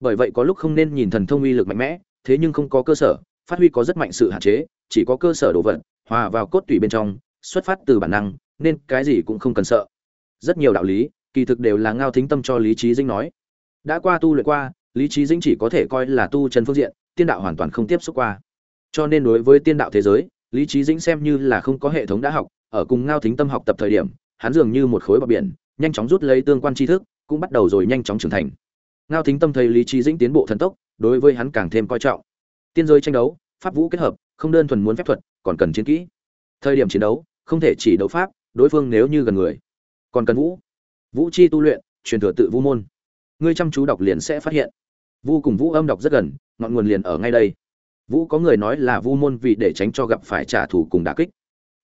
bởi vậy có lúc không nên nhìn thần thông uy lực mạnh mẽ, thế nhưng không có cơ sở, phát huy có rất mạnh sự hạn chế, chỉ có cơ sở đồ vật, hòa vào cốt tủy bên trong, xuất phát từ bản năng, nên cái gì cũng không cần sợ. Rất nhiều đạo lý, kỳ thực đều là ngao thính tâm cho lý trí dĩnh nói. Đã qua tu luyện qua, lý trí dĩnh chỉ có thể coi là tu chân phương diện, tiên đạo hoàn toàn không tiếp xúc qua. Cho nên đối với tiên đạo thế giới, lý trí dĩnh xem như là không có hệ thống đã học, ở cùng ngao thính tâm học tập thời điểm, hắn dường như một khối bọc biển, nhanh chóng rút lấy tương quan tri thức, cũng bắt đầu rồi nhanh chóng trưởng thành ngao thính tâm thấy lý trí dĩnh tiến bộ thần tốc, đối với hắn càng thêm coi trọng. Tiên giới tranh đấu, pháp vũ kết hợp, không đơn thuần muốn phép thuật, còn cần chiến kỹ. Thời điểm chiến đấu, không thể chỉ đấu pháp, đối phương nếu như gần người, còn cần vũ. Vũ chi tu luyện, truyền thừa tự vũ môn. Ngươi chăm chú đọc liền sẽ phát hiện. Vu cùng vũ âm đọc rất gần, ngọn nguồn liền ở ngay đây. Vũ có người nói là vu môn vì để tránh cho gặp phải trả thù cùng đả kích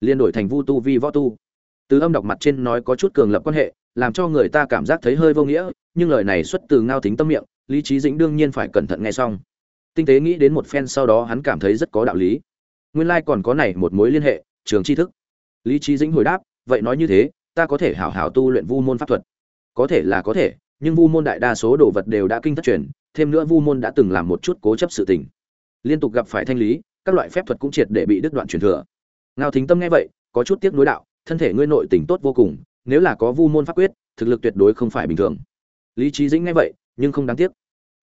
liên đổi thành vu tu vi võ tu. Từ âm đọc mặt trên nói có chút cường lập quan hệ làm cho người ta cảm giác thấy hơi vô nghĩa, nhưng lời này xuất từ ngao tính tâm miệng, lý trí dĩnh đương nhiên phải cẩn thận nghe xong. Tinh tế nghĩ đến một phen sau đó hắn cảm thấy rất có đạo lý. Nguyên lai còn có này một mối liên hệ, trường tri thức. Lý trí dĩnh hồi đáp, vậy nói như thế, ta có thể hảo hảo tu luyện vu môn pháp thuật. Có thể là có thể, nhưng vu môn đại đa số đồ vật đều đã kinh thất truyền, thêm nữa vu môn đã từng làm một chút cố chấp sự tình. Liên tục gặp phải thanh lý, các loại phép thuật cũng triệt để bị đứt đoạn truyền thừa. Ngao thính tâm nghe vậy, có chút tiếc nuối đạo, thân thể ngươi nội tình tốt vô cùng nếu là có vu môn pháp quyết, thực lực tuyệt đối không phải bình thường. Lý trí dĩnh nghe vậy, nhưng không đáng tiếc.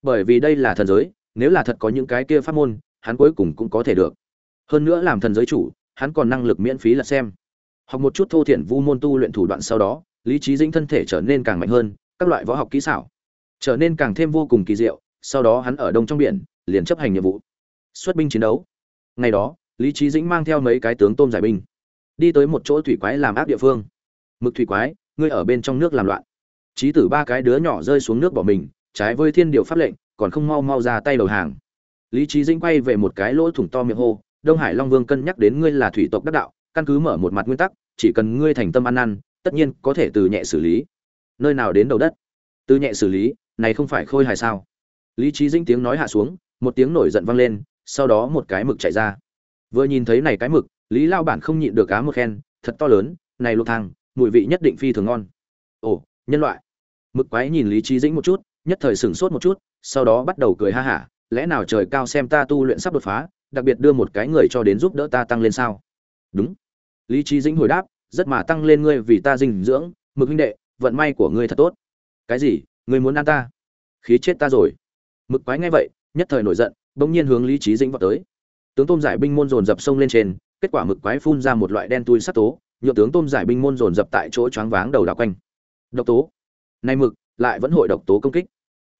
Bởi vì đây là thần giới, nếu là thật có những cái kia pháp môn, hắn cuối cùng cũng có thể được. Hơn nữa làm thần giới chủ, hắn còn năng lực miễn phí là xem. Học một chút thô thiển vu môn tu luyện thủ đoạn sau đó, lý trí dĩnh thân thể trở nên càng mạnh hơn, các loại võ học kỹ xảo trở nên càng thêm vô cùng kỳ diệu, sau đó hắn ở đông trong biển, liền chấp hành nhiệm vụ. Xuất binh chiến đấu. Ngày đó, lý trí dĩnh mang theo mấy cái tướng tôm giải binh, đi tới một chỗ thủy quái làm ác địa phương mực thủy quái, ngươi ở bên trong nước làm loạn. Trí tử ba cái đứa nhỏ rơi xuống nước bỏ mình, trái với thiên điều pháp lệnh, còn không mau mau ra tay đầu hàng. Lý trí dĩnh quay về một cái lỗ thủng to miệng hô, đông hải long vương cân nhắc đến ngươi là thủy tộc đắc đạo, căn cứ mở một mặt nguyên tắc, chỉ cần ngươi thành tâm ăn năn, tất nhiên có thể từ nhẹ xử lý. Nơi nào đến đầu đất? Từ nhẹ xử lý, này không phải khôi hài sao? Lý trí dĩnh tiếng nói hạ xuống, một tiếng nổi giận vang lên, sau đó một cái mực chạy ra. Vừa nhìn thấy này cái mực, lý lao bản không nhịn được cá mực khen, thật to lớn, này lục thang mùi vị nhất định phi thường ngon. Ồ, nhân loại. Mực quái nhìn lý trí dĩnh một chút, nhất thời sửng sốt một chút, sau đó bắt đầu cười ha hả, lẽ nào trời cao xem ta tu luyện sắp đột phá, đặc biệt đưa một cái người cho đến giúp đỡ ta tăng lên sao? Đúng. Lý trí dĩnh hồi đáp, rất mà tăng lên ngươi vì ta dinh dưỡng, mực huynh đệ, vận may của ngươi thật tốt. Cái gì? Ngươi muốn ăn ta? Khí chết ta rồi. Mực quái nghe vậy, nhất thời nổi giận, bỗng nhiên hướng lý trí dĩnh vào tới. Tướng tôm giải binh môn dồn dập sông lên trên, kết quả mực quái phun ra một loại đen tui sắc tố nhượng tướng tôm giải binh môn dồn dập tại chỗ choáng váng đầu đảo quanh. Độc tố. Nay mực, lại vẫn hội độc tố công kích.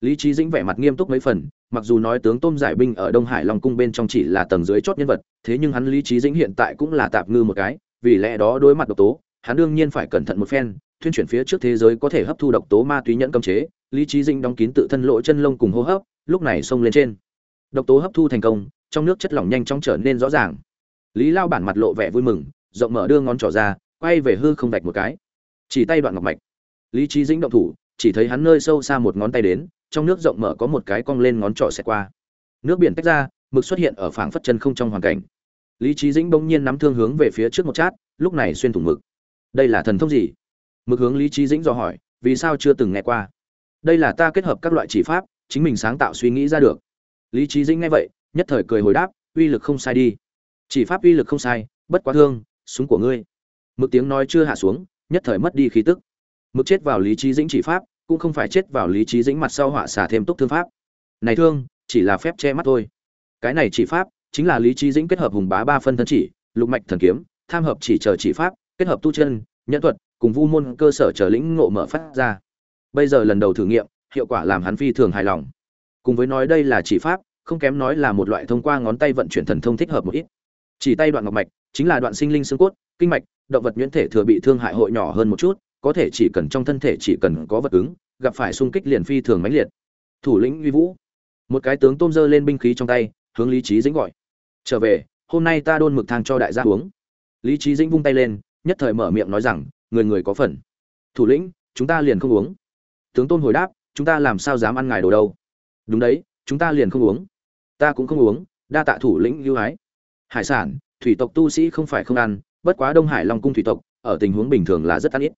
Lý trí dĩnh vẻ mặt nghiêm túc mấy phần, mặc dù nói tướng tôm giải binh ở đông hải long cung bên trong chỉ là tầng dưới chót nhân vật, thế nhưng hắn lý trí dĩnh hiện tại cũng là tạp ngư một cái, vì lẽ đó đối mặt độc tố, hắn đương nhiên phải cẩn thận một phen, thuyên chuyển phía trước thế giới có thể hấp thu độc tố ma túy nhẫn cấm chế, lý trí dĩnh đóng kín tự thân lỗ chân lông cùng hô hấp, lúc này xông lên trên. Độc tố hấp thu thành công, trong nước chất lỏng nhanh chóng trở nên rõ ràng. Lý lao bản mặt lộ vẻ vui mừng rộng mở đưa ngón trỏ ra, quay về hư không vạch một cái. Chỉ tay đoạn ngọc mạch. Lý trí dĩnh động thủ, chỉ thấy hắn nơi sâu xa một ngón tay đến, trong nước rộng mở có một cái cong lên ngón trỏ xẹt qua. Nước biển tách ra, mực xuất hiện ở phảng phất chân không trong hoàn cảnh. Lý trí dĩnh bỗng nhiên nắm thương hướng về phía trước một chát, lúc này xuyên thủng mực. Đây là thần thông gì? Mực hướng lý trí dĩnh dò hỏi, vì sao chưa từng nghe qua? Đây là ta kết hợp các loại chỉ pháp, chính mình sáng tạo suy nghĩ ra được. Lý trí dĩnh nghe vậy, nhất thời cười hồi đáp, uy lực không sai đi. Chỉ pháp uy lực không sai, bất quá thương súng của ngươi. Mực tiếng nói chưa hạ xuống, nhất thời mất đi khí tức. Mực chết vào lý trí dĩnh chỉ pháp, cũng không phải chết vào lý trí dĩnh mặt sau họa xả thêm túc thương pháp. Này thương, chỉ là phép che mắt thôi. Cái này chỉ pháp, chính là lý trí dĩnh kết hợp hùng bá ba phân thân chỉ, lục mạch thần kiếm, tham hợp chỉ chờ chỉ pháp, kết hợp tu chân nhân thuật, cùng vu môn cơ sở trở lĩnh ngộ mở phát ra. Bây giờ lần đầu thử nghiệm, hiệu quả làm hắn phi thường hài lòng. Cùng với nói đây là chỉ pháp, không kém nói là một loại thông qua ngón tay vận chuyển thần thông thích hợp một ít chỉ tay đoạn ngọc mạch, chính là đoạn sinh linh xương cốt, kinh mạch, động vật nhuyễn thể thừa bị thương hại hội nhỏ hơn một chút, có thể chỉ cần trong thân thể chỉ cần có vật ứng gặp phải xung kích liền phi thường mãnh liệt. Thủ lĩnh uy vũ. Một cái tướng tôm dơ lên binh khí trong tay, hướng lý trí dĩnh gọi. Trở về, hôm nay ta đôn mực thang cho đại gia uống. Lý trí dĩnh vung tay lên, nhất thời mở miệng nói rằng, người người có phần. Thủ lĩnh, chúng ta liền không uống. Tướng tôn hồi đáp, chúng ta làm sao dám ăn ngài đồ đâu? Đúng đấy, chúng ta liền không uống. Ta cũng không uống, đa tạ thủ lĩnh ưu ái hải sản, thủy tộc tu sĩ không phải không ăn, bất quá đông hải long cung thủy tộc, ở tình huống bình thường là rất ăn ít.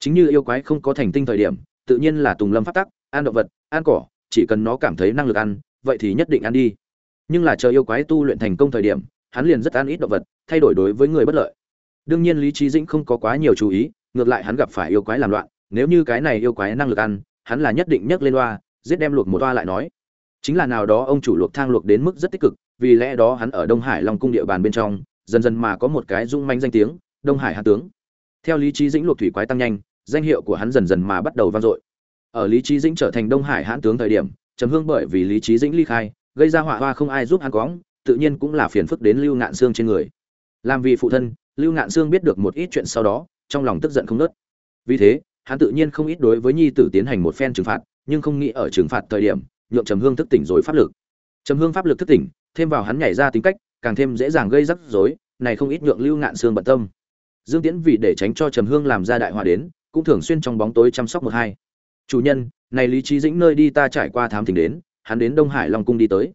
Chính như yêu quái không có thành tinh thời điểm, tự nhiên là tùng lâm phát tắc, ăn động vật, ăn cỏ, chỉ cần nó cảm thấy năng lực ăn, vậy thì nhất định ăn đi. Nhưng là chờ yêu quái tu luyện thành công thời điểm, hắn liền rất ăn ít động vật, thay đổi đối với người bất lợi. Đương nhiên lý trí dĩnh không có quá nhiều chú ý, ngược lại hắn gặp phải yêu quái làm loạn, nếu như cái này yêu quái năng lực ăn, hắn là nhất định nhấc lên loa, giết đem luộc một toa lại nói chính là nào đó ông chủ luộc thang luộc đến mức rất tích cực, vì lẽ đó hắn ở đông hải long cung địa bàn bên trong, dần dần mà có một cái dung manh danh tiếng, đông hải hạ tướng. Theo lý trí dĩnh luộc thủy quái tăng nhanh, danh hiệu của hắn dần dần mà bắt đầu vang dội. Ở lý trí dĩnh trở thành đông hải hãn tướng thời điểm, trầm hương bởi vì lý trí dĩnh ly khai, gây ra họa hoa không ai giúp hắn cóng tự nhiên cũng là phiền phức đến lưu ngạn xương trên người. Làm vì phụ thân, lưu ngạn xương biết được một ít chuyện sau đó, trong lòng tức giận không nớt vì thế, hắn tự nhiên không ít đối với nhi tử tiến hành một phen trừng phạt, nhưng không nghĩ ở trừng phạt thời điểm nhượng trầm hương thức tỉnh rồi pháp lực. Trầm hương pháp lực thức tỉnh, thêm vào hắn nhảy ra tính cách, càng thêm dễ dàng gây rắc rối, này không ít nhượng lưu ngạn xương bận tâm. Dương tiễn vì để tránh cho trầm hương làm ra đại họa đến, cũng thường xuyên trong bóng tối chăm sóc một hai. Chủ nhân, này lý trí dĩnh nơi đi ta trải qua thám thỉnh đến, hắn đến đông hải long cung đi tới.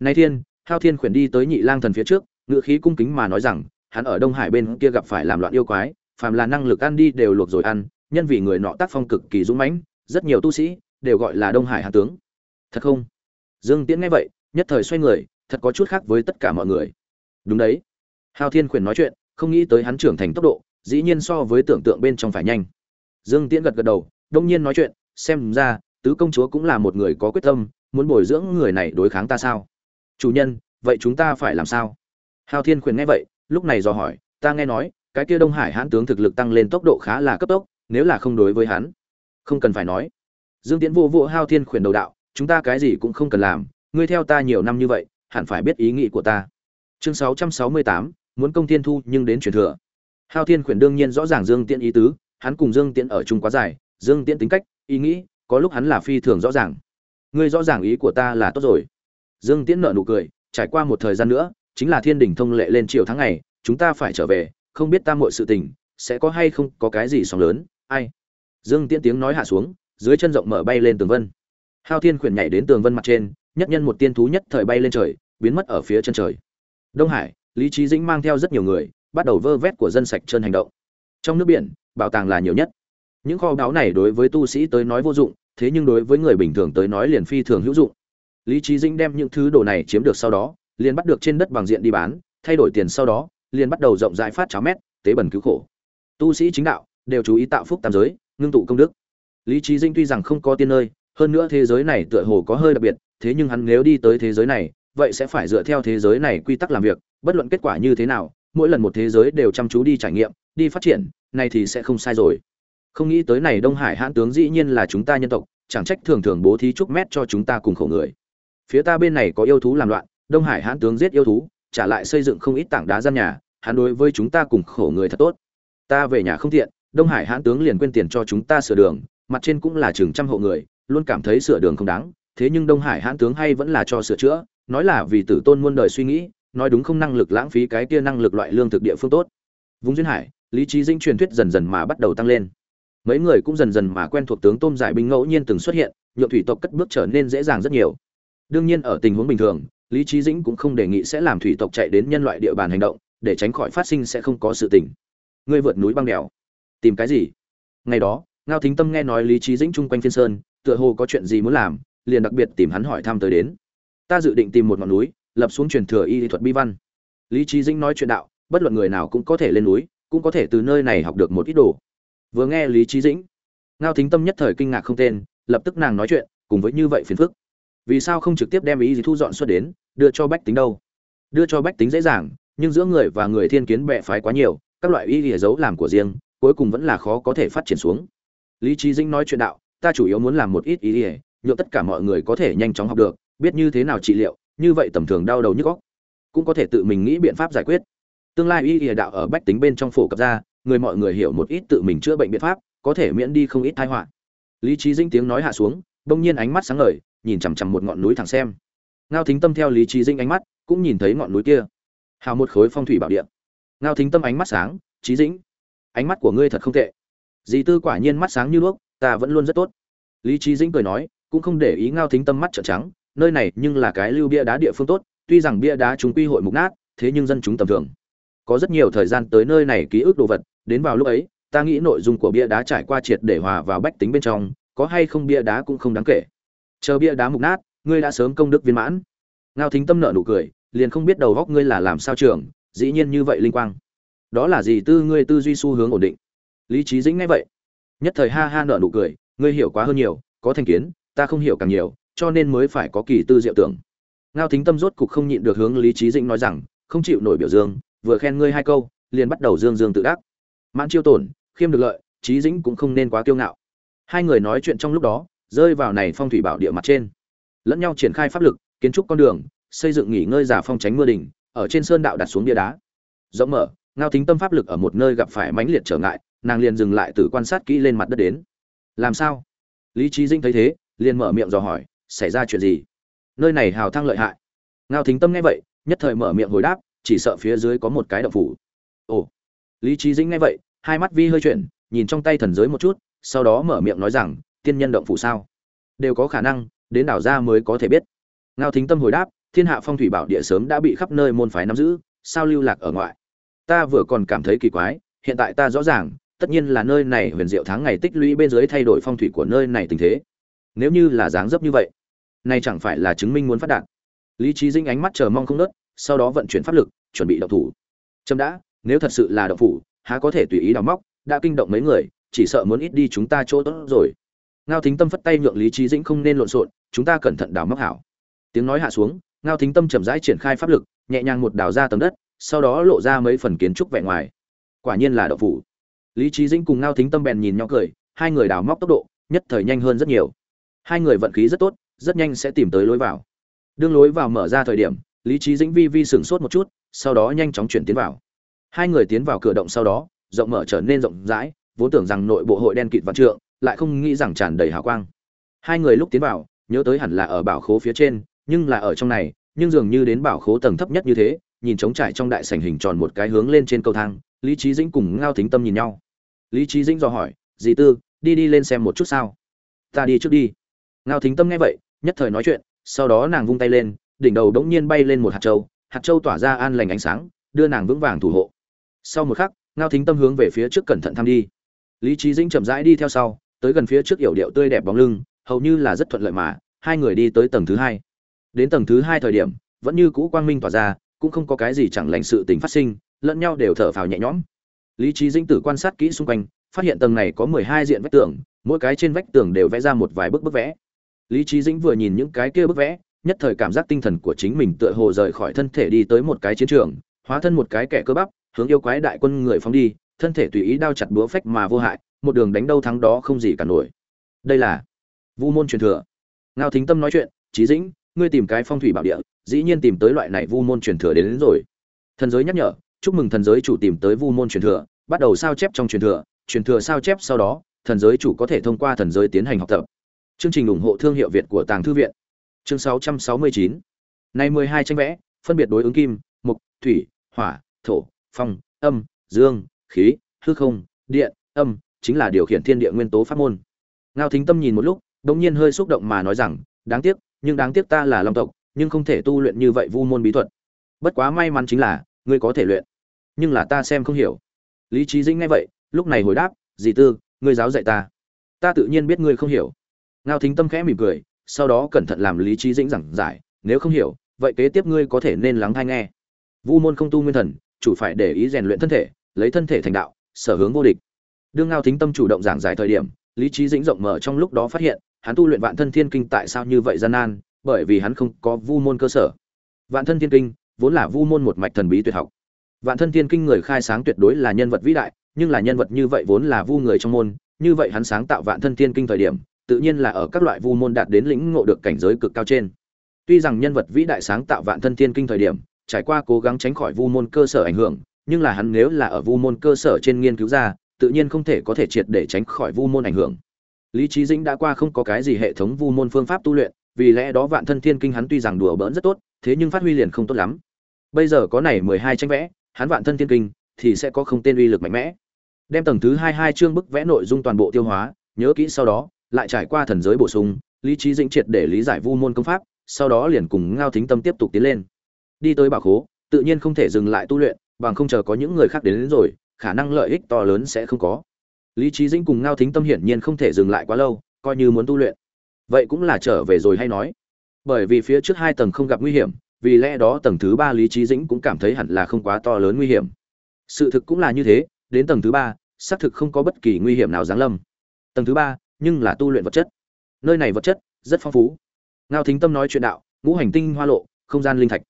Nay thiên, hao thiên khuyển đi tới nhị lang thần phía trước ngự khí cung kính mà nói rằng, hắn ở đông hải bên kia gặp phải làm loạn yêu quái, phàm là năng lực ăn đi đều luộc rồi ăn, nhân vì người nọ tác phong cực kỳ dũng mãnh, rất nhiều tu sĩ đều gọi là đông hải hạ tướng thật không? Dương tiễn nghe vậy, nhất thời xoay người, thật có chút khác với tất cả mọi người. Đúng đấy. Hao thiên khuyển nói chuyện, không nghĩ tới hắn trưởng thành tốc độ, dĩ nhiên so với tưởng tượng bên trong phải nhanh. Dương tiễn gật gật đầu, đông nhiên nói chuyện, xem ra, tứ công chúa cũng là một người có quyết tâm, muốn bồi dưỡng người này đối kháng ta sao? Chủ nhân, vậy chúng ta phải làm sao? Hao thiên khuyển nghe vậy, lúc này dò hỏi, ta nghe nói, cái kia đông hải hãn tướng thực lực tăng lên tốc độ khá là cấp tốc, nếu là không đối với hắn. Không cần phải nói. Dương tiễn vô vô hao thiên khuyển đầu đạo chúng ta cái gì cũng không cần làm ngươi theo ta nhiều năm như vậy hẳn phải biết ý nghĩ của ta. Chương 668, muốn công thiên thu nhưng đến truyền thừa. Hao thiên khuyển đương nhiên rõ ràng dương tiễn ý tứ hắn cùng dương tiễn ở chung quá dài dương tiễn tính cách ý nghĩ có lúc hắn là phi thường rõ ràng. Ngươi rõ ràng ý của ta là tốt rồi. Dương tiễn nợ nụ cười trải qua một thời gian nữa chính là thiên đình thông lệ lên chiều tháng ngày chúng ta phải trở về không biết ta mọi sự tình sẽ có hay không có cái gì sóng lớn ai? Dương tiễn tiếng nói hạ xuống dưới chân rộng mở bay lên tường vân hao thiên khuyển nhảy đến tường vân mặt trên, nhất nhân một tiên thú nhất thời bay lên trời, biến mất ở phía chân trời. Đông hải, lý trí dĩnh mang theo rất nhiều người, bắt đầu vơ vét của dân sạch chân hành động. Trong nước biển, bảo tàng là nhiều nhất. Những kho báu này đối với tu sĩ tới nói vô dụng, thế nhưng đối với người bình thường tới nói liền phi thường hữu dụng. Lý trí dĩnh đem những thứ đồ này chiếm được sau đó, liền bắt được trên đất bằng diện đi bán, thay đổi tiền sau đó, liền bắt đầu rộng rãi phát cháo mét, tế bẩn cứu khổ. Tu sĩ chính đạo, đều chú ý tạo phúc tam giới, ngưng tụ công đức. Lý trí dĩnh tuy rằng không có tiên nơi hơn nữa thế giới này tựa hồ có hơi đặc biệt, thế nhưng hắn nếu đi tới thế giới này, vậy sẽ phải dựa theo thế giới này quy tắc làm việc, bất luận kết quả như thế nào, mỗi lần một thế giới đều chăm chú đi trải nghiệm, đi phát triển, này thì sẽ không sai rồi. Không nghĩ tới này đông hải hãn tướng dĩ nhiên là chúng ta nhân tộc, chẳng trách thường thường bố thí chúc mét cho chúng ta cùng khổ người. Phía ta bên này có yêu thú làm loạn, đông hải hãn tướng giết yêu thú, trả lại xây dựng không ít tảng đá gian nhà, hắn đối với chúng ta cùng khổ người thật tốt. Ta về nhà không tiện, đông hải hãn tướng liền quên tiền cho chúng ta sửa đường, mặt trên cũng là chừng trăm hộ người luôn cảm thấy sửa đường không đáng, thế nhưng đông hải hãn tướng hay vẫn là cho sửa chữa, nói là vì tử tôn muôn đời suy nghĩ, nói đúng không năng lực lãng phí cái kia năng lực loại lương thực địa phương tốt. Vùng duyên hải, lý trí dinh truyền thuyết dần dần mà bắt đầu tăng lên. Mấy người cũng dần dần mà quen thuộc tướng tôm giải binh ngẫu nhiên từng xuất hiện, nhượng thủy tộc cất bước trở nên dễ dàng rất nhiều. Đương nhiên ở tình huống bình thường, lý trí dĩnh cũng không đề nghị sẽ làm thủy tộc chạy đến nhân loại địa bàn hành động, để tránh khỏi phát sinh sẽ không có sự tình. Ngươi vượt núi băng đèo. Tìm cái gì? Ngày đó, ngao thính tâm nghe nói lý trí dĩnh chung quanh phiên sơn tựa hồ có chuyện gì muốn làm, liền đặc biệt tìm hắn hỏi thăm tới đến. Ta dự định tìm một ngọn núi, lập xuống truyền thừa y thuật bi văn. Lý trí dĩnh nói chuyện đạo, bất luận người nào cũng có thể lên núi, cũng có thể từ nơi này học được một ít đồ. Vừa nghe lý trí dĩnh, ngao thính tâm nhất thời kinh ngạc không tên, lập tức nàng nói chuyện, cùng với như vậy phiền phức. Vì sao không trực tiếp đem ý gì thu dọn xuất đến, đưa cho bách tính đâu? Đưa cho bách tính dễ dàng, nhưng giữa người và người thiên kiến bệ phái quá nhiều, các loại ý nghĩa giấu làm của riêng, cuối cùng vẫn là khó có thể phát triển xuống. Lý trí dĩnh nói chuyện đạo ta chủ yếu muốn làm một ít ý nghĩa nhượng tất cả mọi người có thể nhanh chóng học được, biết như thế nào trị liệu, như vậy tầm thường đau đầu nhức óc, cũng có thể tự mình nghĩ biện pháp giải quyết. Tương lai y ỉa đạo ở bách tính bên trong phổ cập ra, người mọi người hiểu một ít tự mình chữa bệnh biện pháp, có thể miễn đi không ít tai họa. Lý trí dinh tiếng nói hạ xuống, bỗng nhiên ánh mắt sáng ngời, nhìn chằm chằm một ngọn núi thẳng xem. Ngao thính tâm theo lý trí dinh ánh mắt, cũng nhìn thấy ngọn núi kia. Hào một khối phong thủy bảo địa. Ngao thính tâm ánh mắt sáng trí dĩnh, ánh mắt của ngươi thật không tệ. Dì tư quả nhiên mắt sáng như đuốc ta vẫn luôn rất tốt. Lý trí dĩnh cười nói, cũng không để ý ngao thính tâm mắt trợn trắng, nơi này nhưng là cái lưu bia đá địa phương tốt, tuy rằng bia đá chúng quy hội mục nát, thế nhưng dân chúng tầm thường. Có rất nhiều thời gian tới nơi này ký ức đồ vật, đến vào lúc ấy, ta nghĩ nội dung của bia đá trải qua triệt để hòa vào bách tính bên trong, có hay không bia đá cũng không đáng kể. Chờ bia đá mục nát, ngươi đã sớm công đức viên mãn. Ngao thính tâm nợ nụ cười, liền không biết đầu góc ngươi là làm sao trường dĩ nhiên như vậy linh quang. Đó là gì tư ngươi tư duy xu hướng ổn định. Lý trí dĩnh nghe vậy nhất thời ha ha nợ nụ cười, ngươi hiểu quá hơn nhiều, có thành kiến, ta không hiểu càng nhiều, cho nên mới phải có kỳ tư diệu tưởng. Ngao thính tâm rốt cục không nhịn được hướng lý trí dĩnh nói rằng, không chịu nổi biểu dương, vừa khen ngươi hai câu, liền bắt đầu dương dương tự đắc. Mãn chiêu tổn, khiêm được lợi, trí dĩnh cũng không nên quá kiêu ngạo. Hai người nói chuyện trong lúc đó, rơi vào này phong thủy bảo địa mặt trên. Lẫn nhau triển khai pháp lực, kiến trúc con đường, xây dựng nghỉ ngơi giả phong tránh mưa đỉnh, ở trên sơn đạo đặt xuống bia đá. Rộng mở, ngao thính tâm pháp lực ở một nơi gặp phải mãnh liệt trở ngại nàng liền dừng lại từ quan sát kỹ lên mặt đất đến. Làm sao? Lý trí dinh thấy thế, liền mở miệng dò hỏi, xảy ra chuyện gì? Nơi này hào thăng lợi hại. Ngao thính tâm nghe vậy, nhất thời mở miệng hồi đáp, chỉ sợ phía dưới có một cái động phủ. Ồ. Lý trí dĩnh nghe vậy, hai mắt vi hơi chuyển, nhìn trong tay thần giới một chút, sau đó mở miệng nói rằng, tiên nhân động phủ sao? Đều có khả năng, đến đảo ra mới có thể biết. Ngao thính tâm hồi đáp, thiên hạ phong thủy bảo địa sớm đã bị khắp nơi môn phái nắm giữ, sao lưu lạc ở ngoại? Ta vừa còn cảm thấy kỳ quái, hiện tại ta rõ ràng tất nhiên là nơi này huyền diệu tháng ngày tích lũy bên dưới thay đổi phong thủy của nơi này tình thế. Nếu như là dáng dấp như vậy, nay chẳng phải là chứng minh muốn phát đạt. Lý trí dinh ánh mắt chờ mong không nớt sau đó vận chuyển pháp lực, chuẩn bị động thủ. Trâm đã, nếu thật sự là động phủ, há có thể tùy ý đào móc, đã kinh động mấy người, chỉ sợ muốn ít đi chúng ta chỗ tốt rồi. Ngao thính tâm phất tay nhượng lý trí dĩnh không nên lộn xộn, chúng ta cẩn thận đào móc hảo. Tiếng nói hạ xuống, ngao thính tâm chậm rãi triển khai pháp lực, nhẹ nhàng một đào ra tầng đất, sau đó lộ ra mấy phần kiến trúc vẻ ngoài. Quả nhiên là động phủ lý trí dĩnh cùng ngao thính tâm bèn nhìn nhau cười, hai người đào móc tốc độ, nhất thời nhanh hơn rất nhiều. Hai người vận khí rất tốt, rất nhanh sẽ tìm tới lối vào. Đương lối vào mở ra thời điểm, lý trí dĩnh vi vi sửng sốt một chút, sau đó nhanh chóng chuyển tiến vào. Hai người tiến vào cửa động sau đó, rộng mở trở nên rộng rãi, vốn tưởng rằng nội bộ hội đen kịt vạn trượng, lại không nghĩ rằng tràn đầy hào quang. Hai người lúc tiến vào, nhớ tới hẳn là ở bảo khố phía trên, nhưng là ở trong này, nhưng dường như đến bảo khố tầng thấp nhất như thế, nhìn trống trải trong đại sảnh hình tròn một cái hướng lên trên cầu thang, lý trí dĩnh cùng ngao thính tâm nhìn nhau lý trí dĩnh dò hỏi, dì tư, đi đi lên xem một chút sao? Ta đi trước đi. Ngao thính tâm nghe vậy, nhất thời nói chuyện, sau đó nàng vung tay lên, đỉnh đầu đống nhiên bay lên một hạt châu hạt châu tỏa ra an lành ánh sáng, đưa nàng vững vàng thủ hộ. Sau một khắc, ngao thính tâm hướng về phía trước cẩn thận thăm đi. Lý trí dĩnh chậm rãi đi theo sau, tới gần phía trước yểu điệu tươi đẹp bóng lưng, hầu như là rất thuận lợi mà, hai người đi tới tầng thứ hai. Đến tầng thứ hai thời điểm, vẫn như cũ quang minh tỏa ra, cũng không có cái gì chẳng lành sự tình phát sinh, lẫn nhau đều thở phào nhẹ nhõm lý trí dinh tử quan sát kỹ xung quanh phát hiện tầng này có mười hai diện vách tường mỗi cái trên vách tường đều vẽ ra một vài bức bức vẽ. Lý trí dĩnh vừa nhìn những cái kia bức vẽ nhất thời cảm giác tinh thần của chính mình tựa hồ rời khỏi thân thể đi tới một cái chiến trường hóa thân một cái kẻ cơ bắp hướng yêu quái đại quân người phóng đi thân thể tùy ý đao chặt búa phách mà vô hại một đường đánh đâu thắng đó không gì cả nổi. Đây là vu môn truyền thừa. Ngao thính tâm nói chuyện trí dĩnh ngươi tìm cái phong thủy bảo địa dĩ nhiên tìm tới loại này vu môn truyền thừa đến, đến rồi. Thần giới nhắc nhở chúc mừng thần giới chủ tìm tới vu môn truyền thừa, bắt đầu sao chép trong truyền thừa truyền thừa sao chép sau đó, thần giới chủ có thể thông qua thần giới tiến hành học tập. Chương trình ủng hộ thương hiệu việt của tàng thư viện. Chương 669 này 12 tranh vẽ, phân biệt đối ứng kim, mục, thủy, hỏa, thổ, phong, âm, dương, khí, hư không, điện, âm, chính là điều khiển thiên địa nguyên tố pháp môn. Ngao thính tâm nhìn một lúc, đống nhiên hơi xúc động mà nói rằng, đáng tiếc, nhưng đáng tiếc ta là long tộc, nhưng không thể tu luyện như vậy vu môn bí thuật. Bất quá may mắn chính là, ngươi có thể luyện nhưng là ta xem không hiểu. Lý trí dĩnh nghe vậy, lúc này hồi đáp, dì tư, ngươi giáo dạy ta. Ta tự nhiên biết ngươi không hiểu. Ngao thính tâm khẽ mỉm cười, sau đó cẩn thận làm lý trí dĩnh giảng giải, nếu không hiểu, vậy kế tiếp ngươi có thể nên lắng thai nghe. Vu môn không tu nguyên thần, chủ phải để ý rèn luyện thân thể, lấy thân thể thành đạo, sở hướng vô địch. Đương ngao thính tâm chủ động giảng giải thời điểm, lý trí dĩnh rộng mở trong lúc đó phát hiện, hắn tu luyện vạn thân thiên kinh tại sao như vậy gian nan, bởi vì hắn không có vu môn cơ sở. Vạn thân thiên kinh vốn là vu môn một mạch thần bí tuyệt học vạn thân thiên kinh người khai sáng tuyệt đối là nhân vật vĩ đại, nhưng là nhân vật như vậy vốn là vu người trong môn, như vậy hắn sáng tạo vạn thân thiên kinh thời điểm, tự nhiên là ở các loại vu môn đạt đến lĩnh ngộ được cảnh giới cực cao trên. Tuy rằng nhân vật vĩ đại sáng tạo vạn thân thiên kinh thời điểm, trải qua cố gắng tránh khỏi vu môn cơ sở ảnh hưởng, nhưng là hắn nếu là ở vu môn cơ sở trên nghiên cứu ra, tự nhiên không thể có thể triệt để tránh khỏi vu môn ảnh hưởng. Lý trí dĩnh đã qua không có cái gì hệ thống vu môn phương pháp tu luyện, vì lẽ đó vạn thân thiên kinh hắn tuy rằng đùa bỡn rất tốt, thế nhưng phát huy liền không tốt lắm. Bây giờ có này mười hai tranh vẽ hắn vạn thân thiên kinh thì sẽ có không tên uy lực mạnh mẽ. Đem tầng thứ hai hai chương bức vẽ nội dung toàn bộ tiêu hóa nhớ kỹ sau đó lại trải qua thần giới bổ sung lý trí dĩnh triệt để lý giải vu môn công pháp sau đó liền cùng ngao thính tâm tiếp tục tiến lên. Đi tới bảo khố tự nhiên không thể dừng lại tu luyện bằng không chờ có những người khác đến, đến rồi khả năng lợi ích to lớn sẽ không có. Lý trí dĩnh cùng ngao thính tâm hiển nhiên không thể dừng lại quá lâu coi như muốn tu luyện. Vậy cũng là trở về rồi hay nói. Bởi vì phía trước hai tầng không gặp nguy hiểm vì lẽ đó tầng thứ ba lý trí dĩnh cũng cảm thấy hẳn là không quá to lớn nguy hiểm. Sự thực cũng là như thế, đến tầng thứ ba, xác thực không có bất kỳ nguy hiểm nào giáng lâm. Tầng thứ ba, nhưng là tu luyện vật chất. Nơi này vật chất rất phong phú. Ngao thính tâm nói chuyện đạo, ngũ hành tinh hoa lộ, không gian linh thạch.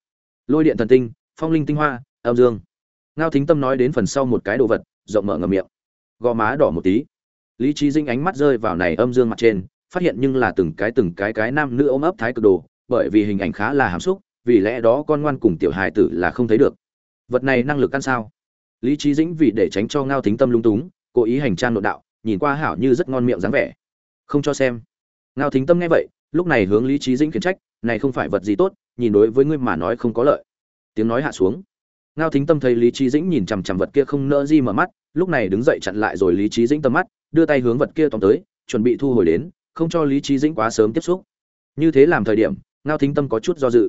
Lôi điện thần tinh, phong linh tinh hoa, âm dương. Ngao thính tâm nói đến phần sau một cái đồ vật, rộng mở ngầm miệng. Gò má đỏ một tí. Lý trí dinh ánh mắt rơi vào này âm dương mặt trên, phát hiện nhưng là từng cái từng cái cái nam nữ ôm ấp thái cực đồ, bởi vì hình ảnh khá là hàm xúc vì lẽ đó con ngoan cùng tiểu hài tử là không thấy được. Vật này năng lực ăn sao? Lý trí dĩnh vì để tránh cho ngao thính tâm lung túng, cố ý hành trang nội đạo, nhìn qua hảo như rất ngon miệng dáng vẻ. Không cho xem. Ngao thính tâm nghe vậy, lúc này hướng lý trí dĩnh khiển trách, này không phải vật gì tốt, nhìn đối với ngươi mà nói không có lợi. Tiếng nói hạ xuống. Ngao thính tâm thấy lý trí dĩnh nhìn chằm chằm vật kia không nỡ gì mở mắt, lúc này đứng dậy chặn lại rồi lý trí dĩnh tầm mắt, đưa tay hướng vật kia tóm tới, chuẩn bị thu hồi đến, không cho lý trí dĩnh quá sớm tiếp xúc. Như thế làm thời điểm, ngao thính tâm có chút do dự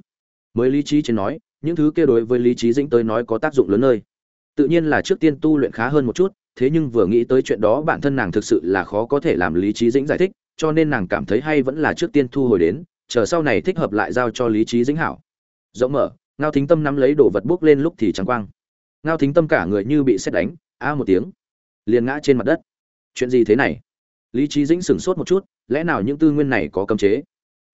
mới lý trí trên nói, những thứ kia đối với lý trí dĩnh tới nói có tác dụng lớn nơi. Tự nhiên là trước tiên tu luyện khá hơn một chút, thế nhưng vừa nghĩ tới chuyện đó bản thân nàng thực sự là khó có thể làm lý trí dĩnh giải thích, cho nên nàng cảm thấy hay vẫn là trước tiên thu hồi đến, chờ sau này thích hợp lại giao cho lý trí dĩnh hảo. Rộng mở, ngao thính tâm nắm lấy đồ vật bốc lên lúc thì trắng quang. Ngao thính tâm cả người như bị xét đánh, a một tiếng, liền ngã trên mặt đất. Chuyện gì thế này? Lý trí dĩnh sửng sốt một chút, lẽ nào những tư nguyên này có cấm chế?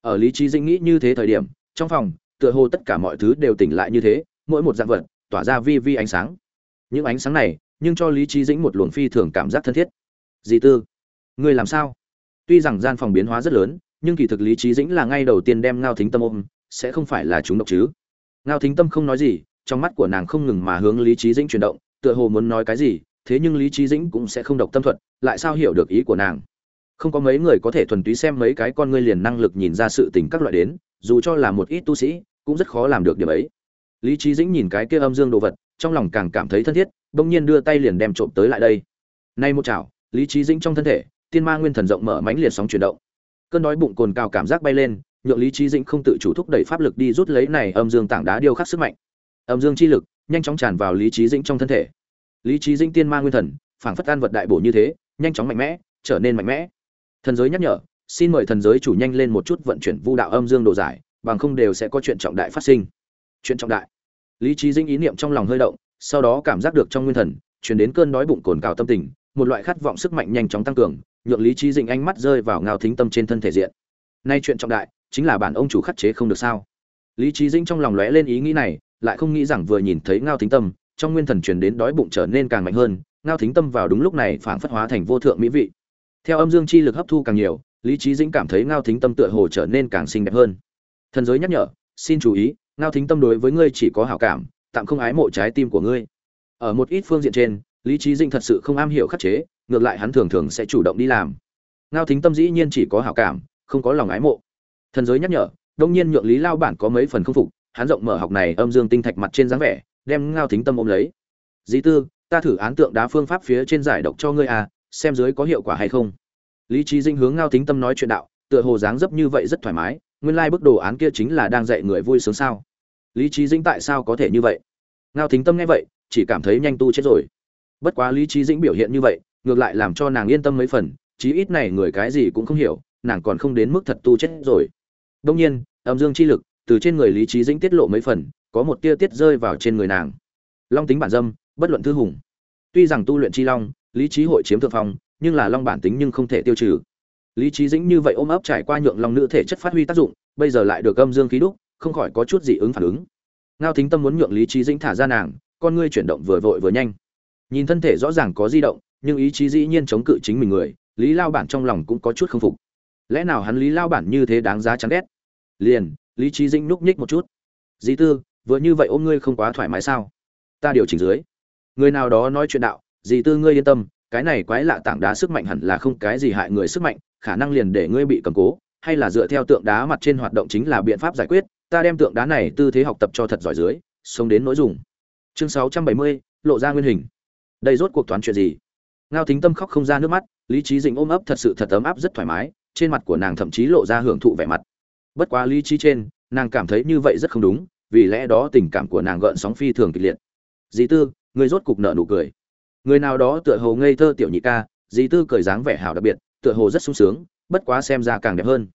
Ở lý trí dĩnh nghĩ như thế thời điểm, trong phòng tựa hồ tất cả mọi thứ đều tỉnh lại như thế, mỗi một dạng vật, tỏa ra vi vi ánh sáng. Những ánh sáng này, nhưng cho lý trí dĩnh một luồng phi thường cảm giác thân thiết. Dì tư người làm sao? Tuy rằng gian phòng biến hóa rất lớn, nhưng kỳ thực lý trí dĩnh là ngay đầu tiên đem ngao thính tâm ôm, sẽ không phải là chúng độc chứ? Ngao thính tâm không nói gì, trong mắt của nàng không ngừng mà hướng lý trí dĩnh chuyển động, tựa hồ muốn nói cái gì, thế nhưng lý trí dĩnh cũng sẽ không độc tâm thuật, lại sao hiểu được ý của nàng? Không có mấy người có thể thuần túy xem mấy cái con ngươi liền năng lực nhìn ra sự tình các loại đến dù cho là một ít tu sĩ, cũng rất khó làm được điểm ấy. Lý trí dĩnh nhìn cái kia âm dương đồ vật, trong lòng càng cảm thấy thân thiết, bỗng nhiên đưa tay liền đem trộm tới lại đây. Nay một chảo, lý trí dĩnh trong thân thể, tiên ma nguyên thần rộng mở mãnh liệt sóng chuyển động. Cơn đói bụng cồn cào cảm giác bay lên, nhượng lý trí dĩnh không tự chủ thúc đẩy pháp lực đi rút lấy này âm dương tảng đá điêu khắc sức mạnh. Âm dương chi lực, nhanh chóng tràn vào lý trí dĩnh trong thân thể. Lý trí dĩnh tiên ma nguyên thần, phảng phất an vật đại bổ như thế, nhanh chóng mạnh mẽ, trở nên mạnh mẽ. Thần giới nhắc nhở xin mời thần giới chủ nhanh lên một chút vận chuyển vu đạo âm dương đồ giải, bằng không đều sẽ có chuyện trọng đại phát sinh. Chuyện trọng đại. Lý trí dĩnh ý niệm trong lòng hơi động, sau đó cảm giác được trong nguyên thần chuyển đến cơn đói bụng cồn cào tâm tình, một loại khát vọng sức mạnh nhanh chóng tăng cường, nhượng lý trí dĩnh ánh mắt rơi vào ngao thính tâm trên thân thể diện. Nay chuyện trọng đại, chính là bản ông chủ khắc chế không được sao? Lý trí dĩnh trong lòng lóe lên ý nghĩ này, lại không nghĩ rằng vừa nhìn thấy ngao thính tâm, trong nguyên thần truyền đến đói bụng trở nên càng mạnh hơn, ngao thính tâm vào đúng lúc này phảng phất hóa thành vô thượng mỹ vị. Theo âm dương chi lực hấp thu càng nhiều lý trí dĩnh cảm thấy ngao thính tâm tựa hồ trở nên càng xinh đẹp hơn. Thần giới nhắc nhở, xin chú ý, ngao thính tâm đối với ngươi chỉ có hảo cảm, tạm không ái mộ trái tim của ngươi. Ở một ít phương diện trên, lý trí dĩnh thật sự không am hiểu khắc chế, ngược lại hắn thường thường sẽ chủ động đi làm. Ngao thính tâm dĩ nhiên chỉ có hảo cảm, không có lòng ái mộ. Thần giới nhắc nhở, đông nhiên nhượng lý lao bản có mấy phần không phục, hắn rộng mở học này âm dương tinh thạch mặt trên dáng vẻ, đem ngao thính tâm ôm lấy. Dĩ tư, ta thử án tượng đá phương pháp phía trên giải độc cho ngươi à xem dưới có hiệu quả hay không lý trí dinh hướng ngao thính tâm nói chuyện đạo, tựa hồ dáng dấp như vậy rất thoải mái, nguyên lai bức đồ án kia chính là đang dạy người vui sướng sao. Lý trí dĩnh tại sao có thể như vậy? Ngao thính tâm nghe vậy, chỉ cảm thấy nhanh tu chết rồi. Bất quá lý trí dĩnh biểu hiện như vậy, ngược lại làm cho nàng yên tâm mấy phần, chí ít này người cái gì cũng không hiểu, nàng còn không đến mức thật tu chết rồi. Đông nhiên, âm dương chi lực, từ trên người lý trí dĩnh tiết lộ mấy phần, có một tia tiết rơi vào trên người nàng. Long tính bản dâm, bất luận thư hùng. Tuy rằng tu luyện chi long, lý trí hội chiếm thượng phong nhưng là long bản tính nhưng không thể tiêu trừ. Lý trí dĩnh như vậy ôm ấp trải qua nhượng long nữ thể chất phát huy tác dụng, bây giờ lại được âm dương khí đúc, không khỏi có chút dị ứng phản ứng. Ngao thính tâm muốn nhượng lý trí dĩnh thả ra nàng, con ngươi chuyển động vừa vội vừa nhanh. Nhìn thân thể rõ ràng có di động, nhưng ý chí dĩ nhiên chống cự chính mình người, lý lao bản trong lòng cũng có chút không phục. Lẽ nào hắn lý lao bản như thế đáng giá chán ghét? Liền, lý trí dĩnh núp nhích một chút. Dĩ tư, vừa như vậy ôm ngươi không quá thoải mái sao? Ta điều chỉnh dưới. Người nào đó nói chuyện đạo dì tư ngươi yên tâm cái này quái lạ tảng đá sức mạnh hẳn là không cái gì hại người sức mạnh, khả năng liền để ngươi bị cầm cố, hay là dựa theo tượng đá mặt trên hoạt động chính là biện pháp giải quyết, ta đem tượng đá này tư thế học tập cho thật giỏi dưới, sống đến nỗi dùng. Chương sáu trăm bảy mươi, lộ ra nguyên hình. Đây rốt cuộc toán chuyện gì? Ngao thính tâm khóc không ra nước mắt, lý trí dĩnh ôm ấp thật sự thật ấm áp rất thoải mái, trên mặt của nàng thậm chí lộ ra hưởng thụ vẻ mặt. Bất quá lý trí trên, nàng cảm thấy như vậy rất không đúng, vì lẽ đó tình cảm của nàng gợn sóng phi thường kịch liệt. Dì tư, người rốt cục nợ nụ cười người nào đó tựa hồ ngây thơ tiểu nhị ca, dì tư cười dáng vẻ hảo đặc biệt, tựa hồ rất sung sướng, bất quá xem ra càng đẹp hơn.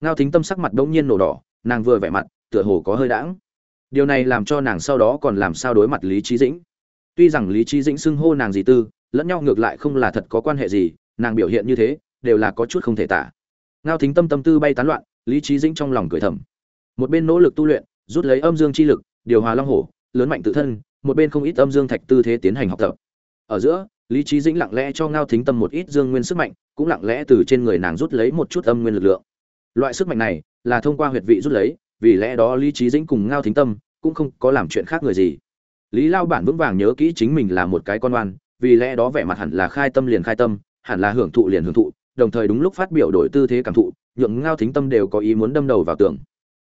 Ngao thính tâm sắc mặt bỗng nhiên nổ đỏ, nàng vừa vẻ mặt, tựa hồ có hơi đãng. Điều này làm cho nàng sau đó còn làm sao đối mặt lý trí dĩnh. Tuy rằng lý trí dĩnh xưng hô nàng dì tư, lẫn nhau ngược lại không là thật có quan hệ gì, nàng biểu hiện như thế, đều là có chút không thể tả. Ngao thính tâm tâm tư bay tán loạn, lý trí dĩnh trong lòng cười thầm. Một bên nỗ lực tu luyện, rút lấy âm dương chi lực, điều hòa long hổ, lớn mạnh tự thân, một bên không ít âm dương thạch tư thế tiến hành học tập ở giữa, lý trí dĩnh lặng lẽ cho ngao thính tâm một ít dương nguyên sức mạnh, cũng lặng lẽ từ trên người nàng rút lấy một chút âm nguyên lực lượng. Loại sức mạnh này là thông qua huyệt vị rút lấy, vì lẽ đó lý trí dĩnh cùng ngao thính tâm cũng không có làm chuyện khác người gì. Lý lao bản vững vàng nhớ kỹ chính mình là một cái con oan, vì lẽ đó vẻ mặt hẳn là khai tâm liền khai tâm, hẳn là hưởng thụ liền hưởng thụ, đồng thời đúng lúc phát biểu đổi tư thế cảm thụ, nhượng ngao thính tâm đều có ý muốn đâm đầu vào tường.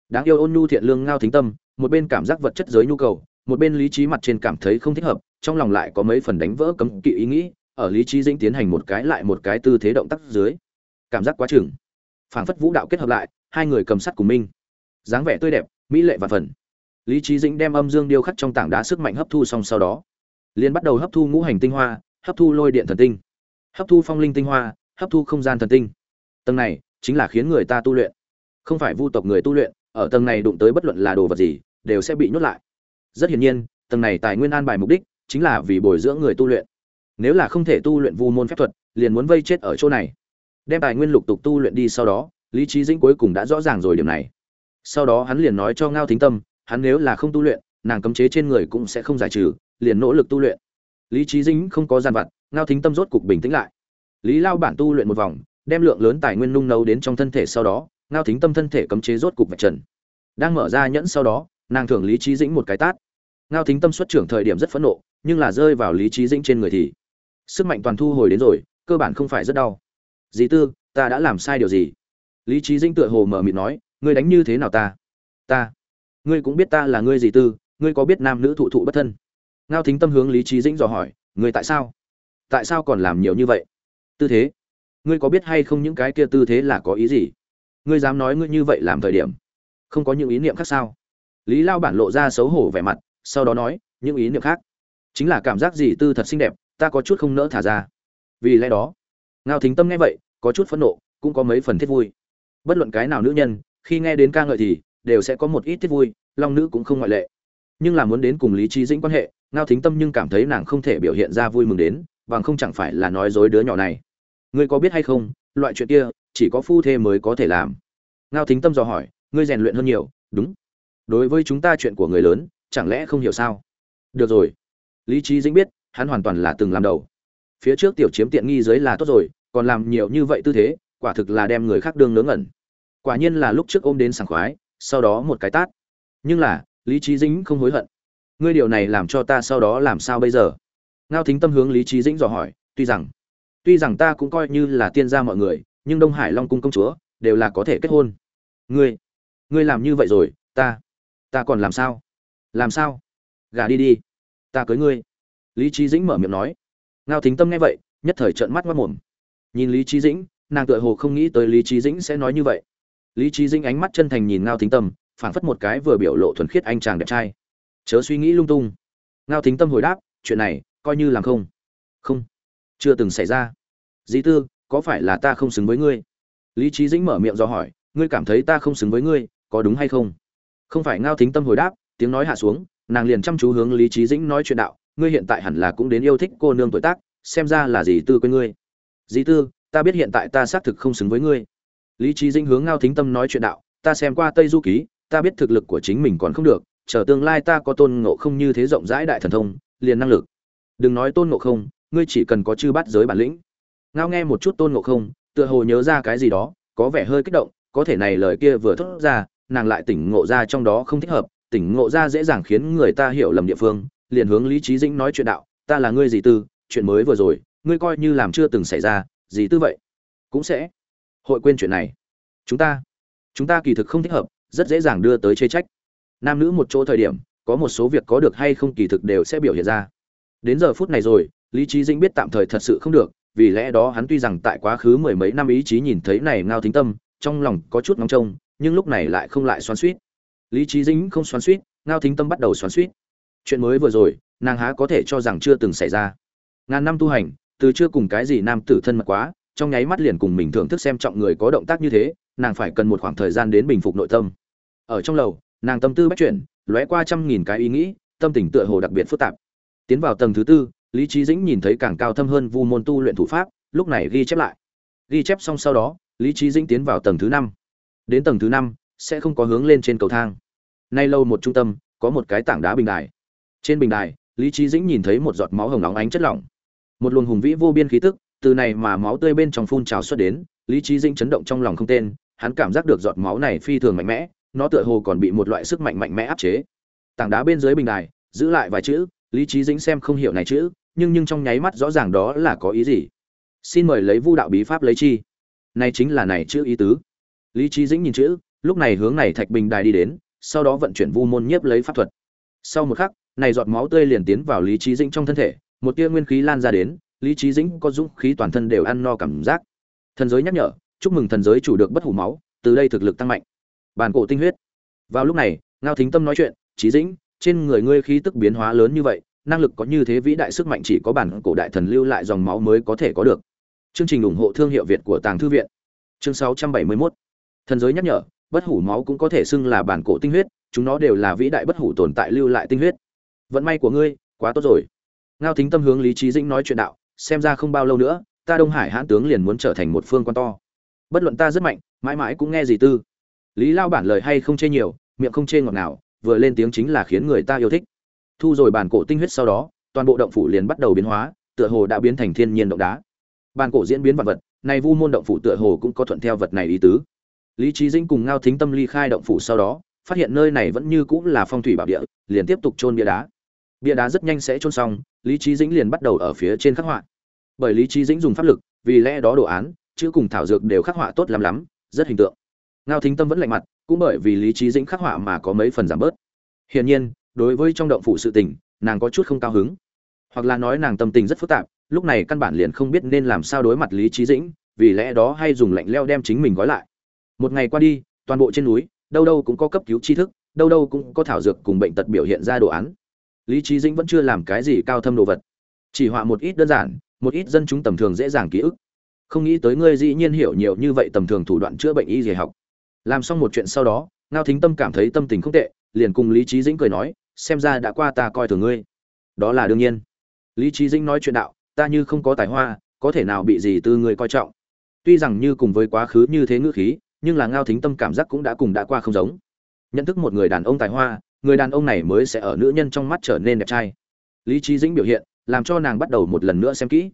Đáng yêu ôn nhu thiện lương ngao thính tâm, một bên cảm giác vật chất giới nhu cầu một bên lý trí mặt trên cảm thấy không thích hợp, trong lòng lại có mấy phần đánh vỡ cấm kỵ ý nghĩ, ở lý trí dĩnh tiến hành một cái lại một cái tư thế động tác dưới. Cảm giác quá chừng. Phảng phất vũ đạo kết hợp lại, hai người cầm sắt cùng minh dáng vẻ tươi đẹp, mỹ lệ và phần. Lý trí dĩnh đem âm dương điêu khắc trong tảng đá sức mạnh hấp thu xong sau đó, liền bắt đầu hấp thu ngũ hành tinh hoa, hấp thu lôi điện thần tinh, hấp thu phong linh tinh hoa, hấp thu không gian thần tinh. Tầng này chính là khiến người ta tu luyện. Không phải vu tộc người tu luyện, ở tầng này đụng tới bất luận là đồ vật gì, đều sẽ bị nhốt lại rất hiển nhiên, tầng này tài nguyên an bài mục đích chính là vì bồi dưỡng người tu luyện. Nếu là không thể tu luyện vu môn phép thuật, liền muốn vây chết ở chỗ này. Đem tài nguyên lục tục tu luyện đi sau đó, lý trí dĩnh cuối cùng đã rõ ràng rồi điểm này. Sau đó hắn liền nói cho ngao thính tâm, hắn nếu là không tu luyện, nàng cấm chế trên người cũng sẽ không giải trừ, liền nỗ lực tu luyện. Lý trí dĩnh không có gian vặt, ngao thính tâm rốt cục bình tĩnh lại. Lý lao bản tu luyện một vòng, đem lượng lớn tài nguyên nung nấu đến trong thân thể sau đó, ngao thính tâm thân thể cấm chế rốt cục vạch trần. Đang mở ra nhẫn sau đó nàng thưởng lý trí dĩnh một cái tát. Ngao thính tâm xuất trưởng thời điểm rất phẫn nộ, nhưng là rơi vào lý trí dĩnh trên người thì sức mạnh toàn thu hồi đến rồi, cơ bản không phải rất đau. Dì tư, ta đã làm sai điều gì? Lý trí dĩnh tựa hồ mở mịt nói, ngươi đánh như thế nào ta? Ta? Ngươi cũng biết ta là ngươi, dì tư, ngươi có biết nam nữ thụ thụ bất thân? Ngao thính tâm hướng lý trí dĩnh dò hỏi, ngươi tại sao? Tại sao còn làm nhiều như vậy? Tư thế? Ngươi có biết hay không những cái kia tư thế là có ý gì? Ngươi dám nói ngươi như vậy làm thời điểm, không có những ý niệm khác sao? Lý lao bản lộ ra xấu hổ vẻ mặt, sau đó nói, những ý niệm khác, chính là cảm giác gì tư thật xinh đẹp, ta có chút không nỡ thả ra. Vì lẽ đó, ngao thính tâm nghe vậy, có chút phẫn nộ, cũng có mấy phần thiết vui. Bất luận cái nào nữ nhân, khi nghe đến ca ngợi thì, đều sẽ có một ít thiết vui, long nữ cũng không ngoại lệ. Nhưng là muốn đến cùng lý trí dĩnh quan hệ, ngao thính tâm nhưng cảm thấy nàng không thể biểu hiện ra vui mừng đến, bằng không chẳng phải là nói dối đứa nhỏ này. Ngươi có biết hay không, loại chuyện kia, chỉ có phu thê mới có thể làm. Ngao thính tâm dò hỏi, ngươi rèn luyện hơn nhiều, đúng đối với chúng ta chuyện của người lớn, chẳng lẽ không hiểu sao? Được rồi. Lý trí dĩnh biết, hắn hoàn toàn là từng làm đầu. Phía trước tiểu chiếm tiện nghi dưới là tốt rồi, còn làm nhiều như vậy tư thế, quả thực là đem người khác đương nướng ngẩn. Quả nhiên là lúc trước ôm đến sảng khoái, sau đó một cái tát. Nhưng là, lý trí dĩnh không hối hận. Ngươi điều này làm cho ta sau đó làm sao bây giờ? Ngao thính tâm hướng lý trí dĩnh dò hỏi, tuy rằng tuy rằng ta cũng coi như là tiên gia mọi người, nhưng đông hải long cung công chúa, đều là có thể kết hôn. Ngươi ngươi làm như vậy rồi, ta ta còn làm sao? Làm sao? Gà đi đi. Ta cưới ngươi. Lý trí dĩnh mở miệng nói. Ngao thính tâm nghe vậy, nhất thời trợn mắt mất mồm nhìn lý trí dĩnh, nàng tựa hồ không nghĩ tới lý trí dĩnh sẽ nói như vậy. Lý trí dĩnh ánh mắt chân thành nhìn ngao thính tâm, phảng phất một cái vừa biểu lộ thuần khiết anh chàng đẹp trai. Chớ suy nghĩ lung tung. Ngao thính tâm hồi đáp, chuyện này, coi như làm không. Không. Chưa từng xảy ra. Dĩ tư, có phải là ta không xứng với ngươi? Lý trí dĩnh mở miệng do hỏi, ngươi cảm thấy ta không xứng với ngươi, có đúng hay không? Không phải ngao thính tâm hồi đáp, tiếng nói hạ xuống, nàng liền chăm chú hướng lý trí dĩnh nói chuyện đạo, ngươi hiện tại hẳn là cũng đến yêu thích cô nương tuổi tác, xem ra là gì tư quên ngươi. Dĩ tư, ta biết hiện tại ta xác thực không xứng với ngươi. Lý trí dĩnh hướng ngao thính tâm nói chuyện đạo, ta xem qua tây du ký, ta biết thực lực của chính mình còn không được, chờ tương lai ta có tôn ngộ không như thế rộng rãi đại thần thông, liền năng lực. Đừng nói tôn ngộ không, ngươi chỉ cần có chư bắt giới bản lĩnh. Ngao nghe một chút tôn ngộ không, tựa hồ nhớ ra cái gì đó, có vẻ hơi kích động, có thể này lời kia vừa thốt ra nàng lại tỉnh ngộ ra trong đó không thích hợp, tỉnh ngộ ra dễ dàng khiến người ta hiểu lầm địa phương, liền hướng lý trí dĩnh nói chuyện đạo, ta là ngươi gì tư, chuyện mới vừa rồi, ngươi coi như làm chưa từng xảy ra gì tư vậy cũng sẽ hội quên chuyện này. Chúng ta chúng ta kỳ thực không thích hợp, rất dễ dàng đưa tới chê trách. Nam nữ một chỗ thời điểm, có một số việc có được hay không kỳ thực đều sẽ biểu hiện ra. Đến giờ phút này rồi, lý trí dĩnh biết tạm thời thật sự không được, vì lẽ đó hắn tuy rằng tại quá khứ mười mấy năm ý chí nhìn thấy này ngao thính tâm, trong lòng có chút ngóng trông nhưng lúc này lại không lại xoắn suýt. Lý trí dĩnh không xoắn suýt, ngao thính tâm bắt đầu xoắn suýt. Chuyện mới vừa rồi, nàng há có thể cho rằng chưa từng xảy ra. Ngàn năm tu hành, từ chưa cùng cái gì nam tử thân mật quá, trong nháy mắt liền cùng mình thưởng thức xem trọng người có động tác như thế, nàng phải cần một khoảng thời gian đến bình phục nội tâm. Ở trong lầu, nàng tâm tư bắt chuyển, lóe qua trăm nghìn cái ý nghĩ, tâm tình tựa hồ đặc biệt phức tạp. Tiến vào tầng thứ tư, lý trí dĩnh nhìn thấy càng cao thâm hơn vu môn tu luyện thủ pháp, lúc này ghi chép lại. Ghi chép xong sau đó, lý trí dĩnh tiến vào tầng thứ năm đến tầng thứ năm, sẽ không có hướng lên trên cầu thang. Nay lâu một trung tâm, có một cái tảng đá bình đài. Trên bình đài, lý trí dĩnh nhìn thấy một giọt máu hồng nóng ánh chất lỏng. Một luồng hùng vĩ vô biên khí tức, từ này mà máu tươi bên trong phun trào xuất đến, lý trí dĩnh chấn động trong lòng không tên, hắn cảm giác được giọt máu này phi thường mạnh mẽ, nó tựa hồ còn bị một loại sức mạnh mạnh mẽ áp chế. Tảng đá bên dưới bình đài, giữ lại vài chữ, lý trí dĩnh xem không hiểu này chữ, nhưng nhưng trong nháy mắt rõ ràng đó là có ý gì. Xin mời lấy vu đạo bí pháp lấy chi. Này chính là này chữ ý tứ lý trí dĩnh nhìn chữ, lúc này hướng này thạch bình đài đi đến, sau đó vận chuyển vu môn nhiếp lấy pháp thuật. Sau một khắc, này giọt máu tươi liền tiến vào lý trí dĩnh trong thân thể, một tia nguyên khí lan ra đến, lý trí dĩnh có dũng khí toàn thân đều ăn no cảm giác. Thần giới nhắc nhở, chúc mừng thần giới chủ được bất hủ máu, từ đây thực lực tăng mạnh. Bàn cổ tinh huyết. Vào lúc này, ngao thính tâm nói chuyện trí dĩnh, trên người ngươi khí tức biến hóa lớn như vậy, năng lực có như thế vĩ đại sức mạnh chỉ có bản cổ đại thần lưu lại dòng máu mới có thể có được. Chương trình ủng hộ thương hiệu việt của tàng thư viện. Chương 671 thần giới nhắc nhở, bất hủ máu cũng có thể xưng là bản cổ tinh huyết, chúng nó đều là vĩ đại bất hủ tồn tại lưu lại tinh huyết. Vận may của ngươi, quá tốt rồi. Ngao thính tâm hướng lý trí dĩnh nói chuyện đạo, xem ra không bao lâu nữa, ta đông hải hãn tướng liền muốn trở thành một phương quan to. Bất luận ta rất mạnh, mãi mãi cũng nghe gì tư. Lý lao bản lời hay không chê nhiều, miệng không chê ngọt nào vừa lên tiếng chính là khiến người ta yêu thích. Thu rồi bản cổ tinh huyết sau đó, toàn bộ động phủ liền bắt đầu biến hóa, tựa hồ đã biến thành thiên nhiên động đá. Bản cổ diễn biến vật vật này vu môn động phủ tựa hồ cũng có thuận theo vật này ý tứ lý trí dĩnh cùng ngao thính tâm ly khai động phủ sau đó, phát hiện nơi này vẫn như cũng là phong thủy bảo địa, liền tiếp tục chôn bia đá. Bia đá rất nhanh sẽ chôn xong, lý trí dĩnh liền bắt đầu ở phía trên khắc họa. Bởi lý trí dĩnh dùng pháp lực, vì lẽ đó đồ án, chữ cùng thảo dược đều khắc họa tốt lắm lắm, rất hình tượng. Ngao thính tâm vẫn lạnh mặt, cũng bởi vì lý trí dĩnh khắc họa mà có mấy phần giảm bớt. Hiển nhiên, đối với trong động phủ sự tình, nàng có chút không cao hứng. Hoặc là nói nàng tâm tình rất phức tạp, lúc này căn bản liền không biết nên làm sao đối mặt lý trí dĩnh, vì lẽ đó hay dùng lạnh leo đem chính mình gói lại một ngày qua đi, toàn bộ trên núi, đâu đâu cũng có cấp cứu tri thức, đâu đâu cũng có thảo dược cùng bệnh tật biểu hiện ra đồ án. Lý trí dĩnh vẫn chưa làm cái gì cao thâm đồ vật. Chỉ họa một ít đơn giản, một ít dân chúng tầm thường dễ dàng ký ức. Không nghĩ tới ngươi dĩ nhiên hiểu nhiều như vậy tầm thường thủ đoạn chữa bệnh y dạy học. Làm xong một chuyện sau đó, ngao thính tâm cảm thấy tâm tình không tệ, liền cùng lý trí dĩnh cười nói, xem ra đã qua ta coi thường ngươi. Đó là đương nhiên. Lý trí dĩnh nói chuyện đạo, ta như không có tài hoa, có thể nào bị gì từ ngươi coi trọng? Tuy rằng như cùng với quá khứ như thế ngữ khí nhưng là ngao thính tâm cảm giác cũng đã cùng đã qua không giống. Nhận thức một người đàn ông tài hoa, người đàn ông này mới sẽ ở nữ nhân trong mắt trở nên đẹp trai. Lý trí dĩnh biểu hiện, làm cho nàng bắt đầu một lần nữa xem kỹ.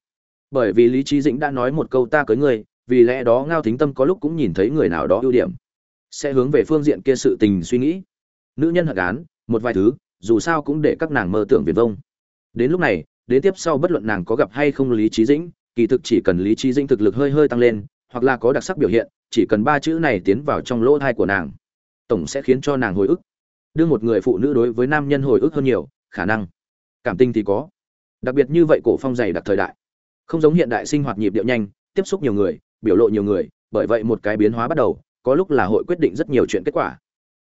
Bởi vì lý trí dĩnh đã nói một câu ta cưới người, vì lẽ đó ngao thính tâm có lúc cũng nhìn thấy người nào đó ưu điểm. Sẽ hướng về phương diện kia sự tình suy nghĩ. Nữ nhân hận án, một vài thứ, dù sao cũng để các nàng mơ tưởng viền vông. Đến lúc này, đến tiếp sau bất luận nàng có gặp hay không lý trí dĩnh, kỳ thực chỉ cần lý trí dĩnh thực lực hơi hơi tăng lên hoặc là có đặc sắc biểu hiện, chỉ cần ba chữ này tiến vào trong lỗ thai của nàng, tổng sẽ khiến cho nàng hồi ức. Đưa một người phụ nữ đối với nam nhân hồi ức hơn nhiều, khả năng, cảm tình thì có. Đặc biệt như vậy cổ phong dày đặc thời đại. Không giống hiện đại sinh hoạt nhịp điệu nhanh, tiếp xúc nhiều người, biểu lộ nhiều người, bởi vậy một cái biến hóa bắt đầu, có lúc là hội quyết định rất nhiều chuyện kết quả.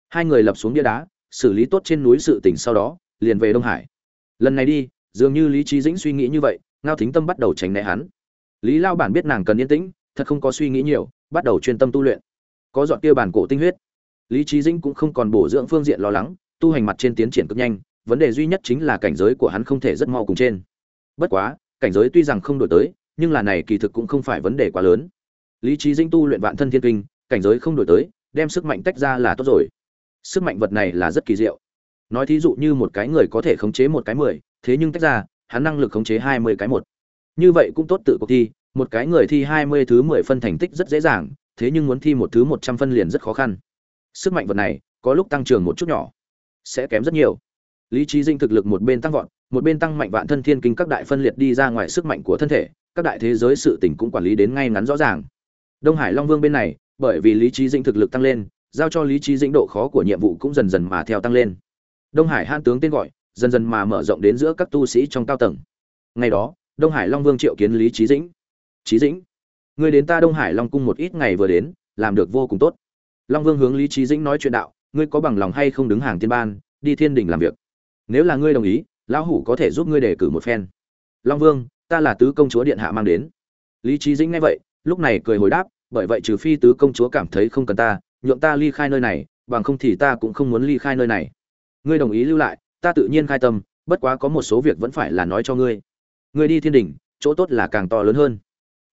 Hai người lập xuống bia đá, xử lý tốt trên núi sự tỉnh sau đó, liền về đông hải. Lần này đi, dường như lý trí dĩnh suy nghĩ như vậy, ngao thính tâm bắt đầu tránh né hắn. Lý lao bản biết nàng cần yên tĩnh thật không có suy nghĩ nhiều, bắt đầu chuyên tâm tu luyện. Có dọn kia bản cổ tinh huyết. Lý trí dĩnh cũng không còn bổ dưỡng phương diện lo lắng, tu hành mặt trên tiến triển cực nhanh, vấn đề duy nhất chính là cảnh giới của hắn không thể rất mau cùng trên. Bất quá, cảnh giới tuy rằng không đổi tới, nhưng là này kỳ thực cũng không phải vấn đề quá lớn. Lý trí dĩnh tu luyện vạn thân thiên kinh, cảnh giới không đổi tới, đem sức mạnh tách ra là tốt rồi. Sức mạnh vật này là rất kỳ diệu. Nói thí dụ như một cái người có thể khống chế một cái mười, thế nhưng tách ra, hắn năng lực khống chế hai mươi cái một. Như vậy cũng tốt tự cuộc thi một cái người thi hai mươi thứ mười phân thành tích rất dễ dàng, thế nhưng muốn thi một thứ một trăm phân liền rất khó khăn. Sức mạnh vật này, có lúc tăng trưởng một chút nhỏ, sẽ kém rất nhiều. Lý trí dinh thực lực một bên tăng vọt, một bên tăng mạnh vạn thân thiên kinh các đại phân liệt đi ra ngoài sức mạnh của thân thể, các đại thế giới sự tỉnh cũng quản lý đến ngay ngắn rõ ràng. Đông hải long vương bên này, bởi vì lý trí dinh thực lực tăng lên, giao cho lý trí dinh độ khó của nhiệm vụ cũng dần dần mà theo tăng lên. Đông hải han tướng tên gọi, dần dần mà mở rộng đến giữa các tu sĩ trong cao tầng. Ngày đó, đông hải long vương triệu kiến lý trí dĩnh trí dĩnh người đến ta đông hải long cung một ít ngày vừa đến, làm được vô cùng tốt. Long vương hướng lý trí dĩnh nói chuyện đạo, ngươi có bằng lòng hay không đứng hàng tiên ban, đi thiên đình làm việc? Nếu là ngươi đồng ý, lão hủ có thể giúp ngươi đề cử một phen. Long vương, ta là tứ công chúa điện hạ mang đến. Lý trí dĩnh nghe vậy, lúc này cười hồi đáp, bởi vậy trừ phi tứ công chúa cảm thấy không cần ta, nhượng ta ly khai nơi này, bằng không thì ta cũng không muốn ly khai nơi này. Ngươi đồng ý lưu lại, ta tự nhiên khai tâm, bất quá có một số việc vẫn phải là nói cho ngươi. Ngươi đi thiên đình, chỗ tốt là càng to lớn hơn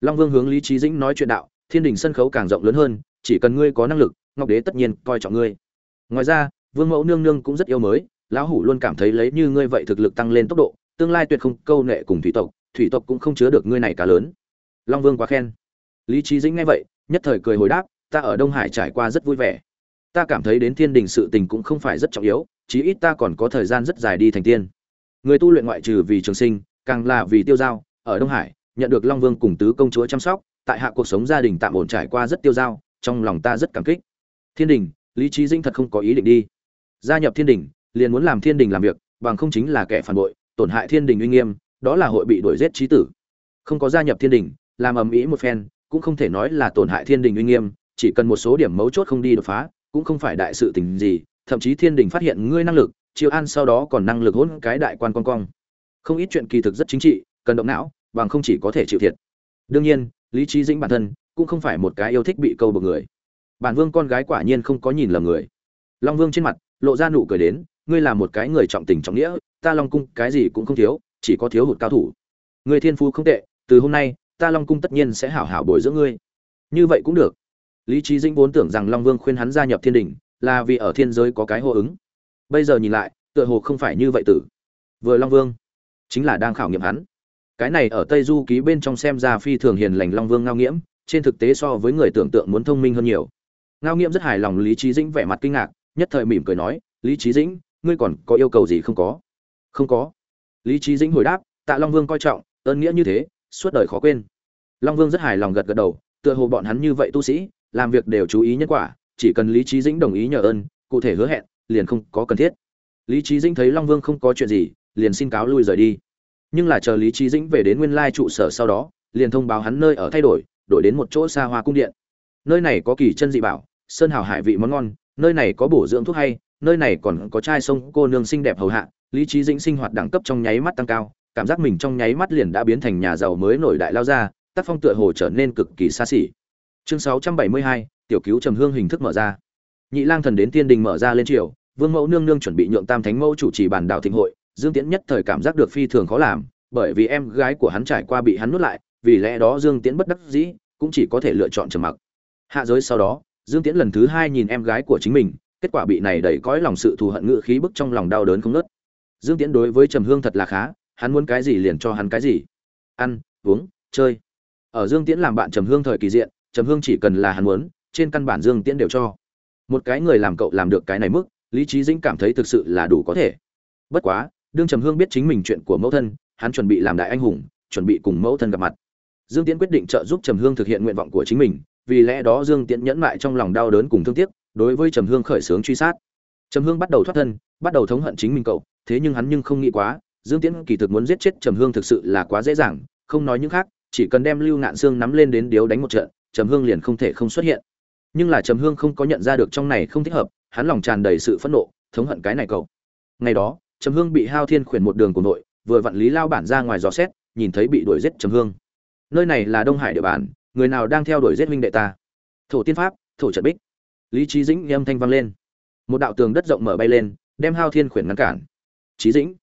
long vương hướng lý trí dĩnh nói chuyện đạo, thiên đình sân khấu càng rộng lớn hơn, chỉ cần ngươi có năng lực, ngọc đế tất nhiên coi trọng ngươi. Ngoài ra, vương mẫu nương nương cũng rất yêu mới, lão hủ luôn cảm thấy lấy như ngươi vậy thực lực tăng lên tốc độ, tương lai tuyệt không câu nệ cùng thủy tộc thủy tộc cũng không chứa được ngươi này cá lớn. Long vương quá khen. Lý trí dĩnh nghe vậy, nhất thời cười hồi đáp, ta ở đông hải trải qua rất vui vẻ. Ta cảm thấy đến thiên đình sự tình cũng không phải rất trọng yếu, chí ít ta còn có thời gian rất dài đi thành tiên. Người tu luyện ngoại trừ vì trường sinh, càng là vì tiêu giao, ở đông hải nhận được long vương cùng tứ công chúa chăm sóc tại hạ cuộc sống gia đình tạm ổn trải qua rất tiêu dao, trong lòng ta rất cảm kích. Thiên đình lý trí dinh thật không có ý định đi. Gia nhập thiên đình liền muốn làm thiên đình làm việc bằng không chính là kẻ phản bội tổn hại thiên đình uy nghiêm đó là hội bị đuổi giết trí tử. Không có gia nhập thiên đình làm ầm ĩ một phen cũng không thể nói là tổn hại thiên đình uy nghiêm chỉ cần một số điểm mấu chốt không đi đột phá cũng không phải đại sự tình gì thậm chí thiên đình phát hiện ngươi năng lực chiêu an sau đó còn năng lực hỗn cái đại quan con cong. Không ít chuyện kỳ thực rất chính trị cần động não bằng không chỉ có thể chịu thiệt. Đương nhiên, lý trí dĩnh bản thân cũng không phải một cái yêu thích bị câu buộc người. Bản vương con gái quả nhiên không có nhìn lầm người. Long vương trên mặt lộ ra nụ cười đến, ngươi là một cái người trọng tình trọng nghĩa, ta long cung cái gì cũng không thiếu, chỉ có thiếu hụt cao thủ. Ngươi thiên phú không tệ, từ hôm nay, ta long cung tất nhiên sẽ hảo hảo bồi dưỡng ngươi. Như vậy cũng được. Lý trí dĩnh vốn tưởng rằng long vương khuyên hắn gia nhập thiên đình, là vì ở thiên giới có cái hô ứng. Bây giờ nhìn lại, tựa hồ không phải như vậy tử. Vừa long vương, chính là đang khảo nghiệm hắn cái này ở tây du ký bên trong xem ra phi thường hiền lành long vương ngao nghiễm, trên thực tế so với người tưởng tượng muốn thông minh hơn nhiều. Ngao nghiễm rất hài lòng lý trí dĩnh vẻ mặt kinh ngạc, nhất thời mỉm cười nói, lý trí dĩnh, ngươi còn có yêu cầu gì không có? Không có. Lý trí dĩnh hồi đáp, tạ long vương coi trọng, ơn nghĩa như thế, suốt đời khó quên. Long vương rất hài lòng gật gật đầu, tựa hồ bọn hắn như vậy tu sĩ, làm việc đều chú ý nhân quả, chỉ cần lý trí dĩnh đồng ý nhờ ơn, cụ thể hứa hẹn, liền không có cần thiết. Lý trí dĩnh thấy long vương không có chuyện gì, liền xin cáo lui rời đi nhưng là chờ lý trí dĩnh về đến nguyên lai trụ sở sau đó liền thông báo hắn nơi ở thay đổi đổi đến một chỗ xa hoa cung điện. Nơi này có kỳ chân dị bảo sơn hào hải vị món ngon nơi này có bổ dưỡng thuốc hay nơi này còn có trai sông cô nương xinh đẹp hầu hạ lý trí dĩnh sinh hoạt đẳng cấp trong nháy mắt tăng cao cảm giác mình trong nháy mắt liền đã biến thành nhà giàu mới nổi đại lao ra tác phong tựa hồ trở nên cực kỳ xa xỉ. Chương 672, tiểu cứu trầm hương hình thức mở ra. Nhị lang thần đến tiên đình mở ra lên triều vương mẫu nương nương chuẩn bị nhượng tam thánh mẫu chủ trì bản đạo thịnh hội dương tiễn nhất thời cảm giác được phi thường khó làm, bởi vì em gái của hắn trải qua bị hắn nuốt lại, vì lẽ đó dương tiễn bất đắc dĩ, cũng chỉ có thể lựa chọn trầm mặc. Hạ giới sau đó, dương tiễn lần thứ hai nhìn em gái của chính mình, kết quả bị này đẩy cõi lòng sự thù hận ngự khí bức trong lòng đau đớn không ngớt. dương tiễn đối với trầm hương thật là khá, hắn muốn cái gì liền cho hắn cái gì. Ăn, uống, chơi. Ở dương tiễn làm bạn trầm hương thời kỳ diện, trầm hương chỉ cần là hắn muốn, trên căn bản dương tiễn đều cho. Một cái người làm cậu làm được cái này mức, lý trí dĩnh cảm thấy thực sự là đủ có thể. Bất quá đương trầm hương biết chính mình chuyện của mẫu thân, hắn chuẩn bị làm đại anh hùng, chuẩn bị cùng mẫu thân gặp mặt. Dương tiễn quyết định trợ giúp trầm hương thực hiện nguyện vọng của chính mình, vì lẽ đó dương tiễn nhẫn mại trong lòng đau đớn cùng thương tiếc, đối với trầm hương khởi xướng truy sát. Trầm hương bắt đầu thoát thân, bắt đầu thống hận chính mình cậu, thế nhưng hắn nhưng không nghĩ quá, dương tiễn kỳ thực muốn giết chết trầm hương thực sự là quá dễ dàng, không nói những khác, chỉ cần đem lưu ngạn xương nắm lên đến điếu đánh một trận, trầm hương liền không thể không xuất hiện. Nhưng là trầm hương không có nhận ra được trong này không thích hợp, hắn lòng tràn đầy sự phẫn nộ, thống hận cái này cậu. Ngày đó trầm hương bị hao thiên khuyển một đường của nội, vừa vặn lý lao bản ra ngoài dò xét, nhìn thấy bị đuổi giết trầm hương. Nơi này là đông hải địa bàn, người nào đang theo đuổi giết huynh đệ ta? Thổ tiên pháp, thổ trận bích. Lý trí dĩnh âm thanh vang lên. Một đạo tường đất rộng mở bay lên, đem hao thiên khuyển ngăn cản. Trí dĩnh.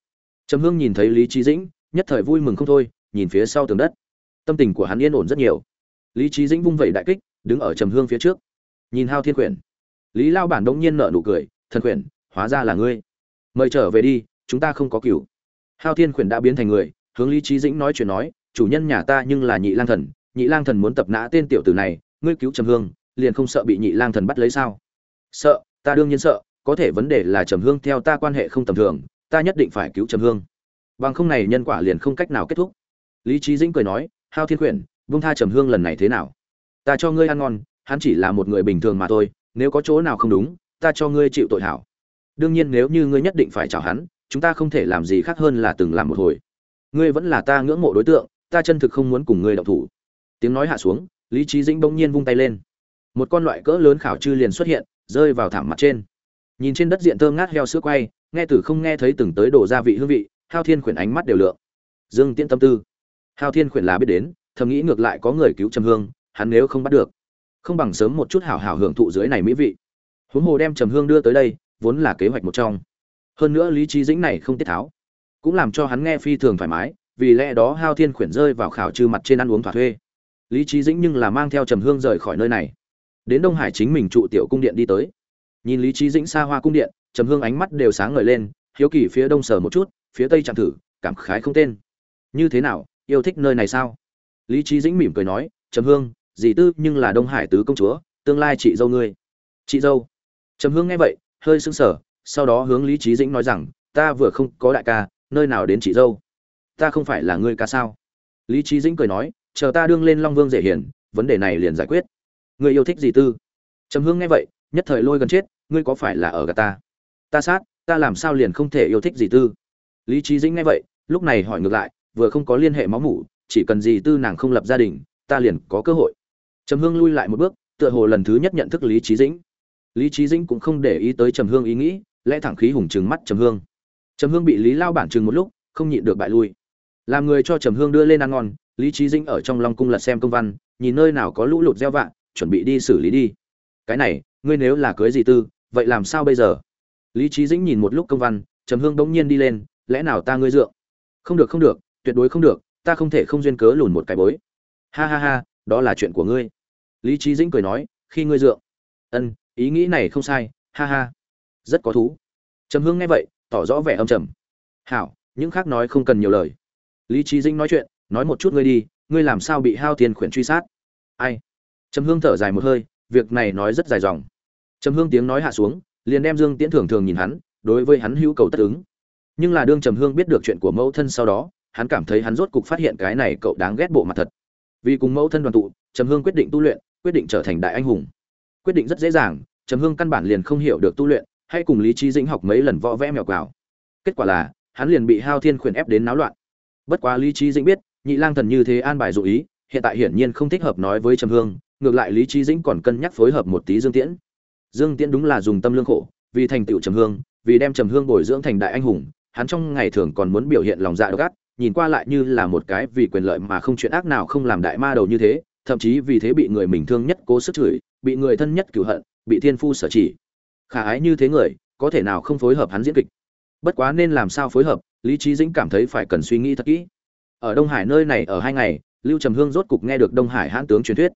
Trầm hương nhìn thấy lý trí dĩnh, nhất thời vui mừng không thôi, nhìn phía sau tường đất. Tâm tình của hắn yên ổn rất nhiều. Lý trí dĩnh vung vẩy đại kích, đứng ở trầm hương phía trước. Nhìn hao thiên khuyển. Lý lao bản đông nhiên nở nụ cười, thần khuyển, hóa ra là ngươi mời trở về đi, chúng ta không có cửu. Hao thiên khuyển đã biến thành người, hướng lý trí dĩnh nói chuyện nói, chủ nhân nhà ta nhưng là nhị lang thần, nhị lang thần muốn tập nã tên tiểu tử này, ngươi cứu trầm hương, liền không sợ bị nhị lang thần bắt lấy sao? Sợ, ta đương nhiên sợ, có thể vấn đề là trầm hương theo ta quan hệ không tầm thường, ta nhất định phải cứu trầm hương. Bằng không này nhân quả liền không cách nào kết thúc. Lý trí dĩnh cười nói, hao thiên quyển vung tha trầm hương lần này thế nào? Ta cho ngươi ăn ngon, hắn chỉ là một người bình thường mà thôi, nếu có chỗ nào không đúng, ta cho ngươi chịu tội hảo đương nhiên nếu như ngươi nhất định phải chào hắn, chúng ta không thể làm gì khác hơn là từng làm một hồi. Ngươi vẫn là ta ngưỡng mộ đối tượng, ta chân thực không muốn cùng ngươi động thủ. Tiếng nói hạ xuống, lý trí dĩnh bỗng nhiên vung tay lên. Một con loại cỡ lớn khảo chư liền xuất hiện, rơi vào thảm mặt trên. Nhìn trên đất diện thơm ngát heo sữa quay, nghe từ không nghe thấy từng tới đổ gia vị hương vị, hao thiên khuyển ánh mắt đều lượng. Dương tiễn tâm tư. Hao thiên khuyển là biết đến, thầm nghĩ ngược lại có người cứu trầm hương, hắn nếu không bắt được, không bằng sớm một chút hảo hảo hưởng thụ dưới này mỹ vị. Huống hồ đem trầm hương đưa tới đây vốn là kế hoạch một trong. Hơn nữa lý trí dĩnh này không tiết tháo, cũng làm cho hắn nghe phi thường thoải mái, vì lẽ đó hao thiên khuyển rơi vào khảo trừ mặt trên ăn uống thỏa thuê. Lý trí dĩnh nhưng là mang theo trầm hương rời khỏi nơi này. Đến đông hải chính mình trụ tiểu cung điện đi tới. Nhìn lý trí dĩnh xa hoa cung điện, trầm hương ánh mắt đều sáng ngời lên, hiếu kỳ phía đông sờ một chút, phía tây chạm thử, cảm khái không tên. Như thế nào, yêu thích nơi này sao? Lý trí dĩnh mỉm cười nói, trầm hương, dì tư nhưng là đông hải tứ công chúa, tương lai chị dâu ngươi. Chị dâu? Trầm hương nghe vậy hơi sững sờ sau đó hướng lý Chí dĩnh nói rằng ta vừa không có đại ca nơi nào đến chị dâu? Ta không phải là ngươi ca sao? Lý Chí dĩnh cười nói chờ ta đương lên long vương dễ hiển, vấn đề này liền giải quyết. Ngươi yêu thích gì tư? Trầm hương nghe vậy nhất thời lôi gần chết ngươi có phải là ở gạt ta? Ta sát ta làm sao liền không thể yêu thích gì tư? Lý Chí dĩnh nghe vậy lúc này hỏi ngược lại vừa không có liên hệ máu mủ chỉ cần gì tư nàng không lập gia đình ta liền có cơ hội. Trầm hương lui lại một bước tựa hồ lần thứ nhất nhận thức lý Chí dĩnh lý trí dĩnh cũng không để ý tới trầm hương ý nghĩ, lẽ thẳng khí hùng trừng mắt trầm hương. Trầm hương bị lý lao bản chừng một lúc, không nhịn được bại lui. Làm người cho trầm hương đưa lên ăn ngon, lý trí dĩnh ở trong long cung lật xem công văn, nhìn nơi nào có lũ lụt gieo vạ, chuẩn bị đi xử lý đi. Cái này, ngươi nếu là cưới gì tư, vậy làm sao bây giờ? Lý trí dĩnh nhìn một lúc công văn, trầm hương bỗng nhiên đi lên, lẽ nào ta ngươi dượng? Không được không được, tuyệt đối không được, ta không thể không duyên cớ lùn một cái bối. Ha ha ha, đó là chuyện của ngươi. Lý trí dĩnh cười nói, khi ngươi dượng. Ân ý nghĩ này không sai, ha ha. Rất có thú. Trầm hương nghe vậy, tỏ rõ vẻ âm trầm. Hảo, những khác nói không cần nhiều lời. Lý trí dĩnh nói chuyện, nói một chút ngươi đi, ngươi làm sao bị hao tiền khuyển truy sát? Ai? Trầm hương thở dài một hơi, việc này nói rất dài dòng. Trầm hương tiếng nói hạ xuống, liền đem dương tiễn thường thường nhìn hắn, đối với hắn hữu cầu tất ứng. Nhưng là đương trầm hương biết được chuyện của mẫu thân sau đó, hắn cảm thấy hắn rốt cục phát hiện cái này cậu đáng ghét bộ mặt thật. Vì cùng mẫu thân đoàn tụ, trầm hương quyết định tu luyện, quyết định trở thành đại anh hùng quyết định rất dễ dàng, trầm hương căn bản liền không hiểu được tu luyện, hay cùng lý trí dĩnh học mấy lần võ vẽ mèo quào. Kết quả là, hắn liền bị hao thiên khuyển ép đến náo loạn. Bất quá lý trí dĩnh biết, nhị lang thần như thế an bài dụ ý, hiện tại hiển nhiên không thích hợp nói với trầm hương, ngược lại lý trí dĩnh còn cân nhắc phối hợp một tí dương tiễn. Dương tiễn đúng là dùng tâm lương khổ, vì thành tựu trầm hương, vì đem trầm hương bồi dưỡng thành đại anh hùng, hắn trong ngày thường còn muốn biểu hiện lòng dạ độc ác, nhìn qua lại như là một cái vì quyền lợi mà không chuyện ác nào không làm đại ma đầu như thế, thậm chí vì thế bị người mình thương nhất cố sức chửi bị người thân nhất cửu hận, bị thiên phu sở chỉ. Khả ái như thế người, có thể nào không phối hợp hắn diễn kịch? Bất quá nên làm sao phối hợp, lý trí dĩnh cảm thấy phải cần suy nghĩ thật kỹ. Ở đông hải nơi này ở hai ngày, lưu trầm hương rốt cục nghe được đông hải hãn tướng truyền thuyết.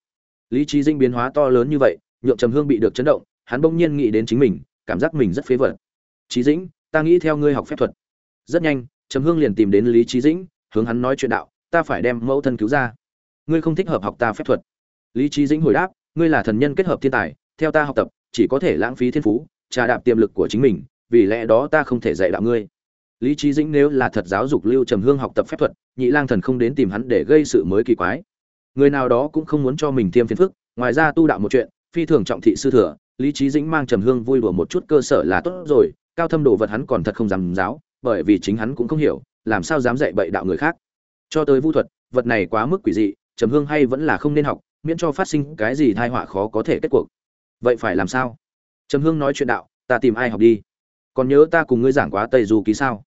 Lý trí dĩnh biến hóa to lớn như vậy, nhượng trầm hương bị được chấn động, hắn bỗng nhiên nghĩ đến chính mình, cảm giác mình rất phế vật. Trí dĩnh, ta nghĩ theo ngươi học phép thuật. Rất nhanh, trầm hương liền tìm đến lý trí dĩnh, hướng hắn nói chuyện đạo, ta phải đem mẫu thân cứu ra. Ngươi không thích hợp học ta phép thuật. Lý trí dĩnh hồi đáp ngươi là thần nhân kết hợp thiên tài, theo ta học tập, chỉ có thể lãng phí thiên phú, trà đạp tiềm lực của chính mình, vì lẽ đó ta không thể dạy đạo ngươi. Lý trí dĩnh nếu là thật giáo dục lưu trầm hương học tập phép thuật, nhị lang thần không đến tìm hắn để gây sự mới kỳ quái. Người nào đó cũng không muốn cho mình tiêm phiền phức, ngoài ra tu đạo một chuyện, phi thường trọng thị sư thừa, lý trí dĩnh mang trầm hương vui đùa một chút cơ sở là tốt rồi, cao thâm đồ vật hắn còn thật không dám giáo, bởi vì chính hắn cũng không hiểu, làm sao dám dạy bậy đạo người khác. Cho tới vu thuật, vật này quá mức quỷ dị, trầm hương hay vẫn là không nên học miễn cho phát sinh cái gì thai họa khó có thể kết cuộc. Vậy phải làm sao? Trầm hương nói chuyện đạo, ta tìm ai học đi? Còn nhớ ta cùng ngươi giảng quá tây du ký sao?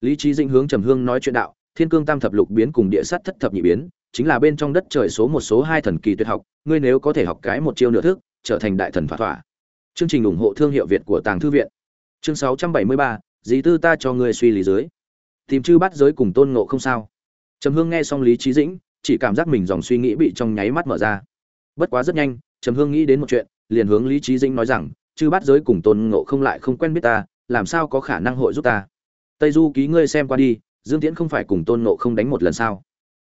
Lý trí dĩnh hướng trầm hương nói chuyện đạo, thiên cương tam thập lục biến cùng địa sắt thất thập nhị biến, chính là bên trong đất trời số một số hai thần kỳ tuyệt học, ngươi nếu có thể học cái một chiêu nửa thức, trở thành đại thần thỏa thỏa. Chương trình ủng hộ thương hiệu việt của tàng thư viện. Chương sáu trăm bảy mươi ba, dí tư ta cho ngươi suy lý dưới tìm chư bắt giới cùng tôn ngộ không sao? Trầm hương nghe xong lý trí dĩnh chỉ cảm giác mình dòng suy nghĩ bị trong nháy mắt mở ra. Bất quá rất nhanh, trầm hương nghĩ đến một chuyện, liền hướng lý trí dĩnh nói rằng, chư bát giới cùng tôn ngộ không lại không quen biết ta, làm sao có khả năng hội giúp ta? Tây du ký ngươi xem qua đi, dương tiễn không phải cùng tôn ngộ không đánh một lần sao?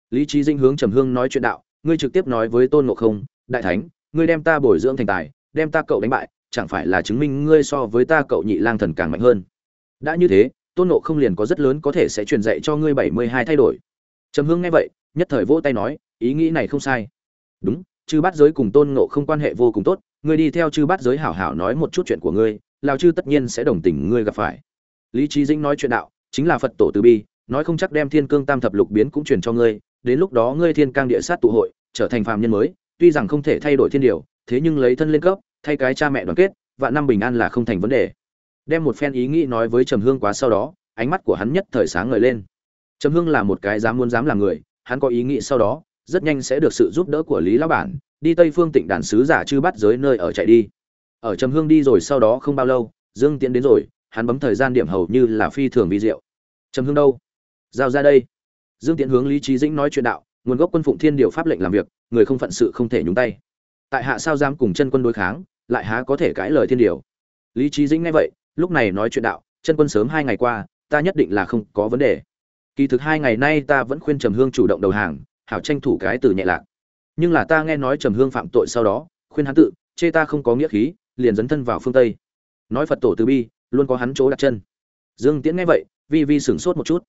Lý trí dĩnh hướng trầm hương nói chuyện đạo, ngươi trực tiếp nói với tôn ngộ không, đại thánh, ngươi đem ta bồi dưỡng thành tài, đem ta cậu đánh bại, chẳng phải là chứng minh ngươi so với ta cậu nhị lang thần càng mạnh hơn? Đã như thế, tôn nộ không liền có rất lớn có thể sẽ truyền dạy cho ngươi bảy mươi hai thay đổi. Trầm hương nghe vậy nhất thời vỗ tay nói, ý nghĩ này không sai. Đúng, chư bát giới cùng tôn ngộ không quan hệ vô cùng tốt, ngươi đi theo chư bát giới hảo hảo nói một chút chuyện của ngươi lao chư tất nhiên sẽ đồng tình ngươi gặp phải. Lý trí dĩnh nói chuyện đạo, chính là phật tổ từ bi, nói không chắc đem thiên cương tam thập lục biến cũng truyền cho ngươi, đến lúc đó ngươi thiên cang địa sát tụ hội, trở thành phàm nhân mới, tuy rằng không thể thay đổi thiên điều, thế nhưng lấy thân lên cấp, thay cái cha mẹ đoàn kết và năm bình an là không thành vấn đề. Đem một phen ý nghĩ nói với trầm hương quá sau đó, ánh mắt của hắn nhất thời sáng ngời lên. Trầm hương là một cái dám muốn dám làm người hắn có ý nghĩ sau đó, rất nhanh sẽ được sự giúp đỡ của lý lão bản, đi tây phương tịnh đàn sứ giả chư bắt giới nơi ở chạy đi. Ở trầm hương đi rồi sau đó không bao lâu, dương tiễn đến rồi, hắn bấm thời gian điểm hầu như là phi thường vi diệu. Trầm hương đâu? Giao ra đây. Dương tiễn hướng lý trí dĩnh nói chuyện đạo, nguồn gốc quân phụng thiên điều pháp lệnh làm việc, người không phận sự không thể nhúng tay. Tại hạ sao dám cùng chân quân đối kháng, lại há có thể cãi lời thiên điều? Lý trí dĩnh nghe vậy, lúc này nói chuyện đạo, chân quân sớm hai ngày qua, ta nhất định là không có vấn đề kỳ thực hai ngày nay ta vẫn khuyên trầm hương chủ động đầu hàng, hảo tranh thủ cái từ nhẹ lạc. Nhưng là ta nghe nói trầm hương phạm tội sau đó, khuyên hắn tự, chê ta không có nghĩa khí, liền dấn thân vào phương tây. Nói phật tổ từ bi, luôn có hắn chỗ đặt chân. Dương tiễn nghe vậy, vi vi sửng sốt một chút.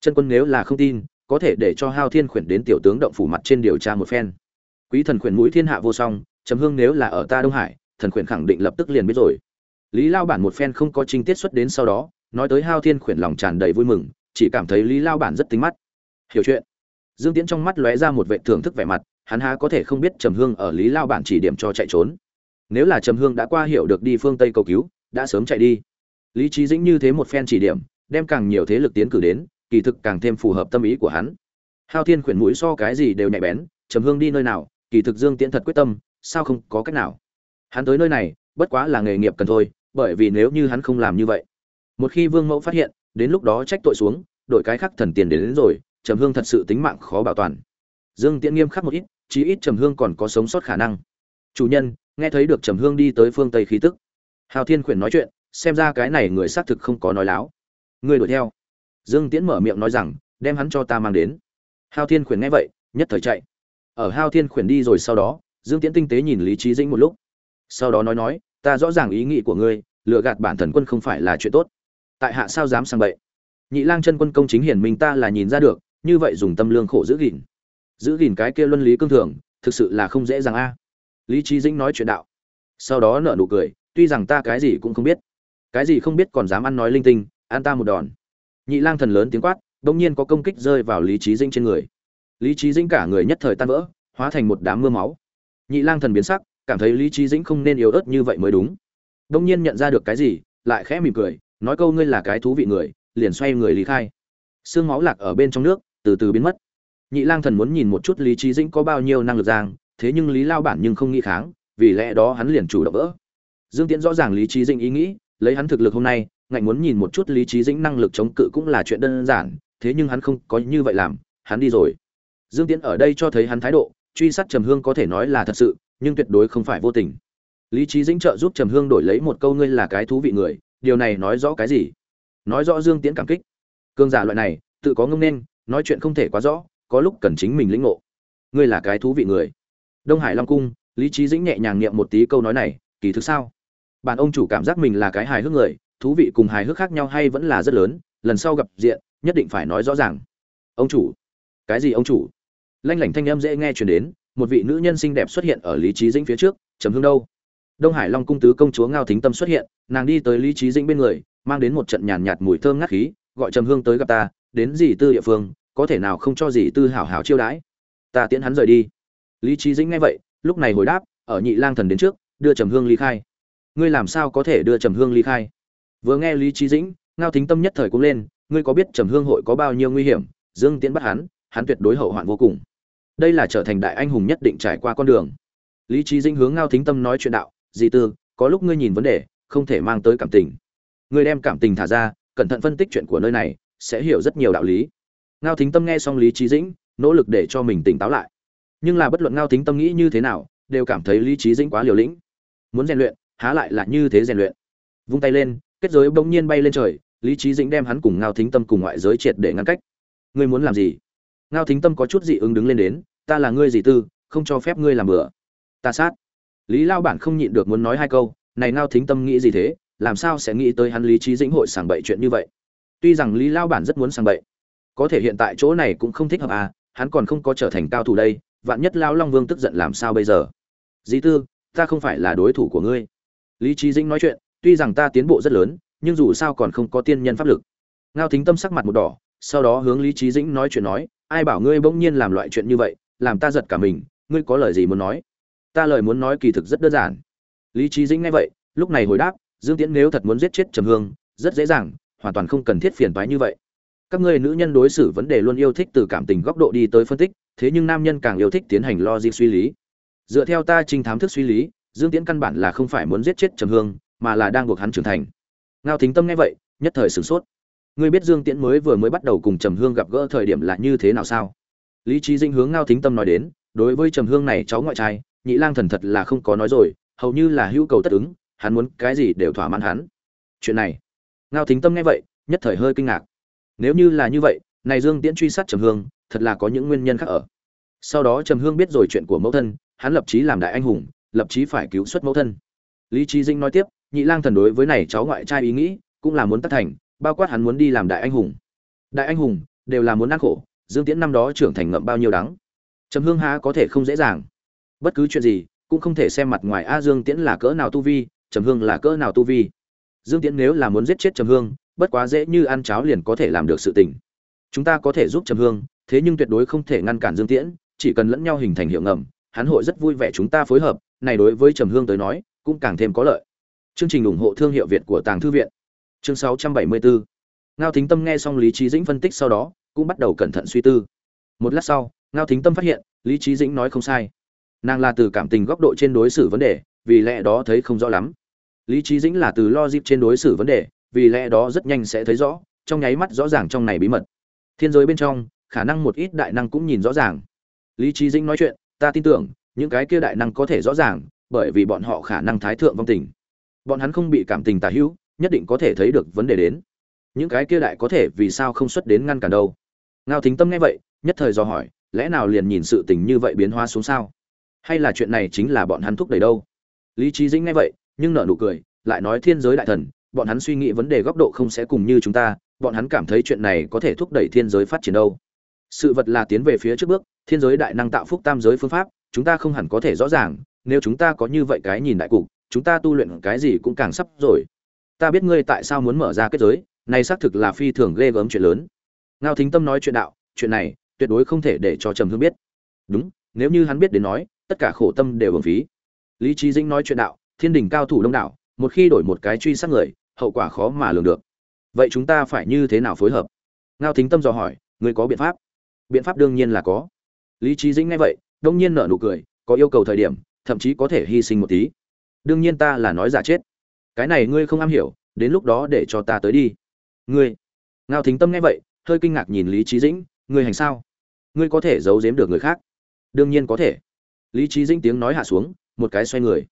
Chân quân nếu là không tin, có thể để cho hao thiên khuyển đến tiểu tướng động phủ mặt trên điều tra một phen. Quý thần khuyển mũi thiên hạ vô song, trầm hương nếu là ở ta đông hải, thần khuyển khẳng định lập tức liền biết rồi. Lý lao bản một phen không có trinh tiết xuất đến sau đó, nói tới hao thiên khuyển lòng tràn đầy vui mừng chỉ cảm thấy lý lao bản rất tính mắt. Hiểu chuyện. Dương tiễn trong mắt lóe ra một vệ thưởng thức vẻ mặt, hắn há có thể không biết trầm hương ở lý lao bản chỉ điểm cho chạy trốn. Nếu là trầm hương đã qua hiểu được đi phương tây cầu cứu, đã sớm chạy đi. Lý trí dĩnh như thế một phen chỉ điểm, đem càng nhiều thế lực tiến cử đến, kỳ thực càng thêm phù hợp tâm ý của hắn. Hao thiên khuyển mũi so cái gì đều nhạy bén, trầm hương đi nơi nào, kỳ thực dương tiễn thật quyết tâm, sao không có cách nào? Hắn tới nơi này, bất quá là nghề nghiệp cần thôi, bởi vì nếu như hắn không làm như vậy, một khi vương mẫu phát hiện đến lúc đó trách tội xuống đổi cái khác thần tiền đến, đến rồi trầm hương thật sự tính mạng khó bảo toàn. Dương tiễn nghiêm khắc một ít chí ít trầm hương còn có sống sót khả năng. Chủ nhân nghe thấy được trầm hương đi tới phương tây khí tức. Hào thiên khuyển nói chuyện xem ra cái này người xác thực không có nói láo. Người đuổi theo. Dương tiễn mở miệng nói rằng đem hắn cho ta mang đến. Hao thiên khuyển nghe vậy nhất thời chạy. Ở hao thiên khuyển đi rồi sau đó dương tiễn tinh tế nhìn lý trí dĩnh một lúc. Sau đó nói nói ta rõ ràng ý nghĩ của ngươi lừa gạt bản thần quân không phải là chuyện tốt tại hạ sao dám sang bậy? Nhị lang chân quân công chính hiển minh ta là nhìn ra được, như vậy dùng tâm lương khổ giữ gìn. Giữ gìn cái kia luân lý cương thường, thực sự là không dễ dàng a. Lý trí dĩnh nói chuyện đạo. Sau đó nợ nụ cười, tuy rằng ta cái gì cũng không biết, cái gì không biết còn dám ăn nói linh tinh, ăn ta một đòn. Nhị lang thần lớn tiếng quát, bỗng nhiên có công kích rơi vào lý trí dĩnh trên người. Lý trí dĩnh cả người nhất thời tan vỡ, hóa thành một đám mưa máu. Nhị lang thần biến sắc, cảm thấy lý trí dĩnh không nên yếu ớt như vậy mới đúng. Bỗng nhiên nhận ra được cái gì, lại khẽ mỉm cười nói câu ngươi là cái thú vị người, liền xoay người lý khai. Xương máu lạc ở bên trong nước, từ từ biến mất. Nhị lang thần muốn nhìn một chút lý trí dĩnh có bao nhiêu năng lực giang, thế nhưng lý lao bản nhưng không nghĩ kháng, vì lẽ đó hắn liền chủ động vỡ. Dương tiễn rõ ràng lý trí dĩnh ý nghĩ, lấy hắn thực lực hôm nay, ngạnh muốn nhìn một chút lý trí dĩnh năng lực chống cự cũng là chuyện đơn giản, thế nhưng hắn không có như vậy làm, hắn đi rồi. Dương tiễn ở đây cho thấy hắn thái độ, truy sát trầm hương có thể nói là thật sự, nhưng tuyệt đối không phải vô tình. Lý trí dĩnh trợ giúp trầm hương đổi lấy một câu ngươi là cái thú vị người điều này nói rõ cái gì? Nói rõ dương tiễn cảm kích. Cương giả loại này, tự có ngông nên, nói chuyện không thể quá rõ, có lúc cần chính mình lĩnh ngộ. Ngươi là cái thú vị người. Đông hải long cung, lý trí dĩnh nhẹ nhàng niệm một tí câu nói này, kỳ thực sao? Bản ông chủ cảm giác mình là cái hài hước người, thú vị cùng hài hước khác nhau hay vẫn là rất lớn, lần sau gặp diện, nhất định phải nói rõ ràng. Ông chủ. Cái gì ông chủ? Lanh lảnh thanh âm dễ nghe chuyển đến, một vị nữ nhân xinh đẹp xuất hiện ở lý trí dĩnh phía trước chấm hương đâu? Đông hải long cung tứ công chúa ngao thính tâm xuất hiện, nàng đi tới lý trí dĩnh bên người, mang đến một trận nhàn nhạt mùi thơm ngát khí, gọi trầm hương tới gặp ta, đến dì tư địa phương, có thể nào không cho dì tư hảo hảo chiêu đãi. Ta tiễn hắn rời đi. Lý trí dĩnh nghe vậy, lúc này hồi đáp, ở nhị lang thần đến trước, đưa trầm hương ly khai. Ngươi làm sao có thể đưa trầm hương ly khai? Vừa nghe lý trí dĩnh, ngao thính tâm nhất thời cũng lên, ngươi có biết trầm hương hội có bao nhiêu nguy hiểm? Dương tiễn bắt hắn hắn tuyệt đối hậu hoạn vô cùng. Đây là trở thành đại anh hùng nhất định trải qua con đường. Lý trí dĩnh hướng ngao thính tâm nói chuyện đạo dì tư, có lúc ngươi nhìn vấn đề, không thể mang tới cảm tình. Ngươi đem cảm tình thả ra, cẩn thận phân tích chuyện của nơi này, sẽ hiểu rất nhiều đạo lý. Ngao thính tâm nghe xong lý trí dĩnh, nỗ lực để cho mình tỉnh táo lại. Nhưng là bất luận ngao thính tâm nghĩ như thế nào, đều cảm thấy lý trí dĩnh quá liều lĩnh. Muốn rèn luyện, há lại là như thế rèn luyện. Vung tay lên, kết giới bỗng nhiên bay lên trời, lý trí dĩnh đem hắn cùng ngao thính tâm cùng ngoại giới triệt để ngăn cách. Ngươi muốn làm gì? Ngao thính tâm có chút dị ứng đứng lên đến, ta là ngươi dị tư, không cho phép ngươi làm bừa. Ta sát lý lao bản không nhịn được muốn nói hai câu, này ngao thính tâm nghĩ gì thế, làm sao sẽ nghĩ tới hắn lý trí dĩnh hội sàng bậy chuyện như vậy? Tuy rằng lý lao bản rất muốn sàng bậy, có thể hiện tại chỗ này cũng không thích hợp à hắn còn không có trở thành cao thủ đây, vạn nhất lao long vương tức giận làm sao bây giờ? Dĩ tư, ta không phải là đối thủ của ngươi. Lý trí dĩnh nói chuyện, tuy rằng ta tiến bộ rất lớn, nhưng dù sao còn không có tiên nhân pháp lực. Ngao thính tâm sắc mặt một đỏ, sau đó hướng lý trí dĩnh nói chuyện nói, ai bảo ngươi bỗng nhiên làm loại chuyện như vậy, làm ta giật cả mình, ngươi có lời gì muốn nói? Ta lời muốn nói kỳ thực rất đơn giản. Lý trí dĩnh nghe vậy, lúc này hồi đáp, dương tiễn nếu thật muốn giết chết trầm hương, rất dễ dàng, hoàn toàn không cần thiết phiền toái như vậy. Các ngươi nữ nhân đối xử vấn đề luôn yêu thích từ cảm tình góc độ đi tới phân tích, thế nhưng nam nhân càng yêu thích tiến hành logic suy lý. Dựa theo ta trinh thám thức suy lý, dương tiễn căn bản là không phải muốn giết chết trầm hương, mà là đang buộc hắn trưởng thành. Ngao thính tâm nghe vậy, nhất thời sửng sốt. Ngươi biết dương tiễn mới vừa mới bắt đầu cùng trầm hương gặp gỡ thời điểm là như thế nào sao? Lý trí dinh hướng ngao thính tâm nói đến, đối với trầm hương này cháu ngoại trai nhị lang thần thật là không có nói rồi, hầu như là hữu cầu tất ứng, hắn muốn cái gì đều thỏa mãn hắn. Chuyện này, ngao thính tâm nghe vậy, nhất thời hơi kinh ngạc. Nếu như là như vậy, này dương tiễn truy sát trầm hương, thật là có những nguyên nhân khác ở. Sau đó trầm hương biết rồi chuyện của mẫu thân, hắn lập chí làm đại anh hùng, lập chí phải cứu xuất mẫu thân. Lý trí dinh nói tiếp, nhị lang thần đối với này cháu ngoại trai ý nghĩ, cũng là muốn tác thành, bao quát hắn muốn đi làm đại anh hùng. Đại anh hùng, đều là muốn ăn khổ, dương tiễn năm đó trưởng thành ngậm bao nhiêu đắng. Trầm hương há có thể không dễ dàng bất cứ chuyện gì, cũng không thể xem mặt ngoài a dương tiễn là cỡ nào tu vi, trầm hương là cỡ nào tu vi. Dương tiễn nếu là muốn giết chết trầm hương, bất quá dễ như ăn cháo liền có thể làm được sự tình. Chúng ta có thể giúp trầm hương, thế nhưng tuyệt đối không thể ngăn cản dương tiễn, chỉ cần lẫn nhau hình thành hiệu ngầm, hắn hội rất vui vẻ chúng ta phối hợp, này đối với trầm hương tới nói, cũng càng thêm có lợi. Chương trình ủng hộ thương hiệu việt của tàng thư viện. Chương 674 ngao thính tâm nghe xong lý trí dĩnh phân tích sau đó, cũng bắt đầu cẩn thận suy tư. Một lát sau, ngao thính tâm phát hiện, lý trí dĩnh nói không sai nàng là từ cảm tình góc độ trên đối xử vấn đề, vì lẽ đó thấy không rõ lắm. Lý trí dĩnh là từ lo dịp trên đối xử vấn đề, vì lẽ đó rất nhanh sẽ thấy rõ, trong nháy mắt rõ ràng trong này bí mật. Thiên giới bên trong, khả năng một ít đại năng cũng nhìn rõ ràng. Lý trí dĩnh nói chuyện, ta tin tưởng, những cái kia đại năng có thể rõ ràng, bởi vì bọn họ khả năng thái thượng vong tình. Bọn hắn không bị cảm tình tà hữu, nhất định có thể thấy được vấn đề đến. Những cái kia đại có thể vì sao không xuất đến ngăn cản đâu? Ngao thính tâm nghe vậy, nhất thời do hỏi, lẽ nào liền nhìn sự tình như vậy biến hóa xuống sao? Hay là chuyện này chính là bọn hắn thúc đẩy đâu? Lý trí dĩnh nghe vậy, nhưng nở nụ cười, lại nói thiên giới đại thần, bọn hắn suy nghĩ vấn đề góc độ không sẽ cùng như chúng ta, bọn hắn cảm thấy chuyện này có thể thúc đẩy thiên giới phát triển đâu. Sự vật là tiến về phía trước bước, thiên giới đại năng tạo phúc tam giới phương pháp, chúng ta không hẳn có thể rõ ràng, nếu chúng ta có như vậy cái nhìn đại cục, chúng ta tu luyện cái gì cũng càng sắp rồi. Ta biết ngươi tại sao muốn mở ra kết giới, này xác thực là phi thường ghê gớm chuyện lớn. Ngao thính tâm nói chuyện đạo, chuyện này tuyệt đối không thể để cho trầm hương biết. Đúng, nếu như hắn biết đến nói tất cả khổ tâm đều hưởng phí. Lý trí dĩnh nói chuyện đạo, thiên đình cao thủ đông đảo, một khi đổi một cái truy sát người, hậu quả khó mà lường được. Vậy chúng ta phải như thế nào phối hợp? Ngao thính tâm dò hỏi người có biện pháp? Biện pháp đương nhiên là có. Lý trí dĩnh nghe vậy, đông nhiên nở nụ cười, có yêu cầu thời điểm, thậm chí có thể hy sinh một tí. Đương nhiên ta là nói giả chết. Cái này ngươi không am hiểu, đến lúc đó để cho ta tới đi. Ngươi? Ngao thính tâm nghe vậy, hơi kinh ngạc nhìn lý trí dĩnh, ngươi hành sao? Ngươi có thể giấu giếm được người khác? Đương nhiên có thể lý trí dĩnh tiếng nói hạ xuống, một cái xoay người.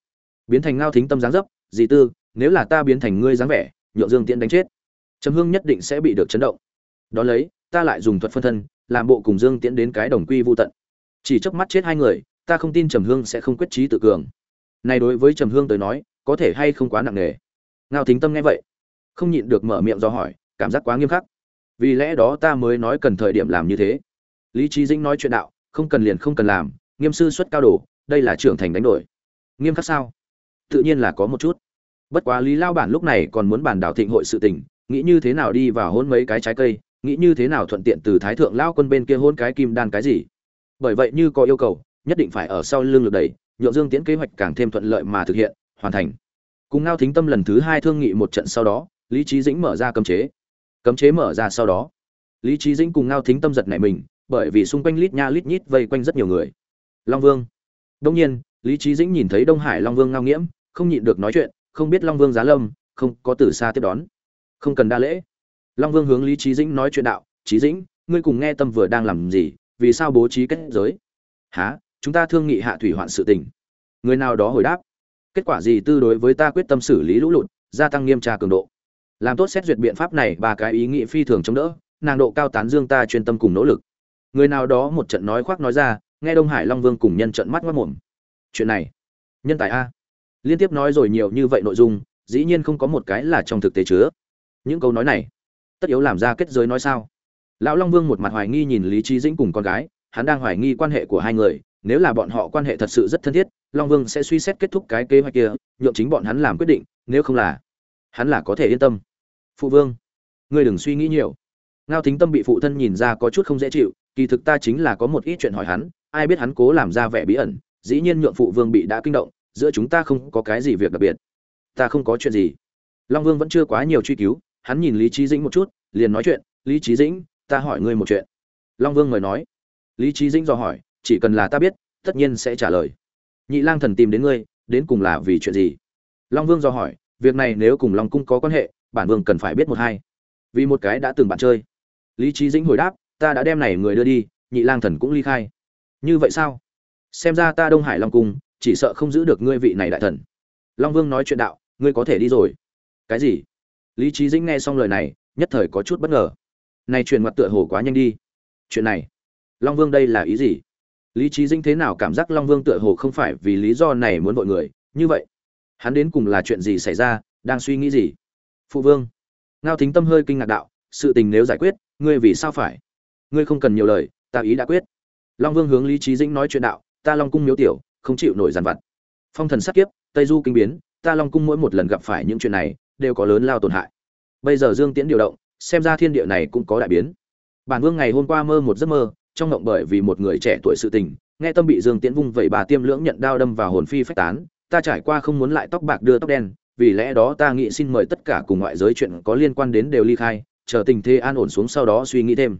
Biến thành ngao thính tâm dáng dấp, dì tư, nếu là ta biến thành ngươi dáng vẻ, nhượng dương tiễn đánh chết. Trầm hương nhất định sẽ bị được chấn động. Đ ó lấy, ta lại dùng thuật phân thân, làm bộ cùng dương tiễn đến cái đồng quy vô tận. Chỉ chớp mắt chết hai người, ta không tin trầm hương sẽ không quyết trí tự cường. Này đối với trầm hương tới nói, có thể hay không quá nặng nề. Ngao thính tâm nghe vậy, không nhịn được mở miệng do hỏi, cảm giác quá nghiêm khắc. Vì lẽ đó ta mới nói cần thời điểm làm như thế. Lý trí dĩnh nói chuyện đạo, không cần liền không cần làm nghiêm sư xuất cao đồ, đây là trưởng thành đánh đổi. Nghiêm khắc sao? Tự nhiên là có một chút. Bất quá lý lao bản lúc này còn muốn bàn đảo thịnh hội sự tình, nghĩ như thế nào đi vào hôn mấy cái trái cây, nghĩ như thế nào thuận tiện từ thái thượng lao quân bên kia hôn cái kim đan cái gì. Bởi vậy như có yêu cầu, nhất định phải ở sau lưng lực đẩy, nhượng dương tiễn kế hoạch càng thêm thuận lợi mà thực hiện, hoàn thành. Cùng ngao thính tâm lần thứ hai thương nghị một trận sau đó, lý trí dĩnh mở ra cấm chế. Cấm chế mở ra sau đó, lý trí dĩnh cùng ngao thính tâm giật nảy mình, bởi vì xung quanh lít nha lít nhít vây quanh rất nhiều người long vương. Đông nhiên, lý trí dĩnh nhìn thấy đông hải long vương ngao nghiễm, không nhịn được nói chuyện, không biết long vương giá lâm, không có từ xa tiếp đón. Không cần đa lễ. Long vương hướng lý trí dĩnh nói chuyện đạo trí dĩnh, ngươi cùng nghe tâm vừa đang làm gì, vì sao bố trí kết giới? Há chúng ta thương nghị hạ thủy hoạn sự tình. Người nào đó hồi đáp, kết quả gì tư đối với ta quyết tâm xử lý lũ lụt, gia tăng nghiêm tra cường độ. Làm tốt xét duyệt biện pháp này, ba cái ý nghĩ phi thường chống đỡ, nàng độ cao tán dương ta chuyên tâm cùng nỗ lực. Người nào đó một trận nói khoác nói ra nghe đông hải long vương cùng nhân trận mắt mất mồm. Chuyện này, nhân tài a. Liên tiếp nói rồi nhiều như vậy nội dung, dĩ nhiên không có một cái là trong thực tế chứa. Những câu nói này, tất yếu làm ra kết giới nói sao? Lão long vương một mặt hoài nghi nhìn lý trí dĩnh cùng con gái, hắn đang hoài nghi quan hệ của hai người, nếu là bọn họ quan hệ thật sự rất thân thiết, long vương sẽ suy xét kết thúc cái kế hoạch kia, nhượng chính bọn hắn làm quyết định, nếu không là, hắn là có thể yên tâm. Phụ vương, ngươi đừng suy nghĩ nhiều. Ngao thính tâm bị phụ thân nhìn ra có chút không dễ chịu, kỳ thực ta chính là có một ít chuyện hỏi hắn ai biết hắn cố làm ra vẻ bí ẩn, dĩ nhiên nhượng phụ vương bị đã kinh động, giữa chúng ta không có cái gì việc đặc biệt. Ta không có chuyện gì. Long vương vẫn chưa quá nhiều truy cứu, hắn nhìn lý trí dĩnh một chút, liền nói chuyện, lý trí dĩnh, ta hỏi ngươi một chuyện. Long vương mời nói. Lý trí dĩnh do hỏi, chỉ cần là ta biết, tất nhiên sẽ trả lời. Nhị lang thần tìm đến ngươi, đến cùng là vì chuyện gì? Long vương do hỏi, việc này nếu cùng long cung có quan hệ, bản vương cần phải biết một hai. Vì một cái đã từng bạn chơi. Lý trí dĩnh hồi đáp, ta đã đem này người đưa đi, nhị lang thần cũng ly khai như vậy sao? Xem ra ta đông hải long cung, chỉ sợ không giữ được ngươi vị này đại thần. Long vương nói chuyện đạo, ngươi có thể đi rồi. Cái gì? Lý trí dĩnh nghe xong lời này, nhất thời có chút bất ngờ. Này truyền mặt tựa hồ quá nhanh đi. Chuyện này, long vương đây là ý gì? Lý trí dĩnh thế nào cảm giác long vương tựa hồ không phải vì lý do này muốn vội người? Như vậy, hắn đến cùng là chuyện gì xảy ra? Đang suy nghĩ gì? Phụ vương, ngao thính tâm hơi kinh ngạc đạo, sự tình nếu giải quyết, ngươi vì sao phải? Ngươi không cần nhiều lời, ta ý đã quyết long vương hướng lý trí dĩnh nói chuyện đạo, ta long cung miếu tiểu, không chịu nổi giàn vặt. Phong thần sát kiếp, tây du kinh biến, ta long cung mỗi một lần gặp phải những chuyện này, đều có lớn lao tổn hại. Bây giờ dương tiễn điều động, xem ra thiên địa này cũng có đại biến. Bản vương ngày hôm qua mơ một giấc mơ, trong ngộng bởi vì một người trẻ tuổi sự tình, nghe tâm bị dương tiễn vung vẩy bà tiêm lưỡng nhận đao đâm vào hồn phi phách tán, ta trải qua không muốn lại tóc bạc đưa tóc đen, vì lẽ đó ta nghĩ xin mời tất cả cùng ngoại giới chuyện có liên quan đến đều ly khai, chờ tình thế an ổn xuống sau đó suy nghĩ thêm.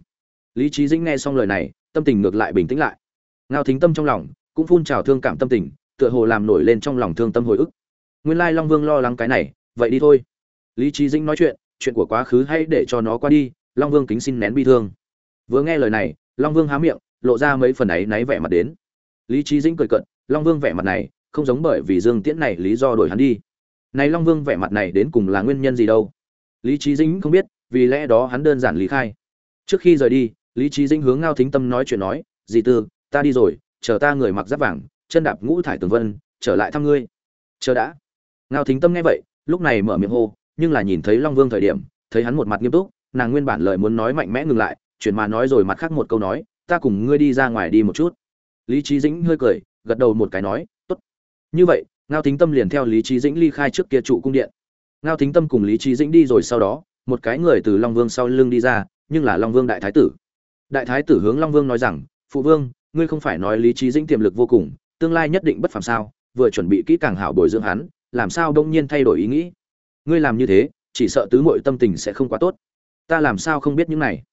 Lý trí dĩnh nghe xong lời này tâm tình ngược lại bình tĩnh lại. Ngao thính tâm trong lòng cũng phun trào thương cảm tâm tình, tựa hồ làm nổi lên trong lòng thương tâm hồi ức. Nguyên lai long vương lo lắng cái này, vậy đi thôi. Lý trí dĩnh nói chuyện chuyện của quá khứ hãy để cho nó qua đi, long vương kính xin nén bi thương. Vừa nghe lời này, long vương há miệng, lộ ra mấy phần ấy náy vẻ mặt đến. Lý trí dĩnh cười cận, long vương vẻ mặt này không giống bởi vì dương tiễn này lý do đổi hắn đi. Này long vương vẻ mặt này đến cùng là nguyên nhân gì đâu? Lý trí dĩnh không biết, vì lẽ đó hắn đơn giản lý khai. Trước khi rời đi lý trí dĩnh hướng ngao thính tâm nói chuyện nói, dì tư, ta đi rồi, chờ ta người mặc giáp vàng, chân đạp ngũ thải tường vân, trở lại thăm ngươi. Chờ đã. Ngao thính tâm nghe vậy, lúc này mở miệng hô, nhưng là nhìn thấy long vương thời điểm, thấy hắn một mặt nghiêm túc, nàng nguyên bản lời muốn nói mạnh mẽ ngừng lại, chuyển mà nói rồi mặt khác một câu nói, ta cùng ngươi đi ra ngoài đi một chút. Lý trí dĩnh hơi cười, gật đầu một cái nói, tốt. Như vậy, ngao thính tâm liền theo lý trí dĩnh ly khai trước kia trụ cung điện. Ngao thính tâm cùng lý trí dĩnh đi rồi sau đó, một cái người từ long vương sau lưng đi ra, nhưng là long vương đại thái tử đại thái tử hướng long vương nói rằng, phụ vương, ngươi không phải nói lý trí dĩnh tiềm lực vô cùng, tương lai nhất định bất phàm sao? Vừa chuẩn bị kỹ càng hảo bồi dưỡng hắn, làm sao đông nhiên thay đổi ý nghĩ? Ngươi làm như thế, chỉ sợ tứ mội tâm tình sẽ không quá tốt. Ta làm sao không biết những này?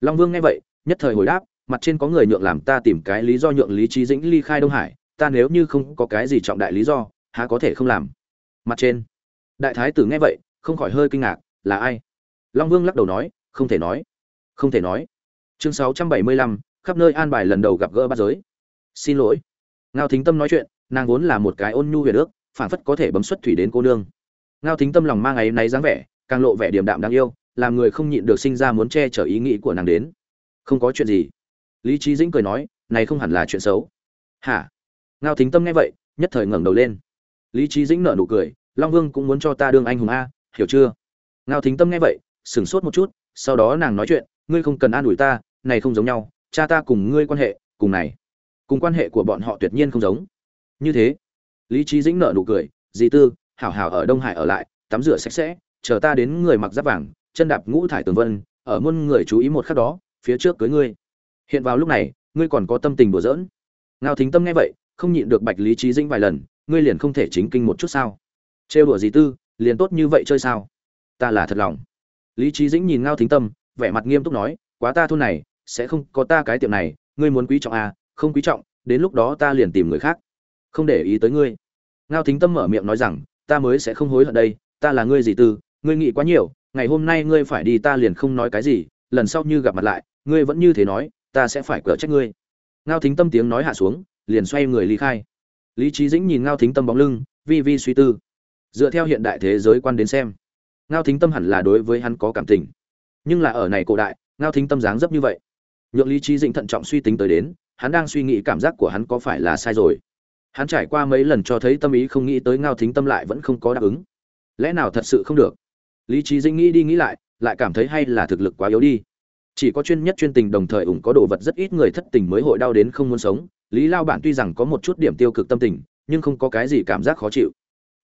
Long vương nghe vậy, nhất thời hồi đáp, mặt trên có người nhượng làm ta tìm cái lý do nhượng lý trí dĩnh ly khai đông hải, ta nếu như không có cái gì trọng đại lý do, há có thể không làm? Mặt trên. Đại thái tử nghe vậy, không khỏi hơi kinh ngạc, là ai? Long vương lắc đầu nói, không thể nói. Không thể nói chương sáu trăm bảy mươi lăm, khắp nơi an bài lần đầu gặp gỡ bắt giới. Xin lỗi. Ngao thính tâm nói chuyện, nàng vốn là một cái ôn nhu huyền ước phản phất có thể bấm xuất thủy đến cô nương. Ngao thính tâm lòng mang ấy náy dáng vẻ, càng lộ vẻ điềm đạm đáng yêu, làm người không nhịn được sinh ra muốn che chở ý nghĩ của nàng đến. Không có chuyện gì. Lý trí dĩnh cười nói, này không hẳn là chuyện xấu. Hả? Ngao thính tâm nghe vậy, nhất thời ngẩng đầu lên. Lý trí dĩnh nở nụ cười, long vương cũng muốn cho ta đương anh hùng a, hiểu chưa? Ngao thính tâm nghe vậy, sửng sốt một chút, sau đó nàng nói chuyện, ngươi không cần an ủi ta này không giống nhau, cha ta cùng ngươi quan hệ, cùng này, cùng quan hệ của bọn họ tuyệt nhiên không giống. Như thế, lý trí dĩnh nở nụ cười, dì tư, hảo hảo ở đông hải ở lại, tắm rửa sạch sẽ, chờ ta đến người mặc giáp vàng, chân đạp ngũ thải tường vân, ở muôn người chú ý một khắc đó, phía trước cưới ngươi. Hiện vào lúc này, ngươi còn có tâm tình đùa giỡn. Ngao thính tâm nghe vậy, không nhịn được bạch lý trí dĩnh vài lần, ngươi liền không thể chính kinh một chút sao? Trêu đùa gì tư, liền tốt như vậy chơi sao? Ta là thật lòng. Lý trí dĩnh nhìn ngao thính tâm, vẻ mặt nghiêm túc nói, quá ta thôn này sẽ không có ta cái tiệm này, ngươi muốn quý trọng à không quý trọng, đến lúc đó ta liền tìm người khác. Không để ý tới ngươi. Ngao thính tâm mở miệng nói rằng, ta mới sẽ không hối hận đây, ta là ngươi gì tư ngươi nghĩ quá nhiều, ngày hôm nay ngươi phải đi ta liền không nói cái gì, lần sau như gặp mặt lại, ngươi vẫn như thế nói, ta sẽ phải cở trách ngươi. Ngao thính tâm tiếng nói hạ xuống, liền xoay người ly khai. Lý trí dĩnh nhìn ngao thính tâm bóng lưng, vi vi suy tư. Dựa theo hiện đại thế giới quan đến xem, ngao thính tâm hẳn là đối với hắn có cảm tình. Nhưng là ở này cổ đại, ngao thính tâm dáng dấp như vậy nhượng lý trí dĩnh thận trọng suy tính tới đến, hắn đang suy nghĩ cảm giác của hắn có phải là sai rồi. Hắn trải qua mấy lần cho thấy tâm ý không nghĩ tới ngao thính tâm lại vẫn không có đáp ứng. Lẽ nào thật sự không được? Lý trí dĩnh nghĩ đi nghĩ lại lại cảm thấy hay là thực lực quá yếu đi. Chỉ có chuyên nhất chuyên tình đồng thời ủng có đồ vật rất ít người thất tình mới hội đau đến không muốn sống. Lý lao bản tuy rằng có một chút điểm tiêu cực tâm tình, nhưng không có cái gì cảm giác khó chịu.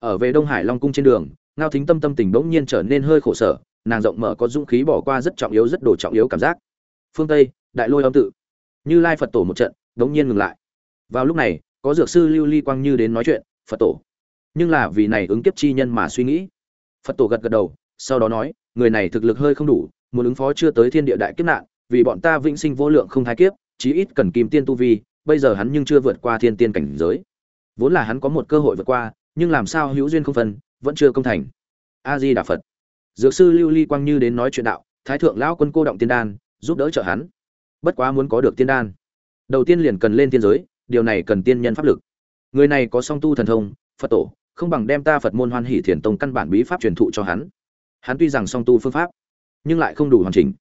Ở về đông hải long cung trên đường, ngao thính tâm tâm tình bỗng nhiên trở nên hơi khổ sở, nàng rộng mở có dũng khí bỏ qua rất trọng yếu rất đồ trọng yếu cảm giác phương tây, đại lôi âm tự. Như lai phật tổ một trận, đống nhiên ngừng lại. Vào lúc này, có dược sư lưu ly quang như đến nói chuyện, phật tổ. Nhưng là vì này ứng kiếp chi nhân mà suy nghĩ. Phật tổ gật gật đầu, sau đó nói, người này thực lực hơi không đủ, muốn ứng phó chưa tới thiên địa đại kiếp nạn, vì bọn ta vĩnh sinh vô lượng không thái kiếp, chí ít cần kim tiên tu vi, bây giờ hắn nhưng chưa vượt qua thiên tiên cảnh giới. Vốn là hắn có một cơ hội vượt qua, nhưng làm sao hữu duyên không phân, vẫn chưa công thành. A di đà phật. Dược sư lưu ly quang như đến nói chuyện đạo, thái thượng lão quân cô động tiên đan giúp đỡ trợ hắn. Bất quá muốn có được tiên đan. Đầu tiên liền cần lên tiên giới, điều này cần tiên nhân pháp lực. Người này có song tu thần thông, phật tổ, không bằng đem ta phật môn hoan hỷ thiền tông căn bản bí pháp truyền thụ cho hắn. Hắn tuy rằng song tu phương pháp, nhưng lại không đủ hoàn chỉnh.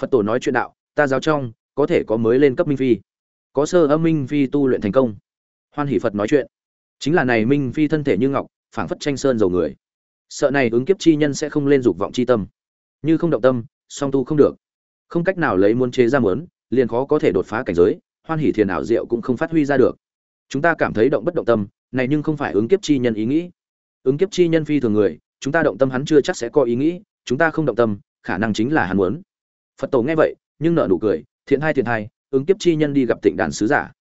Phật tổ nói chuyện đạo, ta giáo trong, có thể có mới lên cấp minh phi. Có sơ âm minh phi tu luyện thành công. Hoan hỷ phật nói chuyện. Chính là này minh phi thân thể như ngọc, phảng phất tranh sơn dầu người. Sợ này ứng kiếp chi nhân sẽ không lên dục vọng chi tâm. Như không động tâm, song tu không được không cách nào lấy muốn chế ra mớn liền khó có thể đột phá cảnh giới, hoan hỷ thiền ảo diệu cũng không phát huy ra được. Chúng ta cảm thấy động bất động tâm, này nhưng không phải ứng kiếp chi nhân ý nghĩ. Ứng kiếp chi nhân phi thường người, chúng ta động tâm hắn chưa chắc sẽ có ý nghĩ, chúng ta không động tâm, khả năng chính là hắn muốn. Phật tổ nghe vậy, nhưng nợ nụ cười, thiện hai thiện hai, ứng kiếp chi nhân đi gặp tịnh đàn sứ giả.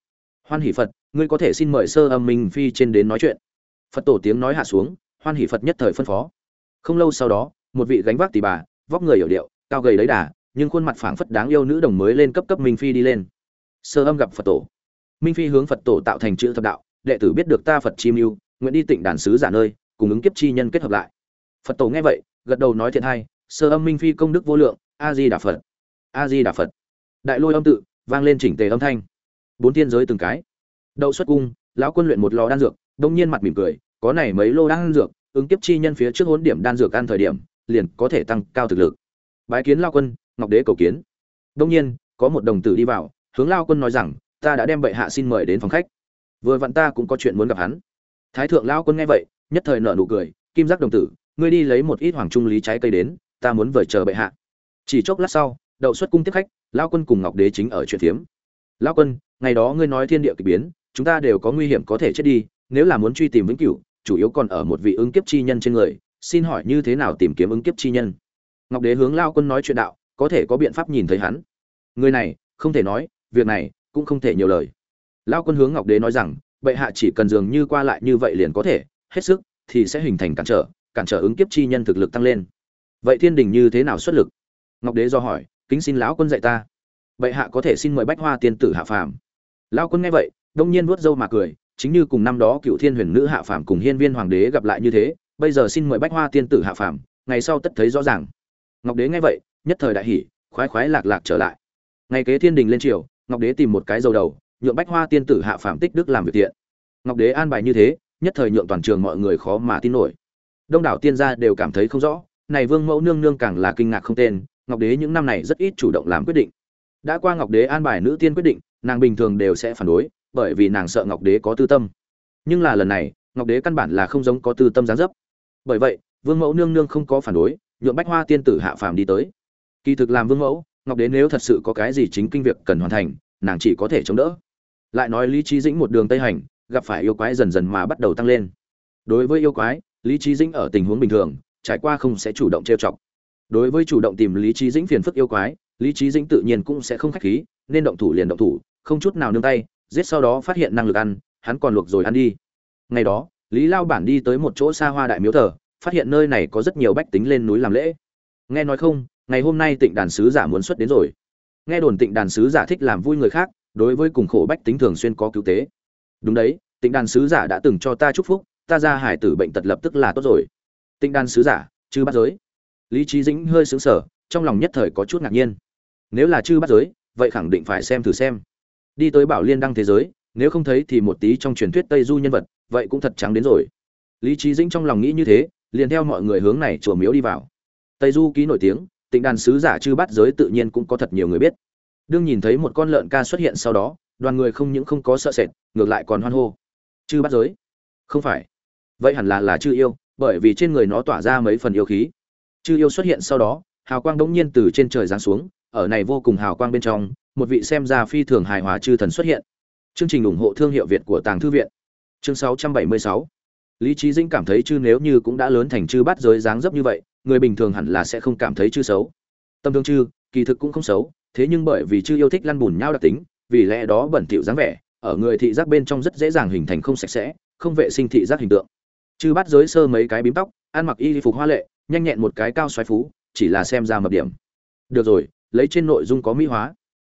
Hoan hỷ phật, ngươi có thể xin mời sơ âm minh phi trên đến nói chuyện. Phật tổ tiếng nói hạ xuống, hoan hỷ phật nhất thời phân phó. Không lâu sau đó, một vị gánh vác tỷ bà, vóc người hiểu điệu, cao gầy lấy đà nhưng khuôn mặt phảng phất đáng yêu nữ đồng mới lên cấp cấp minh phi đi lên. Sơ âm gặp phật tổ. Minh phi hướng phật tổ tạo thành chữ thập đạo, đệ tử biết được ta phật chi mưu, nguyện đi tịnh đàn sứ giả nơi, cùng ứng kiếp chi nhân kết hợp lại. Phật tổ nghe vậy, gật đầu nói thiện hay, sơ âm minh phi công đức vô lượng a di đà phật. A di đà phật. Đại lôi âm tự, vang lên chỉnh tề âm thanh. Bốn tiên giới từng cái. Đậu xuất cung, lão quân luyện một lò đan dược, đông nhiên mặt mỉm cười, có này mấy lô đan dược, ứng kiếp chi nhân phía trước hốn điểm đan dược ăn thời điểm, liền có thể tăng cao thực lực. Bái kiến lao quân ngọc đế cầu kiến. Đông nhiên, có một đồng tử đi vào, hướng lao quân nói rằng, ta đã đem bệ hạ xin mời đến phòng khách. Vừa vặn ta cũng có chuyện muốn gặp hắn. Thái thượng lao quân nghe vậy, nhất thời nở nụ cười, kim giác đồng tử, ngươi đi lấy một ít hoàng trung lý trái cây đến, ta muốn vời chờ bệ hạ. Chỉ chốc lát sau, đậu xuất cung tiếp khách, lao quân cùng ngọc đế chính ở chuyện thiếm. Lao quân, ngày đó ngươi nói thiên địa kỳ biến, chúng ta đều có nguy hiểm có thể chết đi, nếu là muốn truy tìm vĩnh cửu, chủ yếu còn ở một vị ứng kiếp chi nhân trên người, xin hỏi như thế nào tìm kiếm ứng kiếp chi nhân? Ngọc đế hướng lao quân nói chuyện đạo có thể có biện pháp nhìn thấy hắn. Người này, không thể nói, việc này cũng không thể nhiều lời. Lao quân hướng ngọc đế nói rằng, bệ hạ chỉ cần dường như qua lại như vậy liền có thể, hết sức thì sẽ hình thành cản trở cản trở ứng kiếp chi nhân thực lực tăng lên. Vậy thiên đình như thế nào xuất lực? Ngọc đế do hỏi, kính xin lão quân dạy ta. Bệ hạ có thể xin mời bách hoa tiên tử hạ phàm. Lao quân nghe vậy, đông nhiên vuốt râu mà cười, chính như cùng năm đó cựu thiên huyền nữ hạ phàm cùng hiên viên hoàng đế gặp lại như thế, bây giờ xin mời bách hoa tiên tử hạ phàm, ngày sau tất thấy rõ ràng. Ngọc đế nghe vậy nhất thời đại hỉ, khoái khoái lạc lạc trở lại. Ngày kế thiên đình lên triều, ngọc đế tìm một cái dầu đầu, nhượng bách hoa tiên tử hạ phàm tích đức làm việc tiện. Ngọc đế an bài như thế, nhất thời nhượng toàn trường mọi người khó mà tin nổi. Đông đảo tiên gia đều cảm thấy không rõ, này vương mẫu nương nương càng là kinh ngạc không tên, ngọc đế những năm này rất ít chủ động làm quyết định. Đã qua ngọc đế an bài nữ tiên quyết định, nàng bình thường đều sẽ phản đối, bởi vì nàng sợ ngọc đế có tư tâm. Nhưng là lần này, ngọc đế căn bản là không giống có tư tâm dáng dấp. Bởi vậy, vương mẫu nương nương không có phản đối, nhượng bách hoa tiên tử hạ phàm đi tới kỳ thực làm vương mẫu, ngọc đế nếu thật sự có cái gì chính kinh việc cần hoàn thành, nàng chỉ có thể chống đỡ. Lại nói lý trí dĩnh một đường tây hành, gặp phải yêu quái dần dần mà bắt đầu tăng lên. Đối với yêu quái, lý trí dĩnh ở tình huống bình thường, trải qua không sẽ chủ động trêu chọc. Đối với chủ động tìm lý trí dĩnh phiền phức yêu quái, lý trí dĩnh tự nhiên cũng sẽ không khách khí, nên động thủ liền động thủ, không chút nào nương tay, giết sau đó phát hiện năng lực ăn, hắn còn luộc rồi ăn đi. Ngày đó, lý lao bản đi tới một chỗ xa hoa đại miếu thờ, phát hiện nơi này có rất nhiều bách tính lên núi làm lễ. Nghe nói không ngày hôm nay tịnh đàn sứ giả muốn xuất đến rồi. Nghe đồn tịnh đàn sứ giả thích làm vui người khác, đối với cùng khổ bách tính thường xuyên có cứu tế. Đúng đấy, tịnh đàn sứ giả đã từng cho ta chúc phúc, ta ra hải tử bệnh tật lập tức là tốt rồi. Tịnh đàn sứ giả, chư bắt giới. Lý trí dĩnh hơi xứng sở trong lòng nhất thời có chút ngạc nhiên. Nếu là chư bắt giới, vậy khẳng định phải xem thử xem. Đi tới bảo liên đăng thế giới, nếu không thấy thì một tí trong truyền thuyết tây du nhân vật, vậy cũng thật trắng đến rồi. Lý trí dĩnh trong lòng nghĩ như thế, liền theo mọi người hướng này chùa miếu đi vào. Tây du ký nổi tiếng tịnh đàn sứ giả chư bắt giới tự nhiên cũng có thật nhiều người biết. Đương nhìn thấy một con lợn ca xuất hiện sau đó, đoàn người không những không có sợ sệt, ngược lại còn hoan hô. Chư bắt giới? Không phải. Vậy hẳn là là chư yêu, bởi vì trên người nó tỏa ra mấy phần yêu khí. Chư yêu xuất hiện sau đó, hào quang đống nhiên từ trên trời giáng xuống, ở này vô cùng hào quang bên trong, một vị xem ra phi thường hài hòa chư thần xuất hiện. Chương trình ủng hộ thương hiệu việt của tàng thư viện. Chương 676 lý trí dĩnh cảm thấy chư nếu như cũng đã lớn thành chư bắt giới dáng dấp như vậy, người bình thường hẳn là sẽ không cảm thấy chư xấu. Tâm thương chư, kỳ thực cũng không xấu, thế nhưng bởi vì chư yêu thích lăn bùn nhau đặc tính, vì lẽ đó bẩn thỉu dáng vẻ, ở người thị giác bên trong rất dễ dàng hình thành không sạch sẽ, không vệ sinh thị giác hình tượng. Chư bắt giới sơ mấy cái bím tóc, ăn mặc y phục hoa lệ, nhanh nhẹn một cái cao xoáy phú, chỉ là xem ra mập điểm. Được rồi, lấy trên nội dung có mỹ hóa.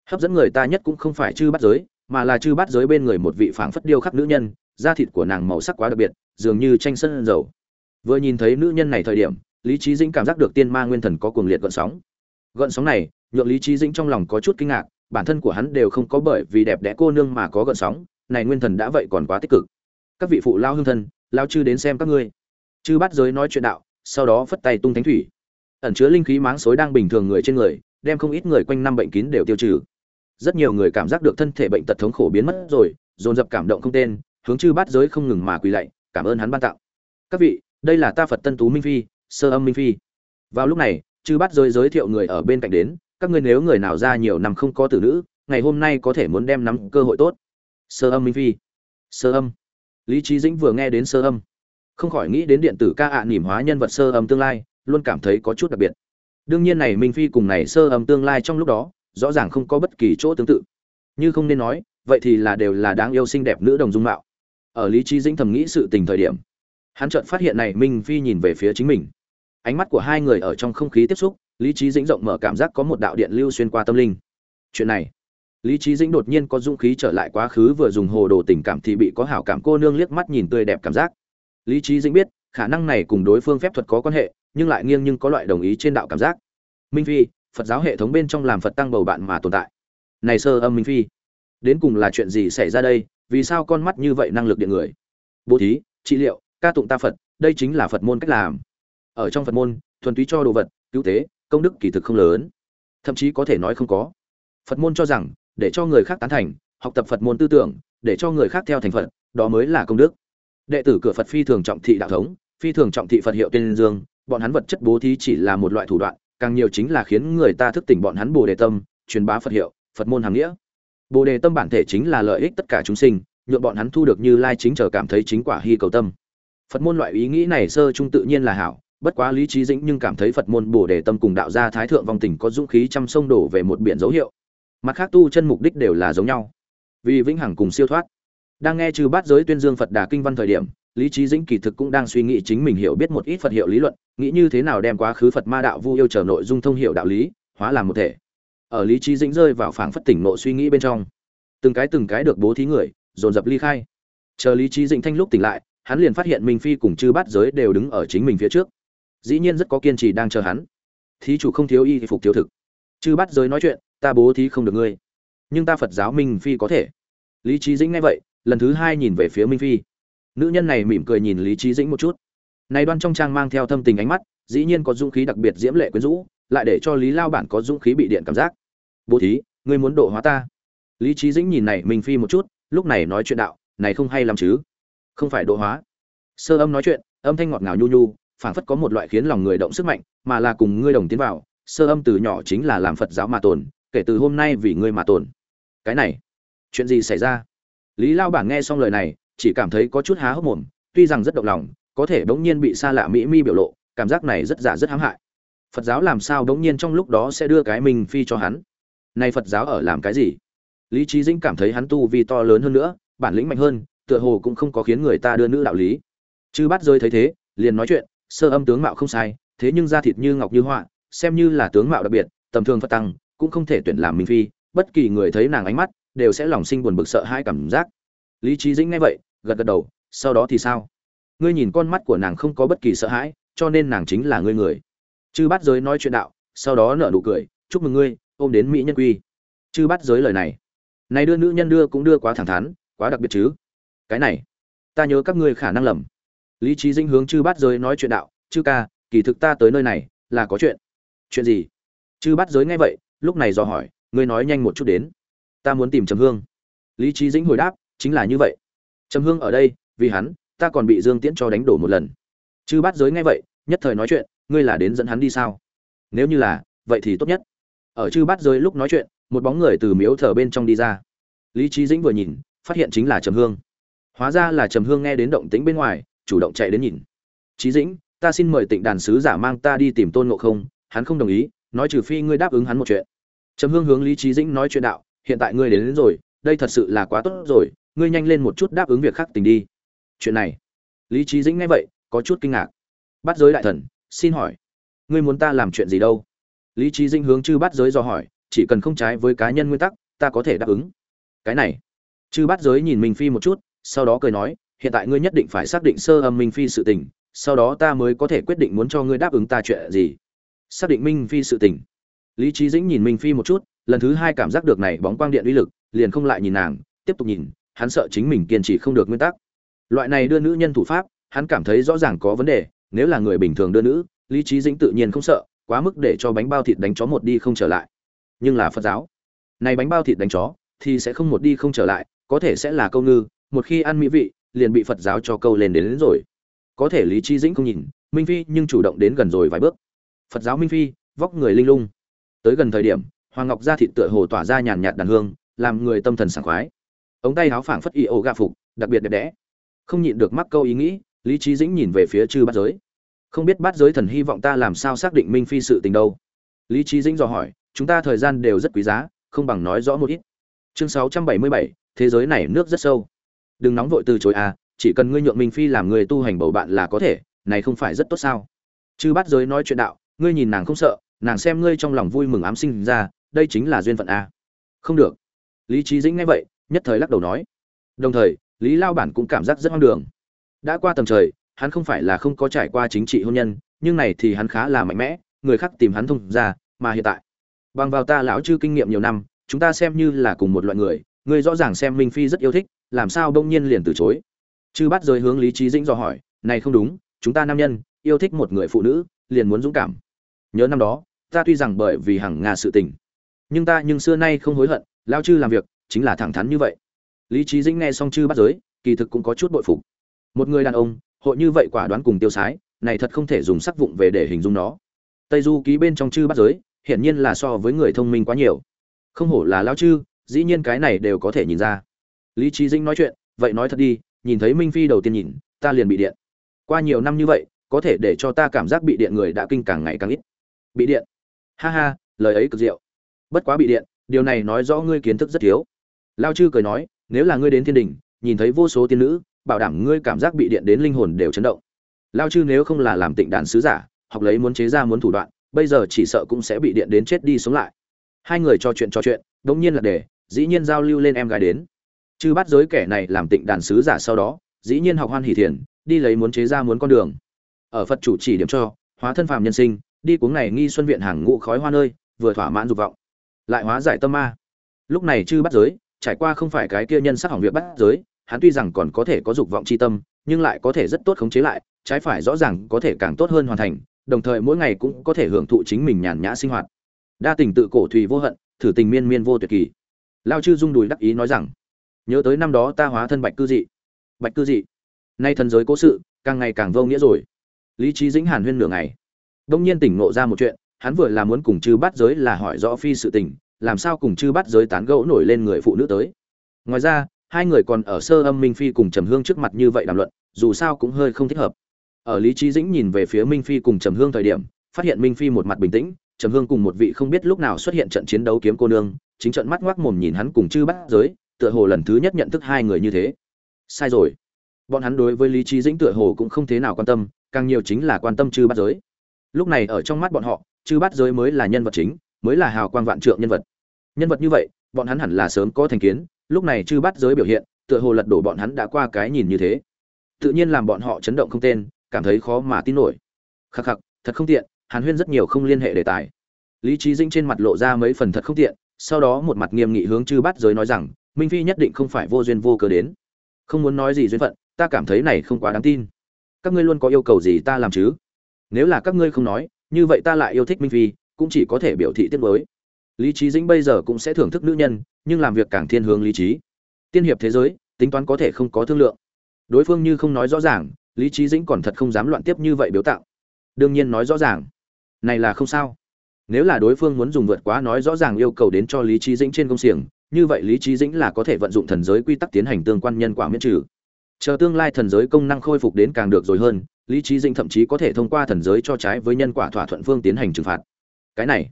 Hấp dẫn người ta nhất cũng không phải chư bắt giới, mà là chư bắt giới bên người một vị phảng phất điêu khắc nữ nhân da thịt của nàng màu sắc quá đặc biệt, dường như tranh sân dầu. Vừa nhìn thấy nữ nhân này thời điểm, lý trí dĩnh cảm giác được tiên ma nguyên thần có cuồng liệt gợn sóng. Gợn sóng này, nhượng lý trí dĩnh trong lòng có chút kinh ngạc, bản thân của hắn đều không có bởi vì đẹp đẽ cô nương mà có gợn sóng, này nguyên thần đã vậy còn quá tích cực. Các vị phụ lao hương thân, lao chư đến xem các ngươi. Chư bắt giới nói chuyện đạo, sau đó phất tay tung thánh thủy. Ẩn chứa linh khí máng xối đang bình thường người trên người, đem không ít người quanh năm bệnh kín đều tiêu trừ. Rất nhiều người cảm giác được thân thể bệnh tật thống khổ biến mất rồi, dồn dập cảm động không tên hướng chư bát giới không ngừng mà quỳ lạy, cảm ơn hắn ban tặng. Các vị, đây là ta phật tân tú minh phi, sơ âm minh phi. Vào lúc này, chư bát giới giới thiệu người ở bên cạnh đến, các ngươi nếu người nào ra nhiều năm không có tử nữ, ngày hôm nay có thể muốn đem nắm cơ hội tốt. Sơ âm minh phi. Sơ âm. Lý trí dĩnh vừa nghe đến sơ âm. Không khỏi nghĩ đến điện tử ca ạ à nỉm hóa nhân vật sơ âm tương lai, luôn cảm thấy có chút đặc biệt. Đương nhiên này minh phi cùng này sơ âm tương lai trong lúc đó, rõ ràng không có bất kỳ chỗ tương tự. Như không nên nói, vậy thì là đều là đáng yêu xinh đẹp nữ đồng dung mạo ở lý trí dĩnh thầm nghĩ sự tình thời điểm. Hắn chợt phát hiện này minh phi nhìn về phía chính mình. Ánh mắt của hai người ở trong không khí tiếp xúc, lý trí dĩnh rộng mở cảm giác có một đạo điện lưu xuyên qua tâm linh. Chuyện này, lý trí dĩnh đột nhiên có dũng khí trở lại quá khứ vừa dùng hồ đồ tình cảm thì bị có hảo cảm cô nương liếc mắt nhìn tươi đẹp cảm giác. Lý trí dĩnh biết, khả năng này cùng đối phương phép thuật có quan hệ, nhưng lại nghiêng nhưng có loại đồng ý trên đạo cảm giác. Minh phi, phật giáo hệ thống bên trong làm phật tăng bầu bạn mà tồn tại. Này sơ âm minh phi, đến cùng là chuyện gì xảy ra đây? Vì sao con mắt như vậy năng lực điện người? Bố thí, trị liệu, ca tụng ta phật, đây chính là phật môn cách làm. Ở trong phật môn, thuần túy cho đồ vật, cứu tế, công đức kỳ thực không lớn. Thậm chí có thể nói không có. Phật môn cho rằng, để cho người khác tán thành, học tập phật môn tư tưởng, để cho người khác theo thành phật, đó mới là công đức. Đệ tử cửa phật phi thường trọng thị đạo thống, phi thường trọng thị phật hiệu tên dương, bọn hắn vật chất bố thí chỉ là một loại thủ đoạn, càng nhiều chính là khiến người ta thức tỉnh bọn hắn bồ đề tâm, truyền bá phật hiệu, phật môn hàng nghĩa bồ đề tâm bản thể chính là lợi ích tất cả chúng sinh nhuộm bọn hắn thu được như lai chính trở cảm thấy chính quả hy cầu tâm. Phật môn loại ý nghĩ này sơ trung tự nhiên là hảo, bất quá lý trí dĩnh nhưng cảm thấy phật môn bồ đề tâm cùng đạo gia thái thượng vong tình có dũng khí trăm sông đổ về một biển dấu hiệu. Mặt khác tu chân mục đích đều là giống nhau. Vì vĩnh hằng cùng siêu thoát. Đang nghe trừ bát giới tuyên dương phật đà kinh văn thời điểm, lý trí dĩnh kỳ thực cũng đang suy nghĩ chính mình hiểu biết một ít phật hiệu lý luận, nghĩ như thế nào đem quá khứ phật ma đạo vu yêu trở nội dung thông hiệu đạo lý, hóa làm một thể ở lý trí dĩnh rơi vào phảng phất tỉnh nộ suy nghĩ bên trong. Từng cái từng cái được bố thí người, dồn dập ly khai. Chờ lý trí dĩnh thanh lúc tỉnh lại, hắn liền phát hiện minh phi cùng chư bát giới đều đứng ở chính mình phía trước. Dĩ nhiên rất có kiên trì đang chờ hắn. Thí chủ không thiếu y phục thiếu thực. Chư bát giới nói chuyện, ta bố thí không được ngươi. Nhưng ta phật giáo minh phi có thể. Lý trí dĩnh nghe vậy, lần thứ hai nhìn về phía minh phi. Nữ nhân này mỉm cười nhìn lý trí dĩnh một chút. Này đoan trong trang mang theo thâm tình ánh mắt, dĩ nhiên có dũng khí đặc biệt diễm lệ quyến rũ, lại để cho lý lao bản có dũng khí bị điện cảm giác bố thí, ngươi muốn độ hóa ta? Lý trí dĩnh nhìn này mình phi một chút, lúc này nói chuyện đạo, này không hay lắm chứ. Không phải độ hóa. Sơ âm nói chuyện, âm thanh ngọt ngào nhu nhu, phảng phất có một loại khiến lòng người động sức mạnh, mà là cùng ngươi đồng tiến vào. Sơ âm từ nhỏ chính là làm phật giáo mà tồn, kể từ hôm nay vì ngươi mà tồn. Cái này, chuyện gì xảy ra? Lý lao bản nghe xong lời này, chỉ cảm thấy có chút há hốc mồm, tuy rằng rất động lòng, có thể bỗng nhiên bị xa lạ mỹ mi biểu lộ, cảm giác này rất giả rất hãm hại. Phật giáo làm sao bỗng nhiên trong lúc đó sẽ đưa cái mình phi cho hắn? Nay phật giáo ở làm cái gì? Lý trí dĩnh cảm thấy hắn tu vi to lớn hơn nữa, bản lĩnh mạnh hơn, tựa hồ cũng không có khiến người ta đưa nữ đạo lý. Chư bắt rơi thấy thế, liền nói chuyện, sơ âm tướng mạo không sai, thế nhưng da thịt như ngọc như họa, xem như là tướng mạo đặc biệt, tầm thường phật tăng, cũng không thể tuyển làm minh phi, bất kỳ người thấy nàng ánh mắt, đều sẽ lòng sinh buồn bực sợ hai cảm giác. Lý trí dĩnh nghe vậy, gật gật đầu, sau đó thì sao? Ngươi nhìn con mắt của nàng không có bất kỳ sợ hãi, cho nên nàng chính là ngươi người. Chư bát giới nói chuyện đạo, sau đó nở nụ cười, chúc mừng ngươi ôm đến mỹ nhân quy. Chư bát giới lời này. Này đưa nữ nhân đưa cũng đưa quá thẳng thắn, quá đặc biệt chứ. Cái này, ta nhớ các ngươi khả năng lầm. Lý trí dinh hướng chư bát giới nói chuyện đạo, chư ca, kỳ thực ta tới nơi này là có chuyện. Chuyện gì? Chư bát giới nghe vậy, lúc này dò hỏi, ngươi nói nhanh một chút đến. Ta muốn tìm trầm hương. Lý trí dĩnh hồi đáp, chính là như vậy. Trầm hương ở đây, vì hắn, ta còn bị dương tiễn cho đánh đổ một lần. Chư bát giới nghe vậy, nhất thời nói chuyện, ngươi là đến dẫn hắn đi sao? Nếu như là, vậy thì tốt nhất ở chư bát giới lúc nói chuyện một bóng người từ miếu thờ bên trong đi ra. Lý trí dĩnh vừa nhìn phát hiện chính là trầm hương. Hóa ra là trầm hương nghe đến động tĩnh bên ngoài chủ động chạy đến nhìn. Trí dĩnh ta xin mời tịnh đàn sứ giả mang ta đi tìm tôn ngộ không hắn không đồng ý nói trừ phi ngươi đáp ứng hắn một chuyện. Trầm hương hướng lý trí dĩnh nói chuyện đạo hiện tại ngươi đến, đến rồi đây thật sự là quá tốt rồi ngươi nhanh lên một chút đáp ứng việc khác tình đi. Chuyện này lý trí dĩnh nghe vậy có chút kinh ngạc. Bắt giới đại thần xin hỏi ngươi muốn ta làm chuyện gì đâu? Lý trí dĩnh hướng chư Bát giới do hỏi, chỉ cần không trái với cá nhân nguyên tắc, ta có thể đáp ứng. Cái này. Chư Bát giới nhìn Minh phi một chút, sau đó cười nói, hiện tại ngươi nhất định phải xác định sơ âm minh phi sự tình, sau đó ta mới có thể quyết định muốn cho ngươi đáp ứng ta chuyện gì. Xác định minh phi sự tình. Lý trí dĩnh nhìn minh phi một chút, lần thứ hai cảm giác được này bóng quang điện uy lực, liền không lại nhìn nàng, tiếp tục nhìn, hắn sợ chính mình kiên trì không được nguyên tắc. Loại này đưa nữ nhân thủ pháp, hắn cảm thấy rõ ràng có vấn đề, nếu là người bình thường đưa nữ, lý trí dĩnh tự nhiên không sợ quá mức để cho bánh bao thịt đánh chó một đi không trở lại. Nhưng là phật giáo này bánh bao thịt đánh chó thì sẽ không một đi không trở lại có thể sẽ là câu ngư một khi ăn mỹ vị liền bị phật giáo cho câu lên đến, đến rồi. Có thể lý trí dĩnh không nhìn minh phi nhưng chủ động đến gần rồi vài bước. Phật giáo minh phi vóc người linh lung. Tới gần thời điểm hoàng ngọc gia thịt tựa hồ tỏa ra nhàn nhạt đàn hương làm người tâm thần sảng khoái. Ống tay áo phảng phất y ô gạ phục đặc biệt đẹp đẽ. Không nhịn được mắc câu ý nghĩ lý trí dĩnh nhìn về phía chư bát giới không biết bát giới thần hy vọng ta làm sao xác định minh phi sự tình đâu. Lý trí dĩnh dò hỏi chúng ta thời gian đều rất quý giá không bằng nói rõ một ít. Chương 677, thế giới này nước rất sâu. Đừng nóng vội từ chối à chỉ cần ngươi nhượng minh phi làm người tu hành bầu bạn là có thể này không phải rất tốt sao? Chư bát giới nói chuyện đạo ngươi nhìn nàng không sợ nàng xem ngươi trong lòng vui mừng ám sinh ra đây chính là duyên phận a không được. Lý trí dĩnh nghe vậy nhất thời lắc đầu nói. Đồng thời lý lao bản cũng cảm giác rất hoang đường. Đã qua tầm trời hắn không phải là không có trải qua chính trị hôn nhân, nhưng này thì hắn khá là mạnh mẽ, người khác tìm hắn thông ra, mà hiện tại, bằng vào ta lão chư kinh nghiệm nhiều năm, chúng ta xem như là cùng một loại người ngươi rõ ràng xem minh phi rất yêu thích, làm sao đông nhiên liền từ chối. Chư bắt giới hướng lý trí dĩnh dò hỏi, này không đúng, chúng ta nam nhân, yêu thích một người phụ nữ, liền muốn dũng cảm. Nhớ năm đó, ta tuy rằng bởi vì hàng ngà sự tình, nhưng ta nhưng xưa nay không hối hận lao chư làm việc, chính là thẳng thắn như vậy. Lý trí dĩnh nghe xong chư bắt giới, kỳ thực cũng có chút bội phục. Một người đàn ông hội như vậy quả đoán cùng tiêu sái, này thật không thể dùng sắc vụng về để hình dung nó. Tây du ký bên trong chư bắt giới, hiển nhiên là so với người thông minh quá nhiều. Không hổ là lao chư, dĩ nhiên cái này đều có thể nhìn ra. Lý trí dĩnh nói chuyện, vậy nói thật đi, nhìn thấy minh phi đầu tiên nhìn, ta liền bị điện. Qua nhiều năm như vậy, có thể để cho ta cảm giác bị điện người đã kinh càng ngày càng ít. Bị điện. Ha ha, lời ấy cực diệu. Bất quá bị điện, điều này nói rõ ngươi kiến thức rất thiếu. Lao chư cười nói, nếu là ngươi đến thiên đình, nhìn thấy vô số tiên nữ bảo đảm ngươi cảm giác bị điện đến linh hồn đều chấn động. Lao chư nếu không là làm tịnh đàn sứ giả, học lấy muốn chế ra muốn thủ đoạn, bây giờ chỉ sợ cũng sẽ bị điện đến chết đi sống lại. Hai người trò chuyện trò chuyện, đống nhiên là để, dĩ nhiên giao lưu lên em gái đến. Chư bắt giới kẻ này làm tịnh đàn sứ giả sau đó, dĩ nhiên học hoan hỷ thiền, đi lấy muốn chế ra muốn con đường. Ở phật chủ chỉ điểm cho, hóa thân phàm nhân sinh, đi cuống này nghi xuân viện hàng ngũ khói hoa nơi, vừa thỏa mãn dục vọng. Lại hóa giải tâm ma. Lúc này chư bắt giới, trải qua không phải cái kia nhân sắc hỏng việc bắt giới hắn tuy rằng còn có thể có dục vọng chi tâm, nhưng lại có thể rất tốt khống chế lại, trái phải rõ ràng có thể càng tốt hơn hoàn thành, đồng thời mỗi ngày cũng có thể hưởng thụ chính mình nhàn nhã sinh hoạt. Đa tình tự cổ thủy vô hận, thử tình miên miên vô tuyệt kỳ. Lao chư dung đùi đắc ý nói rằng, nhớ tới năm đó ta hóa thân bạch cư dị. Bạch cư dị, nay thần giới cố sự, càng ngày càng vô nghĩa rồi. Lý trí dĩnh hàn huyên nửa ngày. Đông nhiên tỉnh ngộ ra một chuyện, hắn vừa là muốn cùng chư bắt giới là hỏi rõ phi sự tình, làm sao cùng chư bắt giới tán gẫu nổi lên người phụ nữ tới. Ngoài ra hai người còn ở sơ âm minh phi cùng trầm hương trước mặt như vậy đàm luận, dù sao cũng hơi không thích hợp. Ở lý trí dĩnh nhìn về phía minh phi cùng trầm hương thời điểm, phát hiện minh phi một mặt bình tĩnh, trầm hương cùng một vị không biết lúc nào xuất hiện trận chiến đấu kiếm cô nương, chính trận mắt ngoác mồm nhìn hắn cùng chư bắt giới, tựa hồ lần thứ nhất nhận thức hai người như thế. Sai rồi. Bọn hắn đối với lý trí dĩnh tựa hồ cũng không thế nào quan tâm, càng nhiều chính là quan tâm chư bắt giới. Lúc này ở trong mắt bọn họ, chư bắt giới mới là nhân vật chính, mới là hào quang vạn trượng nhân vật. Nhân vật như vậy, bọn hắn hẳn là sớm có thành kiến lúc này chư bắt giới biểu hiện, tựa hồ lật đổ bọn hắn đã qua cái nhìn như thế. Tự nhiên làm bọn họ chấn động không tên, cảm thấy khó mà tin nổi. Khắc khắc, thật không tiện, hàn huyên rất nhiều không liên hệ đề tài. Lý trí Dinh trên mặt lộ ra mấy phần thật không tiện, sau đó một mặt nghiêm nghị hướng chư bắt giới nói rằng, minh phi nhất định không phải vô duyên vô cớ đến. Không muốn nói gì duyên phận, ta cảm thấy này không quá đáng tin. Các ngươi luôn có yêu cầu gì ta làm chứ? Nếu là các ngươi không nói, như vậy ta lại yêu thích minh phi, cũng chỉ có thể biểu thị tiết mới lý trí dĩnh bây giờ cũng sẽ thưởng thức nữ nhân, nhưng làm việc càng thiên hướng lý trí. Tiên hiệp thế giới, tính toán có thể không có thương lượng. Đối phương như không nói rõ ràng, lý trí dĩnh còn thật không dám loạn tiếp như vậy biểu tạo. Đương nhiên nói rõ ràng. Này là không sao. Nếu là đối phương muốn dùng vượt quá nói rõ ràng yêu cầu đến cho lý trí dĩnh trên công xiềng, như vậy lý trí dĩnh là có thể vận dụng thần giới quy tắc tiến hành tương quan nhân quả miễn trừ. Chờ tương lai thần giới công năng khôi phục đến càng được rồi hơn, lý trí dĩnh thậm chí có thể thông qua thần giới cho trái với nhân quả thỏa thuận phương tiến hành trừng phạt. Cái này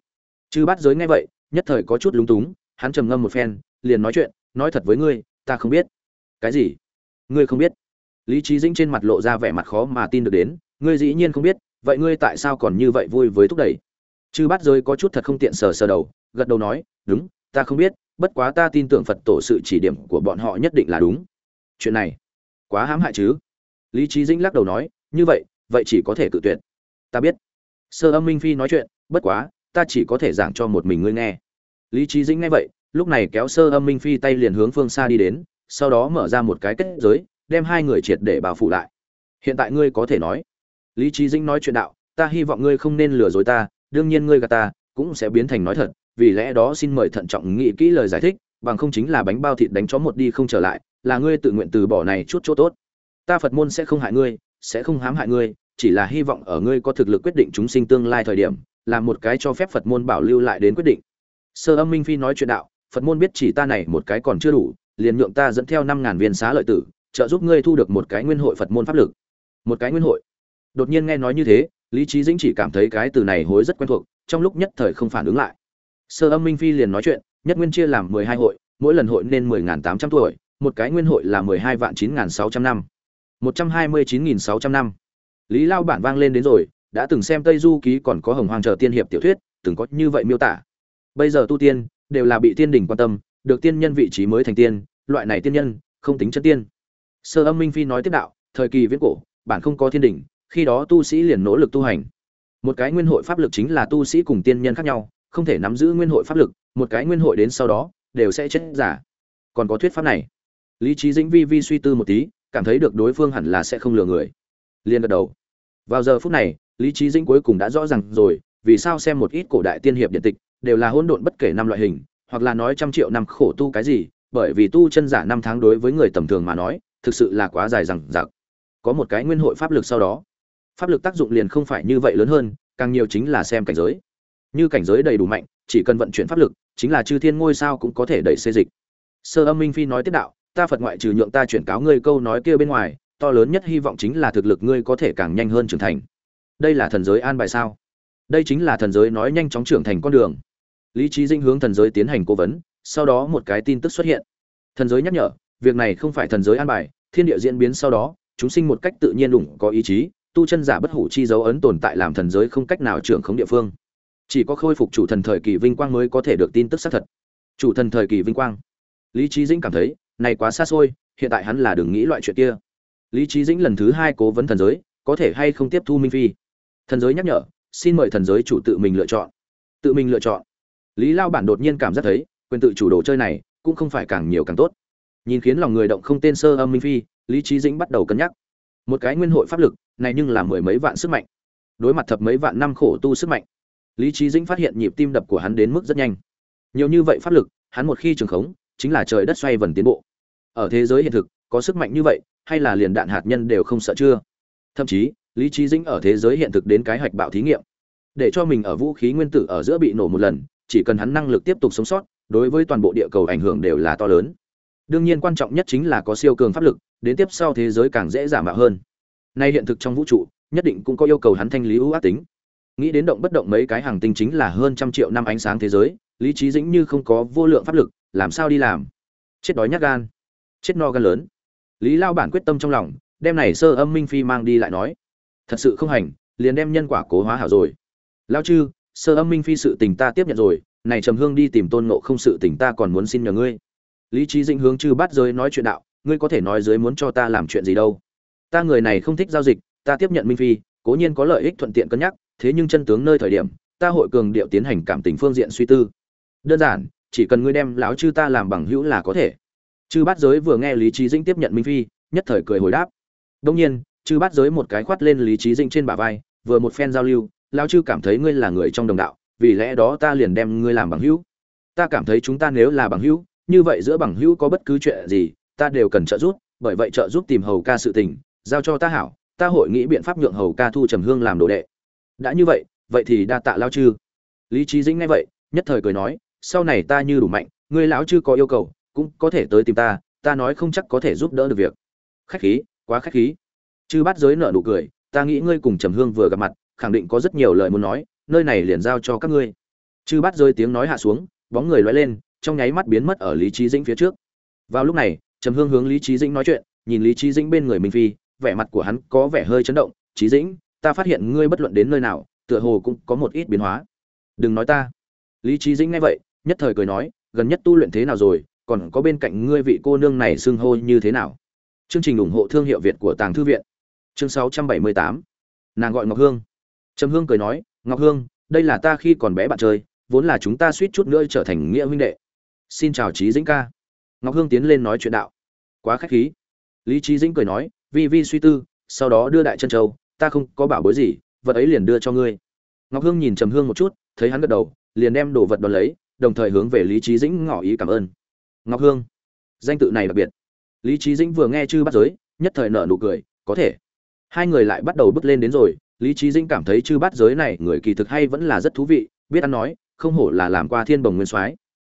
chư bát giới nghe vậy, nhất thời có chút lúng túng, hắn trầm ngâm một phen, liền nói chuyện, nói thật với ngươi, ta không biết. Cái gì? Ngươi không biết. Lý trí dĩnh trên mặt lộ ra vẻ mặt khó mà tin được đến, ngươi dĩ nhiên không biết, vậy ngươi tại sao còn như vậy vui với thúc đẩy? Chư bát giới có chút thật không tiện sờ sờ đầu, gật đầu nói, đúng, ta không biết, bất quá ta tin tưởng phật tổ sự chỉ điểm của bọn họ nhất định là đúng. Chuyện này, quá hãm hại chứ? Lý trí dĩnh lắc đầu nói, như vậy vậy chỉ có thể cự tuyệt. Ta biết. Sơ âm minh phi nói chuyện, bất quá ta chỉ có thể giảng cho một mình ngươi nghe. Lý trí dĩnh nghe vậy, lúc này kéo sơ âm minh phi tay liền hướng phương xa đi đến, sau đó mở ra một cái kết giới, đem hai người triệt để bao phủ lại. Hiện tại ngươi có thể nói. Lý trí dĩnh nói chuyện đạo, ta hy vọng ngươi không nên lừa dối ta, đương nhiên ngươi gạt ta, cũng sẽ biến thành nói thật, vì lẽ đó xin mời thận trọng nghĩ kỹ lời giải thích, bằng không chính là bánh bao thịt đánh chó một đi không trở lại, là ngươi tự nguyện từ bỏ này chút chỗ tốt. Ta phật môn sẽ không hại ngươi, sẽ không hãm hại ngươi, chỉ là hy vọng ở ngươi có thực lực quyết định chúng sinh tương lai thời điểm là một cái cho phép phật môn bảo lưu lại đến quyết định. Sơ âm minh phi nói chuyện đạo, phật môn biết chỉ ta này một cái còn chưa đủ, liền nhượng ta dẫn theo năm ngàn viên xá lợi tử, trợ giúp ngươi thu được một cái nguyên hội phật môn pháp lực. Một cái nguyên hội. Đột nhiên nghe nói như thế, lý trí dĩnh chỉ cảm thấy cái từ này hối rất quen thuộc, trong lúc nhất thời không phản ứng lại. Sơ âm minh phi liền nói chuyện, nhất nguyên chia làm mười hai hội, mỗi lần hội nên mười tám trăm tuổi, một cái nguyên hội là mười hai vạn chín sáu trăm năm. một trăm hai mươi chín sáu trăm năm. Lý lao bản vang lên đến rồi đã từng xem tây du ký còn có hồng hoàng chờ tiên hiệp tiểu thuyết, từng có như vậy miêu tả. Bây giờ tu tiên, đều là bị tiên đình quan tâm, được tiên nhân vị trí mới thành tiên, loại này tiên nhân, không tính chân tiên. Sơ âm minh phi nói tiếp đạo, thời kỳ viễn cổ, bản không có thiên đình khi đó tu sĩ liền nỗ lực tu hành. Một cái nguyên hội pháp lực chính là tu sĩ cùng tiên nhân khác nhau, không thể nắm giữ nguyên hội pháp lực, một cái nguyên hội đến sau đó, đều sẽ chết giả. Còn có thuyết pháp này. Lý trí dĩnh vi vi suy tư một tí, cảm thấy được đối phương hẳn là sẽ không lừa người. Liền gật đầu. Vào giờ phút này lý trí dĩnh cuối cùng đã rõ ràng rồi, vì sao xem một ít cổ đại tiên hiệp điện tịch đều là hỗn độn bất kể năm loại hình, hoặc là nói trăm triệu năm khổ tu cái gì, bởi vì tu chân giả năm tháng đối với người tầm thường mà nói, thực sự là quá dài rằng giặc có một cái nguyên hội pháp lực sau đó. Pháp lực tác dụng liền không phải như vậy lớn hơn, càng nhiều chính là xem cảnh giới. Như cảnh giới đầy đủ mạnh, chỉ cần vận chuyển pháp lực, chính là chư thiên ngôi sao cũng có thể đẩy xê dịch. Sơ âm minh phi nói tiếp đạo, ta phật ngoại trừ nhượng ta chuyển cáo ngươi câu nói kia bên ngoài, to lớn nhất hy vọng chính là thực lực ngươi có thể càng nhanh hơn trưởng thành đây là thần giới an bài sao? Đây chính là thần giới nói nhanh chóng trưởng thành con đường. Lý trí dinh hướng thần giới tiến hành cố vấn, sau đó một cái tin tức xuất hiện. Thần giới nhắc nhở, việc này không phải thần giới an bài, thiên địa diễn biến sau đó, chúng sinh một cách tự nhiên đủng có ý chí, tu chân giả bất hủ chi dấu ấn tồn tại làm thần giới không cách nào trưởng khống địa phương. Chỉ có khôi phục chủ thần thời kỳ vinh quang mới có thể được tin tức xác thật. Chủ thần thời kỳ vinh quang. Lý trí dĩnh cảm thấy, này quá xa xôi, hiện tại hắn là đừng nghĩ loại chuyện kia. Lý trí dĩnh lần thứ hai cố vấn thần giới, có thể hay không tiếp thu minh phi? Thần giới nhắc nhở, xin mời thần giới chủ tự mình lựa chọn. Tự mình lựa chọn. Lý lao bản đột nhiên cảm giác thấy, quyền tự chủ đồ chơi này cũng không phải càng nhiều càng tốt. Nhìn khiến lòng người động không tên sơ âm minh phi, lý trí dĩnh bắt đầu cân nhắc. Một cái nguyên hội pháp lực, này nhưng là mười mấy vạn sức mạnh. Đối mặt thập mấy vạn năm khổ tu sức mạnh, lý trí dĩnh phát hiện nhịp tim đập của hắn đến mức rất nhanh. Nhiều như vậy pháp lực, hắn một khi trường khống, chính là trời đất xoay vần tiến bộ. Ở thế giới hiện thực, có sức mạnh như vậy, hay là liền đạn hạt nhân đều không sợ chưa? Thậm chí lý trí dĩnh ở thế giới hiện thực đến cái hạch bạo thí nghiệm. Để cho mình ở vũ khí nguyên tử ở giữa bị nổ một lần, chỉ cần hắn năng lực tiếp tục sống sót, đối với toàn bộ địa cầu ảnh hưởng đều là to lớn. Đương nhiên quan trọng nhất chính là có siêu cường pháp lực, đến tiếp sau thế giới càng dễ giảm mạo hơn. Nay hiện thực trong vũ trụ, nhất định cũng có yêu cầu hắn thanh lý ưu ác tính. Nghĩ đến động bất động mấy cái hàng tinh chính là hơn trăm triệu năm ánh sáng thế giới, lý trí dĩnh như không có vô lượng pháp lực, làm sao đi làm? Chết đói nhát gan. Chết no gan lớn. Lý lao bản quyết tâm trong lòng, đem này sơ âm minh phi mang đi lại nói thật sự không hành, liền đem nhân quả cố hóa hảo rồi. Lao chư, sơ âm minh phi sự tình ta tiếp nhận rồi, này trầm hương đi tìm tôn nộ không sự tình ta còn muốn xin nhờ ngươi. Lý trí dĩnh hướng chư bắt giới nói chuyện đạo, ngươi có thể nói dưới muốn cho ta làm chuyện gì đâu. Ta người này không thích giao dịch, ta tiếp nhận minh phi, cố nhiên có lợi ích thuận tiện cân nhắc, thế nhưng chân tướng nơi thời điểm, ta hội cường điệu tiến hành cảm tình phương diện suy tư. Đơn giản, chỉ cần ngươi đem lão chư ta làm bằng hữu là có thể. Chư bát giới vừa nghe lý trí dĩnh tiếp nhận minh phi, nhất thời cười hồi đáp. Đông nhiên chư bắt giới một cái khoát lên lý trí dĩnh trên bả vai, vừa một phen giao lưu, lão chư cảm thấy ngươi là người trong đồng đạo, vì lẽ đó ta liền đem ngươi làm bằng hữu. Ta cảm thấy chúng ta nếu là bằng hữu, như vậy giữa bằng hữu có bất cứ chuyện gì, ta đều cần trợ giúp, bởi vậy trợ giúp tìm hầu ca sự tình, giao cho ta hảo, ta hội nghĩ biện pháp nhượng hầu ca thu trầm hương làm đồ đệ. Đã như vậy vậy thì đa tạ lao chư. Lý trí dĩnh nghe vậy, nhất thời cười nói, sau này ta như đủ mạnh, ngươi lão chư có yêu cầu, cũng có thể tới tìm ta ta nói không chắc có thể giúp đỡ được việc. Khách khí, quá khách khí chư bát giới nợ nụ cười, ta nghĩ ngươi cùng trầm hương vừa gặp mặt, khẳng định có rất nhiều lời muốn nói, nơi này liền giao cho các ngươi. Chư bát giới tiếng nói hạ xuống, bóng người loay lên, trong nháy mắt biến mất ở lý trí dĩnh phía trước. Vào lúc này, trầm hương hướng lý trí dĩnh nói chuyện, nhìn lý trí dĩnh bên người minh phi, vẻ mặt của hắn có vẻ hơi chấn động trí dĩnh, ta phát hiện ngươi bất luận đến nơi nào, tựa hồ cũng có một ít biến hóa. Đừng nói ta. Lý trí dĩnh nghe vậy, nhất thời cười nói, gần nhất tu luyện thế nào rồi, còn có bên cạnh ngươi vị cô nương này xưng hô như thế nào? Chương trình ủng hộ thương hiệu Việt của Tàng thư viện. Chương 678. Nàng gọi Ngọc Hương. Trầm Hương cười nói, "Ngọc Hương, đây là ta khi còn bé bạn chơi, vốn là chúng ta suýt chút nữa trở thành nghĩa huynh đệ. Xin chào trí Dĩnh ca." Ngọc Hương tiến lên nói chuyện đạo. Quá khách khí. Lý trí Dĩnh cười nói, "Vi vi suy tư, sau đó đưa đại chân châu, ta không có bảo bối gì, vật ấy liền đưa cho ngươi." Ngọc Hương nhìn Trầm Hương một chút, thấy hắn gật đầu, liền đem đồ vật đón lấy, đồng thời hướng về Lý trí Dĩnh ngỏ ý cảm ơn. Ngọc Hương, danh tự này đặc biệt. Lý trí Dĩnh vừa nghe chư bắt giới, nhất thời nở nụ cười, có thể. Hai người lại bắt đầu bước lên đến rồi, Lý trí Dĩnh cảm thấy chư bát giới này người kỳ thực hay vẫn là rất thú vị, biết ăn nói, không hổ là làm qua thiên bồng nguyên soái.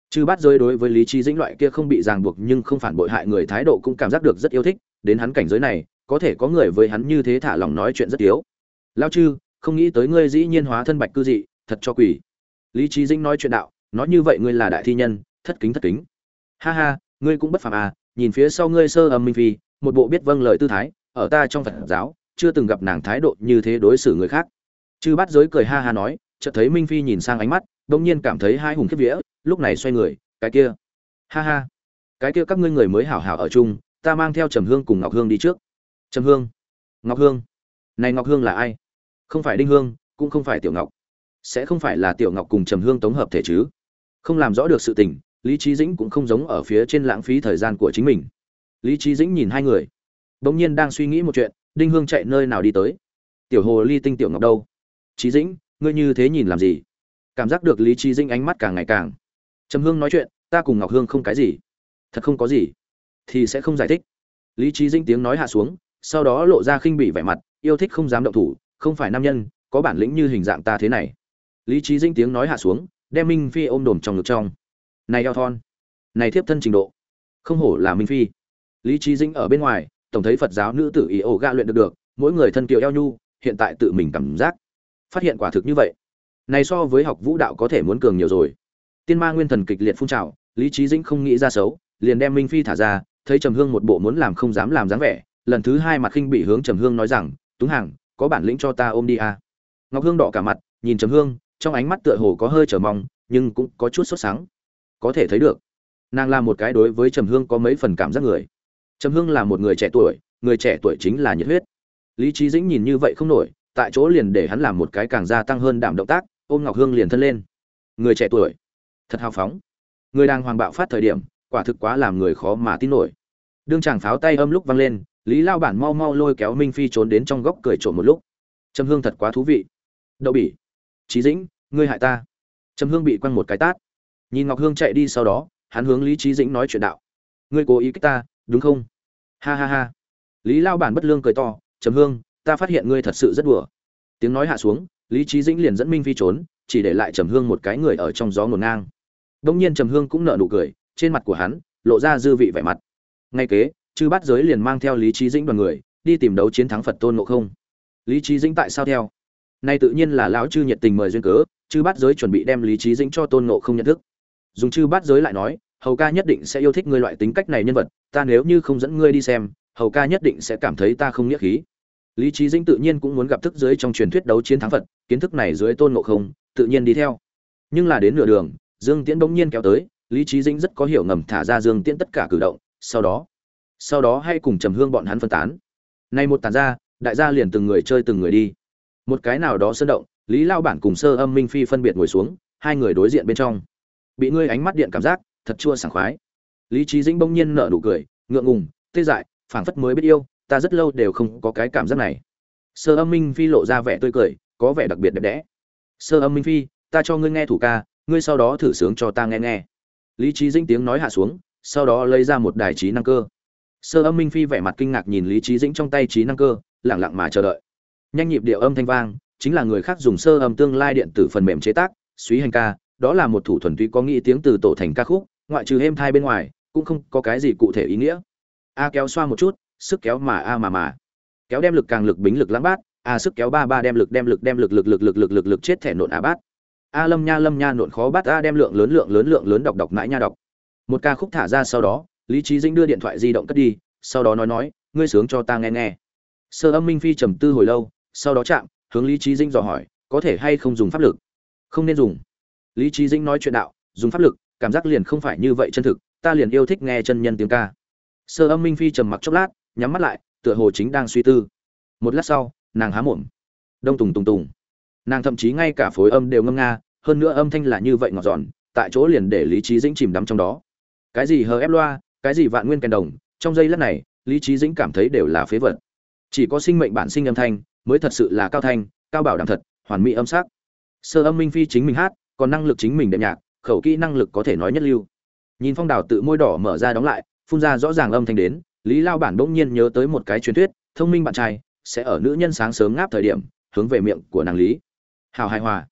Chư bát giới đối với Lý trí Dĩnh loại kia không bị ràng buộc nhưng không phản bội hại người thái độ cũng cảm giác được rất yêu thích, đến hắn cảnh giới này, có thể có người với hắn như thế thả lòng nói chuyện rất yếu. Lão chư, không nghĩ tới ngươi dĩ nhiên hóa thân bạch cư dị, thật cho quỷ. Lý trí Dĩnh nói chuyện đạo, nói như vậy ngươi là đại thi nhân, thất kính thất kính. Ha ha, ngươi cũng bất phàm à, nhìn phía sau ngươi sơ âm minh phi, một bộ biết vâng lời tư thái, ở ta trong Phật giáo, chưa từng gặp nàng thái độ như thế đối xử người khác. Chư Bát Giới cười ha ha nói, chợt thấy Minh Phi nhìn sang ánh mắt, đông nhiên cảm thấy hai hùng khiếp vía, lúc này xoay người, cái kia. Ha ha, cái kia các ngươi người mới hảo hảo ở chung, ta mang theo Trầm Hương cùng Ngọc Hương đi trước. Trầm Hương? Ngọc Hương? Này Ngọc Hương là ai? Không phải Đinh Hương, cũng không phải Tiểu Ngọc. Sẽ không phải là Tiểu Ngọc cùng Trầm Hương tống hợp thể chứ? Không làm rõ được sự tình, Lý Chí Dĩnh cũng không giống ở phía trên lãng phí thời gian của chính mình. Lý Chí Dĩnh nhìn hai người, bỗng nhiên đang suy nghĩ một chuyện, Đinh Hương chạy nơi nào đi tới? Tiểu Hồ Ly Tinh Tiểu Ngọc đâu? Chí Dĩnh, ngươi như thế nhìn làm gì? Cảm giác được Lý trí Dĩnh ánh mắt càng ngày càng. Trầm Hương nói chuyện, ta cùng Ngọc Hương không cái gì. Thật không có gì, thì sẽ không giải thích. Lý trí Dĩnh tiếng nói hạ xuống, sau đó lộ ra khinh bỉ vẻ mặt, yêu thích không dám động thủ, không phải nam nhân, có bản lĩnh như hình dạng ta thế này. Lý trí Dĩnh tiếng nói hạ xuống, đem Minh Phi ôm đồm trong ngực trong. Này eo thon, này thiếp thân trình độ, không hổ là Minh Phi. Lý trí Dĩnh ở bên ngoài, tổng thấy Phật giáo nữ tử ý ổ ga luyện được được, mỗi người thân kiều eo nhu, hiện tại tự mình cảm giác, phát hiện quả thực như vậy. Này so với học vũ đạo có thể muốn cường nhiều rồi. Tiên ma nguyên thần kịch liệt phun trào, Lý Chí Dĩnh không nghĩ ra xấu, liền đem Minh Phi thả ra, thấy Trầm Hương một bộ muốn làm không dám làm dáng vẻ, lần thứ hai mặt khinh bị hướng Trầm Hương nói rằng, "Túng hàng, có bản lĩnh cho ta ôm đi à?" Ngọc Hương đỏ cả mặt, nhìn Trầm Hương, trong ánh mắt tựa hồ có hơi chờ mong, nhưng cũng có chút sốt sáng Có thể thấy được, nàng là một cái đối với Trầm Hương có mấy phần cảm giác người. Trầm Hương là một người trẻ tuổi, người trẻ tuổi chính là nhiệt huyết. Lý Chí Dĩnh nhìn như vậy không nổi, tại chỗ liền để hắn làm một cái càng gia tăng hơn đảm động tác, ôm Ngọc Hương liền thân lên. Người trẻ tuổi, thật hào phóng. Người đang hoàng bạo phát thời điểm, quả thực quá làm người khó mà tin nổi. Đương chàng pháo tay âm lúc vang lên, Lý Lao bản mau mau lôi kéo Minh Phi trốn đến trong góc cười trộm một lúc. Trầm Hương thật quá thú vị. Đậu bỉ, Chí Dĩnh, ngươi hại ta. Trầm Hương bị quăng một cái tát. Nhìn Ngọc Hương chạy đi sau đó, hắn hướng Lý Chí Dĩnh nói chuyện đạo. Ngươi cố ý kích ta, đúng không? Ha ha ha. Lý Lao bản bất lương cười to, Trầm Hương, ta phát hiện ngươi thật sự rất đùa. Tiếng nói hạ xuống, Lý Chí Dĩnh liền dẫn Minh Phi trốn, chỉ để lại Trầm Hương một cái người ở trong gió ngổn ngang. Đông nhiên Trầm Hương cũng nở nụ cười, trên mặt của hắn lộ ra dư vị vẻ mặt. Ngay kế, chư bát giới liền mang theo Lý Chí Dĩnh đoàn người đi tìm đấu chiến thắng Phật Tôn Ngộ Không. Lý Chí Dĩnh tại sao theo? Nay tự nhiên là lão chư nhiệt tình mời duyên cớ, chư bát giới chuẩn bị đem Lý Chí Dĩnh cho Tôn Ngộ Không nhận thức. Dùng chư bát giới lại nói, hầu ca nhất định sẽ yêu thích ngươi loại tính cách này nhân vật, ta nếu như không dẫn ngươi đi xem, hầu ca nhất định sẽ cảm thấy ta không nghĩa khí. Lý trí Dĩnh tự nhiên cũng muốn gặp thức dưới trong truyền thuyết đấu chiến thắng Phật, kiến thức này dưới Tôn Ngộ Không, tự nhiên đi theo. Nhưng là đến nửa đường, Dương Tiễn bỗng nhiên kéo tới, Lý trí Dĩnh rất có hiểu ngầm thả ra Dương Tiễn tất cả cử động, sau đó, sau đó hay cùng Trầm Hương bọn hắn phân tán. Nay một tàn ra, đại gia liền từng người chơi từng người đi. Một cái nào đó sơn động, Lý Lao bản cùng Sơ Âm Minh Phi phân biệt ngồi xuống, hai người đối diện bên trong. Bị ngươi ánh mắt điện cảm giác, thật chua sảng khoái. Lý Chí Dĩnh bỗng nhiên nở nụ cười, ngượng ngùng, tê dại, phảng phất mới biết yêu, ta rất lâu đều không có cái cảm giác này. Sơ Âm Minh Phi lộ ra vẻ tươi cười, có vẻ đặc biệt đẹp đẽ. Sơ Âm Minh Phi, ta cho ngươi nghe thủ ca, ngươi sau đó thử sướng cho ta nghe nghe. Lý Chí Dĩnh tiếng nói hạ xuống, sau đó lấy ra một đài trí năng cơ. Sơ Âm Minh Phi vẻ mặt kinh ngạc nhìn Lý Chí Dĩnh trong tay trí năng cơ, lặng lặng mà chờ đợi. Nhanh nhịp điệu âm thanh vang, chính là người khác dùng sơ âm tương lai điện tử phần mềm chế tác, suy hành ca, đó là một thủ thuần túy có nghĩ tiếng từ tổ thành ca khúc, ngoại trừ êm thai bên ngoài, cũng không có cái gì cụ thể ý nghĩa. A kéo xoa một chút, sức kéo mà a mà mà. Kéo đem lực càng lực bính lực lãng bát, a sức kéo ba ba đem lực đem lực đem lực lực lực lực lực lực lực chết thẻ nộn a bát. A lâm nha lâm nha nộn khó bát a đem lượng lớn lượng lớn lượng lớn đọc đọc mãi nha đọc. Một ca khúc thả ra sau đó, Lý Chí Dĩnh đưa điện thoại di động cất đi, sau đó nói nói, ngươi sướng cho ta nghe nghe. Sơ Âm Minh Phi trầm tư hồi lâu, sau đó chạm, hướng Lý Chí Dĩnh dò hỏi, có thể hay không dùng pháp lực? Không nên dùng. Lý Chí Dĩnh nói chuyện đạo, dùng pháp lực, cảm giác liền không phải như vậy chân thực, ta liền yêu thích nghe chân nhân tiếng ca. Sơ Âm Minh Phi trầm mặc chốc lát, nhắm mắt lại tựa hồ chính đang suy tư. Một lát sau nàng há mồm. Đông tùng tùng tùng. Nàng thậm chí ngay cả phối âm đều ngâm nga hơn nữa âm thanh là như vậy ngọt giòn tại chỗ liền để lý trí dĩnh chìm đắm trong đó. Cái gì hờ ép loa cái gì vạn nguyên kèn đồng trong giây lát này lý trí dĩnh cảm thấy đều là phế vật. Chỉ có sinh mệnh bản sinh âm thanh mới thật sự là cao thanh cao bảo đảm thật hoàn mỹ âm sắc. Sơ âm minh phi chính mình hát còn năng lực chính mình đệm nhạc khẩu kỹ năng lực có thể nói nhất lưu. Nhìn phong đào tự môi đỏ mở ra đóng lại, phun ra rõ ràng âm thanh đến, lý lao bản bỗng nhiên nhớ tới một cái truyền thuyết, thông minh bạn trai, sẽ ở nữ nhân sáng sớm ngáp thời điểm, hướng về miệng của nàng lý. Hào hài hòa.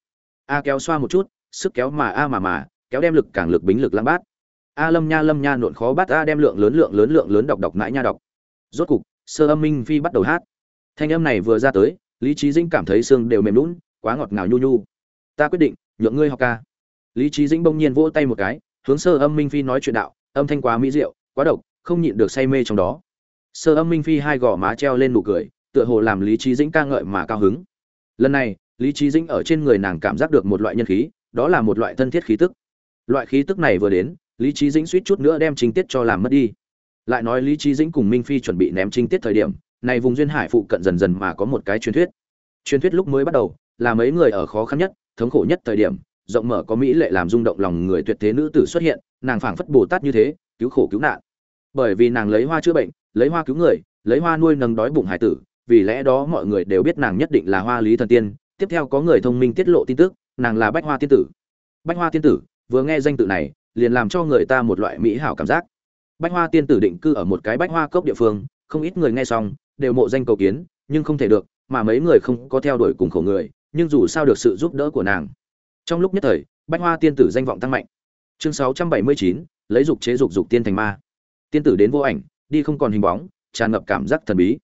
A kéo xoa một chút, sức kéo mà a mà mà, kéo đem lực càng lực bính lực lăng bát. A lâm nha lâm nha nộn khó bắt a đem lượng lớn lượng lớn lượng lớn đọc đọc mãi nha đọc. Rốt cục, sơ âm minh phi bắt đầu hát. Thanh âm này vừa ra tới, lý trí dĩnh cảm thấy xương đều mềm lún quá ngọt ngào nhu nhu. Ta quyết định, nhượng ngươi học ca lý trí dĩnh bỗng nhiên vỗ tay một cái, hướng sơ âm minh phi nói chuyện đạo, âm thanh quá mỹ diệu, quá độc, không nhịn được say mê trong đó. Sơ âm minh phi hai gò má treo lên nụ cười, tựa hồ làm lý trí dĩnh ca ngợi mà cao hứng. Lần này, lý trí dĩnh ở trên người nàng cảm giác được một loại nhân khí, đó là một loại thân thiết khí tức. Loại khí tức này vừa đến, lý trí dĩnh suýt chút nữa đem trinh tiết cho làm mất đi. Lại nói lý trí dĩnh cùng minh phi chuẩn bị ném trinh tiết thời điểm, này vùng duyên hải phụ cận dần dần mà có một cái truyền thuyết. Truyền thuyết lúc mới bắt đầu, là mấy người ở khó khăn nhất, thống khổ nhất thời điểm rộng mở có mỹ lệ làm rung động lòng người tuyệt thế nữ tử xuất hiện, nàng phảng phất bồ tát như thế, cứu khổ cứu nạn. Bởi vì nàng lấy hoa chữa bệnh, lấy hoa cứu người, lấy hoa nuôi nâng đói bụng hải tử, vì lẽ đó mọi người đều biết nàng nhất định là hoa lý thần tiên. Tiếp theo có người thông minh tiết lộ tin tức, nàng là bách hoa tiên tử. Bách hoa tiên tử, vừa nghe danh tự này, liền làm cho người ta một loại mỹ hảo cảm giác. Bách hoa tiên tử định cư ở một cái bách hoa cốc địa phương, không ít người nghe xong, đều mộ danh cầu kiến, nhưng không thể được, mà mấy người không có theo đuổi cùng khổ người, nhưng dù sao được sự giúp đỡ của nàng trong lúc nhất thời bách hoa tiên tử danh vọng tăng mạnh. Chương 679, lấy dục chế dục dục tiên thành ma. Tiên tử đến vô ảnh đi không còn hình bóng tràn ngập cảm giác thần bí.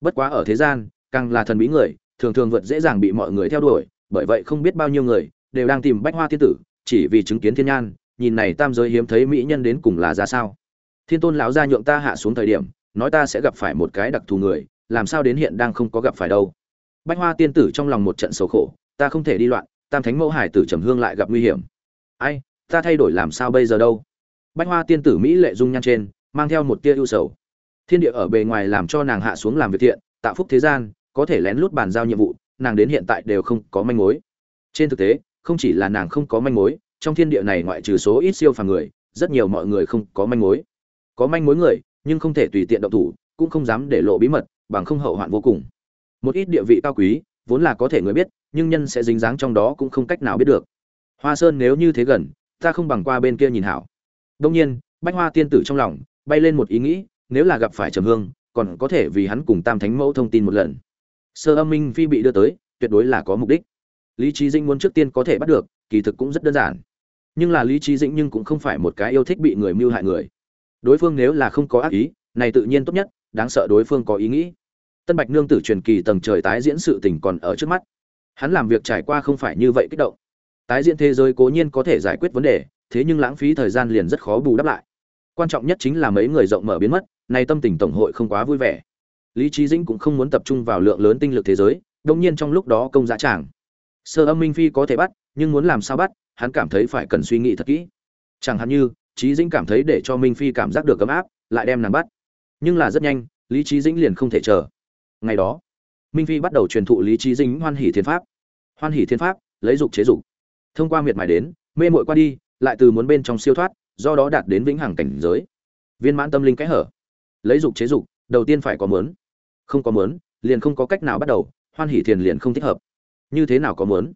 Bất quá ở thế gian càng là thần bí người thường thường vượt dễ dàng bị mọi người theo đuổi bởi vậy không biết bao nhiêu người đều đang tìm bách hoa tiên tử chỉ vì chứng kiến thiên nhan nhìn này tam giới hiếm thấy mỹ nhân đến cùng là ra sao. Thiên tôn lão gia nhượng ta hạ xuống thời điểm nói ta sẽ gặp phải một cái đặc thù người làm sao đến hiện đang không có gặp phải đâu. Bách hoa tiên tử trong lòng một trận sầu khổ ta không thể đi loạn tam thánh mẫu hải tử trầm hương lại gặp nguy hiểm. Ai, ta thay đổi làm sao bây giờ đâu? Bách hoa tiên tử mỹ lệ dung nhan trên, mang theo một tia ưu sầu. Thiên địa ở bề ngoài làm cho nàng hạ xuống làm việc thiện, tạo phúc thế gian, có thể lén lút bàn giao nhiệm vụ, nàng đến hiện tại đều không có manh mối. Trên thực tế, không chỉ là nàng không có manh mối, trong thiên địa này ngoại trừ số ít siêu phàm người, rất nhiều mọi người không có manh mối. Có manh mối người, nhưng không thể tùy tiện động thủ, cũng không dám để lộ bí mật, bằng không hậu hoạn vô cùng. Một ít địa vị cao quý vốn là có thể người biết, nhưng nhân sẽ dính dáng trong đó cũng không cách nào biết được. Hoa sơn nếu như thế gần, ta không bằng qua bên kia nhìn hảo. Đông nhiên, bách hoa tiên tử trong lòng, bay lên một ý nghĩ, nếu là gặp phải trầm hương, còn có thể vì hắn cùng tam thánh mẫu thông tin một lần. Sơ âm minh phi bị đưa tới, tuyệt đối là có mục đích. Lý trí dĩnh muốn trước tiên có thể bắt được, kỳ thực cũng rất đơn giản. Nhưng là lý trí dĩnh nhưng cũng không phải một cái yêu thích bị người mưu hại người. Đối phương nếu là không có ác ý, này tự nhiên tốt nhất, đáng sợ đối phương có ý nghĩ tân bạch nương tử truyền kỳ tầng trời tái diễn sự tình còn ở trước mắt. Hắn làm việc trải qua không phải như vậy kích động. Tái diễn thế giới cố nhiên có thể giải quyết vấn đề, thế nhưng lãng phí thời gian liền rất khó bù đắp lại. Quan trọng nhất chính là mấy người rộng mở biến mất, nay tâm tình tổng hội không quá vui vẻ. Lý trí dĩnh cũng không muốn tập trung vào lượng lớn tinh lực thế giới đông nhiên trong lúc đó công giá tràng. Sơ âm minh phi có thể bắt, nhưng muốn làm sao bắt, hắn cảm thấy phải cần suy nghĩ thật kỹ. Chẳng hạn như trí dĩnh cảm thấy để cho minh phi cảm giác được ấm áp, lại đem nàng bắt. Nhưng là rất nhanh, lý trí dĩnh liền không thể chờ ngày đó, minh phi bắt đầu truyền thụ lý trí dính hoan hỷ thiên pháp. Hoan hỷ thiên pháp, lấy dục chế dục. Thông qua miệt mài đến, mê mội qua đi, lại từ muốn bên trong siêu thoát, do đó đạt đến vĩnh hằng cảnh giới. Viên mãn tâm linh kẽ hở. Lấy dục chế dục, đầu tiên phải có mớn không có mớn liền không có cách nào bắt đầu, hoan hỷ thiền liền không thích hợp. Như thế nào có mớn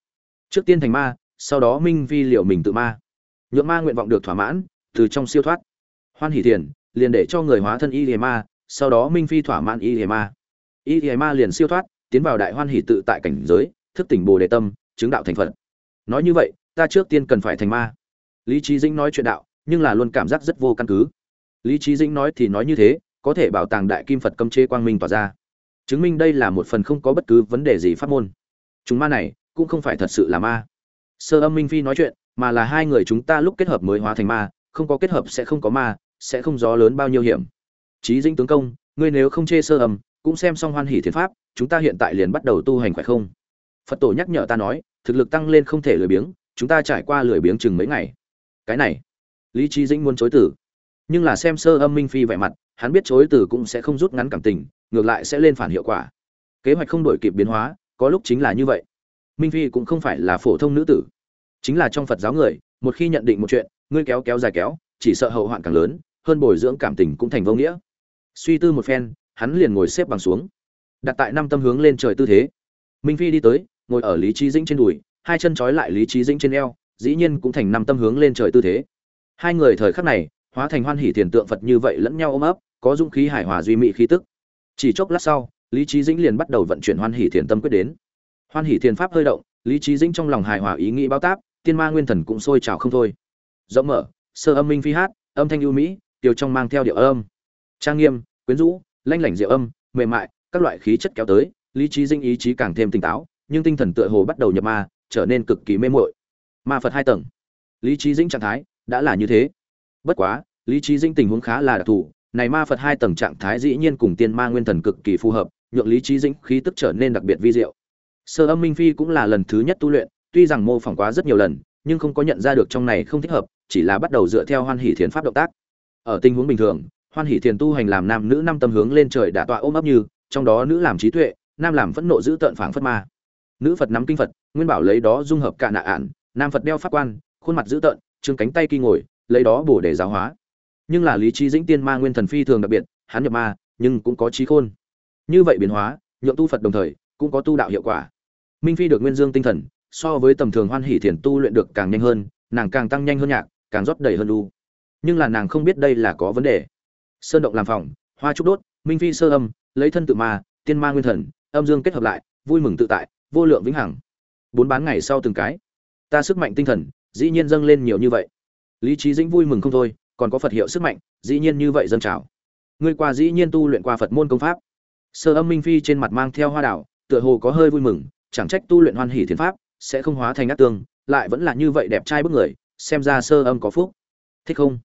trước tiên thành ma, sau đó minh vi liệu mình tự ma. Nhuộm ma nguyện vọng được thỏa mãn, từ trong siêu thoát. Hoan hỷ thiền, liền để cho người hóa thân y hề ma, sau đó minh phi thỏa mãn y hề ma y thì ma liền siêu thoát, tiến vào đại hoan hỷ tự tại cảnh giới, thức tỉnh bồ đề tâm, chứng đạo thành phật. Nói như vậy, ta trước tiên cần phải thành ma. Lý trí dĩnh nói chuyện đạo, nhưng là luôn cảm giác rất vô căn cứ. Lý trí dĩnh nói thì nói như thế, có thể bảo tàng đại kim phật cấm chế quang minh tỏa ra. Chứng minh đây là một phần không có bất cứ vấn đề gì pháp môn. Chúng ma này, cũng không phải thật sự là ma. Sơ âm minh phi nói chuyện, mà là hai người chúng ta lúc kết hợp mới hóa thành ma, không có kết hợp sẽ không có ma, sẽ không gió lớn bao nhiêu hiểm. Trí dĩnh tướng công, ngươi nếu không chê sơ âm cũng xem xong hoan hỷ thiên pháp, chúng ta hiện tại liền bắt đầu tu hành khỏe không? Phật tổ nhắc nhở ta nói, thực lực tăng lên không thể lười biếng, chúng ta trải qua lười biếng chừng mấy ngày. Cái này, lý trí dĩnh muốn chối tử nhưng là xem sơ âm minh phi vẻ mặt, hắn biết chối từ cũng sẽ không rút ngắn cảm tình, ngược lại sẽ lên phản hiệu quả. Kế hoạch không đổi kịp biến hóa, có lúc chính là như vậy. Minh phi cũng không phải là phổ thông nữ tử. Chính là trong phật giáo người, một khi nhận định một chuyện, ngươi kéo kéo dài kéo, chỉ sợ hậu hoạn càng lớn, hơn bồi dưỡng cảm tình cũng thành vô nghĩa. Suy tư một phen hắn liền ngồi xếp bằng xuống. Đặt tại năm tâm hướng lên trời tư thế. Minh phi đi tới, ngồi ở lý trí dĩnh trên đùi, hai chân trói lại lý trí dĩnh trên eo, dĩ nhiên cũng thành năm tâm hướng lên trời tư thế. Hai người thời khắc này, hóa thành hoan hỷ thiền tượng phật như vậy lẫn nhau ôm ấp, có dũng khí hài hòa duy mỹ khí tức. Chỉ chốc lát sau, lý trí dĩnh liền bắt đầu vận chuyển hoan hỷ thiền tâm quyết đến. Hoan hỷ thiền pháp hơi động, lý trí dĩnh trong lòng hài hòa ý nghĩ bao táp, tiên ma nguyên thần cũng sôi trào không thôi. Rộng mở, sơ âm minh phi hát, âm thanh ưu mỹ, tiêu trong mang theo điệu âm. Trang nghiêm, quyến rũ lanh lảnh diệu âm, mềm mại, các loại khí chất kéo tới, lý trí dinh ý chí càng thêm tỉnh táo, nhưng tinh thần tựa hồ bắt đầu nhập ma, trở nên cực kỳ mê muội. Ma phật hai tầng. Lý trí dinh trạng thái đã là như thế. Bất quá, lý trí dinh tình huống khá là đặc thù, này ma phật hai tầng trạng thái dĩ nhiên cùng tiên ma nguyên thần cực kỳ phù hợp, nhượng lý trí dĩnh khí tức trở nên đặc biệt vi diệu. Sơ âm minh phi cũng là lần thứ nhất tu luyện, tuy rằng mô phỏng quá rất nhiều lần, nhưng không có nhận ra được trong này không thích hợp, chỉ là bắt đầu dựa theo hoan hỷ thiền pháp động tác. Ở tình huống bình thường hoan hỷ thiền tu hành làm nam nữ năm tâm hướng lên trời đã tọa ôm ấp như, trong đó nữ làm trí tuệ, nam làm phẫn nộ giữ tợn phảng phất ma. Nữ phật nắm kinh phật, nguyên bảo lấy đó dung hợp cả nạ ản, nam phật đeo pháp quan, khuôn mặt giữ tợn, trương cánh tay kỳ ngồi, lấy đó bổ để giáo hóa. Nhưng là lý trí dĩnh tiên ma nguyên thần phi thường đặc biệt, hắn nhập ma, nhưng cũng có trí khôn. Như vậy biến hóa, nhượng tu phật đồng thời, cũng có tu đạo hiệu quả. Minh phi được nguyên dương tinh thần, so với tầm thường hoan hỷ thiền tu luyện được càng nhanh hơn, nàng càng tăng nhanh hơn nhạc, càng rót đầy hơn đu nhưng là nàng không biết đây là có vấn đề sơn động làm phòng, hoa trúc đốt, minh phi sơ âm, lấy thân tự ma, tiên ma nguyên thần, âm dương kết hợp lại, vui mừng tự tại, vô lượng vĩnh hằng. Bốn bán ngày sau từng cái. Ta sức mạnh tinh thần, dĩ nhiên dâng lên nhiều như vậy. Lý trí dĩnh vui mừng không thôi, còn có phật hiệu sức mạnh, dĩ nhiên như vậy dâng trào. Ngươi qua dĩ nhiên tu luyện qua phật môn công pháp. Sơ âm minh phi trên mặt mang theo hoa đảo, tựa hồ có hơi vui mừng, chẳng trách tu luyện hoan hỷ thiền pháp, sẽ không hóa thành ác tương, lại vẫn là như vậy đẹp trai bức người, xem ra sơ âm có phúc. Thích không?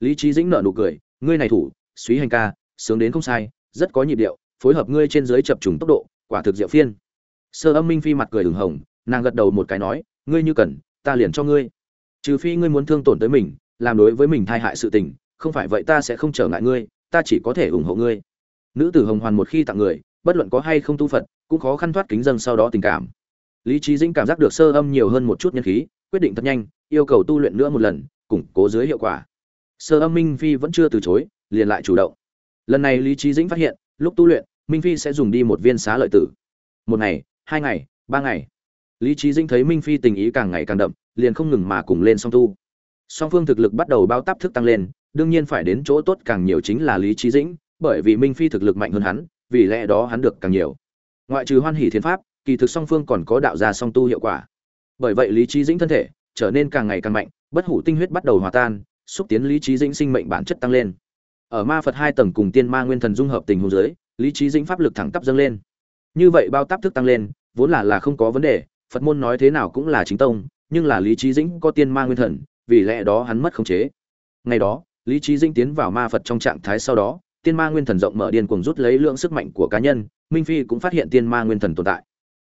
Lý trí dĩnh nợ nụ cười, ngươi này thủ suý hành ca, sướng đến không sai, rất có nhịp điệu, phối hợp ngươi trên dưới chập trùng tốc độ, quả thực diệu phiên. Sơ âm minh phi mặt cười hừng hồng, nàng gật đầu một cái nói, ngươi như cần, ta liền cho ngươi. Trừ phi ngươi muốn thương tổn tới mình, làm đối với mình thai hại sự tình, không phải vậy ta sẽ không trở ngại ngươi, ta chỉ có thể ủng hộ ngươi. Nữ tử hồng hoàn một khi tặng người, bất luận có hay không tu phật, cũng khó khăn thoát kính dân sau đó tình cảm. Lý trí dĩnh cảm giác được sơ âm nhiều hơn một chút nhân khí, quyết định thật nhanh, yêu cầu tu luyện nữa một lần, củng cố dưới hiệu quả. Sơ âm minh phi vẫn chưa từ chối liền lại chủ động. Lần này lý trí dĩnh phát hiện, lúc tu luyện, minh phi sẽ dùng đi một viên xá lợi tử. Một ngày, hai ngày, ba ngày. Lý trí dĩnh thấy minh phi tình ý càng ngày càng đậm, liền không ngừng mà cùng lên song tu. Song phương thực lực bắt đầu bao táp thức tăng lên, đương nhiên phải đến chỗ tốt càng nhiều chính là lý trí dĩnh, bởi vì minh phi thực lực mạnh hơn hắn, vì lẽ đó hắn được càng nhiều. Ngoại trừ hoan hỷ thiên pháp, kỳ thực song phương còn có đạo gia song tu hiệu quả. Bởi vậy lý trí dĩnh thân thể trở nên càng ngày càng mạnh, bất hủ tinh huyết bắt đầu hòa tan, xúc tiến lý trí dĩnh sinh mệnh bản chất tăng lên ở ma phật hai tầng cùng tiên ma nguyên thần dung hợp tình huống dưới, lý trí dĩnh pháp lực thẳng tắp dâng lên. Như vậy bao táp thức tăng lên, vốn là là không có vấn đề, phật môn nói thế nào cũng là chính tông, nhưng là lý trí dĩnh có tiên ma nguyên thần, vì lẽ đó hắn mất khống chế. Ngày đó, lý trí dĩnh tiến vào ma phật trong trạng thái sau đó, tiên ma nguyên thần rộng mở điên cuồng rút lấy lượng sức mạnh của cá nhân, minh phi cũng phát hiện tiên ma nguyên thần tồn tại.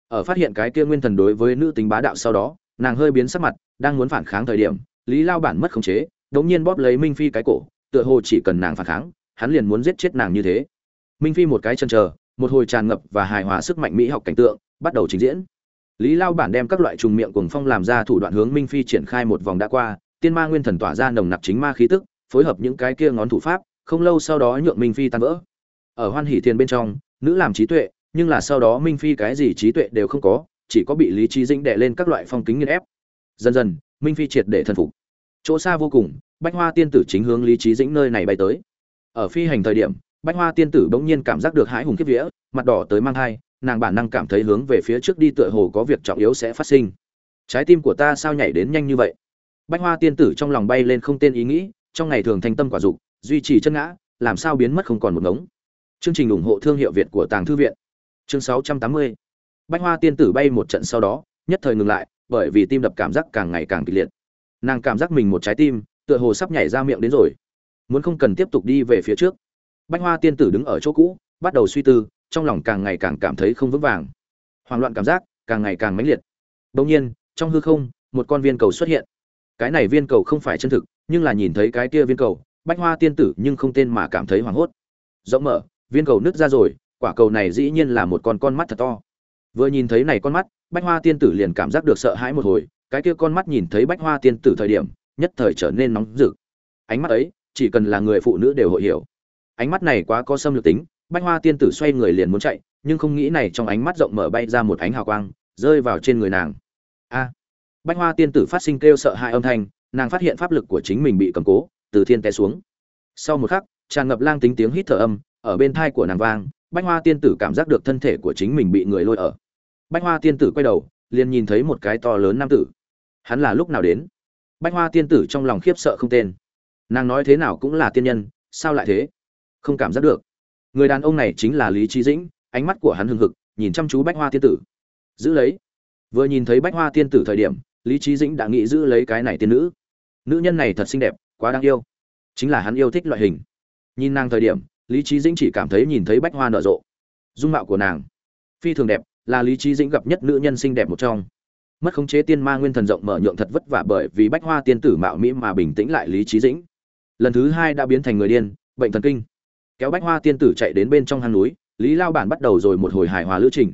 Ở phát hiện cái kia nguyên thần đối với nữ tính bá đạo sau đó, nàng hơi biến sắc mặt, đang muốn phản kháng thời điểm, lý lao bản mất khống chế đống nhiên bóp lấy minh phi cái cổ tựa hồ chỉ cần nàng phản kháng, hắn liền muốn giết chết nàng như thế. Minh phi một cái chân chờ, một hồi tràn ngập và hài hòa sức mạnh mỹ học cảnh tượng bắt đầu trình diễn. Lý lao bản đem các loại trùng miệng cuồng phong làm ra thủ đoạn hướng minh phi triển khai một vòng đã qua, tiên ma nguyên thần tỏa ra nồng nặc chính ma khí tức, phối hợp những cái kia ngón thủ pháp, không lâu sau đó nhượng minh phi tan vỡ. Ở hoan hỷ thiên bên trong, nữ làm trí tuệ, nhưng là sau đó minh phi cái gì trí tuệ đều không có, chỉ có bị lý trí dĩnh đè lên các loại phong kính nghiên ép. Dần dần, minh phi triệt để thần phục. Chỗ xa vô cùng bách hoa tiên tử chính hướng lý trí dĩnh nơi này bay tới. Ở phi hành thời điểm, bách hoa tiên tử bỗng nhiên cảm giác được hãi hùng kiếp vía, mặt đỏ tới mang thai, nàng bản năng cảm thấy hướng về phía trước đi tựa hồ có việc trọng yếu sẽ phát sinh. Trái tim của ta sao nhảy đến nhanh như vậy? Bách hoa tiên tử trong lòng bay lên không tên ý nghĩ, trong ngày thường thanh tâm quả dục, duy trì chân ngã, làm sao biến mất không còn một ngống. Chương trình ủng hộ thương hiệu việt của tàng thư viện. Chương 680 bách hoa tiên tử bay một trận sau đó, nhất thời ngừng lại, bởi vì tim đập cảm giác càng ngày càng kịch liệt. Nàng cảm giác mình một trái tim tựa hồ sắp nhảy ra miệng đến rồi. Muốn không cần tiếp tục đi về phía trước. Bách hoa tiên tử đứng ở chỗ cũ, bắt đầu suy tư, trong lòng càng ngày càng cảm thấy không vững vàng. Hoảng loạn cảm giác càng ngày càng mãnh liệt. Bỗng nhiên, trong hư không, một con viên cầu xuất hiện. Cái này viên cầu không phải chân thực, nhưng là nhìn thấy cái kia viên cầu, bách hoa tiên tử nhưng không tên mà cảm thấy hoảng hốt. Rộng mở, viên cầu nứt ra rồi, quả cầu này dĩ nhiên là một con con mắt thật to. Vừa nhìn thấy này con mắt, bách hoa tiên tử liền cảm giác được sợ hãi một hồi, cái kia con mắt nhìn thấy bách hoa tiên tử thời điểm nhất thời trở nên nóng rực. Ánh mắt ấy, chỉ cần là người phụ nữ đều hội hiểu. Ánh mắt này quá có xâm lược tính, bách hoa tiên tử xoay người liền muốn chạy, nhưng không nghĩ này trong ánh mắt rộng mở bay ra một ánh hào quang, rơi vào trên người nàng. A! Bách hoa tiên tử phát sinh kêu sợ hãi âm thanh, nàng phát hiện pháp lực của chính mình bị cầm cố, từ thiên té xuống. Sau một khắc, tràn ngập lang tính tiếng hít thở âm, ở bên thai của nàng vang, bách hoa tiên tử cảm giác được thân thể của chính mình bị người lôi ở. Bách hoa tiên tử quay đầu, liền nhìn thấy một cái to lớn nam tử. Hắn là lúc nào đến? Bách hoa tiên tử trong lòng khiếp sợ không tên. Nàng nói thế nào cũng là tiên nhân, sao lại thế? Không cảm giác được. Người đàn ông này chính là lý trí dĩnh, ánh mắt của hắn hừng hực, nhìn chăm chú bách hoa tiên tử. Giữ lấy. Vừa nhìn thấy bách hoa tiên tử thời điểm, lý trí dĩnh đã nghĩ giữ lấy cái này tiên nữ. Nữ nhân này thật xinh đẹp, quá đáng yêu. Chính là hắn yêu thích loại hình. Nhìn nàng thời điểm, lý trí dĩnh chỉ cảm thấy nhìn thấy bách hoa nở rộ. Dung mạo của nàng. Phi thường đẹp, là lý trí dĩnh gặp nhất nữ nhân xinh đẹp một trong mất khống chế tiên ma nguyên thần rộng mở nhượng thật vất vả bởi vì bách hoa tiên tử mạo mỹ mà bình tĩnh lại lý trí dĩnh. Lần thứ hai đã biến thành người điên, bệnh thần kinh. Kéo bách hoa tiên tử chạy đến bên trong hang núi, lý lao bản bắt đầu rồi một hồi hài hòa lữ trình.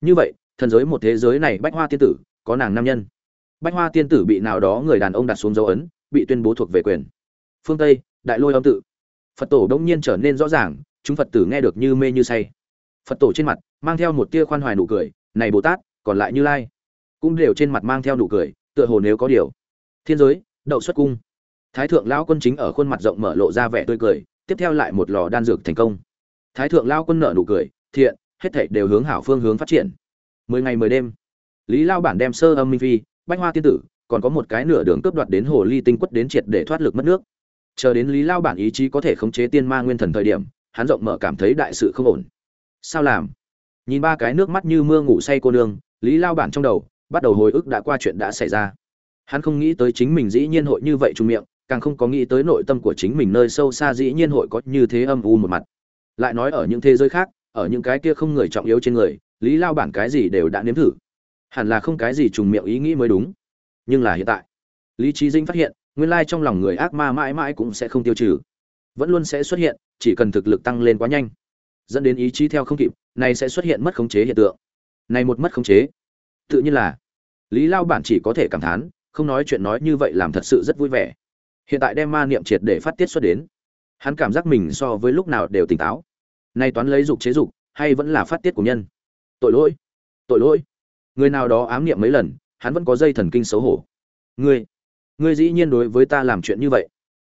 Như vậy, thần giới một thế giới này bách hoa tiên tử, có nàng nam nhân. Bách hoa tiên tử bị nào đó người đàn ông đặt xuống dấu ấn, bị tuyên bố thuộc về quyền. Phương tây, đại lôi âm tự. Phật tổ đông nhiên trở nên rõ ràng, chúng phật tử nghe được như mê như say. Phật tổ trên mặt, mang theo một tia khoan hoài nụ cười, này bồ tát, còn lại như lai? Cũng đều trên mặt mang theo nụ cười, tựa hồ nếu có điều. Thiên giới, đậu xuất cung. Thái thượng lão quân chính ở khuôn mặt rộng mở lộ ra vẻ tươi cười, tiếp theo lại một lò đan dược thành công. Thái thượng lão quân nợ nụ cười, thiện, hết thảy đều hướng hảo phương hướng phát triển. Mười ngày mười đêm, lý lao bản đem sơ âm minh phi, bách hoa tiên tử, còn có một cái nửa đường cướp đoạt đến hồ ly tinh quất đến triệt để thoát lực mất nước. Chờ đến lý lao bản ý chí có thể khống chế tiên ma nguyên thần thời điểm, hắn rộng mở cảm thấy đại sự không ổn. Sao làm? Nhìn ba cái nước mắt như mưa ngủ say cô nương, lý lao bản trong đầu bắt đầu hồi ức đã qua chuyện đã xảy ra. Hắn không nghĩ tới chính mình dĩ nhiên hội như vậy trung miệng, càng không có nghĩ tới nội tâm của chính mình nơi sâu xa dĩ nhiên hội có như thế âm u một mặt. Lại nói ở những thế giới khác, ở những cái kia không người trọng yếu trên người, lý lao bản cái gì đều đã nếm thử. Hẳn là không cái gì trùng miệng ý nghĩ mới đúng. Nhưng là hiện tại, lý trí dinh phát hiện, nguyên lai trong lòng người ác ma mãi mãi cũng sẽ không tiêu trừ. Vẫn luôn sẽ xuất hiện, chỉ cần thực lực tăng lên quá nhanh. Dẫn đến ý chí theo không kịp, này sẽ xuất hiện mất khống chế hiện tượng. Này một mất khống chế, tự nhiên là lý lao bản chỉ có thể cảm thán, không nói chuyện nói như vậy làm thật sự rất vui vẻ. Hiện tại đem ma niệm triệt để phát tiết xuất đến. Hắn cảm giác mình so với lúc nào đều tỉnh táo. Nay toán lấy dục chế dục, hay vẫn là phát tiết của nhân? Tội lỗi tội lỗi. Người nào đó ám niệm mấy lần, hắn vẫn có dây thần kinh xấu hổ. Ngươi ngươi dĩ nhiên đối với ta làm chuyện như vậy.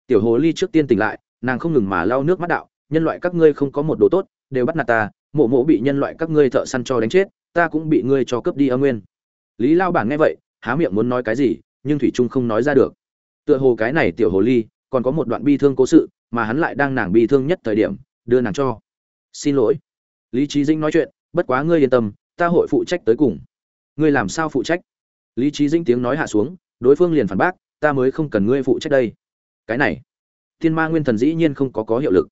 Tiểu hồ ly trước tiên tỉnh lại, nàng không ngừng mà lau nước mắt đạo, nhân loại các ngươi không có một đồ tốt, đều bắt nạt ta, mộ mộ bị nhân loại các ngươi thợ săn cho đánh chết, ta cũng bị ngươi cho cướp đi âm nguyên lý lao bản nghe vậy, há miệng muốn nói cái gì, nhưng thủy trung không nói ra được. Tựa hồ cái này tiểu hồ ly, còn có một đoạn bi thương cố sự, mà hắn lại đang nàng bi thương nhất thời điểm, đưa nàng cho. Xin lỗi. Lý trí dĩnh nói chuyện, bất quá ngươi yên tâm, ta hội phụ trách tới cùng. Ngươi làm sao phụ trách? Lý trí dĩnh tiếng nói hạ xuống, đối phương liền phản bác, ta mới không cần ngươi phụ trách đây. Cái này, thiên ma nguyên thần dĩ nhiên không có có hiệu lực.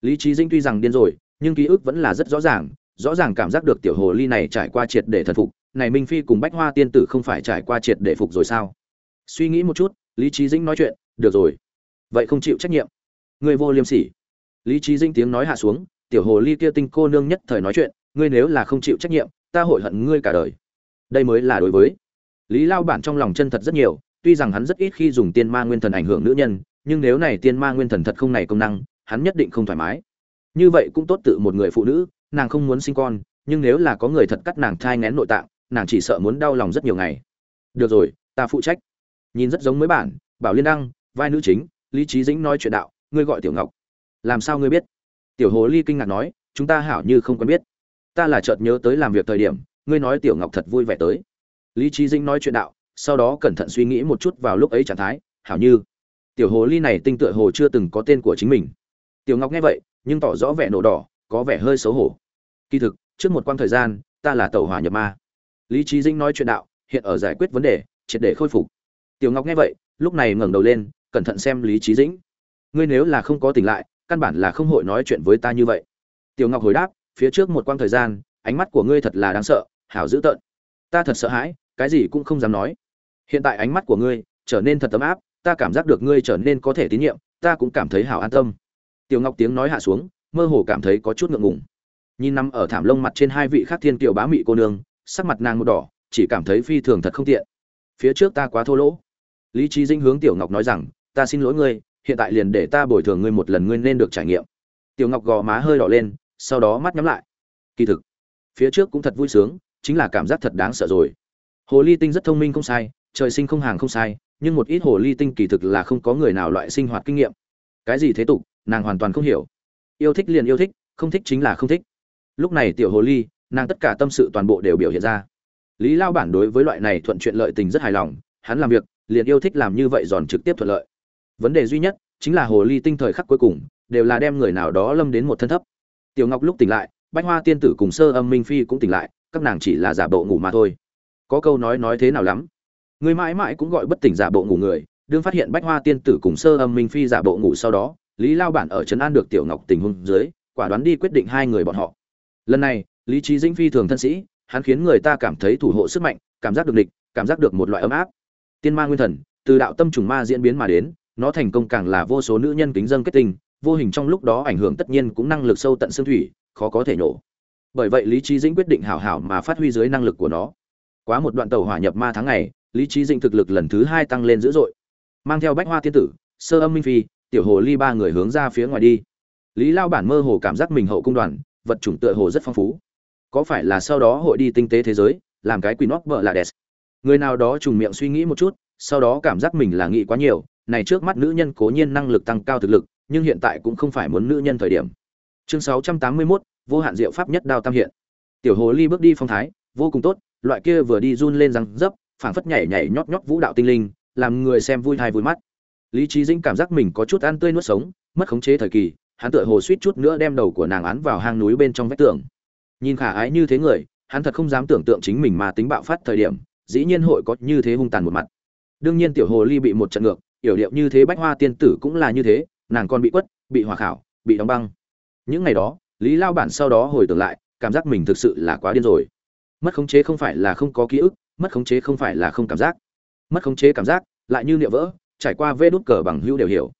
Lý trí dĩnh tuy rằng điên rồi, nhưng ký ức vẫn là rất rõ ràng rõ ràng cảm giác được tiểu hồ ly này trải qua triệt để thần phục này minh phi cùng bách hoa tiên tử không phải trải qua triệt để phục rồi sao? Suy nghĩ một chút, lý trí dĩnh nói chuyện, được rồi. Vậy không chịu trách nhiệm. Ngươi vô liêm sỉ. Lý trí dĩnh tiếng nói hạ xuống, tiểu hồ ly kia tinh cô nương nhất thời nói chuyện, ngươi nếu là không chịu trách nhiệm, ta hội hận ngươi cả đời. Đây mới là đối với lý lao bản trong lòng chân thật rất nhiều, tuy rằng hắn rất ít khi dùng tiên ma nguyên thần ảnh hưởng nữ nhân, nhưng nếu này tiên ma nguyên thần thật không này công năng, hắn nhất định không thoải mái. Như vậy cũng tốt tự một người phụ nữ, nàng không muốn sinh con, nhưng nếu là có người thật cắt nàng thai ngén nội tạng nàng chỉ sợ muốn đau lòng rất nhiều ngày. Được rồi, ta phụ trách. Nhìn rất giống mới bản, bảo liên đăng, vai nữ chính, lý trí dĩnh nói chuyện đạo, ngươi gọi tiểu ngọc. Làm sao ngươi biết? Tiểu hồ ly kinh ngạc nói, chúng ta hảo như không quen biết. Ta là chợt nhớ tới làm việc thời điểm, ngươi nói tiểu ngọc thật vui vẻ tới. Lý trí dĩnh nói chuyện đạo, sau đó cẩn thận suy nghĩ một chút vào lúc ấy trạng thái, hảo như. Tiểu hồ ly này tinh tựa hồ chưa từng có tên của chính mình. Tiểu ngọc nghe vậy, nhưng tỏ rõ vẻ nổ đỏ, có vẻ hơi xấu hổ. Kỳ thực, trước một quãng thời gian, ta là tẩu hỏa nhập ma lý trí dĩnh nói chuyện đạo, hiện ở giải quyết vấn đề, triệt để khôi phục. Tiểu ngọc nghe vậy, lúc này ngẩng đầu lên, cẩn thận xem lý trí dĩnh. Ngươi nếu là không có tỉnh lại, căn bản là không hội nói chuyện với ta như vậy. Tiểu ngọc hồi đáp, phía trước một quãng thời gian, ánh mắt của ngươi thật là đáng sợ, hảo dữ tợn. Ta thật sợ hãi, cái gì cũng không dám nói. Hiện tại ánh mắt của ngươi trở nên thật ấm áp, ta cảm giác được ngươi trở nên có thể tín nhiệm, ta cũng cảm thấy hảo an tâm. Tiểu ngọc tiếng nói hạ xuống, mơ hồ cảm thấy có chút ngượng ngùng. Nhìn nằm ở thảm lông mặt trên hai vị khác thiên kiều bá mị cô nương sắc mặt nàng một đỏ, chỉ cảm thấy phi thường thật không tiện. Phía trước ta quá thô lỗ. Lý trí dinh hướng tiểu ngọc nói rằng, ta xin lỗi ngươi, hiện tại liền để ta bồi thường ngươi một lần ngươi nên được trải nghiệm. Tiểu ngọc gò má hơi đỏ lên, sau đó mắt nhắm lại. Kỳ thực, phía trước cũng thật vui sướng, chính là cảm giác thật đáng sợ rồi. Hồ ly tinh rất thông minh không sai, trời sinh không hàng không sai, nhưng một ít hồ ly tinh kỳ thực là không có người nào loại sinh hoạt kinh nghiệm. Cái gì thế tục, nàng hoàn toàn không hiểu. Yêu thích liền yêu thích, không thích chính là không thích. Lúc này tiểu hồ ly nàng tất cả tâm sự toàn bộ đều biểu hiện ra. Lý lao bản đối với loại này thuận chuyện lợi tình rất hài lòng, hắn làm việc, liền yêu thích làm như vậy giòn trực tiếp thuận lợi. Vấn đề duy nhất chính là hồ ly tinh thời khắc cuối cùng, đều là đem người nào đó lâm đến một thân thấp. Tiểu ngọc lúc tỉnh lại, bách hoa tiên tử cùng sơ âm minh phi cũng tỉnh lại, các nàng chỉ là giả bộ ngủ mà thôi. Có câu nói nói thế nào lắm? Người mãi mãi cũng gọi bất tỉnh giả bộ ngủ người, đương phát hiện bách hoa tiên tử cùng sơ âm minh phi giả bộ ngủ sau đó, lý lao bản ở trấn an được tiểu ngọc tình huống dưới, quả đoán đi quyết định hai người bọn họ lần này, lý trí dĩnh phi thường thân sĩ, hắn khiến người ta cảm thấy thủ hộ sức mạnh, cảm giác được địch, cảm giác được một loại ấm áp. Tiên ma nguyên thần, từ đạo tâm trùng ma diễn biến mà đến, nó thành công càng là vô số nữ nhân kính dân kết tình vô hình trong lúc đó ảnh hưởng tất nhiên cũng năng lực sâu tận xương thủy, khó có thể nổ bởi vậy lý trí dĩnh quyết định hảo hảo mà phát huy dưới năng lực của nó. Quá một đoạn tàu hỏa nhập ma tháng ngày, lý trí dĩnh thực lực lần thứ hai tăng lên dữ dội. Mang theo bách hoa tiên tử, sơ âm minh phi, tiểu hồ ly ba người hướng ra phía ngoài đi. Lý lao bản mơ hồ cảm giác mình hậu cung đoàn vật chủng tựa hồ rất phong phú. Có phải là sau đó hội đi tinh tế thế giới làm cái quỷ nóc vợ là đẹp? Người nào đó trùng miệng suy nghĩ một chút sau đó cảm giác mình là nghĩ quá nhiều này trước mắt nữ nhân cố nhiên năng lực tăng cao thực lực nhưng hiện tại cũng không phải muốn nữ nhân thời điểm. Chương 681, vô hạn diệu pháp nhất đao tam hiện. Tiểu hồ ly bước đi phong thái vô cùng tốt loại kia vừa đi run lên răng dấp phảng phất nhảy nhảy nhót nhót vũ đạo tinh linh làm người xem vui thai vui mắt. Lý trí dĩnh cảm giác mình có chút ăn tươi nuốt sống mất khống chế thời kỳ hắn tựa hồ suýt chút nữa đem đầu của nàng án vào hang núi bên trong vách tường. Nhìn khả ái như thế người, hắn thật không dám tưởng tượng chính mình mà tính bạo phát thời điểm, dĩ nhiên hội có như thế hung tàn một mặt. Đương nhiên tiểu hồ ly bị một trận ngược, yểu điệu như thế bách hoa tiên tử cũng là như thế, nàng còn bị quất, bị hòa khảo, bị đóng băng. Những ngày đó, lý lao bản sau đó hồi tưởng lại, cảm giác mình thực sự là quá điên rồi. Mất khống chế không phải là không có ký ức, mất khống chế không phải là không cảm giác. Mất khống chế cảm giác, lại như niệm vỡ, trải qua vê đút cờ bằng hữu đều hiểu.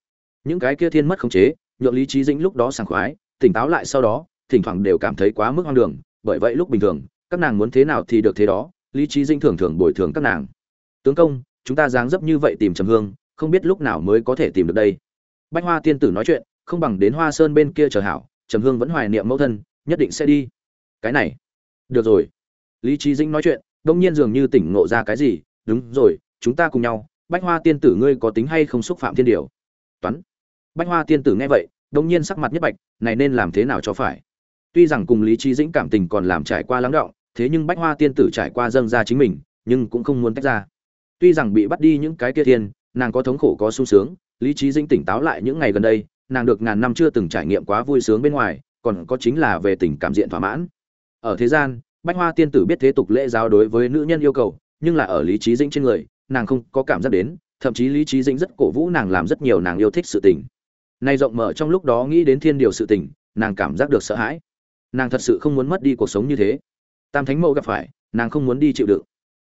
Những cái kia thiên mất khống chế nhượng lý trí dĩnh lúc đó sảng khoái, tỉnh táo lại sau đó, thỉnh thoảng đều cảm thấy quá mức hoang đường, bởi vậy lúc bình thường, các nàng muốn thế nào thì được thế đó, lý trí dĩnh thường thường bồi thường các nàng. Tướng công, chúng ta dáng dấp như vậy tìm trầm hương, không biết lúc nào mới có thể tìm được đây. Bách hoa tiên tử nói chuyện, không bằng đến hoa sơn bên kia chờ hảo, trầm hương vẫn hoài niệm mẫu thân, nhất định sẽ đi. Cái này, được rồi. Lý trí dĩnh nói chuyện, đông nhiên dường như tỉnh ngộ ra cái gì, đúng rồi, chúng ta cùng nhau, bách hoa tiên tử ngươi có tính hay không xúc phạm thiên điều? Toán bách hoa tiên tử nghe vậy đông nhiên sắc mặt nhất bạch, này nên làm thế nào cho phải? Tuy rằng cùng lý trí dĩnh cảm tình còn làm trải qua lắng động, thế nhưng bách hoa tiên tử trải qua dâng ra chính mình, nhưng cũng không muốn tách ra. Tuy rằng bị bắt đi những cái kia thiên, nàng có thống khổ có sung sướng, lý trí dĩnh tỉnh táo lại những ngày gần đây, nàng được ngàn năm chưa từng trải nghiệm quá vui sướng bên ngoài, còn có chính là về tình cảm diện thỏa mãn. Ở thế gian, bách hoa tiên tử biết thế tục lễ giáo đối với nữ nhân yêu cầu, nhưng là ở lý trí dĩnh trên người, nàng không có cảm giác đến, thậm chí lý trí dĩnh rất cổ vũ nàng làm rất nhiều nàng yêu thích sự tình nay rộng mở trong lúc đó nghĩ đến thiên điều sự tình, nàng cảm giác được sợ hãi. Nàng thật sự không muốn mất đi cuộc sống như thế. Tam thánh mẫu gặp phải, nàng không muốn đi chịu đựng.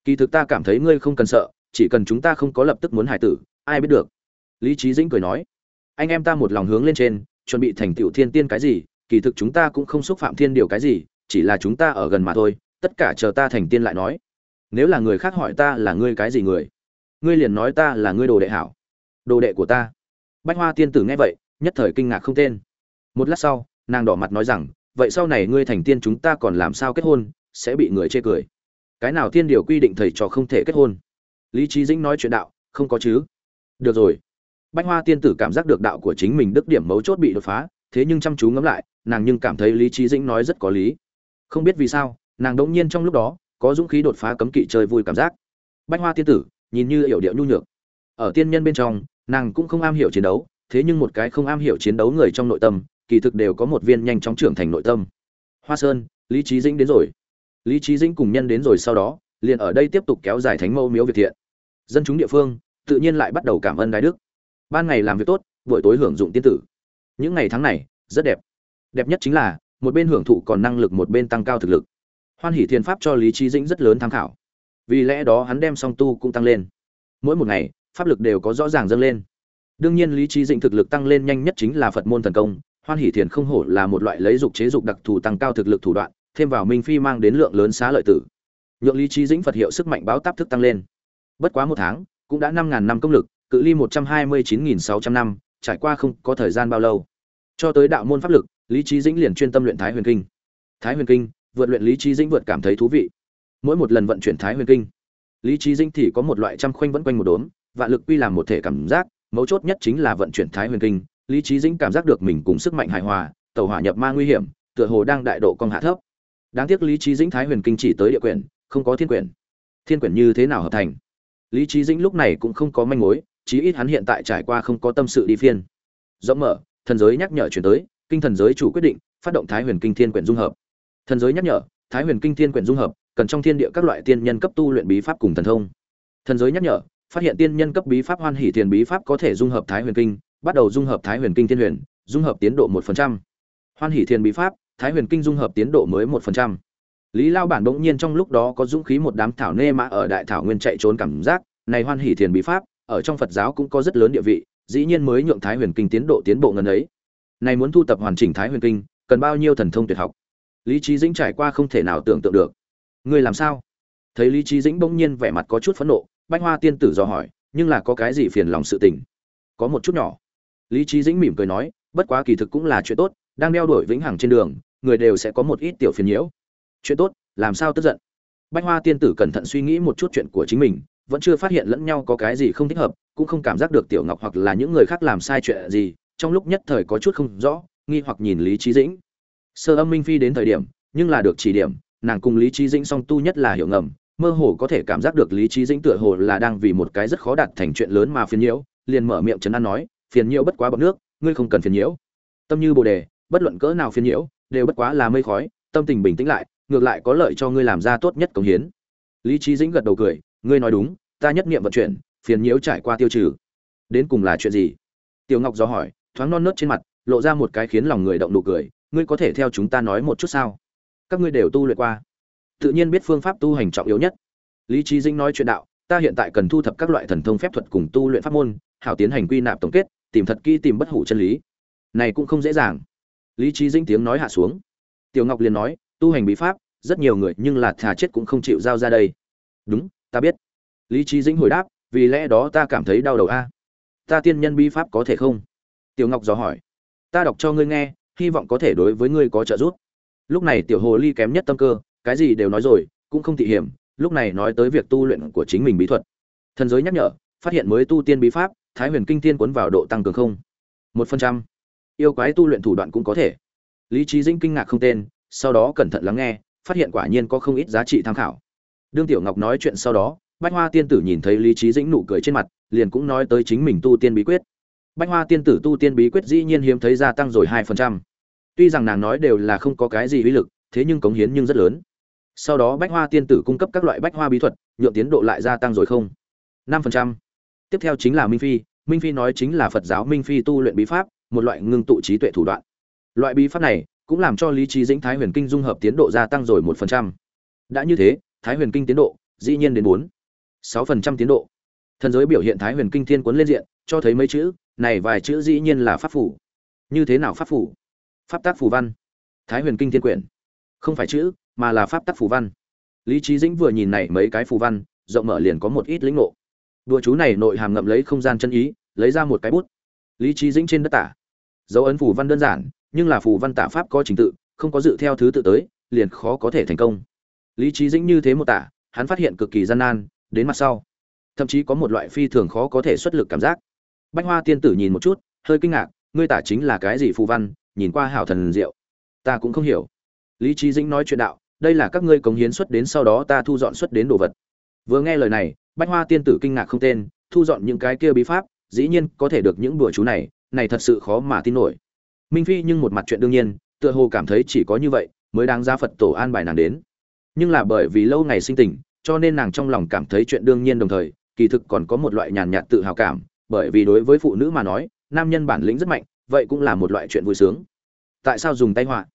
Kỳ thực ta cảm thấy ngươi không cần sợ, chỉ cần chúng ta không có lập tức muốn hải tử, ai biết được. Lý trí dĩnh cười nói, anh em ta một lòng hướng lên trên, chuẩn bị thành tựu thiên tiên cái gì, kỳ thực chúng ta cũng không xúc phạm thiên điều cái gì, chỉ là chúng ta ở gần mà thôi, tất cả chờ ta thành tiên lại nói. Nếu là người khác hỏi ta là ngươi cái gì người, ngươi liền nói ta là ngươi đồ đệ hảo. Đồ đệ của ta bách hoa tiên tử nghe vậy, nhất thời kinh ngạc không tên. Một lát sau, nàng đỏ mặt nói rằng, vậy sau này ngươi thành tiên chúng ta còn làm sao kết hôn, sẽ bị người chê cười. Cái nào tiên điều quy định thầy trò không thể kết hôn? Lý trí dĩnh nói chuyện đạo, không có chứ. Được rồi. Bách hoa tiên tử cảm giác được đạo của chính mình đức điểm mấu chốt bị đột phá, thế nhưng chăm chú ngẫm lại, nàng nhưng cảm thấy lý trí dĩnh nói rất có lý. Không biết vì sao, nàng đống nhiên trong lúc đó, có dũng khí đột phá cấm kỵ chơi vui cảm giác. Bách hoa tiên tử, nhìn như yểu điệu nhu nhược. Ở tiên nhân bên trong nàng cũng không am hiểu chiến đấu, thế nhưng một cái không am hiểu chiến đấu người trong nội tâm, kỳ thực đều có một viên nhanh chóng trưởng thành nội tâm. Hoa sơn, lý trí dĩnh đến rồi. Lý trí dĩnh cùng nhân đến rồi sau đó, liền ở đây tiếp tục kéo dài thánh mâu miếu việt thiện. Dân chúng địa phương, tự nhiên lại bắt đầu cảm ơn đại đức. Ban ngày làm việc tốt, buổi tối hưởng dụng tiên tử. Những ngày tháng này, rất đẹp. Đẹp nhất chính là, một bên hưởng thụ còn năng lực một bên tăng cao thực lực. Hoan hỷ thiên pháp cho lý trí dĩnh rất lớn tham khảo. Vì lẽ đó hắn đem song tu cũng tăng lên. Mỗi một ngày pháp lực đều có rõ ràng dâng lên. Đương nhiên lý trí dĩnh thực lực tăng lên nhanh nhất chính là phật môn thần công, hoan hỷ thiền không hổ là một loại lấy dục chế dục đặc thù tăng cao thực lực thủ đoạn, thêm vào minh phi mang đến lượng lớn xá lợi tử. Nhượng lý trí dĩnh phật hiệu sức mạnh báo táp thức tăng lên. Bất quá một tháng, cũng đã năm ngàn năm công lực, cự ly một trăm hai mươi chín nghìn sáu trăm năm, trải qua không có thời gian bao lâu. Cho tới đạo môn pháp lực, lý trí dĩnh liền chuyên tâm luyện thái huyền kinh. Thái huyền kinh, vượt luyện lý trí dĩnh vượt cảm thấy thú vị. Mỗi một lần vận chuyển thái huyền kinh, lý trí dĩnh thì có một loại trăm khoanh vẫn quanh một đốm vạn lực quy làm một thể cảm giác, mấu chốt nhất chính là vận chuyển thái huyền kinh, lý trí dĩnh cảm giác được mình cùng sức mạnh hài hòa, tàu hỏa nhập ma nguy hiểm, tựa hồ đang đại độ cong hạ thấp. Đáng tiếc lý trí dĩnh thái huyền kinh chỉ tới địa quyển, không có thiên quyển. Thiên quyển như thế nào hợp thành? Lý trí dĩnh lúc này cũng không có manh mối, chí ít hắn hiện tại trải qua không có tâm sự đi phiên. Rộng mở, thần giới nhắc nhở chuyển tới, kinh thần giới chủ quyết định, phát động thái huyền kinh thiên quyển dung hợp. Thần giới nhắc nhở, thái huyền kinh thiên quyển dung hợp, cần trong thiên địa các loại tiên nhân cấp tu luyện bí pháp cùng thần thông. Thần giới nhắc nhở phát hiện tiên nhân cấp bí pháp hoan hỷ thiền bí pháp có thể dung hợp thái huyền kinh, bắt đầu dung hợp thái huyền kinh thiên huyền, dung hợp tiến độ một phần trăm. Hoan hỷ thiền bí pháp, thái huyền kinh dung hợp tiến độ mới một phần trăm. Lý lao bản bỗng nhiên trong lúc đó có dũng khí một đám thảo nê mã ở đại thảo nguyên chạy trốn cảm giác, này hoan hỷ thiền bí pháp, ở trong phật giáo cũng có rất lớn địa vị, dĩ nhiên mới nhượng thái huyền kinh tiến độ tiến bộ ngần ấy. Này muốn thu tập hoàn chỉnh thái huyền kinh, cần bao nhiêu thần thông tuyệt học? Lý trí dĩnh trải qua không thể nào tưởng tượng được. Ngươi làm sao? Thấy lý trí dĩnh bỗng nhiên vẻ mặt có chút phẫn nộ bách hoa tiên tử dò hỏi, nhưng là có cái gì phiền lòng sự tình? Có một chút nhỏ. Lý trí dĩnh mỉm cười nói, bất quá kỳ thực cũng là chuyện tốt, đang đeo đuổi vĩnh hằng trên đường, người đều sẽ có một ít tiểu phiền nhiễu. Chuyện tốt, làm sao tức giận? Bách hoa tiên tử cẩn thận suy nghĩ một chút chuyện của chính mình, vẫn chưa phát hiện lẫn nhau có cái gì không thích hợp, cũng không cảm giác được tiểu ngọc hoặc là những người khác làm sai chuyện gì, trong lúc nhất thời có chút không rõ, nghi hoặc nhìn lý trí dĩnh. Sơ âm minh phi đến thời điểm, nhưng là được chỉ điểm, nàng cùng lý trí dĩnh song tu nhất là hiểu ngầm mơ hồ có thể cảm giác được lý trí dĩnh tựa hồ là đang vì một cái rất khó đạt thành chuyện lớn mà phiền nhiễu, liền mở miệng trấn an nói, phiền nhiễu bất quá bọc nước, ngươi không cần phiền nhiễu. Tâm như bồ đề, bất luận cỡ nào phiền nhiễu, đều bất quá là mây khói, tâm tình bình tĩnh lại, ngược lại có lợi cho ngươi làm ra tốt nhất công hiến. Lý trí dĩnh gật đầu cười, ngươi nói đúng, ta nhất niệm vận chuyển, phiền nhiễu trải qua tiêu trừ. Đến cùng là chuyện gì? Tiểu ngọc do hỏi, thoáng non nớt trên mặt, lộ ra một cái khiến lòng người động nụ cười, ngươi có thể theo chúng ta nói một chút sao? Các ngươi đều tu luyện qua tự nhiên biết phương pháp tu hành trọng yếu nhất. Lý Chí dĩnh nói chuyện đạo, ta hiện tại cần thu thập các loại thần thông phép thuật cùng tu luyện pháp môn, hảo tiến hành quy nạp tổng kết, tìm thật kỹ tìm bất hủ chân lý. Này cũng không dễ dàng. Lý Chí dĩnh tiếng nói hạ xuống. Tiểu ngọc liền nói, tu hành bí pháp, rất nhiều người nhưng là thà chết cũng không chịu giao ra đây. Đúng, ta biết. Lý Chí dĩnh hồi đáp, vì lẽ đó ta cảm thấy đau đầu a. Ta tiên nhân bí pháp có thể không? Tiểu ngọc dò hỏi. Ta đọc cho ngươi nghe, hy vọng có thể đối với ngươi có trợ giúp. Lúc này tiểu hồ ly kém nhất tâm cơ cái gì đều nói rồi, cũng không thị hiểm, lúc này nói tới việc tu luyện của chính mình bí thuật. Thần giới nhắc nhở, phát hiện mới tu tiên bí pháp, thái huyền kinh tiên cuốn vào độ tăng cường không? Một phần trăm. Yêu quái tu luyện thủ đoạn cũng có thể. Lý trí dĩnh kinh ngạc không tên, sau đó cẩn thận lắng nghe, phát hiện quả nhiên có không ít giá trị tham khảo. Đương tiểu ngọc nói chuyện sau đó, bách hoa tiên tử nhìn thấy lý trí dĩnh nụ cười trên mặt, liền cũng nói tới chính mình tu tiên bí quyết. Bách hoa tiên tử tu tiên bí quyết dĩ nhiên hiếm thấy gia tăng rồi hai phần trăm. Tuy rằng nàng nói đều là không có cái gì uy lực, thế nhưng cống hiến nhưng rất lớn sau đó bách hoa tiên tử cung cấp các loại bách hoa bí thuật, nhượng tiến độ lại gia tăng rồi không? năm phần trăm. Tiếp theo chính là minh phi. Minh phi nói chính là phật giáo minh phi tu luyện bí pháp, một loại ngưng tụ trí tuệ thủ đoạn. Loại bí pháp này cũng làm cho lý trí dĩnh thái huyền kinh dung hợp tiến độ gia tăng rồi một phần trăm. Đã như thế, thái huyền kinh tiến độ dĩ nhiên đến bốn, sáu phần trăm tiến độ. Thần giới biểu hiện thái huyền kinh thiên quấn lên diện, cho thấy mấy chữ, này vài chữ dĩ nhiên là pháp phủ. Như thế nào pháp phủ? Pháp tác phù văn. Thái huyền kinh thiên quyển. Không phải chữ mà là pháp tác phù văn. Lý trí dĩnh vừa nhìn này mấy cái phù văn, rộng mở liền có một ít lĩnh ngộ. Đùa chú này nội hàm ngậm lấy không gian chân ý, lấy ra một cái bút. Lý trí dĩnh trên đất tả. Dấu ấn phù văn đơn giản, nhưng là phù văn tả pháp có trình tự, không có dự theo thứ tự tới, liền khó có thể thành công. Lý trí dĩnh như thế một tả, hắn phát hiện cực kỳ gian nan, đến mặt sau. Thậm chí có một loại phi thường khó có thể xuất lực cảm giác. Bách hoa tiên tử nhìn một chút, hơi kinh ngạc, ngươi tả chính là cái gì phù văn, nhìn qua hảo thần diệu. Ta cũng không hiểu. Lý trí dĩnh nói chuyện đạo đây là các ngươi cống hiến xuất đến sau đó ta thu dọn xuất đến đồ vật. Vừa nghe lời này, bách hoa tiên tử kinh ngạc không tên, thu dọn những cái kia bí pháp, dĩ nhiên có thể được những bữa chú này này thật sự khó mà tin nổi. Minh phi nhưng một mặt chuyện đương nhiên, tựa hồ cảm thấy chỉ có như vậy mới đáng ra phật tổ an bài nàng đến. Nhưng là bởi vì lâu ngày sinh tình, cho nên nàng trong lòng cảm thấy chuyện đương nhiên đồng thời, kỳ thực còn có một loại nhàn nhạt tự hào cảm, bởi vì đối với phụ nữ mà nói, nam nhân bản lĩnh rất mạnh, vậy cũng là một loại chuyện vui sướng. Tại sao dùng tay họa?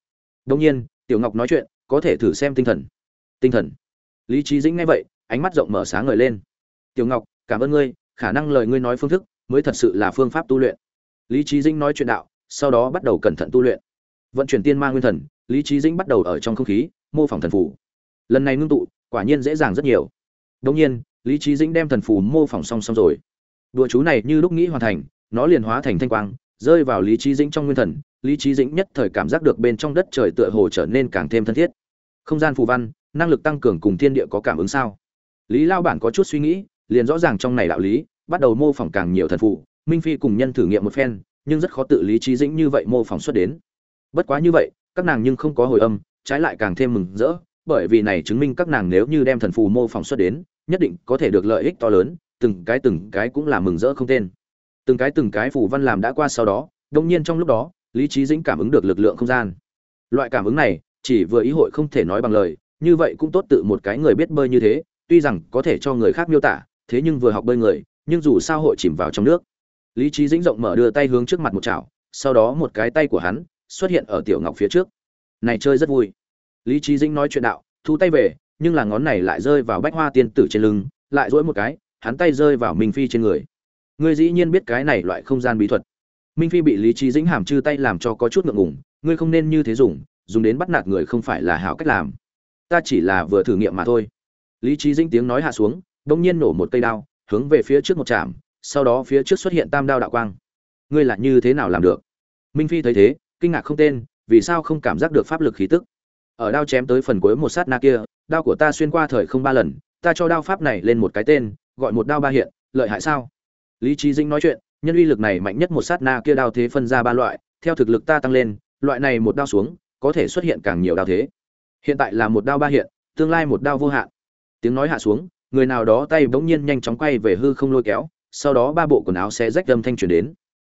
Đông nhiên, tiểu ngọc nói chuyện có thể thử xem tinh thần. Tinh thần. Lý trí dĩnh ngay vậy, ánh mắt rộng mở sáng ngời lên. Tiểu ngọc, cảm ơn ngươi, khả năng lời ngươi nói phương thức mới thật sự là phương pháp tu luyện. Lý trí dĩnh nói chuyện đạo, sau đó bắt đầu cẩn thận tu luyện. Vận chuyển tiên ma nguyên thần, lý trí dĩnh bắt đầu ở trong không khí, mô phỏng thần phủ lần này ngưng tụ, quả nhiên dễ dàng rất nhiều. Đông nhiên, lý trí dĩnh đem thần phủ mô phỏng song song rồi. Đùa chú này như lúc nghĩ hoàn thành, nó liền hóa thành thanh quang, rơi vào lý trí dĩnh trong nguyên thần lý trí dĩnh nhất thời cảm giác được bên trong đất trời tựa hồ trở nên càng thêm thân thiết. Không gian phù văn, năng lực tăng cường cùng thiên địa có cảm ứng sao? Lý lao bản có chút suy nghĩ, liền rõ ràng trong này đạo lý, bắt đầu mô phỏng càng nhiều thần phụ minh phi cùng nhân thử nghiệm một phen, nhưng rất khó tự lý trí dĩnh như vậy mô phỏng xuất đến. Bất quá như vậy, các nàng nhưng không có hồi âm, trái lại càng thêm mừng rỡ, bởi vì này chứng minh các nàng nếu như đem thần phù mô phỏng xuất đến, nhất định có thể được lợi ích to lớn, từng cái từng cái cũng là mừng rỡ không tên. Từng cái từng cái phù văn làm đã qua sau đó đông nhiên trong lúc đó lý trí dĩnh cảm ứng được lực lượng không gian. Loại cảm ứng này, chỉ vừa ý hội không thể nói bằng lời, như vậy cũng tốt tự một cái người biết bơi như thế, tuy rằng có thể cho người khác miêu tả, thế nhưng vừa học bơi người, nhưng dù sao hội chìm vào trong nước. Lý trí dĩnh rộng mở đưa tay hướng trước mặt một chảo, sau đó một cái tay của hắn xuất hiện ở tiểu ngọc phía trước. Này chơi rất vui. Lý trí dĩnh nói chuyện đạo, thu tay về, nhưng là ngón này lại rơi vào bách hoa tiên tử trên lưng, lại dỗi một cái, hắn tay rơi vào minh phi trên người. Ngươi dĩ nhiên biết cái này loại không gian bí thuật minh phi bị lý trí dĩnh hàm chư tay làm cho có chút ngượng ngùng, ngươi không nên như thế dùng dùng đến bắt nạt người không phải là hảo cách làm. Ta chỉ là vừa thử nghiệm mà thôi. Lý trí dĩnh tiếng nói hạ xuống bỗng nhiên nổ một cây đao, hướng về phía trước một chạm, sau đó phía trước xuất hiện tam đao đạo quang. Ngươi là như thế nào làm được? Minh phi thấy thế, kinh ngạc không tên, vì sao không cảm giác được pháp lực khí tức. Ở đao chém tới phần cuối một sát na kia, đao của ta xuyên qua thời không ba lần, ta cho đao pháp này lên một cái tên, gọi một đao ba hiện, lợi hại sao? Lý trí dĩnh nói chuyện nhân uy lực này mạnh nhất một sát na kia đao thế phân ra ba loại, theo thực lực ta tăng lên, loại này một đao xuống, có thể xuất hiện càng nhiều đao thế. Hiện tại là một đao ba hiện, tương lai một đao vô hạn. Tiếng nói hạ xuống, người nào đó tay bỗng nhiên nhanh chóng quay về hư không lôi kéo, sau đó ba bộ quần áo sẽ rách âm thanh truyền đến.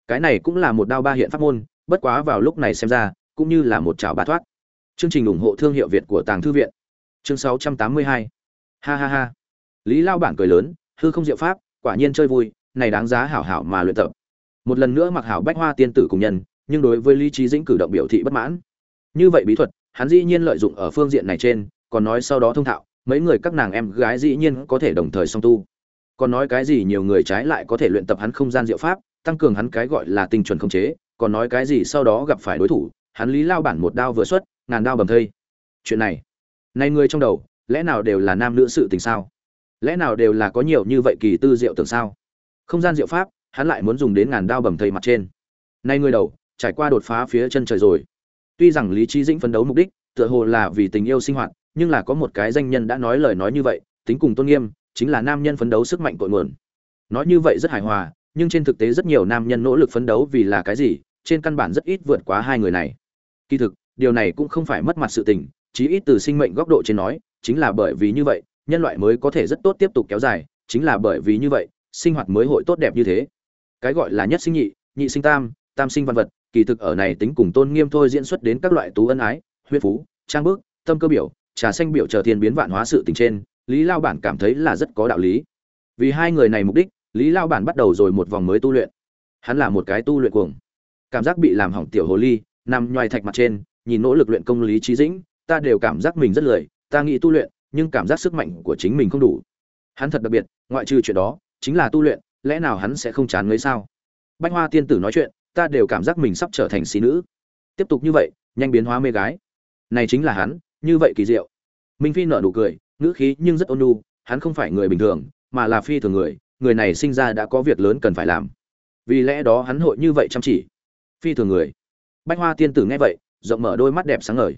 Cái này cũng là một đao ba hiện pháp môn, bất quá vào lúc này xem ra, cũng như là một chảo ba thoát. Chương trình ủng hộ thương hiệu việt của tàng thư viện. Chương 682 ha ha ha. Lý lao bản cười lớn, hư không diệu pháp, quả nhiên chơi vui này đáng giá hảo hảo mà luyện tập. Một lần nữa mặc hảo bách hoa tiên tử cùng nhân, nhưng đối với lý trí dĩnh cử động biểu thị bất mãn. Như vậy bí thuật, hắn dĩ nhiên lợi dụng ở phương diện này trên, còn nói sau đó thông thạo, mấy người các nàng em gái dĩ nhiên có thể đồng thời song tu. Còn nói cái gì nhiều người trái lại có thể luyện tập hắn không gian diệu pháp, tăng cường hắn cái gọi là tinh chuẩn không chế, còn nói cái gì sau đó gặp phải đối thủ, hắn lý lao bản một đao vừa xuất, ngàn đao bầm thây. Chuyện này này người trong đầu, lẽ nào đều là nam nữ sự tình sao? Lẽ nào đều là có nhiều như vậy kỳ tư diệu tưởng sao? Không gian diệu pháp, hắn lại muốn dùng đến ngàn đao bầm thây mặt trên. Nay người đầu, trải qua đột phá phía chân trời rồi. Tuy rằng lý trí dĩnh phấn đấu mục đích, tựa hồ là vì tình yêu sinh hoạt, nhưng là có một cái danh nhân đã nói lời nói như vậy, tính cùng tôn nghiêm, chính là nam nhân phấn đấu sức mạnh cội nguồn. Nói như vậy rất hài hòa, nhưng trên thực tế rất nhiều nam nhân nỗ lực phấn đấu vì là cái gì, trên căn bản rất ít vượt quá hai người này. Kỳ thực, điều này cũng không phải mất mặt sự tình, chí ít từ sinh mệnh góc độ trên nói, chính là bởi vì như vậy, nhân loại mới có thể rất tốt tiếp tục kéo dài, chính là bởi vì như vậy sinh hoạt mới hội tốt đẹp như thế. Cái gọi là nhất sinh nhị nhị sinh tam tam sinh văn vật, kỳ thực ở này tính cùng tôn nghiêm thôi diễn xuất đến các loại tú ân ái, huyết phú, trang bước, tâm cơ biểu, trà xanh biểu chờ thiên biến vạn hóa sự tình trên, lý lao bản cảm thấy là rất có đạo lý. Vì hai người này mục đích, lý lao bản bắt đầu rồi một vòng mới tu luyện. Hắn là một cái tu luyện cuồng. Cảm giác bị làm hỏng tiểu hồ ly, nằm nhoài thạch mặt trên, nhìn nỗ lực luyện công lý trí dĩnh, ta đều cảm giác mình rất lười, ta nghĩ tu luyện, nhưng cảm giác sức mạnh của chính mình không đủ. Hắn thật đặc biệt, ngoại trừ chuyện đó chính là tu luyện, lẽ nào hắn sẽ không chán ngấy sao? Bách hoa tiên tử nói chuyện, ta đều cảm giác mình sắp trở thành xí nữ. Tiếp tục như vậy, nhanh biến hóa mê gái. Này chính là hắn, như vậy kỳ diệu. Minh phi nở nụ cười, ngữ khí nhưng rất ôn nhu, hắn không phải người bình thường, mà là phi thường người người này sinh ra đã có việc lớn cần phải làm. Vì lẽ đó hắn hội như vậy chăm chỉ. Phi thường người. Bách hoa tiên tử nghe vậy, rộng mở đôi mắt đẹp sáng ngời.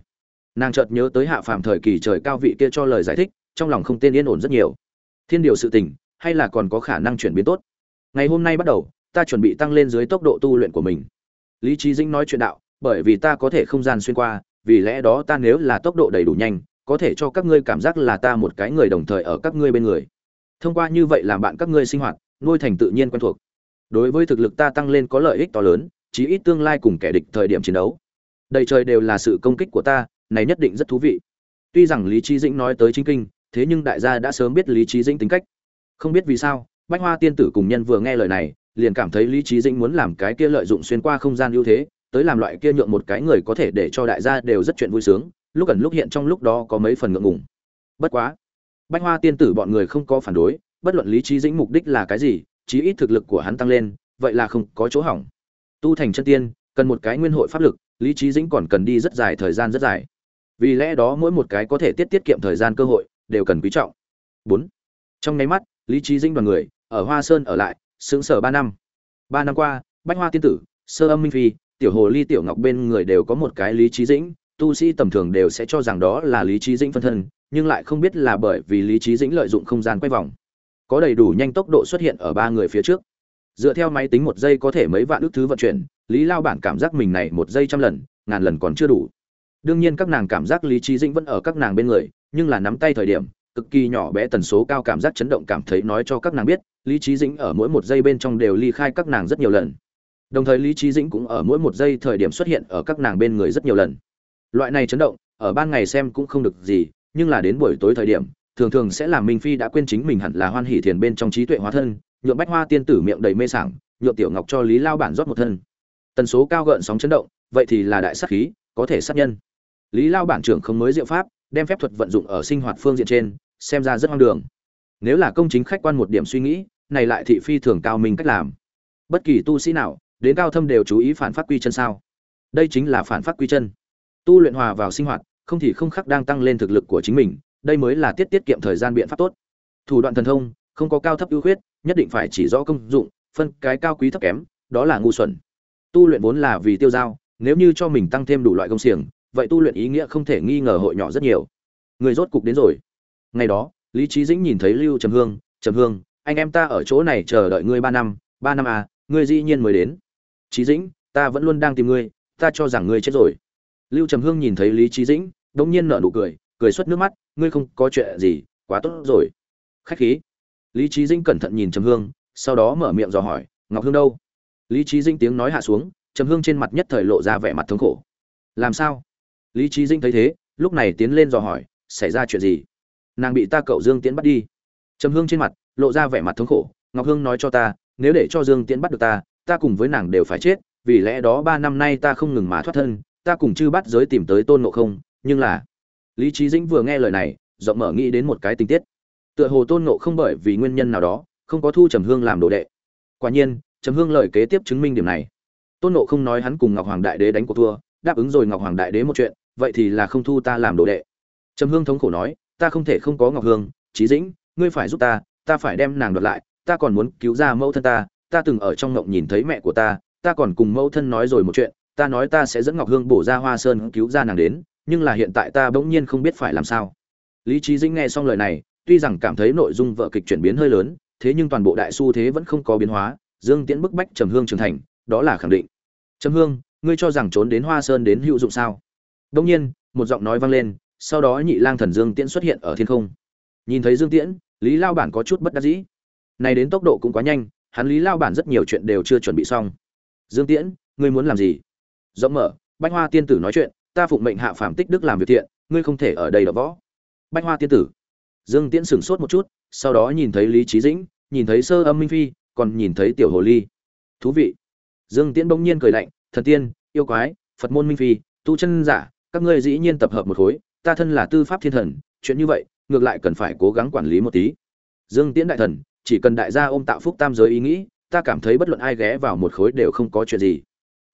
Nàng chợt nhớ tới hạ phàm thời kỳ trời cao vị kia cho lời giải thích, trong lòng không tên yên ổn rất nhiều. Thiên điều sự tình hay là còn có khả năng chuyển biến tốt? Ngày hôm nay bắt đầu, ta chuẩn bị tăng lên dưới tốc độ tu luyện của mình. Lý trí dĩnh nói chuyện đạo, bởi vì ta có thể không gian xuyên qua, vì lẽ đó ta nếu là tốc độ đầy đủ nhanh, có thể cho các ngươi cảm giác là ta một cái người đồng thời ở các ngươi bên người. Thông qua như vậy làm bạn các ngươi sinh hoạt, nuôi thành tự nhiên quen thuộc. Đối với thực lực ta tăng lên có lợi ích to lớn, chí ít tương lai cùng kẻ địch thời điểm chiến đấu. Đầy trời đều là sự công kích của ta, này nhất định rất thú vị. Tuy rằng lý trí dĩnh nói tới chính kinh, thế nhưng đại gia đã sớm biết lý trí dĩnh tính cách không biết vì sao, bách hoa tiên tử cùng nhân vừa nghe lời này, liền cảm thấy lý trí dĩnh muốn làm cái kia lợi dụng xuyên qua không gian ưu thế, tới làm loại kia nhượng một cái người có thể để cho đại gia đều rất chuyện vui sướng, lúc ẩn lúc hiện trong lúc đó có mấy phần ngượng ngùng. Bất quá, bách hoa tiên tử bọn người không có phản đối, bất luận lý trí dĩnh mục đích là cái gì, chí ít thực lực của hắn tăng lên, vậy là không có chỗ hỏng. Tu thành chân tiên, cần một cái nguyên hội pháp lực, lý trí dĩnh còn cần đi rất dài thời gian rất dài. Vì lẽ đó mỗi một cái có thể tiết tiết kiệm thời gian cơ hội, đều cần quý trọng. Bốn. Trong nháy mắt lý trí dĩnh đoàn người, ở hoa sơn ở lại xứng sở ba năm. Ba năm qua, bách hoa tiên tử, sơ âm minh phi, tiểu hồ ly, tiểu ngọc bên người đều có một cái lý trí dĩnh, tu sĩ tầm thường đều sẽ cho rằng đó là lý trí dĩnh phân thân, nhưng lại không biết là bởi vì lý trí dĩnh lợi dụng không gian quay vòng, có đầy đủ nhanh tốc độ xuất hiện ở ba người phía trước. Dựa theo máy tính một giây có thể mấy vạn ước thứ vận chuyển, lý lao bản cảm giác mình này một giây trăm lần, ngàn lần còn chưa đủ. Đương nhiên các nàng cảm giác lý trí dĩnh vẫn ở các nàng bên người, nhưng là nắm tay thời điểm cực kỳ nhỏ bé tần số cao cảm giác chấn động cảm thấy nói cho các nàng biết, lý trí dĩnh ở mỗi một giây bên trong đều ly khai các nàng rất nhiều lần. Đồng thời lý trí dĩnh cũng ở mỗi một giây thời điểm xuất hiện ở các nàng bên người rất nhiều lần. Loại này chấn động, ở ban ngày xem cũng không được gì, nhưng là đến buổi tối thời điểm, thường thường sẽ làm minh phi đã quên chính mình hẳn là hoan hỷ thiền bên trong trí tuệ hóa thân nhuộm bách hoa tiên tử miệng đầy mê sảng nhuộm tiểu ngọc cho lý lao bản rót một thân. Tần số cao gợn sóng chấn động, vậy thì là đại sát khí, có thể sát nhân. Lý lao bản trưởng không mới diệu pháp, đem phép thuật vận dụng ở sinh hoạt phương diện trên xem ra rất hoang đường. Nếu là công chính khách quan một điểm suy nghĩ, này lại thị phi thường cao minh cách làm. Bất kỳ tu sĩ nào, đến cao thâm đều chú ý phản phát quy chân sao? Đây chính là phản phát quy chân. Tu luyện hòa vào sinh hoạt, không thì không khắc đang tăng lên thực lực của chính mình, đây mới là tiết tiết kiệm thời gian biện pháp tốt. Thủ đoạn thần thông, không có cao thấp ưu khuyết, nhất định phải chỉ rõ công dụng, phân cái cao quý thấp kém, đó là ngu xuẩn. Tu luyện vốn là vì tiêu dao, nếu như cho mình tăng thêm đủ loại công xiềng, vậy tu luyện ý nghĩa không thể nghi ngờ hội nhỏ rất nhiều. Người rốt cục đến rồi ngày đó, lý trí dĩnh nhìn thấy lưu trầm hương trầm hương, anh em ta ở chỗ này chờ đợi ngươi ba năm ba năm à ngươi dĩ nhiên mới đến. Trí dĩnh, ta vẫn luôn đang tìm ngươi, ta cho rằng ngươi chết rồi. Lưu trầm hương nhìn thấy lý trí dĩnh đ ỗ n g nhiên nở nụ cười cười xuất nước mắt, ngươi không có chuyện gì, quá tốt rồi. Khách khí. Lý trí dĩnh cẩn thận nhìn trầm hương, sau đó mở miệng dò hỏi, ngọc hương đâu? Lý trí dĩnh tiếng nói hạ xuống, trầm hương trên mặt nhất thời lộ ra vẻ mặt thống khổ. Làm sao? Lý trí dĩnh thấy thế, lúc này tiến lên dò hỏi, xảy ra chuyện gì? Nàng bị ta cậu dương tiễn bắt đi. Trầm hương trên mặt lộ ra vẻ mặt thống khổ, ngọc hương nói cho ta, nếu để cho dương tiễn bắt được ta ta cùng với nàng đều phải chết, vì lẽ đó ba năm nay ta không ngừng mà thoát thân, ta cùng chư bắt giới tìm tới tôn ngộ không, nhưng là lý trí dĩnh vừa nghe lời này rộng mở nghĩ đến một cái tình tiết. Tựa hồ tôn ngộ không bởi vì nguyên nhân nào đó, không có thu trầm hương làm đồ đệ. Quả nhiên, trầm hương lời kế tiếp chứng minh điểm này. Tôn ngộ không nói hắn cùng ngọc hoàng đại đế đánh cuộc thua, đáp ứng rồi ngọc hoàng đại đế một chuyện, vậy thì là không thu ta làm đồ đệ. Trầm hương thống khổ nói ta không thể không có ngọc hương trí dĩnh, ngươi phải giúp ta ta phải đem nàng đoạt lại, ta còn muốn cứu ra mẫu thân ta ta từng ở trong ngộng nhìn thấy mẹ của ta ta còn cùng mẫu thân nói rồi một chuyện, ta nói ta sẽ dẫn ngọc hương bổ ra hoa sơn cứu ra nàng đến, nhưng là hiện tại ta bỗng nhiên không biết phải làm sao. Lý trí dĩnh nghe xong lời này, tuy rằng cảm thấy nội dung vợ kịch chuyển biến hơi lớn, thế nhưng toàn bộ đại xu thế vẫn không có biến hóa, dương tiễn bức bách trầm hương trưởng thành, đó là khẳng định. Trầm hương, ngươi cho rằng trốn đến hoa sơn đến hữu dụng sao? Đông nhiên, một giọng nói vang lên sau đó nhị lang thần dương tiễn xuất hiện ở thiên không. Nhìn thấy dương tiễn, lý lao bản có chút bất đắc dĩ. Này đến tốc độ cũng quá nhanh, hắn lý lao bản rất nhiều chuyện đều chưa chuẩn bị xong. Dương tiễn, ngươi muốn làm gì? Rộng mở, bách hoa tiên tử nói chuyện, ta phụng mệnh hạ phàm tích đức làm việc thiện, ngươi không thể ở đây đỡ võ. Bách hoa tiên tử. Dương tiễn sửng sốt một chút, sau đó nhìn thấy lý trí dĩnh, nhìn thấy sơ âm minh phi, còn nhìn thấy tiểu hồ ly. Thú vị. Dương tiễn bỗng nhiên cười lạnh, thần tiên, yêu quái, phật môn minh phi, tu chân giả, các ngươi dĩ nhiên tập hợp một khối ta thân là tư pháp thiên thần, chuyện như vậy, ngược lại cần phải cố gắng quản lý một tí. Dương tiễn đại thần, chỉ cần đại gia ôm tạo phúc tam giới ý nghĩ, ta cảm thấy bất luận ai ghé vào một khối đều không có chuyện gì.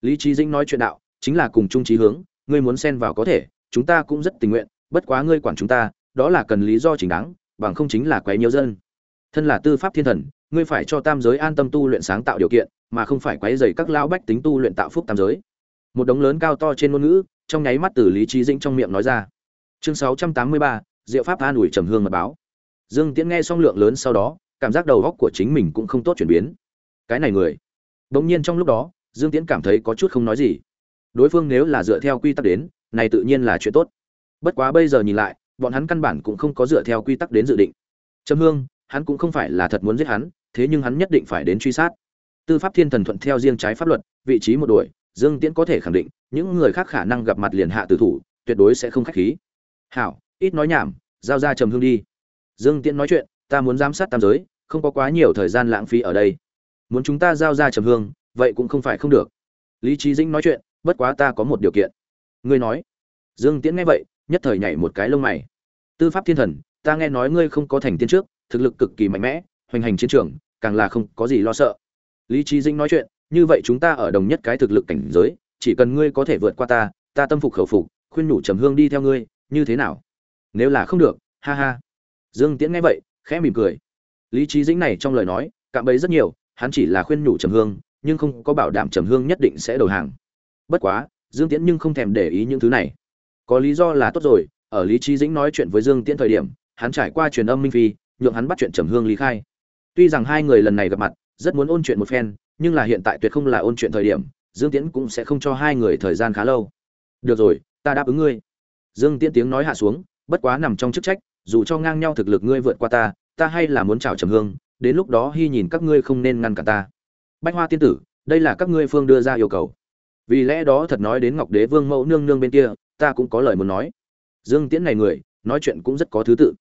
Lý trí dĩnh nói chuyện đạo, chính là cùng chung trí hướng, ngươi muốn xen vào có thể, chúng ta cũng rất tình nguyện, bất quá ngươi quản chúng ta, đó là cần lý do chính đáng, bằng không chính là quấy nhiều dân. Thân là tư pháp thiên thần, ngươi phải cho tam giới an tâm tu luyện sáng tạo điều kiện, mà không phải quấy dày các lão bách tính tu luyện tạo phúc tam giới. Một đống lớn cao to trên ngôn ngữ, trong nháy mắt từ lý trí dĩnh trong miệng nói ra chương sáu trăm tám mươi ba, diệu pháp an ủi trầm hương mật báo. Dương tiễn nghe xong lượng lớn sau đó, cảm giác đầu góc của chính mình cũng không tốt chuyển biến. Cái này người. Bỗng nhiên trong lúc đó, dương tiễn cảm thấy có chút không nói gì. Đối phương nếu là dựa theo quy tắc đến, này tự nhiên là chuyện tốt. Bất quá bây giờ nhìn lại, bọn hắn căn bản cũng không có dựa theo quy tắc đến dự định. Trầm hương, hắn cũng không phải là thật muốn giết hắn, thế nhưng hắn nhất định phải đến truy sát. Tư pháp thiên thần thuận theo riêng trái pháp luật, vị trí một đuổi, dương tiễn có thể khẳng định, những người khác khả năng gặp mặt liền hạ tử thủ, tuyệt đối sẽ không khách khí hảo, ít nói nhảm, giao ra trầm hương đi. Dương tiễn nói chuyện, ta muốn giám sát tam giới, không có quá nhiều thời gian lãng phí ở đây. Muốn chúng ta giao ra trầm hương, vậy cũng không phải không được. Lý trí dĩnh nói chuyện, bất quá ta có một điều kiện. Ngươi nói. Dương tiễn nghe vậy, nhất thời nhảy một cái lông mày. Tư pháp thiên thần, ta nghe nói ngươi không có thành tiên trước, thực lực cực kỳ mạnh mẽ, hoành hành chiến trường, càng là không có gì lo sợ. Lý trí dĩnh nói chuyện, như vậy chúng ta ở đồng nhất cái thực lực cảnh giới, chỉ cần ngươi có thể vượt qua ta ta tâm phục khẩu phục, khuyên nhủ trầm hương đi theo ngươi như thế nào? Nếu là không được, ha ha. Dương tiễn nghe vậy, khẽ mỉm cười. Lý trí dĩnh này trong lời nói, cạm bẫy rất nhiều, hắn chỉ là khuyên nhủ trầm hương, nhưng không có bảo đảm trầm hương nhất định sẽ đầu hàng. Bất quá, dương tiễn nhưng không thèm để ý những thứ này. Có lý do là tốt rồi, ở lý trí dĩnh nói chuyện với dương tiễn thời điểm, hắn trải qua truyền âm minh phi, nhượng hắn bắt chuyện trầm hương lý khai. Tuy rằng hai người lần này gặp mặt, rất muốn ôn chuyện một phen, nhưng là hiện tại tuyệt không là ôn chuyện thời điểm, dương tiễn cũng sẽ không cho hai người thời gian khá lâu. Được rồi, ta đáp ứng ngươi dương tiễn tiếng nói hạ xuống, bất quá nằm trong chức trách, dù cho ngang nhau thực lực ngươi vượt qua ta ta hay là muốn chào trầm hương, đến lúc đó hy nhìn các ngươi không nên ngăn cản ta. Bạch hoa tiên tử, đây là các ngươi phương đưa ra yêu cầu. Vì lẽ đó thật nói đến ngọc đế vương mẫu nương nương bên kia, ta cũng có lời muốn nói. Dương tiễn này người, nói chuyện cũng rất có thứ tự.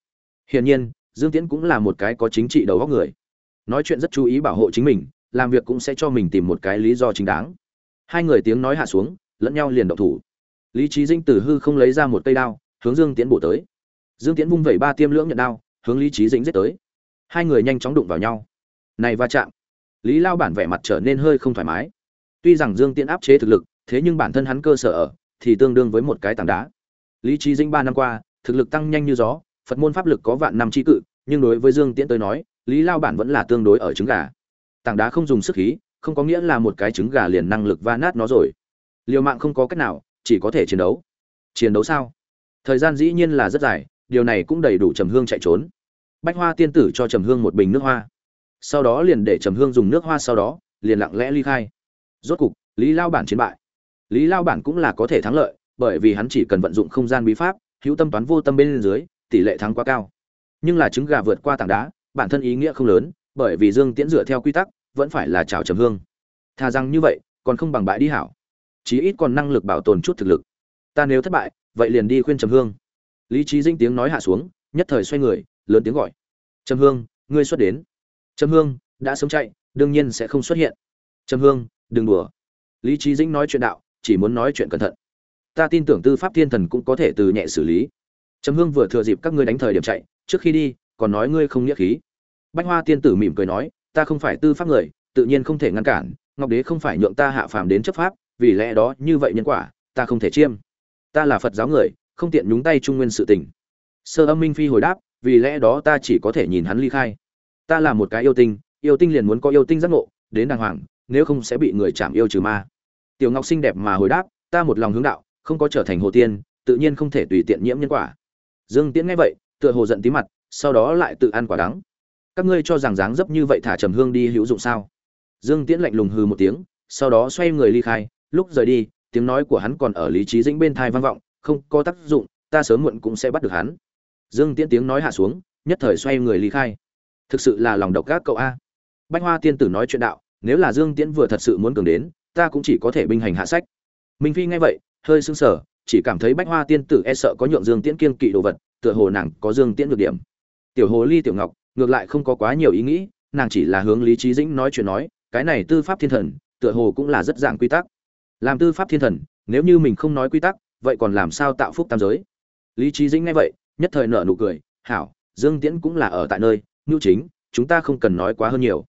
Hiển nhiên, dương tiễn cũng là một cái có chính trị đầu óc người. Nói chuyện rất chú ý bảo hộ chính mình, làm việc cũng sẽ cho mình tìm một cái lý do chính đáng. Hai người tiếng nói hạ xuống, lẫn nhau liền động thủ lý trí dinh từ hư không lấy ra một cây đao, hướng dương tiễn bổ tới. Dương tiễn vung vẩy ba tiêm lưỡng nhận đao, hướng lý trí dĩnh giết tới. Hai người nhanh chóng đụng vào nhau. Này va chạm. Lý lao bản vẻ mặt trở nên hơi không thoải mái. Tuy rằng dương tiễn áp chế thực lực, thế nhưng bản thân hắn cơ sở ở, thì tương đương với một cái tảng đá. Lý trí dĩnh ba năm qua, thực lực tăng nhanh như gió, phật môn pháp lực có vạn năm chi cự, nhưng đối với dương tiễn tới nói, lý lao bản vẫn là tương đối ở trứng gà. Tảng đá không dùng sức khí, không có nghĩa là một cái trứng gà liền năng lực va nát nó rồi. Liều mạng không có cách nào chỉ có thể chiến đấu. Chiến đấu sao? Thời gian dĩ nhiên là rất dài, điều này cũng đầy đủ trầm hương chạy trốn. Bách hoa tiên tử cho trầm hương một bình nước hoa. Sau đó liền để trầm hương dùng nước hoa sau đó, liền lặng lẽ ly khai. Rốt cục, lý lao bản chiến bại. Lý lao bản cũng là có thể thắng lợi, bởi vì hắn chỉ cần vận dụng không gian bí pháp, hữu tâm toán vô tâm bên dưới, tỷ lệ thắng quá cao. Nhưng là trứng gà vượt qua tảng đá, bản thân ý nghĩa không lớn, bởi vì dương tiễn dựa theo quy tắc, vẫn phải là chào trầm hương. Thà rằng như vậy, còn không bằng bại đi hảo chí ít còn năng lực bảo tồn chút thực lực. Ta nếu thất bại, vậy liền đi khuyên trầm hương. Lý trí dinh tiếng nói hạ xuống, nhất thời xoay người, lớn tiếng gọi. Trầm hương, ngươi xuất đến. Trầm hương, đã sớm chạy, đương nhiên sẽ không xuất hiện. Trầm hương, đừng đùa. Lý trí dĩnh nói chuyện đạo, chỉ muốn nói chuyện cẩn thận. Ta tin tưởng tư pháp thiên thần cũng có thể từ nhẹ xử lý. Trầm hương vừa thừa dịp các ngươi đánh thời điểm chạy, trước khi đi, còn nói ngươi không nghĩa khí. Bách hoa tiên tử mỉm cười nói, ta không phải tư pháp người, tự nhiên không thể ngăn cản, ngọc đế không phải nhượng ta hạ phàm đến chấp pháp vì lẽ đó như vậy nhân quả, ta không thể chiêm. Ta là phật giáo người, không tiện nhúng tay trung nguyên sự tình. Sơ âm minh phi hồi đáp, vì lẽ đó ta chỉ có thể nhìn hắn ly khai. Ta là một cái yêu tinh yêu tinh liền muốn có yêu tinh giác ngộ, đến đàng hoàng, nếu không sẽ bị người chạm yêu trừ ma. Tiểu ngọc xinh đẹp mà hồi đáp, ta một lòng hướng đạo, không có trở thành hồ tiên, tự nhiên không thể tùy tiện nhiễm nhân quả. Dương tiễn nghe vậy, tựa hồ giận tí mặt, sau đó lại tự ăn quả đắng. Các ngươi cho rằng dáng dấp như vậy thả trầm hương đi hữu dụng sao? Dương tiễn lạnh lùng hừ một tiếng, sau đó xoay người ly khai lúc rời đi, tiếng nói của hắn còn ở lý trí dĩnh bên thai vang vọng, không có tác dụng, ta sớm muộn cũng sẽ bắt được hắn. Dương tiễn tiếng nói hạ xuống, nhất thời xoay người ly khai. Thực sự là lòng độc gác cậu a. Bách hoa tiên tử nói chuyện đạo, nếu là dương tiễn vừa thật sự muốn cường đến, ta cũng chỉ có thể binh hành hạ sách. Minh phi nghe vậy, hơi sưng sở chỉ cảm thấy bách hoa tiên tử e sợ có nhượng dương tiễn kiên kỵ đồ vật, tựa hồ nàng có dương tiễn được điểm. Tiểu hồ ly, tiểu ngọc, ngược lại không có quá nhiều ý nghĩ, nàng chỉ là hướng lý trí dĩnh nói chuyện nói, cái này tư pháp thiên thần, tựa hồ cũng là rất dạng quy tắc làm tư pháp thiên thần, nếu như mình không nói quy tắc, vậy còn làm sao tạo phúc tam giới? Lý trí dĩnh nghe vậy, nhất thời nở nụ cười, hảo, dương tiễn cũng là ở tại nơi ngưu chính, chúng ta không cần nói quá hơn nhiều.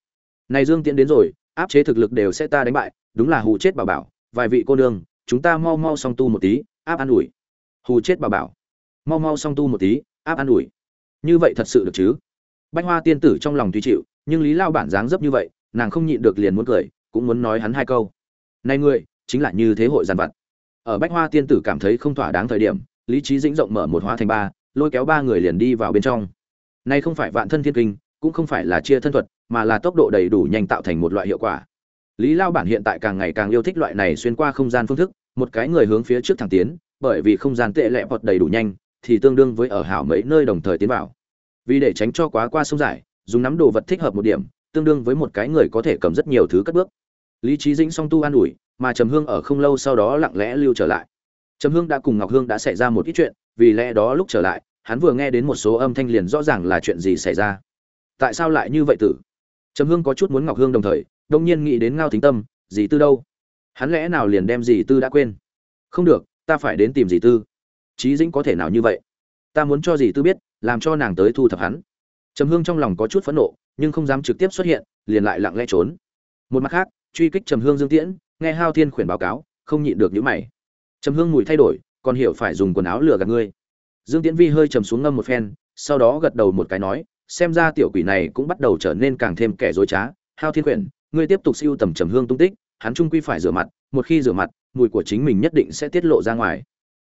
Này dương tiễn đến rồi, áp chế thực lực đều sẽ ta đánh bại, đúng là hù chết bà bảo, vài vị cô nương, chúng ta mau mau song tu một tí, áp an ủi. Hù chết bà bảo. Mau mau song tu một tí, áp an ủi. Như vậy thật sự được chứ? Bách hoa tiên tử trong lòng tùy chịu, nhưng lý lao bản dáng dấp như vậy, nàng không nhịn được liền muốn cười, cũng muốn nói hắn hai câu. Này người chính là như thế hội giàn vặt. Ở bách hoa tiên tử cảm thấy không thỏa đáng thời điểm, lý trí dĩnh rộng mở một hóa thành ba, lôi kéo ba người liền đi vào bên trong. Nay không phải vạn thân thiên kinh, cũng không phải là chia thân thuật, mà là tốc độ đầy đủ nhanh tạo thành một loại hiệu quả. Lý lao bản hiện tại càng ngày càng yêu thích loại này xuyên qua không gian phương thức, một cái người hướng phía trước thẳng tiến, bởi vì không gian tệ lẹ bọt đầy đủ nhanh, thì tương đương với ở hảo mấy nơi đồng thời tiến vào. Vì để tránh cho quá qua sông dài, dùng nắm đồ vật thích hợp một điểm, tương đương với một cái người có thể cầm rất nhiều thứ cất bước. Lý trí dĩnh song tu an ủi mà trầm hương ở không lâu sau đó lặng lẽ lưu trở lại. Trầm hương đã cùng ngọc hương đã xảy ra một ít chuyện, vì lẽ đó lúc trở lại, hắn vừa nghe đến một số âm thanh liền rõ ràng là chuyện gì xảy ra. Tại sao lại như vậy tử? Trầm hương có chút muốn ngọc hương đồng thời, đông nhiên nghĩ đến ngao thính tâm, dì tư đâu? Hắn lẽ nào liền đem dì tư đã quên? Không được, ta phải đến tìm dì tư. Trí dĩnh có thể nào như vậy? Ta muốn cho dì tư biết, làm cho nàng tới thu thập hắn. Trầm hương trong lòng có chút phẫn nộ, nhưng không dám trực tiếp xuất hiện, liền lại lặng lẽ trốn. Một mặt khác, truy kích trầm hương dương tiễn nghe hao thiên khuyển báo cáo, không nhịn được những mày. Trầm hương mùi thay đổi, còn hiểu phải dùng quần áo lừa gạt ngươi. Dương tiễn vi hơi trầm xuống ngâm một phen, sau đó gật đầu một cái nói, xem ra tiểu quỷ này cũng bắt đầu trở nên càng thêm kẻ dối trá. Hao thiên quyển ngươi tiếp tục siêu tầm trầm hương tung tích, hắn trung quy phải rửa mặt, một khi rửa mặt, mùi của chính mình nhất định sẽ tiết lộ ra ngoài.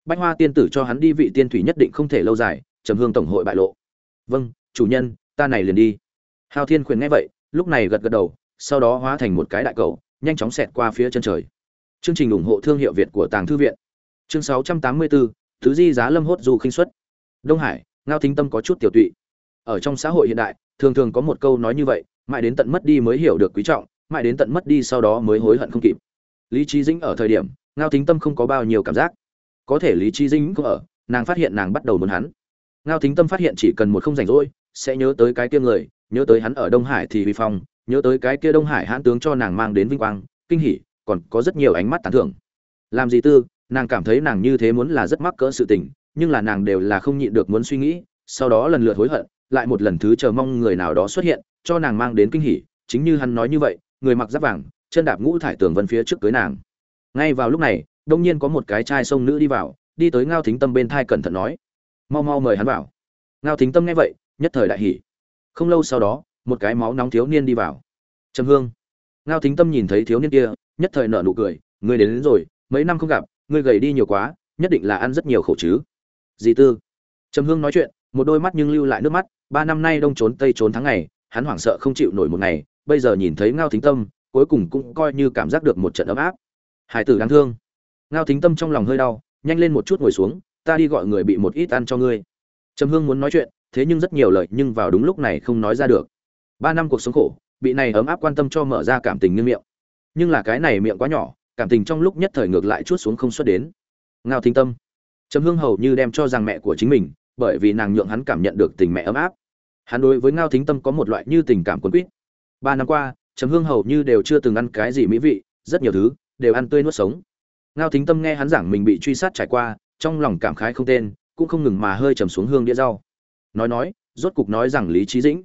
Bách hoa tiên tử cho hắn đi vị tiên thủy nhất định không thể lâu dài, trầm hương tổng hội bại lộ. Vâng chủ nhân, ta này liền đi. Hao thiên khuyển nghe vậy, lúc này gật gật đầu, sau đó hóa thành một cái đại cầu nhanh chóng xẹt qua phía chân trời. Chương trình ủng hộ thương hiệu việt của tàng thư viện. Chương 684, thứ di giá lâm hốt dù khinh suất. đông hải ngao thính tâm có chút tiểu tụy. Ở trong xã hội hiện đại thường thường có một câu nói như vậy mãi đến tận mất đi mới hiểu được quý trọng mãi đến tận mất đi sau đó mới hối hận không kịp. Lý Chí dĩnh ở thời điểm ngao thính tâm không có bao nhiêu cảm giác. Có thể lý Chí dĩnh cũng ở nàng phát hiện nàng bắt đầu muốn hắn. Ngao thính tâm phát hiện chỉ cần một không rảnh rỗi sẽ nhớ tới cái kia người nhớ tới hắn ở đông hải thì vi phong nhớ tới cái kia đông hải hãn tướng cho nàng mang đến vinh quang, kinh hỉ, còn có rất nhiều ánh mắt tán thưởng. Làm gì tư, nàng cảm thấy nàng như thế muốn là rất mắc cỡ sự tình, nhưng là nàng đều là không nhịn được muốn suy nghĩ, sau đó lần lượt hối hận, lại một lần thứ chờ mong người nào đó xuất hiện, cho nàng mang đến kinh hỉ, chính như hắn nói như vậy, người mặc giáp vàng, chân đạp ngũ thải tường vân phía trước cưới nàng. Ngay vào lúc này, đông nhiên có một cái trai sông nữ đi vào, đi tới ngao thính tâm bên thai cẩn thận nói, mau mau mời hắn vào. Ngao thính tâm nghe vậy, nhất thời đại hỉ. Không lâu sau đó một cái máu nóng thiếu niên đi vào. Trầm hương. Ngao thính tâm nhìn thấy thiếu niên kia nhất thời nở nụ cười ngươi đến, đến rồi mấy năm không gặp ngươi gầy đi nhiều quá nhất định là ăn rất nhiều khổ chứ. Dì tư. Trầm hương nói chuyện một đôi mắt nhưng lưu lại nước mắt ba năm nay đông trốn tây trốn tháng ngày hắn hoảng sợ không chịu nổi một ngày bây giờ nhìn thấy ngao thính tâm cuối cùng cũng coi như cảm giác được một trận ấm áp. Hải tử đáng thương. Ngao thính tâm trong lòng hơi đau nhanh lên một chút ngồi xuống ta đi gọi người bị một ít ăn cho ngươi. Trầm hương muốn nói chuyện thế nhưng rất nhiều lời nhưng vào đúng lúc này không nói ra được ba năm cuộc sống khổ, bị này ấm áp quan tâm cho mở ra cảm tình như miệng. Nhưng là cái này miệng quá nhỏ, cảm tình trong lúc nhất thời ngược lại chút xuống không xuất đến. Ngao thính tâm. Trầm hương hầu như đem cho rằng mẹ của chính mình, bởi vì nàng nhượng hắn cảm nhận được tình mẹ ấm áp. Hắn đối với ngao thính tâm có một loại như tình cảm quấn quýt. Ba năm qua, trầm hương hầu như đều chưa từng ăn cái gì mỹ vị, rất nhiều thứ, đều ăn tươi nuốt sống. Ngao thính tâm nghe hắn giảng mình bị truy sát trải qua, trong lòng cảm khái không tên, cũng không ngừng mà hơi trầm xuống hương đĩa rau. Nói nói, rốt cục nói rằng lý trí dĩnh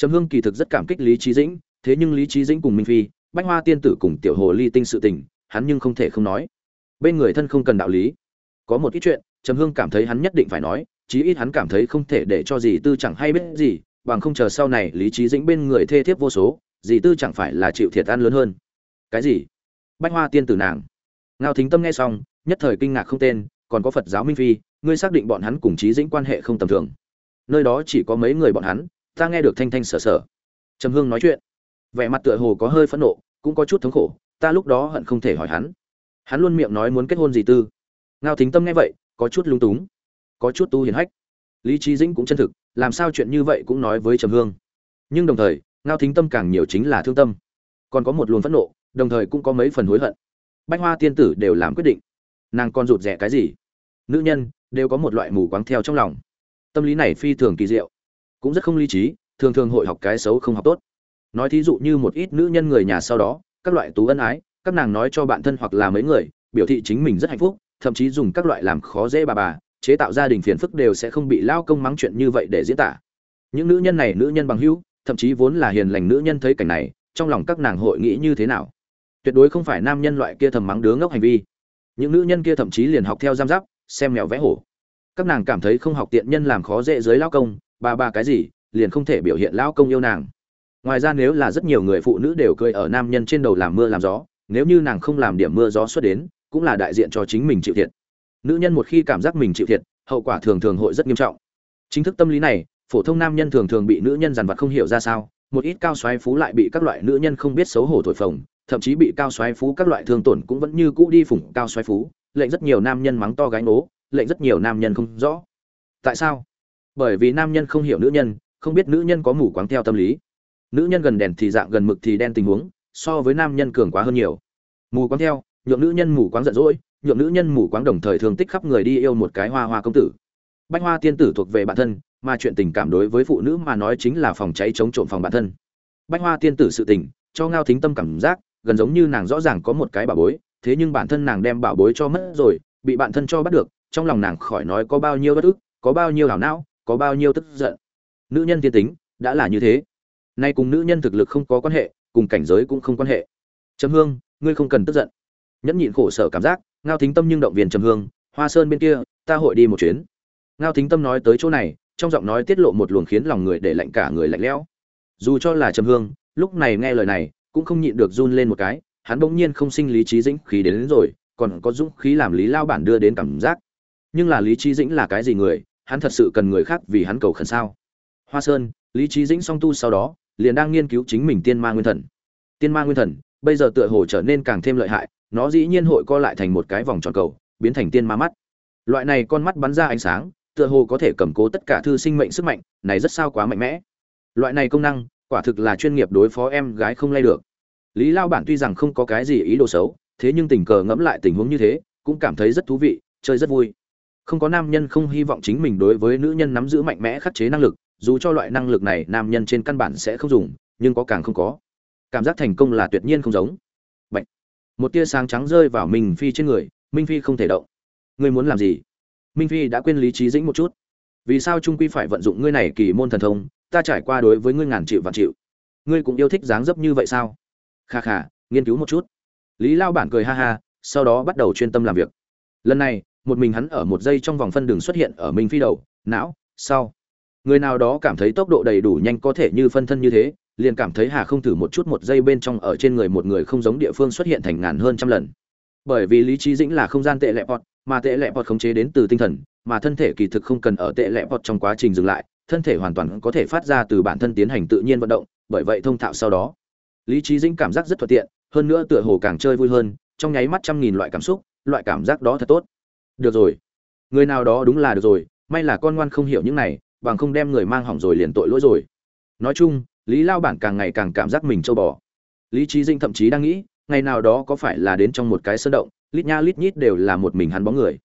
trầm hương kỳ thực rất cảm kích lý trí dĩnh, thế nhưng lý trí dĩnh cùng minh phi, bách hoa tiên tử cùng tiểu hồ ly tinh sự tình, hắn nhưng không thể không nói. Bên người thân không cần đạo lý. Có một ít chuyện, trầm hương cảm thấy hắn nhất định phải nói, chí ít hắn cảm thấy không thể để cho gì tư chẳng hay biết gì, bằng không chờ sau này lý trí dĩnh bên người thê thiếp vô số gì tư chẳng phải là chịu thiệt ăn lớn hơn. Cái gì? Bách hoa tiên tử nàng. Ngao thính tâm nghe xong, nhất thời kinh ngạc không tên, còn có phật giáo minh phi, ngươi xác định bọn hắn cùng trí dĩnh quan hệ không tầm thường. Nơi đó chỉ có mấy người bọn hắn ta nghe được thanh thanh sở sở trầm hương nói chuyện. Vẻ mặt tựa hồ có hơi phẫn nộ, cũng có chút thống khổ, ta lúc đó hận không thể hỏi hắn. Hắn luôn miệng nói muốn kết hôn gì tư. Ngao thính tâm nghe vậy, có chút lung túng. Có chút tu hiền hách. Lý trí dĩnh cũng chân thực, làm sao chuyện như vậy cũng nói với trầm hương. Nhưng đồng thời, ngao thính tâm càng nhiều chính là thương tâm. Còn có một luồng phẫn nộ, đồng thời cũng có mấy phần hối hận. Bách hoa tiên tử đều làm quyết định. Nàng còn rụt rẻ cái gì? Nữ nhân, đều có một loại mù quáng theo trong lòng. Tâm lý này phi thường kỳ diệu cũng rất không lý trí, thường thường hội học cái xấu không học tốt. Nói thí dụ như một ít nữ nhân người nhà sau đó, các loại tú ân ái, các nàng nói cho bạn thân hoặc là mấy người, biểu thị chính mình rất hạnh phúc, thậm chí dùng các loại làm khó dễ bà bà, chế tạo gia đình phiền phức đều sẽ không bị lao công mắng chuyện như vậy để diễn tả. Những nữ nhân này nữ nhân bằng hữu, thậm chí vốn là hiền lành nữ nhân thấy cảnh này, trong lòng các nàng hội nghĩ như thế nào? Tuyệt đối không phải nam nhân loại kia thầm mắng đứa ngốc hành vi. Những nữ nhân kia thậm chí liền học theo giam giáp, xem mèo vẽ hổ. Các nàng cảm thấy không học tiện nhân làm khó dễ dưới lao công bà ba cái gì, liền không thể biểu hiện lão công yêu nàng. Ngoài ra nếu là rất nhiều người phụ nữ đều cười ở nam nhân trên đầu làm mưa làm gió, nếu như nàng không làm điểm mưa gió xuất đến, cũng là đại diện cho chính mình chịu thiệt. Nữ nhân một khi cảm giác mình chịu thiệt, hậu quả thường thường hội rất nghiêm trọng. Chính thức tâm lý này, phổ thông nam nhân thường thường bị nữ nhân dằn vặt không hiểu ra sao, một ít cao xoáy phú lại bị các loại nữ nhân không biết xấu hổ thổi phồng, thậm chí bị cao xoáy phú các loại thương tổn cũng vẫn như cũ đi phủng cao xoáy phú, lệnh rất nhiều nam nhân mắng to gái nố lệnh rất nhiều nam nhân không rõ. Tại sao? Bởi vì nam nhân không hiểu nữ nhân, không biết nữ nhân có mù quáng theo tâm lý. Nữ nhân gần đèn thì dạng gần mực thì đen tình huống, so với nam nhân cường quá hơn nhiều. Mù quáng theo, nhượng nữ nhân mù quáng giận dỗi, nhượng nữ nhân mù quáng đồng thời thường tích khắp người đi yêu một cái hoa hoa công tử. Bách hoa tiên tử thuộc về bản thân, mà chuyện tình cảm đối với phụ nữ mà nói chính là phòng cháy chống trộm phòng bản thân. Bách hoa tiên tử sự tình, cho ngao thính tâm cảm giác, gần giống như nàng rõ ràng có một cái bảo bối, thế nhưng bản thân nàng đem bảo bối cho mất rồi, bị bạn thân cho bắt được, trong lòng nàng khỏi nói có bao nhiêu bất ức, có bao nhiêu hảo não có bao nhiêu tức giận. Nữ nhân thiên tính đã là như thế. Nay cùng nữ nhân thực lực không có quan hệ cùng cảnh giới cũng không quan hệ. Trầm hương ngươi không cần tức giận. Nhẫn nhịn khổ sở cảm giác ngao thính tâm nhưng động viên trầm hương hoa sơn bên kia ta hội đi một chuyến. Ngao thính tâm nói tới chỗ này trong giọng nói tiết lộ một luồng khiến lòng người để lạnh cả người lạnh lẽo. Dù cho là trầm hương lúc này nghe lời này cũng không nhịn được run lên một cái hắn bỗng nhiên không sinh lý trí dĩnh khí đến, đến rồi còn có dũng khí làm lý lao bản đưa đến cảm giác. Nhưng là lý trí dĩnh là cái gì người hắn thật sự cần người khác vì hắn cầu khẩn sao? Hoa sơn, lý trí dĩnh song tu sau đó, liền đang nghiên cứu chính mình tiên ma nguyên thần. Tiên ma nguyên thần, bây giờ tựa hồ trở nên càng thêm lợi hại, nó dĩ nhiên hội co lại thành một cái vòng tròn cầu, biến thành tiên ma mắt. Loại này con mắt bắn ra ánh sáng, tựa hồ có thể cầm cố tất cả thư sinh mệnh sức mạnh, này rất sao quá mạnh mẽ. Loại này công năng, quả thực là chuyên nghiệp đối phó em gái không lay được. Lý lao bản tuy rằng không có cái gì ý đồ xấu, thế nhưng tình cờ ngẫm lại tình huống như thế, cũng cảm thấy rất thú vị, chơi rất vui không có nam nhân không hy vọng chính mình đối với nữ nhân nắm giữ mạnh mẽ khắc chế năng lực, dù cho loại năng lực này nam nhân trên căn bản sẽ không dùng, nhưng có càng không có. Cảm giác thành công là tuyệt nhiên không giống. Bạch. một tia sáng trắng rơi vào minh phi trên người, minh phi không thể động. Ngươi muốn làm gì? Minh phi đã quên lý trí dĩnh một chút. Vì sao trung quy phải vận dụng ngươi này kỳ môn thần thông, ta trải qua đối với ngươi ngàn triệu vạn triệu ngươi cũng yêu thích dáng dấp như vậy sao? Kha kha, nghiên cứu một chút. Lý lao bản cười ha ha, sau đó bắt đầu chuyên tâm làm việc. Lần này một mình hắn ở một giây trong vòng phân đường xuất hiện ở minh phi đầu, não sau người nào đó cảm thấy tốc độ đầy đủ nhanh có thể như phân thân như thế, liền cảm thấy hà không thử một chút một giây bên trong ở trên người một người không giống địa phương xuất hiện thành ngàn hơn trăm lần. Bởi vì lý trí dĩnh là không gian tệ lẹ pot mà tệ lẹ pot khống chế đến từ tinh thần, mà thân thể kỳ thực không cần ở tệ lẹ pot trong quá trình dừng lại, thân thể hoàn toàn có thể phát ra từ bản thân tiến hành tự nhiên vận động, bởi vậy thông thạo sau đó. Lý trí dĩnh cảm giác rất thuận tiện, hơn nữa tựa hồ càng chơi vui hơn, trong nháy mắt trăm nghìn loại cảm xúc, loại cảm giác đó thật tốt được rồi. Người nào đó đúng là được rồi, may là con ngoan không hiểu những này, bằng không đem người mang hỏng rồi liền tội lỗi rồi. Nói chung, lý lao bản càng ngày càng cảm giác mình trâu bò. Lý trí dinh thậm chí đang nghĩ, ngày nào đó có phải là đến trong một cái sơn động, lít nha lít nhít đều là một mình hắn bóng người.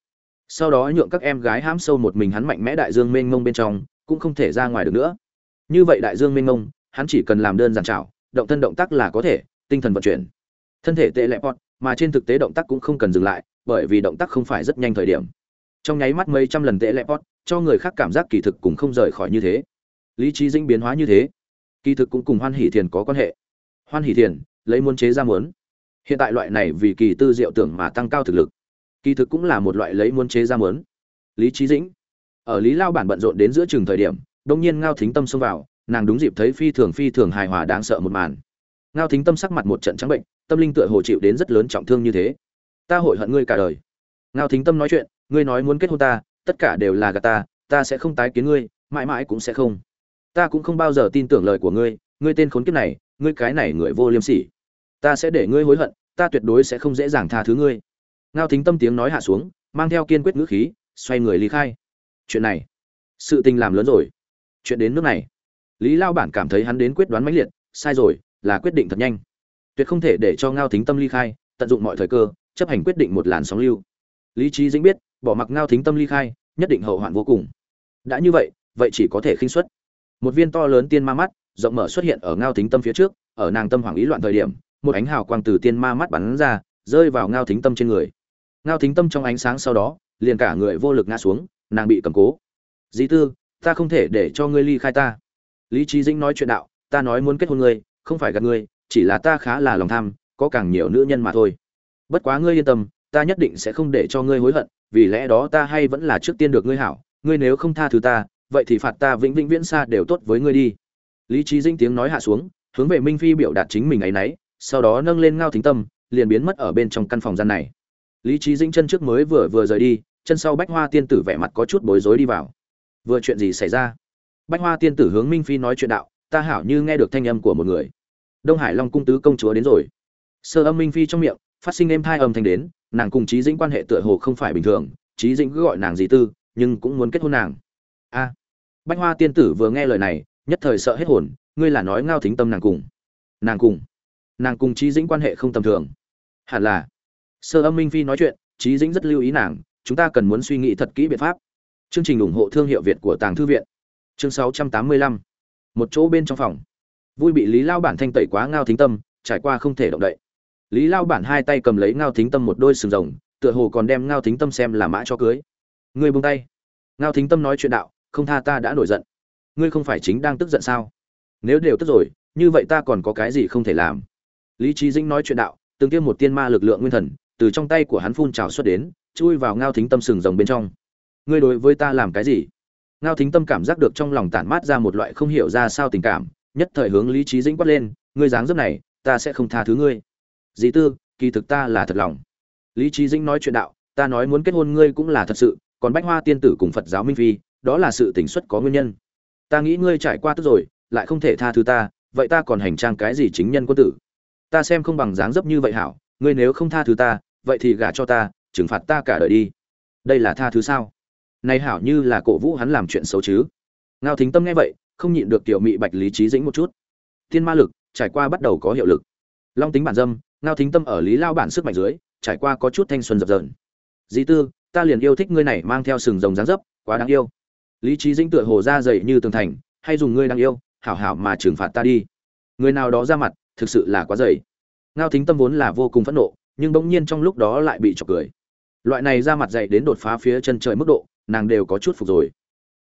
Sau đó nhượng các em gái hãm sâu một mình hắn mạnh mẽ đại dương mênh mông bên trong, cũng không thể ra ngoài được nữa. Như vậy đại dương mênh mông, hắn chỉ cần làm đơn giản trảo, động thân động tác là có thể, tinh thần vận chuyển. Thân thể tệ lẹ pot mà trên thực tế động tác cũng không cần dừng lại bởi vì động tác không phải rất nhanh thời điểm. Trong nháy mắt mấy trăm lần tệ lẹp pot, cho người khác cảm giác kỳ thực cũng không rời khỏi như thế. Lý trí dĩnh biến hóa như thế, kỳ thực cũng cùng hoan hỷ thiền có quan hệ. Hoan hỷ thiền, lấy muốn chế ra muốn. Hiện tại loại này vì kỳ tư diệu tưởng mà tăng cao thực lực, kỳ thực cũng là một loại lấy muốn chế ra muốn. Lý trí dĩnh, ở lý lao bản bận rộn đến giữa chừng thời điểm đông nhiên ngao thính tâm xông vào, nàng đúng dịp thấy phi thường phi thường hài hòa đáng sợ một màn. Ngao thính tâm sắc mặt một trận trắng bệnh, tâm linh tựa hồ chịu đến rất lớn trọng thương như thế ta hội hận ngươi cả đời. Ngao thính tâm nói chuyện, ngươi nói muốn kết hôn ta, tất cả đều là gạt ta ta sẽ không tái kiến ngươi, mãi mãi cũng sẽ không. Ta cũng không bao giờ tin tưởng lời của ngươi ngươi tên khốn kiếp này, ngươi cái này người vô liêm sỉ. Ta sẽ để ngươi hối hận, ta tuyệt đối sẽ không dễ dàng tha thứ ngươi. Ngao thính tâm tiếng nói hạ xuống, mang theo kiên quyết ngữ khí, xoay người ly khai. Chuyện này, sự tình làm lớn rồi. Chuyện đến nước này. Lý lao bản cảm thấy hắn đến quyết đoán mãnh liệt, sai rồi, là quyết định thật nhanh. Tuyệt không thể để cho ngao thính tâm ly khai, tận dụng mọi thời cơ chấp hành quyết định một làn sóng lưu. Lý trí dĩnh biết, bỏ mặc ngao thính tâm ly khai, nhất định hậu hoạn vô cùng. Đã như vậy vậy chỉ có thể khinh xuất một viên to lớn tiên ma mắt, rộng mở xuất hiện ở ngao thính tâm phía trước, ở nàng tâm hoàng ý loạn thời điểm, một ánh hào quang từ tiên ma mắt bắn ra, rơi vào ngao thính tâm trên người. Ngao thính tâm trong ánh sáng sau đó, liền cả người vô lực ngã xuống, nàng bị cầm cố. Dĩ tư, ta không thể để cho ngươi ly khai ta. Lý trí dĩnh nói chuyện đạo, ta nói muốn kết hôn ngươi, không phải gạt ngươi, chỉ là ta khá là lòng tham, có càng nhiều nữ nhân mà thôi bất quá ngươi yên tâm, ta nhất định sẽ không để cho ngươi hối hận, vì lẽ đó ta hay vẫn là trước tiên được ngươi hảo, ngươi nếu không tha thứ ta, vậy thì phạt ta vĩnh vĩnh viễn xa đều tốt với ngươi đi. Lý trí dinh tiếng nói hạ xuống, hướng về minh phi biểu đạt chính mình ấ y n ấ y sau đó nâng lên ngao thính tâm, liền biến mất ở bên trong căn phòng gian này. Lý trí dinh chân trước mới vừa vừa rời đi, chân sau bách hoa tiên tử vẻ mặt có chút bối rối đi vào. Vừa chuyện gì xảy ra? Bách hoa tiên tử hướng minh phi nói chuyện đạo, ta hảo như nghe được thanh âm của một người. Đông hải long cung tứ công chúa đến rồi. Sơ âm minh phi trong miệng phát sinh êm thai âm thanh đến, nàng cùng trí dĩnh quan hệ tựa hồ không phải bình thường trí dĩnh cứ gọi nàng dì tư, nhưng cũng muốn kết hôn nàng. A, bách hoa tiên tử vừa nghe lời này, nhất thời sợ hết hồn, ngươi là nói ngao thính tâm nàng cùng. Nàng cùng. Nàng cùng trí dĩnh quan hệ không tầm thường. Hẳn là. Sơ âm minh phi nói chuyện trí dĩnh rất lưu ý nàng, chúng ta cần muốn suy nghĩ thật kỹ biện pháp. Chương trình ủng hộ thương hiệu việt của tàng thư viện. Chương 685. một chỗ bên trong phòng. Vui bị lý lao bản thanh tẩy quá ngao thính tâm, trải qua không thể động đậy lý lao bản hai tay cầm lấy ngao thính tâm một đôi sừng rồng, tựa hồ còn đem ngao thính tâm xem là mã cho cưới. Ngươi buông tay. Ngao thính tâm nói chuyện đạo, không tha ta đã nổi giận. Ngươi không phải chính đang tức giận sao? Nếu đều tức rồi, như vậy ta còn có cái gì không thể làm? Lý trí dĩnh nói chuyện đạo, từng tiêm một tiên ma lực lượng nguyên thần, từ trong tay của hắn phun trào xuất đến, chui vào ngao thính tâm sừng rồng bên trong. Ngươi đối với ta làm cái gì? Ngao thính tâm cảm giác được trong lòng tản mát ra một loại không hiểu ra sao tình cảm, nhất thời hướng lý trí dĩnh quát lên, ngươi dáng dấp này, ta sẽ không tha thứ ngươi dì tư, kỳ thực ta là thật lòng. Lý trí dĩnh nói chuyện đạo, ta nói muốn kết hôn ngươi cũng là thật sự, còn bách hoa tiên tử cùng phật giáo minh phi, đó là sự tỉnh xuất có nguyên nhân. Ta nghĩ ngươi trải qua tức rồi, lại không thể tha thứ ta, vậy ta còn hành trang cái gì chính nhân quân tử? Ta xem không bằng dáng dấp như vậy hảo, ngươi nếu không tha thứ ta, vậy thì gả cho ta, trừng phạt ta cả đời đi. Đây là tha thứ sao? Này hảo như là cổ vũ hắn làm chuyện xấu chứ. Ngao thính tâm nghe vậy, không nhịn được tiểu mị bạch lý trí dĩnh một chút. Thiên ma lực, trải qua bắt đầu có hiệu lực. Long tính bản dâm ngao thính tâm ở lý lao bản sức mạnh dưới, trải qua có chút thanh xuân dập dờn. Dĩ tư, ta liền yêu thích ngươi này mang theo sừng rồng dáng dấp, quá đáng yêu. Lý trí dĩnh tựa hồ ra dày như tường thành, hay dùng ngươi đang yêu, hảo hảo mà trừng phạt ta đi. Người nào đó ra mặt, thực sự là quá dày. Ngao thính tâm vốn là vô cùng phẫn nộ, nhưng bỗng nhiên trong lúc đó lại bị chọc cười. Loại này ra mặt dày đến đột phá phía chân trời mức độ, nàng đều có chút phục rồi.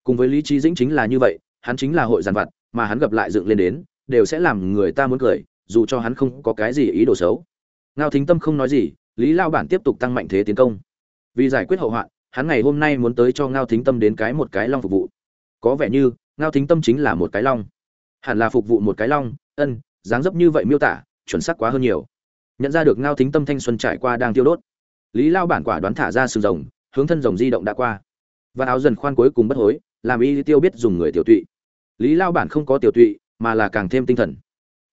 Cùng với lý trí dĩnh chính là như vậy, hắn chính là hội giàn vặt, mà hắn gặp lại dựng lên đến, đều sẽ làm người ta muốn cười dù cho hắn không có cái gì ý đồ xấu. Ngao thính tâm không nói gì, lý lao bản tiếp tục tăng mạnh thế tiến công. Vì giải quyết hậu hoạn, hắn ngày hôm nay muốn tới cho ngao thính tâm đến cái một cái long phục vụ. Có vẻ như, ngao thính tâm chính là một cái long. Hẳn là phục vụ một cái long, ân, dáng dấp như vậy miêu tả, chuẩn xác quá hơn nhiều. Nhận ra được ngao thính tâm thanh xuân trải qua đang tiêu đốt, lý lao bản quả đoán thả ra sừng rồng, hướng thân rồng di động đã qua. Và áo dần khoan cuối cùng bất hối, làm y tiêu biết dùng người tiểu tụy. Lý lao bản không có tiểu tụy, mà là càng thêm tinh thần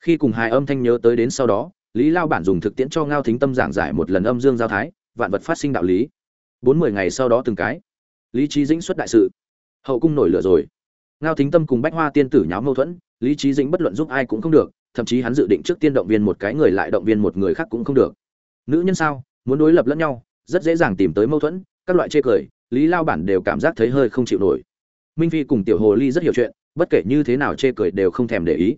khi cùng hai âm thanh nhớ tới đến sau đó, lý lao bản dùng thực tiễn cho ngao thính tâm giảng giải một lần âm dương giao thái, vạn vật phát sinh đạo lý. Bốn mươi ngày sau đó từng cái, lý trí dĩnh xuất đại sự. Hậu cung nổi lửa rồi. Ngao thính tâm cùng bách hoa tiên tử nháo mâu thuẫn, lý trí dĩnh bất luận giúp ai cũng không được, thậm chí hắn dự định trước tiên động viên một cái người lại động viên một người khác cũng không được. Nữ nhân sao, muốn đối lập lẫn nhau, rất dễ dàng tìm tới mâu thuẫn, các loại chê cười, lý lao bản đều cảm giác thấy hơi không chịu nổi. Minh phi cùng tiểu hồ ly rất hiểu chuyện, bất kể như thế nào chê cười đều không thèm để ý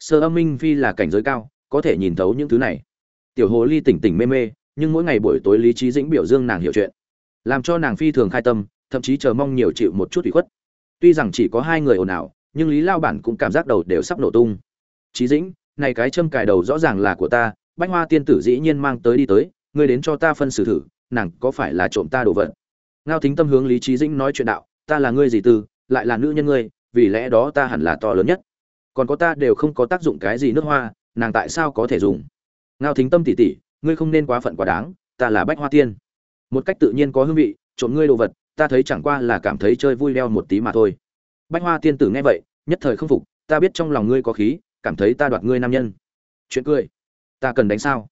sơ âm minh phi là cảnh giới cao, có thể nhìn thấu những thứ này. Tiểu hồ ly tỉnh tỉnh mê mê, nhưng mỗi ngày buổi tối lý trí dĩnh biểu dương nàng hiểu chuyện. Làm cho nàng phi thường khai tâm, thậm chí chờ mong nhiều chịu một chút ủy khuất. Tuy rằng chỉ có hai người ồn ào, nhưng lý lao bản cũng cảm giác đầu đều sắp nổ tung. Trí dĩnh, này cái châm cài đầu rõ ràng là của ta, bách hoa tiên tử dĩ nhiên mang tới đi tới, ngươi đến cho ta phân xử thử, nàng có phải là trộm ta đồ vật? Ngao thính tâm hướng lý trí dĩnh nói chuyện đạo, ta là ngươi gì tư, lại là nữ nhân ngươi, vì lẽ đó ta hẳn là to lớn nhất còn có ta đều không có tác dụng cái gì nước hoa, nàng tại sao có thể dùng? Ngao thính tâm tỉ tỉ, ngươi không nên quá phận quá đáng, ta là bách hoa tiên. Một cách tự nhiên có hương vị trộm ngươi đồ vật, ta thấy chẳng qua là cảm thấy chơi vui leo một tí mà thôi. Bách hoa tiên tử nghe vậy, nhất thời không phục, ta biết trong lòng ngươi có khí, cảm thấy ta đoạt ngươi nam nhân. Chuyện cười. Ta cần đánh sao?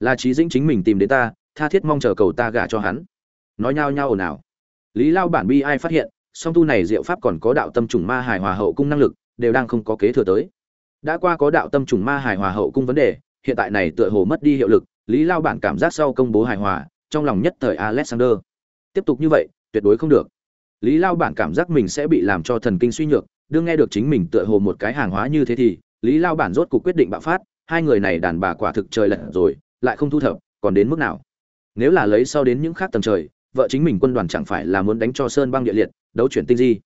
Là trí dĩnh chính mình tìm đến ta, tha thiết mong chờ cầu ta gả cho hắn. Nói nhao nhao ồn ào. Lý lao bản bi ai phát hiện, song tu này diệu pháp còn có đạo tâm trùng ma hài hòa hậu cung năng lực đều đang không có kế thừa tới. Đã qua có đạo tâm trùng ma hài hòa hậu cung vấn đề, hiện tại này tựa hồ mất đi hiệu lực, lý lao bản cảm giác sau công bố hài hòa, trong lòng nhất thời alexander. Tiếp tục như vậy, tuyệt đối không được. Lý lao bản cảm giác mình sẽ bị làm cho thần kinh suy nhược, đương nghe được chính mình tựa hồ một cái hàng hóa như thế thì, lý lao bản rốt cuộc quyết định bạo phát, hai người này đàn bà quả thực trời lận rồi, lại không thu thập, còn đến mức nào? Nếu là lấy sau đến những khác tầng trời, vợ chính mình quân đoàn chẳng phải là muốn đánh cho sơn băng địa liệt, đấu chuyển tinh di.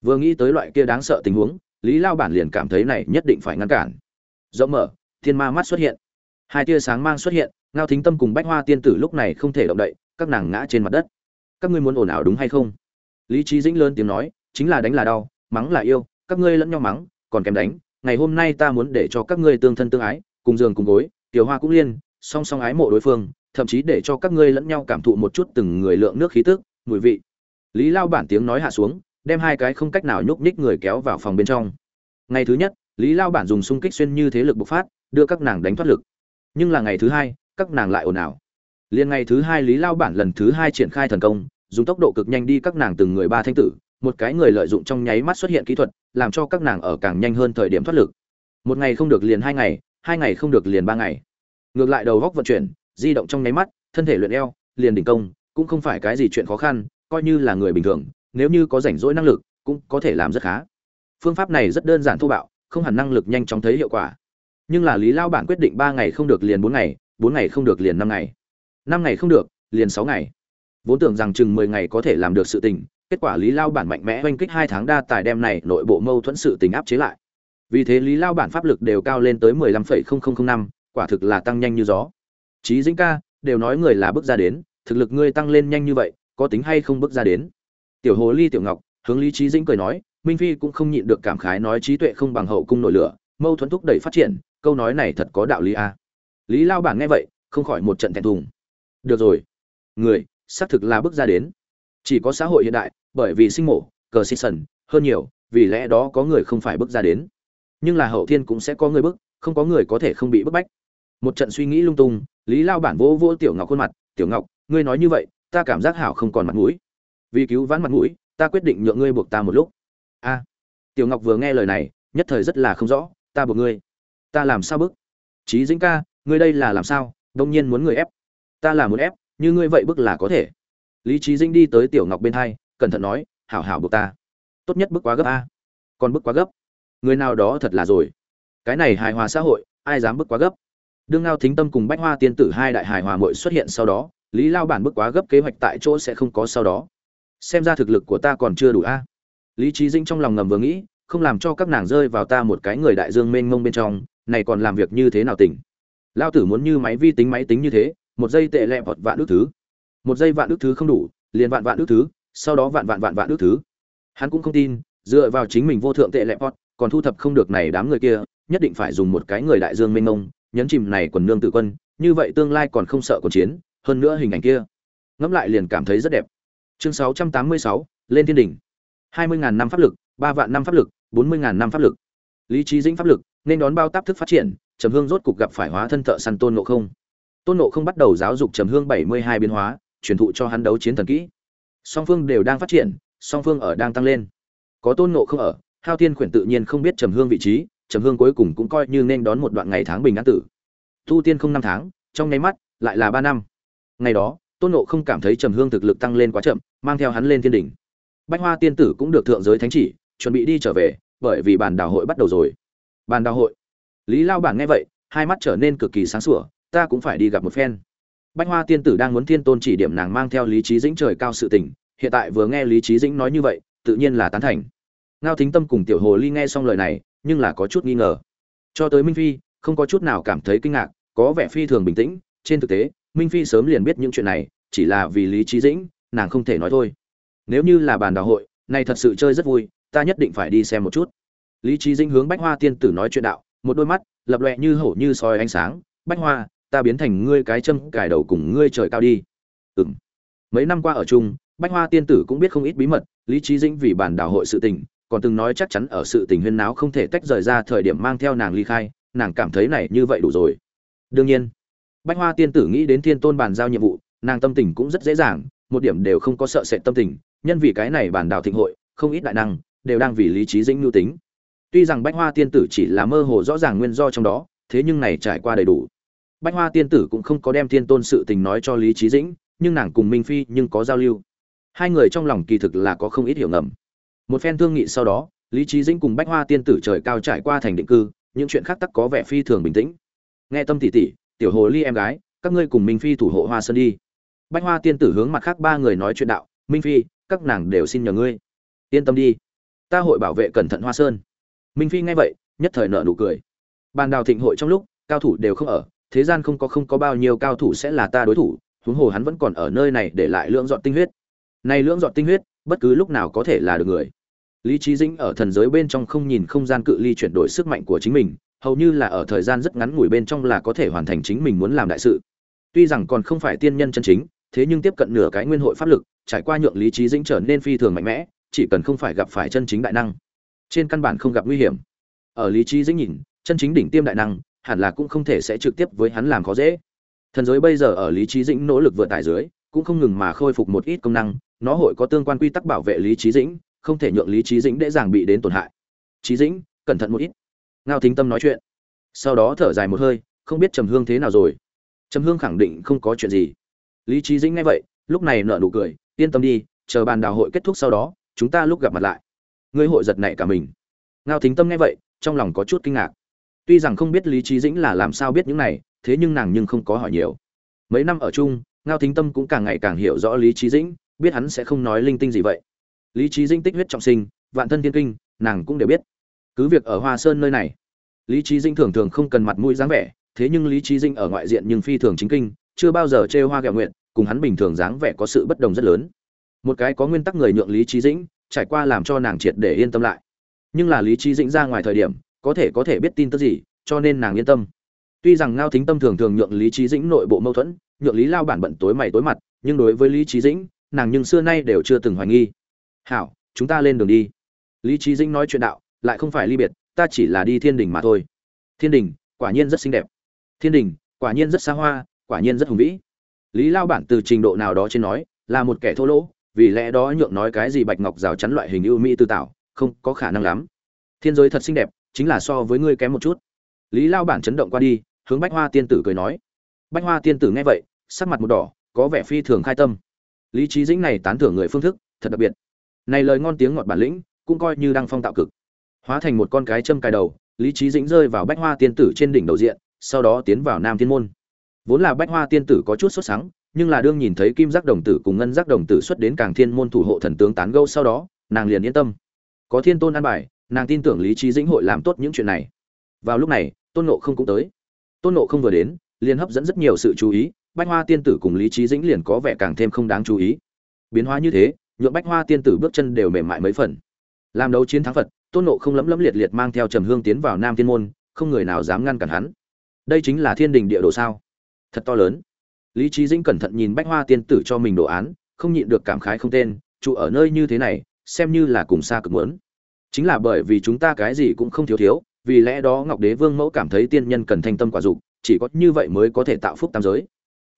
Vừa nghĩ tới loại kia đáng sợ tình huống lý lao bản liền cảm thấy này nhất định phải ngăn cản. Rộng mở, thiên ma mắt xuất hiện. Hai tia sáng mang xuất hiện, ngao thính tâm cùng bách hoa tiên tử lúc này không thể động đậy, các nàng ngã trên mặt đất. Các ngươi muốn ồn ào đúng hay không? Lý trí dĩnh lớn tiếng nói, chính là đánh là đau, mắng là yêu, các ngươi lẫn nhau mắng, còn kèm đánh, ngày hôm nay ta muốn để cho các ngươi tương thân tương ái, cùng giường cùng gối, tiểu hoa cũng liên, song song ái mộ đối phương, thậm chí để cho các ngươi lẫn nhau cảm thụ một chút từng người lượng nước khí tức, mùi vị. Lý lao bản tiếng nói hạ xuống đem hai cái không cách nào nhúc nhích người kéo vào phòng bên trong. Ngày thứ nhất, lý lao bản dùng xung kích xuyên như thế lực bộc phát, đưa các nàng đánh thoát lực. Nhưng là ngày thứ hai, các nàng lại ồn ào. Liền ngày thứ hai lý lao bản lần thứ hai triển khai thần công, dùng tốc độ cực nhanh đi các nàng từng người ba thanh tử, một cái người lợi dụng trong nháy mắt xuất hiện kỹ thuật, làm cho các nàng ở càng nhanh hơn thời điểm thoát lực. Một ngày không được liền hai ngày hai ngày không được liền ba ngày. Ngược lại đầu góc vận chuyển, di động trong nháy mắt, thân thể luyện eo, liền đỉnh công, cũng không phải cái gì chuyện khó khăn, coi như là người bình thường nếu như có rảnh rỗi năng lực cũng có thể làm rất khá. Phương pháp này rất đơn giản thô bạo không hẳn năng lực nhanh chóng thấy hiệu quả. Nhưng là lý lao bản quyết định ba ngày không được liền bốn ngày bốn ngày không được liền năm ngày. Năm ngày không được liền sáu ngày. Vốn tưởng rằng chừng mười ngày có thể làm được sự tình kết quả lý lao bản mạnh mẽ oanh kích hai tháng đa tài đem này nội bộ mâu thuẫn sự tình áp chế lại. Vì thế lý lao bản pháp lực đều cao lên tới mười lăm phẩy không không không năm quả thực là tăng nhanh như gió. Chí Dĩnh ca, đều nói người là bước ra đến thực lực ngươi tăng lên nhanh như vậy có tính hay không bước ra đến? Tiểu hồ ly, tiểu ngọc, hướng lý trí dĩnh cười nói, minh phi cũng không nhịn được cảm khái nói trí tuệ không bằng hậu cung nổi lửa, mâu thuẫn thúc đẩy phát triển, câu nói này thật có đạo lý a. À. lý lao Bảng nghe vậy, không khỏi một trận thẹn thùng. Được rồi. Người, xác thực là bước ra đến. Chỉ có xã hội hiện đại, bởi vì sinh mổ, cờ sinh sần, hơn nhiều, vì lẽ đó có người không phải bước ra đến. Nhưng là hậu thiên cũng sẽ có người bước, không có người có thể không bị bức bách. Một trận suy nghĩ lung tung, lý lao bản vỗ vỗ tiểu ngọc khuôn mặt, tiểu ngọc, ngươi nói như vậy, ta cảm giác hảo không còn mặt mũi vì cứu vãn mặt mũi, ta quyết định nhượng ngươi buộc ta một lúc. A. Tiểu ngọc vừa nghe lời này, nhất thời rất là không rõ, ta buộc ngươi. Ta làm sao bức? Trí dĩnh ca, ngươi đây là làm sao? Đông nhiên muốn người ép. Ta là muốn ép, như ngươi vậy bức là có thể. Lý trí dĩnh đi tới tiểu ngọc bên hai, cẩn thận nói, hảo hảo buộc ta. Tốt nhất bức quá gấp a. Còn bức quá gấp. Người nào đó thật là rồi. Cái này hài hòa xã hội, ai dám bức quá gấp? Đương ngao thính tâm cùng bách hoa tiên tử hai đại hài hòa mội xuất hiện sau đó, lý lao bản bức quá gấp kế hoạch tại chỗ sẽ không có sau đó xem ra thực lực của ta còn chưa đủ a. Lý trí dĩnh trong lòng ngầm vừa nghĩ, không làm cho các nàng rơi vào ta một cái người đại dương mênh mông bên trong, này còn làm việc như thế nào tỉnh? Lao tử muốn như máy vi tính máy tính như thế, một giây tệ lẹ vọt vạn ước thứ. Một giây vạn ước thứ không đủ, liền vạn vạn ước thứ, sau đó vạn vạn vạn vạn ước thứ. Hắn cũng không tin, dựa vào chính mình vô thượng tệ lẹ vọt, còn thu thập không được này đám người kia, nhất định phải dùng một cái người đại dương mênh mông, nhấn chìm này quần nương tự quân, như vậy tương lai còn không sợ còn chiến, hơn nữa hình ảnh kia. Ngẫm lại liền cảm thấy rất đẹp chương 686, lên thiên đỉnh. hai mươi ngàn năm pháp lực ba vạn năm pháp lực bốn mươi ngàn năm pháp lực. Lý trí dĩnh pháp lực nên đón bao táp thức phát triển trầm hương rốt cục gặp phải hóa thân thợ săn tôn nộ không. Tôn nộ không bắt đầu giáo dục trầm hương bảy mươi hai biến hóa truyền thụ cho hắn đấu chiến thần kỹ. Song phương đều đang phát triển song phương ở đang tăng lên. Có tôn nộ không ở hao thiên khuyển tự nhiên không biết trầm hương vị trí trầm hương cuối cùng cũng coi như nên đón một đoạn ngày tháng bình an tử. Tu tiên không năm tháng trong nháy mắt lại là ba năm. Ngày đó tôn nộ không cảm thấy trầm hương thực lực tăng lên quá chậm mang theo hắn lên thiên đỉnh. Bách hoa tiên tử cũng được thượng giới thánh chỉ, chuẩn bị đi trở về, bởi vì bàn đào hội bắt đầu rồi. Bàn đào hội? Lý lao bản nghe vậy, hai mắt trở nên cực kỳ sáng sủa, ta cũng phải đi gặp một phen. Bách hoa tiên tử đang muốn thiên tôn chỉ điểm nàng mang theo lý trí dĩnh trời cao sự tình, hiện tại vừa nghe lý trí dĩnh nói như vậy, tự nhiên là tán thành. Ngao thính tâm cùng tiểu hồ ly nghe xong lời này, nhưng là có chút nghi ngờ. Cho tới minh phi, không có chút nào cảm thấy kinh ngạc, có vẻ phi thường bình tĩnh, trên thực tế, minh phi sớm liền biết những chuyện này, chỉ là vì lý trí dĩnh nàng không thể nói thôi. Nếu như là bàn đào hội này thật sự chơi rất vui, ta nhất định phải đi xem một chút. Lý trí dĩnh hướng bách hoa tiên tử nói chuyện đạo, một đôi mắt, lập lọe như hổ như soi ánh sáng, bách hoa, ta biến thành ngươi cái châm, cài đầu cùng ngươi trời cao đi. Ừng mấy năm qua ở chung, bách hoa tiên tử cũng biết không ít bí mật, lý trí dĩnh vì bản đảo hội sự tình, còn từng nói chắc chắn ở sự tình huyên náo không thể tách rời ra thời điểm mang theo nàng ly khai, nàng cảm thấy này như vậy đủ rồi. Đương nhiên, bách hoa tiên tử nghĩ đến thiên tôn bàn giao nhiệm vụ, nàng tâm tình cũng rất dễ dàng một điểm đều không có sợ sệt tâm tình, nhân vì cái này bản đảo thịnh hội, không ít đại năng đều đang vì lý trí dĩnh mưu tính. Tuy rằng bách hoa tiên tử chỉ là mơ hồ rõ ràng nguyên do trong đó, thế nhưng này trải qua đầy đủ. Bách hoa tiên tử cũng không có đem thiên tôn sự tình nói cho lý trí dĩnh, nhưng nàng cùng minh phi nhưng có giao lưu. Hai người trong lòng kỳ thực là có không ít hiểu ngầm. Một phen thương nghị sau đó, lý trí dĩnh cùng bách hoa tiên tử trời cao trải qua thành định cư, những chuyện khác tắc có vẻ phi thường bình tĩnh. Nghe tâm tỷ tỷ, tiểu hồ ly em gái, các ngươi cùng minh phi thủ hộ hoa sơn đi bách hoa tiên tử hướng mặt khác ba người nói chuyện đạo, minh phi, các nàng đều xin nhờ ngươi. Yên tâm đi, ta hội bảo vệ cẩn thận hoa sơn. Minh phi nghe vậy, nhất thời nợ nụ cười. Bàn đào thịnh hội trong lúc, cao thủ đều không ở, thế gian không có không có bao nhiêu cao thủ sẽ là ta đối thủ, huống hồ hắn vẫn còn ở nơi này để lại lưỡng dọn tinh huyết. Này lưỡng dọn tinh huyết, bất cứ lúc nào có thể là được người. Lý trí dĩnh ở thần giới bên trong không nhìn không gian cự ly chuyển đổi sức mạnh của chính mình, hầu như là ở thời gian rất ngắn ngủi bên trong là có thể hoàn thành chính mình muốn làm đại sự. Tuy rằng còn không phải tiên nhân chân chính thế nhưng tiếp cận nửa cái nguyên hội pháp lực, trải qua nhượng lý trí dĩnh trở nên phi thường mạnh mẽ, chỉ cần không phải gặp phải chân chính đại năng, trên căn bản không gặp nguy hiểm. Ở lý trí dĩnh nhìn, chân chính đỉnh tiêm đại năng, hẳn là cũng không thể sẽ trực tiếp với hắn làm khó dễ. Thần giới bây giờ ở lý trí dĩnh nỗ lực vượt tải dưới, cũng không ngừng mà khôi phục một ít công năng, nó hội có tương quan quy tắc bảo vệ lý trí dĩnh, không thể nhượng lý trí dĩnh dễ dàng bị đến tổn hại. Trí dĩnh, cẩn thận một ít. Ngao thính tâm nói chuyện. Sau đó thở dài một hơi, không biết trầm hương thế nào rồi. Trầm hương khẳng định không có chuyện gì lý trí dĩnh nghe vậy, lúc này nở nụ cười, yên tâm đi, chờ bàn đào hội kết thúc sau đó, chúng ta lúc gặp mặt lại. Ngươi hội giật nảy cả mình. Ngao thính tâm nghe vậy, trong lòng có chút kinh ngạc. Tuy rằng không biết lý trí dĩnh là làm sao biết những này, thế nhưng nàng nhưng không có hỏi nhiều. Mấy năm ở chung, ngao thính tâm cũng càng ngày càng hiểu rõ lý trí dĩnh, biết hắn sẽ không nói linh tinh gì vậy. Lý trí dĩnh tích huyết trọng sinh, vạn thân thiên kinh, nàng cũng đều biết. Cứ việc ở hoa sơn nơi này, lý trí dĩnh thường thường không cần mặt mũi dáng vẻ, thế nhưng lý trí dĩnh ở ngoại diện nhưng phi thường chính kinh, chưa bao giờ chê hoa kẹo nguyện cùng hắn bình thường dáng vẻ có sự bất đồng rất lớn. Một cái có nguyên tắc người nhượng lý trí dĩnh, trải qua làm cho nàng triệt để yên tâm lại. Nhưng là lý trí dĩnh ra ngoài thời điểm, có thể có thể biết tin tức gì, cho nên nàng yên tâm. Tuy rằng ngao thính tâm thường thường nhượng lý trí dĩnh nội bộ mâu thuẫn, nhượng lý lao bản bận tối mày tối mặt, nhưng đối với lý trí dĩnh, nàng nhưng xưa nay đều chưa từng hoài nghi. Hảo, chúng ta lên đường đi. Lý trí dĩnh nói chuyện đạo, lại không phải ly biệt, ta chỉ là đi thiên đình mà thôi. Thiên đình, quả nhiên rất xinh đẹp. Thiên đình, quả nhiên rất xa hoa, quả nhiên rất hùng vĩ lý lao bản từ trình độ nào đó trên nói, là một kẻ thô lỗ, vì lẽ đó nhượng nói cái gì bạch ngọc rào chắn loại hình ưu mỹ tư tạo, không có khả năng lắm. Thiên giới thật xinh đẹp, chính là so với ngươi kém một chút. Lý lao bản chấn động qua đi, hướng bách hoa tiên tử cười nói. Bách hoa tiên tử nghe vậy, sắc mặt một đỏ, có vẻ phi thường khai tâm. Lý trí dĩnh này tán thưởng người phương thức, thật đặc biệt. Này lời ngon tiếng ngọt bản lĩnh, cũng coi như đang phong tạo cực. Hóa thành một con cái châm cài đầu, lý trí dĩnh rơi vào bách hoa tiên tử trên đỉnh đầu diện, sau đó tiến vào nam thiên môn vốn là bách hoa tiên tử có chút sốt sắng, nhưng là đương nhìn thấy kim giác đồng tử cùng ngân giác đồng tử xuất đến càng thiên môn thủ hộ thần tướng tán gâu sau đó, nàng liền yên tâm. Có thiên tôn an bài, nàng tin tưởng lý trí dĩnh hội làm tốt những chuyện này. Vào lúc này, tôn nộ không cũng tới. Tôn nộ không vừa đến, liền hấp dẫn rất nhiều sự chú ý, bách hoa tiên tử cùng lý trí dĩnh liền có vẻ càng thêm không đáng chú ý. Biến hóa như thế nhuộm bách hoa tiên tử bước chân đều mềm mại mấy phần. Làm đấu chiến thắng phật, tôn nộ không lấm lấm liệt liệt mang theo trầm hương tiến vào nam thiên môn, không người nào dám ngăn cản hắn. Đây chính là thiên đình địa đồ sao? Thật to lớn. Lý trí dĩnh cẩn thận nhìn bách hoa tiên tử cho mình đồ án, không nhịn được cảm khái không tên, trụ ở nơi như thế này, xem như là cùng xa cực muốn. Chính là bởi vì chúng ta cái gì cũng không thiếu thiếu, vì lẽ đó ngọc đế vương mẫu cảm thấy tiên nhân cần thanh tâm quả dục, chỉ có như vậy mới có thể tạo phúc tam giới.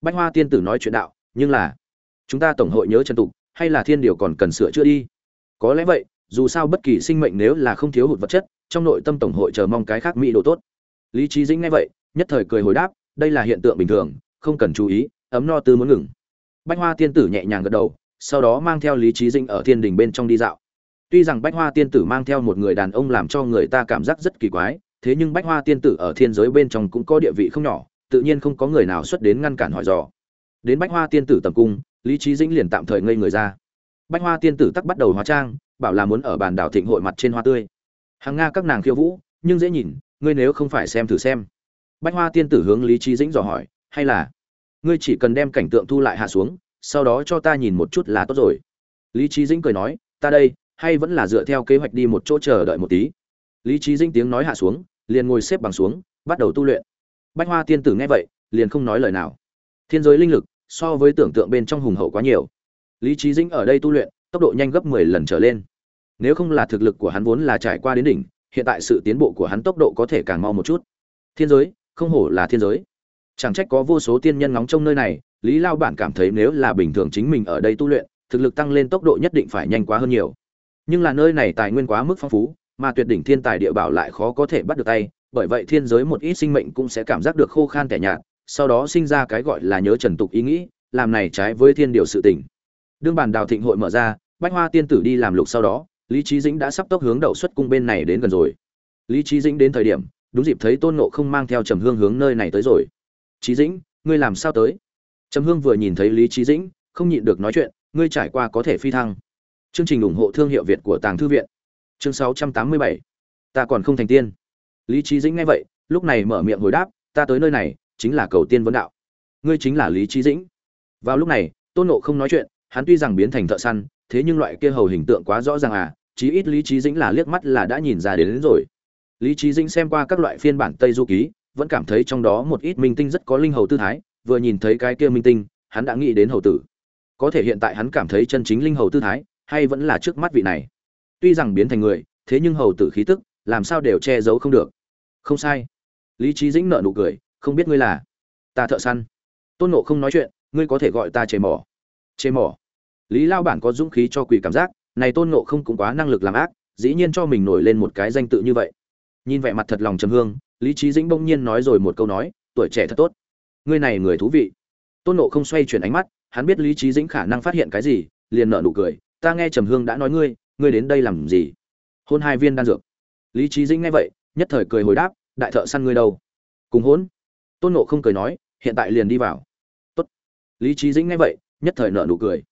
Bách hoa tiên tử nói chuyện đạo, nhưng là, chúng ta tổng hội nhớ chân tục, hay là thiên điều còn cần sửa chữa đi? Có lẽ vậy, dù sao bất kỳ sinh mệnh nếu là không thiếu hụt vật chất, trong nội tâm tổng hội chờ mong cái khác mỹ đồ tốt. Lý trí dĩnh nghe vậy, nhất thời cười hồi đáp đây là hiện tượng bình thường, không cần chú ý, ấm no tư muốn ngừng. Bách hoa tiên tử nhẹ nhàng gật đầu, sau đó mang theo lý trí dĩnh ở thiên đình bên trong đi dạo. Tuy rằng bách hoa tiên tử mang theo một người đàn ông làm cho người ta cảm giác rất kỳ quái, thế nhưng bách hoa tiên tử ở thiên giới bên trong cũng có địa vị không nhỏ, tự nhiên không có người nào xuất đến ngăn cản hỏi dò. Đến bách hoa tiên tử tầm cung, lý trí dĩnh liền tạm thời ngây người ra. Bách hoa tiên tử tắc bắt đầu hóa trang, bảo là muốn ở bàn đảo thịnh hội mặt trên hoa tươi. Hàng nga các nàng khiêu vũ, nhưng dễ nhìn, ngươi nếu không phải xem thử xem bách hoa tiên tử hướng lý trí dĩnh dò hỏi, hay là ngươi chỉ cần đem cảnh tượng thu lại hạ xuống, sau đó cho ta nhìn một chút là tốt rồi. Lý trí dĩnh cười nói, ta đây, hay vẫn là dựa theo kế hoạch đi một chỗ chờ đợi một tí. Lý trí dĩnh tiếng nói hạ xuống, liền ngồi xếp bằng xuống, bắt đầu tu luyện. Bách hoa tiên tử nghe vậy, liền không nói lời nào. Thiên giới linh lực, so với tưởng tượng bên trong hùng hậu quá nhiều. Lý trí dĩnh ở đây tu luyện, tốc độ nhanh gấp mười lần trở lên. Nếu không là thực lực của hắn vốn là trải qua đến đỉnh, hiện tại sự tiến bộ của hắn tốc độ có thể càng mau một chút. Thiên giới không hổ là thiên giới. Chẳng trách có vô số tiên nhân ngóng trong nơi này, lý lao bản cảm thấy nếu là bình thường chính mình ở đây tu luyện, thực lực tăng lên tốc độ nhất định phải nhanh quá hơn nhiều. Nhưng là nơi này tài nguyên quá mức phong phú, mà tuyệt đỉnh thiên tài địa bảo lại khó có thể bắt được tay, bởi vậy thiên giới một ít sinh mệnh cũng sẽ cảm giác được khô khan tẻ nhạt, sau đó sinh ra cái gọi là nhớ trần tục ý nghĩ, làm này trái với thiên điều sự tình. Đương bàn đào thịnh hội mở ra, bách hoa tiên tử đi làm lục sau đó, lý trí dĩnh đã sắp tốc hướng đậu xuất cung bên này đến gần rồi. Lý trí dĩnh đến thời điểm đúng dịp thấy tôn nộ không mang theo trầm hương hướng nơi này tới rồi. Trí dĩnh ngươi làm sao tới? Trầm hương vừa nhìn thấy lý trí dĩnh không nhịn được nói chuyện ngươi trải qua có thể phi thăng. Chương trình ủng hộ thương hiệu việt của tàng thư viện. Chương 687. ta còn không thành tiên. Lý trí dĩnh nghe vậy lúc này mở miệng hồi đáp ta tới nơi này chính là cầu tiên vấn đạo. Ngươi chính là lý trí dĩnh. Vào lúc này tôn nộ không nói chuyện hắn tuy rằng biến thành thợ săn thế nhưng loại kia hầu hình tượng quá rõ ràng à chí ít lý trí dĩnh là liếc mắt là đã nhìn ra đến, đến rồi lý trí dĩnh xem qua các loại phiên bản tây du ký, vẫn cảm thấy trong đó một ít minh tinh rất có linh hầu tư thái, vừa nhìn thấy cái kia minh tinh, hắn đã nghĩ đến hầu tử. Có thể hiện tại hắn cảm thấy chân chính linh hầu tư thái, hay vẫn là trước mắt vị này. Tuy rằng biến thành người, thế nhưng hầu tử khí tức, làm sao đều che giấu không được. Không sai. Lý trí dĩnh nợ nụ cười, không biết ngươi là ta thợ săn. Tôn nộ không nói chuyện, ngươi có thể gọi ta chề mỏ. Chề mỏ. Lý lao bản có dũng khí cho quỷ cảm giác, này tôn nộ không cũng quá năng lực làm ác, dĩ nhiên cho mình nổi lên một cái danh tự như vậy nhìn vẻ mặt thật lòng trầm hương, lý trí dĩnh bỗng nhiên nói rồi một câu nói, tuổi trẻ thật tốt. Ngươi này người thú vị. Tôn nộ không xoay chuyển ánh mắt, hắn biết lý trí dĩnh khả năng phát hiện cái gì, liền nở nụ cười, ta nghe trầm hương đã nói ngươi ngươi đến đây làm gì? Hôn hai viên đan dược. Lý trí dĩnh nghe vậy, nhất thời cười hồi đáp, đại thợ săn ngươi đâu? Cùng hôn. Tôn nộ không cười nói, hiện tại liền đi vào. Tốt. lý trí dĩnh nghe vậy, nhất thời nở nụ cười.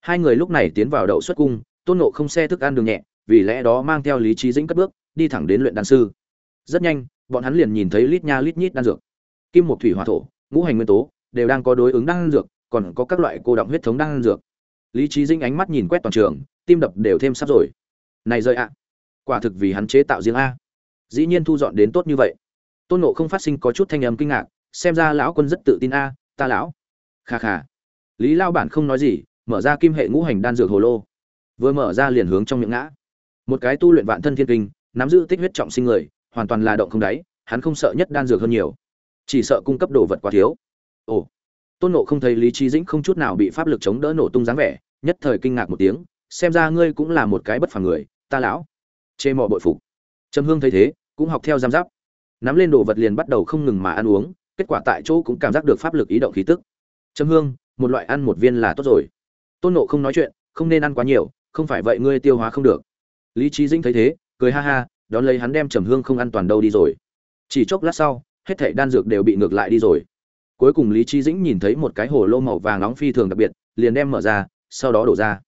Hai người lúc này tiến vào đậu xuất cung, tôn nộ không xe thức ăn đường nhẹ vì lẽ đó mang theo lý trí dĩnh cất bước, đi thẳng đến luyện đan sư. Rất nhanh, bọn hắn liền nhìn thấy lít nha lít nhít đan dược. Kim một thủy hòa thổ, ngũ hành nguyên tố, đều đang có đối ứng đan dược, còn có các loại cô động huyết thống đan dược. Lý trí dĩnh ánh mắt nhìn quét toàn trường, tim đập đều thêm sắp rồi. Này rơi ạ, quả thực vì hắn chế tạo riêng a. Dĩ nhiên thu dọn đến tốt như vậy. Tôn nộ không phát sinh có chút thanh âm kinh ngạc, xem ra lão quân rất tự tin a, ta lão. Kha kha. Lý lao bản không nói gì, mở ra kim hệ ngũ hành đan dược hồ lô. Vừa mở ra liền hướng trong miệng ngã một cái tu luyện vạn thân thiên kinh, nắm giữ tích huyết trọng sinh người, hoàn toàn là động không đáy, hắn không sợ nhất đan dược hơn nhiều. Chỉ sợ cung cấp đồ vật quá thiếu. Ồ. Tôn nộ không thấy lý trí dĩnh không chút nào bị pháp lực chống đỡ nổ tung dáng vẻ, nhất thời kinh ngạc một tiếng, xem ra ngươi cũng là một cái bất phàm người, ta lão. Chê mò bội phục. Trầm hương thấy thế, cũng học theo giam giáp. Nắm lên đồ vật liền bắt đầu không ngừng mà ăn uống, kết quả tại chỗ cũng cảm giác được pháp lực ý động khí tức. Trầm hương, một loại ăn một viên là tốt rồi. Tôn nộ không nói chuyện, không nên ăn quá nhiều, không phải vậy ngươi tiêu hóa không được lý trí dĩnh thấy thế, cười ha ha, đón lấy hắn đem trầm hương không ăn toàn đâu đi rồi. Chỉ chốc lát sau, hết thảy đan dược đều bị ngược lại đi rồi. Cuối cùng lý trí dĩnh nhìn thấy một cái hồ lô màu vàng nóng phi thường đặc biệt, liền đem mở ra, sau đó đổ ra.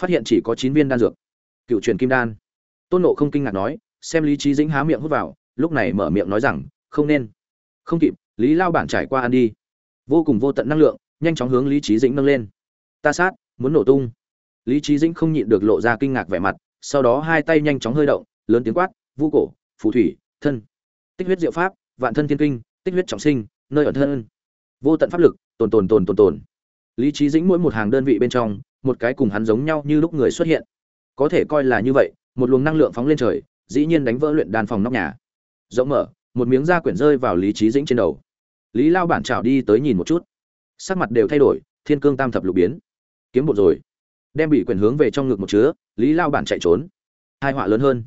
Phát hiện chỉ có chín viên đan dược. Cựu truyền kim đan. Tôn nộ không kinh ngạc nói, xem lý trí dĩnh há miệng hút vào, lúc này mở miệng nói rằng, không nên. Không kịp, lý lao bản trải qua ăn đi. Vô cùng vô tận năng lượng, nhanh chóng hướng lý trí dĩnh nâng lên. Ta sát, muốn nổ tung. Lý trí dĩnh không nhịn được lộ ra kinh ngạc vẻ mặt sau đó hai tay nhanh chóng hơi động, lớn tiếng quát, vu cổ, phù thủy, thân, tích huyết diệu pháp, vạn thân thiên kinh, tích huyết trọng sinh, nơi ở thân. Vô tận pháp lực, tồn tồn tồn tồn tồn. Lý trí dĩnh mỗi một hàng đơn vị bên trong, một cái cùng hắn giống nhau như lúc người xuất hiện. Có thể coi là như vậy, một luồng năng lượng phóng lên trời, dĩ nhiên đánh vỡ luyện đan phòng nóc nhà. Rộng mở, một miếng da quyển rơi vào lý trí dĩnh trên đầu. Lý lao bản trào đi tới nhìn một chút. Sắc mặt đều thay đổi, thiên cương tam thập lục biến. Kiếm một rồi đem bị quyền hướng về trong ngực một chứa, lý lao bản chạy trốn. Hai họa lớn hơn.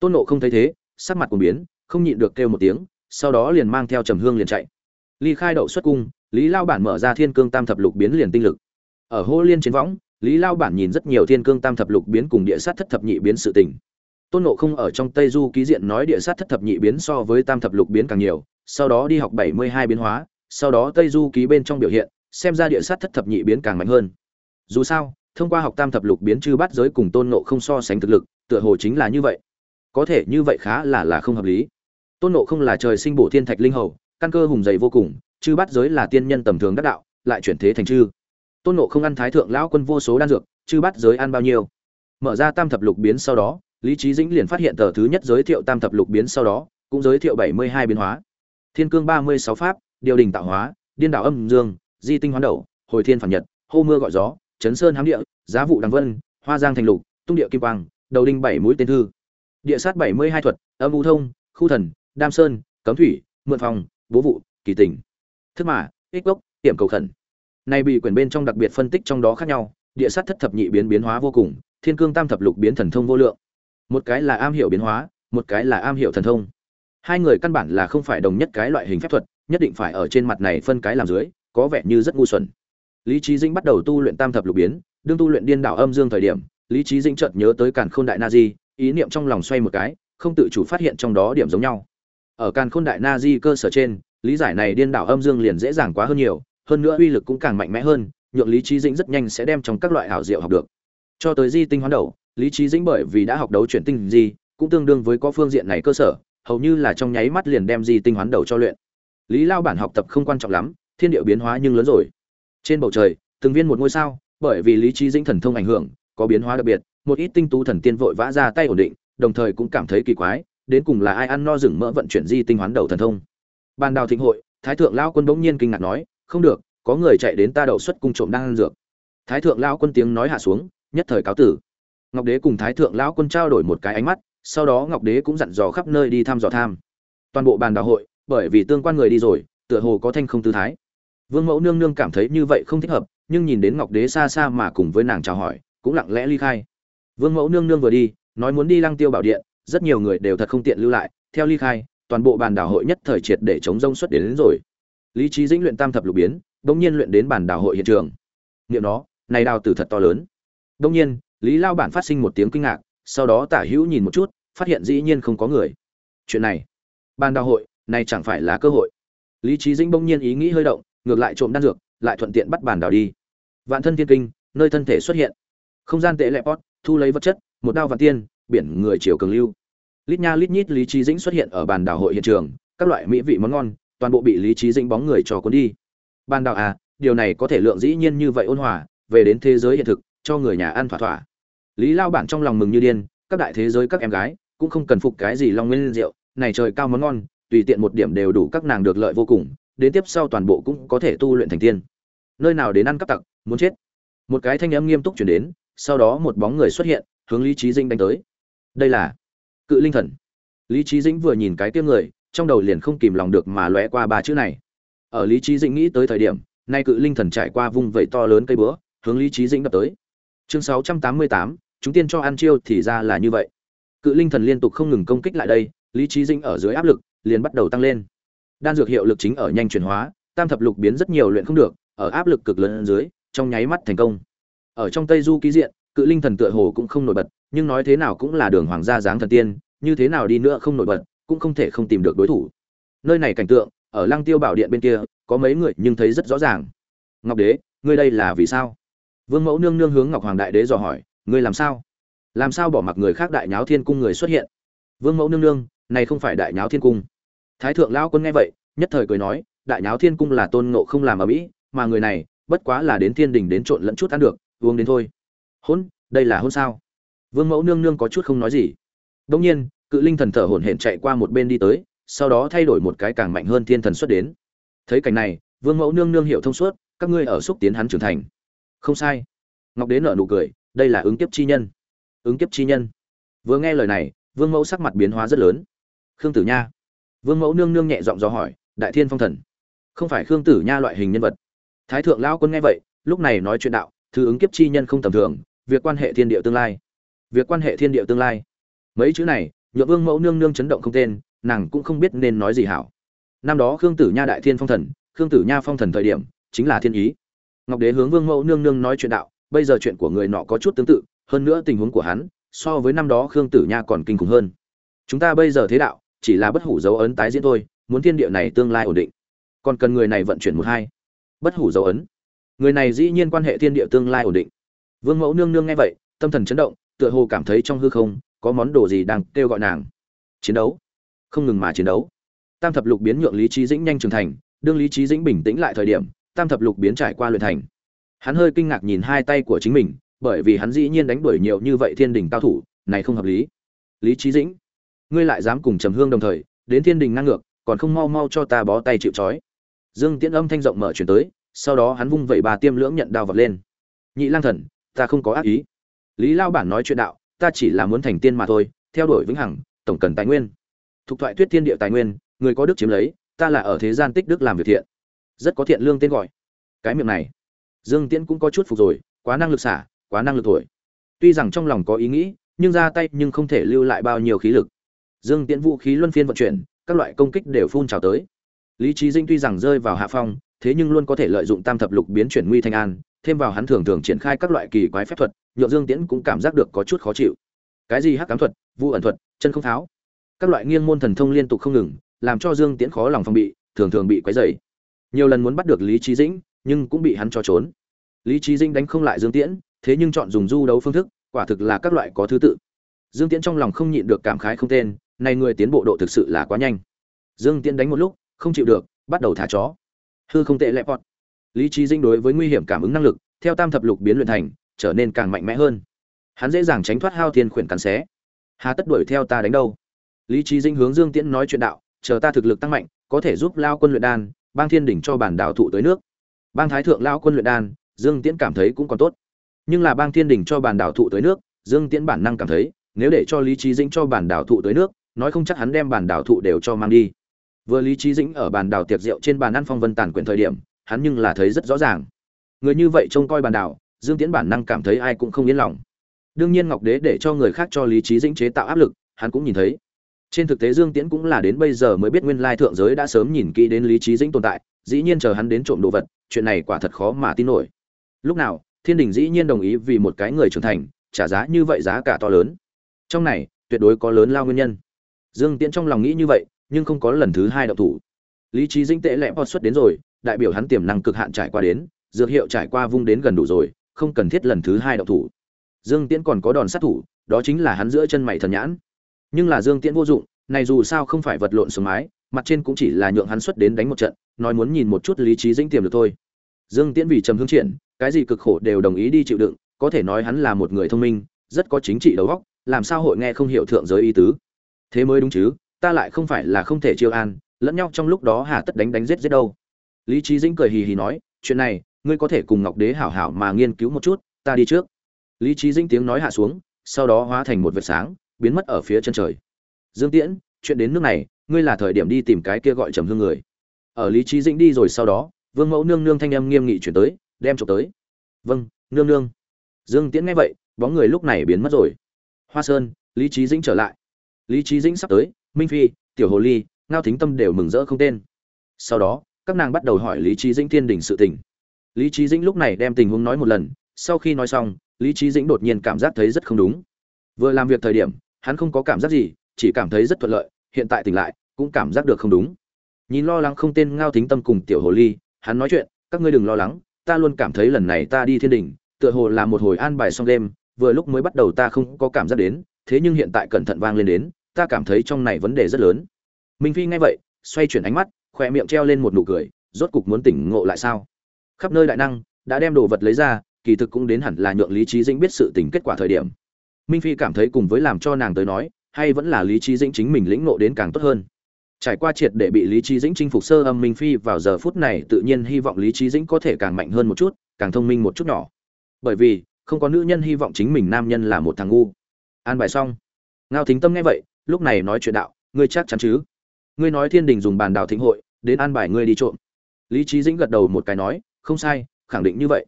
Tôn nộ không thấy thế, sắc mặt cùng biến, không nhịn được kêu một tiếng, sau đó liền mang theo trầm hương liền chạy. Ly khai đậu xuất cung, lý lao bản mở ra thiên cương tam thập lục biến liền tinh lực. Ở hô liên chiến võng, lý lao bản nhìn rất nhiều thiên cương tam thập lục biến cùng địa sát thất thập nhị biến sự tình. Tôn nộ không ở trong tây du ký diện nói địa sát thất thập nhị biến so với tam thập lục biến càng nhiều, sau đó đi học bảy mươi hai biến hóa, sau đó tây du ký bên trong biểu hiện, xem ra địa sát thất thập nhị biến càng mạnh hơn. Dù sao thông qua học tam thập lục biến chư bắt giới cùng tôn nộ không so sánh thực lực, tựa hồ chính là như vậy. Có thể như vậy khá là là không hợp lý. Tôn nộ không là trời sinh bổ thiên thạch linh hầu, căn cơ hùng dày vô cùng, chư bắt giới là tiên nhân tầm thường đắc đạo, lại chuyển thế thành chư. Tôn nộ không ăn thái thượng lão quân vô số đan dược, chư bắt giới ăn bao nhiêu? Mở ra tam thập lục biến sau đó, lý trí dĩnh liền phát hiện tờ thứ nhất giới thiệu tam thập lục biến sau đó, cũng giới thiệu bảy mươi hai biến hóa. Thiên cương ba mươi sáu pháp, điều đình tạo hóa, điên đảo âm dương, di tinh hoán đậu hồi thiên phản nhật, hô mưa gọi gió chấn sơn hám địa giá vụ đằng vân hoa giang thành lục tung địa kim quang đầu đinh bảy mũi tên thư. Địa sát bảy mươi hai thuật âm u thông khu thần đam sơn cấm thủy mượn phòng bố vụ kỳ Tỉnh, thức mà ích gốc tiệm cầu khẩn. Này bị quyển bên trong đặc biệt phân tích trong đó khác nhau địa sát thất thập nhị biến biến hóa vô cùng thiên cương tam thập lục biến thần thông vô lượng. Một cái là am hiểu biến hóa một cái là am hiểu thần thông. Hai người căn bản là không phải đồng nhất cái loại hình phép thuật nhất định phải ở trên mặt này phân cái làm dưới có vẻ như rất ngu xuẩn lý trí dĩnh bắt đầu tu luyện tam thập lục biến, đương tu luyện điên đảo âm dương thời điểm, lý trí dĩnh chợt nhớ tới càn khôn đại na di, ý niệm trong lòng xoay một cái, không tự chủ phát hiện trong đó điểm giống nhau. Ở càn khôn đại na di cơ sở trên, lý giải này điên đảo âm dương liền dễ dàng quá hơn nhiều, hơn nữa uy lực cũng càng mạnh mẽ hơn, nhượng lý trí dĩnh rất nhanh sẽ đem trong các loại ảo diệu học được. Cho tới di tinh hoán đầu, lý trí dĩnh bởi vì đã học đấu chuyển tinh di, cũng tương đương với có phương diện này cơ sở, hầu như là trong nháy mắt liền đem di tinh hoán đầu cho luyện. Lý lao bản học tập không quan trọng lắm, thiên điệu biến hóa nhưng lớn rồi trên bầu trời, từng viên một ngôi sao, bởi vì lý trí dĩnh thần thông ảnh hưởng, có biến hóa đặc biệt, một ít tinh tú thần tiên vội vã ra tay ổn định, đồng thời cũng cảm thấy kỳ quái, đến cùng là ai ăn no rừng mỡ vận chuyển di tinh hoán đầu thần thông. Ban đào thịnh hội, thái thượng lao quân bỗng nhiên kinh ngạc nói, không được, có người chạy đến ta đậu xuất cung trộm đang ăn dược. Thái thượng lao quân tiếng nói hạ xuống, nhất thời cáo tử. Ngọc đế cùng thái thượng lão quân trao đổi một cái ánh mắt, sau đó ngọc đế cũng dặn dò khắp nơi đi thăm dò tham. Toàn bộ bàn đào hội, bởi vì tương quan người đi rồi, tựa hồ có thanh không tư thái vương mẫu nương nương cảm thấy như vậy không thích hợp nhưng nhìn đến ngọc đế xa xa mà cùng với nàng chào hỏi cũng lặng lẽ ly khai. Vương mẫu nương nương vừa đi nói muốn đi lăng tiêu bảo điện rất nhiều người đều thật không tiện lưu lại. Theo ly khai toàn bộ bàn đảo hội nhất thời triệt để chống rông xuất đến, đến rồi. Lý trí dĩnh luyện tam thập lục biến bỗng nhiên luyện đến bàn đảo hội hiện trường. Niệm nó này đào tử thật to lớn. Bỗng nhiên lý lao bản phát sinh một tiếng kinh ngạc sau đó tả hữu nhìn một chút phát hiện dĩ nhiên không có người. Chuyện này ban đào hội này chẳng phải là cơ hội. Lý trí dĩnh bỗng nhiên ý nghĩ hơi động ngược lại trộm đan dược, lại thuận tiện bắt bàn đào đi. Vạn thân thiên kinh, nơi thân thể xuất hiện. Không gian tệ lẹp pot, thu lấy vật chất, một đao vạn tiên, biển người chiều cường lưu. Lít nha lít nhít lý trí dĩnh xuất hiện ở bàn đảo hội hiện trường, các loại mỹ vị món ngon, toàn bộ bị lý trí dĩnh bóng người cho cuốn đi. Ban đảo à điều này có thể lượng dĩ nhiên như vậy ôn hòa, về đến thế giới hiện thực, cho người nhà ăn thỏa thỏa. Lý lao bản trong lòng mừng như điên, các đại thế giới các em gái, cũng không cần phục cái gì long nguyên rượu, này trời cao món ngon, tùy tiện một điểm đều đủ các nàng được lợi vô cùng đến tiếp sau toàn bộ cũng có thể tu luyện thành tiên. Nơi nào đến ăn cắp tặc, muốn chết. Một cái thanh âm nghiêm túc chuyển đến, sau đó một bóng người xuất hiện, hướng lý trí dinh đánh tới. Đây là cự linh thần. Lý trí dĩnh vừa nhìn cái tiêm người, trong đầu liền không kìm lòng được mà lóe qua ba chữ này. Ở lý trí dĩnh nghĩ tới thời điểm, nay cự linh thần trải qua vùng vẫy to lớn cây búa, hướng lý trí dĩnh đập tới. Chương sáu trăm tám mươi tám, chúng tiên cho ăn chiêu thì ra là như vậy. Cự linh thần liên tục không ngừng công kích lại đây, lý trí dĩnh ở dưới áp lực, liền bắt đầu tăng lên đan dược hiệu lực chính ở nhanh chuyển hóa, tam thập lục biến rất nhiều luyện không được, ở áp lực cực lớn dưới, trong nháy mắt thành công. Ở trong tây du ký diện, cự linh thần tựa hồ cũng không nổi bật, nhưng nói thế nào cũng là đường hoàng gia dáng thần tiên, như thế nào đi nữa không nổi bật, cũng không thể không tìm được đối thủ. Nơi này cảnh tượng, ở lăng tiêu bảo điện bên kia, có mấy người nhưng thấy rất rõ ràng. Ngọc đế, ngươi đây là vì sao? Vương mẫu nương nương hướng ngọc hoàng đại đế dò hỏi, ngươi làm sao? Làm sao bỏ mặc người khác đại nháo thiên cung người xuất hiện? Vương mẫu nương nương, này không phải đại nháo thiên cung thái thượng lão quân nghe vậy, nhất thời cười nói, đại nháo thiên cung là tôn ngộ không làm ở mỹ, mà người này, bất quá là đến thiên đình đến trộn lẫn chút ăn được, uống đến thôi. Hôn đây là hôn sao? Vương mẫu nương nương có chút không nói gì. Đông nhiên, cự linh thần thở hổn hển chạy qua một bên đi tới, sau đó thay đổi một cái càng mạnh hơn thiên thần xuất đến. Thấy cảnh này, vương mẫu nương nương hiểu thông suốt, các ngươi ở xúc tiến hắn trưởng thành. Không sai. Ngọc đế nở nụ cười, đây là ứng kiếp chi nhân. Ứng kiếp chi nhân. Vừa nghe lời này, vương mẫu sắc mặt biến hóa rất lớn. Khương tử nha vương mẫu nương nương nhẹ giọng do hỏi, đại thiên phong thần, không phải khương tử nha loại hình nhân vật? Thái thượng lão quân nghe vậy, lúc này nói chuyện đạo, thứ ứng kiếp chi nhân không tầm thường, việc quan hệ thiên địa tương lai, việc quan hệ thiên địa tương lai. Mấy chữ này nhựa vương mẫu nương nương chấn động không tên, nàng cũng không biết nên nói gì hảo. Năm đó khương tử nha đại thiên phong thần, khương tử nha phong thần thời điểm, chính là thiên ý. Ngọc đế hướng vương mẫu nương nương nói chuyện đạo, bây giờ chuyện của người nọ có chút tương tự, hơn nữa tình huống của hắn, so với năm đó khương tử nha còn kinh khủng hơn. Chúng ta bây giờ thế đạo chỉ là bất hủ dấu ấn tái diễn thôi, muốn thiên địa này tương lai ổn định. Còn cần người này vận chuyển một hai. Bất hủ dấu ấn. Người này dĩ nhiên quan hệ thiên địa tương lai ổn định. Vương mẫu nương nương nghe vậy, tâm thần chấn động, tựa hồ cảm thấy trong hư không, có món đồ gì đang kêu gọi nàng. Chiến đấu. Không ngừng mà chiến đấu. Tam thập lục biến nhượng lý trí dĩnh nhanh trưởng thành, đương lý trí dĩnh bình tĩnh lại thời điểm, tam thập lục biến trải qua luyện thành. Hắn hơi kinh ngạc nhìn hai tay của chính mình, bởi vì hắn dĩ nhiên đánh đuổi nhiều như vậy thiên đình cao thủ, này không hợp lý. Lý trí dĩnh ngươi lại dám cùng trầm hương đồng thời, đến thiên đình ngang ngược, còn không mau mau cho ta bó tay chịu trói. Dương tiễn âm thanh rộng mở chuyển tới, sau đó hắn vung vẩy bà tiêm lưỡng nhận đao vật lên. Nhị lang thần, ta không có ác ý. Lý lao bản nói chuyện đạo, ta chỉ là muốn thành tiên mà thôi, theo đuổi vĩnh hằng, tổng cần tài nguyên. Thuộc thoại tuyết thiên địa tài nguyên, người có đức chiếm lấy, ta là ở thế gian tích đức làm việc thiện. Rất có thiện lương tên gọi. Cái miệng này, dương tiễn cũng có chút phục rồi, quá năng lực xả, quá năng lực thổi. Tuy rằng trong lòng có ý nghĩ, nhưng ra tay nhưng không thể lưu lại bao nhiêu khí lực dương tiễn vũ khí luân phiên vận chuyển, các loại công kích đều phun trào tới. Lý trí dinh tuy rằng rơi vào hạ phong, thế nhưng luôn có thể lợi dụng tam thập lục biến chuyển nguy thành an, thêm vào hắn thường thường triển khai các loại kỳ quái phép thuật, nhượng dương tiễn cũng cảm giác được có chút khó chịu. Cái gì hắc cám thuật, vu ẩn thuật, chân không tháo? Các loại nghiêng môn thần thông liên tục không ngừng, làm cho dương tiễn khó lòng phòng bị, thường thường bị quấy dày nhiều lần muốn bắt được lý trí dĩnh, nhưng cũng bị hắn cho trốn. Lý trí dĩnh đánh không lại dương tiễn, thế nhưng chọn dùng du đấu phương thức, quả thực là các loại có thứ tự. Dương tiễn trong lòng không nhịn được cảm khái không tên này người tiến bộ độ thực sự là quá nhanh. Dương tiễn đánh một lúc, không chịu được, bắt đầu thả chó. Hư không tệ lẹ vọt lý trí dinh đối với nguy hiểm cảm ứng năng lực, theo tam thập lục biến luyện thành, trở nên càng mạnh mẽ hơn. Hắn dễ dàng tránh thoát hao thiên khuyển cắn xé. Hà tất đuổi theo ta đánh đâu? Lý trí dinh hướng dương tiễn nói chuyện đạo, chờ ta thực lực tăng mạnh, có thể giúp lao quân luyện đan, bang thiên đỉnh cho bản đạo thụ tới nước. Bang thái thượng lao quân luyện đan, dương tiễn cảm thấy cũng còn tốt. Nhưng là bang thiên đỉnh cho bản đạo thụ tới nước, dương tiễn bản năng cảm thấy, nếu để cho lý trí Dinh cho bản đảo thụ tới nước nói không chắc hắn đem bản đảo thụ đều cho mang đi. Vừa lý trí dĩnh ở bàn đảo tiệc rượu trên bàn ăn phong vân tàn quyển thời điểm, hắn nhưng là thấy rất rõ ràng. Người như vậy trông coi bàn đảo, dương tiễn bản năng cảm thấy ai cũng không yên lòng. Đương nhiên ngọc đế để cho người khác cho lý trí dĩnh chế tạo áp lực, hắn cũng nhìn thấy. Trên thực tế dương tiễn cũng là đến bây giờ mới biết nguyên lai thượng giới đã sớm nhìn kỹ đến lý trí dĩnh tồn tại, dĩ nhiên chờ hắn đến trộm đồ vật, chuyện này quả thật khó mà tin nổi. Lúc nào, thiên đình dĩ nhiên đồng ý vì một cái người trưởng thành, trả giá như vậy giá cả to lớn. Trong này, tuyệt đối có lớn lao nguyên nhân dương tiễn trong lòng nghĩ như vậy, nhưng không có lần thứ hai đậu thủ. Lý trí dĩnh tệ lẽ bọt xuất đến rồi, đại biểu hắn tiềm năng cực hạn trải qua đến, dược hiệu trải qua vung đến gần đủ rồi, không cần thiết lần thứ hai đậu thủ. Dương tiễn còn có đòn sát thủ, đó chính là hắn giữa chân mày thần nhãn. Nhưng là dương tiễn vô dụng, này dù sao không phải vật lộn xuống mái, mặt trên cũng chỉ là nhượng hắn xuất đến đánh một trận, nói muốn nhìn một chút lý trí dĩnh tiềm được thôi. Dương tiễn vì trầm hương triển, cái gì cực khổ đều đồng ý đi chịu đựng, có thể nói hắn là một người thông minh, rất có chính trị đầu óc, làm sao hội nghe không hiểu thượng giới ý tứ thế mới đúng chứ, ta lại không phải là không thể chiêu an, lẫn nhau trong lúc đó hà tất đánh đánh giết giết đâu. Lý trí dĩnh cười hì hì nói, chuyện này, ngươi có thể cùng ngọc đế hảo hảo mà nghiên cứu một chút, ta đi trước. Lý trí dĩnh tiếng nói hạ xuống, sau đó hóa thành một vệt sáng, biến mất ở phía chân trời. Dương tiễn, chuyện đến nước này, ngươi là thời điểm đi tìm cái kia gọi trầm hương người. Ở lý trí dĩnh đi rồi sau đó, vương mẫu nương nương thanh âm nghiêm nghị chuyển tới, đem trộm tới. Vâng nương nương. Dương tiễn nghe vậy, bóng người lúc này biến mất rồi. Hoa sơn, lý trí dĩnh trở lại lý trí dĩnh sắp tới, minh phi, tiểu hồ ly, ngao thính tâm đều mừng rỡ không tên. Sau đó, các nàng bắt đầu hỏi lý trí dĩnh thiên đình sự tình. Lý trí dĩnh lúc này đem tình huống nói một lần, sau khi nói xong, lý trí dĩnh đột nhiên cảm giác thấy rất không đúng. Vừa làm việc thời điểm, hắn không có cảm giác gì, chỉ cảm thấy rất thuận lợi, hiện tại tỉnh lại, cũng cảm giác được không đúng. Nhìn lo lắng không tên ngao thính tâm cùng tiểu hồ ly, hắn nói chuyện, các ngươi đừng lo lắng, ta luôn cảm thấy lần này ta đi thiên đình, tựa hồ là một hồi an bài xong đêm, vừa lúc mới bắt đầu ta không có cảm giác đến, thế nhưng hiện tại cẩn thận vang lên đến ta cảm thấy trong này vấn đề rất lớn. Minh phi nghe vậy, xoay chuyển ánh mắt khoe miệng treo lên một nụ cười, rốt cục muốn tỉnh ngộ lại sao? Khắp nơi đại năng đã đem đồ vật lấy ra, kỳ thực cũng đến hẳn là nhượng lý trí dĩnh biết sự tình kết quả thời điểm. Minh phi cảm thấy cùng với làm cho nàng tới nói, hay vẫn là lý trí dĩnh chính mình lĩnh ngộ đến càng tốt hơn. Trải qua triệt để bị lý trí dĩnh chinh phục sơ âm minh phi vào giờ phút này tự nhiên hy vọng lý trí dĩnh có thể càng mạnh hơn một chút, càng thông minh một chút nhỏ. Bởi vì, không có nữ nhân hy vọng chính mình nam nhân là một thằng ngu. An bài xong. Ngao thính tâm nghe vậy lúc này nói chuyện đạo, ngươi chắc chắn chứ? Ngươi nói thiên đình dùng bàn đào thịnh hội, đến an bài ngươi đi trộm. Lý trí dĩnh gật đầu một cái nói, không sai, khẳng định như vậy.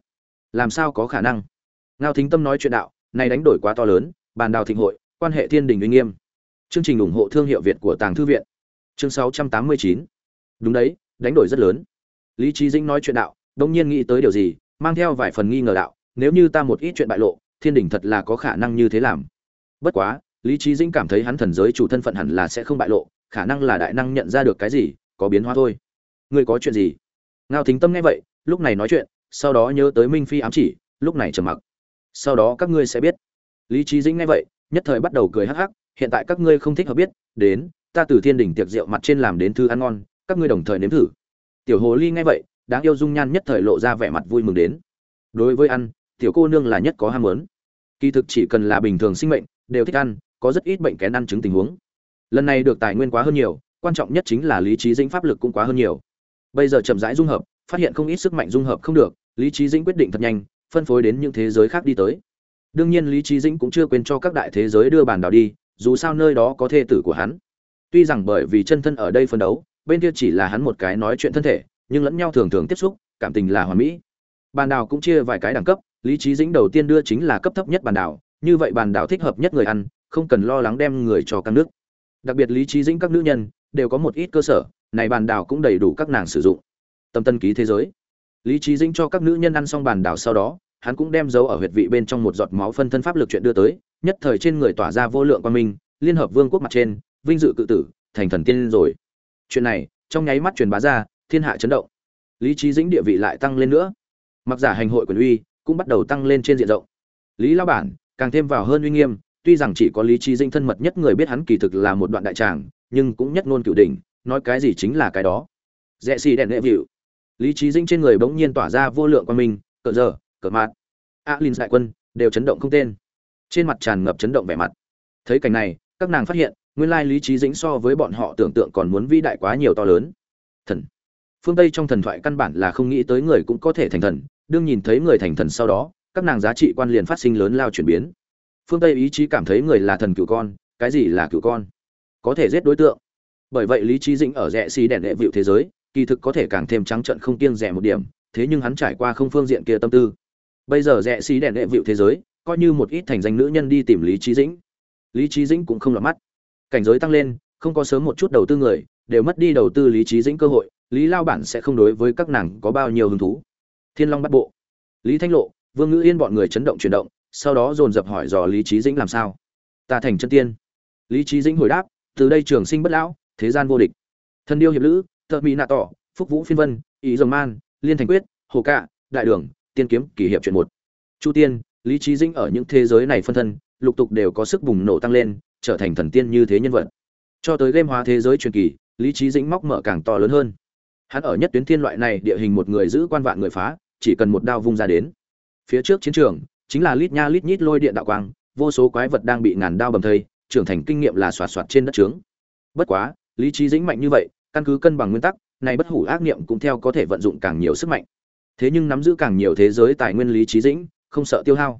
Làm sao có khả năng? Ngao thính tâm nói chuyện đạo, này đánh đổi quá to lớn, bàn đào thịnh hội, quan hệ thiên đình uy nghiêm. Chương trình ủng hộ thương hiệu việt của tàng thư viện. Chương 689 đúng đấy, đánh đổi rất lớn. Lý trí dĩnh nói chuyện đạo, đông nhiên nghĩ tới điều gì, mang theo vài phần nghi ngờ đạo, nếu như ta một ít chuyện bại lộ, thiên đình thật là có khả năng như thế làm. Bất quá lý trí dĩnh cảm thấy hắn thần giới chủ thân phận hẳn là sẽ không bại lộ, khả năng là đại năng nhận ra được cái gì, có biến hóa thôi. Ngươi có chuyện gì? Ngao thính tâm nghe vậy, lúc này nói chuyện, sau đó nhớ tới minh phi ám chỉ, lúc này trầm mặc. Sau đó các ngươi sẽ biết. Lý trí dĩnh nghe vậy, nhất thời bắt đầu cười hắc hắc, hiện tại các ngươi không thích hợp biết, đến, ta từ thiên đỉnh tiệc rượu mặt trên làm đến thư ăn ngon, các ngươi đồng thời nếm thử. Tiểu hồ ly nghe vậy, đáng yêu dung nhan nhất thời lộ ra vẻ mặt vui mừng đến. Đối với ăn, tiểu cô nương là nhất có ham muốn. Kỳ thực chỉ cần là bình thường sinh mệnh, đều thích ăn có rất ít bệnh kén ăn chứng tình huống. Lần này được tài nguyên quá hơn nhiều, quan trọng nhất chính là lý trí dĩnh pháp lực cũng quá hơn nhiều. Bây giờ chậm rãi dung hợp, phát hiện không ít sức mạnh dung hợp không được, lý trí dĩnh quyết định thật nhanh, phân phối đến những thế giới khác đi tới. Đương nhiên lý trí dĩnh cũng chưa quên cho các đại thế giới đưa bàn đảo đi, dù sao nơi đó có thê tử của hắn. Tuy rằng bởi vì chân thân ở đây phân đấu, bên kia chỉ là hắn một cái nói chuyện thân thể, nhưng lẫn nhau thường thường tiếp xúc, cảm tình là hoàn mỹ. Bàn đảo cũng chia vài cái đẳng cấp, lý trí dĩnh đầu tiên đưa chính là cấp thấp nhất bàn đảo, như vậy bàn đảo thích hợp nhất người ăn không cần lo lắng đem người cho các nước. Đặc biệt lý trí dĩnh các nữ nhân đều có một ít cơ sở, này bàn đảo cũng đầy đủ các nàng sử dụng. Tâm tân ký thế giới. Lý trí dĩnh cho các nữ nhân ăn xong bàn đảo sau đó, hắn cũng đem dấu ở huyệt vị bên trong một giọt máu phân thân pháp lực chuyện đưa tới, nhất thời trên người tỏa ra vô lượng quan minh, liên hợp vương quốc mặt trên, vinh dự cự tử, thành thần tiên rồi. Chuyện này, trong nháy mắt truyền bá ra, thiên hạ chấn động. Lý trí dĩnh địa vị lại tăng lên nữa. Mặc giả hành hội quyền uy cũng bắt đầu tăng lên trên diện rộng. Lý lao bản, càng thêm vào hơn uy nghiêm tuy rằng chỉ có lý trí Dinh thân mật nhất người biết hắn kỳ thực là một đoạn đại tràng, nhưng cũng nhất ngôn cửu đỉnh, nói cái gì chính là cái đó. Rẽ xì đèn đệ vịu. Lý trí Dinh trên người bỗng nhiên tỏa ra vô lượng quan minh cỡ giờ cỡ mạt. Alin đại quân, đều chấn động không tên. Trên mặt tràn ngập chấn động vẻ mặt. Thấy cảnh này, các nàng phát hiện, nguyên lai lý trí dĩnh so với bọn họ tưởng tượng còn muốn vĩ đại quá nhiều to lớn. Thần. Phương tây trong thần thoại căn bản là không nghĩ tới người cũng có thể thành thần, đương nhìn thấy người thành thần sau đó, các nàng giá trị quan liền phát sinh lớn lao chuyển biến phương tây ý chí cảm thấy người là thần cựu con, cái gì là cựu con? Có thể giết đối tượng. Bởi vậy lý trí dĩnh ở rẽ xì đèn đệ vịu thế giới, kỳ thực có thể càng thêm trắng trận không kiêng rẻ một điểm, thế nhưng hắn trải qua không phương diện kia tâm tư. Bây giờ rẽ xì đèn đệ vịu thế giới, coi như một ít thành danh nữ nhân đi tìm lý trí dĩnh. Lý trí dĩnh cũng không lọt mắt. Cảnh giới tăng lên, không có sớm một chút đầu tư người, đều mất đi đầu tư lý trí dĩnh cơ hội, lý lao bản sẽ không đối với các nàng có bao nhiêu hứng thú. Thiên long bắt bộ. Lý thanh lộ, vương ngữ yên bọn người chấn động chuyển động sau đó dồn dập hỏi dò lý trí dĩnh làm sao? Ta thành chân tiên. Lý trí dĩnh hồi đáp, từ đây trường sinh bất lão, thế gian vô địch. Thân điêu hiệp lữ thợ mỹ nạ tỏ, phúc vũ phiên vân, ý dòng man, liên thành quyết, hồ cạ, đại đường, tiên kiếm, kỷ hiệp chuyện một. Chu tiên, lý trí dĩnh ở những thế giới này phân thân, lục tục đều có sức bùng nổ tăng lên, trở thành thần tiên như thế nhân vật. Cho tới game hóa thế giới truyền kỳ, lý trí dĩnh móc mở càng to lớn hơn. Hắn ở nhất tuyến thiên loại này, địa hình một người giữ quan vạn người phá, chỉ cần một đao vung ra đến. Phía trước chiến trường chính là lít nha lít nhít lôi điện đạo quang, vô số quái vật đang bị ngàn đao bầm thây, trưởng thành kinh nghiệm là xoạt xoạt trên đất trướng. Bất quá, lý trí dĩnh mạnh như vậy, căn cứ cân bằng nguyên tắc, này bất hủ ác niệm cũng theo có thể vận dụng càng nhiều sức mạnh. Thế nhưng nắm giữ càng nhiều thế giới tài nguyên lý trí dĩnh, không sợ tiêu hao.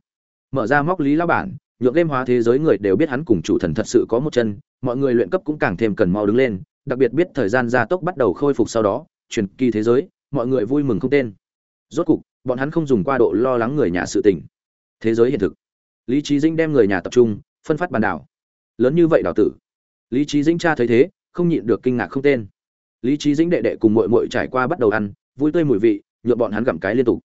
Mở ra móc lý lao bản, nhượng game hóa thế giới người đều biết hắn cùng chủ thần thật sự có một chân, mọi người luyện cấp cũng càng thêm cần mau đứng lên, đặc biệt biết thời gian gia tốc bắt đầu khôi phục sau đó, truyền kỳ thế giới, mọi người vui mừng không tên. Rốt cục, bọn hắn không dùng qua độ lo lắng người nhà sự tình thế giới hiện thực. Lý trí dĩnh đem người nhà tập trung, phân phát bàn đảo. Lớn như vậy đảo tử. Lý trí dĩnh cha thấy thế, không nhịn được kinh ngạc không tên. Lý trí dĩnh đệ đệ cùng mội mội trải qua bắt đầu ăn, vui tươi mùi vị, nhuộm bọn hắn gặm cái liên tục.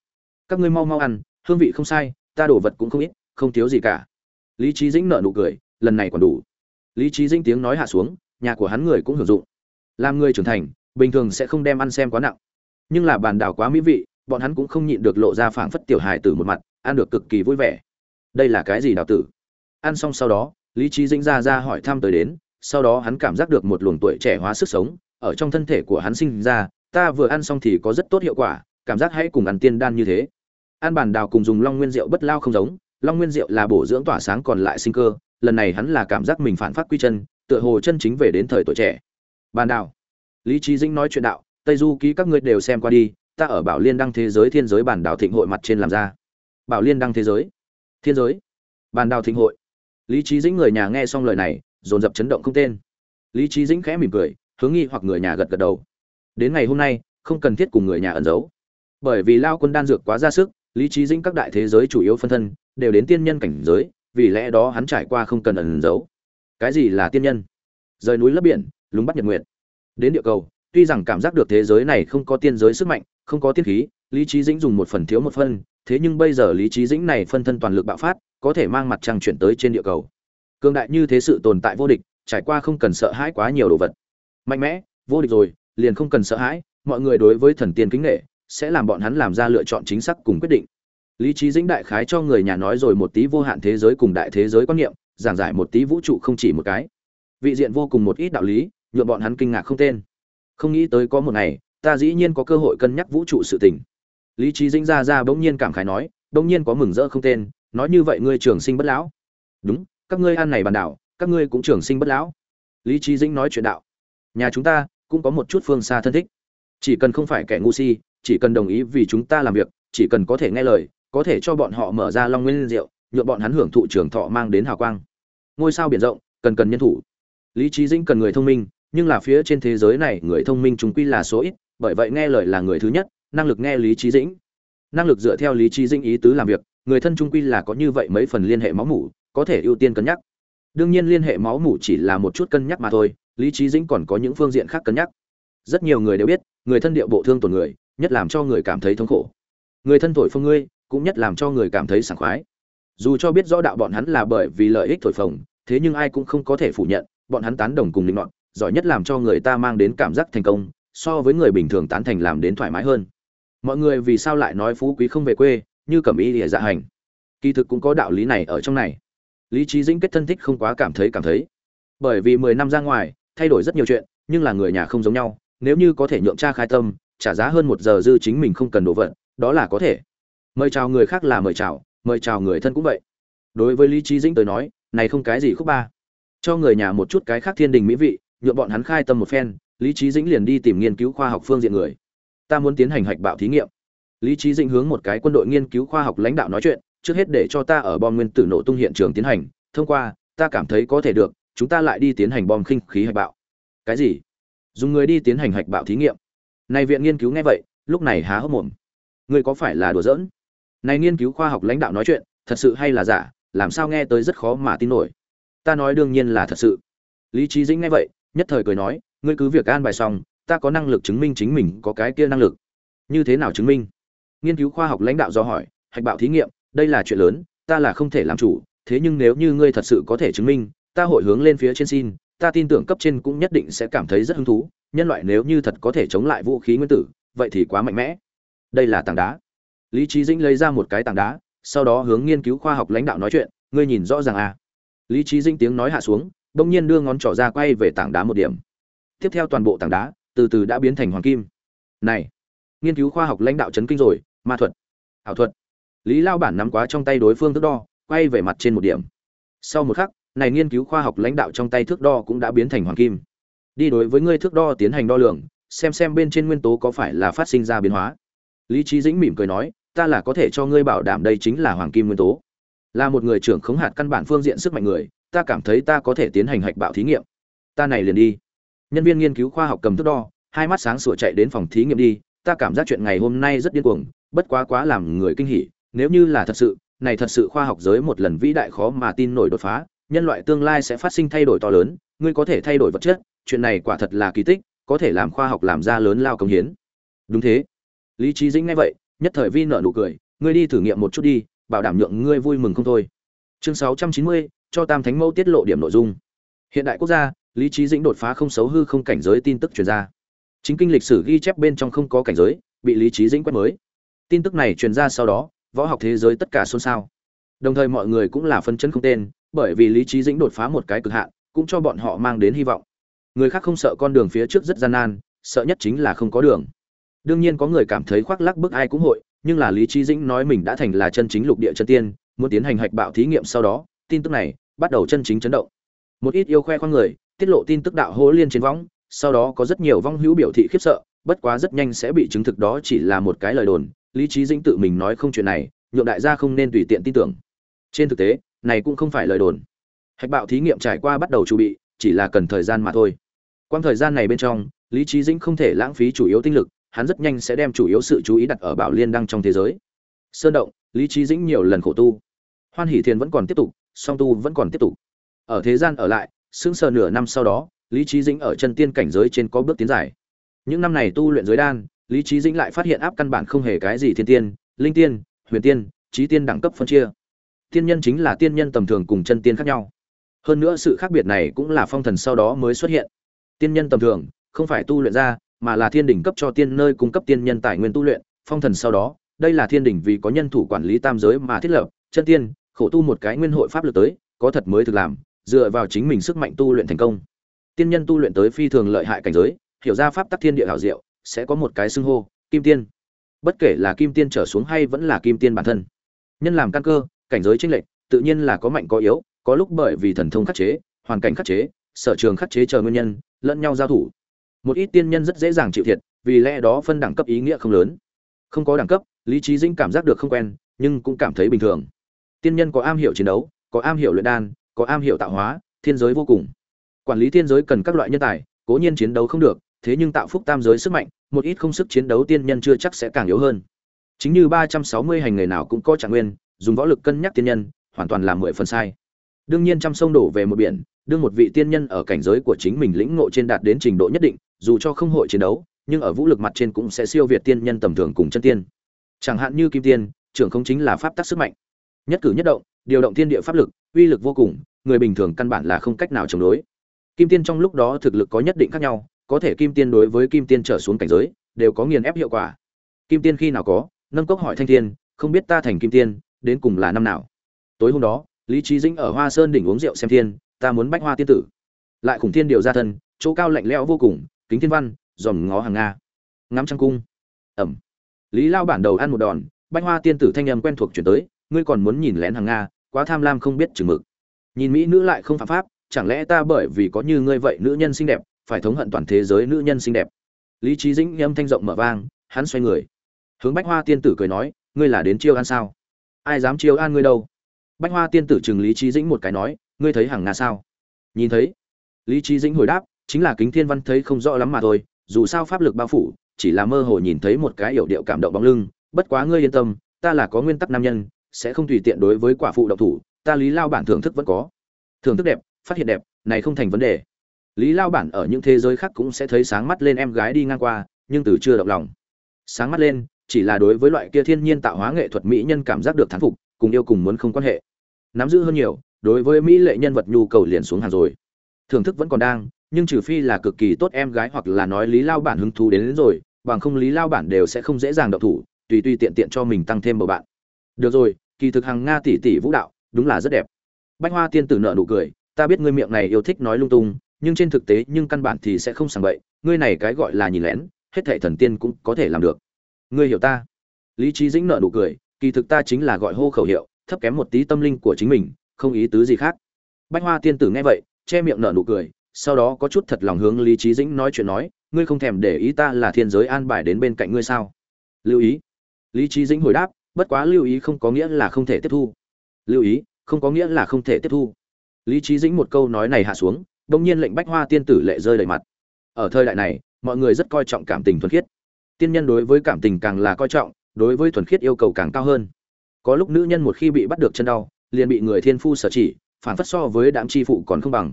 Các ngươi mau mau ăn, hương vị không sai, ta đổ vật cũng không ít, không thiếu gì cả. Lý trí dĩnh nợ nụ cười, lần này còn đủ. Lý trí dĩnh tiếng nói hạ xuống, nhà của hắn người cũng hưởng dụng. Làm người trưởng thành, bình thường sẽ không đem ăn xem quá nặng. Nhưng là bàn đảo quá mỹ vị, bọn hắn cũng không nhịn được lộ ra phảng phất tiểu hài tử một mặt ăn được cực kỳ vui vẻ. Đây là cái gì đào tử? Ăn xong sau đó, lý trí dĩnh ra ra hỏi thăm tới đến, sau đó hắn cảm giác được một luồng tuổi trẻ hóa sức sống ở trong thân thể của hắn sinh ra, ta vừa ăn xong thì có rất tốt hiệu quả, cảm giác hãy cùng ăn tiên đan như thế. Ăn bản đào cùng dùng long nguyên rượu bất lao không giống, long nguyên rượu là bổ dưỡng tỏa sáng còn lại sinh cơ, lần này hắn là cảm giác mình phản phát quy chân, tựa hồ chân chính về đến thời tuổi trẻ. Bàn đào, lý trí dĩnh nói chuyện đạo, tây du ký các ngươi đều xem qua đi, ta ở bảo liên đăng thế giới thiên giới bản đảo thịnh hội mặt trên làm ra bảo liên đăng thế giới. Thiên giới. Bàn đào thịnh hội. Lý trí dĩnh người nhà nghe xong lời này, dồn dập chấn động không tên. Lý trí dĩnh khẽ mỉm cười, hướng nghi hoặc người nhà gật gật đầu. Đến ngày hôm nay, không cần thiết cùng người nhà ẩn giấu. Bởi vì lao quân đan dược quá ra sức, lý trí dĩnh các đại thế giới chủ yếu phân thân đều đến tiên nhân cảnh giới, vì lẽ đó hắn trải qua không cần ẩn giấu. Cái gì là tiên nhân? Rời núi lấp biển, lúng bắt nhật nguyện đến địa cầu, tuy rằng cảm giác được thế giới này không có tiên giới sức mạnh, không có tiên khí, lý trí dĩnh dùng một phần thiếu một phân thế nhưng bây giờ lý trí dĩnh này phân thân toàn lực bạo phát, có thể mang mặt trăng chuyển tới trên địa cầu. Cường đại như thế sự tồn tại vô địch, trải qua không cần sợ hãi quá nhiều đồ vật. Mạnh mẽ, vô địch rồi, liền không cần sợ hãi, mọi người đối với thần tiên kính nghệ sẽ làm bọn hắn làm ra lựa chọn chính xác cùng quyết định. Lý trí dĩnh đại khái cho người nhà nói rồi một tí vô hạn thế giới cùng đại thế giới quan niệm, giảng giải một tí vũ trụ không chỉ một cái. Vị diện vô cùng một ít đạo lý nhuộm bọn hắn kinh ngạc không tên. Không nghĩ tới có một ngày, ta dĩ nhiên có cơ hội cân nhắc vũ trụ sự tình lý trí dĩnh ra ra bỗng nhiên cảm khái nói, bỗng nhiên có mừng rỡ không tên, nói như vậy ngươi trường sinh bất lão. Đúng, các ngươi ăn này bàn đảo, các ngươi cũng trường sinh bất lão. Lý trí dĩnh nói chuyện đạo, nhà chúng ta cũng có một chút phương xa thân thích. Chỉ cần không phải kẻ ngu si, chỉ cần đồng ý vì chúng ta làm việc, chỉ cần có thể nghe lời, có thể cho bọn họ mở ra long nguyên rượu nhựa bọn hắn hưởng thụ trường thọ mang đến hào quang. Ngôi sao biển rộng, cần cần nhân thủ. Lý trí dĩnh cần người thông minh, nhưng là phía trên thế giới này người thông minh chúng quy là số ít, bởi vậy nghe lời là người thứ nhất năng lực nghe lý trí dĩnh. Năng lực dựa theo lý trí dĩnh ý tứ làm việc người thân trung quy là có như vậy mấy phần liên hệ máu mủ có thể ưu tiên cân nhắc. Đương nhiên liên hệ máu mủ chỉ là một chút cân nhắc mà thôi lý trí dĩnh còn có những phương diện khác cân nhắc. Rất nhiều người đều biết người thân điệu bộ thương tổn người nhất làm cho người cảm thấy thống khổ. Người thân thổi phồng ngươi cũng nhất làm cho người cảm thấy sảng khoái. Dù cho biết rõ đạo bọn hắn là bởi vì lợi ích thổi phồng thế nhưng ai cũng không có thể phủ nhận bọn hắn tán đồng cùng linh loạn, giỏi nhất làm cho người ta mang đến cảm giác thành công so với người bình thường tán thành làm đến thoải mái hơn mọi người vì sao lại nói phú quý không về quê, như cẩm y lìa dạ hành. Kỳ thực cũng có đạo lý này ở trong này. Lý trí dĩnh kết thân thích không quá cảm thấy cảm thấy. Bởi vì mười năm ra ngoài, thay đổi rất nhiều chuyện, nhưng là người nhà không giống nhau, nếu như có thể nhượng cha khai tâm, trả giá hơn một giờ dư chính mình không cần đổ vật, đó là có thể. Mời chào người khác là mời chào mời chào người thân cũng vậy. Đối với lý trí dĩnh tới nói, này không cái gì khúc ba. Cho người nhà một chút cái khác thiên đình mỹ vị, nhượng bọn hắn khai tâm một phen, lý trí dĩnh liền đi tìm nghiên cứu khoa học phương diện người ta muốn tiến hành hạch bạo thí nghiệm. Lý trí dĩnh hướng một cái quân đội nghiên cứu khoa học lãnh đạo nói chuyện, trước hết để cho ta ở bom nguyên tử nổ tung hiện trường tiến hành, thông qua, ta cảm thấy có thể được, chúng ta lại đi tiến hành bom khinh khí hạch bạo. Cái gì? Dùng người đi tiến hành hạch bạo thí nghiệm. Này viện nghiên cứu nghe vậy, lúc này há hốc mồm. Người có phải là đùa giỡn? Này nghiên cứu khoa học lãnh đạo nói chuyện, thật sự hay là giả, làm sao nghe tới rất khó mà tin nổi. Ta nói đương nhiên là thật sự. Lý trí dĩnh nghe vậy, nhất thời cười nói, ngươi cứ việc an bài xong ta có năng lực chứng minh chính mình có cái kia năng lực. Như thế nào chứng minh? Nghiên cứu khoa học lãnh đạo do hỏi, hạch bạo thí nghiệm, đây là chuyện lớn, ta là không thể làm chủ, thế nhưng nếu như ngươi thật sự có thể chứng minh, ta hội hướng lên phía trên xin, ta tin tưởng cấp trên cũng nhất định sẽ cảm thấy rất hứng thú, nhân loại nếu như thật có thể chống lại vũ khí nguyên tử, vậy thì quá mạnh mẽ. Đây là tảng đá. Lý trí dĩnh lấy ra một cái tảng đá, sau đó hướng nghiên cứu khoa học lãnh đạo nói chuyện, ngươi nhìn rõ ràng à. Lý trí dĩnh tiếng nói hạ xuống bỗng nhiên đưa ngón trỏ ra quay về tảng đá một điểm. Tiếp theo toàn bộ tảng đá từ từ đã biến thành hoàng kim. Này, nghiên cứu khoa học lãnh đạo chấn kinh rồi, ma thuật, ảo thuật. Lý lao bản nắm quá trong tay đối phương thước đo, quay về mặt trên một điểm. Sau một khắc, này nghiên cứu khoa học lãnh đạo trong tay thước đo cũng đã biến thành hoàng kim. Đi đối với ngươi thước đo tiến hành đo lường, xem xem bên trên nguyên tố có phải là phát sinh ra biến hóa. Lý trí dĩnh mỉm cười nói, ta là có thể cho ngươi bảo đảm đây chính là hoàng kim nguyên tố. Là một người trưởng khống hạt căn bản phương diện sức mạnh người, ta cảm thấy ta có thể tiến hành hạch bạo thí nghiệm. Ta này liền đi nhân viên nghiên cứu khoa học cầm thước đo hai mắt sáng sủa chạy đến phòng thí nghiệm đi ta cảm giác chuyện ngày hôm nay rất điên cuồng bất quá quá làm người kinh hỉ nếu như là thật sự này thật sự khoa học giới một lần vĩ đại khó mà tin nổi đột phá nhân loại tương lai sẽ phát sinh thay đổi to lớn ngươi có thể thay đổi vật chất chuyện này quả thật là kỳ tích có thể làm khoa học làm ra lớn lao công hiến. Đúng thế. Lý trí dĩnh nghe vậy nhất thời vi nợ nụ cười ngươi đi thử nghiệm một chút đi bảo đảm nhượng ngươi vui mừng không thôi. Chương 690, cho tam thánh mẫu tiết lộ điểm nội dung. Hiện đại quốc gia lý trí dĩnh đột phá không xấu hư không cảnh giới tin tức truyền ra. Chính kinh lịch sử ghi chép bên trong không có cảnh giới, bị lý trí dĩnh quét mới. Tin tức này truyền ra sau đó, võ học thế giới tất cả xôn xao. Đồng thời mọi người cũng là phân chân không tên, bởi vì lý trí dĩnh đột phá một cái cực hạn, cũng cho bọn họ mang đến hy vọng. Người khác không sợ con đường phía trước rất gian nan, sợ nhất chính là không có đường. Đương nhiên có người cảm thấy khoác lắc bức ai cũng hội, nhưng là lý trí dĩnh nói mình đã thành là chân chính lục địa chân tiên, muốn tiến hành hạch bạo thí nghiệm sau đó, tin tức này bắt đầu chân chính chấn động. Một ít yêu khoe khoang người tiết lộ tin tức đạo hố liên trên võng, sau đó có rất nhiều vong hữu biểu thị khiếp sợ, bất quá rất nhanh sẽ bị chứng thực đó chỉ là một cái lời đồn, lý trí dĩnh tự mình nói không chuyện này, nhượng đại gia không nên tùy tiện tin tưởng. Trên thực tế, này cũng không phải lời đồn. Hạch bạo thí nghiệm trải qua bắt đầu chuẩn bị, chỉ là cần thời gian mà thôi. Quang thời gian này bên trong, lý trí dĩnh không thể lãng phí chủ yếu tinh lực, hắn rất nhanh sẽ đem chủ yếu sự chú ý đặt ở bảo liên đăng trong thế giới. Sơn động, lý trí dĩnh nhiều lần khổ tu. Hoan hỷ thiền vẫn còn tiếp tục, song tu vẫn còn tiếp tục. Ở thế gian ở lại sững sờ nửa năm sau đó, lý Chí dĩnh ở chân tiên cảnh giới trên có bước tiến dài. Những năm này tu luyện giới đan, lý Chí dĩnh lại phát hiện áp căn bản không hề cái gì thiên tiên, linh tiên, huyền tiên, chí tiên đẳng cấp phân chia. Tiên nhân chính là tiên nhân tầm thường cùng chân tiên khác nhau. Hơn nữa sự khác biệt này cũng là phong thần sau đó mới xuất hiện. Tiên nhân tầm thường, không phải tu luyện ra, mà là thiên đỉnh cấp cho tiên nơi cung cấp tiên nhân tài nguyên tu luyện. Phong thần sau đó, đây là thiên đỉnh vì có nhân thủ quản lý tam giới mà thiết lập, chân tiên, khổ tu một cái nguyên hội pháp lực tới, có thật mới thực làm dựa vào chính mình sức mạnh tu luyện thành công. Tiên nhân tu luyện tới phi thường lợi hại cảnh giới, hiểu ra pháp tắc thiên địa hảo diệu, sẽ có một cái xưng hô, kim tiên. Bất kể là kim tiên trở xuống hay vẫn là kim tiên bản thân. Nhân làm căn cơ, cảnh giới chênh lệch, tự nhiên là có mạnh có yếu, có lúc bởi vì thần thông khắc chế, hoàn cảnh khắc chế, sở trường khắc chế chờ nguyên nhân, lẫn nhau giao thủ. Một ít tiên nhân rất dễ dàng chịu thiệt, vì lẽ đó phân đẳng cấp ý nghĩa không lớn. Không có đẳng cấp, lý trí dinh cảm giác được không quen, nhưng cũng cảm thấy bình thường. Tiên nhân có am hiểu chiến đấu, có am hiểu luyện đan có am hiểu tạo hóa, thiên giới vô cùng. Quản lý thiên giới cần các loại nhân tài, cố nhiên chiến đấu không được, thế nhưng tạo phúc tam giới sức mạnh, một ít không sức chiến đấu tiên nhân chưa chắc sẽ càng yếu hơn. Chính như ba trăm sáu mươi hành người nào cũng có trạng nguyên, dùng võ lực cân nhắc tiên nhân, hoàn toàn là mười phần sai. Đương nhiên trăm sông đổ về một biển, đương một vị tiên nhân ở cảnh giới của chính mình lĩnh ngộ trên đạt đến trình độ nhất định, dù cho không hội chiến đấu, nhưng ở vũ lực mặt trên cũng sẽ siêu việt tiên nhân tầm thường cùng chân tiên. Chẳng hạn như kim tiên, trưởng không chính là pháp tắc sức mạnh. Nhất cử nhất động, điều động thiên địa pháp lực, uy lực vô cùng người bình thường căn bản là không cách nào chống đối. Kim tiên trong lúc đó thực lực có nhất định khác nhau, có thể kim tiên đối với kim tiên trở xuống cảnh giới, đều có nghiền ép hiệu quả. Kim tiên khi nào có, nâng cốc hỏi thanh thiên không biết ta thành kim tiên, đến cùng là năm nào? Tối hôm đó, lý trí dĩnh ở hoa sơn đỉnh uống rượu xem thiên, ta muốn bách hoa tiên tử. Lại khủng thiên điều ra thân, chỗ cao lạnh lẽo vô cùng, kính thiên văn, dòm ngó hàng nga. Ngắm trăng cung. Ẩm. Lý lao bản đầu ăn một đòn, bách hoa tiên tử thanh âm quen thuộc chuyển tới, ngươi còn muốn nhìn lén hàng nga, quá tham lam không biết chừng mực nhìn mỹ nữ lại không phạm pháp, chẳng lẽ ta bởi vì có như ngươi vậy nữ nhân xinh đẹp, phải thống hận toàn thế giới nữ nhân xinh đẹp? Lý trí dĩnh âm thanh rộng mở vang, hắn xoay người. Hướng bách hoa tiên tử cười nói, ngươi là đến chiêu an sao? Ai dám chiêu an ngươi đâu? Bách hoa tiên tử chừng lý trí dĩnh một cái nói, ngươi thấy hàng nga sao? Nhìn thấy, lý trí dĩnh hồi đáp, chính là kính thiên văn thấy không rõ lắm mà thôi, dù sao pháp lực bao phủ, chỉ là mơ hồ nhìn thấy một cái yểu điệu cảm động bóng lưng, bất quá ngươi yên tâm, ta là có nguyên tắc nam nhân, sẽ không tùy tiện đối với quả phụ độc thủ ta lý lao bản thưởng thức vẫn có. Thưởng thức đẹp phát hiện đẹp này không thành vấn đề. Lý lao bản ở những thế giới khác cũng sẽ thấy sáng mắt lên em gái đi ngang qua nhưng từ chưa động lòng. Sáng mắt lên chỉ là đối với loại kia thiên nhiên tạo hóa nghệ thuật mỹ nhân cảm giác được thán phục cùng yêu cùng muốn không quan hệ. Nắm giữ hơn nhiều đối với mỹ lệ nhân vật nhu cầu liền xuống hàng rồi. Thưởng thức vẫn còn đang nhưng trừ phi là cực kỳ tốt em gái hoặc là nói lý lao bản hứng thú đến, đến rồi bằng không lý lao bản đều sẽ không dễ dàng độc thủ tùy tùy tiện tiện cho mình tăng thêm bầu bạn. Được rồi kỳ thực hàng nga tỷ tỷ vũ đạo đúng là rất đẹp. Bách hoa tiên tử nợ nụ cười, ta biết ngươi miệng này yêu thích nói lung tung, nhưng trên thực tế, nhưng căn bản thì sẽ không sàng bậy, ngươi này cái gọi là nhìn lén, hết thệ thần tiên cũng có thể làm được. Ngươi hiểu ta. Lý trí dĩnh nợ nụ cười, kỳ thực ta chính là gọi hô khẩu hiệu, thấp kém một tí tâm linh của chính mình, không ý tứ gì khác. Bách hoa tiên tử nghe vậy, che miệng nở nụ cười, sau đó có chút thật lòng hướng lý trí dĩnh nói chuyện nói, ngươi không thèm để ý ta là thiên giới an bài đến bên cạnh ngươi sao? Lưu ý. Lý trí dĩnh hồi đáp, bất quá lưu ý không có nghĩa là không thể tiếp thu lưu ý, không có nghĩa là không thể tiếp thu. Lý trí dĩnh một câu nói này hạ xuống, đông nhiên lệnh bách hoa tiên tử lệ rơi đầy mặt. Ở thời đại này, mọi người rất coi trọng cảm tình thuần khiết. Tiên nhân đối với cảm tình càng là coi trọng, đối với thuần khiết yêu cầu càng cao hơn. Có lúc nữ nhân một khi bị bắt được chân đau, liền bị người thiên phu sở chỉ, phản phất so với đám chi phụ còn không bằng.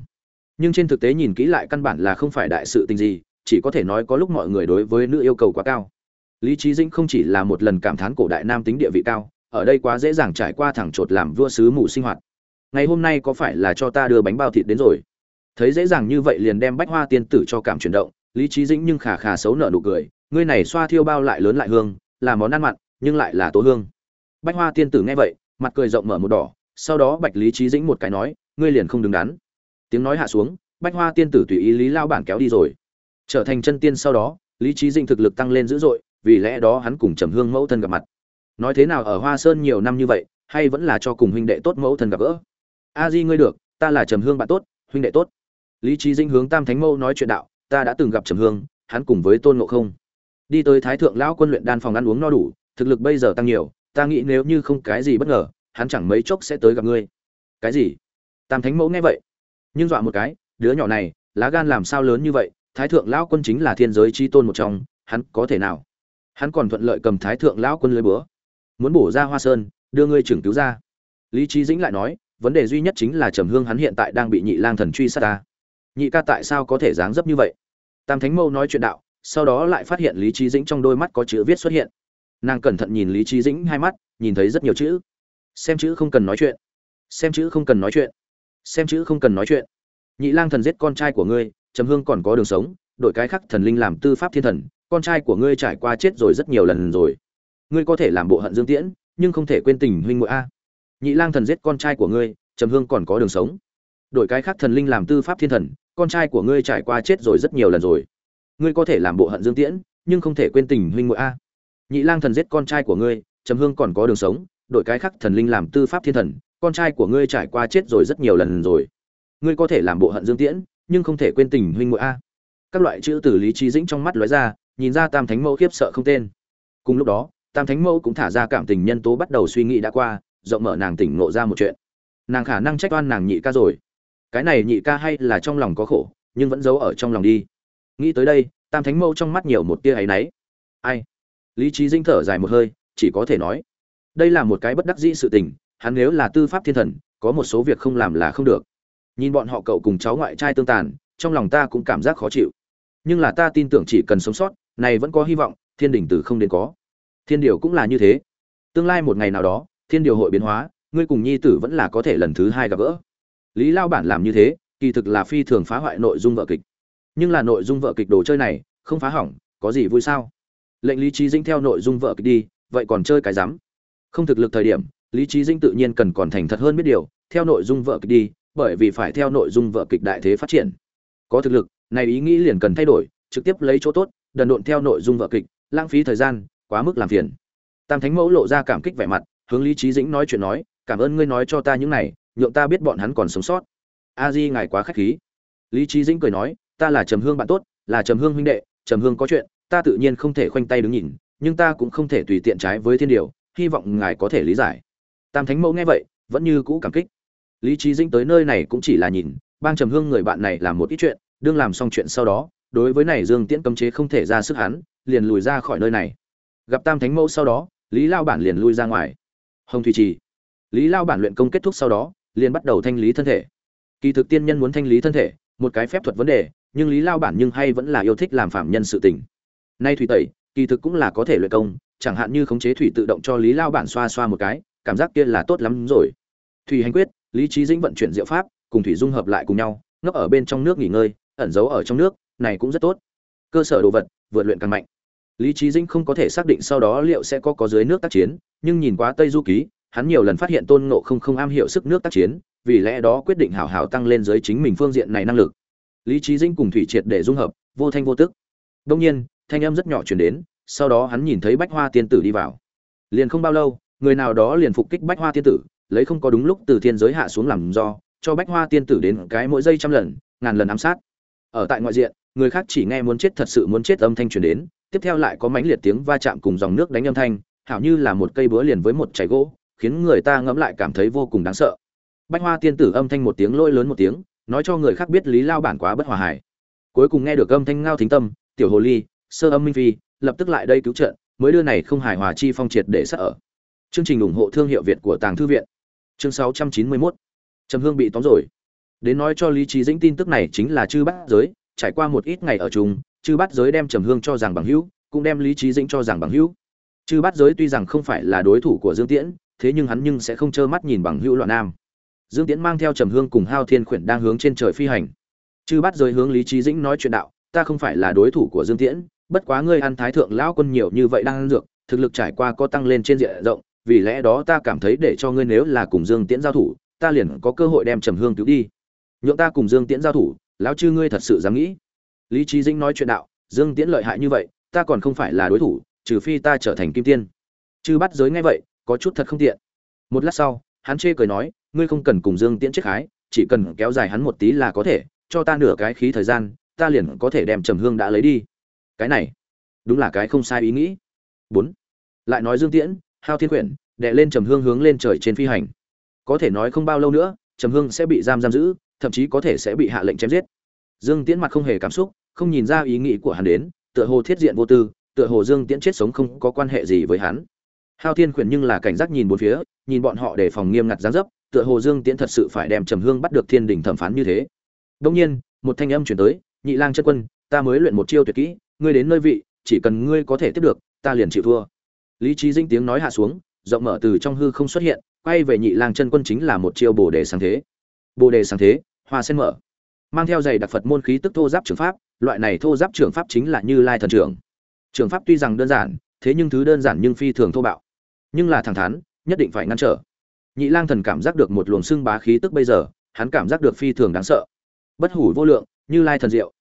Nhưng trên thực tế nhìn kỹ lại căn bản là không phải đại sự tình gì, chỉ có thể nói có lúc mọi người đối với nữ yêu cầu quá cao. Lý trí dĩnh không chỉ là một lần cảm thán cổ đại nam tính địa vị cao ở đây quá dễ dàng trải qua thẳng chột làm vua sứ mù sinh hoạt. Ngày hôm nay có phải là cho ta đưa bánh bao thịt đến rồi? Thấy dễ dàng như vậy liền đem bách hoa tiên tử cho cảm chuyển động, lý trí dĩnh nhưng khà khà xấu nợ nụ cười, ngươi này xoa thiêu bao lại lớn lại hương, là món ăn mặn, nhưng lại là tố hương. Bách hoa tiên tử nghe vậy, mặt cười rộng mở một đỏ, sau đó bạch lý trí dĩnh một cái nói, ngươi liền không đứng đắn. Tiếng nói hạ xuống, bách hoa tiên tử tùy ý lý lao bản kéo đi rồi. Trở thành chân tiên sau đó, lý trí dĩnh thực lực tăng lên dữ dội, vì lẽ đó hắn cùng trầm hương mẫu thân gặp mặt nói thế nào ở hoa sơn nhiều năm như vậy, hay vẫn là cho cùng huynh đệ tốt mẫu thần gặp gỡ? A di ngươi được, ta là trầm hương bạn tốt, huynh đệ tốt. Lý trí dinh hướng tam thánh mẫu nói chuyện đạo, ta đã từng gặp trầm hương, hắn cùng với tôn ngộ không. Đi tới thái thượng lão quân luyện đan phòng ăn uống no đủ, thực lực bây giờ tăng nhiều, ta nghĩ nếu như không cái gì bất ngờ, hắn chẳng mấy chốc sẽ tới gặp ngươi. Cái gì? Tam thánh mẫu nghe vậy, nhưng dọa một cái, đứa nhỏ này, lá gan làm sao lớn như vậy, thái thượng lão quân chính là thiên giới chi tôn một trong, hắn có thể nào? Hắn còn thuận lợi cầm thái thượng lão quân lưới búa muốn bổ ra hoa sơn, đưa ngươi trưởng cứu ra. Lý trí dĩnh lại nói, vấn đề duy nhất chính là trầm hương hắn hiện tại đang bị nhị lang thần truy sát ta. Nhị ca tại sao có thể dáng dấp như vậy? Tam thánh mâu nói chuyện đạo, sau đó lại phát hiện lý trí dĩnh trong đôi mắt có chữ viết xuất hiện. Nàng cẩn thận nhìn lý trí dĩnh hai mắt, nhìn thấy rất nhiều chữ. Xem chữ không cần nói chuyện. Xem chữ không cần nói chuyện. Xem chữ không cần nói chuyện. Nhị lang thần giết con trai của ngươi, trầm hương còn có đường sống đội cái khắc thần linh làm tư pháp thiên thần, con trai của ngươi trải qua chết rồi rất nhiều lần rồi ngươi có thể làm bộ hận dương tiễn, nhưng không thể quên tình huynh muội a. Nhị lang thần giết con trai của ngươi, trầm hương còn có đường sống. Đổi cái khác thần linh làm tư pháp thiên thần, con trai của ngươi trải qua chết rồi rất nhiều lần rồi. Ngươi có thể làm bộ hận dương tiễn, nhưng không thể quên tình huynh muội a. Nhị lang thần giết con trai của ngươi, trầm hương còn có đường sống, đổi cái khác thần linh làm tư pháp thiên thần, con trai của ngươi trải qua chết rồi rất nhiều lần rồi. Ngươi có thể làm bộ hận dương tiễn, nhưng không thể quên tình huynh muội a. Các loại chữ từ lý trí dĩnh trong mắt lóe ra, nhìn ra tam thánh mẫu khiếp sợ không tên. Cùng lúc đó tam thánh mẫu cũng thả ra cảm tình nhân tố bắt đầu suy nghĩ đã qua, rộng mở nàng tỉnh ngộ ra một chuyện. Nàng khả năng trách oan nàng nhị ca rồi. Cái này nhị ca hay là trong lòng có khổ, nhưng vẫn giấu ở trong lòng đi. Nghĩ tới đây, tam thánh mẫu trong mắt nhiều một tia áy náy. Ai? Lý trí dinh thở dài một hơi, chỉ có thể nói, đây là một cái bất đắc dĩ sự tình, hắn nếu là tư pháp thiên thần, có một số việc không làm là không được. Nhìn bọn họ cậu cùng cháu ngoại trai tương tàn, trong lòng ta cũng cảm giác khó chịu. Nhưng là ta tin tưởng chỉ cần sống sót, này vẫn có hy vọng, thiên đình từ không đến có thiên điều cũng là như thế. Tương lai một ngày nào đó, thiên điều hội biến hóa, ngươi cùng nhi tử vẫn là có thể lần thứ hai gặp gỡ. Lý lao bản làm như thế, kỳ thực là phi thường phá hoại nội dung vợ kịch. Nhưng là nội dung vợ kịch đồ chơi này, không phá hỏng, có gì vui sao? Lệnh lý trí dĩnh theo nội dung vợ kịch đi, vậy còn chơi cái rắm? Không thực lực thời điểm, lý trí dĩnh tự nhiên cần còn thành thật hơn biết điều, theo nội dung vợ kịch đi, bởi vì phải theo nội dung vợ kịch đại thế phát triển. Có thực lực, này ý nghĩ liền cần thay đổi, trực tiếp lấy chỗ tốt, đần độn theo nội dung vợ kịch, lãng phí thời gian quá mức làm phiền. Tam thánh mẫu lộ ra cảm kích vẻ mặt, hướng lý trí dĩnh nói chuyện nói, cảm ơn ngươi nói cho ta những này, nhượng ta biết bọn hắn còn sống sót. A di, ngài quá khách khí. Lý trí dĩnh cười nói, ta là trầm hương bạn tốt, là trầm hương huynh đệ, trầm hương có chuyện, ta tự nhiên không thể khoanh tay đứng nhìn, nhưng ta cũng không thể tùy tiện trái với thiên điều, hy vọng ngài có thể lý giải. Tam thánh mẫu nghe vậy, vẫn như cũ cảm kích. Lý trí dĩnh tới nơi này cũng chỉ là nhìn, bang trầm hương người bạn này làm một ít chuyện, đương làm xong chuyện sau đó, đối với này dương tiễn cấm chế không thể ra sức hắn, liền lùi ra khỏi nơi này gặp tam thánh mẫu sau đó, lý lao bản liền lui ra ngoài. Hồng thủy trì. Lý lao bản luyện công kết thúc sau đó, liền bắt đầu thanh lý thân thể. Kỳ thực tiên nhân muốn thanh lý thân thể, một cái phép thuật vấn đề, nhưng lý lao bản nhưng hay vẫn là yêu thích làm phạm nhân sự tình. Nay thủy tẩy, kỳ thực cũng là có thể luyện công, chẳng hạn như khống chế thủy tự động cho lý lao bản xoa xoa một cái, cảm giác kia là tốt lắm rồi. Thủy hành quyết, lý trí dĩnh vận chuyển diệu pháp, cùng thủy dung hợp lại cùng nhau, ngấp ở bên trong nước nghỉ ngơi, ẩn giấu ở trong nước, này cũng rất tốt. Cơ sở đồ vật, vượt luyện càng mạnh lý trí dĩnh không có thể xác định sau đó liệu sẽ có có dưới nước tác chiến, nhưng nhìn quá tây du ký, hắn nhiều lần phát hiện tôn ngộ không không am hiểu sức nước tác chiến, vì lẽ đó quyết định hảo hảo tăng lên dưới chính mình phương diện này năng lực. Lý trí dĩnh cùng thủy triệt để dung hợp, vô thanh vô tức. Đông nhiên, thanh âm rất nhỏ chuyển đến, sau đó hắn nhìn thấy bách hoa tiên tử đi vào. Liền không bao lâu, người nào đó liền phục kích bách hoa tiên tử, lấy không có đúng lúc từ thiên giới hạ xuống làm do, cho bách hoa tiên tử đến cái mỗi giây trăm lần, ngàn lần ám sát. Ở tại ngoại diện người khác chỉ nghe muốn chết thật sự muốn chết âm thanh truyền đến, tiếp theo lại có mãnh liệt tiếng va chạm cùng dòng nước đánh âm thanh, hảo như là một cây búa liền với một chảy gỗ, khiến người ta ngẫm lại cảm thấy vô cùng đáng sợ. Bạch hoa tiên tử âm thanh một tiếng lôi lớn một tiếng, nói cho người khác biết lý lao bản quá bất hòa hải cuối cùng nghe được âm thanh ngao thính tâm, tiểu hồ ly, sơ âm minh phi, lập tức lại đây cứu trận mới đưa này không hài hòa chi phong triệt để sợ ở. Chương trình ủng hộ thương hiệu việt của tàng thư viện. Chương 691 trầm hương bị tóm rồi. Đến nói cho lý trí dĩnh tin tức này chính là chư bát giới trải qua một ít ngày ở chung, chư bát giới đem trầm hương cho rằng bằng hữu, cũng đem lý trí dĩnh cho rằng bằng hữu. Chư bát giới tuy rằng không phải là đối thủ của dương tiễn, thế nhưng hắn nhưng sẽ không trơ mắt nhìn bằng hữu loạn nam. Dương tiễn mang theo trầm hương cùng hao thiên khuyển đang hướng trên trời phi hành. Chư bát giới hướng lý trí dĩnh nói chuyện đạo, ta không phải là đối thủ của dương tiễn, bất quá ngươi ăn thái thượng lão quân nhiều như vậy đang ăn dược, thực lực trải qua có tăng lên trên diện rộng, vì lẽ đó ta cảm thấy để cho ngươi nếu là cùng dương tiễn giao thủ, ta liền có cơ hội đem trầm hương cứu đi. Nhượng ta cùng dương tiễn giao thủ lão chư ngươi thật sự dám nghĩ? Lý trí dĩnh nói chuyện đạo, dương tiễn lợi hại như vậy, ta còn không phải là đối thủ, trừ phi ta trở thành kim tiên. Chư bắt giới ngay vậy, có chút thật không tiện. Một lát sau, hắn chê cười nói, ngươi không cần cùng dương tiễn chết khái, chỉ cần kéo dài hắn một tí là có thể, cho ta nửa cái khí thời gian, ta liền có thể đem trầm hương đã lấy đi. Cái này, đúng là cái không sai ý nghĩ. Bốn, lại nói dương tiễn, hao thiên quyển, đệ lên trầm hương hướng lên trời trên phi hành. Có thể nói không bao lâu nữa, trầm hương sẽ bị giam giam giữ thậm chí có thể sẽ bị hạ lệnh chém giết. Dương tiễn mặt không hề cảm xúc, không nhìn ra ý nghĩ của hắn đến, tựa hồ thiết diện vô tư, tựa hồ dương tiễn chết sống không có quan hệ gì với hắn. Hao thiên khuyển nhưng là cảnh giác nhìn bốn phía, nhìn bọn họ để phòng nghiêm ngặt giáng dấp, tựa hồ dương tiễn thật sự phải đem trầm hương bắt được thiên đình thẩm phán như thế. Đông nhiên, một thanh âm chuyển tới, nhị lang chân quân, ta mới luyện một chiêu tuyệt kỹ, ngươi đến nơi vị, chỉ cần ngươi có thể tiếp được, ta liền chịu thua. Lý trí dinh tiếng nói hạ xuống, rộng mở từ trong hư không xuất hiện, quay về nhị lang chân quân chính là một chiêu bồ đề sáng thế. Bồ đề sáng thế hoa sen mở. Mang theo giày đặc phật môn khí tức thô giáp trường pháp, loại này thô giáp trường pháp chính là như lai thần trưởng. Trường pháp tuy rằng đơn giản, thế nhưng thứ đơn giản nhưng phi thường thô bạo. Nhưng là thẳng thắn, nhất định phải ngăn trở. Nhị lang thần cảm giác được một luồng xương bá khí tức bây giờ, hắn cảm giác được phi thường đáng sợ. Bất hủ vô lượng, như lai thần diệu.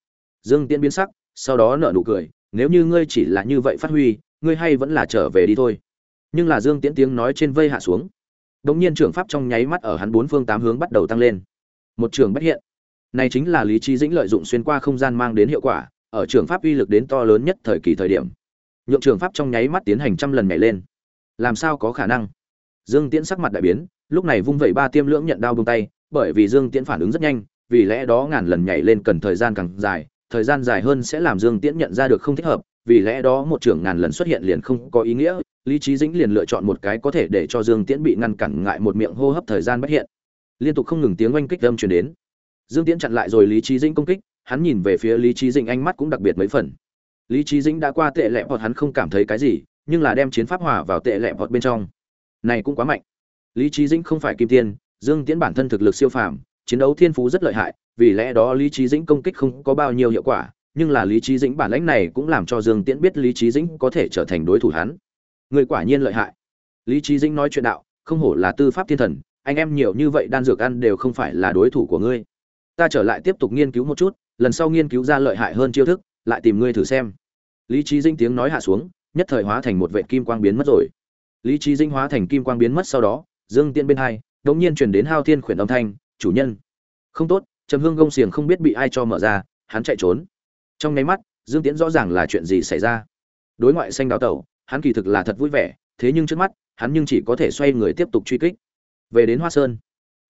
Dương tiễn biến sắc, sau đó nở nụ cười, nếu như ngươi chỉ là như vậy phát huy, ngươi hay vẫn là trở về đi thôi. Nhưng là dương tiễn tiếng nói trên vây hạ xuống. Đống nhiên trưởng pháp trong nháy mắt ở hắn bốn phương tám hướng bắt đầu tăng lên một trường bất hiện. Này chính là lý trí dĩnh lợi dụng xuyên qua không gian mang đến hiệu quả, ở trường pháp uy lực đến to lớn nhất thời kỳ thời điểm. Nhượng trường pháp trong nháy mắt tiến hành trăm lần nhảy lên. Làm sao có khả năng? Dương tiễn sắc mặt đại biến, lúc này vung vẩy ba tiêm lưỡng nhận đao bông tay, bởi vì dương tiễn phản ứng rất nhanh, vì lẽ đó ngàn lần nhảy lên cần thời gian càng dài, thời gian dài hơn sẽ làm dương tiễn nhận ra được không thích hợp, vì lẽ đó một trưởng ngàn lần xuất hiện liền không có ý nghĩa, lý trí dĩnh liền lựa chọn một cái có thể để cho dương tiễn bị ngăn cản ngại một miệng hô hấp thời gian bất hiện liên tục không ngừng tiếng oanh kích âm truyền đến. Dương tiễn chặn lại rồi lý trí dĩnh công kích, hắn nhìn về phía lý trí dĩnh ánh mắt cũng đặc biệt mấy phần. Lý trí dĩnh đã qua tệ lẹ hoặc hắn không cảm thấy cái gì, nhưng là đem chiến pháp hòa vào tệ lẹ hoặc bên trong. Này cũng quá mạnh. Lý trí dĩnh không phải kim tiên, dương tiễn bản thân thực lực siêu phàm, chiến đấu thiên phú rất lợi hại, vì lẽ đó lý trí dĩnh công kích không có bao nhiêu hiệu quả, nhưng là lý trí dĩnh bản lãnh này cũng làm cho dương tiễn biết lý trí dĩnh có thể trở thành đối thủ hắn. Người quả nhiên lợi hại. Lý trí dĩnh nói chuyện đạo, không hổ là tư pháp thiên thần anh em nhiều như vậy đan dược ăn đều không phải là đối thủ của ngươi. Ta trở lại tiếp tục nghiên cứu một chút, lần sau nghiên cứu ra lợi hại hơn chiêu thức, lại tìm ngươi thử xem. Lý trí dinh tiếng nói hạ xuống, nhất thời hóa thành một vệ kim quang biến mất rồi. Lý trí dinh hóa thành kim quang biến mất sau đó, dương tiên bên hai đống nhiên truyền đến hao thiên khuyển âm thanh, chủ nhân. Không tốt, trầm hương gông xiềng không biết bị ai cho mở ra, hắn chạy trốn. Trong nháy mắt, dương tiễn rõ ràng là chuyện gì xảy ra. Đối ngoại xanh đào tẩu, hắn kỳ thực là thật vui vẻ, thế nhưng trước mắt, hắn nhưng chỉ có thể xoay người tiếp tục truy kích về đến hoa sơn.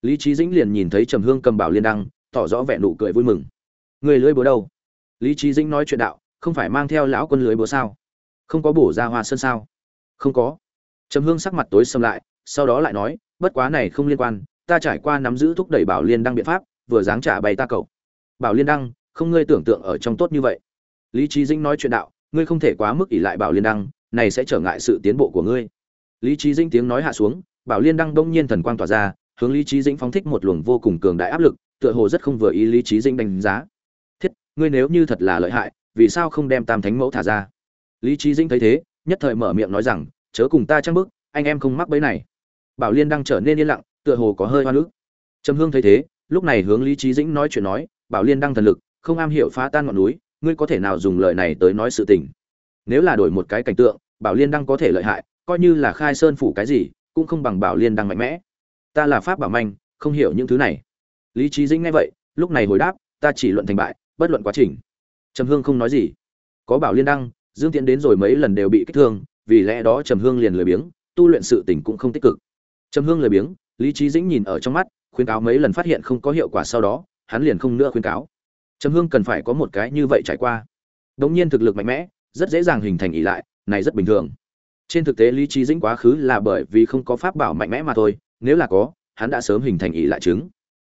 Lý trí dĩnh liền nhìn thấy trầm hương cầm bảo liên đăng, tỏ rõ vẻ nụ cười vui mừng. Người lưới búa đâu? Lý trí dĩnh nói chuyện đạo, không phải mang theo lão quân lưới búa sao? Không có bổ ra hoa sơn sao? Không có. Trầm hương sắc mặt tối xâm lại, sau đó lại nói, bất quá này không liên quan, ta trải qua nắm giữ thúc đẩy bảo liên đăng biện pháp, vừa dáng trả bày ta cậu. Bảo liên đăng, không ngươi tưởng tượng ở trong tốt như vậy. Lý trí dĩnh nói chuyện đạo, ngươi không thể quá mức ỷ lại bảo liên đăng, này sẽ trở ngại sự tiến bộ của ngươi. Lý trí dĩnh tiếng nói hạ xuống bảo liên đăng đông nhiên thần quang tỏa ra, hướng lý trí dĩnh phóng thích một luồng vô cùng cường đại áp lực, tựa hồ rất không vừa ý lý trí dĩnh đánh giá. Thiết, ngươi nếu như thật là lợi hại, vì sao không đem tam thánh mẫu thả ra? Lý trí dĩnh thấy thế, nhất thời mở miệng nói rằng, chớ cùng ta trăng bức anh em không mắc bẫy này. Bảo liên đang trở nên yên lặng, tựa hồ có hơi hoa nước trầm hương thấy thế, lúc này hướng lý trí dĩnh nói chuyện nói, bảo liên đang thần lực, không am hiểu phá tan ngọn núi, ngươi có thể nào dùng lời này tới nói sự tình? Nếu là đổi một cái cảnh tượng, bảo liên đăng có thể lợi hại, coi như là khai sơn phủ cái gì cũng không bằng bảo liên đăng mạnh mẽ. Ta là pháp bảo manh, không hiểu những thứ này. Lý trí dĩnh nghe vậy, lúc này hồi đáp, ta chỉ luận thành bại, bất luận quá trình. Trầm hương không nói gì. Có bảo liên đăng, dương tiễn đến rồi mấy lần đều bị kích thương, vì lẽ đó trầm hương liền lười biếng, tu luyện sự tình cũng không tích cực. Trầm hương lười biếng, lý trí dĩnh nhìn ở trong mắt, khuyên cáo mấy lần phát hiện không có hiệu quả sau đó, hắn liền không nữa khuyên cáo. Trầm hương cần phải có một cái như vậy trải qua. Đống nhiên thực lực mạnh mẽ, rất dễ dàng hình thành ỷ lại, này rất bình thường trên thực tế lý trí dĩnh quá khứ là bởi vì không có pháp bảo mạnh mẽ mà thôi, nếu là có, hắn đã sớm hình thành ỷ lại chứng.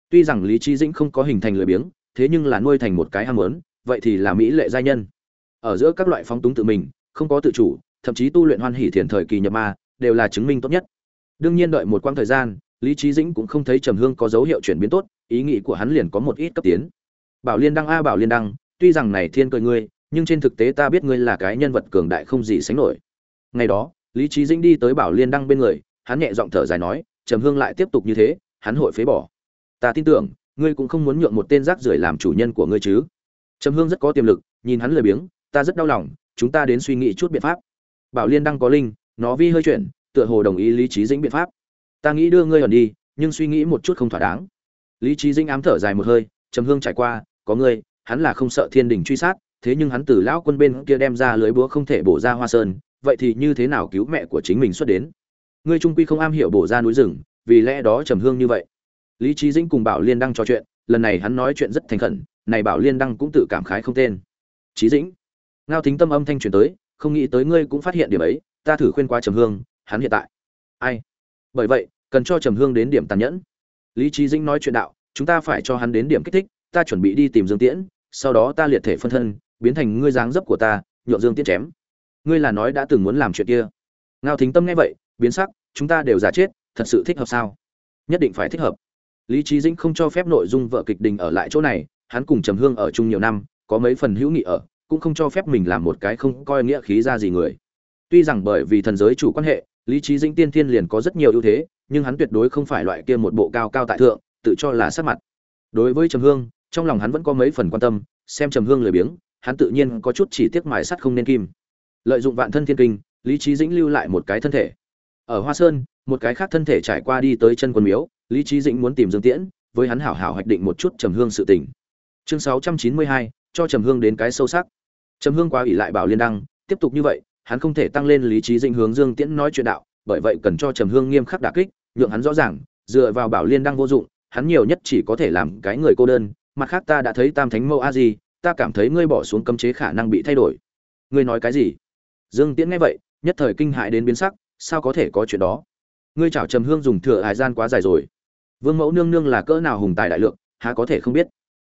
Tuy rằng lý trí dĩnh không có hình thành lười biếng, thế nhưng là nuôi thành một cái ham muốn, vậy thì là mỹ lệ giai nhân. Ở giữa các loại phóng túng tự mình, không có tự chủ, thậm chí tu luyện hoan hỷ thiền thời kỳ nhập ma, đều là chứng minh tốt nhất. Đương nhiên đợi một quãng thời gian, lý trí dĩnh cũng không thấy trầm hương có dấu hiệu chuyển biến tốt, ý nghĩ của hắn liền có một ít cấp tiến. Bảo liên đăng a, bảo liên đăng, tuy rằng này thiên cười ngươi, nhưng trên thực tế ta biết ngươi là cái nhân vật cường đại không gì sánh nổi ngày đó, lý trí dĩnh đi tới bảo liên đăng bên người, hắn nhẹ giọng thở dài nói, trầm hương lại tiếp tục như thế, hắn hội phế bỏ. Ta tin tưởng, ngươi cũng không muốn nhượng một tên rác rưởi làm chủ nhân của ngươi chứ. Trầm hương rất có tiềm lực, nhìn hắn lười biếng, ta rất đau lòng, chúng ta đến suy nghĩ chút biện pháp. Bảo liên đăng có linh, nó vi hơi chuyển, tựa hồ đồng ý lý trí dĩnh biện pháp. Ta nghĩ đưa ngươi ẩn đi, nhưng suy nghĩ một chút không thỏa đáng. Lý trí dĩnh ám thở dài một hơi, trầm hương trải qua, có ngươi, hắn là không sợ thiên đình truy sát, thế nhưng hắn từ lão quân bên kia đem ra lưới búa không thể bổ ra hoa sơn vậy thì như thế nào cứu mẹ của chính mình xuất đến? Ngươi trung quy không am hiểu bổ ra núi rừng, vì lẽ đó trầm hương như vậy. Lý trí dĩnh cùng bảo liên đăng trò chuyện, lần này hắn nói chuyện rất thành khẩn, này bảo liên đăng cũng tự cảm khái không tên. Trí dĩnh, ngao thính tâm âm thanh truyền tới, không nghĩ tới ngươi cũng phát hiện điểm ấy, ta thử khuyên qua trầm hương, hắn hiện tại. Ai? Bởi vậy, cần cho trầm hương đến điểm tàn nhẫn. Lý trí dĩnh nói chuyện đạo, chúng ta phải cho hắn đến điểm kích thích, ta chuẩn bị đi tìm dương tiễn, sau đó ta liệt thể phân thân, biến thành ngươi dáng dấp của ta nhượng dương tiễn chém ngươi là nói đã từng muốn làm chuyện kia. Ngao thính tâm nghe vậy, biến sắc, chúng ta đều giả chết, thật sự thích hợp sao? Nhất định phải thích hợp. Lý trí dĩnh không cho phép nội dung vợ kịch đình ở lại chỗ này, hắn cùng trầm hương ở chung nhiều năm, có mấy phần hữu nghị ở, cũng không cho phép mình làm một cái không coi nghĩa khí ra gì người. Tuy rằng bởi vì thần giới chủ quan hệ, lý trí dĩnh tiên thiên liền có rất nhiều ưu thế, nhưng hắn tuyệt đối không phải loại kia một bộ cao cao tại thượng, tự cho là sát mặt. Đối với trầm hương, trong lòng hắn vẫn có mấy phần quan tâm, xem trầm hương lười biếng, hắn tự nhiên có chút chỉ tiếc mài sắt không nên kim lợi dụng vạn thân thiên kinh, lý trí dĩnh lưu lại một cái thân thể. Ở hoa sơn, một cái khác thân thể trải qua đi tới chân quân miếu, lý trí dĩnh muốn tìm dương tiễn, với hắn hảo hảo hoạch định một chút trầm hương sự tình. Chương sáu trăm chín mươi hai, cho trầm hương đến cái sâu sắc. Trầm hương quá ủy lại bảo liên đăng, tiếp tục như vậy, hắn không thể tăng lên lý trí dĩnh hướng dương tiễn nói chuyện đạo, bởi vậy cần cho trầm hương nghiêm khắc đả kích, nhượng hắn rõ ràng, dựa vào bảo liên đăng vô dụng, hắn nhiều nhất chỉ có thể làm cái người cô đơn, mặt khác ta đã thấy tam thánh mẫu a di, ta cảm thấy ngươi bỏ xuống cấm chế khả năng bị thay đổi. Ngươi nói cái gì? Dương tiễn nghe vậy, nhất thời kinh hại đến biến sắc, sao có thể có chuyện đó? Ngươi chảo trầm hương dùng thừa hải gian quá dài rồi. Vương mẫu nương nương là cỡ nào hùng tài đại lượng, há có thể không biết.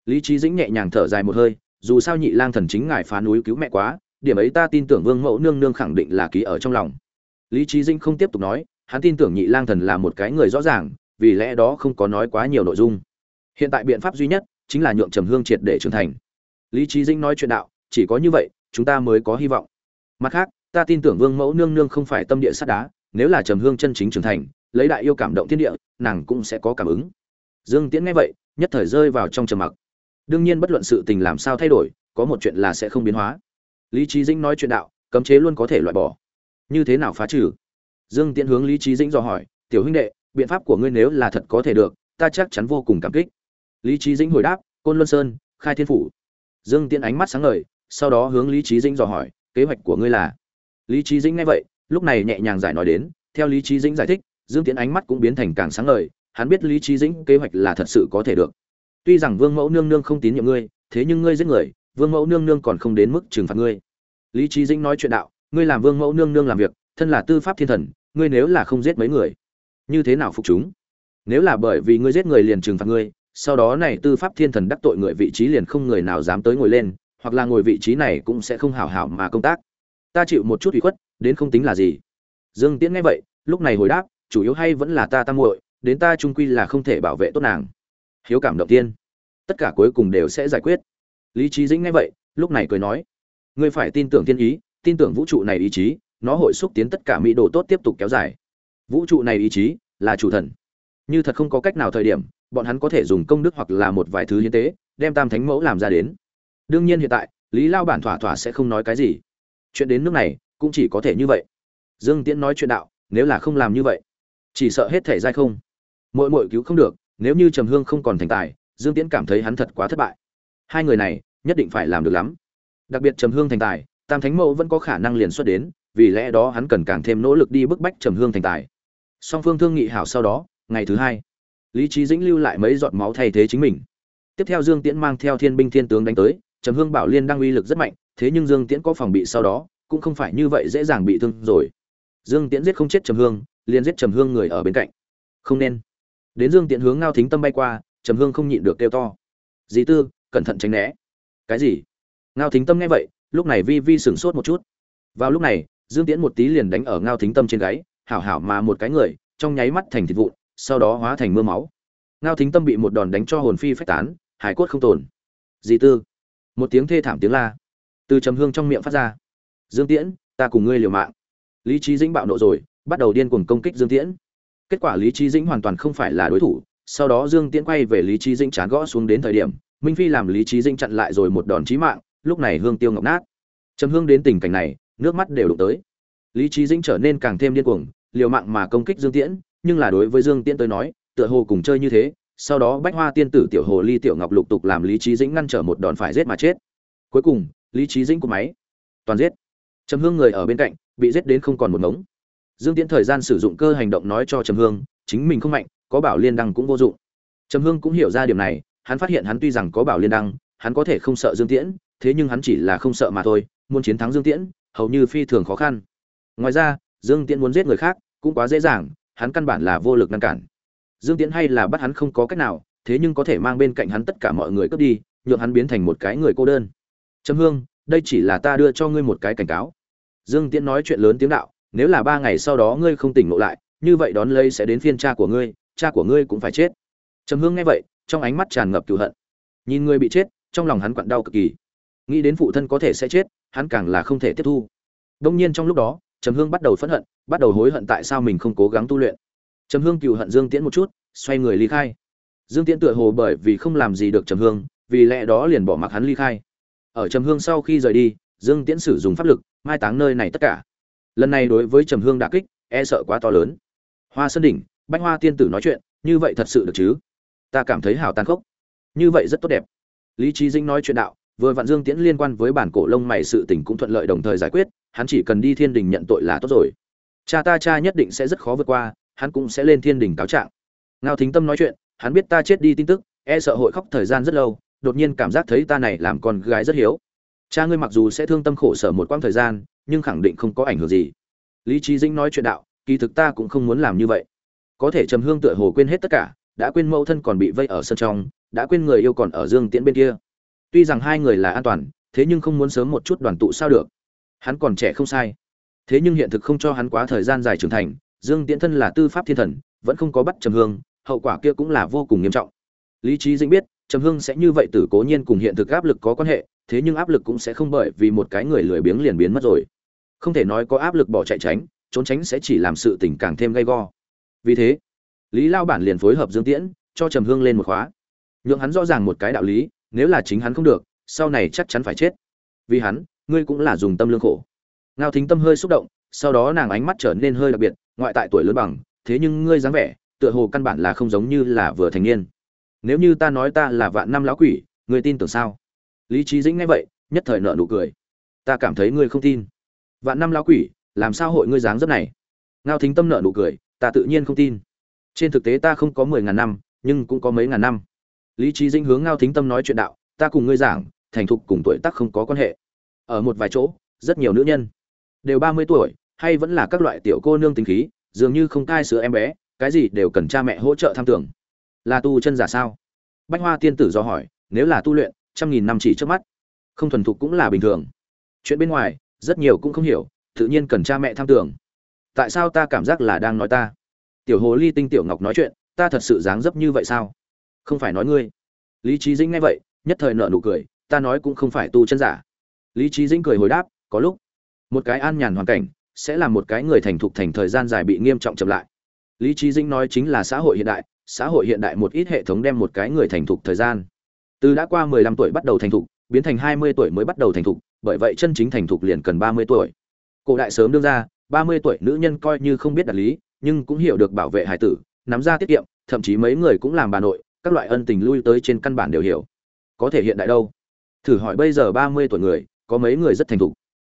Lý trí dĩnh nhẹ nhàng thở dài một hơi, dù sao nhị lang thần chính ngài phá núi cứu mẹ quá, điểm ấy ta tin tưởng vương mẫu nương nương khẳng định là ký ở trong lòng. Lý trí dĩnh không tiếp tục nói, hắn tin tưởng nhị lang thần là một cái người rõ ràng, vì lẽ đó không có nói quá nhiều nội dung. Hiện tại biện pháp duy nhất chính là nhượng trầm hương triệt để trưởng thành. Lý trí dĩnh nói chuyện đạo, chỉ có như vậy, chúng ta mới có hy vọng mặt khác, ta tin tưởng vương mẫu nương nương không phải tâm địa sắt đá, nếu là trầm hương chân chính trưởng thành, lấy đại yêu cảm động thiên địa, nàng cũng sẽ có cảm ứng. Dương tiễn nghe vậy, nhất thời rơi vào trong trầm mặc. Đương nhiên bất luận sự tình làm sao thay đổi, có một chuyện là sẽ không biến hóa. Lý trí dĩnh nói chuyện đạo, cấm chế luôn có thể loại bỏ. Như thế nào phá trừ? Dương tiễn hướng lý trí dĩnh dò hỏi, tiểu huynh đệ, biện pháp của ngươi nếu là thật có thể được, ta chắc chắn vô cùng cảm kích. Lý trí dĩnh hồi đáp, côn luân sơn, khai thiên phủ. Dương tiễn ánh mắt sáng ngời, sau đó hướng lý trí dĩnh dò hỏi kế hoạch của ngươi là. Lý trí dĩnh nghe vậy, lúc này nhẹ nhàng giải nói đến, theo lý trí dĩnh giải thích, dương tiễn ánh mắt cũng biến thành càng sáng ngời, hắn biết lý trí dĩnh kế hoạch là thật sự có thể được. Tuy rằng vương mẫu nương nương không tín nhiệm ngươi, thế nhưng ngươi giết người, vương mẫu nương nương còn không đến mức trừng phạt ngươi. Lý trí dĩnh nói chuyện đạo, ngươi làm vương mẫu nương nương làm việc, thân là tư pháp thiên thần, ngươi nếu là không giết mấy người, như thế nào phục chúng? Nếu là bởi vì ngươi giết người liền trừng phạt ngươi, sau đó này tư pháp thiên thần đắc tội người vị trí liền không người nào dám tới ngồi lên hoặc là ngồi vị trí này cũng sẽ không hảo hảo mà công tác. Ta chịu một chút ủy khuất, đến không tính là gì. Dương tiễn nghe vậy, lúc này hồi đáp, chủ yếu hay vẫn là ta tam muội, đến ta trung quy là không thể bảo vệ tốt nàng. Hiếu cảm động tiên. Tất cả cuối cùng đều sẽ giải quyết. Lý trí dĩnh nghe vậy, lúc này cười nói, ngươi phải tin tưởng thiên ý, tin tưởng vũ trụ này ý chí, nó hội xúc tiến tất cả mỹ đồ tốt tiếp tục kéo dài. Vũ trụ này ý chí là chủ thần. Như thật không có cách nào thời điểm, bọn hắn có thể dùng công đức hoặc là một vài thứ hiến tế, đem tam thánh mẫu làm ra đến đương nhiên hiện tại, lý lao bản thỏa thỏa sẽ không nói cái gì. Chuyện đến nước này, cũng chỉ có thể như vậy. Dương tiễn nói chuyện đạo, nếu là không làm như vậy, chỉ sợ hết thể dai không. Mỗi mỗi cứu không được, nếu như trầm hương không còn thành tài, dương tiễn cảm thấy hắn thật quá thất bại. Hai người này, nhất định phải làm được lắm. Đặc biệt trầm hương thành tài, tam thánh mẫu vẫn có khả năng liền xuất đến, vì lẽ đó hắn cần càng thêm nỗ lực đi bức bách trầm hương thành tài. Song phương thương nghị hảo sau đó, ngày thứ hai, lý trí dĩnh lưu lại mấy giọt máu thay thế chính mình. Tiếp theo dương tiễn mang theo thiên binh thiên tướng đánh tới trầm hương bảo liên đang uy lực rất mạnh, thế nhưng dương tiễn có phòng bị sau đó, cũng không phải như vậy dễ dàng bị thương rồi. Dương tiễn giết không chết trầm hương, liền giết trầm hương người ở bên cạnh. Không nên. Đến dương tiễn hướng ngao thính tâm bay qua, trầm hương không nhịn được kêu to. Dì tư, cẩn thận tránh né. Cái gì? Ngao thính tâm nghe vậy, lúc này vi vi sửng sốt một chút. Vào lúc này, dương tiễn một tí liền đánh ở ngao thính tâm trên gáy, hảo hảo mà một cái người, trong nháy mắt thành thịt vụn, sau đó hóa thành mưa máu. Ngao thính tâm bị một đòn đánh cho hồn phi phách tán hải cốt không tồn. Dì tư một tiếng thê thảm tiếng la, từ trầm hương trong miệng phát ra. Dương tiễn, ta cùng ngươi liều mạng. Lý trí dĩnh bạo nộ rồi, bắt đầu điên cuồng công kích dương tiễn. Kết quả lý trí dĩnh hoàn toàn không phải là đối thủ, sau đó dương tiễn quay về lý trí dĩnh chán gõ xuống đến thời điểm, minh phi làm lý trí dĩnh chặn lại rồi một đòn chí mạng, lúc này hương tiêu ngọc nát. Trầm hương đến tình cảnh này, nước mắt đều đụng tới. Lý trí dĩnh trở nên càng thêm điên cuồng, liều mạng mà công kích dương tiễn, nhưng là đối với dương tiễn tới nói, tựa hồ cùng chơi như thế sau đó bách hoa tiên tử tiểu hồ ly tiểu ngọc lục tục làm lý trí dĩnh ngăn trở một đòn phải giết mà chết. Cuối cùng, lý trí dĩnh của máy. Toàn giết. Trầm hương người ở bên cạnh, bị giết đến không còn một ngống. Dương tiễn thời gian sử dụng cơ hành động nói cho trầm hương, chính mình không mạnh, có bảo liên đăng cũng vô dụng. Trầm hương cũng hiểu ra điểm này, hắn phát hiện hắn tuy rằng có bảo liên đăng, hắn có thể không sợ dương tiễn, thế nhưng hắn chỉ là không sợ mà thôi, muốn chiến thắng dương tiễn, hầu như phi thường khó khăn. Ngoài ra, dương tiễn muốn giết người khác, cũng quá dễ dàng, hắn căn bản là vô lực ngăn cản dương tiễn hay là bắt hắn không có cách nào, thế nhưng có thể mang bên cạnh hắn tất cả mọi người cướp đi, nhượng hắn biến thành một cái người cô đơn. Trầm hương, đây chỉ là ta đưa cho ngươi một cái cảnh cáo. Dương tiễn nói chuyện lớn tiếng đạo, nếu là ba ngày sau đó ngươi không tỉnh ngộ lại, như vậy đón lấy sẽ đến phiên cha của ngươi, cha của ngươi cũng phải chết. Trầm hương nghe vậy, trong ánh mắt tràn ngập cựu hận. Nhìn ngươi bị chết, trong lòng hắn quặn đau cực kỳ. Nghĩ đến phụ thân có thể sẽ chết, hắn càng là không thể tiếp thu. Đông nhiên trong lúc đó, trầm hương bắt đầu phẫn hận, bắt đầu hối hận tại sao mình không cố gắng tu luyện trầm hương cựu hận dương tiễn một chút, xoay người ly khai. Dương tiễn tựa hồ bởi vì không làm gì được trầm hương, vì lẽ đó liền bỏ mặc hắn ly khai. Ở trầm hương sau khi rời đi, dương tiễn sử dụng pháp lực, mai táng nơi này tất cả. Lần này đối với trầm hương đà kích e sợ quá to lớn. Hoa sơn đỉnh, bách hoa tiên tử nói chuyện, như vậy thật sự được chứ? Ta cảm thấy hào tàn khốc. Như vậy rất tốt đẹp. Lý trí dĩnh nói chuyện đạo, vừa vạn dương tiễn liên quan với bản cổ lông mày sự tình cũng thuận lợi đồng thời giải quyết, hắn chỉ cần đi thiên đình nhận tội là tốt rồi. Cha ta, cha nhất định sẽ rất khó vượt qua hắn cũng sẽ lên thiên đình cáo trạng. Ngao thính tâm nói chuyện, hắn biết ta chết đi tin tức e sợ hội khóc thời gian rất lâu, đột nhiên cảm giác thấy ta này làm con gái rất hiếu. Cha ngươi mặc dù sẽ thương tâm khổ sở một quãng thời gian, nhưng khẳng định không có ảnh hưởng gì. Lý trí dĩnh nói chuyện đạo, kỳ thực ta cũng không muốn làm như vậy. Có thể trầm hương tựa hồ quên hết tất cả, đã quên mẫu thân còn bị vây ở sân trong, đã quên người yêu còn ở dương tiễn bên kia. Tuy rằng hai người là an toàn, thế nhưng không muốn sớm một chút đoàn tụ sao được. Hắn còn trẻ không sai. Thế nhưng hiện thực không cho hắn quá thời gian dài trưởng thành dương tiễn thân là tư pháp thiên thần, vẫn không có bắt trầm hương, hậu quả kia cũng là vô cùng nghiêm trọng. Lý trí dĩnh biết, trầm hương sẽ như vậy tử cố nhiên cùng hiện thực áp lực có quan hệ, thế nhưng áp lực cũng sẽ không bởi vì một cái người lười biếng liền biến mất rồi. Không thể nói có áp lực bỏ chạy tránh, trốn tránh sẽ chỉ làm sự tình càng thêm gay go. Vì thế, lý lao bản liền phối hợp dương tiễn, cho trầm hương lên một khóa. Nhượng hắn rõ ràng một cái đạo lý, nếu là chính hắn không được, sau này chắc chắn phải chết. Vì hắn, ngươi cũng là dùng tâm lương khổ. Ngao thính tâm hơi xúc động sau đó nàng ánh mắt trở nên hơi đặc biệt, ngoại tại tuổi lớn bằng, thế nhưng ngươi dáng vẻ, tựa hồ căn bản là không giống như là vừa thành niên. Nếu như ta nói ta là vạn năm lão quỷ, ngươi tin tưởng sao? Lý trí dĩnh nghe vậy, nhất thời nợ nụ cười. Ta cảm thấy ngươi không tin. Vạn năm lão quỷ, làm sao hội ngươi dáng dấp này? Ngao thính tâm nợ nụ cười, ta tự nhiên không tin. Trên thực tế ta không có mười ngàn năm, nhưng cũng có mấy ngàn năm. Lý trí dĩnh hướng ngao thính tâm nói chuyện đạo, ta cùng ngươi giảng, thành thục cùng tuổi tác không có quan hệ. Ở một vài chỗ, rất nhiều nữ nhân. Đều ba mươi tuổi hay vẫn là các loại tiểu cô nương tính khí, dường như không cai sữa em bé, cái gì đều cần cha mẹ hỗ trợ tham tưởng. Là tu chân giả sao? Bách hoa tiên tử do hỏi, nếu là tu luyện, trăm nghìn năm chỉ trước mắt, không thuần thục cũng là bình thường. Chuyện bên ngoài, rất nhiều cũng không hiểu, tự nhiên cần cha mẹ tham tưởng. Tại sao ta cảm giác là đang nói ta? Tiểu hồ ly tinh tiểu ngọc nói chuyện, ta thật sự dáng dấp như vậy sao? Không phải nói ngươi. Lý trí dĩnh nghe vậy, nhất thời nợ nụ cười, ta nói cũng không phải tu chân giả. Lý trí dĩnh cười hồi đáp, có lúc, một cái an nhàn hoàn cảnh sẽ làm một cái người thành thục thành thời gian dài bị nghiêm trọng chậm lại. Lý trí dĩnh nói chính là xã hội hiện đại, xã hội hiện đại một ít hệ thống đem một cái người thành thục thời gian. Từ đã qua 15 tuổi bắt đầu thành thục, biến thành 20 tuổi mới bắt đầu thành thục, bởi vậy chân chính thành thục liền cần ba mươi tuổi. Cổ đại sớm đương ra, ba mươi tuổi nữ nhân coi như không biết đạo lý, nhưng cũng hiểu được bảo vệ hải tử, nắm ra tiết kiệm, thậm chí mấy người cũng làm bà nội, các loại ân tình lui tới trên căn bản đều hiểu. Có thể hiện đại đâu? Thử hỏi bây giờ ba mươi tuổi người, có mấy người rất thành thục?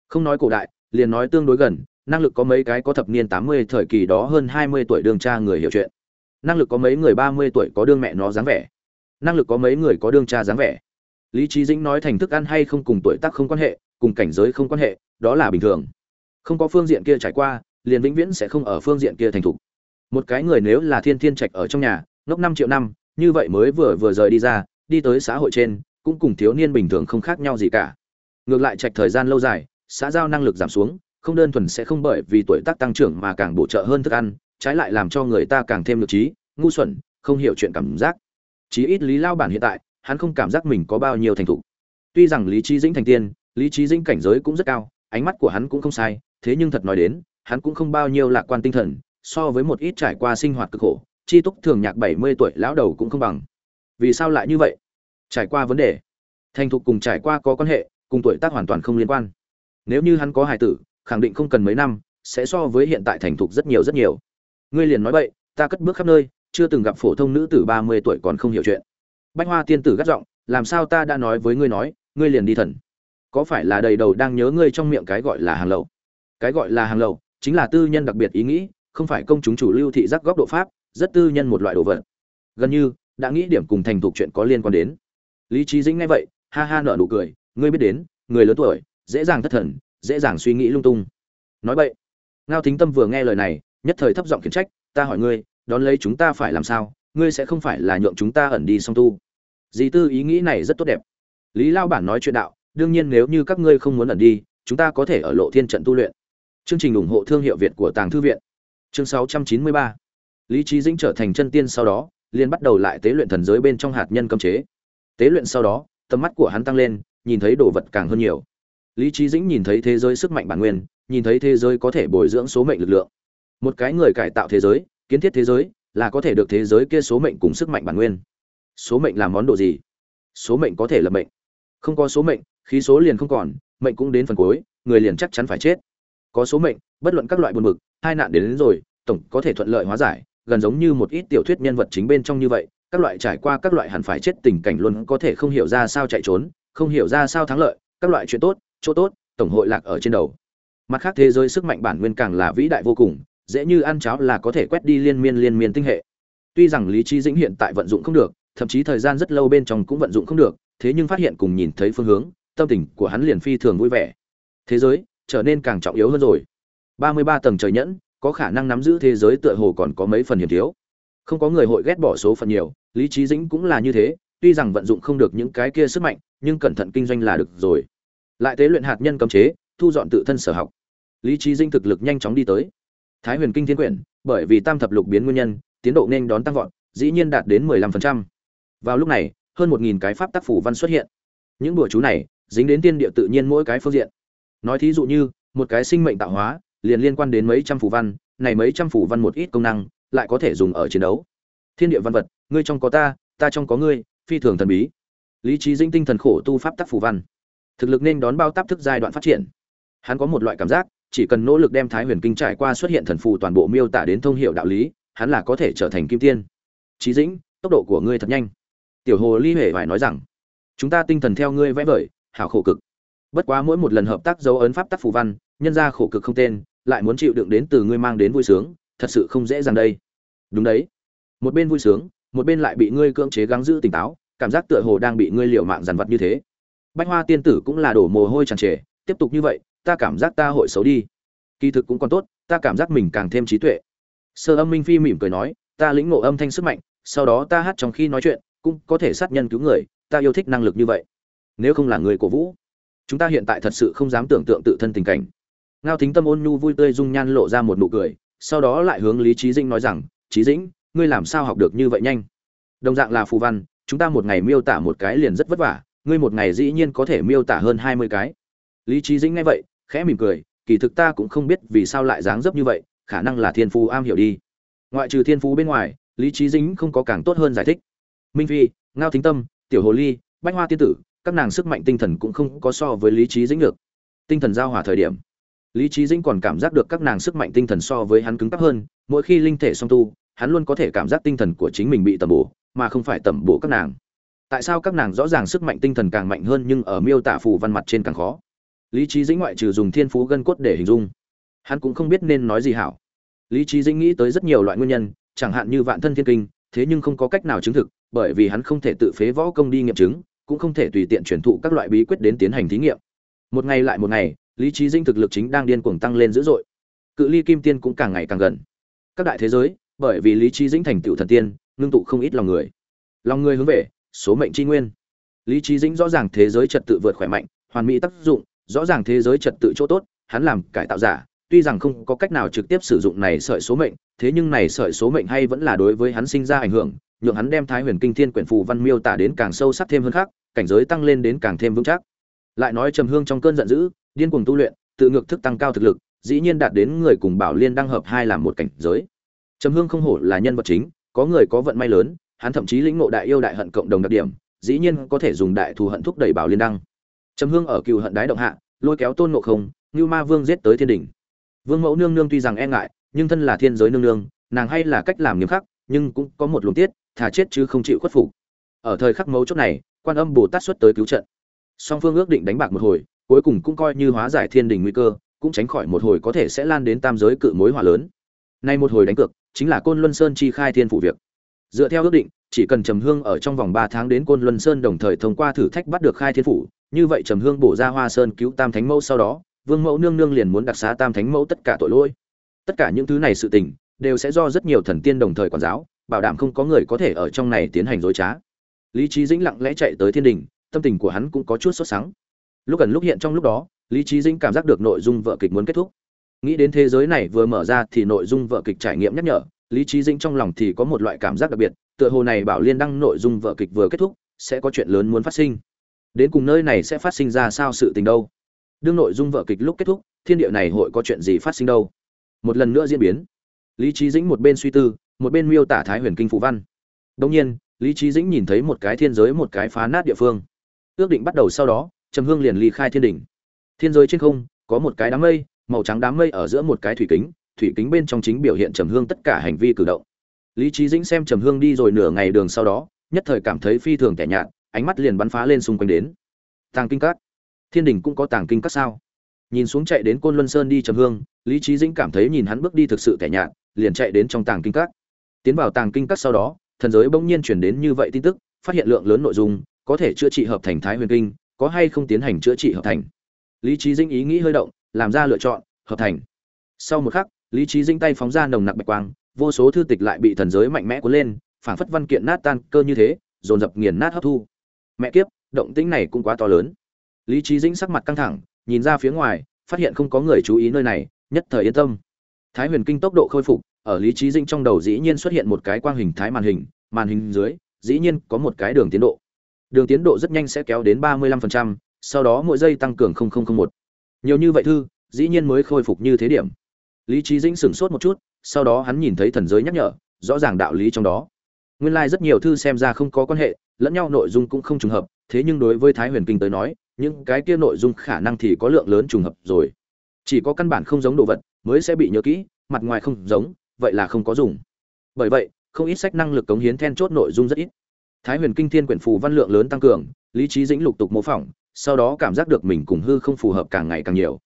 Không nói cổ đại liền nói tương đối gần, năng lực có mấy cái có thập niên tám mươi thời kỳ đó hơn hai mươi tuổi đương cha người hiểu chuyện. Năng lực có mấy người ba mươi tuổi có đương mẹ nó dáng vẻ. Năng lực có mấy người có đương cha dáng vẻ. Lý trí dĩnh nói thành thức ăn hay không cùng tuổi tác không quan hệ, cùng cảnh giới không quan hệ, đó là bình thường. Không có phương diện kia trải qua, liền vĩnh viễn sẽ không ở phương diện kia thành thục. Một cái người nếu là thiên thiên trạch ở trong nhà, ngốc năm triệu năm, như vậy mới vừa vừa rời đi ra, đi tới xã hội trên, cũng cùng thiếu niên bình thường không khác nhau gì cả. Ngược lại trạch thời gian lâu dài xã giao năng lực giảm xuống, không đơn thuần sẽ không bởi vì tuổi tác tăng trưởng mà càng bổ trợ hơn thức ăn, trái lại làm cho người ta càng thêm được trí, ngu xuẩn, không hiểu chuyện cảm giác. Chí ít lý lao bản hiện tại, hắn không cảm giác mình có bao nhiêu thành thục. Tuy rằng lý trí dĩnh thành tiên, lý trí dĩnh cảnh giới cũng rất cao, ánh mắt của hắn cũng không sai, thế nhưng thật nói đến, hắn cũng không bao nhiêu lạc quan tinh thần, so với một ít trải qua sinh hoạt cực khổ, chi túc thường nhạc bảy mươi tuổi lão đầu cũng không bằng. Vì sao lại như vậy? Trải qua vấn đề. Thành thục cùng trải qua có quan hệ, cùng tuổi tác hoàn toàn không liên quan nếu như hắn có hài tử, khẳng định không cần mấy năm, sẽ so với hiện tại thành thục rất nhiều rất nhiều. Ngươi liền nói vậy ta cất bước khắp nơi, chưa từng gặp phổ thông nữ tử ba mươi tuổi còn không hiểu chuyện. Bách hoa tiên tử gắt giọng, làm sao ta đã nói với ngươi nói, ngươi liền đi thần. Có phải là đầy đầu đang nhớ ngươi trong miệng cái gọi là hàng lậu cái gọi là hàng lậu chính là tư nhân đặc biệt ý nghĩ, không phải công chúng chủ lưu thị giác góc độ pháp, rất tư nhân một loại đồ vật. Gần như, đã nghĩ điểm cùng thành thục chuyện có liên quan đến. Lý trí dĩnh nghe vậy, ha ha nợ nụ cười, ngươi biết đến, người lớn tuổi dễ dàng thất thần, dễ dàng suy nghĩ lung tung. Nói vậy ngao thính tâm vừa nghe lời này, nhất thời thấp giọng khiển trách, ta hỏi ngươi, đón lấy chúng ta phải làm sao? Ngươi sẽ không phải là nhượng chúng ta ẩn đi song tu. Dì tư ý nghĩ này rất tốt đẹp. Lý lao bản nói chuyện đạo, đương nhiên nếu như các ngươi không muốn ẩn đi, chúng ta có thể ở lộ thiên trận tu luyện. Chương trình ủng hộ thương hiệu việt của tàng thư viện. Chương 693 lý trí dĩnh trở thành chân tiên sau đó, liền bắt đầu lại tế luyện thần giới bên trong hạt nhân cấm chế. Tế luyện sau đó, tầm mắt của hắn tăng lên, nhìn thấy đồ vật càng hơn nhiều lý trí dĩnh nhìn thấy thế giới sức mạnh bản nguyên nhìn thấy thế giới có thể bồi dưỡng số mệnh lực lượng. Một cái người cải tạo thế giới kiến thiết thế giới là có thể được thế giới kia số mệnh cùng sức mạnh bản nguyên. Số mệnh là món đồ gì? Số mệnh có thể là mệnh. Không có số mệnh khí số liền không còn mệnh cũng đến phần cuối người liền chắc chắn phải chết. Có số mệnh bất luận các loại buồn bực hai nạn đến, đến rồi tổng có thể thuận lợi hóa giải gần giống như một ít tiểu thuyết nhân vật chính bên trong như vậy các loại trải qua các loại hẳn phải chết tình cảnh luôn có thể không hiểu ra sao chạy trốn không hiểu ra sao thắng lợi các loại chuyện tốt chỗ tốt, tổng hội lạc ở trên đầu. Mặt khác thế giới sức mạnh bản nguyên càng là vĩ đại vô cùng, dễ như ăn cháo là có thể quét đi liên miên liên miên tinh hệ. Tuy rằng lý trí dĩnh hiện tại vận dụng không được, thậm chí thời gian rất lâu bên trong cũng vận dụng không được, thế nhưng phát hiện cùng nhìn thấy phương hướng, tâm tình của hắn liền phi thường vui vẻ. Thế giới trở nên càng trọng yếu hơn rồi. Ba mươi ba tầng trời nhẫn, có khả năng nắm giữ thế giới tựa hồ còn có mấy phần hiểm thiếu. Không có người hội ghét bỏ số phần nhiều, lý trí dĩnh cũng là như thế, tuy rằng vận dụng không được những cái kia sức mạnh, nhưng cẩn thận kinh doanh là được rồi lại tế luyện hạt nhân cấm chế, thu dọn tự thân sở học. Lý trí dinh thực lực nhanh chóng đi tới. Thái huyền kinh thiên quyển, bởi vì tam thập lục biến nguyên nhân, tiến độ nên đón tăng vọt, dĩ nhiên đạt đến mười lăm phần trăm. Vào lúc này, hơn một nghìn cái pháp tác phủ văn xuất hiện. Những bùa chú này, dính đến tiên địa tự nhiên mỗi cái phương diện. Nói thí dụ như, một cái sinh mệnh tạo hóa, liền liên quan đến mấy trăm phủ văn, này mấy trăm phủ văn một ít công năng, lại có thể dùng ở chiến đấu. Thiên địa văn vật, ngươi trong có ta ta trong có ngươi, phi thường thần bí. Lý trí dinh tinh thần khổ tu pháp tác phủ văn thực lực nên đón bao táp thức giai đoạn phát triển. Hắn có một loại cảm giác, chỉ cần nỗ lực đem thái huyền kinh trải qua xuất hiện thần phù toàn bộ miêu tả đến thông hiệu đạo lý, hắn là có thể trở thành kim tiên. Trí dĩnh, tốc độ của ngươi thật nhanh. Tiểu hồ ly huệ phải nói rằng, chúng ta tinh thần theo ngươi vẽ vời, hảo khổ cực. Bất quá mỗi một lần hợp tác dấu ấn pháp tác phù văn, nhân ra khổ cực không tên, lại muốn chịu đựng đến từ ngươi mang đến vui sướng, thật sự không dễ dàng đây. Đúng đấy. Một bên vui sướng, một bên lại bị ngươi cưỡng chế gắng giữ tỉnh táo, cảm giác tựa hồ đang bị ngươi liều mạng dằn vặt như thế bách hoa tiên tử cũng là đổ mồ hôi tràn trề, tiếp tục như vậy, ta cảm giác ta hội xấu đi. Kỳ thực cũng còn tốt, ta cảm giác mình càng thêm trí tuệ. Sơ âm minh phi mỉm cười nói, ta lĩnh ngộ âm thanh sức mạnh, sau đó ta hát trong khi nói chuyện, cũng có thể sát nhân cứu người, ta yêu thích năng lực như vậy. Nếu không là người cổ vũ, chúng ta hiện tại thật sự không dám tưởng tượng tự thân tình cảnh. Ngao thính tâm ôn nhu vui tươi dung nhan lộ ra một nụ cười, sau đó lại hướng lý trí dĩnh nói rằng trí dĩnh, ngươi làm sao học được như vậy nhanh? Đồng dạng là phù văn, chúng ta một ngày miêu tả một cái liền rất vất vả ngươi một ngày dĩ nhiên có thể miêu tả hơn hai mươi cái. Lý trí dĩnh nghe vậy, khẽ mỉm cười, kỳ thực ta cũng không biết vì sao lại dáng dấp như vậy, khả năng là thiên phú am hiểu đi. Ngoại trừ thiên phú bên ngoài, lý trí dĩnh không có càng tốt hơn giải thích. Minh phi, ngao thính tâm, tiểu hồ ly, bách hoa tiên tử, các nàng sức mạnh tinh thần cũng không có so với lý trí dĩnh được. Tinh thần giao hòa thời điểm, lý trí dĩnh còn cảm giác được các nàng sức mạnh tinh thần so với hắn cứng cắp hơn, mỗi khi linh thể song tu, hắn luôn có thể cảm giác tinh thần của chính mình bị tầm bổ, mà không phải tầm bổ các nàng tại sao các nàng rõ ràng sức mạnh tinh thần càng mạnh hơn nhưng ở miêu tả phù văn mặt trên càng khó? Lý trí dĩnh ngoại trừ dùng thiên phú gân cốt để hình dung, hắn cũng không biết nên nói gì hảo. Lý trí dĩnh nghĩ tới rất nhiều loại nguyên nhân, chẳng hạn như vạn thân thiên kinh, thế nhưng không có cách nào chứng thực, bởi vì hắn không thể tự phế võ công đi nghiệm chứng, cũng không thể tùy tiện truyền thụ các loại bí quyết đến tiến hành thí nghiệm. Một ngày lại một ngày, lý trí dinh thực lực chính đang điên cuồng tăng lên dữ dội. Cự ly kim tiên cũng càng ngày càng gần. Các đại thế giới, bởi vì lý trí dĩnh thành tựu thần tiên, ngưng tụ không ít lòng người. Lòng người hướng về số mệnh tri nguyên. Lý trí dĩnh rõ ràng thế giới trật tự vượt khỏe mạnh, hoàn mỹ tác dụng, rõ ràng thế giới trật tự chỗ tốt, hắn làm cải tạo giả, tuy rằng không có cách nào trực tiếp sử dụng này sợi số mệnh, thế nhưng này sợi số mệnh hay vẫn là đối với hắn sinh ra ảnh hưởng, nhượng hắn đem thái huyền kinh thiên quyển phù văn miêu tả đến càng sâu sắc thêm hơn khác, cảnh giới tăng lên đến càng thêm vững chắc. Lại nói trầm hương trong cơn giận dữ, điên cuồng tu luyện, tự ngược thức tăng cao thực lực, dĩ nhiên đạt đến người cùng bảo liên đang hợp hai làm một cảnh giới. Trầm hương không hổ là nhân vật chính, có người có vận may lớn hắn thậm chí lĩnh ngộ đại yêu đại hận cộng đồng đặc điểm, dĩ nhiên có thể dùng đại thù hận thúc đẩy bảo liên đăng. Trầm hương ở cừu hận đái động hạ, lôi kéo tôn ngộ không Nưu ma vương giết tới thiên đỉnh. Vương mẫu nương nương tuy rằng e ngại, nhưng thân là thiên giới nương nương, nàng hay là cách làm nghiêm khắc, nhưng cũng có một luồng tiết, thà chết chứ không chịu khuất phục. Ở thời khắc mấu chốt này, quan âm bồ tát xuất tới cứu trận. Song phương ước định đánh bạc một hồi, cuối cùng cũng coi như hóa giải thiên đỉnh nguy cơ, cũng tránh khỏi một hồi có thể sẽ lan đến tam giới cự mối hỏa lớn. Nay một hồi đánh cược, chính là côn luân sơn chi khai thiên phủ việc dựa theo ước định, chỉ cần trầm hương ở trong vòng ba tháng đến côn luân sơn đồng thời thông qua thử thách bắt được khai thiên phủ, như vậy trầm hương bổ ra hoa sơn cứu tam thánh mẫu sau đó, vương mẫu nương nương liền muốn đặc xá tam thánh mẫu tất cả tội lỗi. Tất cả những thứ này sự tình, đều sẽ do rất nhiều thần tiên đồng thời quản giáo, bảo đảm không có người có thể ở trong này tiến hành dối trá. Lý trí dĩnh lặng lẽ chạy tới thiên đình, tâm tình của hắn cũng có chút sốt sắng. Lúc gần lúc hiện trong lúc đó, lý trí dĩnh cảm giác được nội dung vợ kịch muốn kết thúc. Nghĩ đến thế giới này vừa mở ra thì nội dung vợ kịch trải nghiệm nhắc nhở lý trí dĩnh trong lòng thì có một loại cảm giác đặc biệt, tựa hồ này bảo liên đăng nội dung vợ kịch vừa kết thúc, sẽ có chuyện lớn muốn phát sinh. Đến cùng nơi này sẽ phát sinh ra sao sự tình đâu? Đương nội dung vợ kịch lúc kết thúc, thiên địa này hội có chuyện gì phát sinh đâu? Một lần nữa diễn biến. Lý trí dĩnh một bên suy tư, một bên miêu tả thái huyền kinh phụ văn. Đông nhiên, lý trí dĩnh nhìn thấy một cái thiên giới một cái phá nát địa phương. Ước định bắt đầu sau đó, trầm hương liền ly khai thiên đỉnh. Thiên giới trên không, có một cái đám mây, màu trắng đám mây ở giữa một cái thủy kính thủy kính bên trong chính biểu hiện trầm hương tất cả hành vi cử động. Lý trí dĩnh xem trầm hương đi rồi nửa ngày đường sau đó, nhất thời cảm thấy phi thường tẻ nhạt, ánh mắt liền bắn phá lên xung quanh đến. Tàng kinh các. Thiên đình cũng có tàng kinh các sao? Nhìn xuống chạy đến côn luân sơn đi trầm hương, lý trí dĩnh cảm thấy nhìn hắn bước đi thực sự tẻ nhạt, liền chạy đến trong tàng kinh các. Tiến vào tàng kinh các sau đó, thần giới bỗng nhiên chuyển đến như vậy tin tức, phát hiện lượng lớn nội dung, có thể chữa trị hợp thành thái huyền kinh, có hay không tiến hành chữa trị hợp thành. Lý trí dĩnh ý nghĩ hơi động, làm ra lựa chọn, hợp thành. Sau một khắc lý trí dĩnh tay phóng ra nồng nặc bạch quang vô số thư tịch lại bị thần giới mạnh mẽ cuốn lên phảng phất văn kiện nát tan cơ như thế dồn dập nghiền nát hấp thu. Mẹ kiếp động tĩnh này cũng quá to lớn. Lý trí dĩnh sắc mặt căng thẳng nhìn ra phía ngoài phát hiện không có người chú ý nơi này nhất thời yên tâm. Thái huyền kinh tốc độ khôi phục ở lý trí dĩnh trong đầu dĩ nhiên xuất hiện một cái quang hình thái màn hình màn hình dưới dĩ nhiên có một cái đường tiến độ. Đường tiến độ rất nhanh sẽ kéo đến ba mươi 35%, sau đó mỗi giây tăng cường một. Nhiều như vậy thư dĩ nhiên mới khôi phục như thế điểm lý trí dĩnh sửng sốt một chút, sau đó hắn nhìn thấy thần giới nhắc nhở, rõ ràng đạo lý trong đó. Nguyên lai rất nhiều thư xem ra không có quan hệ, lẫn nhau nội dung cũng không trùng hợp, thế nhưng đối với thái huyền kinh tới nói, những cái kia nội dung khả năng thì có lượng lớn trùng hợp rồi. Chỉ có căn bản không giống đồ vật, mới sẽ bị nhớ kỹ, mặt ngoài không giống, vậy là không có dùng. Bởi vậy, không ít sách năng lực cống hiến then chốt nội dung rất ít. Thái huyền kinh thiên quyển phù văn lượng lớn tăng cường, lý trí dĩnh lục tục mô phỏng, sau đó cảm giác được mình cùng hư không phù hợp càng ngày càng nhiều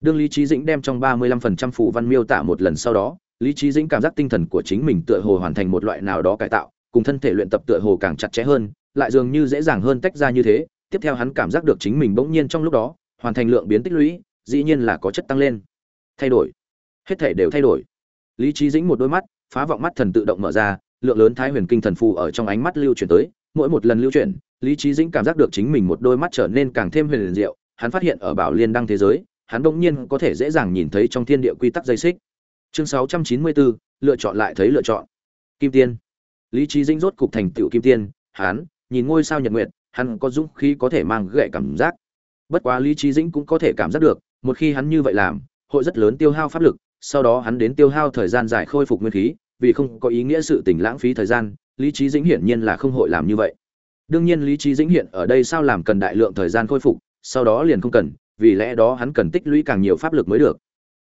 đương lý trí dĩnh đem trong ba mươi lăm phần trăm phù văn miêu tả một lần sau đó, lý trí dĩnh cảm giác tinh thần của chính mình tựa hồ hoàn thành một loại nào đó cải tạo, cùng thân thể luyện tập tựa hồ càng chặt chẽ hơn, lại dường như dễ dàng hơn tách ra như thế. Tiếp theo hắn cảm giác được chính mình bỗng nhiên trong lúc đó, hoàn thành lượng biến tích lũy, dĩ nhiên là có chất tăng lên. Thay đổi. Hết thể đều thay đổi. Lý trí dĩnh một đôi mắt, phá vọng mắt thần tự động mở ra, lượng lớn thái huyền kinh thần phù ở trong ánh mắt lưu chuyển tới, mỗi một lần lưu chuyển, lý trí dĩnh cảm giác được chính mình một đôi mắt trở nên càng thêm huyền diệu. Hắn phát hiện ở bảo liên đăng thế giới hắn bỗng nhiên có thể dễ dàng nhìn thấy trong thiên địa quy tắc dây xích. Chương 694, lựa chọn lại thấy lựa chọn. Kim tiên. Lý trí dĩnh rốt cục thành tựu kim tiên hắn nhìn ngôi sao nhật nguyệt hắn có dũng khí có thể mang gậy cảm giác. Bất quá lý trí dĩnh cũng có thể cảm giác được một khi hắn như vậy làm hội rất lớn tiêu hao pháp lực sau đó hắn đến tiêu hao thời gian dài khôi phục nguyên khí vì không có ý nghĩa sự tình lãng phí thời gian lý trí dĩnh hiển nhiên là không hội làm như vậy. Đương nhiên lý trí dĩnh hiện ở đây sao làm cần đại lượng thời gian khôi phục sau đó liền không cần vì lẽ đó hắn cần tích lũy càng nhiều pháp lực mới được.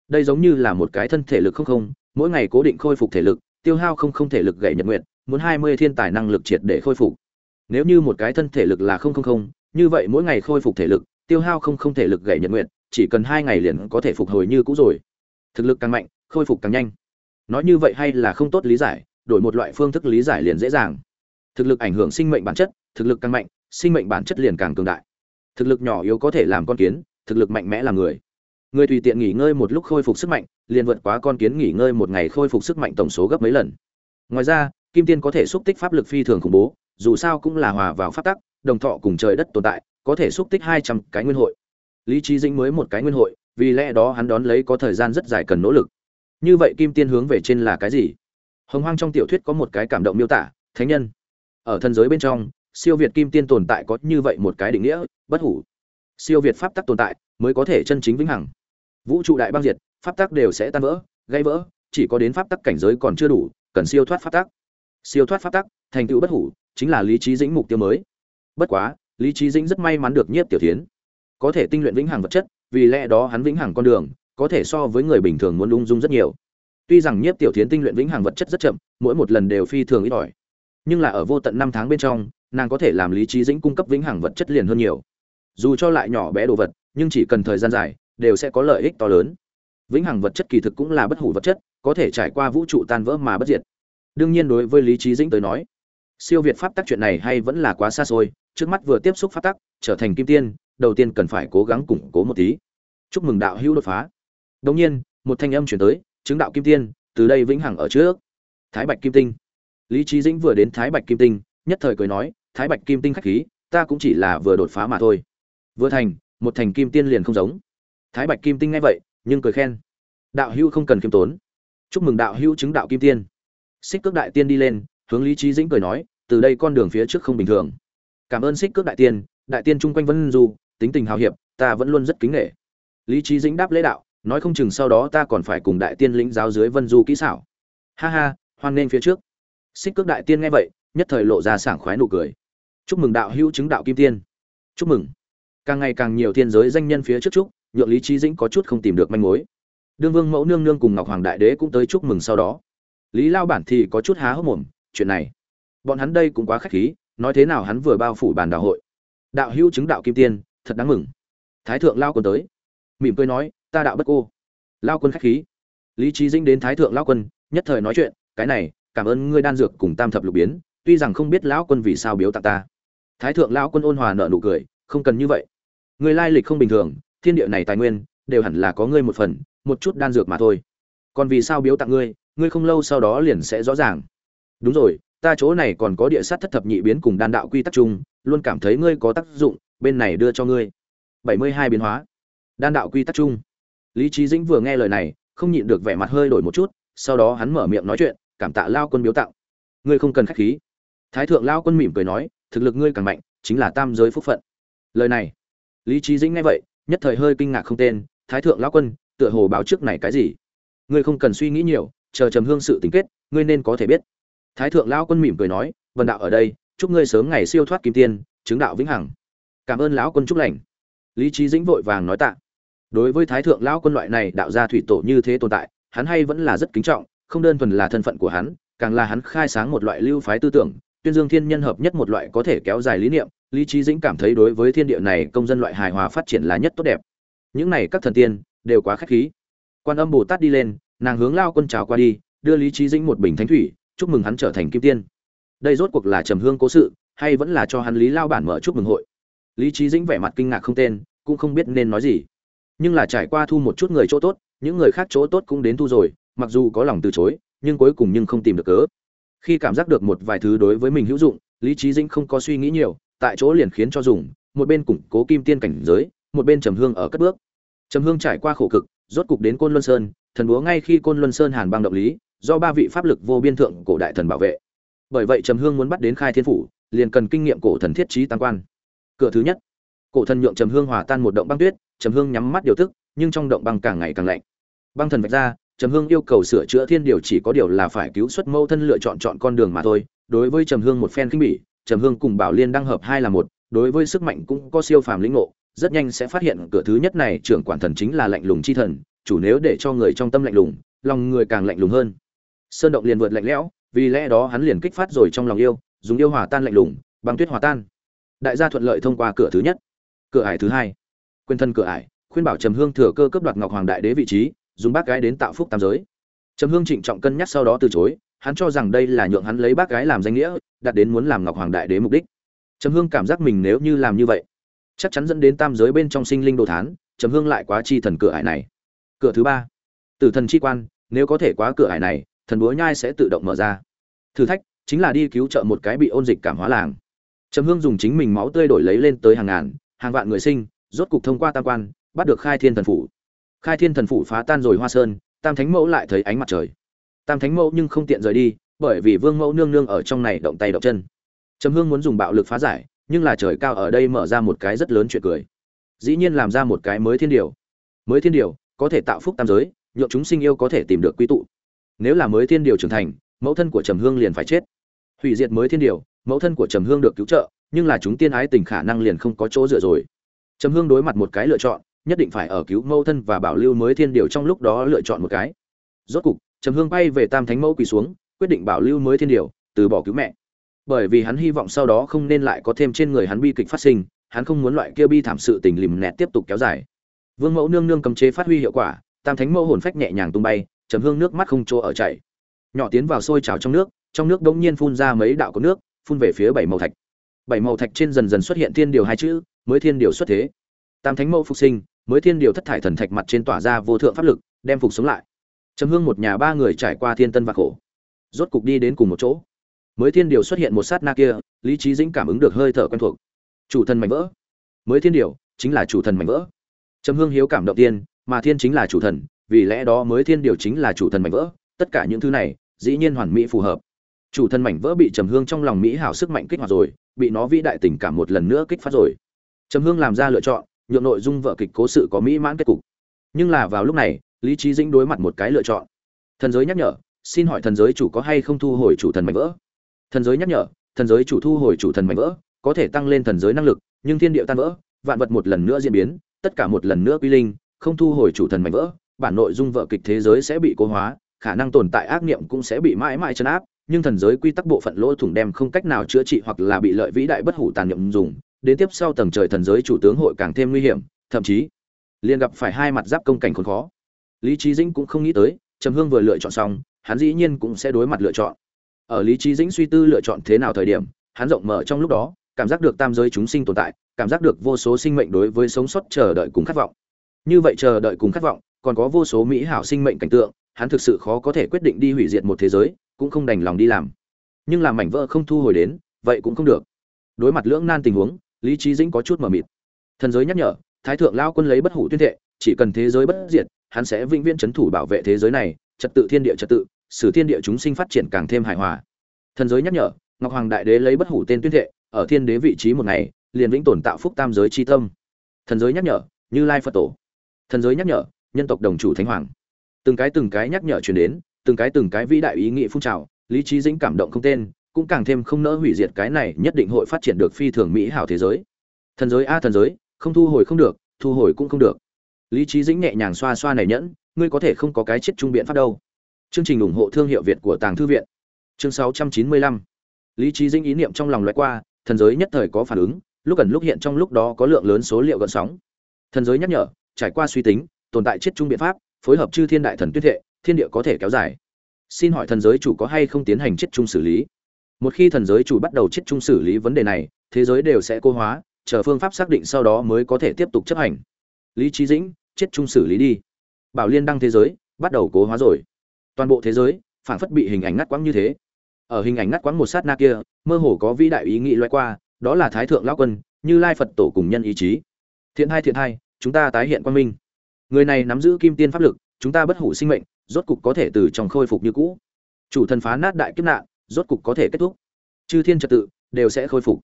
Đây giống như là một cái thân thể lực không không, mỗi ngày cố định khôi phục thể lực, tiêu hao không không thể lực gậy nhật nguyện, muốn hai mươi thiên tài năng lực triệt để khôi phục. Nếu như một cái thân thể lực là không không không, như vậy mỗi ngày khôi phục thể lực, tiêu hao không không thể lực gậy nhật nguyện, chỉ cần hai ngày liền có thể phục hồi như cũ rồi. Thực lực càng mạnh, khôi phục càng nhanh. Nói như vậy hay là không tốt lý giải, đổi một loại phương thức lý giải liền dễ dàng. Thực lực ảnh hưởng sinh mệnh bản chất, thực lực càng mạnh, sinh mệnh bản chất liền càng cường đại. Thực lực nhỏ yếu có thể làm con kiến thực lực mạnh mẽ là người. Người tùy tiện nghỉ ngơi một lúc khôi phục sức mạnh, liền vượt quá con kiến nghỉ ngơi một ngày khôi phục sức mạnh tổng số gấp mấy lần. Ngoài ra, kim tiên có thể xúc tích pháp lực phi thường khủng bố, dù sao cũng là hòa vào pháp tắc, đồng thọ cùng trời đất tồn tại, có thể xúc tích hai trăm cái nguyên hội. Lý trí dĩnh mới một cái nguyên hội, vì lẽ đó hắn đón lấy có thời gian rất dài cần nỗ lực. Như vậy kim tiên hướng về trên là cái gì? Hồng hoang trong tiểu thuyết có một cái cảm động miêu tả, thánh nhân. Ở thân giới bên trong, siêu việt kim tiên tồn tại có như vậy một cái định nghĩa, bất hủ siêu việt pháp tắc tồn tại mới có thể chân chính vĩnh hằng. Vũ trụ đại băng diệt, pháp tắc đều sẽ tan vỡ gây vỡ, chỉ có đến pháp tắc cảnh giới còn chưa đủ, cần siêu thoát pháp tắc. Siêu thoát pháp tắc, thành tựu bất hủ, chính là lý trí dĩnh mục tiêu mới. Bất quá, lý trí dĩnh rất may mắn được nhiếp tiểu tiến có thể tinh luyện vĩnh hằng vật chất, vì lẽ đó hắn vĩnh hằng con đường, có thể so với người bình thường muốn lung dung rất nhiều. Tuy rằng nhiếp tiểu tiến tinh luyện vĩnh hằng vật chất rất chậm, mỗi một lần đều phi thường ít ỏi. Nhưng là ở vô tận năm tháng bên trong, nàng có thể làm lý trí dĩnh cung cấp vĩnh hằng vật chất liền hơn nhiều dù cho lại nhỏ bé đồ vật, nhưng chỉ cần thời gian dài, đều sẽ có lợi ích to lớn. Vĩnh hằng vật chất kỳ thực cũng là bất hủ vật chất, có thể trải qua vũ trụ tan vỡ mà bất diệt. Đương nhiên đối với lý trí dĩnh tới nói, siêu việt pháp tắc chuyện này hay vẫn là quá xa xôi, trước mắt vừa tiếp xúc pháp tắc, trở thành kim tiên, đầu tiên cần phải cố gắng củng cố một tí. Chúc mừng đạo hữu đột phá. Đồng nhiên, một thanh âm chuyển tới, chứng đạo kim tiên, từ đây vĩnh hằng ở trước. Thái bạch kim tinh. Lý trí dĩnh vừa đến thái bạch kim tinh, nhất thời cười nói, thái bạch kim tinh khách khí, ta cũng chỉ là vừa đột phá mà thôi vừa thành, một thành kim tiên liền không giống. Thái bạch kim tinh nghe vậy, nhưng cười khen. Đạo hữu không cần khiêm tốn. Chúc mừng đạo hữu chứng đạo kim tiên. Xích cước đại tiên đi lên, hướng lý trí dĩnh cười nói, từ đây con đường phía trước không bình thường. Cảm ơn xích cước đại tiên đại tiên chung quanh vân du, tính tình hào hiệp, ta vẫn luôn rất kính nghệ lý trí dĩnh đáp lễ đạo, nói không chừng sau đó ta còn phải cùng đại tiên lĩnh giáo dưới vân du kỹ xảo. Ha ha, hoan nghênh phía trước. Xích cước đại tiên nghe vậy, nhất thời lộ ra sảng khoái nụ cười. Chúc mừng đạo hữu chứng đạo kim tiên. Chúc mừng càng ngày càng nhiều thiên giới danh nhân phía trước chúc, nhượng lý trí dĩnh có chút không tìm được manh mối. Đương vương mẫu nương nương cùng ngọc hoàng đại đế cũng tới chúc mừng sau đó. Lý lao bản thì có chút há hốc mồm, chuyện này. Bọn hắn đây cũng quá khách khí, nói thế nào hắn vừa bao phủ bàn đạo hội. Đạo hữu chứng đạo kim tiên, thật đáng mừng. Thái thượng lao quân tới. Mỉm cười nói, ta đạo bất cô. Lao quân khách khí. Lý trí dĩnh đến thái thượng lao quân, nhất thời nói chuyện, cái này, cảm ơn ngươi đan dược cùng tam thập lục biến, tuy rằng không biết lão quân vì sao biếu tặng ta. Thái thượng lao quân ôn hòa nợ nụ cười, không cần như vậy người lai lịch không bình thường, thiên địa này tài nguyên, đều hẳn là có ngươi một phần, một chút đan dược mà thôi. Còn vì sao biếu tặng ngươi ngươi không lâu sau đó liền sẽ rõ ràng. Đúng rồi, ta chỗ này còn có địa sát thất thập nhị biến cùng đan đạo quy tắc chung, luôn cảm thấy ngươi có tác dụng, bên này đưa cho ngươi. Bảy mươi hai biến hóa. Đan đạo quy tắc chung. Lý trí dĩnh vừa nghe lời này, không nhịn được vẻ mặt hơi đổi một chút, sau đó hắn mở miệng nói chuyện, cảm tạ lao quân biếu tặng. Ngươi không cần khách khí. Thái thượng lao quân mỉm cười nói, thực lực ngươi càng mạnh, chính là tam giới phúc phận. Lời này lý trí dĩnh nghe vậy, nhất thời hơi kinh ngạc không tên, thái thượng lão quân, tựa hồ báo trước này cái gì? Ngươi không cần suy nghĩ nhiều, chờ trầm hương sự tính kết, ngươi nên có thể biết. Thái thượng lão quân mỉm cười nói vần đạo ở đây, chúc ngươi sớm ngày siêu thoát kim tiên, chứng đạo vĩnh hằng. Cảm ơn lão quân chúc lành. Lý trí dĩnh vội vàng nói tạ. Đối với thái thượng lão quân loại này đạo gia thủy tổ như thế tồn tại, hắn hay vẫn là rất kính trọng, không đơn thuần là thân phận của hắn, càng là hắn khai sáng một loại lưu phái tư tưởng, tuyên dương thiên nhân hợp nhất một loại có thể kéo dài lý niệm lý trí dĩnh cảm thấy đối với thiên địa này công dân loại hài hòa phát triển là nhất tốt đẹp. Những này các thần tiên đều quá khách khí. Quan âm bồ tát đi lên, nàng hướng lao quân chào qua đi, đưa lý trí dĩnh một bình thánh thủy, chúc mừng hắn trở thành kim tiên. Đây rốt cuộc là trầm hương cố sự, hay vẫn là cho hắn lý lao bản mở chúc mừng hội? Lý trí dĩnh vẻ mặt kinh ngạc không tên, cũng không biết nên nói gì. Nhưng là trải qua thu một chút người chỗ tốt, những người khác chỗ tốt cũng đến thu rồi, mặc dù có lòng từ chối, nhưng cuối cùng nhưng không tìm được cớ. Khi cảm giác được một vài thứ đối với mình hữu dụng, lý trí dĩnh không có suy nghĩ nhiều tại chỗ liền khiến cho dùng, một bên củng cố kim tiên cảnh giới, một bên trầm hương ở cất bước. Trầm hương trải qua khổ cực, rốt cục đến côn luân sơn, thần búa ngay khi côn luân sơn hàn băng động lý, do ba vị pháp lực vô biên thượng cổ đại thần bảo vệ. Bởi vậy trầm hương muốn bắt đến khai thiên phủ, liền cần kinh nghiệm cổ thần thiết trí tăng quan. Cửa thứ nhất, cổ thần nhượng trầm hương hòa tan một động băng tuyết, trầm hương nhắm mắt điều tức, nhưng trong động băng càng ngày càng lạnh. Băng thần vạch ra, trầm hương yêu cầu sửa chữa thiên điều chỉ có điều là phải cứu xuất mâu thân lựa chọn chọn con đường mà thôi, đối với trầm hương một phen kinh bỉ trầm hương cùng bảo liên đang hợp hai là một, đối với sức mạnh cũng có siêu phàm lĩnh ngộ, rất nhanh sẽ phát hiện cửa thứ nhất này trưởng quản thần chính là lạnh lùng chi thần, chủ nếu để cho người trong tâm lạnh lùng, lòng người càng lạnh lùng hơn. Sơn động liền vượt lạnh lẽo, vì lẽ đó hắn liền kích phát rồi trong lòng yêu, dùng yêu hòa tan lạnh lùng, băng tuyết hòa tan. Đại gia thuận lợi thông qua cửa thứ nhất. Cửa ải thứ hai. Quyền thân cửa ải, khuyên bảo trầm hương thừa cơ cấp đoạt ngọc hoàng đại đế vị trí, dùng bác gái đến tạo phúc tam giới. Trầm hương trịnh trọng cân nhắc sau đó từ chối hắn cho rằng đây là nhượng hắn lấy bác gái làm danh nghĩa, đặt đến muốn làm ngọc hoàng đại đế mục đích. Trầm hương cảm giác mình nếu như làm như vậy, chắc chắn dẫn đến tam giới bên trong sinh linh đồ thán, trầm hương lại quá chi thần cửa hải này. Cửa thứ ba, tử thần chi quan, nếu có thể quá cửa hải này, thần búa nhai sẽ tự động mở ra. Thử thách chính là đi cứu trợ một cái bị ôn dịch cảm hóa làng. Trầm hương dùng chính mình máu tươi đổi lấy lên tới hàng ngàn, hàng vạn người sinh, rốt cục thông qua tam quan, bắt được khai thiên thần phủ. Khai thiên thần phủ phá tan rồi hoa sơn, tam thánh mẫu lại thấy ánh mặt trời tam thánh mẫu nhưng không tiện rời đi, bởi vì vương mẫu nương nương ở trong này động tay động chân. Trầm hương muốn dùng bạo lực phá giải, nhưng là trời cao ở đây mở ra một cái rất lớn chuyện cười. Dĩ nhiên làm ra một cái mới thiên điều. Mới thiên điều, có thể tạo phúc tam giới, nhượng chúng sinh yêu có thể tìm được quy tụ. Nếu là mới thiên điều trưởng thành, mẫu thân của trầm hương liền phải chết. Hủy diệt mới thiên điều, mẫu thân của trầm hương được cứu trợ, nhưng là chúng tiên ái tình khả năng liền không có chỗ dựa rồi. Trầm hương đối mặt một cái lựa chọn, nhất định phải ở cứu mẫu thân và bảo lưu mới thiên điều trong lúc đó lựa chọn một cái. Rốt cục trầm hương bay về tam thánh mẫu quỳ xuống, quyết định bảo lưu mới thiên điều từ bỏ cứu mẹ. Bởi vì hắn hy vọng sau đó không nên lại có thêm trên người hắn bi kịch phát sinh, hắn không muốn loại kia bi thảm sự tình lìm nẹt tiếp tục kéo dài. Vương mẫu nương nương cầm chế phát huy hiệu quả, tam thánh mẫu hồn phách nhẹ nhàng tung bay, trầm hương nước mắt không chỗ ở chảy. Nhỏ tiến vào sôi trào trong nước trong nước đống nhiên phun ra mấy đạo có nước, phun về phía bảy màu thạch. Bảy màu thạch trên dần dần xuất hiện thiên điều hai chữ, mới thiên điều xuất thế. Tam thánh mẫu phục sinh, mới thiên điều thất thải thần thạch mặt trên tỏa ra vô thượng pháp lực, đem phục sống lại trầm hương một nhà ba người trải qua thiên tân và khổ. Rốt cục đi đến cùng một chỗ. Mới thiên điều xuất hiện một sát na kia, lý trí dĩnh cảm ứng được hơi thở quen thuộc. Chủ thần mảnh vỡ. Mới thiên điều, chính là chủ thần mảnh vỡ. Trầm hương hiếu cảm động tiên, mà thiên chính là chủ thần, vì lẽ đó mới thiên điều chính là chủ thần mảnh vỡ. Tất cả những thứ này, dĩ nhiên hoàn mỹ phù hợp. Chủ thần mảnh vỡ bị trầm hương trong lòng mỹ hảo sức mạnh kích hoạt rồi, bị nó vĩ đại tình cảm một lần nữa kích phát rồi. Trầm hương làm ra lựa chọn, nhượng nội dung vợ kịch cố sự có mỹ mãn kết cục. Nhưng là vào lúc này lý trí dĩnh đối mặt một cái lựa chọn. Thần giới nhắc nhở, xin hỏi thần giới chủ có hay không thu hồi chủ thần mảnh vỡ? Thần giới nhắc nhở, thần giới chủ thu hồi chủ thần mảnh vỡ, có thể tăng lên thần giới năng lực, nhưng thiên địa tan vỡ, vạn vật một lần nữa diễn biến, tất cả một lần nữa quy linh, không thu hồi chủ thần mảnh vỡ, bản nội dung vợ kịch thế giới sẽ bị cố hóa, khả năng tồn tại ác niệm cũng sẽ bị mãi mãi chấn áp, nhưng thần giới quy tắc bộ phận lỗ thủng đem không cách nào chữa trị hoặc là bị lợi vĩ đại bất hủ tàn niệm dùng, đến tiếp sau tầng trời thần giới chủ tướng hội càng thêm nguy hiểm, thậm chí liền gặp phải hai mặt giáp công cảnh khốn khó lý trí dĩnh cũng không nghĩ tới, trầm hương vừa lựa chọn xong, hắn dĩ nhiên cũng sẽ đối mặt lựa chọn. Ở lý trí dĩnh suy tư lựa chọn thế nào thời điểm, hắn rộng mở trong lúc đó, cảm giác được tam giới chúng sinh tồn tại, cảm giác được vô số sinh mệnh đối với sống sót chờ đợi cùng khát vọng. Như vậy chờ đợi cùng khát vọng, còn có vô số mỹ hảo sinh mệnh cảnh tượng, hắn thực sự khó có thể quyết định đi hủy diệt một thế giới, cũng không đành lòng đi làm. Nhưng làm mảnh vỡ không thu hồi đến, vậy cũng không được. Đối mặt lưỡng nan tình huống, lý trí dĩnh có chút mờ mịt. Thần giới nhắc nhở, thái thượng lao quân lấy bất hủ tuyên thệ chỉ cần thế giới bất diệt, hắn sẽ vĩnh viễn chấn thủ bảo vệ thế giới này, trật tự thiên địa trật tự sử thiên địa chúng sinh phát triển càng thêm hài hòa. Thần giới nhắc nhở, ngọc hoàng đại đế lấy bất hủ tên tuyên thệ, ở thiên đế vị trí một ngày, liền vĩnh tồn tạo phúc tam giới chi tâm. Thần giới nhắc nhở, như lai phật tổ. Thần giới nhắc nhở, nhân tộc đồng chủ thánh hoàng. Từng cái từng cái nhắc nhở truyền đến, từng cái từng cái vĩ đại ý nghĩa phun trào, lý trí dĩnh cảm động không tên, cũng càng thêm không nỡ hủy diệt cái này nhất định hội phát triển được phi thường mỹ hảo thế giới. Thần giới a thần giới, không thu hồi không được, thu hồi cũng không được lý trí dĩnh nhẹ nhàng xoa xoa này nhẫn, ngươi có thể không có cái chết trung biện pháp đâu. Chương trình ủng hộ thương hiệu việt của tàng thư viện. Chương 695 lý trí dĩnh ý niệm trong lòng loại qua, thần giới nhất thời có phản ứng, lúc gần lúc hiện trong lúc đó có lượng lớn số liệu gợn sóng. Thần giới nhắc nhở, trải qua suy tính, tồn tại chết trung biện pháp, phối hợp chư thiên đại thần tuyết hệ thiên địa có thể kéo dài. Xin hỏi thần giới chủ có hay không tiến hành chết trung xử lý? Một khi thần giới chủ bắt đầu chết trung xử lý vấn đề này, thế giới đều sẽ cô hóa, chờ phương pháp xác định sau đó mới có thể tiếp tục chấp hành. Lý trí dĩnh chết chung xử lý đi. Bảo liên đăng thế giới, bắt đầu cố hóa rồi. Toàn bộ thế giới phản phất bị hình ảnh ngắt quãng như thế. Ở hình ảnh ngắt quãng một sát na kia, mơ hồ có vĩ đại ý nghĩ lướt qua, đó là thái thượng lão quân, như lai phật tổ cùng nhân ý chí. Thiện hai thiện hai, chúng ta tái hiện quang minh. Người này nắm giữ kim tiên pháp lực, chúng ta bất hủ sinh mệnh, rốt cục có thể từ trong khôi phục như cũ. Chủ thần phá nát đại kiếp nạn, rốt cục có thể kết thúc. Chư thiên trật tự, đều sẽ khôi phục.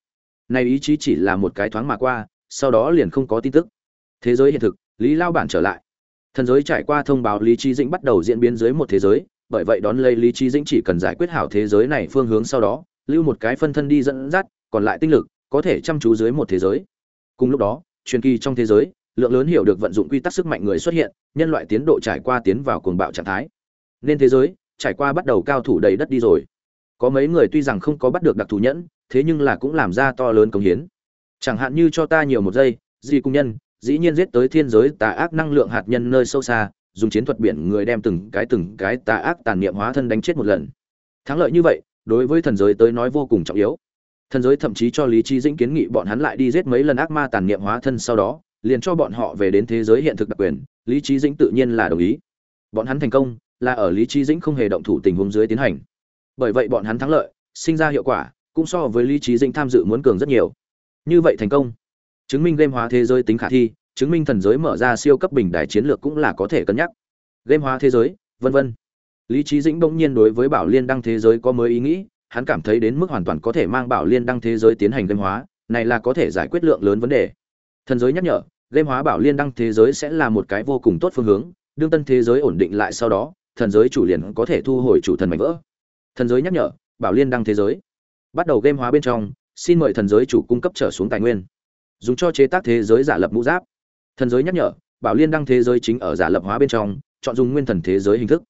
Này ý chí chỉ là một cái thoáng mà qua, sau đó liền không có tin tức. Thế giới hiện thực lý lao bản trở lại. Thần giới trải qua thông báo lý trí dĩnh bắt đầu diễn biến dưới một thế giới, bởi vậy đón lấy lý trí dĩnh chỉ cần giải quyết hảo thế giới này phương hướng sau đó, lưu một cái phân thân đi dẫn dắt, còn lại tinh lực, có thể chăm chú dưới một thế giới. Cùng lúc đó, truyền kỳ trong thế giới, lượng lớn hiểu được vận dụng quy tắc sức mạnh người xuất hiện, nhân loại tiến độ trải qua tiến vào cuồng bạo trạng thái. Nên thế giới, trải qua bắt đầu cao thủ đầy đất đi rồi. Có mấy người tuy rằng không có bắt được đặc thù nhẫn, thế nhưng là cũng làm ra to lớn công hiến. Chẳng hạn như cho ta nhiều một giây di cung nhân dĩ nhiên giết tới thiên giới tà ác năng lượng hạt nhân nơi sâu xa, dùng chiến thuật biển người đem từng cái từng cái tà ác tàn niệm hóa thân đánh chết một lần. Thắng lợi như vậy, đối với thần giới tới nói vô cùng trọng yếu. Thần giới thậm chí cho lý trí dĩnh kiến nghị bọn hắn lại đi giết mấy lần ác ma tàn niệm hóa thân sau đó, liền cho bọn họ về đến thế giới hiện thực đặc quyền, lý trí dĩnh tự nhiên là đồng ý. Bọn hắn thành công, là ở lý trí dĩnh không hề động thủ tình huống dưới tiến hành. Bởi vậy bọn hắn thắng lợi, sinh ra hiệu quả, cũng so với lý trí dĩnh tham dự muốn cường rất nhiều. Như vậy thành công chứng minh game hóa thế giới tính khả thi, chứng minh thần giới mở ra siêu cấp bình đại chiến lược cũng là có thể cân nhắc. Game hóa thế giới, vân vân. Lý trí dĩnh bỗng nhiên đối với bảo liên đăng thế giới có mới ý nghĩ, hắn cảm thấy đến mức hoàn toàn có thể mang bảo liên đăng thế giới tiến hành game hóa, này là có thể giải quyết lượng lớn vấn đề. Thần giới nhắc nhở, game hóa bảo liên đăng thế giới sẽ là một cái vô cùng tốt phương hướng, đương tân thế giới ổn định lại sau đó, thần giới chủ liền có thể thu hồi chủ thần mảnh vỡ. Thần giới nhắc nhở, bảo liên đăng thế giới. Bắt đầu game hóa bên trong, xin mời thần giới chủ cung cấp trở xuống tài nguyên dùng cho chế tác thế giới giả lập mũ giáp. Thần giới nhắc nhở, bảo liên đăng thế giới chính ở giả lập hóa bên trong, chọn dùng nguyên thần thế giới hình thức.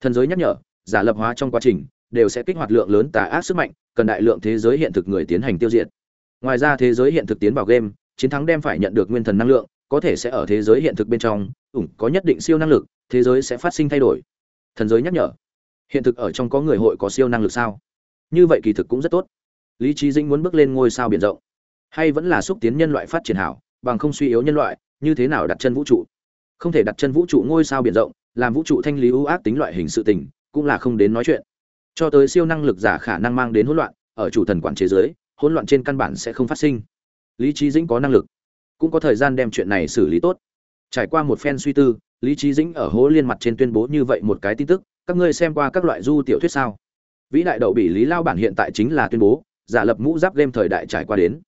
Thần giới nhắc nhở, giả lập hóa trong quá trình đều sẽ kích hoạt lượng lớn tà ác sức mạnh, cần đại lượng thế giới hiện thực người tiến hành tiêu diệt. Ngoài ra thế giới hiện thực tiến vào game, chiến thắng đem phải nhận được nguyên thần năng lượng, có thể sẽ ở thế giới hiện thực bên trong, ủng có nhất định siêu năng lực, thế giới sẽ phát sinh thay đổi. Thần giới nhắc nhở, hiện thực ở trong có người hội có siêu năng lực sao? Như vậy kỳ thực cũng rất tốt. Lý trí dĩnh muốn bước lên ngôi sao biển rộng hay vẫn là xúc tiến nhân loại phát triển hảo, bằng không suy yếu nhân loại, như thế nào đặt chân vũ trụ? Không thể đặt chân vũ trụ ngôi sao biển rộng, làm vũ trụ thanh lý ưu ác tính loại hình sự tình, cũng là không đến nói chuyện. Cho tới siêu năng lực giả khả năng mang đến hỗn loạn, ở chủ thần quản chế giới hỗn loạn trên căn bản sẽ không phát sinh. Lý trí dĩnh có năng lực, cũng có thời gian đem chuyện này xử lý tốt. Trải qua một phen suy tư, lý trí dĩnh ở hố liên mặt trên tuyên bố như vậy một cái tin tức, các ngươi xem qua các loại du tiểu thuyết sao? Vĩ đại đậu bị lý lao bản hiện tại chính là tuyên bố, giả lập mũ giáp game thời đại trải qua đến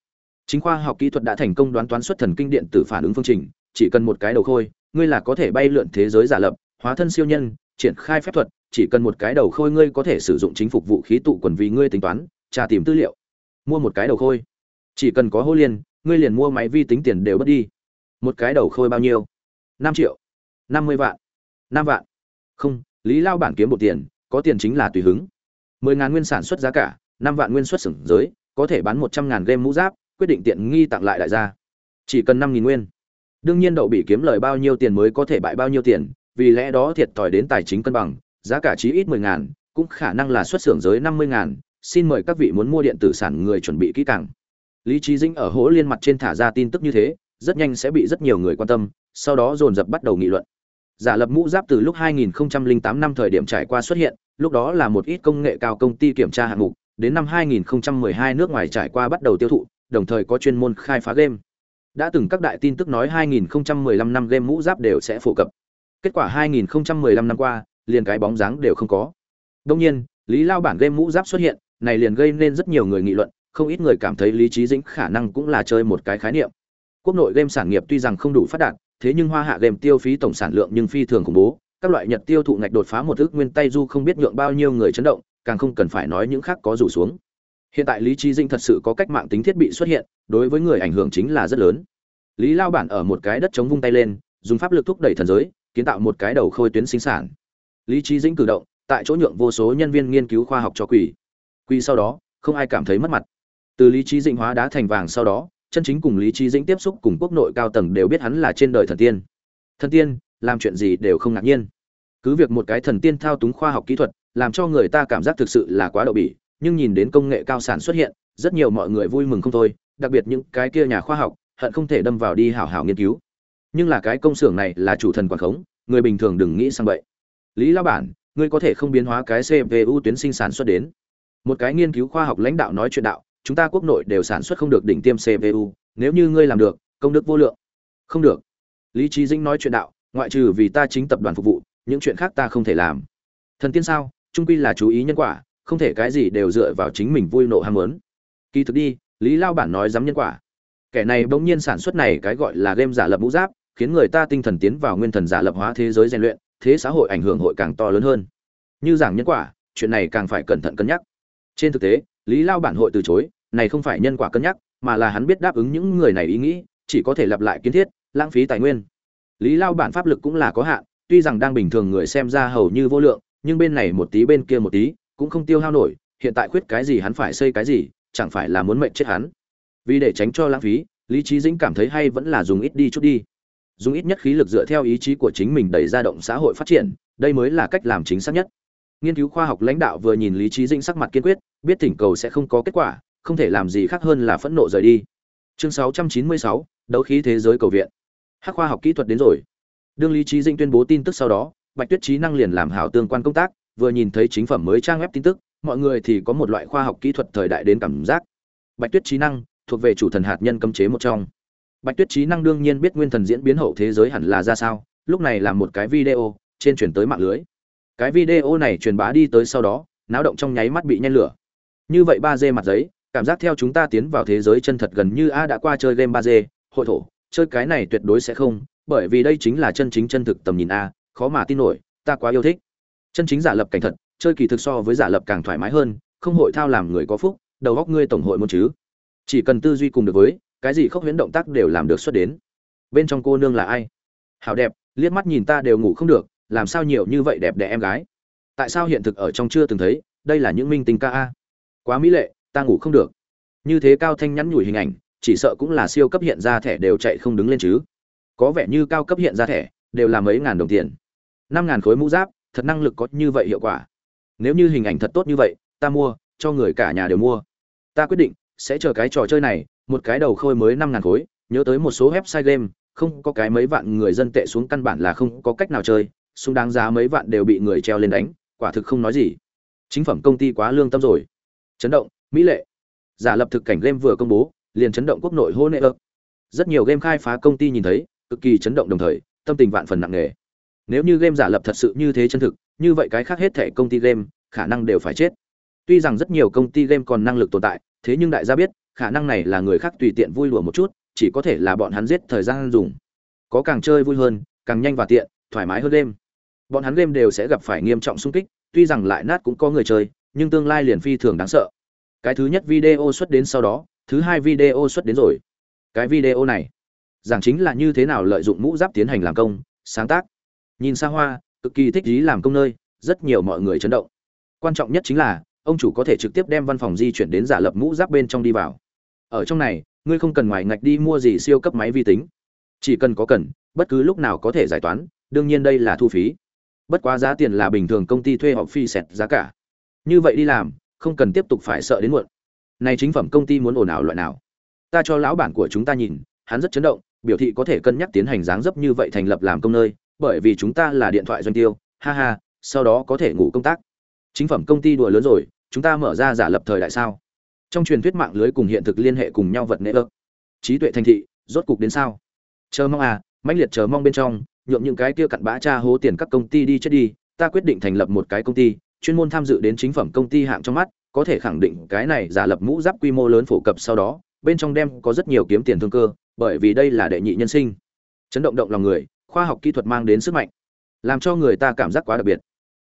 chính khoa học kỹ thuật đã thành công đoán toán xuất thần kinh điện tử phản ứng phương trình, chỉ cần một cái đầu khôi, ngươi là có thể bay lượn thế giới giả lập, hóa thân siêu nhân, triển khai phép thuật, chỉ cần một cái đầu khôi ngươi có thể sử dụng chính phục vũ khí tụ quần vì ngươi tính toán, tra tìm tư liệu. Mua một cái đầu khôi. Chỉ cần có hô liên, ngươi liền mua máy vi tính tiền đều mất đi. Một cái đầu khôi bao nhiêu? Năm triệu. Năm mươi vạn. Năm vạn. Không, lý lao bản kiếm một tiền, có tiền chính là tùy hứng. Mười ngàn nguyên sản xuất giá cả, năm vạn nguyên xuất xưởng giới, có thể bán một trăm ngàn game mũ giáp quyết định tiện nghi tặng lại đại gia. Chỉ cần năm nghìn nguyên. Đương nhiên đậu bị kiếm lời bao nhiêu tiền mới có thể bại bao nhiêu tiền, vì lẽ đó thiệt thòi đến tài chính cân bằng, giá cả chí ít mười ngàn, cũng khả năng là xuất xưởng giới năm mươi ngàn. Xin mời các vị muốn mua điện tử sản người chuẩn bị kỹ càng. Lý trí dĩnh ở hố liên mặt trên thả ra tin tức như thế, rất nhanh sẽ bị rất nhiều người quan tâm, sau đó dồn dập bắt đầu nghị luận. Giả lập mũ giáp từ lúc 2008 năm thời điểm trải qua xuất hiện, lúc đó là một ít công nghệ cao công ty kiểm tra hạng mục, đến năm 2012 nước ngoài trải qua bắt đầu tiêu thụ đồng thời có chuyên môn khai phá game. Đã từng các đại tin tức nói 2015 năm game mũ giáp đều sẽ phổ cập. Kết quả 2015 năm qua, liền cái bóng dáng đều không có. Đương nhiên, lý lao bản game mũ giáp xuất hiện, này liền gây nên rất nhiều người nghị luận, không ít người cảm thấy lý trí dĩnh khả năng cũng là chơi một cái khái niệm. Quốc nội game sản nghiệp tuy rằng không đủ phát đạt, thế nhưng hoa hạ game tiêu phí tổng sản lượng nhưng phi thường khủng bố. Các loại nhật tiêu thụ ngạch đột phá một ước nguyên tay du không biết nhượng bao nhiêu người chấn động, càng không cần phải nói những khác có rủ xuống hiện tại lý trí dinh thật sự có cách mạng tính thiết bị xuất hiện, đối với người ảnh hưởng chính là rất lớn. Lý lao bản ở một cái đất chống vung tay lên, dùng pháp lực thúc đẩy thần giới, kiến tạo một cái đầu khôi tuyến sinh sản. Lý trí dĩnh cử động, tại chỗ nhượng vô số nhân viên nghiên cứu khoa học cho quỷ. Quỷ sau đó, không ai cảm thấy mất mặt. Từ lý trí dĩnh hóa đá thành vàng sau đó, chân chính cùng lý trí dĩnh tiếp xúc cùng quốc nội cao tầng đều biết hắn là trên đời thần tiên. Thần tiên, làm chuyện gì đều không ngạc nhiên. Cứ việc một cái thần tiên thao túng khoa học kỹ thuật, làm cho người ta cảm giác thực sự là quá đậu bỉ nhưng nhìn đến công nghệ cao sản xuất hiện, rất nhiều mọi người vui mừng không thôi, đặc biệt những cái kia nhà khoa học, hận không thể đâm vào đi hảo hảo nghiên cứu. Nhưng là cái công xưởng này là chủ thần quản khống, người bình thường đừng nghĩ sang vậy lý Lão bản, ngươi có thể không biến hóa cái cpu tuyến sinh sản xuất đến. Một cái nghiên cứu khoa học lãnh đạo nói chuyện đạo, chúng ta quốc nội đều sản xuất không được đỉnh tiêm cpu nếu như ngươi làm được, công đức vô lượng. Không được. Lý Chí dĩnh nói chuyện đạo, ngoại trừ vì ta chính tập đoàn phục vụ, những chuyện khác ta không thể làm. Thần tiên sao? Trung quy là chú ý nhân quả không thể cái gì đều dựa vào chính mình vui nộ ham muốn. Kỳ thực đi, lý lao bản nói dám nhân quả. Kẻ này bỗng nhiên sản xuất này cái gọi là game giả lập mũ giáp, khiến người ta tinh thần tiến vào nguyên thần giả lập hóa thế giới rèn luyện, thế xã hội ảnh hưởng hội càng to lớn hơn. Như giảng nhân quả, chuyện này càng phải cẩn thận cân nhắc. Trên thực tế, lý lao bản hội từ chối, này không phải nhân quả cân nhắc, mà là hắn biết đáp ứng những người này ý nghĩ, chỉ có thể lặp lại kiến thiết, lãng phí tài nguyên. Lý lao bản pháp lực cũng là có hạn, tuy rằng đang bình thường người xem ra hầu như vô lượng, nhưng bên này một tí bên kia một tí cũng không tiêu hao nổi hiện tại khuyết cái gì hắn phải xây cái gì chẳng phải là muốn mệnh chết hắn. Vì để tránh cho lãng phí lý trí dĩnh cảm thấy hay vẫn là dùng ít đi chút đi. Dùng ít nhất khí lực dựa theo ý chí của chính mình đẩy ra động xã hội phát triển đây mới là cách làm chính xác nhất. Nghiên cứu khoa học lãnh đạo vừa nhìn lý trí dĩnh sắc mặt kiên quyết biết thỉnh cầu sẽ không có kết quả không thể làm gì khác hơn là phẫn nộ rời đi. Chương 696, đấu khí thế giới cầu viện. Hắc khoa học kỹ thuật đến rồi. Đương lý trí dĩnh tuyên bố tin tức sau đó bạch tuyết trí năng liền làm hảo tương quan công tác vừa nhìn thấy chính phẩm mới trang web tin tức, mọi người thì có một loại khoa học kỹ thuật thời đại đến cảm giác. Bạch tuyết trí năng, thuộc về chủ thần hạt nhân cấm chế một trong. Bạch tuyết trí năng đương nhiên biết nguyên thần diễn biến hậu thế giới hẳn là ra sao, lúc này làm một cái video, trên truyền tới mạng lưới. Cái video này truyền bá đi tới sau đó, náo động trong nháy mắt bị nhen lửa. Như vậy ba d mặt giấy, cảm giác theo chúng ta tiến vào thế giới chân thật gần như a đã qua chơi game ba d, hội thổ, chơi cái này tuyệt đối sẽ không, bởi vì đây chính là chân chính chân thực tầm nhìn a, khó mà tin nổi, ta quá yêu thích chân chính giả lập cảnh thật, chơi kỳ thực so với giả lập càng thoải mái hơn, không hội thao làm người có phúc, đầu góc ngươi tổng hội môn chứ. Chỉ cần tư duy cùng được với, cái gì khốc huyễn động tác đều làm được xuất đến. Bên trong cô nương là ai? Hảo đẹp, liếc mắt nhìn ta đều ngủ không được, làm sao nhiều như vậy đẹp đẽ em gái? Tại sao hiện thực ở trong chưa từng thấy, đây là những minh tinh ca a? Quá mỹ lệ, ta ngủ không được. Như thế cao thanh nhắn nhủi hình ảnh, chỉ sợ cũng là siêu cấp hiện ra thẻ đều chạy không đứng lên chứ. Có vẻ như cao cấp hiện ra thẻ, đều là mấy ngàn đồng tiền. Năm ngàn khối mũ giáp thật năng lực có như vậy hiệu quả. Nếu như hình ảnh thật tốt như vậy, ta mua, cho người cả nhà đều mua. Ta quyết định, sẽ chờ cái trò chơi này, một cái đầu khôi mới năm ngàn khối, nhớ tới một số website game, không có cái mấy vạn người dân tệ xuống căn bản là không có cách nào chơi xung đáng giá mấy vạn đều bị người treo lên đánh, quả thực không nói gì. Chính phẩm công ty quá lương tâm rồi. Chấn động, mỹ lệ. Giả lập thực cảnh game vừa công bố, liền chấn động quốc nội hô nệ ơ rất nhiều game khai phá công ty nhìn thấy, cực kỳ chấn động đồng thời, tâm tình vạn phần nặng nề nếu như game giả lập thật sự như thế chân thực, như vậy cái khác hết thể công ty game, khả năng đều phải chết. Tuy rằng rất nhiều công ty game còn năng lực tồn tại, thế nhưng đại gia biết, khả năng này là người khác tùy tiện vui lùa một chút, chỉ có thể là bọn hắn giết thời gian dùng. Có càng chơi vui hơn, càng nhanh và tiện, thoải mái hơn game. Bọn hắn game đều sẽ gặp phải nghiêm trọng sung kích, tuy rằng lại nát cũng có người chơi, nhưng tương lai liền phi thường đáng sợ. Cái thứ nhất video xuất đến sau đó, thứ hai video xuất đến rồi. Cái video này, giảng chính là như thế nào lợi dụng mũ giáp tiến hành làm công, sáng tác nhìn xa hoa, cực kỳ thích ý làm công nơi, rất nhiều mọi người chấn động. Quan trọng nhất chính là, ông chủ có thể trực tiếp đem văn phòng di chuyển đến giả lập mũ giáp bên trong đi vào. Ở trong này, ngươi không cần ngoài ngạch đi mua gì siêu cấp máy vi tính. Chỉ cần có cần, bất cứ lúc nào có thể giải toán, đương nhiên đây là thu phí. Bất quá giá tiền là bình thường công ty thuê họ phi sẹt giá cả. Như vậy đi làm, không cần tiếp tục phải sợ đến muộn. Này chính phẩm công ty muốn ồn ào loại nào? Ta cho lão bản của chúng ta nhìn, hắn rất chấn động, biểu thị có thể cân nhắc tiến hành dáng dấp như vậy thành lập làm công nơi bởi vì chúng ta là điện thoại doanh tiêu, ha ha, sau đó có thể ngủ công tác. Chính phẩm công ty đùa lớn rồi, chúng ta mở ra giả lập thời đại sao? Trong truyền thuyết mạng lưới cùng hiện thực liên hệ cùng nhau vật nệ ơ trí tuệ thành thị, rốt cục đến sao? Chờ mong à mãnh liệt chờ mong bên trong, nhượng những cái kia cặn bã cha hố tiền các công ty đi chết đi, ta quyết định thành lập một cái công ty, chuyên môn tham dự đến chính phẩm công ty hạng trong mắt, có thể khẳng định cái này giả lập mũ giáp quy mô lớn phổ cập sau đó, bên trong đem có rất nhiều kiếm tiền thương cơ, bởi vì đây là đệ nhị nhân sinh. Chấn động động lòng người khoa học kỹ thuật mang đến sức mạnh, làm cho người ta cảm giác quá đặc biệt.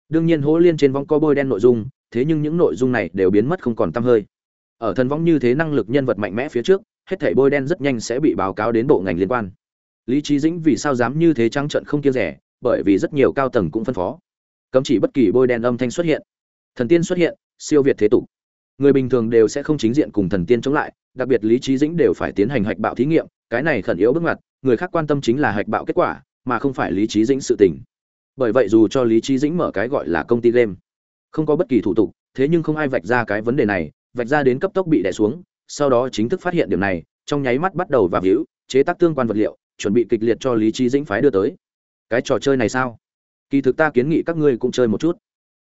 Đương nhiên hố liên trên vong co bôi đen nội dung, thế nhưng những nội dung này đều biến mất không còn t hơi. Ở thần vong như thế năng lực nhân vật mạnh mẽ phía trước, hết thảy bôi đen rất nhanh sẽ bị báo cáo đến bộ ngành liên quan. Lý trí dĩnh vì sao dám như thế trắng trận không kiêng rẻ, bởi vì rất nhiều cao tầng cũng phân phó. Cấm chỉ bất kỳ bôi đen âm thanh xuất hiện. Thần tiên xuất hiện, siêu việt thế tục. Người bình thường đều sẽ không chính diện cùng thần tiên chống lại, đặc biệt lý trí dĩnh đều phải tiến hành hạch bạo thí nghiệm, cái này khẩn yếu bước ngoặt, người khác quan tâm chính là hạch bạo kết quả mà không phải lý trí dĩnh sự tình. Bởi vậy dù cho lý trí dĩnh mở cái gọi là công ty game, không có bất kỳ thủ tục, thế nhưng không ai vạch ra cái vấn đề này, vạch ra đến cấp tốc bị đè xuống, sau đó chính thức phát hiện điểm này, trong nháy mắt bắt đầu vào hữu, chế tác tương quan vật liệu, chuẩn bị kịch liệt cho lý trí dĩnh phái đưa tới. Cái trò chơi này sao? Kỳ thực ta kiến nghị các ngươi cũng chơi một chút.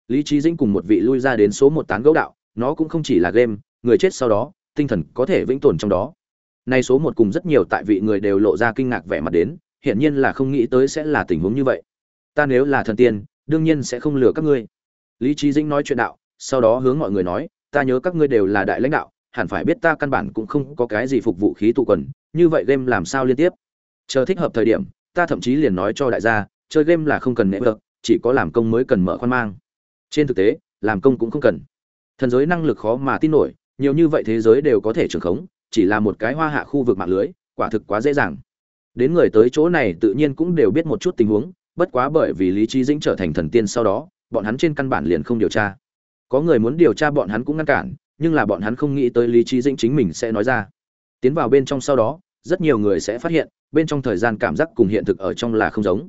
Lý trí dĩnh cùng một vị lui ra đến số một tán gấu đạo, nó cũng không chỉ là game, người chết sau đó, tinh thần có thể vĩnh tồn trong đó. Nay số một cùng rất nhiều tại vị người đều lộ ra kinh ngạc vẻ mặt đến hiển nhiên là không nghĩ tới sẽ là tình huống như vậy. Ta nếu là thần tiên, đương nhiên sẽ không lừa các ngươi. Lý Chí dĩnh nói chuyện đạo, sau đó hướng mọi người nói, ta nhớ các ngươi đều là đại lãnh đạo, hẳn phải biết ta căn bản cũng không có cái gì phục vụ khí tụ quần, như vậy game làm sao liên tiếp? Chờ thích hợp thời điểm, ta thậm chí liền nói cho đại gia, chơi game là không cần nệ vợt chỉ có làm công mới cần mở khoan mang. Trên thực tế, làm công cũng không cần. Thần giới năng lực khó mà tin nổi, nhiều như vậy thế giới đều có thể trưởng khống, chỉ là một cái hoa hạ khu vực mạng lưới, quả thực quá dễ dàng đến người tới chỗ này tự nhiên cũng đều biết một chút tình huống, bất quá bởi vì lý trí dĩnh trở thành thần tiên sau đó, bọn hắn trên căn bản liền không điều tra. Có người muốn điều tra bọn hắn cũng ngăn cản, nhưng là bọn hắn không nghĩ tới lý trí dĩnh chính mình sẽ nói ra. Tiến vào bên trong sau đó, rất nhiều người sẽ phát hiện, bên trong thời gian cảm giác cùng hiện thực ở trong là không giống.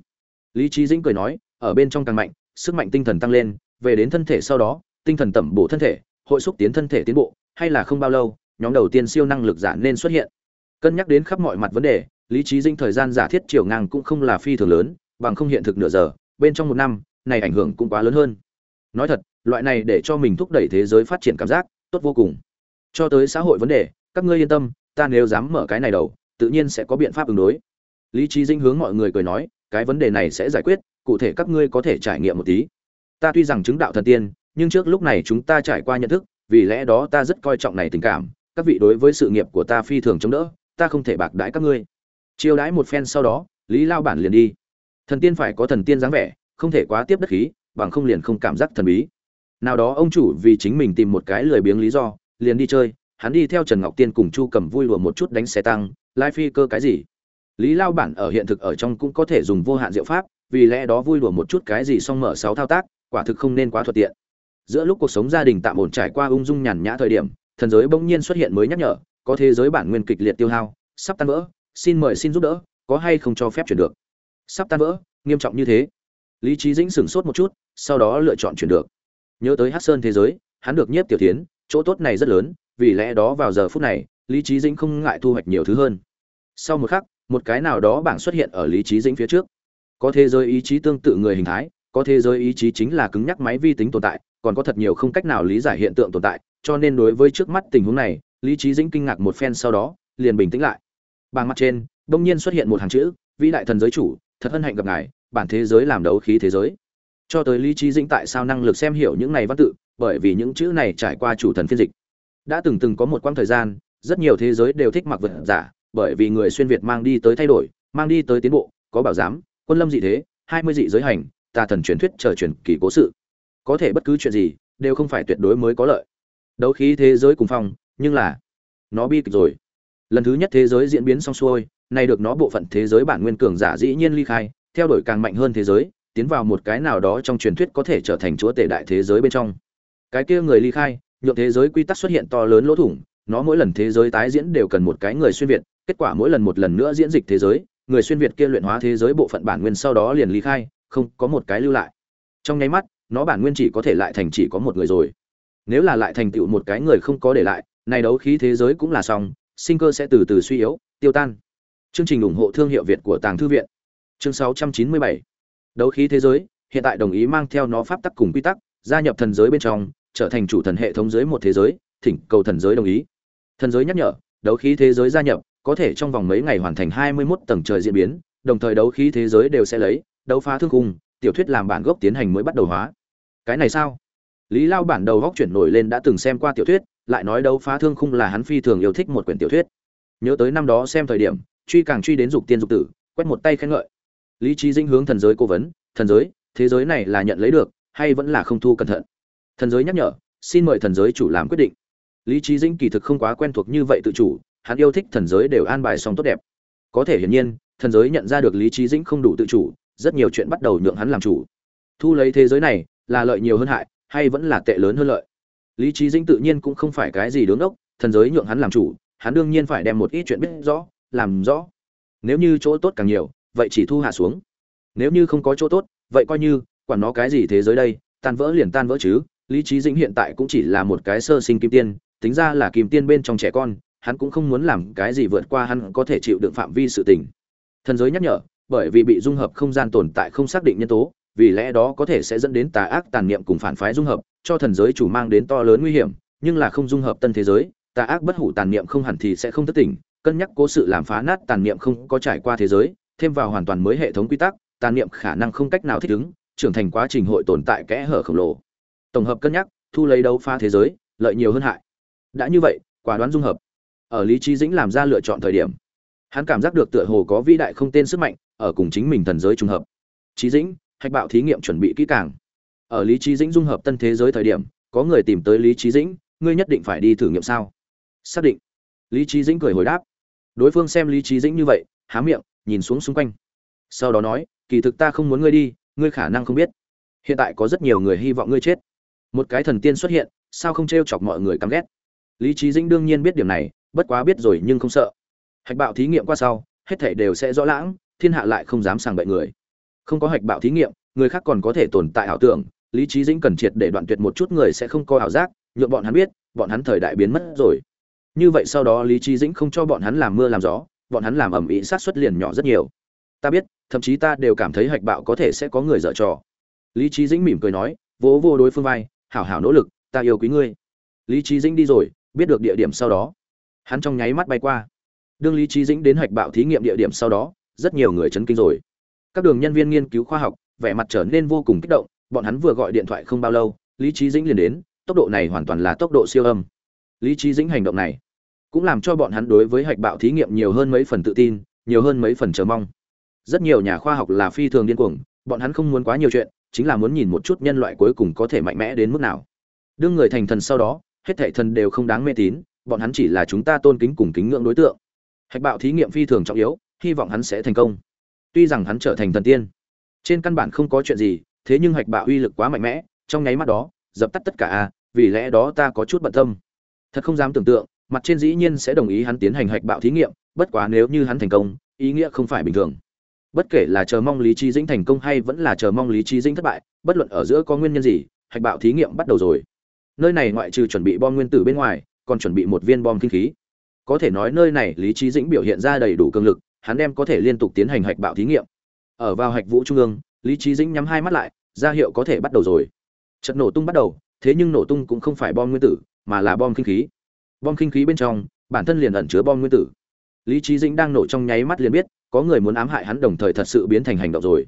Lý trí dĩnh cười nói, ở bên trong càng mạnh, sức mạnh tinh thần tăng lên, về đến thân thể sau đó, tinh thần tẩm bổ thân thể, hội xúc tiến thân thể tiến bộ, hay là không bao lâu, nhóm đầu tiên siêu năng lực giả nên xuất hiện cân nhắc đến khắp mọi mặt vấn đề, lý trí dinh thời gian giả thiết chiều ngang cũng không là phi thường lớn, bằng không hiện thực nửa giờ, bên trong một năm, này ảnh hưởng cũng quá lớn hơn. Nói thật, loại này để cho mình thúc đẩy thế giới phát triển cảm giác, tốt vô cùng. Cho tới xã hội vấn đề, các ngươi yên tâm, ta nếu dám mở cái này đầu, tự nhiên sẽ có biện pháp ứng đối. Lý trí dinh hướng mọi người cười nói, cái vấn đề này sẽ giải quyết, cụ thể các ngươi có thể trải nghiệm một tí. Ta tuy rằng chứng đạo thần tiên, nhưng trước lúc này chúng ta trải qua nhận thức, vì lẽ đó ta rất coi trọng này tình cảm, các vị đối với sự nghiệp của ta phi thường chống đỡ ta không thể bạc đãi các ngươi. Chiêu đãi một phen sau đó, lý lao bản liền đi. Thần tiên phải có thần tiên dáng vẻ, không thể quá tiếp đất khí, bằng không liền không cảm giác thần bí. Nào đó ông chủ vì chính mình tìm một cái lười biếng lý do, liền đi chơi, hắn đi theo trần ngọc tiên cùng chu cầm vui lùa một chút đánh xe tăng lai phi cơ cái gì. Lý lao bản ở hiện thực ở trong cũng có thể dùng vô hạn diệu pháp, vì lẽ đó vui lùa một chút cái gì xong mở sáu thao tác, quả thực không nên quá thuận tiện. Giữa lúc cuộc sống gia đình tạm ổn trải qua ung dung nhàn nhã thời điểm, thần giới bỗng nhiên xuất hiện mới nhắc nhở có thế giới bản nguyên kịch liệt tiêu hao, sắp tan vỡ, xin mời xin giúp đỡ, có hay không cho phép chuyển được. Sắp tan vỡ, nghiêm trọng như thế. Lý trí dĩnh sửng sốt một chút, sau đó lựa chọn chuyển được. Nhớ tới hát sơn thế giới, hắn được nhiếp tiểu tiến chỗ tốt này rất lớn, vì lẽ đó vào giờ phút này, lý trí dĩnh không ngại thu hoạch nhiều thứ hơn. Sau một khắc, một cái nào đó bảng xuất hiện ở lý trí dĩnh phía trước. Có thế giới ý chí tương tự người hình thái, có thế giới ý chí chính là cứng nhắc máy vi tính tồn tại, còn có thật nhiều không cách nào lý giải hiện tượng tồn tại, cho nên đối với trước mắt tình huống này lý trí dĩnh kinh ngạc một phen sau đó, liền bình tĩnh lại. Bàng mặt trên, đông nhiên xuất hiện một hàng chữ, vĩ đại thần giới chủ, thật hân hạnh gặp ngài, bản thế giới làm đấu khí thế giới. Cho tới lý trí dĩnh tại sao năng lực xem hiểu những này văn tự, bởi vì những chữ này trải qua chủ thần phiên dịch. Đã từng từng có một quãng thời gian, rất nhiều thế giới đều thích mặc vật giả, bởi vì người xuyên việt mang đi tới thay đổi, mang đi tới tiến bộ, có bảo giám, quân lâm dị thế, hai mươi dị giới hành, tà thần truyền thuyết chờ truyền kỳ cố sự. Có thể bất cứ chuyện gì, đều không phải tuyệt đối mới có lợi. Đấu khí thế giới cùng phong nhưng là nó bi kịch rồi. Lần thứ nhất thế giới diễn biến xong xuôi, nay được nó bộ phận thế giới bản nguyên cường giả dĩ nhiên ly khai, theo đuổi càng mạnh hơn thế giới, tiến vào một cái nào đó trong truyền thuyết có thể trở thành chúa tể đại thế giới bên trong. Cái kia người ly khai, nhượng thế giới quy tắc xuất hiện to lớn lỗ thủng, nó mỗi lần thế giới tái diễn đều cần một cái người xuyên việt, kết quả mỗi lần một lần nữa diễn dịch thế giới, người xuyên việt kia luyện hóa thế giới bộ phận bản nguyên sau đó liền ly khai, không có một cái lưu lại. Trong nháy mắt, nó bản nguyên chỉ có thể lại thành chỉ có một người rồi. Nếu là lại thành tựu một cái người không có để lại này đấu khí thế giới cũng là xong, sinh cơ sẽ từ từ suy yếu, tiêu tan. Chương trình ủng hộ thương hiệu việt của tàng thư viện. Chương 697 đấu khí thế giới, hiện tại đồng ý mang theo nó pháp tắc cùng quy tắc, gia nhập thần giới bên trong, trở thành chủ thần hệ thống giới một thế giới, thỉnh cầu thần giới đồng ý. Thần giới nhắc nhở, đấu khí thế giới gia nhập, có thể trong vòng mấy ngày hoàn thành 21 tầng trời diễn biến, đồng thời đấu khí thế giới đều sẽ lấy, đấu phá thương khung, tiểu thuyết làm bản gốc tiến hành mới bắt đầu hóa. Cái này sao? Lý lao bản đầu góc chuyển nổi lên đã từng xem qua tiểu thuyết lại nói đấu phá thương khung là hắn phi thường yêu thích một quyển tiểu thuyết. Nhớ tới năm đó xem thời điểm, truy càng truy đến dục tiên dục tử, quét một tay khen ngợi. Lý trí dinh hướng thần giới cố vấn, thần giới, thế giới này là nhận lấy được, hay vẫn là không thu cẩn thận? Thần giới nhắc nhở, xin mời thần giới chủ làm quyết định. Lý trí dinh kỳ thực không quá quen thuộc như vậy tự chủ, hắn yêu thích thần giới đều an bài xong tốt đẹp. Có thể hiển nhiên, thần giới nhận ra được lý trí dĩnh không đủ tự chủ, rất nhiều chuyện bắt đầu nhượng hắn làm chủ. Thu lấy thế giới này là lợi nhiều hơn hại, hay vẫn là tệ lớn hơn lợi? Lý trí dĩnh tự nhiên cũng không phải cái gì đứng ốc thần giới nhượng hắn làm chủ, hắn đương nhiên phải đem một ít chuyện biết rõ, làm rõ. Nếu như chỗ tốt càng nhiều, vậy chỉ thu hạ xuống. Nếu như không có chỗ tốt, vậy coi như, quản nó cái gì thế giới đây, tan vỡ liền tan vỡ chứ. Lý trí dĩnh hiện tại cũng chỉ là một cái sơ sinh kim tiên, tính ra là kim tiên bên trong trẻ con, hắn cũng không muốn làm cái gì vượt qua hắn có thể chịu đựng phạm vi sự tình. Thần giới nhắc nhở, bởi vì bị dung hợp không gian tồn tại không xác định nhân tố, vì lẽ đó có thể sẽ dẫn đến tà ác tàn niệm cùng phản phái dung hợp cho thần giới chủ mang đến to lớn nguy hiểm, nhưng là không dung hợp tân thế giới, tà ác bất hủ tàn niệm không hẳn thì sẽ không thất tỉnh, cân nhắc cố sự làm phá nát tàn niệm không có trải qua thế giới, thêm vào hoàn toàn mới hệ thống quy tắc, tàn niệm khả năng không cách nào thích ứng, trưởng thành quá trình hội tồn tại kẽ hở khổng lồ. Tổng hợp cân nhắc, thu lấy đấu phá thế giới, lợi nhiều hơn hại. Đã như vậy, quả đoán dung hợp. Ở lý trí dĩnh làm ra lựa chọn thời điểm, hắn cảm giác được tựa hồ có vĩ đại không tên sức mạnh, ở cùng chính mình thần giới trùng hợp. Trí dĩnh, hạch bạo thí nghiệm chuẩn bị kỹ càng ở lý trí dĩnh dung hợp tân thế giới thời điểm, có người tìm tới lý trí dĩnh, ngươi nhất định phải đi thử nghiệm sao? Xác định. Lý trí dĩnh cười hồi đáp. Đối phương xem lý trí dĩnh như vậy, há miệng, nhìn xuống xung quanh. Sau đó nói, kỳ thực ta không muốn ngươi đi, ngươi khả năng không biết. Hiện tại có rất nhiều người hy vọng ngươi chết. Một cái thần tiên xuất hiện, sao không t r e o chọc mọi người căm ghét? Lý trí dĩnh đương nhiên biết điểm này, bất quá biết rồi nhưng không sợ. Hạch bạo thí nghiệm qua sau, hết thể đều sẽ rõ lãng, thiên hạ lại không dám sàng bậy người. Không có hạch bạo thí nghiệm, người khác còn có thể tồn tại ảo tưởng lý trí dĩnh cần triệt để đoạn tuyệt một chút người sẽ không có ảo giác, nhượng bọn hắn biết, bọn hắn thời đại biến mất rồi. Như vậy sau đó lý trí dĩnh không cho bọn hắn làm mưa làm gió, bọn hắn làm ẩm ĩ sát xuất liền nhỏ rất nhiều. Ta biết, thậm chí ta đều cảm thấy hạch bạo có thể sẽ có người dở trò. Lý trí dĩnh mỉm cười nói, vỗ vô đối phương vai, hảo hảo nỗ lực, ta yêu quý ngươi. Lý trí dĩnh đi rồi, biết được địa điểm sau đó. Hắn trong nháy mắt bay qua. Đương lý trí dĩnh đến hạch bạo thí nghiệm địa điểm sau đó, rất nhiều người chấn kinh rồi. Các đường nhân viên nghiên cứu khoa học, vẻ mặt trở nên vô cùng kích động bọn hắn vừa gọi điện thoại không bao lâu, lý trí dĩnh liền đến, tốc độ này hoàn toàn là tốc độ siêu âm. Lý trí dĩnh hành động này cũng làm cho bọn hắn đối với hạch bạo thí nghiệm nhiều hơn mấy phần tự tin, nhiều hơn mấy phần chờ mong. Rất nhiều nhà khoa học là phi thường điên cuồng, bọn hắn không muốn quá nhiều chuyện, chính là muốn nhìn một chút nhân loại cuối cùng có thể mạnh mẽ đến mức nào. Đương người thành thần sau đó, hết thảy thần đều không đáng mê tín, bọn hắn chỉ là chúng ta tôn kính cùng kính ngưỡng đối tượng. Hạch bạo thí nghiệm phi thường trọng yếu, hy vọng hắn sẽ thành công. Tuy rằng hắn trở thành thần tiên, trên căn bản không có chuyện gì thế nhưng hạch bạo uy lực quá mạnh mẽ, trong nháy mắt đó, dập tắt tất cả a, vì lẽ đó ta có chút bận tâm. Thật không dám tưởng tượng, mặt trên dĩ nhiên sẽ đồng ý hắn tiến hành hạch bạo thí nghiệm, bất quá nếu như hắn thành công, ý nghĩa không phải bình thường. Bất kể là chờ mong lý trí dĩnh thành công hay vẫn là chờ mong lý trí dĩnh thất bại, bất luận ở giữa có nguyên nhân gì, hạch bạo thí nghiệm bắt đầu rồi. Nơi này ngoại trừ chuẩn bị bom nguyên tử bên ngoài, còn chuẩn bị một viên bom kinh khí. Có thể nói nơi này lý trí dĩnh biểu hiện ra đầy đủ cường lực, hắn đem có thể liên tục tiến hành hạch bạo thí nghiệm. Ở vào hạch vũ trung ương lý trí dĩnh nhắm hai mắt lại, ra hiệu có thể bắt đầu rồi. Trận nổ tung bắt đầu, thế nhưng nổ tung cũng không phải bom nguyên tử, mà là bom kinh khí. Bom kinh khí bên trong, bản thân liền ẩn chứa bom nguyên tử. Lý trí dĩnh đang nổ trong nháy mắt liền biết, có người muốn ám hại hắn đồng thời thật sự biến thành hành động rồi.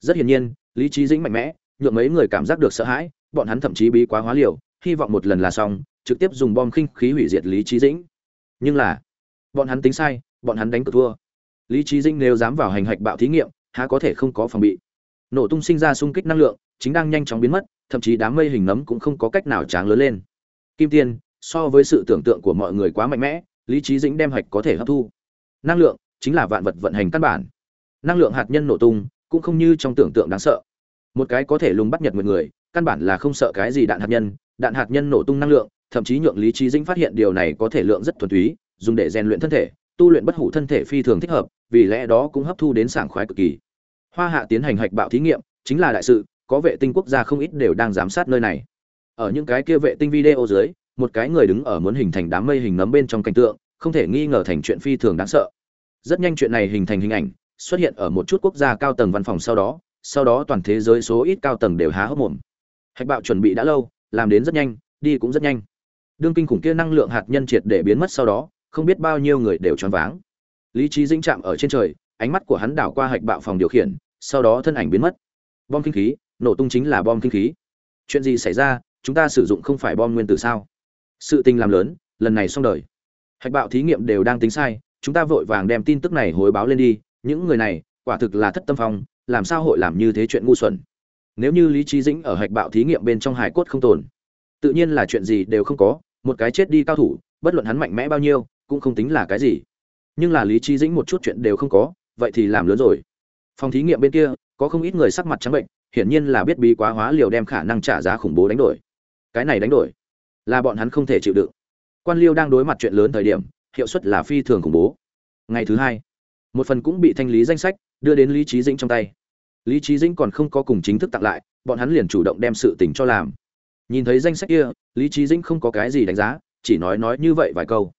Rất hiển nhiên, lý trí dĩnh mạnh mẽ, nhượng mấy người cảm giác được sợ hãi, bọn hắn thậm chí bí quá hóa liều, hy vọng một lần là xong, trực tiếp dùng bom khinh khí hủy diệt lý trí dĩnh. Nhưng là, bọn hắn tính sai, bọn hắn đánh cược thua. Lý trí dĩnh nếu dám vào hành hạch bạo thí nghiệm, há có thể không có phòng bị nổ tung sinh ra xung kích năng lượng, chính đang nhanh chóng biến mất, thậm chí đám mây hình nấm cũng không có cách nào tráng lớn lên. Kim tiên, so với sự tưởng tượng của mọi người quá mạnh mẽ, lý trí dĩnh đem hạch có thể hấp thu. Năng lượng chính là vạn vật vận hành căn bản. Năng lượng hạt nhân nổ tung cũng không như trong tưởng tượng đáng sợ. Một cái có thể lùng bắt nhật một người, căn bản là không sợ cái gì đạn hạt nhân, đạn hạt nhân nổ tung năng lượng, thậm chí nhượng lý trí dĩnh phát hiện điều này có thể lượng rất thuần túy, dùng để rèn luyện thân thể, tu luyện bất hủ thân thể phi thường thích hợp, vì lẽ đó cũng hấp thu đến sảng khoái cực kỳ hoa hạ tiến hành hạch bạo thí nghiệm, chính là đại sự, có vệ tinh quốc gia không ít đều đang giám sát nơi này. Ở những cái kia vệ tinh video dưới, một cái người đứng ở muốn hình thành đám mây hình nấm bên trong cảnh tượng, không thể nghi ngờ thành chuyện phi thường đáng sợ. Rất nhanh chuyện này hình thành hình ảnh, xuất hiện ở một chút quốc gia cao tầng văn phòng sau đó sau đó toàn thế giới số ít cao tầng đều há hốc mồm. Hạch bạo chuẩn bị đã lâu, làm đến rất nhanh, đi cũng rất nhanh. Đương kinh khủng kia năng lượng hạt nhân triệt để biến mất sau đó, không biết bao nhiêu người đều choáng váng. Lý trí dĩnh chạm ở trên trời ánh mắt của hắn đảo qua hạch bạo phòng điều khiển, sau đó thân ảnh biến mất. Bom kinh khí, nổ tung chính là bom kinh khí. Chuyện gì xảy ra? Chúng ta sử dụng không phải bom nguyên tử sao? Sự tình làm lớn, lần này xong đời. Hạch bạo thí nghiệm đều đang tính sai, chúng ta vội vàng đem tin tức này hồi báo lên đi. Những người này, quả thực là thất tâm phong, làm sao hội làm như thế chuyện ngu xuẩn? Nếu như lý trí dĩnh ở hạch bạo thí nghiệm bên trong hải cốt không tồn, tự nhiên là chuyện gì đều không có, một cái chết đi cao thủ, bất luận hắn mạnh mẽ bao nhiêu, cũng không tính là cái gì. Nhưng là lý trí dĩnh một chút chuyện đều không có vậy thì làm lớn rồi. Phòng thí nghiệm bên kia, có không ít người sắc mặt trắng bệnh, hiển nhiên là biết bí quá hóa liều đem khả năng trả giá khủng bố đánh đổi. Cái này đánh đổi, là bọn hắn không thể chịu đựng. Quan liêu đang đối mặt chuyện lớn thời điểm, hiệu suất là phi thường khủng bố. Ngày thứ hai, một phần cũng bị thanh lý danh sách, đưa đến lý trí dĩnh trong tay. Lý trí dĩnh còn không có cùng chính thức tặng lại, bọn hắn liền chủ động đem sự tình cho làm. Nhìn thấy danh sách kia, lý trí dĩnh không có cái gì đánh giá, chỉ nói nói như vậy vài câu.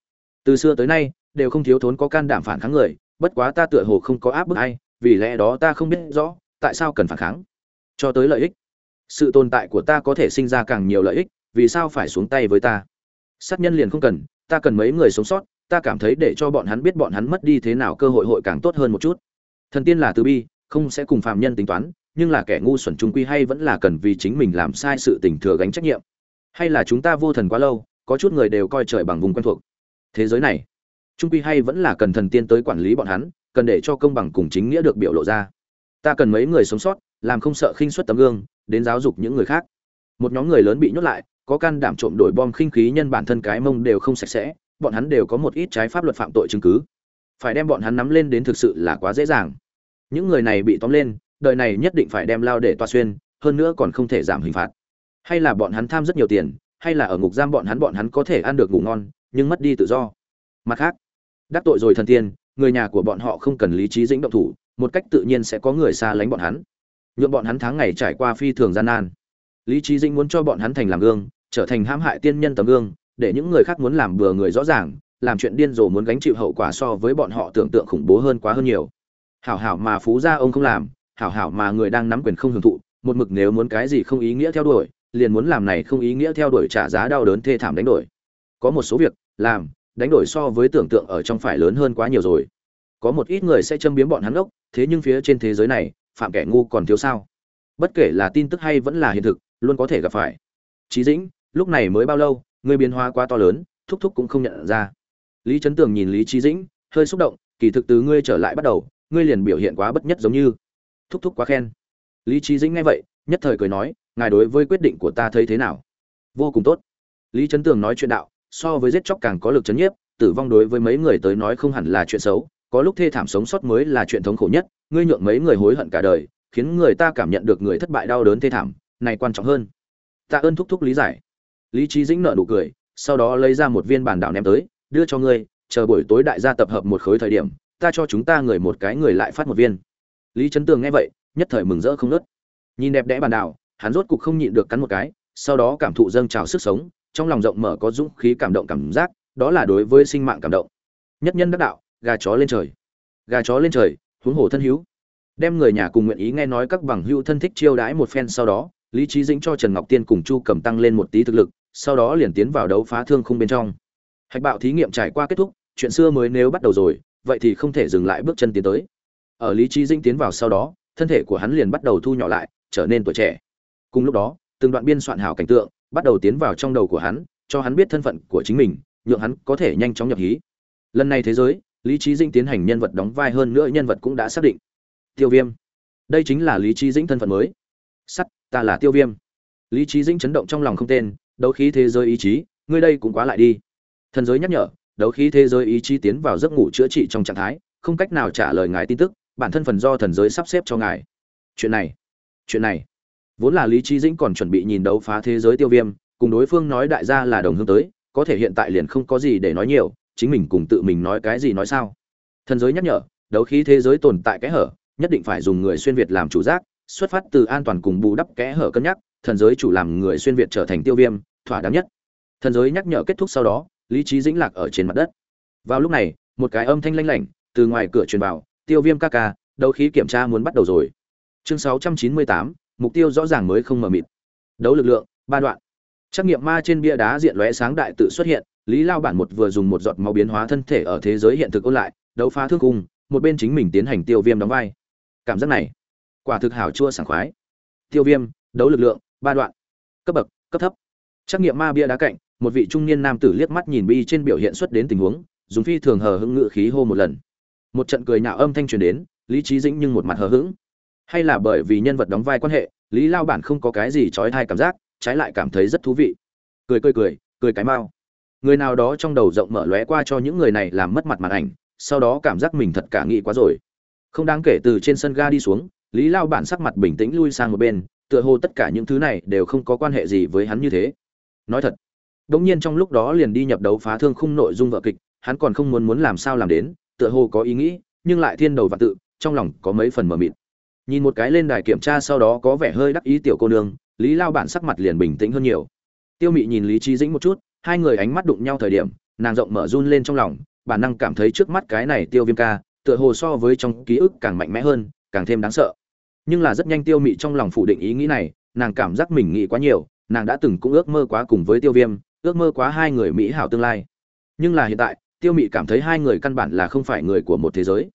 Từ xưa tới nay, đều không thiếu thốn có can đảm phản kháng người bất quá ta tựa hồ không có áp bức ai, vì lẽ đó ta không biết rõ, tại sao cần phản kháng. Cho tới lợi ích. Sự tồn tại của ta có thể sinh ra càng nhiều lợi ích, vì sao phải xuống tay với ta? Sát nhân liền không cần, ta cần mấy người sống sót, ta cảm thấy để cho bọn hắn biết bọn hắn mất đi thế nào cơ hội hội càng tốt hơn một chút. Thần tiên là từ bi, không sẽ cùng phạm nhân tính toán, nhưng là kẻ ngu xuẩn trung quy hay vẫn là cần vì chính mình làm sai sự tình thừa gánh trách nhiệm. Hay là chúng ta vô thần quá lâu, có chút người đều coi trời bằng vùng quen thuộc. Thế giới này trung quy hay vẫn là cần thần tiên tới quản lý bọn hắn, cần để cho công bằng cùng chính nghĩa được biểu lộ ra. Ta cần mấy người sống sót, làm không sợ khinh suất tấm gương, đến giáo dục những người khác. Một nhóm người lớn bị nhốt lại, có can đảm trộm đổi bom khinh khí nhân bản thân cái mông đều không sạch sẽ, bọn hắn đều có một ít trái pháp luật phạm tội chứng cứ. Phải đem bọn hắn nắm lên đến thực sự là quá dễ dàng. Những người này bị tóm lên, đời này nhất định phải đem lao để toa xuyên, hơn nữa còn không thể giảm hình phạt. Hay là bọn hắn tham rất nhiều tiền, hay là ở ngục giam bọn hắn bọn hắn có thể ăn được ngủ ngon, nhưng mất đi tự do mặt khác, đắc tội rồi thần tiên, người nhà của bọn họ không cần lý trí dĩnh động thủ, một cách tự nhiên sẽ có người xa lánh bọn hắn. Nhuộm bọn hắn tháng ngày trải qua phi thường gian nan. Lý trí dĩnh muốn cho bọn hắn thành làm gương, trở thành hãm hại tiên nhân tấm gương, để những người khác muốn làm bừa người rõ ràng, làm chuyện điên rồ muốn gánh chịu hậu quả so với bọn họ tưởng tượng khủng bố hơn quá hơn nhiều. Hảo hảo mà phú gia ông không làm, hảo hảo mà người đang nắm quyền không hưởng thụ, một mực nếu muốn cái gì không ý nghĩa theo đuổi, liền muốn làm này không ý nghĩa theo đuổi trả giá đau đớn thê thảm đánh đổi. Có một số việc, làm đánh đổi so với tưởng tượng ở trong phải lớn hơn quá nhiều rồi. Có một ít người sẽ châm biếm bọn hắn ốc, thế nhưng phía trên thế giới này, phạm kẻ ngu còn thiếu sao? Bất kể là tin tức hay vẫn là hiện thực, luôn có thể gặp phải. Trí dĩnh, lúc này mới bao lâu, người biến hóa quá to lớn, thúc thúc cũng không nhận ra. Lý trấn tường nhìn lý trí dĩnh, hơi xúc động, kỳ thực từ ngươi trở lại bắt đầu, ngươi liền biểu hiện quá bất nhất giống như. Thúc thúc quá khen. Lý trí dĩnh nghe vậy, nhất thời cười nói, ngài đối với quyết định của ta thấy thế nào? Vô cùng tốt. Lý trấn tường nói chuyện đạo so với giết chóc càng có lực chấn nhiếp, tử vong đối với mấy người tới nói không hẳn là chuyện xấu, có lúc thê thảm sống sót mới là chuyện thống khổ nhất, ngươi nhượng mấy người hối hận cả đời, khiến người ta cảm nhận được người thất bại đau đớn thê thảm, này quan trọng hơn. Ta ơn thúc thúc lý giải. Lý trí dĩnh nợ nụ cười, sau đó lấy ra một viên bản đảo ném tới, đưa cho ngươi, chờ buổi tối đại gia tập hợp một khối thời điểm, ta cho chúng ta người một cái người lại phát một viên. Lý trấn tường nghe vậy, nhất thời mừng rỡ không nớt nhìn đẹp đẽ bản đảo, hắn rốt cục không nhịn được cắn một cái, sau đó cảm thụ dâng trào sức sống trong lòng rộng mở có dũng khí cảm động cảm giác, đó là đối với sinh mạng cảm động. Nhất nhân đắc đạo, gà chó lên trời. Gà chó lên trời, huống hồ thân hữu. Đem người nhà cùng nguyện ý nghe nói các bằng hữu thân thích chiêu đãi một phen sau đó, lý trí dĩnh cho trần ngọc tiên cùng chu cầm tăng lên một tí thực lực, sau đó liền tiến vào đấu phá thương khung bên trong. Hạch bạo thí nghiệm trải qua kết thúc, chuyện xưa mới nếu bắt đầu rồi, vậy thì không thể dừng lại bước chân tiến tới. Ở lý trí dĩnh tiến vào sau đó, thân thể của hắn liền bắt đầu thu nhỏ lại, trở nên tuổi trẻ. Cùng lúc đó, từng đoạn biên soạn hảo cảnh tượng bắt đầu tiến vào trong đầu của hắn, cho hắn biết thân phận của chính mình, nhượng hắn có thể nhanh chóng nhập hí. Lần này thế giới, lý trí dĩnh tiến hành nhân vật đóng vai hơn nữa nhân vật cũng đã xác định. Tiêu viêm. Đây chính là lý trí dĩnh thân phận mới. Sắt, ta là tiêu viêm. Lý trí dĩnh chấn động trong lòng không tên, đấu khí thế giới ý chí, ngươi đây cũng quá lại đi. Thần giới nhắc nhở, đấu khí thế giới ý chí tiến vào giấc ngủ chữa trị trong trạng thái, không cách nào trả lời ngài tin tức, bản thân phần do thần giới sắp xếp cho ngài. Chuyện này chuyện này vốn là lý trí dĩnh còn chuẩn bị nhìn đấu phá thế giới tiêu viêm cùng đối phương nói đại gia là đồng hương tới có thể hiện tại liền không có gì để nói nhiều chính mình cùng tự mình nói cái gì nói sao. Thần giới nhắc nhở đấu khí thế giới tồn tại cái hở nhất định phải dùng người xuyên việt làm chủ giác xuất phát từ an toàn cùng bù đắp kẽ hở cân nhắc thần giới chủ làm người xuyên việt trở thành tiêu viêm thỏa đáng nhất. Thần giới nhắc nhở kết thúc sau đó lý trí dĩnh lạc ở trên mặt đất. Vào lúc này một cái âm thanh lanh lảnh từ ngoài cửa truyền vào tiêu viêm ca ca đấu khí kiểm tra muốn bắt đầu rồi. Chương 698, mục tiêu rõ ràng mới không mờ mịt. Đấu lực lượng, ba đoạn. Trắc nghiệm ma trên bia đá diện lóe sáng đại tự xuất hiện, lý lao bản một vừa dùng một giọt máu biến hóa thân thể ở thế giới hiện thực ôn lại, đấu phá thương cung, một bên chính mình tiến hành tiêu viêm đóng vai. Cảm giác này, quả thực hảo chua sảng khoái. Tiêu viêm, đấu lực lượng, ba đoạn. Cấp bậc, cấp thấp. Trắc nghiệm ma bia đá cạnh, một vị trung niên nam tử liếc mắt nhìn bi trên biểu hiện xuất đến tình huống, dùng phi thường hờ hững ngự khí hô một lần. Một trận cười nhạo âm thanh truyền đến, lý trí dĩnh nhưng một mặt hờ hững hay là bởi vì nhân vật đóng vai quan hệ, lý lao bản không có cái gì trói thai cảm giác, trái lại cảm thấy rất thú vị. Cười cười cười cười cái mau. Người nào đó trong đầu rộng mở lóe qua cho những người này làm mất mặt màn ảnh, sau đó cảm giác mình thật cả nghị quá rồi. Không đáng kể từ trên sân ga đi xuống, lý lao bản sắc mặt bình tĩnh lui sang một bên, tựa hồ tất cả những thứ này đều không có quan hệ gì với hắn như thế. Nói thật, đống nhiên trong lúc đó liền đi nhập đấu phá thương khung nội dung vợ kịch, hắn còn không muốn muốn làm sao làm đến, tựa hồ có ý nghĩ, nhưng lại thiên đầu và tự, trong lòng có mấy phần mờ mịt nhìn một cái lên đài kiểm tra sau đó có vẻ hơi đắc ý tiểu cô nương, lý lao bản sắc mặt liền bình tĩnh hơn nhiều. Tiêu mị nhìn lý trí dĩnh một chút, hai người ánh mắt đụng nhau thời điểm, nàng rộng mở run lên trong lòng, bản năng cảm thấy trước mắt cái này tiêu viêm ca, tựa hồ so với trong ký ức càng mạnh mẽ hơn, càng thêm đáng sợ. Nhưng là rất nhanh tiêu mị trong lòng phủ định ý nghĩ này, nàng cảm giác mình nghĩ quá nhiều, nàng đã từng cũng ước mơ quá cùng với tiêu viêm, ước mơ quá hai người mỹ hảo tương lai. Nhưng là hiện tại, tiêu mị cảm thấy hai người căn bản là không phải người của một thế giới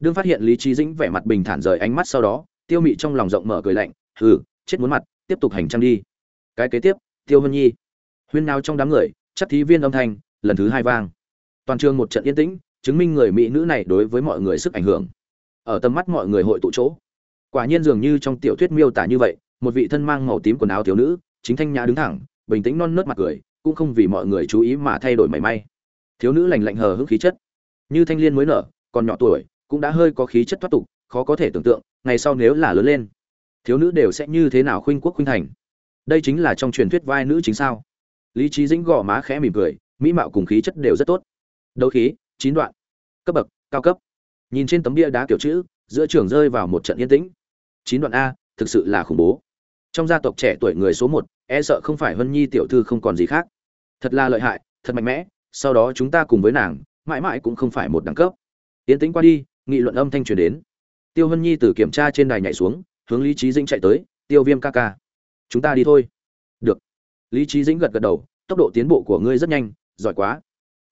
đương phát hiện lý trí dĩnh vẻ mặt bình thản rời ánh mắt sau đó, tiêu mị trong lòng rộng mở cười lạnh, hừ, chết muốn mặt, tiếp tục hành trang đi. Cái kế tiếp, tiêu hân nhi. Huyên nào trong đám người, chắc thí viên âm thanh, lần thứ hai vang. Toàn trường một trận yên tĩnh, chứng minh người mỹ nữ này đối với mọi người sức ảnh hưởng. Ở tầm mắt mọi người hội tụ chỗ, quả nhiên dường như trong tiểu thuyết miêu tả như vậy, một vị thân mang màu tím quần áo thiếu nữ, chính thanh nhã đứng thẳng, bình tĩnh non nớt mặt cười, cũng không vì mọi người chú ý mà thay đổi mảy may. Thiếu nữ lành lạnh hờ hững khí chất, như thanh liên mới nở, còn nhỏ tuổi cũng đã hơi có khí chất thoát tục, khó có thể tưởng tượng, ngày sau nếu là lớn lên, thiếu nữ đều sẽ như thế nào khuynh quốc khuynh thành. Đây chính là trong truyền thuyết vai nữ chính sao. Lý trí dĩnh gò má khẽ mỉm cười, mỹ mạo cùng khí chất đều rất tốt. Đấu khí, chín đoạn, cấp bậc, cao cấp. Nhìn trên tấm bia đá kiểu chữ, giữa trường rơi vào một trận yên tĩnh. Chín đoạn a, thực sự là khủng bố. Trong gia tộc trẻ tuổi người số một e sợ không phải hân nhi tiểu thư không còn gì khác. Thật là lợi hại, thật mạnh mẽ, sau đó chúng ta cùng với nàng, mãi mãi cũng không phải một đẳng cấp. Yên tĩnh qua đi nghị luận âm thanh truyền đến. Tiêu hân nhi từ kiểm tra trên đài nhảy xuống, hướng lý trí dĩnh chạy tới, tiêu viêm ca ca, chúng ta đi thôi. Được. Lý trí dĩnh gật gật đầu, tốc độ tiến bộ của ngươi rất nhanh, giỏi quá.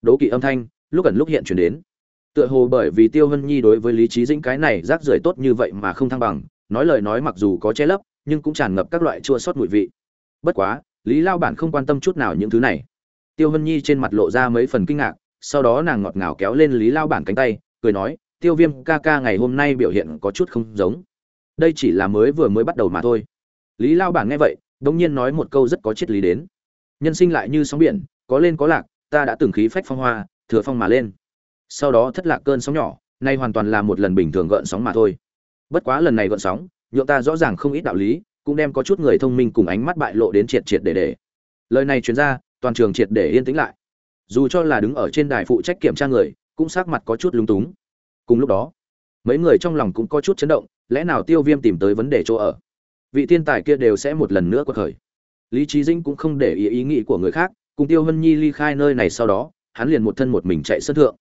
Đố kỵ âm thanh, lúc gần lúc hiện chuyển đến. Tựa hồ bởi vì tiêu hân nhi đối với lý trí dĩnh cái này rác rưởi tốt như vậy mà không thăng bằng, nói lời nói mặc dù có che lấp, nhưng cũng tràn ngập các loại chua sót mùi vị. Bất quá, lý lao bản không quan tâm chút nào những thứ này. Tiêu hân nhi trên mặt lộ ra mấy phần kinh ngạc, sau đó nàng ngọt ngào kéo lên lý lao bản cánh tay, cười nói tiêu viêm ca ca ngày hôm nay biểu hiện có chút không giống. Đây chỉ là mới vừa mới bắt đầu mà thôi. Lý lao bản nghe vậy đ ỗ n g nhiên nói một câu rất có triết lý đến. Nhân sinh lại như sóng biển, có lên có lạc, ta đã từng khí phách phong hoa, thừa phong mà lên. Sau đó thất lạc cơn sóng nhỏ, nay hoàn toàn là một lần bình thường gợn sóng mà thôi. Bất quá lần này gợn sóng, nhượng ta rõ ràng không ít đạo lý, cũng đem có chút người thông minh cùng ánh mắt bại lộ đến triệt triệt để để. Lời này truyền ra, toàn trường triệt để yên tĩnh lại. Dù cho là đứng ở trên đài phụ trách kiểm tra người, cũng sắc mặt có chút lúng túng cùng lúc đó, mấy người trong lòng cũng có chút chấn động, lẽ nào tiêu viêm tìm tới vấn đề chỗ ở? Vị thiên tài kia đều sẽ một lần nữa quật khởi. Lý trí dĩnh cũng không để ý ý nghĩ của người khác, cùng tiêu hân nhi ly khai nơi này sau đó, hắn liền một thân một mình chạy sân thượng.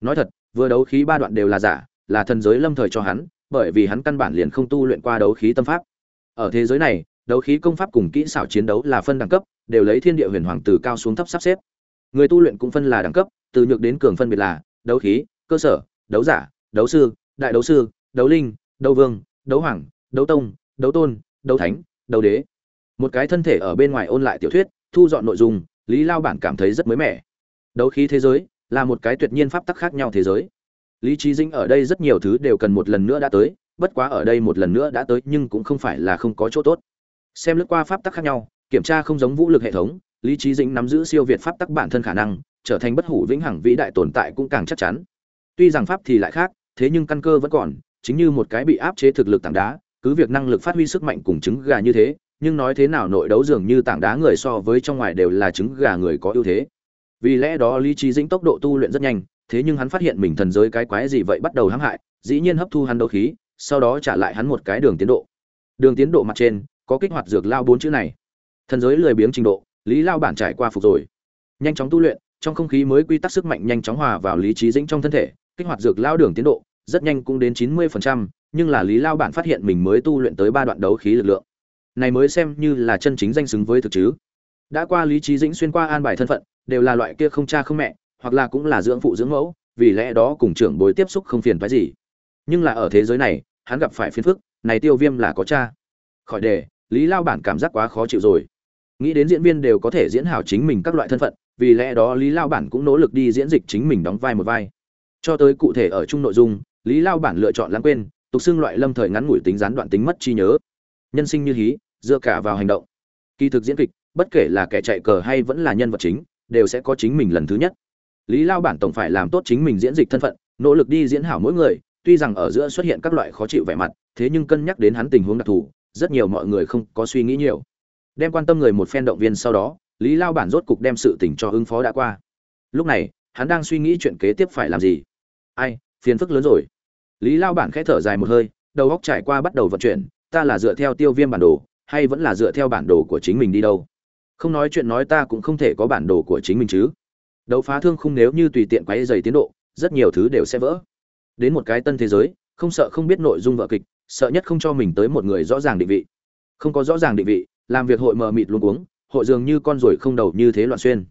Nói thật, vừa đấu khí ba đoạn đều là giả, là thần giới lâm thời cho hắn, bởi vì hắn căn bản liền không tu luyện qua đấu khí tâm pháp. Ở thế giới này, đấu khí công pháp cùng kỹ xảo chiến đấu là phân đẳng cấp, đều lấy thiên địa huyền hoàng từ cao xuống thấp sắp xếp. Người tu luyện cũng phân là đẳng cấp, từ nhược đến cường phân biệt là đấu khí, cơ sở đấu giả, đấu sư, đại đấu sư, đấu linh, đấu vương, đấu hoàng, đấu tông, đấu tôn, đấu thánh, đấu đế. Một cái thân thể ở bên ngoài ôn lại tiểu thuyết, thu dọn nội dung, lý lao bản cảm thấy rất mới mẻ. Đấu khí thế giới là một cái tuyệt nhiên pháp tắc khác nhau thế giới. Lý trí dĩnh ở đây rất nhiều thứ đều cần một lần nữa đã tới, bất quá ở đây một lần nữa đã tới nhưng cũng không phải là không có chỗ tốt. Xem lướt qua pháp tắc khác nhau, kiểm tra không giống vũ lực hệ thống, lý trí dĩnh nắm giữ siêu việt pháp tắc bản thân khả năng, trở thành bất hủ vĩnh hằng vĩ đại tồn tại cũng càng chắc chắn tuy rằng pháp thì lại khác, thế nhưng căn cơ vẫn còn, chính như một cái bị áp chế thực lực tảng đá, cứ việc năng lực phát huy sức mạnh cùng trứng gà như thế, nhưng nói thế nào nội đấu dường như tảng đá người so với trong ngoài đều là trứng gà người có ưu thế. Vì lẽ đó lý trí dĩnh tốc độ tu luyện rất nhanh, thế nhưng hắn phát hiện mình thần giới cái quái gì vậy bắt đầu hãm hại, dĩ nhiên hấp thu hắn đấu khí, sau đó trả lại hắn một cái đường tiến độ. Đường tiến độ mặt trên, có kích hoạt dược lao bốn chữ này. Thần giới lười biếng trình độ, lý lao bản trải qua phục rồi. Nhanh chóng tu luyện, trong không khí mới quy tắc sức mạnh nhanh chóng hòa vào lý trí dĩnh trong thân thể kích hoạt dược lao đường tiến độ rất nhanh cũng đến chín mươi phần trăm, nhưng là lý lao bản phát hiện mình mới tu luyện tới ba đoạn đấu khí lực lượng. Này mới xem như là chân chính danh xứng với thực chứ. Đã qua lý trí dĩnh xuyên qua an bài thân phận đều là loại kia không cha không mẹ hoặc là cũng là dưỡng phụ dưỡng mẫu vì lẽ đó cùng trưởng bối tiếp xúc không phiền phái gì. Nhưng là ở thế giới này hắn gặp phải phiền phức này tiêu viêm là có cha. Khỏi đề lý lao bản cảm giác quá khó chịu rồi. Nghĩ đến diễn viên đều có thể diễn hảo chính mình các loại thân phận vì lẽ đó lý lao bản cũng nỗ lực đi diễn dịch chính mình đóng vai một vai cho tới cụ thể ở chung nội dung, lý lao bản lựa chọn lãng quên, tục xưng loại lâm thời ngắn ngủi tính gián đoạn tính mất trí nhớ. Nhân sinh như hí, dựa cả vào hành động. Kỳ thực diễn kịch, bất kể là kẻ chạy cờ hay vẫn là nhân vật chính, đều sẽ có chính mình lần thứ nhất. Lý lao bản tổng phải làm tốt chính mình diễn dịch thân phận, nỗ lực đi diễn hảo mỗi người, tuy rằng ở giữa xuất hiện các loại khó chịu vẻ mặt, thế nhưng cân nhắc đến hắn tình huống đặc thù, rất nhiều mọi người không có suy nghĩ nhiều. Đem quan tâm người một phen động viên sau đó, lý lao bản rốt cục đem sự tình cho ứng phó đã qua. Lúc này hắn đang suy nghĩ chuyện kế tiếp phải làm gì. Ai, phiền phức lớn rồi. Lý lao bản khẽ thở dài một hơi, đầu óc trải qua bắt đầu vận chuyển, ta là dựa theo tiêu viêm bản đồ, hay vẫn là dựa theo bản đồ của chính mình đi đâu? Không nói chuyện nói ta cũng không thể có bản đồ của chính mình chứ. Đấu phá thương không nếu như tùy tiện quấy dày tiến độ, rất nhiều thứ đều sẽ vỡ. Đến một cái tân thế giới, không sợ không biết nội dung vợ kịch, sợ nhất không cho mình tới một người rõ ràng định vị. Không có rõ ràng định vị, làm việc hội mờ mịt luôn uống hội dường như con ruồi không đầu như thế loạn xuyên.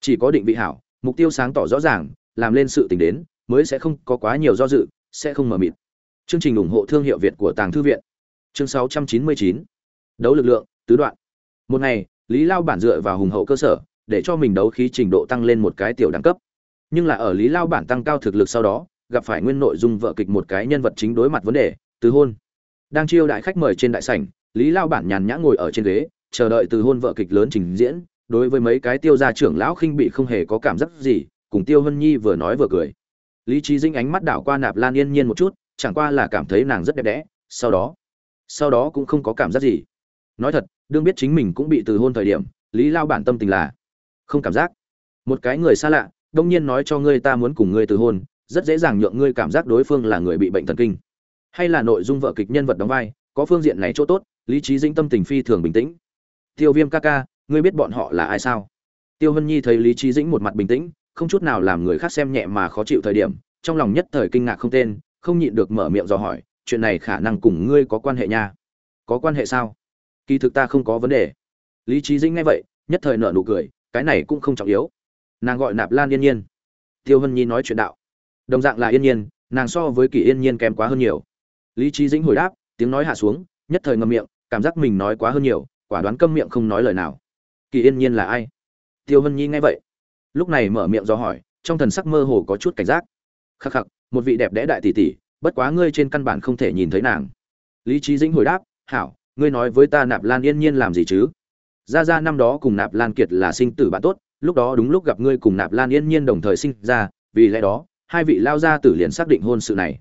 Chỉ có định vị hảo mục tiêu sáng tỏ rõ ràng, làm lên sự tình đến, mới sẽ không có quá nhiều do dự, sẽ không mờ mịt. Chương trình ủng hộ thương hiệu việt của tàng thư viện. Chương 699 đấu lực lượng, tứ đoạn. Một ngày, lý lao bản dựa vào hùng hậu cơ sở, để cho mình đấu khí trình độ tăng lên một cái tiểu đẳng cấp. Nhưng là ở lý lao bản tăng cao thực lực sau đó, gặp phải nguyên nội dung vợ kịch một cái nhân vật chính đối mặt vấn đề, từ hôn. Đang chiêu đại khách mời trên đại sảnh, lý lao bản nhàn nhã ngồi ở trên ghế, chờ đợi từ hôn vợ kịch lớn trình diễn đối với mấy cái tiêu gia trưởng lão khinh bị không hề có cảm giác gì, cùng tiêu hân nhi vừa nói vừa cười. Lý trí dĩnh ánh mắt đảo qua nạp lan yên nhiên một chút, chẳng qua là cảm thấy nàng rất đẹp đẽ, sau đó sau đó cũng không có cảm giác gì. Nói thật, đương biết chính mình cũng bị từ hôn thời điểm, lý lao bản tâm tình là không cảm giác. Một cái người xa lạ, đông nhiên nói cho ngươi ta muốn cùng ngươi từ hôn, rất dễ dàng nhượng ngươi cảm giác đối phương là người bị bệnh thần kinh. Hay là nội dung vợ kịch nhân vật đóng vai, có phương diện này chỗ tốt, lý trí dĩnh tâm tình phi thường bình tĩnh. Tiêu viêm ca ca ngươi biết bọn họ là ai sao? Tiêu hân nhi thấy lý trí dĩnh một mặt bình tĩnh, không chút nào làm người khác xem nhẹ mà khó chịu thời điểm, trong lòng nhất thời kinh ngạc không tên, không nhịn được mở miệng dò hỏi, chuyện này khả năng cùng ngươi có quan hệ nha. Có quan hệ sao? Kỳ thực ta không có vấn đề. Lý trí dĩnh nghe vậy, nhất thời nợ nụ cười, cái này cũng không trọng yếu. Nàng gọi nạp lan yên nhiên. Tiêu hân nhi nói chuyện đạo. Đồng dạng là yên nhiên, nàng so với kỳ yên nhiên kém quá hơn nhiều. Lý trí dĩnh hồi đáp, tiếng nói hạ xuống, nhất thời ngậm miệng, cảm giác mình nói quá hơn nhiều, quả đoán câm miệng không nói lời nào kỳ yên nhiên là ai? Tiêu hân nhi nghe vậy, lúc này mở miệng do hỏi, trong thần sắc mơ hồ có chút cảnh giác. Khắc khắc, một vị đẹp đẽ đại tỷ tỷ, bất quá ngươi trên căn bản không thể nhìn thấy nàng. Lý trí dĩnh hồi đáp, hảo, ngươi nói với ta nạp lan yên nhiên làm gì chứ? Ra ra, năm đó cùng nạp lan kiệt là sinh tử bạn tốt, lúc đó đúng lúc gặp ngươi cùng nạp lan yên nhiên đồng thời sinh ra, vì lẽ đó, hai vị lao gia tử liền xác định hôn sự này.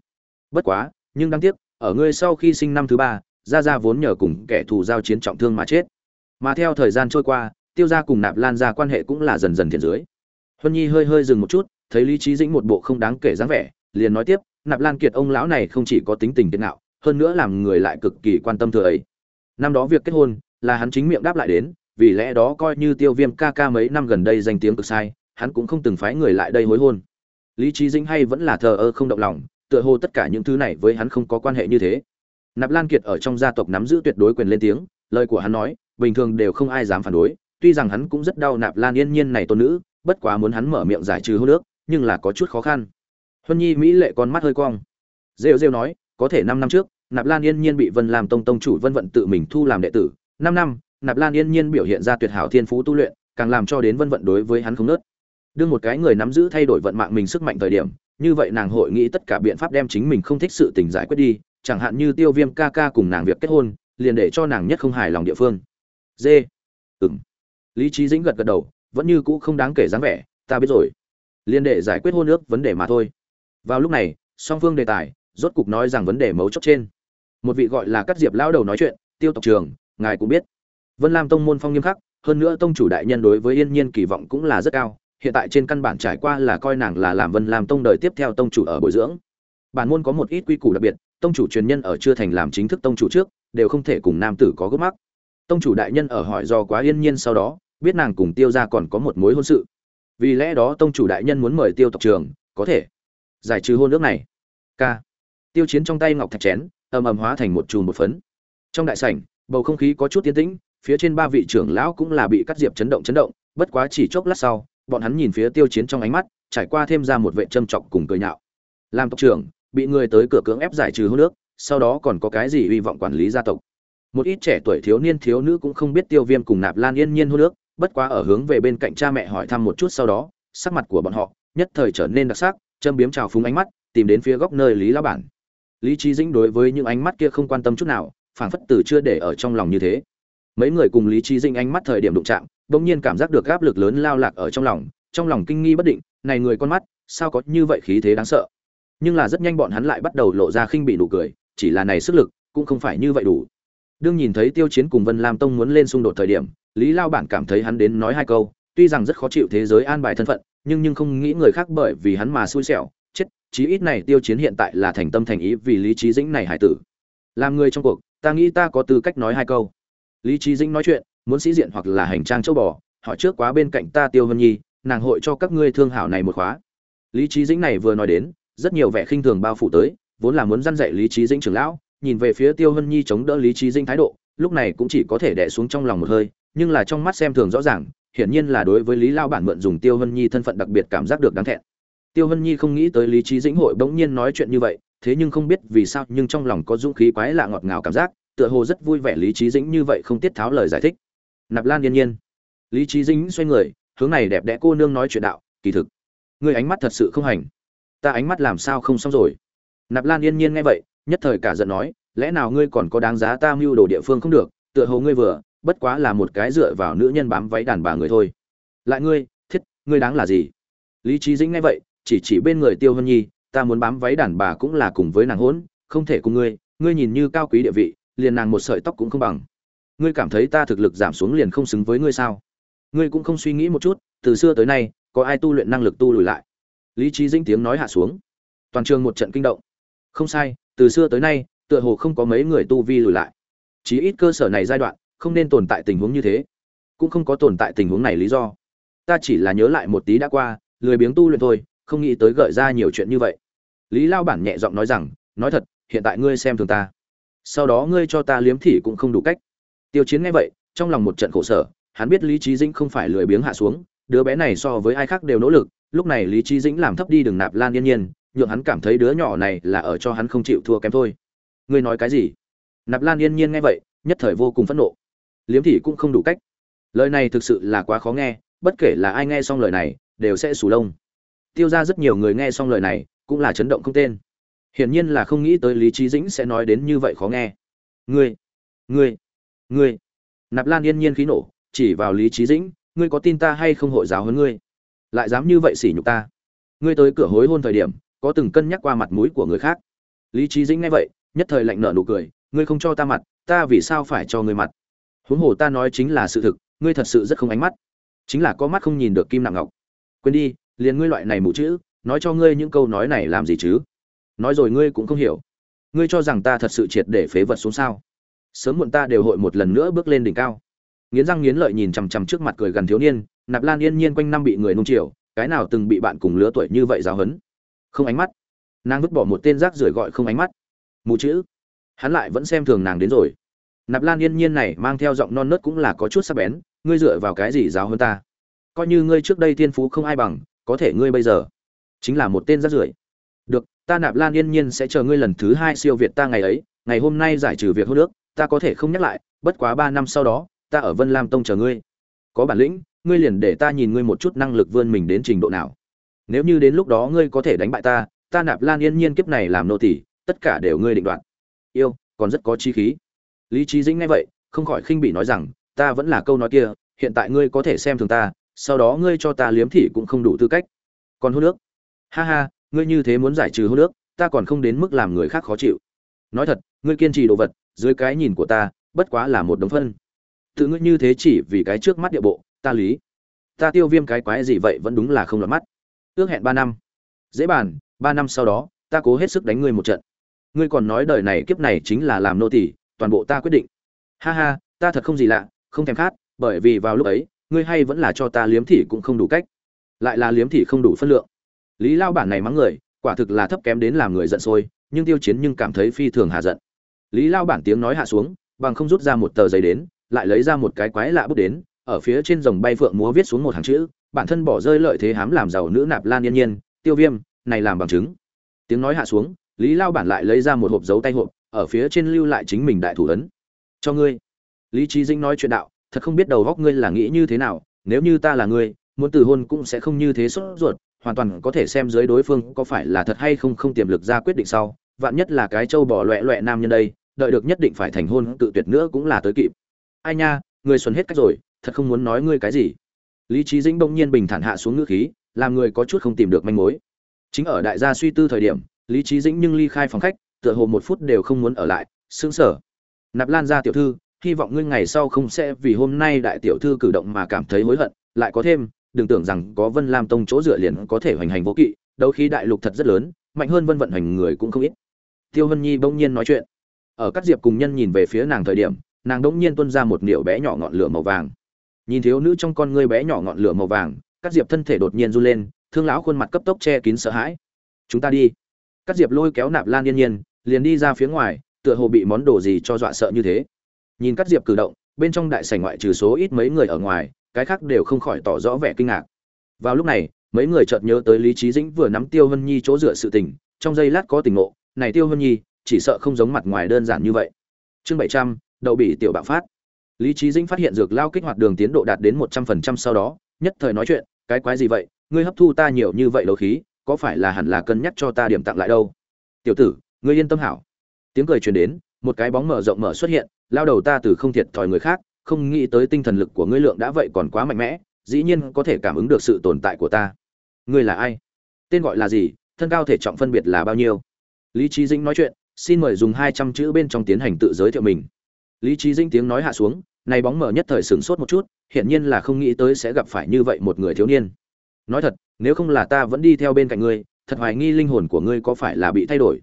Bất quá, nhưng đáng tiếc, ở ngươi sau khi sinh năm thứ ba gia gia vốn nhờ cùng kẻ thù giao chiến trọng thương mà chết. Mà theo thời gian trôi qua tiêu gia cùng nạp lan gia quan hệ cũng là dần dần thiện dưới. Huân nhi hơi hơi dừng một chút thấy lý trí dĩnh một bộ không đáng kể dáng vẻ liền nói tiếp nạp lan kiệt ông lão này không chỉ có tính tình kiệt nạo, hơn nữa làm người lại cực kỳ quan tâm thừa ấy. Năm đó việc kết hôn là hắn chính miệng đáp lại đến vì lẽ đó coi như tiêu viêm ca ca mấy năm gần đây danh tiếng cực sai hắn cũng không từng phái người lại đây hối hôn. Lý trí dĩnh hay vẫn là thờ ơ không động lòng tựa hồ tất cả những thứ này với hắn không có quan hệ như thế. Nạp lan kiệt ở trong gia tộc nắm giữ tuyệt đối quyền lên tiếng lời của hắn nói bình thường đều không ai dám phản đối tuy rằng hắn cũng rất đau nạp lan yên nhiên này tôn nữ, bất quá muốn hắn mở miệng giải trừ hôn nước, nhưng là có chút khó khăn. Huân nhi mỹ lệ con mắt hơi cong. Rêu rêu nói, có thể năm năm trước, nạp lan yên nhiên bị vân làm tông tông chủ vân vận tự mình thu làm đệ tử. Năm năm, nạp lan yên nhiên biểu hiện ra tuyệt hảo thiên phú tu luyện, càng làm cho đến vân vận đối với hắn không nớt. Đương một cái người nắm giữ thay đổi vận mạng mình sức mạnh thời điểm, như vậy nàng hội nghĩ tất cả biện pháp đem chính mình không thích sự tình giải quyết đi, chẳng hạn như tiêu viêm ca ca cùng nàng việc kết hôn, liền để cho nàng nhất không hài lòng địa phương. D ừng lý trí dĩnh gật gật đầu, vẫn như cũ không đáng kể dáng vẻ, ta biết rồi. Liền để giải quyết hôn ước vấn đề mà thôi. Vào lúc này, song phương đề tài, rốt cục nói rằng vấn đề mấu chốt trên. Một vị gọi là cắt diệp lão đầu nói chuyện, tiêu tộc trường, ngài cũng biết. Vân lam tông môn phong nghiêm khắc, hơn nữa tông chủ đại nhân đối với yên nhiên kỳ vọng cũng là rất cao, hiện tại trên căn bản trải qua là coi nàng là làm vân lam tông đời tiếp theo tông chủ ở bồi dưỡng. Bản môn có một ít quy củ đặc biệt, tông chủ truyền nhân ở chưa thành làm chính thức tông chủ trước, đều không thể cùng nam tử có gốc mắc. Tông chủ đại nhân ở hỏi do quá yên nhiên sau đó biết nàng cùng tiêu ra còn có một mối hôn sự. Vì lẽ đó tông chủ đại nhân muốn mời tiêu tộc trường có thể. Giải trừ hôn nước này. K. Tiêu chiến trong tay ngọc thạch chén, ầm ầm hóa thành một chùm một phấn. Trong đại sảnh, bầu không khí có chút tiến tĩnh, phía trên ba vị trưởng lão cũng là bị cắt diệp chấn động chấn động, bất quá chỉ chốc lát sau, bọn hắn nhìn phía tiêu chiến trong ánh mắt, trải qua thêm ra một vệ châm trọng cùng cười nhạo. Làm tộc trưởng, bị người tới cửa cưỡng ép giải trừ hôn nước sau đó còn có cái gì hy vọng quản lý gia tộc? Một ít trẻ tuổi thiếu niên thiếu nữ cũng không biết tiêu viêm cùng nạp lan yên nhiên hôn nước bất quá ở hướng về bên cạnh cha mẹ hỏi thăm một chút sau đó, sắc mặt của bọn họ nhất thời trở nên đặc sắc, châm biếm trào phúng ánh mắt, tìm đến phía góc nơi lý lão bản. Lý trí dĩnh đối với những ánh mắt kia không quan tâm chút nào, phảng phất từ chưa để ở trong lòng như thế. Mấy người cùng lý trí dĩnh ánh mắt thời điểm đụng chạm, bỗng nhiên cảm giác được áp lực lớn lao lạc ở trong lòng trong lòng kinh nghi bất định, này người con mắt, sao có như vậy khí thế đáng sợ? Nhưng là rất nhanh bọn hắn lại bắt đầu lộ ra khinh bị nụ cười, chỉ là này sức lực cũng không phải như vậy đủ. Đương nhìn thấy tiêu chiến cùng vân lam tông muốn lên xung đột thời điểm lý lao bản cảm thấy hắn đến nói hai câu, tuy rằng rất khó chịu thế giới an bài thân phận, nhưng nhưng không nghĩ người khác bởi vì hắn mà xui xẻo, chết, chí ít này tiêu chiến hiện tại là thành tâm thành ý vì lý trí dĩnh này hải tử. Làm người trong cuộc, ta nghĩ ta có tư cách nói hai câu. Lý trí dĩnh nói chuyện, muốn sĩ diện hoặc là hành trang châu bò họ trước quá bên cạnh ta tiêu vân nhi, nàng hội cho các ngươi thương hảo này một khóa. Lý trí dĩnh này vừa nói đến, rất nhiều vẻ khinh thường bao phủ tới, vốn là muốn dăn dạy lý trí dĩnh trưởng lão, nhìn về phía tiêu vân nhi chống đỡ lý trí dĩnh thái độ, lúc này cũng chỉ có thể đẻ xuống trong lòng một hơi nhưng là trong mắt xem thường rõ ràng, hiển nhiên là đối với lý lao bản mượn dùng tiêu vân nhi thân phận đặc biệt cảm giác được đáng thẹn. Tiêu vân nhi không nghĩ tới lý trí dĩnh hội bỗng nhiên nói chuyện như vậy, thế nhưng không biết vì sao, nhưng trong lòng có dũng khí quái lạ ngọt ngào cảm giác, tựa hồ rất vui vẻ lý trí dĩnh như vậy không tiết tháo lời giải thích. Nạp lan yên nhiên. Lý trí dĩnh xoay người, hướng này đẹp đẽ cô nương nói chuyện đạo, kỳ thực người ánh mắt thật sự không hành. Ta ánh mắt làm sao không xong rồi? Nạp lan yên nhiên nghe vậy, nhất thời cả giận nói, lẽ nào ngươi còn có đáng giá ta mưu đồ địa phương không được, tựa hồ ngươi vừa bất quá là một cái dựa vào nữ nhân bám váy đàn bà người thôi. Lại ngươi, thiết, ngươi đáng là gì? Lý trí dĩnh nghe vậy, chỉ chỉ bên người tiêu hân nhi, ta muốn bám váy đàn bà cũng là cùng với nàng hỗn, không thể cùng ngươi ngươi nhìn như cao quý địa vị, liền nàng một sợi tóc cũng không bằng. Ngươi cảm thấy ta thực lực giảm xuống liền không xứng với ngươi sao? Ngươi cũng không suy nghĩ một chút, từ xưa tới nay, có ai tu luyện năng lực tu lùi lại? Lý trí dĩnh tiếng nói hạ xuống. Toàn trường một trận kinh động. Không sai, từ xưa tới nay, tựa hồ không có mấy người tu vi lùi lại. Chí ít cơ sở này giai đoạn không nên tồn tại tình huống như thế. Cũng không có tồn tại tình huống này lý do. Ta chỉ là nhớ lại một tí đã qua, lười biếng tu luyện thôi, không nghĩ tới gợi ra nhiều chuyện như vậy. Lý lao bản nhẹ giọng nói rằng, nói thật, hiện tại ngươi xem thường ta. Sau đó ngươi cho ta liếm thỉ cũng không đủ cách. Tiêu chiến nghe vậy, trong lòng một trận khổ sở, hắn biết lý trí dĩnh không phải lười biếng hạ xuống, đứa bé này so với ai khác đều nỗ lực, lúc này lý trí dĩnh làm thấp đi đừng nạp lan yên nhiên, nhượng hắn cảm thấy đứa nhỏ này là ở cho hắn không chịu thua kém thôi. Ngươi nói cái gì? Nạp lan yên nhiên nghe vậy, nhất thời vô cùng phẫn nộ liếm Thị cũng không đủ cách. Lời này thực sự là quá khó nghe, bất kể là ai nghe xong lời này, đều sẽ sù lông. Tiêu ra rất nhiều người nghe xong lời này, cũng là chấn động không tên. Hiển nhiên là không nghĩ tới lý trí dĩnh sẽ nói đến như vậy khó nghe. Ngươi ngươi ngươi. Nạp lan yên nhiên khí nổ, chỉ vào lý trí dĩnh, ngươi có tin ta hay không hội giáo hơn ngươi? Lại dám như vậy sỉ nhục ta? Ngươi tới cửa hối hôn thời điểm, có từng cân nhắc qua mặt mũi của người khác. Lý trí dĩnh nghe vậy, nhất thời lạnh nở nụ cười, ngươi không cho ta mặt, ta vì sao phải cho ngươi mặt? Huống hồ ta nói chính là sự thực, ngươi thật sự rất không ánh mắt. Chính là có mắt không nhìn được kim nặng ngọc. Quên đi, liền ngươi loại này mù chữ, nói cho ngươi những câu nói này làm gì chứ? Nói rồi ngươi cũng không hiểu. Ngươi cho rằng ta thật sự triệt để phế vật xuống sao? Sớm muộn ta đều hội một lần nữa bước lên đỉnh cao. Nghiến răng nghiến lợi nhìn chằm chằm trước mặt cười gần thiếu niên, nạp lan yên nhiên quanh năm bị người nung chiều, cái nào từng bị bạn cùng lứa tuổi như vậy giáo hấn không ánh mắt. Nàng vứt bỏ một tên rác rưởi gọi không ánh mắt. Mù chữ. Hắn lại vẫn xem thường nàng đến rồi nạp lan yên nhiên này mang theo giọng non nớt cũng là có chút sắc bén, ngươi dựa vào cái gì giáo hơn ta? Coi như ngươi trước đây thiên phú không ai bằng, có thể ngươi bây giờ chính là một tên rác rưởi. Được, ta nạp lan yên nhiên sẽ chờ ngươi lần thứ hai siêu việt ta ngày ấy, ngày hôm nay giải trừ việc hô nước ta có thể không nhắc lại, bất quá ba năm sau đó, ta ở vân lam tông chờ ngươi. Có bản lĩnh, ngươi liền để ta nhìn ngươi một chút năng lực vươn mình đến trình độ nào. Nếu như đến lúc đó ngươi có thể đánh bại ta ta nạp lan yên nhiên kiếp này làm nô tỷ tất cả đều ngươi định đoạt. Yêu, còn rất có chi khí lý trí dĩnh nghe vậy, không khỏi khinh bị nói rằng, ta vẫn là câu nói kia, hiện tại ngươi có thể xem thường ta, sau đó ngươi cho ta liếm thị cũng không đủ tư cách. Còn hô nước? Ha ha, ngươi như thế muốn giải trừ hô nước, ta còn không đến mức làm người khác khó chịu. Nói thật, ngươi kiên trì đồ vật, dưới cái nhìn của ta, bất quá là một đống phân. Tự ngươi như thế chỉ vì cái trước mắt địa bộ, ta lý. Ta tiêu viêm cái quái gì vậy vẫn đúng là không lọt mắt. Ước hẹn ba năm. Dễ bàn, ba năm sau đó, ta cố hết sức đánh ngươi một trận. Ngươi còn nói đời này kiếp này chính là làm nô tỳ toàn bộ ta quyết định. Ha ha, ta thật không gì lạ, không thèm khát, bởi vì vào lúc ấy, ngươi hay vẫn là cho ta liếm thị cũng không đủ cách. Lại là liếm thị không đủ phân lượng. Lý lao bản này mắng người, quả thực là thấp kém đến làm người giận sôi, nhưng tiêu chiến nhưng cảm thấy phi thường hạ giận. Lý lao bản tiếng nói hạ xuống, bằng không rút ra một tờ giấy đến, lại lấy ra một cái quái lạ bút đến, ở phía trên dòng bay phượng múa viết xuống một hàng chữ, bản thân bỏ rơi lợi thế hám làm giàu nữ nạp lan yên nhiên, tiêu viêm, này làm bằng chứng. Tiếng nói hạ xuống, lý lao bản lại lấy ra một hộp dấu tay hộp ở phía trên lưu lại chính mình đại thủ ấn. Cho ngươi. Lý trí dinh nói chuyện đạo, thật không biết đầu góc ngươi là nghĩ như thế nào, nếu như ta là ngươi, muốn từ hôn cũng sẽ không như thế sốt ruột, hoàn toàn có thể xem dưới đối phương có phải là thật hay không không tiềm lực ra quyết định sau. Vạn nhất là cái trâu bò loẹ loẹ nam nhân đây, đợi được nhất định phải thành hôn tự tuyệt nữa cũng là tới kịp. Ai nha, người xuân hết cách rồi, thật không muốn nói ngươi cái gì. Lý trí dĩnh bỗng nhiên bình thản hạ xuống ngữ khí, làm người có chút không tìm được manh mối. Chính ở đại gia suy tư thời điểm, lý trí dĩnh nhưng ly khai phòng khách tựa hồ một phút đều không muốn ở lại xứng sở nạp lan ra tiểu thư, hy vọng ngươi ngày sau không sẽ vì hôm nay đại tiểu thư cử động mà cảm thấy hối hận, lại có thêm, đừng tưởng rằng có vân lam tông chỗ dựa liền có thể hoành hành vô kỵ đâu khi đại lục thật rất lớn, mạnh hơn vân vận hành người cũng không ít. Tiêu vân nhi bỗng nhiên nói chuyện. Ở các diệp cùng nhân nhìn về phía nàng thời điểm, nàng đỗng nhiên tuôn ra một niệu bé nhỏ ngọn lửa màu vàng. Nhìn thiếu nữ trong con ngươi bé nhỏ ngọn lửa màu vàng, các diệp thân thể đột nhiên run lên, thương lão khuôn mặt cấp tốc che kín sợ hãi. Chúng ta đi. Các diệp lôi kéo nạp lan yên nhiên liền đi ra phía ngoài, tựa hồ bị món đồ gì cho dọa sợ như thế. Nhìn các diệp cử động, bên trong đại sảnh ngoại trừ số ít mấy người ở ngoài, cái khác đều không khỏi tỏ rõ vẻ kinh ngạc. Vào lúc này, mấy người chợt nhớ tới lý trí dĩnh vừa nắm tiêu hân nhi chỗ dựa sự tình, trong giây lát có tình ngộ, này tiêu hân nhi, chỉ sợ không giống mặt ngoài đơn giản như vậy. Chương bảy trăm, đậu bị tiểu bạo phát. Lý trí dĩnh phát hiện dược lao kích hoạt đường tiến độ đạt đến một trăm phần trăm sau đó, nhất thời nói chuyện, cái quái gì vậy? Ngươi hấp thu ta nhiều như vậy đấu khí, có phải là hẳn là cân nhắc cho ta điểm tặng lại đâu? Tiểu tử ngươi yên tâm hảo. Tiếng cười truyền đến, một cái bóng mở rộng mở xuất hiện, lao đầu ta từ không thiệt thòi người khác, không nghĩ tới tinh thần lực của ngươi lượng đã vậy còn quá mạnh mẽ, dĩ nhiên có thể cảm ứng được sự tồn tại của ta. Ngươi là ai? Tên gọi là gì? Thân cao thể trọng phân biệt là bao nhiêu? Lý trí dĩnh nói chuyện, xin mời dùng hai trăm chữ bên trong tiến hành tự giới thiệu mình. Lý trí dĩnh tiếng nói hạ xuống, này bóng mở nhất thời sửng sốt một chút, hiển nhiên là không nghĩ tới sẽ gặp phải như vậy một người thiếu niên. Nói thật, nếu không là ta vẫn đi theo bên cạnh ngươi, thật hoài nghi linh hồn của ngươi có phải là bị thay đổi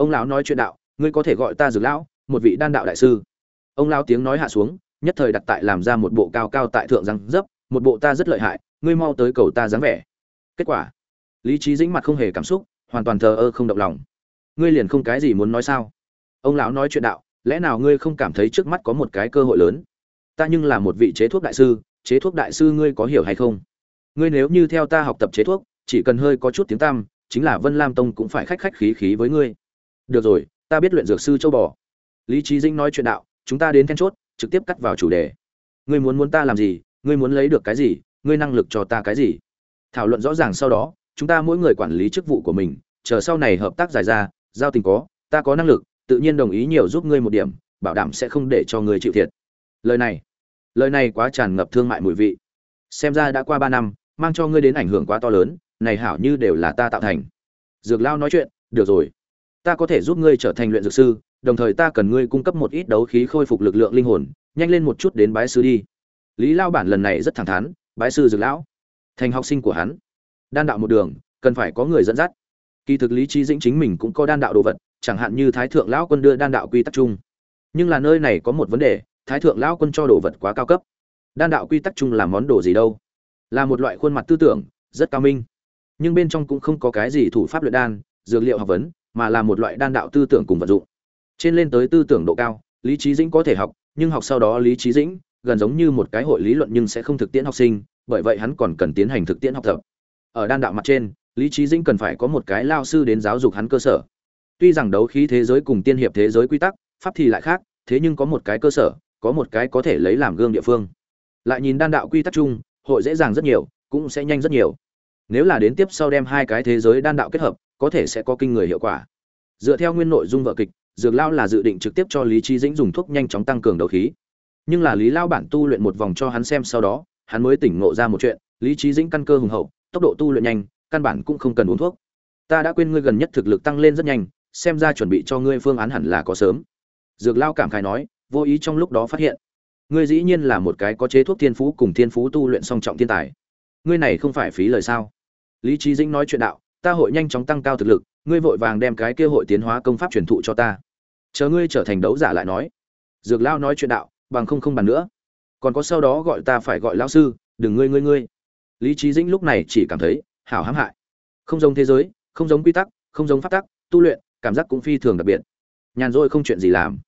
ông lão nói chuyện đạo, ngươi có thể gọi ta dược lão, một vị đan đạo đại sư. Ông lão tiếng nói hạ xuống, nhất thời đặt tại làm ra một bộ cao cao tại thượng răng dấp, một bộ ta rất lợi hại, ngươi mau tới cầu ta dáng vẻ. Kết quả, lý trí dĩnh mặt không hề cảm xúc, hoàn toàn thờ ơ không động lòng. Ngươi liền không cái gì muốn nói sao? Ông lão nói chuyện đạo, lẽ nào ngươi không cảm thấy trước mắt có một cái cơ hội lớn? Ta nhưng là một vị chế thuốc đại sư, chế thuốc đại sư ngươi có hiểu hay không? Ngươi nếu như theo ta học tập chế thuốc, chỉ cần hơi có chút tiếng tăm, chính là vân lam tông cũng phải khách khách khí khí với ngươi được rồi, ta biết luyện dược sư châu bò. Lý trí Dinh nói chuyện đạo, chúng ta đến then chốt, trực tiếp cắt vào chủ đề. Ngươi muốn muốn ta làm gì, ngươi muốn lấy được cái gì, ngươi năng lực cho ta cái gì? Thảo luận rõ ràng sau đó, chúng ta mỗi người quản lý chức vụ của mình, chờ sau này hợp tác dài ra, giao tình có, ta có năng lực, tự nhiên đồng ý nhiều giúp ngươi một điểm, bảo đảm sẽ không để cho ngươi chịu thiệt. Lời này lời này quá tràn ngập thương mại mùi vị. Xem ra đã qua ba năm, mang cho ngươi đến ảnh hưởng quá to lớn, này hảo như đều là ta tạo thành. Dược lao nói chuyện, được rồi ta có thể giúp ngươi trở thành luyện dược sư, đồng thời ta cần ngươi cung cấp một ít đấu khí khôi phục lực lượng linh hồn, nhanh lên một chút đến bái sư đi. Lý lao bản lần này rất thẳng thắn, bái sư dược lão, thành học sinh của hắn, đan đạo một đường, cần phải có người dẫn dắt. Kỳ thực lý trí dĩnh chính mình cũng có đan đạo đồ vật, chẳng hạn như thái thượng lão quân đưa đan đạo quy tắc chung. Nhưng là nơi này có một vấn đề, thái thượng lão quân cho đồ vật quá cao cấp. Đan đạo quy tắc chung là món đồ gì đâu? Là một loại khuôn mặt tư tưởng, rất cao minh. Nhưng bên trong cũng không có cái gì thủ pháp luyện đan, dược liệu học vấn mà là một loại đan đạo tư tưởng cùng vận dụng. Trên lên tới tư tưởng độ cao, lý trí dĩnh có thể học, nhưng học sau đó lý trí dĩnh, gần giống như một cái hội lý luận nhưng sẽ không thực tiễn học sinh, bởi vậy hắn còn cần tiến hành thực tiễn học tập. Ở đan đạo mặt trên, lý trí dĩnh cần phải có một cái lao sư đến giáo dục hắn cơ sở. Tuy rằng đấu khí thế giới cùng tiên hiệp thế giới quy tắc, pháp thì lại khác, thế nhưng có một cái cơ sở, có một cái có thể lấy làm gương địa phương. Lại nhìn đan đạo quy tắc chung, hội dễ dàng rất nhiều, cũng sẽ nhanh rất nhiều. Nếu là đến tiếp sau đem hai cái thế giới đan đạo kết hợp có thể sẽ có kinh người hiệu quả. Dựa theo nguyên nội dung vở kịch, dược lao là dự định trực tiếp cho lý trí dĩnh dùng thuốc nhanh chóng tăng cường đấu khí. Nhưng là lý lao bản tu luyện một vòng cho hắn xem sau đó, hắn mới tỉnh ngộ ra một chuyện, lý trí dĩnh căn cơ hùng hậu, tốc độ tu luyện nhanh, căn bản cũng không cần uống thuốc. Ta đã quên ngươi gần nhất thực lực tăng lên rất nhanh, xem ra chuẩn bị cho ngươi phương án hẳn là có sớm. Dược lao cảm khai nói, vô ý trong lúc đó phát hiện, ngươi dĩ nhiên là một cái có chế thuốc thiên phú cùng thiên phú tu luyện song trọng thiên tài. Ngươi này không phải phí lời sao? Lý trí dĩnh nói chuyện đạo ta hội nhanh chóng tăng cao thực lực, ngươi vội vàng đem cái kia hội tiến hóa công pháp truyền thụ cho ta. Chờ ngươi trở thành đấu giả lại nói. Dược lao nói chuyện đạo, bằng không không bàn nữa. Còn có sau đó gọi ta phải gọi lão sư, đừng ngươi ngươi ngươi. Lý trí dĩnh lúc này chỉ cảm thấy hảo hãm hại. Không giống thế giới, không giống quy tắc, không giống pháp tắc, tu luyện, cảm giác cũng phi thường đặc biệt. Nhàn rỗi không chuyện gì làm.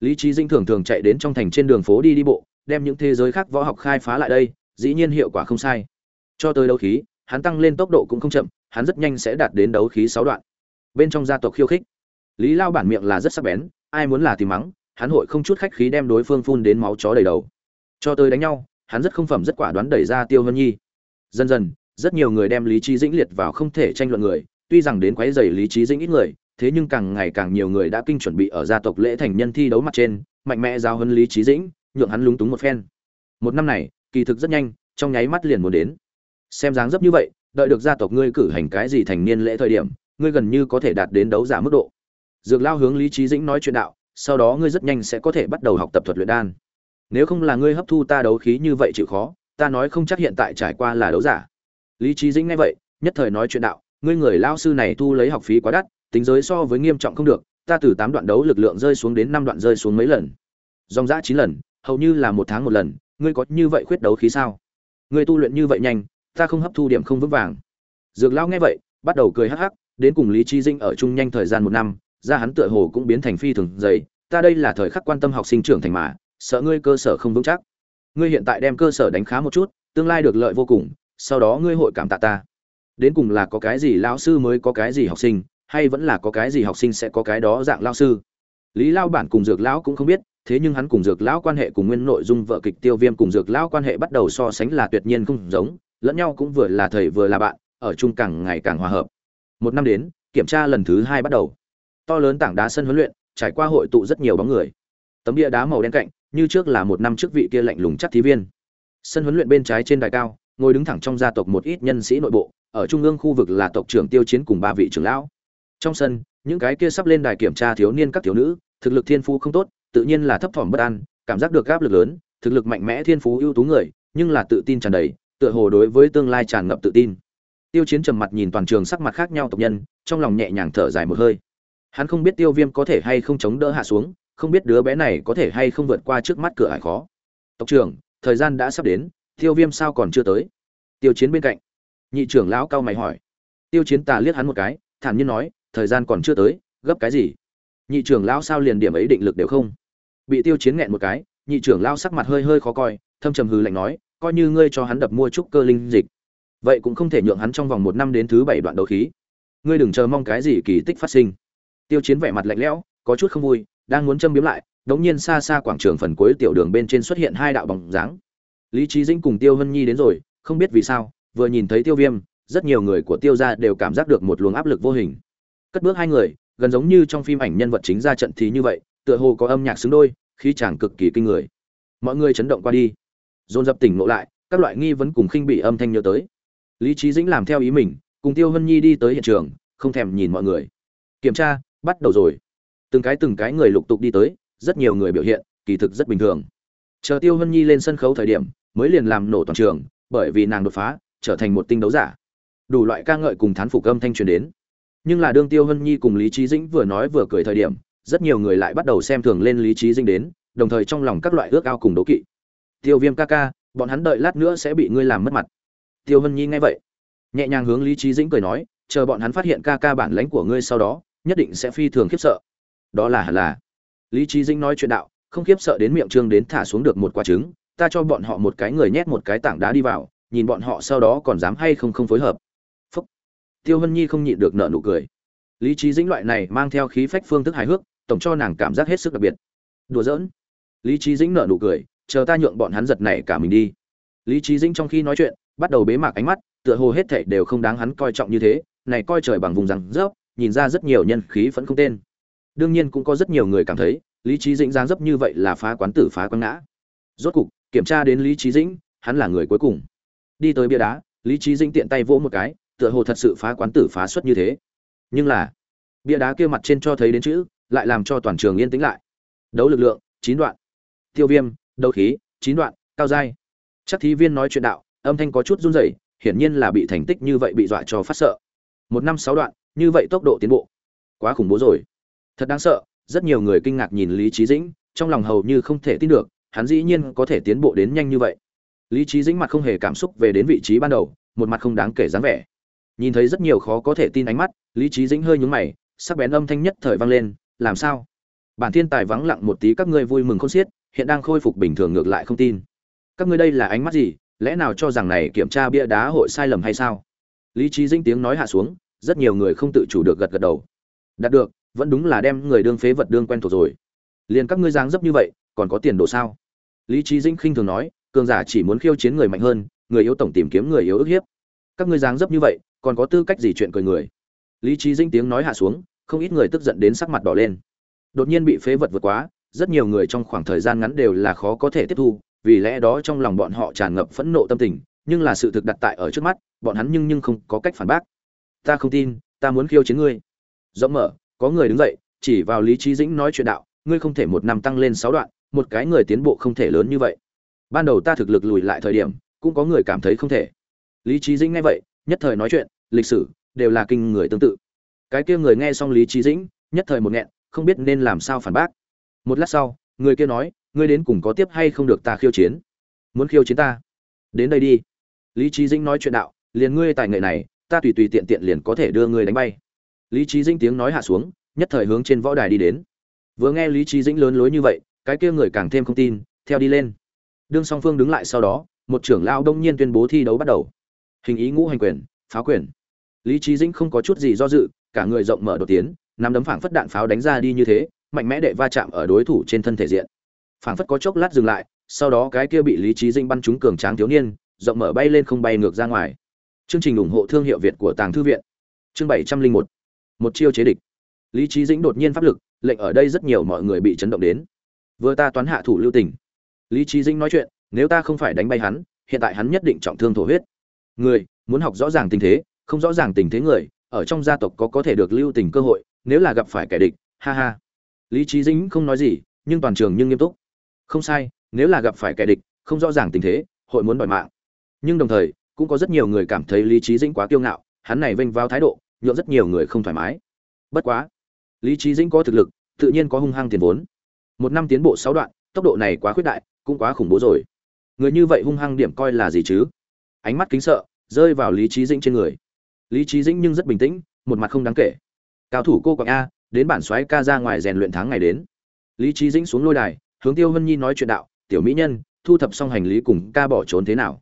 Lý trí dĩnh thường thường chạy đến trong thành trên đường phố đi đi bộ, đem những thế giới khác võ học khai phá lại đây, dĩ nhiên hiệu quả không sai. Cho tới đấu khí hắn tăng lên tốc độ cũng không chậm, hắn rất nhanh sẽ đạt đến đấu khí sáu đoạn. Bên trong gia tộc khiêu khích. Lý lao bản miệng là rất sắc bén, ai muốn là tìm mắng, hắn hội không chút khách khí đem đối phương phun đến máu chó đầy đầu. Cho tới đánh nhau, hắn rất không phẩm rất quả đoán đẩy ra tiêu vân nhi. Dần dần, rất nhiều người đem lý trí dĩnh liệt vào không thể tranh luận người, tuy rằng đến quấy rầy lý trí dĩnh ít người, thế nhưng càng ngày càng nhiều người đã kinh chuẩn bị ở gia tộc lễ thành nhân thi đấu mặt trên, mạnh mẽ giao huấn lý trí dĩnh, nhượng hắn lúng túng một phen. Một năm này, kỳ thực rất nhanh, trong nháy mắt liền muốn đến xem dáng dấp như vậy, đợi được gia tộc ngươi cử hành cái gì thành niên lễ thời điểm, ngươi gần như có thể đạt đến đấu giả mức độ. Dược lao hướng lý trí dĩnh nói chuyện đạo, sau đó ngươi rất nhanh sẽ có thể bắt đầu học tập thuật luyện đan. Nếu không là ngươi hấp thu ta đấu khí như vậy chịu khó, ta nói không chắc hiện tại trải qua là đấu giả. Lý trí dĩnh nghe vậy, nhất thời nói chuyện đạo, ngươi người lao sư này thu lấy học phí quá đắt, tính giới so với nghiêm trọng không được, ta từ tám đoạn đấu lực lượng rơi xuống đến năm đoạn rơi xuống mấy lần. Dòng giã chín lần, hầu như là một tháng một lần, ngươi có như vậy khuyết đấu khí sao? Ngươi tu luyện như vậy nhanh ta không hấp thu điểm không vững vàng. Dược lão nghe vậy, bắt đầu cười hắc hắc, đến cùng lý trí dinh ở chung nhanh thời gian một năm ra hắn tựa hồ cũng biến thành phi thường dày, ta đây là thời khắc quan tâm học sinh trưởng thành mà, sợ ngươi cơ sở không vững chắc. Ngươi hiện tại đem cơ sở đánh khá một chút, tương lai được lợi vô cùng, sau đó ngươi hội cảm tạ ta. Đến cùng là có cái gì lão sư mới có cái gì học sinh, hay vẫn là có cái gì học sinh sẽ có cái đó dạng lao sư? Lý lao bản cùng dược lão cũng không biết, thế nhưng hắn cùng dược lão quan hệ cùng nguyên nội dung vợ kịch tiêu viêm cùng dược lão quan hệ bắt đầu so sánh là tuyệt nhiên không giống lẫn nhau cũng vừa là thầy vừa là bạn, ở chung càng ngày càng hòa hợp. Một năm đến, kiểm tra lần thứ hai bắt đầu. To lớn tảng đá sân huấn luyện, trải qua hội tụ rất nhiều bóng người. Tấm bia đá màu đen cạnh, như trước là một năm trước vị kia lạnh lùng chắc thí viên. Sân huấn luyện bên trái trên đài cao, ngồi đứng thẳng trong gia tộc một ít nhân sĩ nội bộ, ở trung ương khu vực là tộc trưởng tiêu chiến cùng ba vị trưởng lão. Trong sân, những cái kia sắp lên đài kiểm tra thiếu niên các thiếu nữ, thực lực thiên phú không tốt, tự nhiên là thấp thỏm bất an, cảm giác được áp lực lớn, thực lực mạnh mẽ thiên phú ưu tú người, nhưng là tự tin tràn đầy tựa hồ đối với tương lai tràn ngập tự tin. Tiêu chiến trầm mặt nhìn toàn trường sắc mặt khác nhau tộc nhân, trong lòng nhẹ nhàng thở dài một hơi. Hắn không biết tiêu viêm có thể hay không chống đỡ hạ xuống, không biết đứa bé này có thể hay không vượt qua trước mắt cửa ải khó. Tộc trưởng, thời gian đã sắp đến, tiêu viêm sao còn chưa tới? Tiêu chiến bên cạnh. Nhị trưởng lão cao mày hỏi. Tiêu chiến tà liếc hắn một cái, thản nhiên nói, thời gian còn chưa tới, gấp cái gì? Nhị trưởng lão sao liền điểm ấy định lực đều không? Bị tiêu chiến nghẹn một cái, nhị trưởng lão sắc mặt hơi hơi khó coi, thâm trầm hừ lạnh nói coi như ngươi cho hắn đập mua trúc cơ linh dịch, vậy cũng không thể nhượng hắn trong vòng một năm đến thứ bảy đoạn đấu khí. Ngươi đừng chờ mong cái gì kỳ tích phát sinh. Tiêu chiến vẻ mặt lạnh lẽo, có chút không vui, đang muốn châm biếm lại, đống nhiên xa xa quảng trường phần cuối tiểu đường bên trên xuất hiện hai đạo bóng dáng. Lý trí dĩnh cùng tiêu hân nhi đến rồi, không biết vì sao, vừa nhìn thấy tiêu viêm, rất nhiều người của tiêu gia đều cảm giác được một luồng áp lực vô hình. Cất bước hai người, gần giống như trong phim ảnh nhân vật chính ra trận thì như vậy, tựa hồ có âm nhạc xứng đôi, khí chàng cực kỳ kinh người. Mọi người chấn động qua đi dồn dập tỉnh ngộ lại, các loại nghi vấn cùng khinh bị âm thanh nhớ tới. Lý trí dĩnh làm theo ý mình, cùng tiêu hân nhi đi tới hiện trường, không thèm nhìn mọi người. Kiểm tra, bắt đầu rồi. Từng cái từng cái người lục tục đi tới, rất nhiều người biểu hiện, kỳ thực rất bình thường. Chờ tiêu hân nhi lên sân khấu thời điểm, mới liền làm nổ toàn trường, bởi vì nàng đột phá, trở thành một tinh đấu giả. Đủ loại ca ngợi cùng thán phục âm thanh truyền đến. Nhưng là đương tiêu hân nhi cùng lý trí dĩnh vừa nói vừa cười thời điểm, rất nhiều người lại bắt đầu xem thường lên lý trí dĩnh đến, đồng thời trong lòng các loại ước ao cùng đố kỵ tiêu viêm ca ca, bọn hắn đợi lát nữa sẽ bị ngươi làm mất mặt. Tiêu hân nhi nghe vậy, nhẹ nhàng hướng lý trí dĩnh cười nói, chờ bọn hắn phát hiện ca ca bản lãnh của ngươi sau đó, nhất định sẽ phi thường khiếp sợ. Đó là hẳn là. Lý trí dĩnh nói chuyện đạo, không khiếp sợ đến miệng trương đến thả xuống được một quả trứng, ta cho bọn họ một cái người nhét một cái tảng đá đi vào, nhìn bọn họ sau đó còn dám hay không không phối hợp. Phúc. tiêu hân nhi không nhịn được nợ nụ cười. Lý trí dĩnh loại này mang theo khí phách phương thức hài hước, tổng cho nàng cảm giác hết sức đặc biệt. Đùa giỡn. Lý trí dĩnh nợ nụ cười chờ ta nhượng bọn hắn giật này cả mình đi. Lý trí dĩnh trong khi nói chuyện, bắt đầu bế mạc ánh mắt, tựa hồ hết thảy đều không đáng hắn coi trọng như thế, này coi trời bằng vùng răng rớp, nhìn ra rất nhiều nhân khí vẫn không tên. Đương nhiên cũng có rất nhiều người cảm thấy, lý trí dĩnh dáng dấp như vậy là phá quán tử phá quán ngã. Rốt cục, kiểm tra đến lý trí dĩnh, hắn là người cuối cùng. Đi tới bia đá, lý trí dĩnh tiện tay vỗ một cái, tựa hồ thật sự phá quán tử phá xuất như thế. Nhưng là, bia đá kia mặt trên cho thấy đến chữ, lại làm cho toàn trường yên tĩnh lại. Đấu lực lượng, chín đoạn. Tiêu viêm đấu khí, chín đoạn, cao giai. Chắc thí viên nói chuyện đạo, âm thanh có chút run rẩy, hiển nhiên là bị thành tích như vậy bị dọa cho phát sợ. Một năm sáu đoạn, như vậy tốc độ tiến bộ. Quá khủng bố rồi. Thật đáng sợ, rất nhiều người kinh ngạc nhìn lý trí dĩnh, trong lòng hầu như không thể tin được, hắn dĩ nhiên có thể tiến bộ đến nhanh như vậy. Lý trí dĩnh mặt không hề cảm xúc về đến vị trí ban đầu, một mặt không đáng kể dáng vẻ. Nhìn thấy rất nhiều khó có thể tin ánh mắt, lý trí dĩnh hơi nhúng mày, sắc bén âm thanh nhất thời vang lên, làm sao? Bản thiên tài vắng lặng một tí các ngươi vui mừng không xiết hiện đang khôi phục bình thường ngược lại không tin. Các ngươi đây là ánh mắt gì? Lẽ nào cho rằng này kiểm tra bia đá hội sai lầm hay sao? Lý trí dĩnh tiếng nói hạ xuống, rất nhiều người không tự chủ được gật gật đầu. Đạt được, vẫn đúng là đem người đương phế vật đương quen thuộc rồi. Liền các ngươi dáng dấp như vậy, còn có tiền đồ sao? Lý trí dĩnh khinh thường nói, cường giả chỉ muốn khiêu chiến người mạnh hơn, người yếu tổng tìm kiếm người yếu ức hiếp. Các ngươi dáng dấp như vậy, còn có tư cách gì chuyện cười người? Lý trí dĩnh tiếng nói hạ xuống, không ít người tức giận đến sắc mặt đỏ lên. Đột nhiên bị phế vật vượt quá rất nhiều người trong khoảng thời gian ngắn đều là khó có thể tiếp thu, vì lẽ đó trong lòng bọn họ tràn ngập phẫn nộ tâm tình, nhưng là sự thực đặt tại ở trước mắt, bọn hắn nhưng nhưng không có cách phản bác. Ta không tin, ta muốn khiêu chiến ngươi. Rộng mở, có người đứng dậy, chỉ vào lý Chí dĩnh nói chuyện đạo, ngươi không thể một năm tăng lên sáu đoạn, một cái người tiến bộ không thể lớn như vậy. Ban đầu ta thực lực lùi lại thời điểm, cũng có người cảm thấy không thể. Lý Chí dĩnh nghe vậy, nhất thời nói chuyện, lịch sử, đều là kinh người tương tự. Cái kia người nghe xong lý Chí dĩnh, nhất thời một nghẹn, không biết nên làm sao phản bác một lát sau, người kia nói, ngươi đến cùng có tiếp hay không được ta khiêu chiến? Muốn khiêu chiến ta? Đến đây đi. Lý trí dĩnh nói chuyện đạo, liền ngươi tài nghệ này, ta tùy tùy tiện tiện liền có thể đưa ngươi đánh bay. Lý trí dĩnh tiếng nói hạ xuống, nhất thời hướng trên võ đài đi đến. Vừa nghe lý trí dĩnh lớn lối như vậy, cái kia người càng thêm không tin, theo đi lên. Đương song phương đứng lại sau đó, một trưởng lao đông nhiên tuyên bố thi đấu bắt đầu. Hình ý ngũ hành quyền, pháo quyền. Lý trí dĩnh không có chút gì do dự, cả người rộng mở đột tiến, nắm đấm phảng phất đạn pháo đánh ra đi như thế mạnh mẽ đệ va chạm ở đối thủ trên thân thể diện. Phảng phất có chốc lát dừng lại, sau đó cái kia bị lý trí dĩnh bắn trúng cường tráng thiếu niên, rộng mở bay lên không bay ngược ra ngoài. Chương trình ủng hộ thương hiệu việt của tàng thư viện. Chương bảy trăm linh một. Một chiêu chế địch. Lý trí dĩnh đột nhiên pháp lực, lệnh ở đây rất nhiều mọi người bị chấn động đến. Vừa ta toán hạ thủ lưu tình. Lý trí dĩnh nói chuyện, nếu ta không phải đánh bay hắn, hiện tại hắn nhất định trọng thương thổ huyết. Người, muốn học rõ ràng tình thế, không rõ ràng tình thế người, ở trong gia tộc có có thể được lưu tình cơ hội, nếu là gặp phải kẻ địch, ha ha lý trí dĩnh không nói gì, nhưng toàn trường nhưng nghiêm túc. Không sai, nếu là gặp phải kẻ địch, không rõ ràng tình thế, hội muốn đòi mạng. Nhưng đồng thời, cũng có rất nhiều người cảm thấy lý trí dĩnh quá kiêu ngạo, hắn này vênh vào thái độ, nhượng rất nhiều người không thoải mái. Bất quá, lý trí dĩnh có thực lực, tự nhiên có hung hăng tiền vốn. Một năm tiến bộ sáu đoạn, tốc độ này quá khuyết đại, cũng quá khủng bố rồi. Người như vậy hung hăng điểm coi là gì chứ? Ánh mắt kính sợ, rơi vào lý trí dĩnh trên người. Lý trí dĩnh nhưng rất bình tĩnh, một mặt không đáng kể. Cao thủ cô quạng a đến bản xoáy ca ra ngoài rèn luyện tháng ngày đến. Lý trí dĩnh xuống lôi đài, hướng tiêu hân nhi nói chuyện đạo, tiểu mỹ nhân, thu thập xong hành lý cùng ca bỏ trốn thế nào?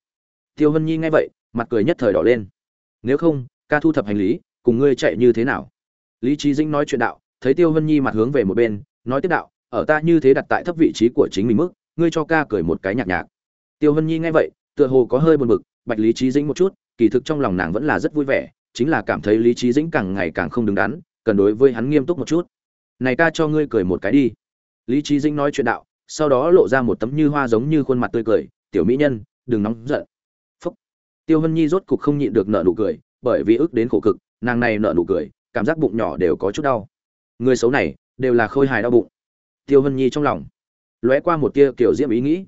Tiêu hân nhi nghe vậy, mặt cười nhất thời đỏ lên. Nếu không, ca thu thập hành lý, cùng ngươi chạy như thế nào? Lý trí dĩnh nói chuyện đạo, thấy tiêu hân nhi mặt hướng về một bên, nói tiếp đạo, ở ta như thế đặt tại thấp vị trí của chính mình mức, ngươi cho ca cười một cái nhạc nhạc tiêu hân nhi nghe vậy, tựa hồ có hơi buồn bực, bạch lý trí dĩnh một chút, kỳ thực trong lòng nàng vẫn là rất vui vẻ, chính là cảm thấy lý trí dĩnh càng ngày càng không đứng đắn cần đối với hắn nghiêm túc một chút. Này ca cho ngươi cười một cái đi. Lý trí dĩnh nói chuyện đạo, sau đó lộ ra một tấm như hoa giống như khuôn mặt tươi cười, tiểu mỹ nhân, đừng nóng giận. Phúc. Tiêu hân nhi rốt cục không nhịn được nợ nụ cười, bởi vì ức đến khổ cực, nàng này nợ nụ cười, cảm giác bụng nhỏ đều có chút đau. Người xấu này, đều là khôi hài đau bụng. Tiêu hân nhi trong lòng lóe qua một tia kiểu diễm ý nghĩ.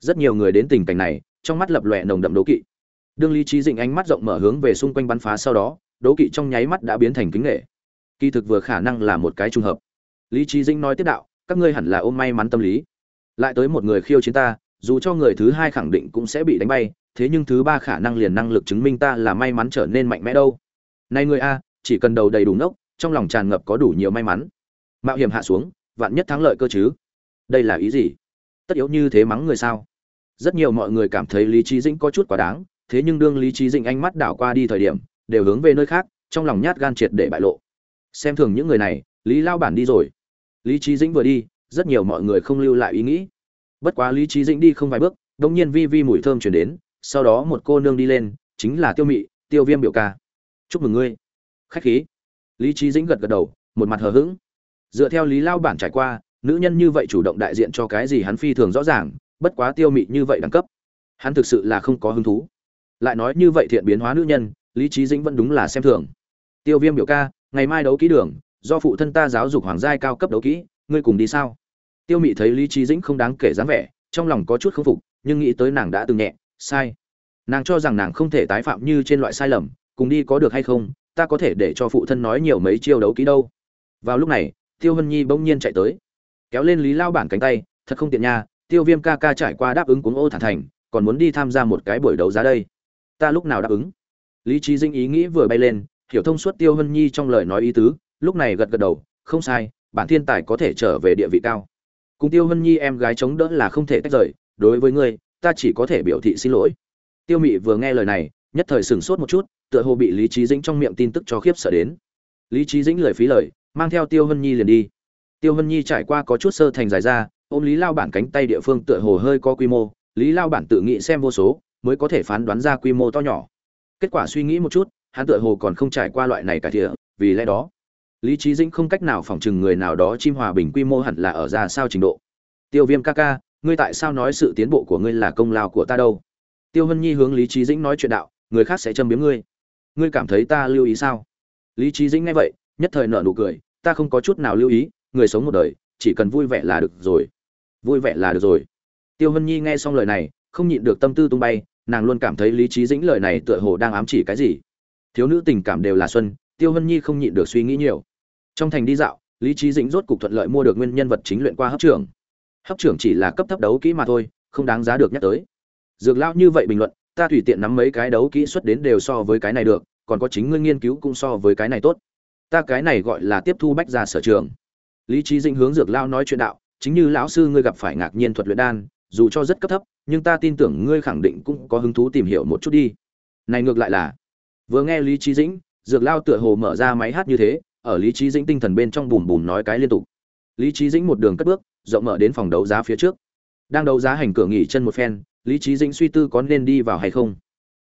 Rất nhiều người đến tình cảnh này, trong mắt lập lòe nồng đậm đố kỵ. Đương lý trí dĩnh ánh mắt rộng mở hướng về xung quanh bắn phá sau đó, đố kỵ trong nháy mắt đã biến thành kính nghệ kỳ thực vừa khả năng là một cái trùng hợp. Lý trí dĩnh nói tiếp đạo, các ngươi hẳn là ôm may mắn tâm lý. Lại tới một người khiêu chiến ta, dù cho người thứ hai khẳng định cũng sẽ bị đánh bay, thế nhưng thứ ba khả năng liền năng lực chứng minh ta là may mắn trở nên mạnh mẽ đâu. Này người a, chỉ cần đầu đầy đủ nốc trong lòng tràn ngập có đủ nhiều may mắn. Mạo hiểm hạ xuống, vạn nhất thắng lợi cơ chứ. Đây là ý gì? Tất yếu như thế mắng người sao? Rất nhiều mọi người cảm thấy lý trí dĩnh có chút quá đáng, thế nhưng đương lý trí dĩnh ánh mắt đảo qua đi thời điểm, đều hướng về nơi khác, trong lòng nhát gan triệt để bại lộ xem thường những người này, lý lao bản đi rồi. Lý trí dĩnh vừa đi, rất nhiều mọi người không lưu lại ý nghĩ. Bất quá lý trí dĩnh đi không vài bước đông nhiên vi vi mùi thơm chuyển đến, sau đó một cô nương đi lên, chính là tiêu mị, tiêu viêm biểu ca. Chúc mừng ngươi. Khách khí. Lý trí dĩnh gật gật đầu, một mặt hờ hững. Dựa theo lý lao bản trải qua, nữ nhân như vậy chủ động đại diện cho cái gì hắn phi thường rõ ràng, bất quá tiêu mị như vậy đẳng cấp, hắn thực sự là không có hứng thú. Lại nói như vậy thiện biến hóa nữ nhân, lý trí dĩnh vẫn đúng là xem thường. Tiêu viêm biểu ca ngày mai đấu kỹ đường, do phụ thân ta giáo dục hoàng giai cao cấp đấu kỹ, ngươi cùng đi sao? Tiêu mị thấy lý trí dĩnh không đáng kể dáng vẻ, trong lòng có chút k phục, nhưng nghĩ tới nàng đã từng nhẹ, sai. Nàng cho rằng nàng không thể tái phạm như trên loại sai lầm, cùng đi có được hay không, ta có thể để cho phụ thân nói nhiều mấy chiêu đấu kỹ đâu. Vào lúc này, tiêu hân nhi bỗng nhiên chạy tới. Kéo lên lý lao bản cánh tay, thật không tiện nha, tiêu viêm ca ca trải qua đáp ứng cuốn ô thản thành, còn muốn đi tham gia một cái buổi đấu giá đây. Ta lúc nào đáp ứng? Lý trí dinh ý nghĩ vừa bay lên hiểu thông suốt tiêu hân nhi trong lời nói ý tứ, lúc này gật gật đầu, không sai, bản thiên tài có thể trở về địa vị cao. Cùng tiêu hân nhi em gái chống đỡ là không thể tách rời, đối với ngươi, ta chỉ có thể biểu thị xin lỗi. Tiêu mị vừa nghe lời này, nhất thời sửng sốt một chút, tựa hồ bị lý trí dĩnh trong miệng tin tức cho khiếp sợ đến. Lý trí dĩnh lời phí lời, mang theo tiêu hân nhi liền đi. Tiêu hân nhi trải qua có chút sơ thành dài ra, ôm lý lao bản cánh tay địa phương tựa hồ hơi có quy mô, lý lao bản tự nghĩ xem vô số, mới có thể phán đoán ra quy mô to nhỏ. Kết quả suy nghĩ một chút hắn tựa hồ còn không trải qua loại này cả thìa, vì lẽ đó. Lý trí dĩnh không cách nào phỏng chừng người nào đó chim hòa bình quy mô hẳn là ở ra sao trình độ. Tiêu viêm ca ca, ngươi tại sao nói sự tiến bộ của ngươi là công lao của ta đâu? Tiêu hân nhi hướng lý trí dĩnh nói chuyện đạo, người khác sẽ châm biếm ngươi. Ngươi cảm thấy ta lưu ý sao? Lý trí dĩnh nghe vậy, nhất thời nở nụ cười, ta không có chút nào lưu ý, người sống một đời, chỉ cần vui vẻ là được rồi. Vui vẻ là được rồi. Tiêu hân nhi nghe xong lời này, không nhịn được tâm tư tung bay, nàng luôn cảm thấy lý trí dĩnh lời này tựa hồ đang ám chỉ cái gì thiếu nữ tình cảm đều là xuân, tiêu hân nhi không nhịn được suy nghĩ nhiều. Trong thành đi dạo, lý trí dĩnh rốt cục thuận lợi mua được nguyên nhân vật chính luyện qua hấp trưởng. Hấp trưởng chỉ là cấp thấp đấu kỹ mà thôi, không đáng giá được nhắc tới. Dược lao như vậy bình luận, ta tùy tiện nắm mấy cái đấu kỹ xuất đến đều so với cái này được, còn có chính ngươi nghiên cứu cũng so với cái này tốt. Ta cái này gọi là tiếp thu bách ra sở trường. Lý trí dĩnh hướng dược lao nói chuyện đạo, chính như lão sư ngươi gặp phải ngạc nhiên thuật luyện đan, dù cho rất cấp thấp, nhưng ta tin tưởng ngươi khẳng định cũng có hứng thú tìm hiểu một chút đi. Này ngược lại là vừa nghe lý trí dĩnh, dược lao tựa hồ mở ra máy hát như thế, ở lý trí dĩnh tinh thần bên trong bùm bùm nói cái liên tục. Lý trí dĩnh một đường cất bước, rộng mở đến phòng đấu giá phía trước. Đang đấu giá hành cửa nghỉ chân một phen, lý trí dĩnh suy tư có nên đi vào hay không.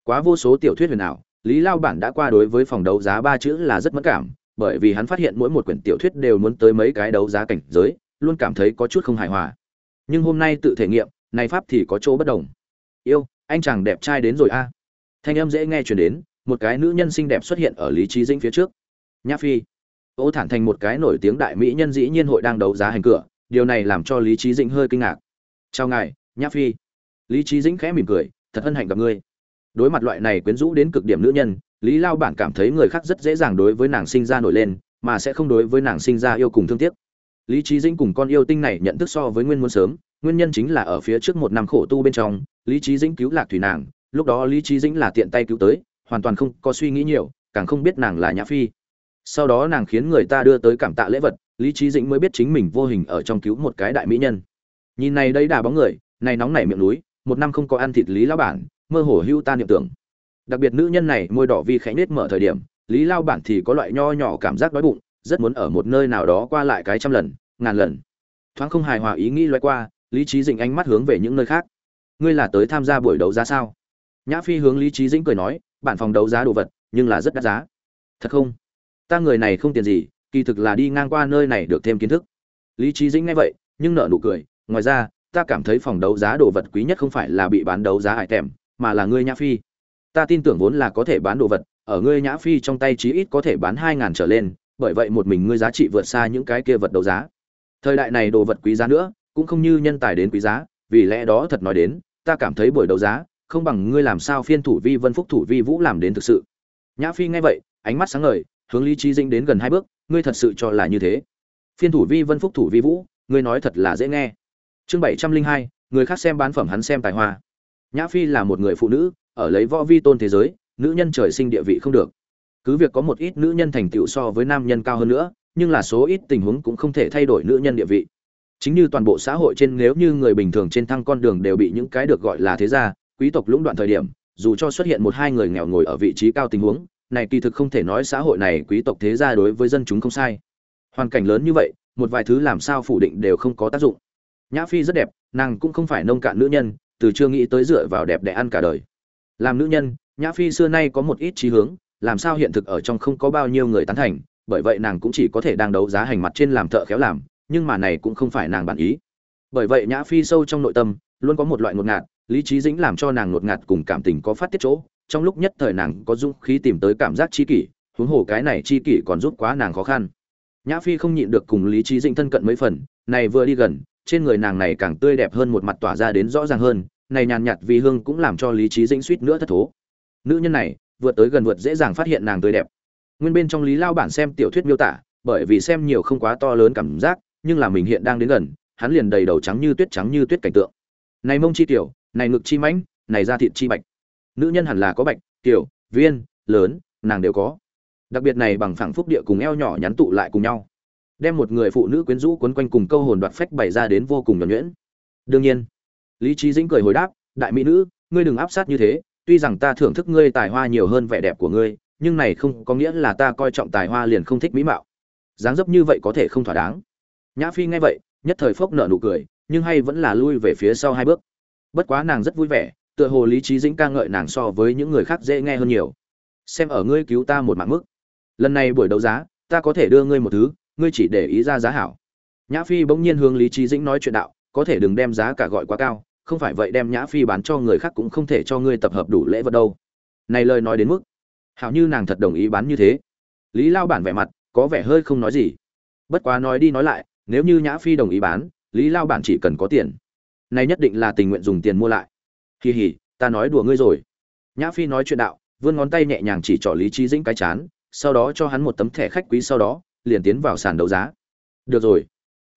Quá vô số tiểu thuyết huyền ảo, lý lao bản đã qua đối với phòng đấu giá ba chữ là rất mất cảm, bởi vì hắn phát hiện mỗi một quyển tiểu thuyết đều muốn tới mấy cái đấu giá cảnh giới, luôn cảm thấy có chút không hài hòa. Nhưng hôm nay tự thể nghiệm, này pháp thì có chỗ bất đồng. Yêu, anh chàng đẹp trai đến rồi a. Thanh âm dễ nghe chuyển đến một cái nữ nhân xinh đẹp xuất hiện ở lý trí dĩnh phía trước. Nhã phi. Ô thản thành một cái nổi tiếng đại mỹ nhân dĩ nhiên hội đang đấu giá hành cửa, điều này làm cho lý trí dĩnh hơi kinh ngạc. Chào ngài, nhã phi. Lý trí dĩnh khẽ mỉm cười, thật hân hạnh gặp ngươi. Đối mặt loại này quyến rũ đến cực điểm nữ nhân, lý lao bản cảm thấy người khác rất dễ dàng đối với nàng sinh ra nổi lên, mà sẽ không đối với nàng sinh ra yêu cùng thương tiếc. Lý trí dĩnh cùng con yêu tinh này nhận thức so với nguyên muốn sớm, nguyên nhân chính là ở phía trước một năm khổ tu bên trong, lý trí dĩnh cứu lạc thủy nàng, lúc đó lý trí dĩnh là tiện tay cứu tới hoàn toàn không có suy nghĩ nhiều, càng không biết nàng là nhã phi. Sau đó nàng khiến người ta đưa tới cảm tạ lễ vật, lý trí dĩnh mới biết chính mình vô hình ở trong cứu một cái đại mỹ nhân. Nhìn này đây đà bóng người, này nóng nảy miệng núi, một năm không có ăn thịt lý lão bản, mơ hồ hưu ta niệm tưởng. Đặc biệt nữ nhân này, môi đỏ vi khẽ nết mở thời điểm, lý lao bản thì có loại nho nhỏ cảm giác đói bụng, rất muốn ở một nơi nào đó qua lại cái trăm lần, ngàn lần. Thoáng không hài hòa ý nghĩ loay qua, lý trí dĩnh ánh mắt hướng về những nơi khác. Ngươi là tới tham gia buổi đấu giá sao? Nhã phi hướng lý trí dĩnh cười nói bản phòng đấu giá đồ vật, nhưng là rất đắt giá. Thật không? Ta người này không tiền gì, kỳ thực là đi ngang qua nơi này được thêm kiến thức. Lý trí dĩnh nghe vậy, nhưng nợ nụ cười, ngoài ra, ta cảm thấy phòng đấu giá đồ vật quý nhất không phải là bị bán đấu giá hại tèm mà là ngươi nhã phi. Ta tin tưởng vốn là có thể bán đồ vật, ở ngươi nhã phi trong tay chí ít có thể bán hai ngàn trở lên, bởi vậy một mình ngươi giá trị vượt xa những cái kia vật đấu giá. Thời đại này đồ vật quý giá nữa, cũng không như nhân tài đến quý giá, vì lẽ đó thật nói đến, ta cảm thấy buổi đấu giá không bằng ngươi làm sao phiên thủ vi vân phúc thủ vi vũ làm đến thực sự. Nhã phi nghe vậy, ánh mắt sáng ngời, hướng lý trí dinh đến gần hai bước, ngươi thật sự cho là như thế. Phiên thủ vi vân phúc thủ vi vũ, ngươi nói thật là dễ nghe. Chương bảy trăm linh hai, người khác xem bán phẩm hắn xem tài hoa. Nhã phi là một người phụ nữ, ở lấy võ vi tôn thế giới, nữ nhân trời sinh địa vị không được. Cứ việc có một ít nữ nhân thành tựu so với nam nhân cao hơn nữa, nhưng là số ít tình huống cũng không thể thay đổi nữ nhân địa vị. Chính như toàn bộ xã hội trên, nếu như người bình thường trên thăng con đường đều bị những cái được gọi là thế gia quý tộc lũng đoạn thời điểm, dù cho xuất hiện một hai người nghèo ngồi ở vị trí cao tình huống, này kỳ thực không thể nói xã hội này quý tộc thế gia đối với dân chúng không sai. Hoàn cảnh lớn như vậy, một vài thứ làm sao phủ định đều không có tác dụng. Nhã phi rất đẹp, nàng cũng không phải nông cạn nữ nhân, từ chưa nghĩ tới dựa vào đẹp để ăn cả đời. Làm nữ nhân, nhã phi xưa nay có một ít trí hướng, làm sao hiện thực ở trong không có bao nhiêu người tán thành, bởi vậy nàng cũng chỉ có thể đang đấu giá hành mặt trên làm thợ khéo làm, nhưng mà này cũng không phải nàng bản ý. Bởi vậy nhã phi sâu trong nội tâm, luôn có một loại ngột ngạt lý trí dĩnh làm cho nàng ngột ngạt cùng cảm tình có phát tiết chỗ, trong lúc nhất thời nàng có dũng khí tìm tới cảm giác chi kỷ, huống hồ cái này chi kỷ còn giúp quá nàng khó khăn. Nhã phi không nhịn được cùng lý trí dĩnh thân cận mấy phần, này vừa đi gần, trên người nàng này càng tươi đẹp hơn một mặt tỏa ra đến rõ ràng hơn, này nhàn nhạt vì hương cũng làm cho lý trí dĩnh suýt nữa thất thố. Nữ nhân này, vượt tới gần vượt dễ dàng phát hiện nàng tươi đẹp. Nguyên bên trong lý lao bản xem tiểu thuyết miêu tả, bởi vì xem nhiều không quá to lớn cảm giác, nhưng là mình hiện đang đến gần, hắn liền đầy đầu trắng như tuyết trắng như tuyết cảnh tượng. Này mông chi tiểu này ngực chi mãnh, này da thịt chi bạch. Nữ nhân hẳn là có bạch, tiểu, viên, lớn, nàng đều có. Đặc biệt này bằng phẳng phúc địa cùng eo nhỏ nhắn tụ lại cùng nhau. Đem một người phụ nữ quyến rũ quấn quanh cùng câu hồn đoạt phách bày ra đến vô cùng nhuẩn nhuyễn. Đương nhiên, lý trí dĩnh cười hồi đáp, đại mỹ nữ, ngươi đừng áp sát như thế, tuy rằng ta thưởng thức ngươi tài hoa nhiều hơn vẻ đẹp của ngươi, nhưng này không có nghĩa là ta coi trọng tài hoa liền không thích mỹ mạo. Dáng dấp như vậy có thể không thỏa đáng. Nhã phi nghe vậy, nhất thời phốc nợ nụ cười, nhưng hay vẫn là lui về phía sau hai bước bất quá nàng rất vui vẻ, tựa hồ lý trí dĩnh ca ngợi nàng so với những người khác dễ nghe hơn nhiều. Xem ở ngươi cứu ta một mạng mức. Lần này buổi đấu giá, ta có thể đưa ngươi một thứ, ngươi chỉ để ý ra giá hảo. Nhã phi bỗng nhiên hướng lý trí dĩnh nói chuyện đạo, có thể đừng đem giá cả gọi quá cao, không phải vậy đem nhã phi bán cho người khác cũng không thể cho ngươi tập hợp đủ lễ vật đâu. Này lời nói đến mức, hảo như nàng thật đồng ý bán như thế. Lý lao bản vẻ mặt, có vẻ hơi không nói gì. Bất quá nói đi nói lại, nếu như nhã phi đồng ý bán, lý lao bản chỉ cần có tiền này nhất định là tình nguyện dùng tiền mua lại. Kỳ hỉ ta nói đùa ngươi rồi. Nhã phi nói chuyện đạo, vươn ngón tay nhẹ nhàng chỉ trỏ lý trí dĩnh cái chán, sau đó cho hắn một tấm thẻ khách quý sau đó, liền tiến vào sàn đấu giá. Được rồi.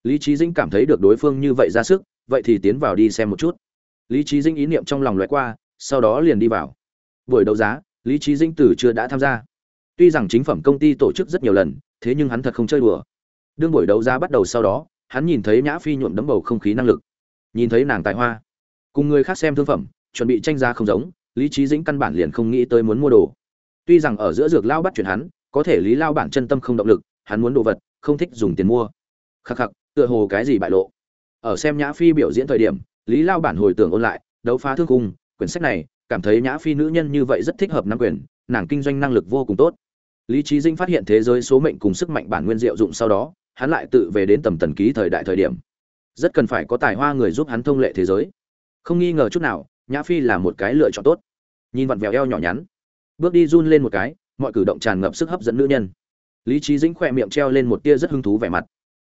Lý trí dĩnh cảm thấy được đối phương như vậy ra sức, vậy thì tiến vào đi xem một chút. Lý trí dĩnh ý niệm trong lòng loại qua, sau đó liền đi vào. Buổi đấu giá, lý trí dĩnh từ chưa đã tham gia. Tuy rằng chính phẩm công ty tổ chức rất nhiều lần, thế nhưng hắn thật không chơi đùa. Đương buổi đấu giá bắt đầu sau đó, hắn nhìn thấy nhã phi nhuộm đấm bầu không khí năng lực nhìn thấy nàng tài hoa, cùng người khác xem thương phẩm, chuẩn bị tranh giá không giống, lý trí dĩnh căn bản liền không nghĩ tới muốn mua đồ. Tuy rằng ở giữa dược lao bắt chuyển hắn, có thể lý lao bản chân tâm không động lực, hắn muốn đồ vật, không thích dùng tiền mua. Khắc khắc, tựa hồ cái gì bại lộ. Ở xem nhã phi biểu diễn thời điểm, lý lao bản hồi tưởng ôn lại, đấu phá thương cung quyển sách này, cảm thấy nhã phi nữ nhân như vậy rất thích hợp nắm quyền, nàng kinh doanh năng lực vô cùng tốt. Lý trí dinh phát hiện thế giới số mệnh cùng sức mạnh bản nguyên diệu dụng sau đó, hắn lại tự về đến tầm tần ký thời đại thời điểm rất cần phải có tài hoa người giúp hắn thông lệ thế giới. Không nghi ngờ chút nào, nhã phi là một cái lựa chọn tốt. Nhìn vặn vẹo eo nhỏ nhắn, bước đi run lên một cái, mọi cử động tràn ngập sức hấp dẫn nữ nhân. Lý trí dĩnh khỏe miệng treo lên một tia rất hứng thú vẻ mặt.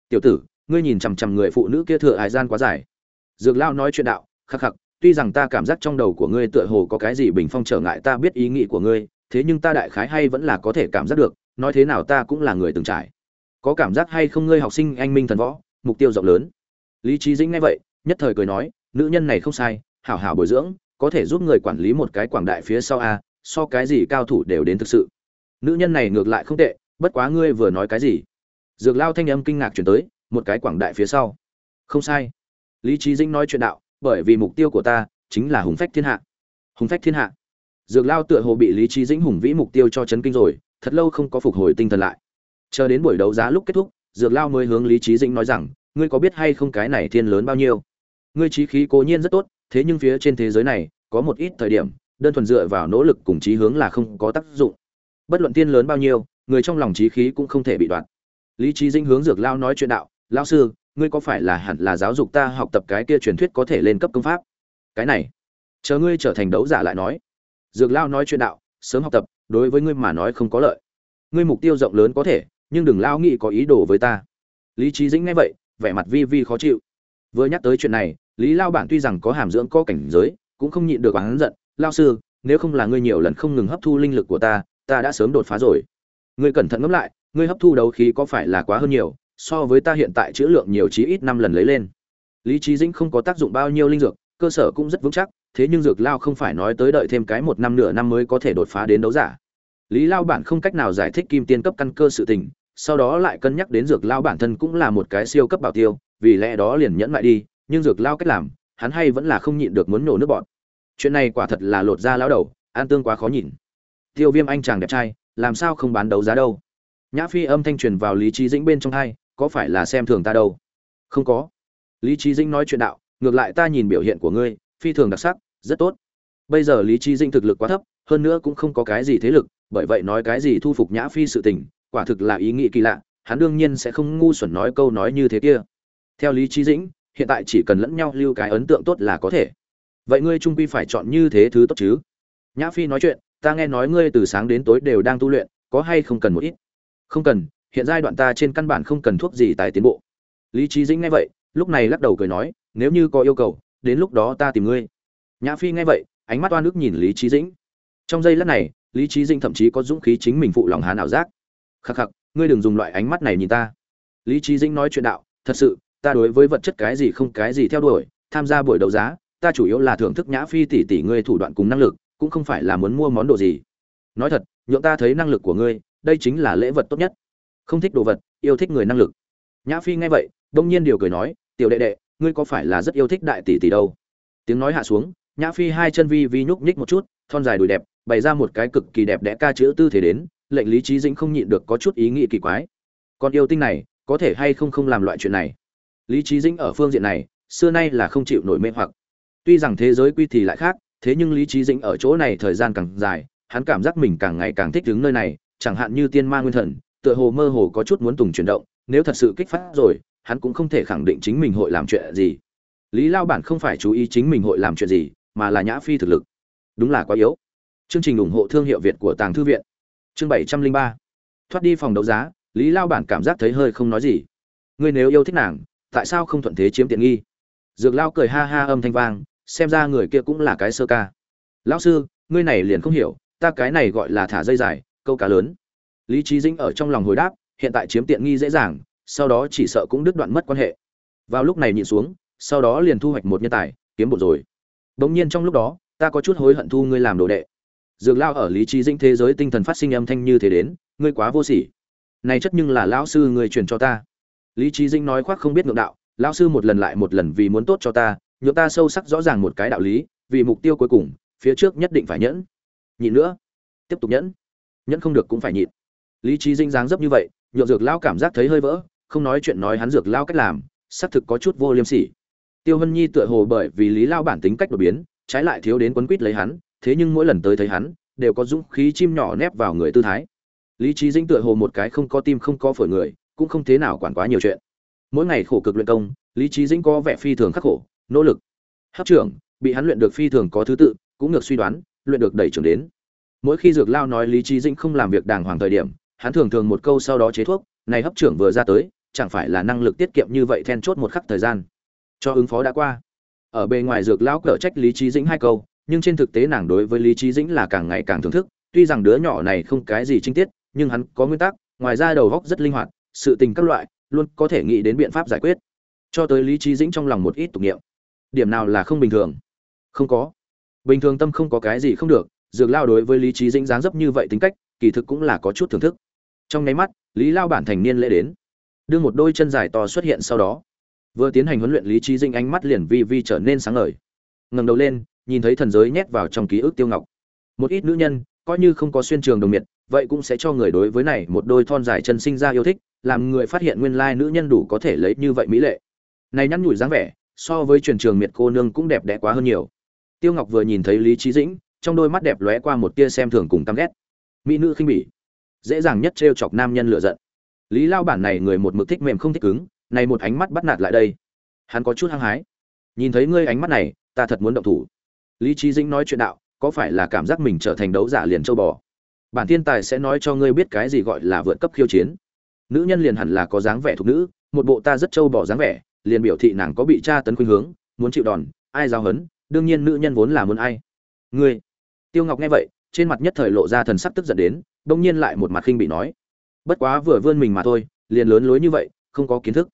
Tiểu tử, ngươi nhìn chằm chằm người phụ nữ kia thừa hải gian quá dài. Dược lao nói chuyện đạo, khắc khắc, tuy rằng ta cảm giác trong đầu của ngươi tựa hồ có cái gì bình phong trở ngại, ta biết ý nghĩ của ngươi, thế nhưng ta đại khái hay vẫn là có thể cảm giác được, nói thế nào ta cũng là người từng trải. Có cảm giác hay không ngươi học sinh anh minh thần võ, mục tiêu rộng lớn lý trí dĩnh nghe vậy, nhất thời cười nói, nữ nhân này không sai, hảo hảo bồi dưỡng, có thể giúp người quản lý một cái quảng đại phía sau a, so cái gì cao thủ đều đến thực sự. Nữ nhân này ngược lại không tệ, bất quá ngươi vừa nói cái gì? Dược lao thanh âm kinh ngạc chuyển tới, một cái quảng đại phía sau. Không sai. Lý trí dĩnh nói chuyện đạo, bởi vì mục tiêu của ta chính là hùng phách thiên hạ. Hùng phách thiên hạ? Dược lao tựa hồ bị lý trí dĩnh hùng vĩ mục tiêu cho chấn kinh rồi, thật lâu không có phục hồi tinh thần lại. Chờ đến buổi đấu giá lúc kết thúc, dược lao mới hướng lý trí dĩnh nói rằng ngươi có biết hay không cái này thiên lớn bao nhiêu? Ngươi trí khí cố nhiên rất tốt, thế nhưng phía trên thế giới này, có một ít thời điểm, đơn thuần dựa vào nỗ lực cùng trí hướng là không có tác dụng. Bất luận thiên lớn bao nhiêu, người trong lòng trí khí cũng không thể bị đoạt lý trí dĩnh hướng dược lao nói chuyện đạo lao sư, ngươi có phải là hẳn là giáo dục ta học tập cái kia truyền thuyết có thể lên cấp công pháp? Cái này, chờ ngươi trở thành đấu giả lại nói. Dược lao nói chuyện đạo, sớm học tập, đối với ngươi mà nói không có lợi. Ngươi mục tiêu rộng lớn có thể, nhưng đừng lao nghĩ có ý đồ với ta. Lý trí dĩnh nghe vậy vẻ mặt vi vi khó chịu. Vừa nhắc tới chuyện này, lý lao bản tuy rằng có hàm dưỡng có cảnh giới, cũng không nhịn được oán giận, lao sư, nếu không là ngươi nhiều lần không ngừng hấp thu linh lực của ta ta đã sớm đột phá rồi. Ngươi cẩn thận ngẫm lại, ngươi hấp thu đấu khí có phải là quá hơn nhiều, so với ta hiện tại chữ lượng nhiều chí ít năm lần lấy lên. Lý trí dĩnh không có tác dụng bao nhiêu linh dược, cơ sở cũng rất vững chắc, thế nhưng dược lao không phải nói tới đợi thêm cái một năm nửa năm mới có thể đột phá đến đấu giả. Lý lao bản không cách nào giải thích kim tiên cấp căn cơ sự tình sau đó lại cân nhắc đến dược lao bản thân cũng là một cái siêu cấp bảo tiêu, vì lẽ đó liền nhẫn lại đi, nhưng dược lao cách làm, hắn hay vẫn là không nhịn được muốn nổ nước bọn chuyện này quả thật là lột ra lao đầu an tương quá khó nhìn. Tiêu viêm anh chàng đẹp trai, làm sao không bán đấu giá đâu? Nhã phi âm thanh truyền vào lý trí dĩnh bên trong hai, có phải là xem thường ta đâu? Không có. Lý trí dĩnh nói chuyện đạo, ngược lại ta nhìn biểu hiện của ngươi, phi thường đặc sắc, rất tốt. Bây giờ lý trí dĩnh thực lực quá thấp, hơn nữa cũng không có cái gì thế lực, bởi vậy nói cái gì thu phục nhã phi sự tình quả thực là ý nghĩ kỳ lạ, hắn đương nhiên sẽ không ngu xuẩn nói câu nói như thế kia. Theo lý trí dĩnh, hiện tại chỉ cần lẫn nhau lưu cái ấn tượng tốt là có thể. Vậy ngươi trung quy phải chọn như thế thứ tốt chứ? Nhã phi nói chuyện, ta nghe nói ngươi từ sáng đến tối đều đang tu luyện, có hay không cần một ít? Không cần, hiện giai đoạn ta trên căn bản không cần thuốc gì tài tiến bộ. Lý trí dĩnh nghe vậy, lúc này lắc đầu cười nói, nếu như có yêu cầu, đến lúc đó ta tìm ngươi. Nhã phi nghe vậy, ánh mắt oan ức nhìn lý trí dĩnh. Trong giây lát này, lý trí dĩnh thậm chí có dũng khí chính mình phụ lòng hán ảo giác khắc khắc, ngươi đừng dùng loại ánh mắt này nhìn ta. Lý trí dĩnh nói chuyện đạo, thật sự, ta đối với vật chất cái gì không cái gì theo đuổi, tham gia buổi đấu giá, ta chủ yếu là thưởng thức nhã phi tỷ tỷ ngươi thủ đoạn cùng năng lực, cũng không phải là muốn mua món đồ gì. Nói thật, nhượng ta thấy năng lực của ngươi, đây chính là lễ vật tốt nhất. Không thích đồ vật, yêu thích người năng lực. Nhã phi nghe vậy, đông nhiên điều cười nói, tiểu đệ đệ, ngươi có phải là rất yêu thích đại tỷ tỷ đâu? Tiếng nói hạ xuống, nhã phi hai chân vi vi nhúc nhích một chút, thon dài đùi đẹp, bày ra một cái cực kỳ đẹp đẽ ca chữ tư thế đến lệnh lý trí dĩnh không nhịn được có chút ý nghĩ kỳ quái. Con yêu tinh này, có thể hay không không làm loại chuyện này? Lý trí dĩnh ở phương diện này, xưa nay là không chịu nổi mê hoặc. Tuy rằng thế giới quy thì lại khác, thế nhưng lý trí dĩnh ở chỗ này thời gian càng dài, hắn cảm giác mình càng ngày càng thích đứng nơi này, chẳng hạn như tiên ma nguyên thần, tựa hồ mơ hồ có chút muốn tùng chuyển động, nếu thật sự kích phát rồi, hắn cũng không thể khẳng định chính mình hội làm chuyện gì. Lý lao bản không phải chú ý chính mình hội làm chuyện gì, mà là nhã phi thực lực. Đúng là quá yếu. Chương trình ủng hộ thương hiệu việt của tàng thư viện chương bảy trăm linh ba. Thoát đi phòng đấu giá, lý lao bản cảm giác thấy hơi không nói gì. Ngươi nếu yêu thích nàng, tại sao không thuận thế chiếm tiện nghi? Dược lao cười ha ha âm thanh vang, xem ra người kia cũng là cái sơ ca. Lão sư, ngươi này liền không hiểu, ta cái này gọi là thả dây dài, câu cá lớn. Lý trí dĩnh ở trong lòng hồi đáp, hiện tại chiếm tiện nghi dễ dàng, sau đó chỉ sợ cũng đứt đoạn mất quan hệ. Vào lúc này nhịn xuống, sau đó liền thu hoạch một nhân tài, kiếm bột rồi. Bỗng nhiên trong lúc đó, ta có chút hối hận thu ngươi làm đồ đệ dược lao ở lý trí dĩnh thế giới tinh thần phát sinh âm thanh như thế đến, ngươi quá vô sỉ. Này chất nhưng là lão sư người truyền cho ta. Lý trí dĩnh nói khoác không biết ngượng đạo, lão sư một lần lại một lần vì muốn tốt cho ta, nhượng ta sâu sắc rõ ràng một cái đạo lý, vì mục tiêu cuối cùng, phía trước nhất định phải nhẫn. Nhịn nữa. Tiếp tục nhẫn. Nhẫn không được cũng phải nhịn. Lý trí dinh dáng dấp như vậy, nhượng dược lao cảm giác thấy hơi vỡ, không nói chuyện nói hắn dược lao cách làm, xác thực có chút vô liêm sỉ. Tiêu hân nhi tựa hồ bởi vì lý lao bản tính cách đột biến, trái lại thiếu đến quấn quýt lấy hắn thế nhưng mỗi lần tới thấy hắn, đều có dũng khí chim nhỏ nép vào người tư thái. Lý trí dinh tựa hồ một cái không có tim không có phổi người, cũng không thế nào quản quá nhiều chuyện. Mỗi ngày khổ cực luyện công, lý trí dĩnh có vẻ phi thường khắc khổ, nỗ lực. Hấp trưởng, bị hắn luyện được phi thường có thứ tự, cũng ngược suy đoán, luyện được đẩy trưởng đến. Mỗi khi dược lao nói lý trí dĩnh không làm việc đàng hoàng thời điểm, hắn thường thường một câu sau đó chế thuốc, này hấp trưởng vừa ra tới, chẳng phải là năng lực tiết kiệm như vậy then chốt một khắc thời gian. Cho ứng phó đã qua. Ở bề ngoài dược lão cở trách lý trí dĩnh hai câu nhưng trên thực tế nàng đối với lý trí dĩnh là càng ngày càng thưởng thức, tuy rằng đứa nhỏ này không cái gì trinh tiết, nhưng hắn có nguyên tắc, ngoài ra đầu góc rất linh hoạt, sự tình các loại, luôn có thể nghĩ đến biện pháp giải quyết. Cho tới lý trí dĩnh trong lòng một ít tục nghiệm điểm nào là không bình thường? Không có. Bình thường tâm không có cái gì không được, dược lao đối với lý trí dĩnh dáng dấp như vậy tính cách, kỳ thực cũng là có chút thưởng thức. Trong nháy mắt, lý lao bản thành niên lễ đến. Đưa một đôi chân dài to xuất hiện sau đó. Vừa tiến hành huấn luyện lý trí dĩnh ánh mắt liền vi vi trở nên sáng ngời. Ngẩng đầu lên nhìn thấy thần giới nhét vào trong ký ức tiêu ngọc. Một ít nữ nhân, coi như không có xuyên trường đồng miệt, vậy cũng sẽ cho người đối với này một đôi thon dài chân sinh ra yêu thích, làm người phát hiện nguyên lai nữ nhân đủ có thể lấy như vậy mỹ lệ. Này nhăn nhủi dáng vẻ, so với truyền trường miệt cô nương cũng đẹp đẽ quá hơn nhiều. Tiêu ngọc vừa nhìn thấy lý trí dĩnh, trong đôi mắt đẹp lóe qua một tia xem thường cùng căm ghét. Mỹ nữ khinh bỉ, dễ dàng nhất trêu chọc nam nhân lựa giận. Lý lao bản này người một mực thích mềm không thích cứng, này một ánh mắt bắt nạt lại đây. Hắn có chút hăng hái. Nhìn thấy ngươi ánh mắt này, ta thật muốn động thủ lý trí dĩnh nói chuyện đạo, có phải là cảm giác mình trở thành đấu giả liền châu bò? Bản thiên tài sẽ nói cho ngươi biết cái gì gọi là vượt cấp khiêu chiến. Nữ nhân liền hẳn là có dáng vẻ thuộc nữ, một bộ ta rất châu bò dáng vẻ, liền biểu thị nàng có bị tra tấn khuynh hướng, muốn chịu đòn, ai giao hấn, đương nhiên nữ nhân vốn là muốn ai. Ngươi. Tiêu ngọc nghe vậy, trên mặt nhất thời lộ ra thần sắc tức giận đến bỗng nhiên lại một mặt khinh bị nói. Bất quá vừa vươn mình mà thôi, liền lớn lối như vậy, không có kiến thức.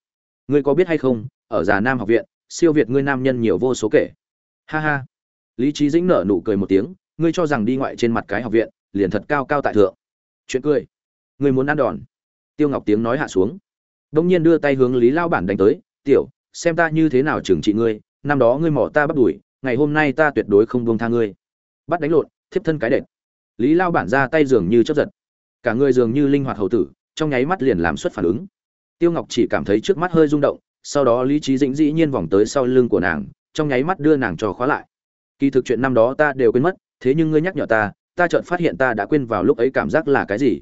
Ngươi có biết hay không, ở già nam học viện, siêu việt ngươi nam nhân nhiều vô số kể. Ha ha lý trí dĩnh nở nụ cười một tiếng, ngươi cho rằng đi ngoại trên mặt cái học viện, liền thật cao cao tại thượng. Chuyện cười. Ngươi muốn ăn đòn. Tiêu ngọc tiếng nói hạ xuống. Đông nhiên đưa tay hướng lý lao bản đánh tới, tiểu, xem ta như thế nào trừng trị ngươi, năm đó ngươi mỏ ta bắt đuổi, ngày hôm nay ta tuyệt đối không buông tha ngươi. Bắt đánh lộn, thiếp thân cái đệm. lý lao bản ra tay dường như chấp giật. Cả người dường như linh hoạt hầu tử, trong nháy mắt liền làm xuất phản ứng. Tiêu ngọc chỉ cảm thấy trước mắt hơi rung động, sau đó lý trí dĩnh dĩ nhiên vòng tới sau lưng của nàng, trong nháy mắt đưa nàng cho khóa lại kỳ thực chuyện năm đó ta đều quên mất, thế nhưng ngươi nhắc nhở ta ta chợt phát hiện ta đã quên vào lúc ấy cảm giác là cái gì.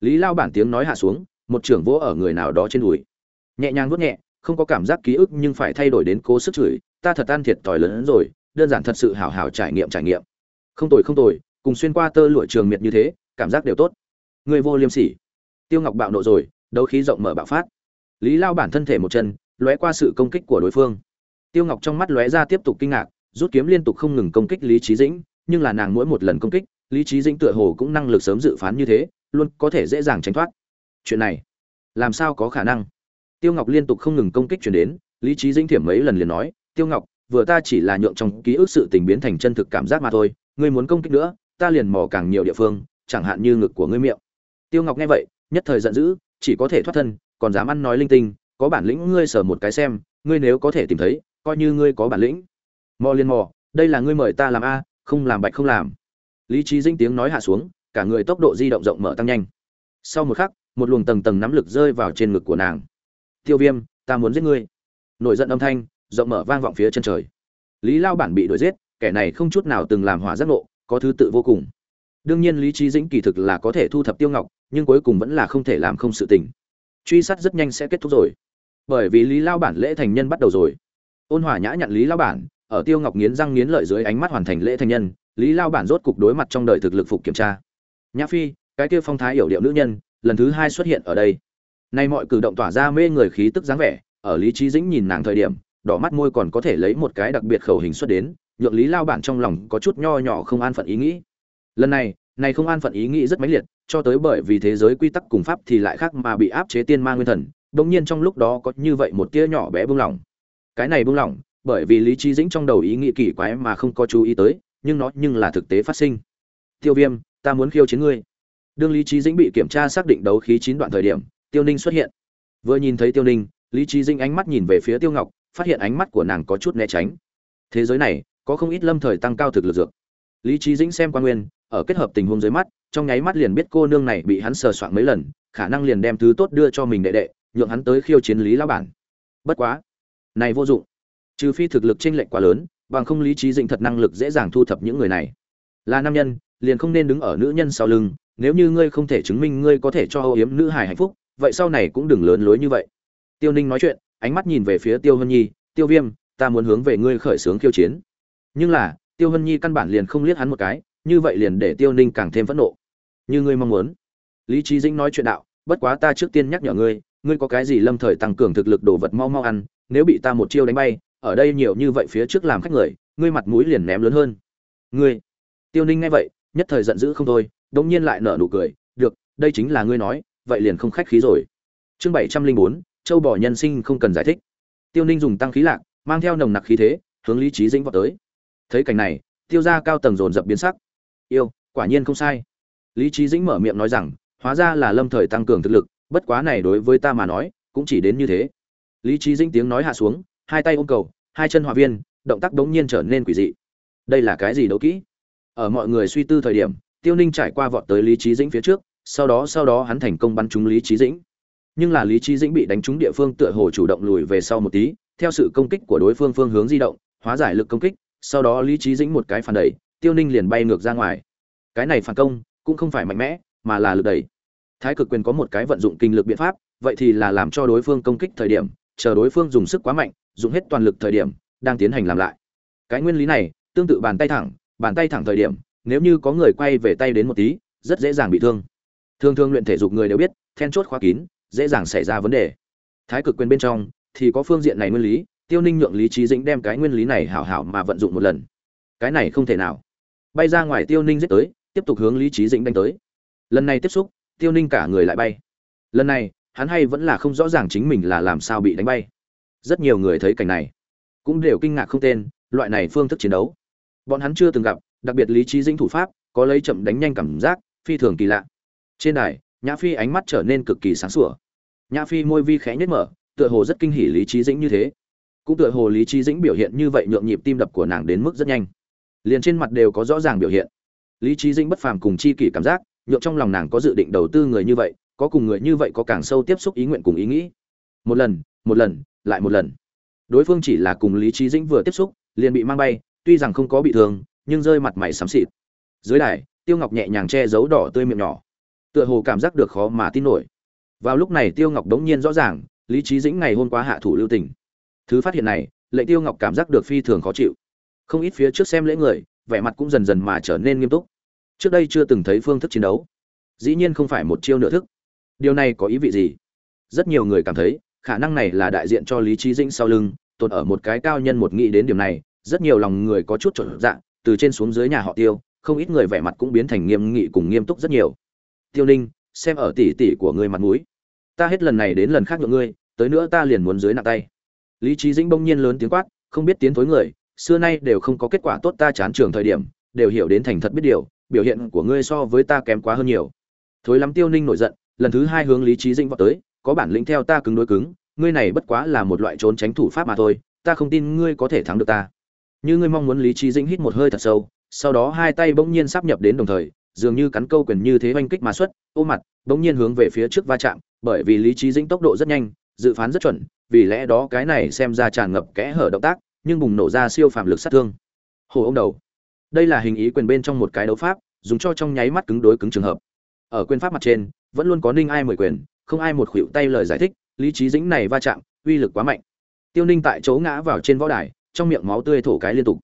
Lý lao bản tiếng nói hạ xuống, một trưởng vỗ ở người nào đó trên đùi. Nhẹ nhàng vuốt nhẹ, không có cảm giác ký ức nhưng phải thay đổi đến cố sức chửi, ta thật ăn thiệt tỏi lớn hơn rồi, đơn giản thật sự hào hào trải nghiệm trải nghiệm. Không tồi không tồi, cùng xuyên qua tơ lụa trường miệt như thế, cảm giác đều tốt. Người vô liêm sỉ. Tiêu ngọc bạo nộ rồi, đấu khí rộng mở bạo phát. Lý lao bản thân thể một chân, lóe qua sự công kích của đối phương. Tiêu ngọc trong mắt lóe ra tiếp tục kinh ngạc rút kiếm liên tục không ngừng công kích lý trí dĩnh, nhưng là nàng mỗi một lần công kích, lý trí dĩnh tựa hồ cũng năng lực sớm dự phán như thế, luôn có thể dễ dàng tránh thoát. Chuyện này, làm sao có khả năng? Tiêu ngọc liên tục không ngừng công kích chuyển đến, lý trí dĩnh thiểm mấy lần liền nói, tiêu ngọc, vừa ta chỉ là nhượng trong ký ức sự tình biến thành chân thực cảm giác mà thôi, ngươi muốn công kích nữa, ta liền mò càng nhiều địa phương, chẳng hạn như ngực của ngươi miệng. Tiêu ngọc nghe vậy, nhất thời giận dữ, chỉ có thể thoát thân, còn dám ăn nói linh tinh, có bản lĩnh ngươi sờ một cái xem, ngươi nếu có thể tìm thấy, coi như ngươi có bản lĩnh mò liền mò, đây là ngươi mời ta làm a, không làm bạch không làm. Lý trí dinh tiếng nói hạ xuống, cả người tốc độ di động rộng mở tăng nhanh. Sau một khắc, một luồng tầng tầng nắm lực rơi vào trên ngực của nàng. Tiêu viêm, ta muốn giết ngươi. Nổi giận âm thanh, rộng mở vang vọng phía chân trời. Lý lao bản bị đuổi giết, kẻ này không chút nào từng làm hỏa giác nộ có thứ tự vô cùng. Đương nhiên lý trí dĩnh kỳ thực là có thể thu thập tiêu ngọc, nhưng cuối cùng vẫn là không thể làm không sự tình. Truy sát rất nhanh sẽ kết thúc rồi. Bởi vì lý lao bản lễ thành nhân bắt đầu rồi. Ôn hòa nhã nhận lý lao bản ở tiêu ngọc nghiến răng nghiến lợi dưới ánh mắt hoàn thành lễ thành nhân, lý lao bản rốt cục đối mặt trong đời thực lực phục kiểm tra. Nhã phi, cái kia phong thái hiểu điệu nữ nhân, lần thứ hai xuất hiện ở đây. Nay mọi cử động tỏa ra mê người khí tức dáng vẻ, ở lý trí dĩnh nhìn nàng thời điểm, đỏ mắt môi còn có thể lấy một cái đặc biệt khẩu hình xuất đến, nhượng lý lao bản trong lòng có chút nho nhỏ không an phận ý nghĩ. Lần này này không an phận ý nghĩ rất mãnh liệt, cho tới bởi vì thế giới quy tắc cùng pháp thì lại khác mà bị áp chế tiên ma nguyên thần bỗng nhiên trong lúc đó có như vậy một tia nhỏ bé buông lỏng cái này buông lỏng bởi vì lý trí dĩnh trong đầu ý nghĩ kỳ quái mà không có chú ý tới, nhưng nó nhưng là thực tế phát sinh. Tiêu viêm, ta muốn khiêu chiến ngươi. Đương lý trí dĩnh bị kiểm tra xác định đấu khí chín đoạn thời điểm, tiêu ninh xuất hiện. Vừa nhìn thấy tiêu ninh, lý trí dĩnh ánh mắt nhìn về phía tiêu ngọc, phát hiện ánh mắt của nàng có chút né tránh. Thế giới này, có không ít lâm thời tăng cao thực lực dược. Lý trí dĩnh xem quan nguyên, ở kết hợp tình huống dưới mắt, trong nháy mắt liền biết cô nương này bị hắn sờ soạn mấy lần, khả năng liền đem thứ tốt đưa cho mình đệ đệ, nhượng hắn tới khiêu chiến lý lão bản. Bất quá, này vô dụng trừ phi thực lực chênh lệch quá lớn, bằng không lý trí dĩnh thật năng lực dễ dàng thu thập những người này. Là nam nhân, liền không nên đứng ở nữ nhân sau lưng, nếu như ngươi không thể chứng minh ngươi có thể cho âu yếm nữ hài hạnh phúc, vậy sau này cũng đừng lớn lối như vậy. Tiêu ninh nói chuyện, ánh mắt nhìn về phía tiêu hân nhi, tiêu viêm, ta muốn hướng về ngươi khởi xướng khiêu chiến. Nhưng là, tiêu hân nhi căn bản liền không liếc hắn một cái, như vậy liền để tiêu ninh càng thêm phẫn nộ. Như ngươi mong muốn. Lý trí dĩnh nói chuyện đạo, bất quá ta trước tiên nhắc nhở ngươi ngươi có cái gì lâm thời tăng cường thực lực đồ vật mau mau ăn, nếu bị ta một chiêu đánh bay ở đây nhiều như vậy phía trước làm khách người, ngươi mặt mũi liền ném lớn hơn. Ngươi, tiêu ninh nghe vậy, nhất thời giận dữ không thôi, đống nhiên lại nở nụ cười, được, đây chính là ngươi nói, vậy liền không khách khí rồi. Chương bảy trăm linh bốn, châu bò nhân sinh không cần giải thích. Tiêu ninh dùng tăng khí lạc, mang theo nồng nặc khí thế, hướng lý trí dĩnh vào tới. Thấy cảnh này, tiêu ra cao tầng dồn dập biến sắc. Yêu, quả nhiên không sai. Lý trí dĩnh mở miệng nói rằng, hóa ra là lâm thời tăng cường thực lực, bất quá này đối với ta mà nói, cũng chỉ đến như thế. Lý trí dĩnh tiếng nói hạ xuống hai tay ôm cầu, hai chân hòa viên, động tác đống nhiên trở nên quỷ dị. Đây là cái gì đấu kỹ? Ở mọi người suy tư thời điểm, tiêu ninh trải qua vọt tới lý trí dĩnh phía trước, sau đó sau đó hắn thành công bắn trúng lý trí dĩnh. Nhưng là lý trí dĩnh bị đánh trúng địa phương tựa hồ chủ động lùi về sau một tí, theo sự công kích của đối phương phương hướng di động, hóa giải lực công kích, sau đó lý trí dĩnh một cái phản đẩy, tiêu ninh liền bay ngược ra ngoài. Cái này phản công cũng không phải mạnh mẽ, mà là lực đẩy. Thái cực quyền có một cái vận dụng kinh lực biện pháp, vậy thì là làm cho đối phương công kích thời điểm, chờ đối phương dùng sức quá mạnh dùng hết toàn lực thời điểm, đang tiến hành làm lại. Cái nguyên lý này, tương tự bàn tay thẳng, bàn tay thẳng thời điểm, nếu như có người quay về tay đến một tí, rất dễ dàng bị thương. Thường thường luyện thể dục người đều biết, then chốt khóa kín, dễ dàng xảy ra vấn đề. Thái cực quyền bên trong, thì có phương diện này nguyên lý, tiêu ninh nhượng lý trí dĩnh đem cái nguyên lý này hảo hảo mà vận dụng một lần. Cái này không thể nào. Bay ra ngoài tiêu ninh giết tới, tiếp tục hướng lý trí dĩnh đánh tới. Lần này tiếp xúc, tiêu ninh cả người lại bay. Lần này, hắn hay vẫn là không rõ ràng chính mình là làm sao bị đánh bay rất nhiều người thấy cảnh này. Cũng đều kinh ngạc không tên, loại này phương thức chiến đấu. Bọn hắn chưa từng gặp, đặc biệt lý trí dĩnh thủ pháp, có lấy chậm đánh nhanh cảm giác, phi thường kỳ lạ. Trên đài, nhã phi ánh mắt trở nên cực kỳ sáng sủa. Nhã phi môi vi khẽ nhất mở, tựa hồ rất kinh hỉ lý trí dĩnh như thế. Cũng tựa hồ lý trí dĩnh biểu hiện như vậy nhượng nhịp tim đập của nàng đến mức rất nhanh. Liền trên mặt đều có rõ ràng biểu hiện. Lý trí dĩnh bất phàm cùng chi kỷ cảm giác nhượng trong lòng nàng có dự định đầu tư người như vậy, có cùng người như vậy có càng sâu tiếp xúc ý nguyện cùng ý nghĩ. Một lần một lần lại một lần. Đối phương chỉ là cùng lý trí dĩnh vừa tiếp xúc, liền bị mang bay, tuy rằng không có bị thương, nhưng rơi mặt mày xám xịt. Dưới đài, tiêu ngọc nhẹ nhàng che giấu đỏ tươi miệng nhỏ. Tựa hồ cảm giác được khó mà tin nổi. Vào lúc này tiêu ngọc đống nhiên rõ ràng, lý trí dĩnh ngày hôm qua hạ thủ lưu tình. Thứ phát hiện này, lệnh tiêu ngọc cảm giác được phi thường khó chịu. Không ít phía trước xem lễ người, vẻ mặt cũng dần dần mà trở nên nghiêm túc. Trước đây chưa từng thấy phương thức chiến đấu. Dĩ nhiên không phải một chiêu nửa thức. Điều này có ý vị gì? Rất nhiều người cảm thấy khả năng này là đại diện cho lý trí dĩnh sau lưng, tồn ở một cái cao nhân một nghĩ đến điểm này, rất nhiều lòng người có chút trộn dạng từ trên xuống dưới nhà họ tiêu, không ít người vẻ mặt cũng biến thành nghiêm nghị cùng nghiêm túc rất nhiều. Tiêu ninh, xem ở tỉ tỉ của ngươi mặt mũi. Ta hết lần này đến lần khác nhượng ngươi, tới nữa ta liền muốn dưới nặng tay. Lý trí dĩnh bỗng nhiên lớn tiếng quát, không biết tiến thối người, xưa nay đều không có kết quả tốt ta chán trường thời điểm, đều hiểu đến thành thật biết điều, biểu hiện của ngươi so với ta kém quá hơn nhiều. Thối lắm tiêu ninh nổi giận, lần thứ hai hướng lý trí dĩnh vào tới có bản lĩnh theo ta cứng đối cứng, ngươi này bất quá là một loại trốn tránh thủ pháp mà thôi, ta không tin ngươi có thể thắng được ta. Như ngươi mong muốn lý trí dĩnh hít một hơi thật sâu, sau đó hai tay bỗng nhiên sắp nhập đến đồng thời, dường như cắn câu quyền như thế oanh kích mà xuất, ô mặt, bỗng nhiên hướng về phía trước va chạm, bởi vì lý trí dĩnh tốc độ rất nhanh, dự phán rất chuẩn, vì lẽ đó cái này xem ra tràn ngập kẽ hở động tác, nhưng bùng nổ ra siêu phàm lực sát thương. Hồ ông đầu. Đây là hình ý quyền bên trong một cái đấu pháp, dùng cho trong nháy mắt cứng đối cứng trường hợp. Ở quyền pháp mặt trên, vẫn luôn có ninh ai mười quyền không ai một khuỷu tay lời giải thích, lý trí dĩnh này va chạm, uy lực quá mạnh. Tiêu ninh tại chỗ ngã vào trên võ đài, trong miệng máu tươi thổ cái liên tục.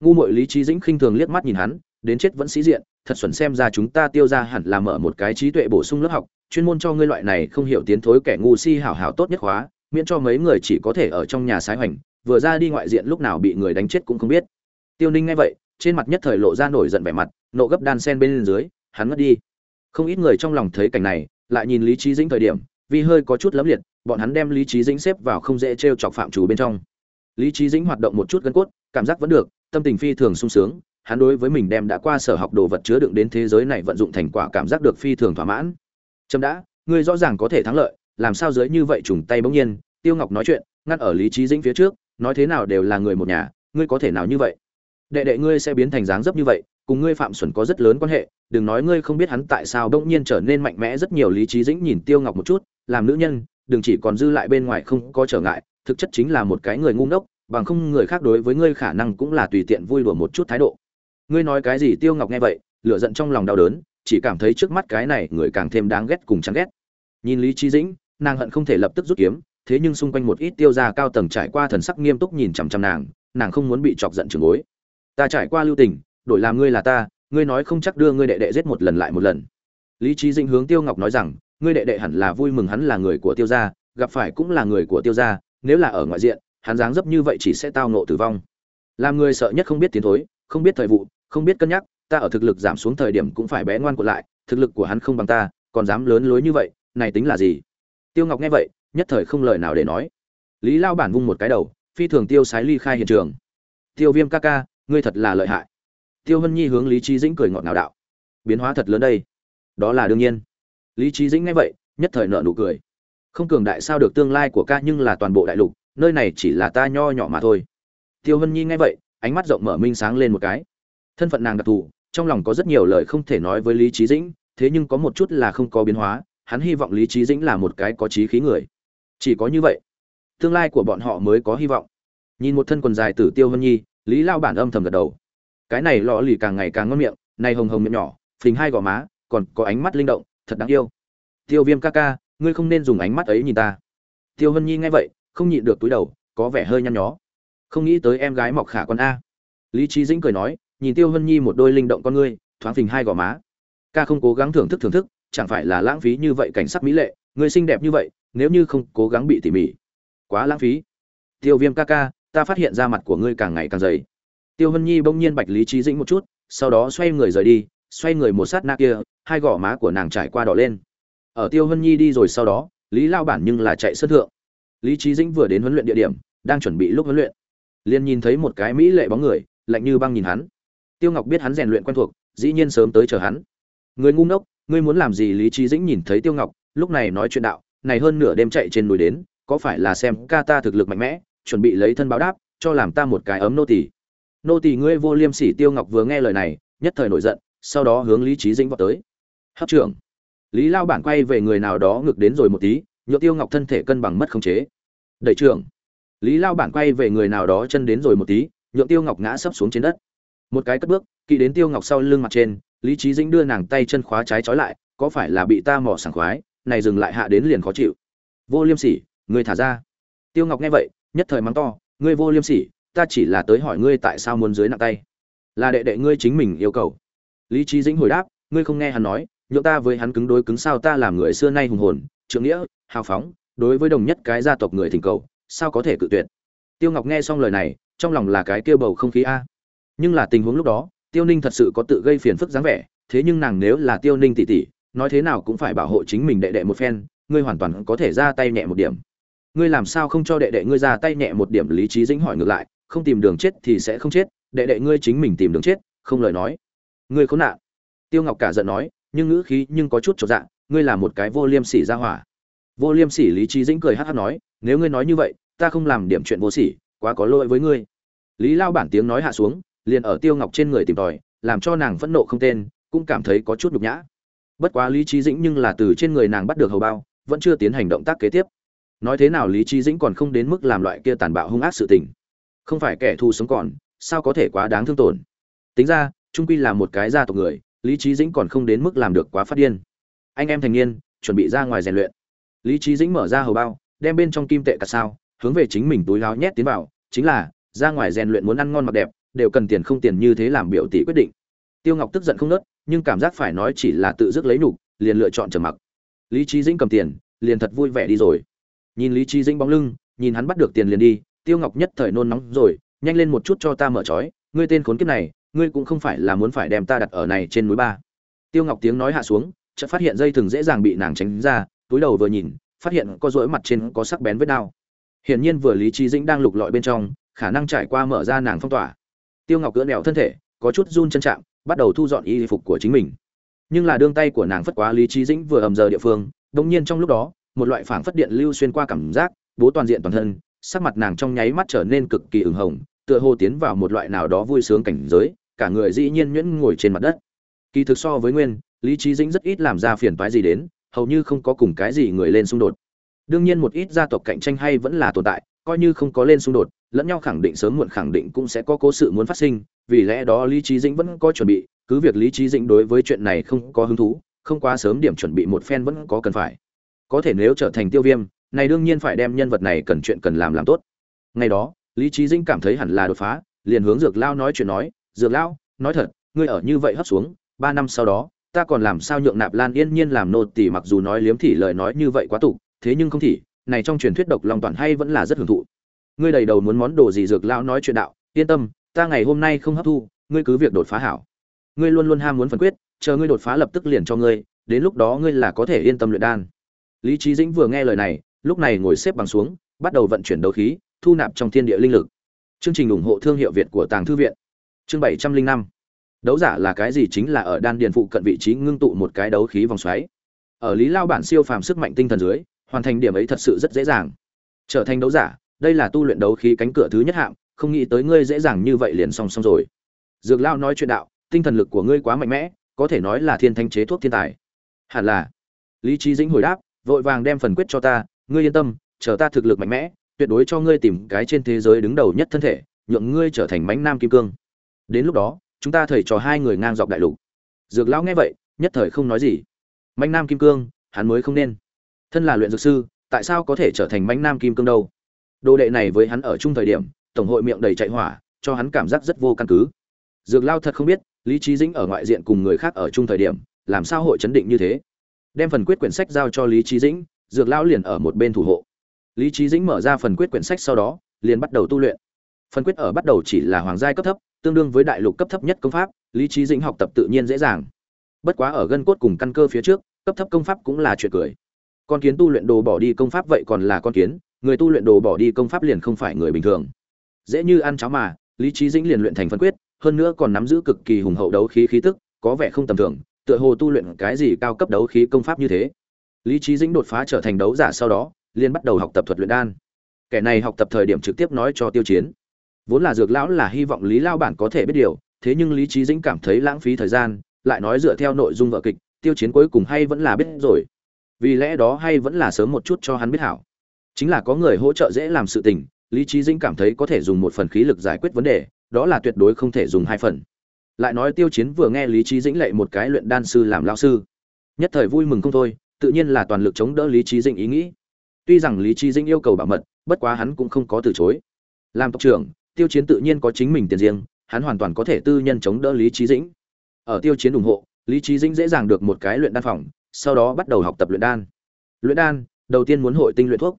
Ngu muội lý trí dĩnh khinh thường liếc mắt nhìn hắn, đến chết vẫn sĩ diện, thật xuẩn xem ra chúng ta tiêu ra hẳn là mở một cái trí tuệ bổ sung lớp học, chuyên môn cho ngươi loại này không hiểu tiến thối kẻ ngu si hảo hảo tốt nhất khóa, miễn cho mấy người chỉ có thể ở trong nhà sái hoành, vừa ra đi ngoại diện lúc nào bị người đánh chết cũng không biết. Tiêu ninh nghe vậy, trên mặt nhất thời lộ ra nổi giận vẻ mặt, nộ gấp đan sen bên dưới, hắn ngất đi. Không ít người trong lòng thấy cảnh này lại nhìn lý trí dĩnh thời điểm, vì hơi có chút lấm liệt, bọn hắn đem lý trí dĩnh xếp vào không dễ t r e o chọc phạm chủ bên trong. Lý trí dĩnh hoạt động một chút gân cốt, cảm giác vẫn được, tâm tình phi thường sung sướng, hắn đối với mình đem đã qua sở học đồ vật chứa đựng đến thế giới này vận dụng thành quả cảm giác được phi thường thỏa mãn. Trâm đã, ngươi rõ ràng có thể thắng lợi, làm sao dưới như vậy trùng tay bỗng nhiên? Tiêu ngọc nói chuyện, ngắt ở lý trí dĩnh phía trước, nói thế nào đều là người một nhà, ngươi có thể nào như vậy? Đệ đệ ngươi sẽ biến thành dáng dấp như vậy cùng ngươi phạm xuẩn có rất lớn quan hệ, đừng nói ngươi không biết hắn tại sao đông nhiên trở nên mạnh mẽ rất nhiều lý trí dĩnh nhìn tiêu ngọc một chút, làm nữ nhân, đừng chỉ còn dư lại bên ngoài không có trở ngại, thực chất chính là một cái người ngu ngốc, bằng không người khác đối với ngươi khả năng cũng là tùy tiện vui đùa một chút thái độ. Ngươi nói cái gì tiêu ngọc nghe vậy, lửa giận trong lòng đau đớn, chỉ cảm thấy trước mắt cái này người càng thêm đáng ghét cùng chán ghét. Nhìn lý trí dĩnh, nàng hận không thể lập tức rút kiếm, thế nhưng xung quanh một ít tiêu gia cao tầng trải qua thần sắc nghiêm túc nhìn chằm chằm nàng nàng không muốn bị chọc giận trường bối. Ta trải qua lưu tình đổi làm ngươi là ta, ngươi nói không chắc đưa ngươi đệ đệ giết một lần lại một lần. Lý trí dĩnh hướng tiêu ngọc nói rằng, ngươi đệ đệ hẳn là vui mừng hắn là người của tiêu gia, gặp phải cũng là người của tiêu gia, nếu là ở ngoại diện, hắn dáng dấp như vậy chỉ sẽ tao nộ tử vong. Làm người sợ nhất không biết tiến thối, không biết thời vụ, không biết cân nhắc, ta ở thực lực giảm xuống thời điểm cũng phải bé ngoan của lại, thực lực của hắn không bằng ta, còn dám lớn lối như vậy, này tính là gì? Tiêu ngọc nghe vậy, nhất thời không lời nào để nói. Lý lao bản vung một cái đầu, phi thường tiêu sái ly khai hiện trường. Tiêu viêm ca ca, ngươi thật là lợi hại tiêu hân nhi hướng lý trí dĩnh cười ngọt ngào đạo. Biến hóa thật lớn đây. Đó là đương nhiên. Lý trí dĩnh nghe vậy, nhất thời nợ nụ cười. Không cường đại sao được tương lai của ca nhưng là toàn bộ đại lục, nơi này chỉ là ta nho nhỏ mà thôi. Tiêu hân nhi nghe vậy, ánh mắt rộng mở minh sáng lên một cái. Thân phận nàng đặc thù, trong lòng có rất nhiều lời không thể nói với lý trí dĩnh, thế nhưng có một chút là không có biến hóa, hắn hy vọng lý trí dĩnh là một cái có trí khí người. Chỉ có như vậy, tương lai của bọn họ mới có hy vọng. Nhìn một thân quần dài tử tiêu hân nhi, lý lao bản âm thầm gật đầu cái này lọ lì càng ngày càng ngon miệng, này hồng hồng miệng nhỏ, phình hai gò má, còn có ánh mắt linh động, thật đáng yêu. Tiêu viêm ca ca, ngươi không nên dùng ánh mắt ấy nhìn ta. Tiêu hân nhi nghe vậy, không nhịn được túi đầu, có vẻ hơi nhăn nhó. Không nghĩ tới em gái mọc khả con a. Lý trí dĩnh cười nói, nhìn tiêu hân nhi một đôi linh động con ngươi, thoáng phình hai gò má. Ca không cố gắng thưởng thức thưởng thức, chẳng phải là lãng phí như vậy cảnh sắc mỹ lệ người xinh đẹp như vậy, nếu như không cố gắng bị tỉ mỉ. Quá lãng phí. Tiêu viêm ca ca, ta phát hiện ra mặt của ngươi càng ngày càng dày tiêu hân nhi bỗng nhiên bạch lý trí dĩnh một chút, sau đó xoay người rời đi, xoay người một sát na kia, hai gò má của nàng trải qua đỏ lên. Ở tiêu hân nhi đi rồi sau đó, lý lao bản nhưng là chạy sân thượng. Lý trí dĩnh vừa đến huấn luyện địa điểm, đang chuẩn bị lúc huấn luyện. Liền nhìn thấy một cái mỹ lệ bóng người, lạnh như băng nhìn hắn. Tiêu ngọc biết hắn rèn luyện quen thuộc, dĩ nhiên sớm tới chờ hắn. Người ngu ngốc, ngươi muốn làm gì? Lý trí dĩnh nhìn thấy tiêu ngọc, lúc này nói chuyện đạo, này hơn nửa đêm chạy trên núi đến, có phải là xem ca ta thực lực mạnh mẽ, chuẩn bị lấy thân báo đáp, cho làm ta một cái ấm nô tỳ? Nô tỳ ngươi vô liêm sỉ tiêu ngọc vừa nghe lời này, nhất thời nổi giận, sau đó hướng lý trí dĩnh vào tới. Hấp trưởng. Lý lao bản quay về người nào đó ngược đến rồi một tí nhựa tiêu ngọc thân thể cân bằng mất khống chế. Đẩy trưởng. Lý lao bản quay về người nào đó chân đến rồi một tí nhựa tiêu ngọc ngã sấp xuống trên đất. Một cái cất bước, kỵ đến tiêu ngọc sau lưng mặt trên, lý trí dĩnh đưa nàng tay chân khóa trái trói lại, có phải là bị ta mỏ sảng khoái, này dừng lại hạ đến liền khó chịu. Vô liêm sỉ người thả ra. Tiêu ngọc nghe vậy, nhất thời mắng to, ngươi vô liêm sỉ ta chỉ là tới hỏi ngươi tại sao muốn dưới nặng tay. Là đệ đệ ngươi chính mình yêu cầu. Lý trí dĩnh hồi đáp, ngươi không nghe hắn nói, nhượng ta với hắn cứng đối cứng sao ta làm người xưa nay hùng hồn trượng nghĩa, hào phóng, đối với đồng nhất cái gia tộc người thỉnh cầu, sao có thể cự tuyệt. Tiêu ngọc nghe xong lời này, trong lòng là cái kia bầu không khí a. Nhưng là tình huống lúc đó, tiêu ninh thật sự có tự gây phiền phức dáng vẻ, thế nhưng nàng nếu là tiêu ninh tỷ tỷ, nói thế nào cũng phải bảo hộ chính mình đệ đệ một phen, ngươi hoàn toàn có thể ra tay nhẹ một điểm. Ngươi làm sao không cho đệ đệ ngươi ra tay nhẹ một điểm, lý trí dĩnh hỏi ngược lại không tìm đường chết thì sẽ không chết, đệ đệ ngươi chính mình tìm đường chết, không lời nói. Ngươi khốn nạn. Tiêu ngọc cả giận nói, nhưng ngữ khí nhưng có chút trọn dạng ngươi là một cái vô liêm sỉ ra hỏa. Vô liêm sỉ lý trí dĩnh cười hát hát nói, nếu ngươi nói như vậy, ta không làm điểm chuyện vô sỉ, quá có lỗi với ngươi. Lý lao bản tiếng nói hạ xuống, liền ở tiêu ngọc trên người tìm tòi, làm cho nàng phẫn nộ không tên, cũng cảm thấy có chút nhục nhã. Bất quá lý trí dĩnh nhưng là từ trên người nàng bắt được hầu bao, vẫn chưa tiến hành động tác kế tiếp. Nói thế nào lý trí dĩnh còn không đến mức làm loại kia tàn bạo hung ác sự tình không phải kẻ thù sống còn, sao có thể quá đáng thương tổn? Tính ra, trung quy là một cái gia tộc người, lý trí dĩnh còn không đến mức làm được quá phát điên. Anh em thành niên, chuẩn bị ra ngoài rèn luyện. Lý trí dĩnh mở ra hầu bao, đem bên trong kim tệ cả sao, hướng về chính mình túi láo nhét tiến vào, chính là, ra ngoài rèn luyện muốn ăn ngon mặc đẹp, đều cần tiền không tiền như thế làm biểu tỷ quyết định. Tiêu ngọc tức giận không nớt, nhưng cảm giác phải nói chỉ là tự dứt lấy nhục, liền lựa chọn trầm mặc. Lý trí dĩnh cầm tiền, liền thật vui vẻ đi rồi. Nhìn lý trí dĩnh bóng lưng, nhìn hắn bắt được tiền liền đi tiêu ngọc nhất thời nôn nóng rồi, nhanh lên một chút cho ta mở trói, ngươi tên khốn kiếp này, ngươi cũng không phải là muốn phải đem ta đặt ở này trên núi ba. Tiêu ngọc tiếng nói hạ xuống, chợt phát hiện dây thừng dễ dàng bị nàng tránh ra, túi đầu vừa nhìn, phát hiện có rỗi mặt trên có sắc bén vết đao. Hiển nhiên vừa lý trí dĩnh đang lục lọi bên trong, khả năng trải qua mở ra nàng phong tỏa. Tiêu ngọc cỡ đèo thân thể, có chút run chân trạng bắt đầu thu dọn y phục của chính mình. Nhưng là đương tay của nàng phất quá lý trí dĩnh vừa ầm giờ địa phương đông nhiên trong lúc đó, một loại phảng phất điện lưu xuyên qua cảm giác, bố toàn diện toàn thân sắc mặt nàng trong nháy mắt trở nên cực kỳ ửng hồng, tựa hồ tiến vào một loại nào đó vui sướng cảnh giới, cả người dĩ nhiên nhuyễn ngồi trên mặt đất. Kỳ thực so với nguyên, lý Chí dĩnh rất ít làm ra phiền toái gì đến, hầu như không có cùng cái gì người lên xung đột. Đương nhiên một ít gia tộc cạnh tranh hay vẫn là tồn tại, coi như không có lên xung đột, lẫn nhau khẳng định sớm muộn khẳng định cũng sẽ có cố sự muốn phát sinh, vì lẽ đó lý Chí dĩnh vẫn có chuẩn bị, cứ việc lý Chí dĩnh đối với chuyện này không có hứng thú, không quá sớm điểm chuẩn bị một phen vẫn có cần phải. Có thể nếu trở thành tiêu viêm này đương nhiên phải đem nhân vật này cần chuyện cần làm làm tốt. Ngày đó, lý trí dĩnh cảm thấy hẳn là đột phá, liền hướng dược lao nói chuyện nói, dược lão nói thật, ngươi ở như vậy hấp xuống, ba năm sau đó, ta còn làm sao nhượng nạp lan yên nhiên làm nô tỳ mặc dù nói liếm thị lời nói như vậy quá tục thế nhưng không thị này trong truyền thuyết độc lòng toàn hay vẫn là rất hưởng thụ. Ngươi đầy đầu muốn món đồ gì dược lão nói chuyện đạo, yên tâm, ta ngày hôm nay không hấp thu, ngươi cứ việc đột phá hảo. Ngươi luôn luôn ham muốn phần quyết, chờ ngươi đột phá lập tức liền cho ngươi, đến lúc đó ngươi là có thể yên tâm luyện đan. Lý trí dĩnh vừa nghe lời này lúc này ngồi xếp bằng xuống, bắt đầu vận chuyển đấu khí, thu nạp trong thiên địa linh lực. Chương trình ủng hộ thương hiệu việt của tàng thư viện. Chương bảy trăm linh năm. Đấu giả là cái gì chính là ở đan điền phụ cận vị trí ngưng tụ một cái đấu khí vòng xoáy. Ở lý lao bản siêu phàm sức mạnh tinh thần dưới, hoàn thành điểm ấy thật sự rất dễ dàng. Trở thành đấu giả, đây là tu luyện đấu khí cánh cửa thứ nhất hạng, không nghĩ tới ngươi dễ dàng như vậy liền xong xong rồi. Dược lao nói chuyện đạo, tinh thần lực của ngươi quá mạnh mẽ, có thể nói là thiên thanh chế thuốc thiên tài. Hẳn là. Lý trí dĩnh hồi đáp, vội vàng đem phần quyết cho ta ngươi yên tâm, chờ ta thực lực mạnh mẽ, tuyệt đối cho ngươi tìm cái trên thế giới đứng đầu nhất thân thể, nhượng ngươi trở thành mãnh nam kim cương. Đến lúc đó, chúng ta thầy trò hai người ngang dọc đại lục. Dược lão nghe vậy, nhất thời không nói gì. Mãnh nam kim cương, hắn mới không nên. Thân là luyện dược sư, tại sao có thể trở thành mãnh nam kim cương đâu? Đồ đệ này với hắn ở chung thời điểm, tổng hội miệng đầy chạy hỏa, cho hắn cảm giác rất vô căn cứ. Dược lao thật không biết, lý trí dĩnh ở ngoại diện cùng người khác ở chung thời điểm, làm sao hội chấn định như thế? Đem phần quyết quyển sách giao cho lý trí dĩnh dược Lão liền ở một bên thủ hộ. Lý trí dĩnh mở ra phần quyết quyển sách sau đó, liền bắt đầu tu luyện. Phần quyết ở bắt đầu chỉ là hoàng giai cấp thấp, tương đương với đại lục cấp thấp nhất công pháp, lý trí dĩnh học tập tự nhiên dễ dàng. Bất quá ở gân cốt cùng căn cơ phía trước, cấp thấp công pháp cũng là chuyện cười. Con kiến tu luyện đồ bỏ đi công pháp vậy còn là con kiến, người tu luyện đồ bỏ đi công pháp liền không phải người bình thường. Dễ như ăn cháo mà, lý trí dĩnh liền luyện thành phân quyết, hơn nữa còn nắm giữ cực kỳ hùng hậu đấu khí khí tức, có vẻ không tầm thường, tựa hồ tu luyện cái gì cao cấp đấu khí công pháp như thế lý trí dĩnh đột phá trở thành đấu giả sau đó, liền bắt đầu học tập thuật luyện đan. Kẻ này học tập thời điểm trực tiếp nói cho tiêu chiến. Vốn là dược lão là hy vọng lý lao bản có thể biết điều, thế nhưng lý trí dĩnh cảm thấy lãng phí thời gian, lại nói dựa theo nội dung vở kịch, tiêu chiến cuối cùng hay vẫn là biết rồi. Vì lẽ đó hay vẫn là sớm một chút cho hắn biết hảo. Chính là có người hỗ trợ dễ làm sự tình, lý trí dĩnh cảm thấy có thể dùng một phần khí lực giải quyết vấn đề, đó là tuyệt đối không thể dùng hai phần. Lại nói tiêu chiến vừa nghe lý trí dĩnh lệ một cái luyện đan sư làm lao sư. Nhất thời vui mừng không thôi tự nhiên là toàn lực chống đỡ lý trí dĩnh ý nghĩ. Tuy rằng lý trí dĩnh yêu cầu bảo mật, bất quá hắn cũng không có từ chối. Làm tộc trưởng, tiêu chiến tự nhiên có chính mình tiền riêng, hắn hoàn toàn có thể tư nhân chống đỡ lý trí dĩnh. Ở tiêu chiến ủng hộ, lý trí dĩnh dễ dàng được một cái luyện đan phòng, sau đó bắt đầu học tập luyện đan. Luyện đan, đầu tiên muốn hội tinh luyện thuốc.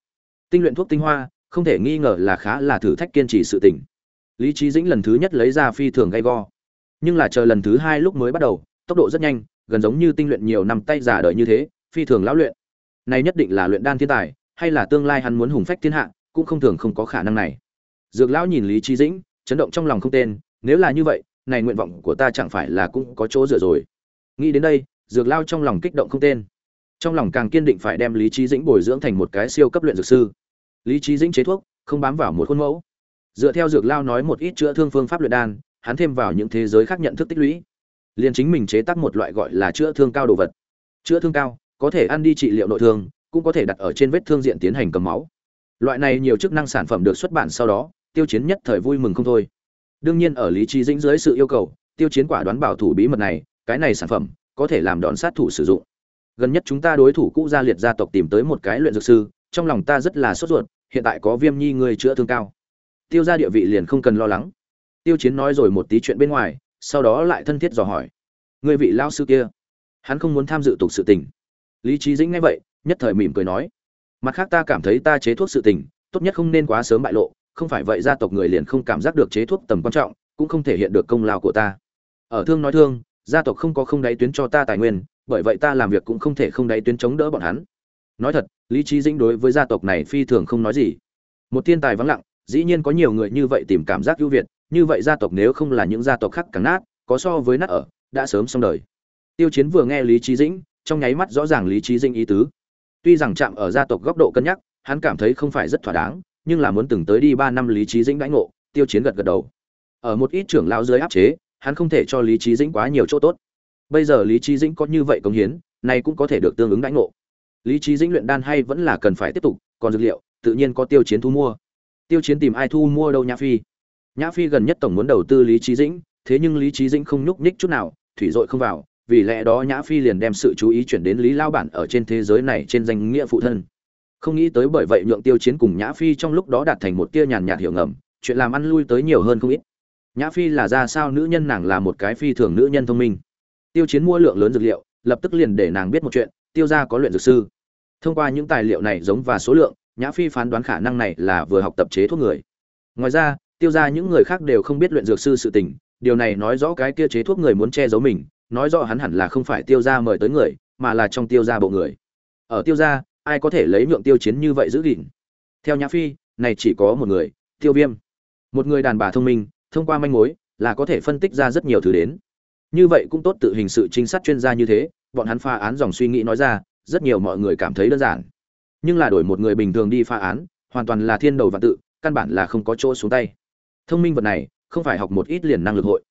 Tinh luyện thuốc tinh hoa, không thể nghi ngờ là khá là thử thách kiên trì sự tỉnh lý trí dĩnh lần thứ nhất lấy ra phi thường gay go. Nhưng là chờ lần thứ hai lúc mới bắt đầu, tốc độ rất nhanh, gần giống như tinh luyện nhiều năm tay giả đời như thế phi thường lão luyện. Này nhất định là luyện đan thiên tài, hay là tương lai hắn muốn hùng phách thiên hạ, cũng không thường không có khả năng này. Dược lão nhìn lý trí dĩnh, chấn động trong lòng không tên, nếu là như vậy, này nguyện vọng của ta chẳng phải là cũng có chỗ dựa rồi. Nghĩ đến đây, dược lao trong lòng kích động không tên. Trong lòng càng kiên định phải đem lý trí dĩnh bồi dưỡng thành một cái siêu cấp luyện dược sư. Lý trí dĩnh chế thuốc, không bám vào một khuôn mẫu. Dựa theo dược lao nói một ít chữa thương phương pháp luyện đan, hắn thêm vào những thế giới khác nhận thức tích lũy. Liền chính mình chế tác một loại gọi là chữa thương cao đồ vật. Chữa thương cao có thể ăn đi trị liệu nội thương, cũng có thể đặt ở trên vết thương diện tiến hành cầm máu. Loại này nhiều chức năng sản phẩm được xuất bản sau đó, tiêu chiến nhất thời vui mừng không thôi. Đương nhiên ở lý trí dĩnh dưới sự yêu cầu, tiêu chiến quả đoán bảo thủ bí mật này, cái này sản phẩm, có thể làm đòn sát thủ sử dụng. Gần nhất chúng ta đối thủ cũ gia liệt gia tộc tìm tới một cái luyện dược sư, trong lòng ta rất là sốt ruột, hiện tại có viêm nhi người chữa thương cao. Tiêu ra địa vị liền không cần lo lắng. Tiêu chiến nói rồi một tí chuyện bên ngoài, sau đó lại thân thiết dò hỏi. Người vị lao sư kia, hắn không muốn tham dự tục sự tình lý trí dĩnh nghe vậy, nhất thời mỉm cười nói, mặt khác ta cảm thấy ta chế thuốc sự tình, tốt nhất không nên quá sớm bại lộ, không phải vậy gia tộc người liền không cảm giác được chế thuốc tầm quan trọng, cũng không thể hiện được công lao của ta. Ở thương nói thương, gia tộc không có không đáy tuyến cho ta tài nguyên, bởi vậy ta làm việc cũng không thể không đáy tuyến chống đỡ bọn hắn. Nói thật, lý trí dĩnh đối với gia tộc này phi thường không nói gì. Một thiên tài vắng lặng, dĩ nhiên có nhiều người như vậy tìm cảm giác ưu việt, như vậy gia tộc nếu không là những gia tộc khác càng nát, có so với nát ở, đã sớm xong đời. Tiêu chiến vừa nghe lý trí dĩnh trong nháy mắt rõ ràng lý trí dinh ý tứ. Tuy rằng chạm ở gia tộc góc độ cân nhắc, hắn cảm thấy không phải rất thỏa đáng, nhưng là muốn từng tới đi ba năm lý trí dĩnh đãi ngộ, tiêu chiến gật gật đầu. Ở một ít trưởng lao dưới áp chế, hắn không thể cho lý trí dĩnh quá nhiều chỗ tốt. Bây giờ lý trí dĩnh có như vậy công hiến, này cũng có thể được tương ứng đãi ngộ. Lý trí dĩnh luyện đan hay vẫn là cần phải tiếp tục, còn dược liệu, tự nhiên có tiêu chiến thu mua. Tiêu chiến tìm ai thu mua đâu nhã phi. Nhã phi gần nhất tổng muốn đầu tư lý trí dĩnh, thế nhưng lý trí dĩnh không nhúc nhích chút nào, thủy dội không vào vì lẽ đó nhã phi liền đem sự chú ý chuyển đến lý lao bản ở trên thế giới này trên danh nghĩa phụ thân. Không nghĩ tới bởi vậy nhượng tiêu chiến cùng nhã phi trong lúc đó đạt thành một tia nhàn nhạt hiểu ngầm, chuyện làm ăn lui tới nhiều hơn không ít. Nhã phi là ra sao nữ nhân nàng là một cái phi thường nữ nhân thông minh. Tiêu chiến mua lượng lớn dược liệu, lập tức liền để nàng biết một chuyện, tiêu gia có luyện dược sư. Thông qua những tài liệu này giống và số lượng, nhã phi phán đoán khả năng này là vừa học tập chế thuốc người. Ngoài ra, tiêu gia những người khác đều không biết luyện dược sư sự tình, điều này nói rõ cái kia chế thuốc người muốn che giấu mình nói rõ hắn hẳn là không phải tiêu gia mời tới người, mà là trong tiêu gia bộ người. Ở tiêu gia, ai có thể lấy nhượng tiêu chiến như vậy giữ gìn? Theo nhã phi, này chỉ có một người, tiêu viêm. Một người đàn bà thông minh, thông qua manh mối, là có thể phân tích ra rất nhiều thứ đến. Như vậy cũng tốt tự hình sự trinh sát chuyên gia như thế, bọn hắn pha án dòng suy nghĩ nói ra, rất nhiều mọi người cảm thấy đơn giản. Nhưng là đổi một người bình thường đi pha án, hoàn toàn là thiên đầu và tự, căn bản là không có chỗ xuống tay. Thông minh vật này, không phải học một ít liền năng lực hội.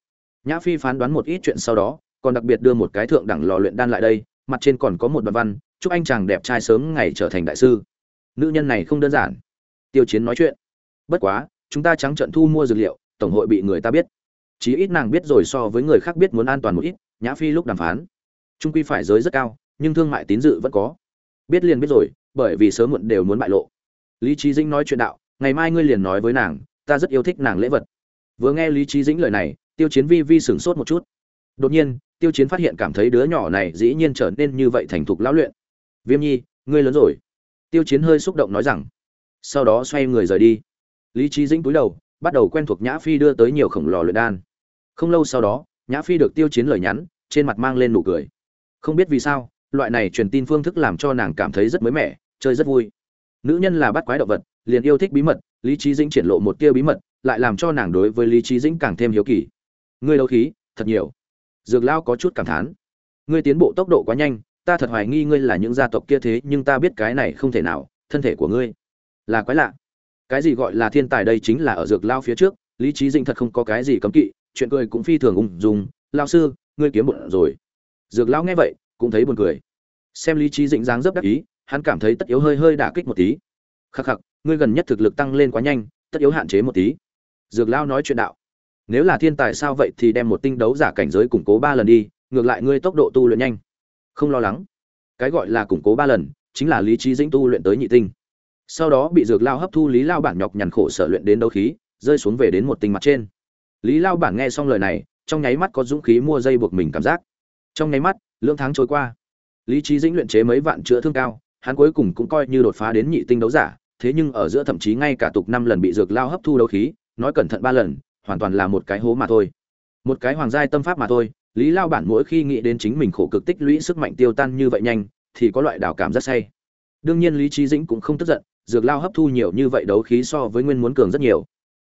Nhã phi phán đoán một ít chuyện sau đó còn đặc biệt đưa một cái thượng đẳng lò luyện đan lại đây, mặt trên còn có một đoạn văn, chúc anh chàng đẹp trai sớm ngày trở thành đại sư. Nữ nhân này không đơn giản. Tiêu chiến nói chuyện, bất quá, chúng ta trắng trận thu mua dược liệu, tổng hội bị người ta biết. Chí ít nàng biết rồi so với người khác biết muốn an toàn một ít, nhã phi lúc đàm phán. Trung quy phải giới rất cao, nhưng thương mại tín dự vẫn có. Biết liền biết rồi, bởi vì sớm muộn đều muốn bại lộ. Lý trí dĩnh nói chuyện đạo, ngày mai ngươi liền nói với nàng, ta rất yêu thích nàng lễ vật. Vừa nghe lý trí dĩnh lời này, tiêu chiến vi vi sửng sốt một chút. Đột nhiên tiêu chiến phát hiện cảm thấy đứa nhỏ này dĩ nhiên trở nên như vậy thành thục lão luyện. Viêm nhi, ngươi lớn rồi. Tiêu chiến hơi xúc động nói rằng, sau đó xoay người rời đi. Lý trí dĩnh cúi đầu, bắt đầu quen thuộc nhã phi đưa tới nhiều khổng lò luyện đan. Không lâu sau đó, nhã phi được tiêu chiến lời nhắn, trên mặt mang lên nụ cười. Không biết vì sao, loại này truyền tin phương thức làm cho nàng cảm thấy rất mới mẻ, chơi rất vui. Nữ nhân là bắt quái động vật, liền yêu thích bí mật, lý trí dĩnh triển lộ một tia bí mật, lại làm cho nàng đối với lý trí dĩnh càng thêm hiếu kỳ. Ngươi đấu khí, thật nhiều dược lao có chút cảm thán. Ngươi tiến bộ tốc độ quá nhanh, ta thật hoài nghi ngươi là những gia tộc kia thế, nhưng ta biết cái này không thể nào, thân thể của ngươi là quái lạ. Cái gì gọi là thiên tài đây chính là ở dược lao phía trước, lý trí dĩnh thật không có cái gì cấm kỵ, chuyện cười cũng phi thường ung dung. Lao sư, ngươi kiếm bụng rồi. Dược lao nghe vậy, cũng thấy buồn cười. Xem lý trí dĩnh dáng dấp đắc ý, hắn cảm thấy tất yếu hơi hơi đả kích một tí. Khắc khắc, ngươi gần nhất thực lực tăng lên quá nhanh, tất yếu hạn chế một tí. Dược lao nói chuyện đạo nếu là thiên tài sao vậy thì đem một tinh đấu giả cảnh giới củng cố ba lần đi, ngược lại ngươi tốc độ tu luyện nhanh. Không lo lắng. Cái gọi là củng cố ba lần, chính là lý trí dĩnh tu luyện tới nhị tinh. Sau đó bị dược lao hấp thu, lý lao bản nhọc nhằn khổ sở luyện đến đấu khí, rơi xuống về đến một tinh mặt trên. Lý lao bản nghe xong lời này, trong nháy mắt có dũng khí mua dây buộc mình cảm giác. Trong nháy mắt, lưỡng tháng trôi qua. Lý trí dĩnh luyện chế mấy vạn chữa thương cao, hắn cuối cùng cũng coi như đột phá đến nhị tinh đấu giả, thế nhưng ở giữa thậm chí ngay cả tục năm lần bị dược lao hấp thu đấu khí, nói cẩn thận ba lần hoàn toàn là một cái hố mà thôi. Một cái hoàng giai tâm pháp mà thôi, lý lao bản mỗi khi nghĩ đến chính mình khổ cực tích lũy sức mạnh tiêu tan như vậy nhanh, thì có loại đảo cảm rất say. Đương nhiên lý trí dĩnh cũng không tức giận, dược lao hấp thu nhiều như vậy đấu khí so với nguyên muốn cường rất nhiều.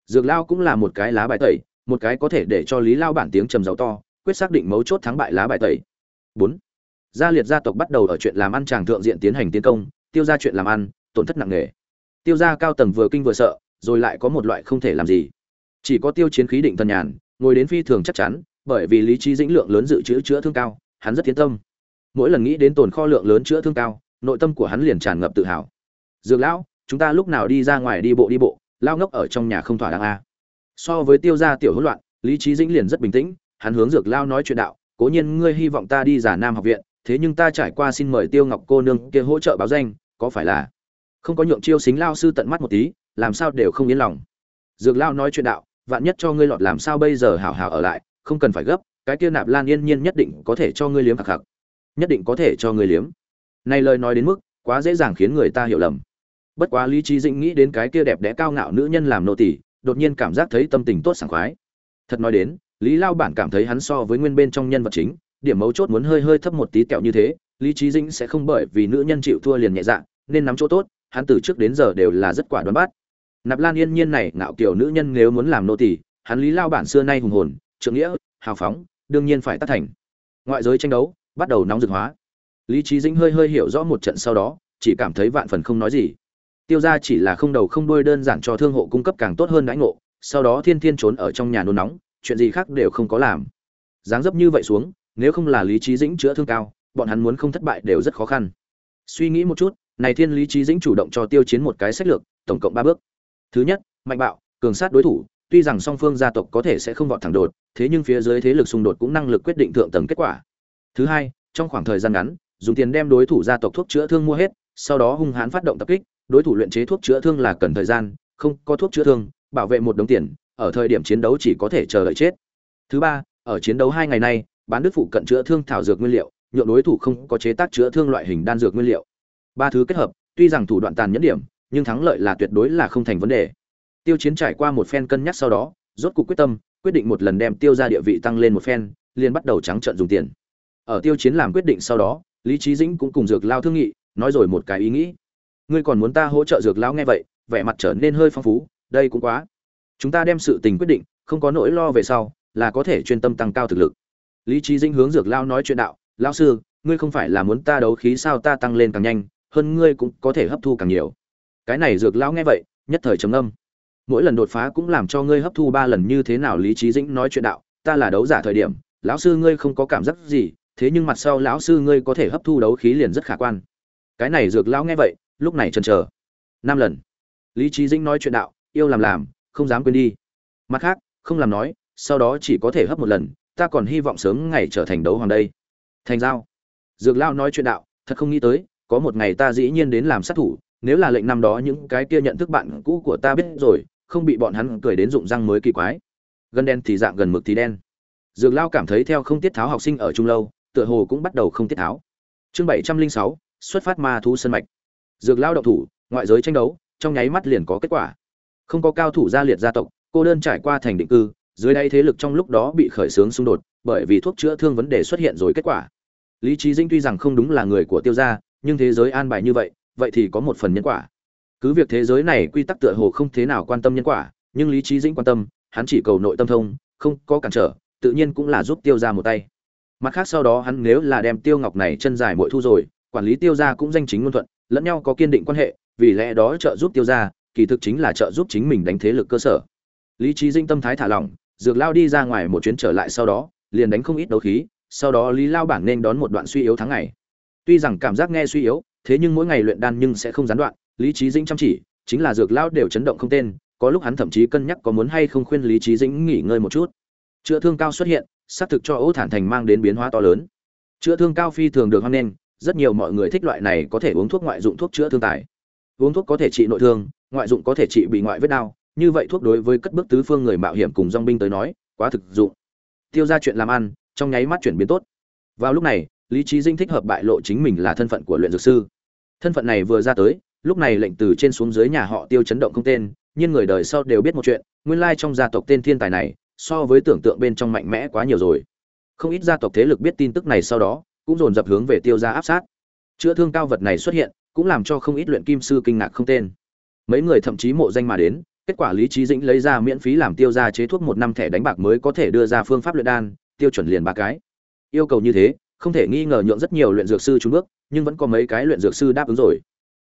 Dược lao cũng là một cái lá bài tẩy, một cái có thể để cho lý lao bản tiếng trầm giàu to, quyết xác định mấu chốt thắng bại lá bài tẩy. Bốn, gia liệt gia tộc bắt đầu ở chuyện làm ăn tràng thượng diện tiến hành tiến công, tiêu ra chuyện làm ăn, tổn thất nặng nề. Tiêu ra cao tầng vừa kinh vừa sợ, rồi lại có một loại không thể làm gì chỉ có tiêu chiến khí định thần nhàn, ngồi đến phi thường chắc chắn, bởi vì lý trí dĩnh lượng lớn dự trữ chữa thương cao, hắn rất tiến tâm. Mỗi lần nghĩ đến tồn kho lượng lớn chữa thương cao, nội tâm của hắn liền tràn ngập tự hào. Dược lão, chúng ta lúc nào đi ra ngoài đi bộ đi bộ lao ngốc ở trong nhà không thỏa đáng a. So với tiêu gia tiểu hỗn loạn, lý trí dĩnh liền rất bình tĩnh, hắn hướng dược lao nói chuyện đạo, cố nhiên ngươi hy vọng ta đi giả nam học viện, thế nhưng ta trải qua xin mời tiêu ngọc cô nương kia hỗ trợ báo danh, có phải là không có nhượng chiêu xính lao sư tận mắt một tí, làm sao đều không yên lòng. Dược lao nói chuyện đạo vạn nhất cho ngươi lọt làm sao bây giờ hảo hảo ở lại, không cần phải gấp, cái kia nạp lan yên nhiên nhất định có thể cho ngươi liếm khạc khạc. Nhất định có thể cho ngươi liếm. Này lời nói đến mức, quá dễ dàng khiến người ta hiểu lầm. Bất quá lý trí dĩnh nghĩ đến cái kia đẹp đẽ cao ngạo nữ nhân làm nô tỳ, đột nhiên cảm giác thấy tâm tình tốt sảng khoái. Thật nói đến, lý lao bản cảm thấy hắn so với nguyên bên trong nhân vật chính, điểm mấu chốt muốn hơi hơi thấp một tí kẹo như thế, lý trí dĩnh sẽ không bởi vì nữ nhân chịu thua liền nhẹ dạ nên nắm chỗ tốt, hắn từ trước đến giờ đều là rất quả đoán bát nạp lan yên nhiên này ngạo kiểu nữ nhân nếu muốn làm nô tỳ, hắn lý lao bản xưa nay hùng hồn trượng nghĩa, hào phóng, đương nhiên phải tác thành. Ngoại giới tranh đấu, bắt đầu nóng rực hóa. Lý trí dĩnh hơi hơi hiểu rõ một trận sau đó, chỉ cảm thấy vạn phần không nói gì. Tiêu ra chỉ là không đầu không đuôi đơn giản cho thương hộ cung cấp càng tốt hơn đãi ngộ, sau đó thiên thiên trốn ở trong nhà nôn nóng, chuyện gì khác đều không có làm. Dáng dấp như vậy xuống, nếu không là lý trí dĩnh chữa thương cao, bọn hắn muốn không thất bại đều rất khó khăn. Suy nghĩ một chút, này thiên lý trí dĩnh chủ động cho tiêu chiến một cái sách lược, tổng cộng ba bước thứ nhất, mạnh bạo, cường sát đối thủ, tuy rằng song phương gia tộc có thể sẽ không vọt thẳng đột, thế nhưng phía dưới thế lực xung đột cũng năng lực quyết định thượng tầng kết quả. Thứ hai, trong khoảng thời gian ngắn, dùng tiền đem đối thủ gia tộc thuốc chữa thương mua hết, sau đó hung hãn phát động tập kích, đối thủ luyện chế thuốc chữa thương là cần thời gian, không có thuốc chữa thương, bảo vệ một đống tiền, ở thời điểm chiến đấu chỉ có thể chờ đợi chết. Thứ ba, ở chiến đấu hai ngày nay, bán đức phụ cận chữa thương thảo dược nguyên liệu, nhượng đối thủ không có chế tác chữa thương loại hình đan dược nguyên liệu. Ba thứ kết hợp, tuy rằng thủ đoạn tàn nhẫn điểm nhưng thắng lợi là tuyệt đối là không thành vấn đề. Tiêu chiến trải qua một phen cân nhắc sau đó, rốt cuộc quyết tâm, quyết định một lần đem tiêu ra địa vị tăng lên một phen, liền bắt đầu trắng trợn dùng tiền. Ở tiêu chiến làm quyết định sau đó, lý Chí dĩnh cũng cùng dược lao thương nghị, nói rồi một cái ý nghĩ. Ngươi còn muốn ta hỗ trợ dược lao nghe vậy, vẻ mặt trở nên hơi phong phú, đây cũng quá. Chúng ta đem sự tình quyết định, không có nỗi lo về sau, là có thể chuyên tâm tăng cao thực lực. Lý Chí dĩnh hướng dược lao nói chuyện đạo, Lão sư, ngươi không phải là muốn ta đấu khí sao ta tăng lên càng nhanh, hơn ngươi cũng có thể hấp thu càng nhiều cái này dược lão nghe vậy, nhất thời trầm âm mỗi lần đột phá cũng làm cho ngươi hấp thu ba lần như thế nào lý trí dĩnh nói chuyện đạo, ta là đấu giả thời điểm, lão sư ngươi không có cảm giác gì, thế nhưng mặt sau lão sư ngươi có thể hấp thu đấu khí liền rất khả quan. Cái này dược lão nghe vậy, lúc này chần chờ. Năm lần. Lý trí dĩnh nói chuyện đạo, yêu làm làm, không dám quên đi. Mặt khác, không làm nói, sau đó chỉ có thể hấp một lần, ta còn hy vọng sớm ngày trở thành đấu hoàng đây. Thành giao. Dược lão nói chuyện đạo, thật không nghĩ tới, có một ngày ta dĩ nhiên đến làm sát thủ nếu là lệnh năm đó những cái kia nhận thức bạn cũ của ta biết rồi, không bị bọn hắn cười đến rụng răng mới kỳ quái. Gần đen thì dạng gần mực thì đen. Dược lao cảm thấy theo không tiết tháo học sinh ở trung lâu, tựa hồ cũng bắt đầu không tiết tháo. Chương bảy trăm linh sáu, xuất phát ma thu sân mạch. Dược lao động thủ, ngoại giới tranh đấu, trong nháy mắt liền có kết quả. Không có cao thủ gia liệt gia tộc, cô đơn trải qua thành định cư, dưới đây thế lực trong lúc đó bị khởi xướng xung đột, bởi vì thuốc chữa thương vấn đề xuất hiện rồi kết quả. Lý trí dĩnh tuy rằng không đúng là người của tiêu gia, nhưng thế giới an bài như vậy vậy thì có một phần nhân quả. Cứ việc thế giới này quy tắc tựa hồ không thế nào quan tâm nhân quả, nhưng lý trí dĩnh quan tâm, hắn chỉ cầu nội tâm thông, không có cản trở, tự nhiên cũng là giúp tiêu ra một tay. Mặt khác sau đó hắn nếu là đem tiêu ngọc này chân dài mỗi thu rồi, quản lý tiêu ra cũng danh chính ngôn thuận, lẫn nhau có kiên định quan hệ, vì lẽ đó trợ giúp tiêu ra kỳ thực chính là trợ giúp chính mình đánh thế lực cơ sở. Lý trí dinh tâm thái thả lỏng, dược lao đi ra ngoài một chuyến trở lại sau đó, liền đánh không ít đấu khí, sau đó lý lao bản nên đón một đoạn suy yếu tháng ngày. Tuy rằng cảm giác nghe suy yếu thế nhưng mỗi ngày luyện đan nhưng sẽ không gián đoạn, lý trí dĩnh chăm chỉ, chính là dược lão đều chấn động không tên, có lúc hắn thậm chí cân nhắc có muốn hay không khuyên lý trí dĩnh nghỉ ngơi một chút. Chữa thương cao xuất hiện, xác thực cho Ô thản thành mang đến biến hóa to lớn. Chữa thương cao phi thường được hoan nghênh, rất nhiều mọi người thích loại này có thể uống thuốc ngoại dụng thuốc chữa thương tài. Uống thuốc có thể trị nội thương, ngoại dụng có thể trị bị ngoại vết đau, như vậy thuốc đối với cất bước tứ phương người mạo hiểm cùng dong binh tới nói, quá thực dụng. Tiêu ra chuyện làm ăn, trong nháy mắt chuyển biến tốt. Vào lúc này lý trí dinh thích hợp bại lộ chính mình là thân phận của luyện dược sư. Thân phận này vừa ra tới, lúc này lệnh từ trên xuống dưới nhà họ tiêu chấn động không tên, nhưng người đời sau đều biết một chuyện, nguyên lai trong gia tộc tên thiên tài này, so với tưởng tượng bên trong mạnh mẽ quá nhiều rồi. Không ít gia tộc thế lực biết tin tức này sau đó, cũng dồn dập hướng về tiêu gia áp sát. Chữa thương cao vật này xuất hiện, cũng làm cho không ít luyện kim sư kinh ngạc không tên. Mấy người thậm chí mộ danh mà đến, kết quả lý trí dĩnh lấy ra miễn phí làm tiêu gia chế thuốc một năm thẻ đánh bạc mới có thể đưa ra phương pháp luyện đan, tiêu chuẩn liền ba cái. Yêu cầu như thế không thể nghi ngờ nhượng rất nhiều luyện dược sư trúng bước nhưng vẫn có mấy cái luyện dược sư đáp ứng rồi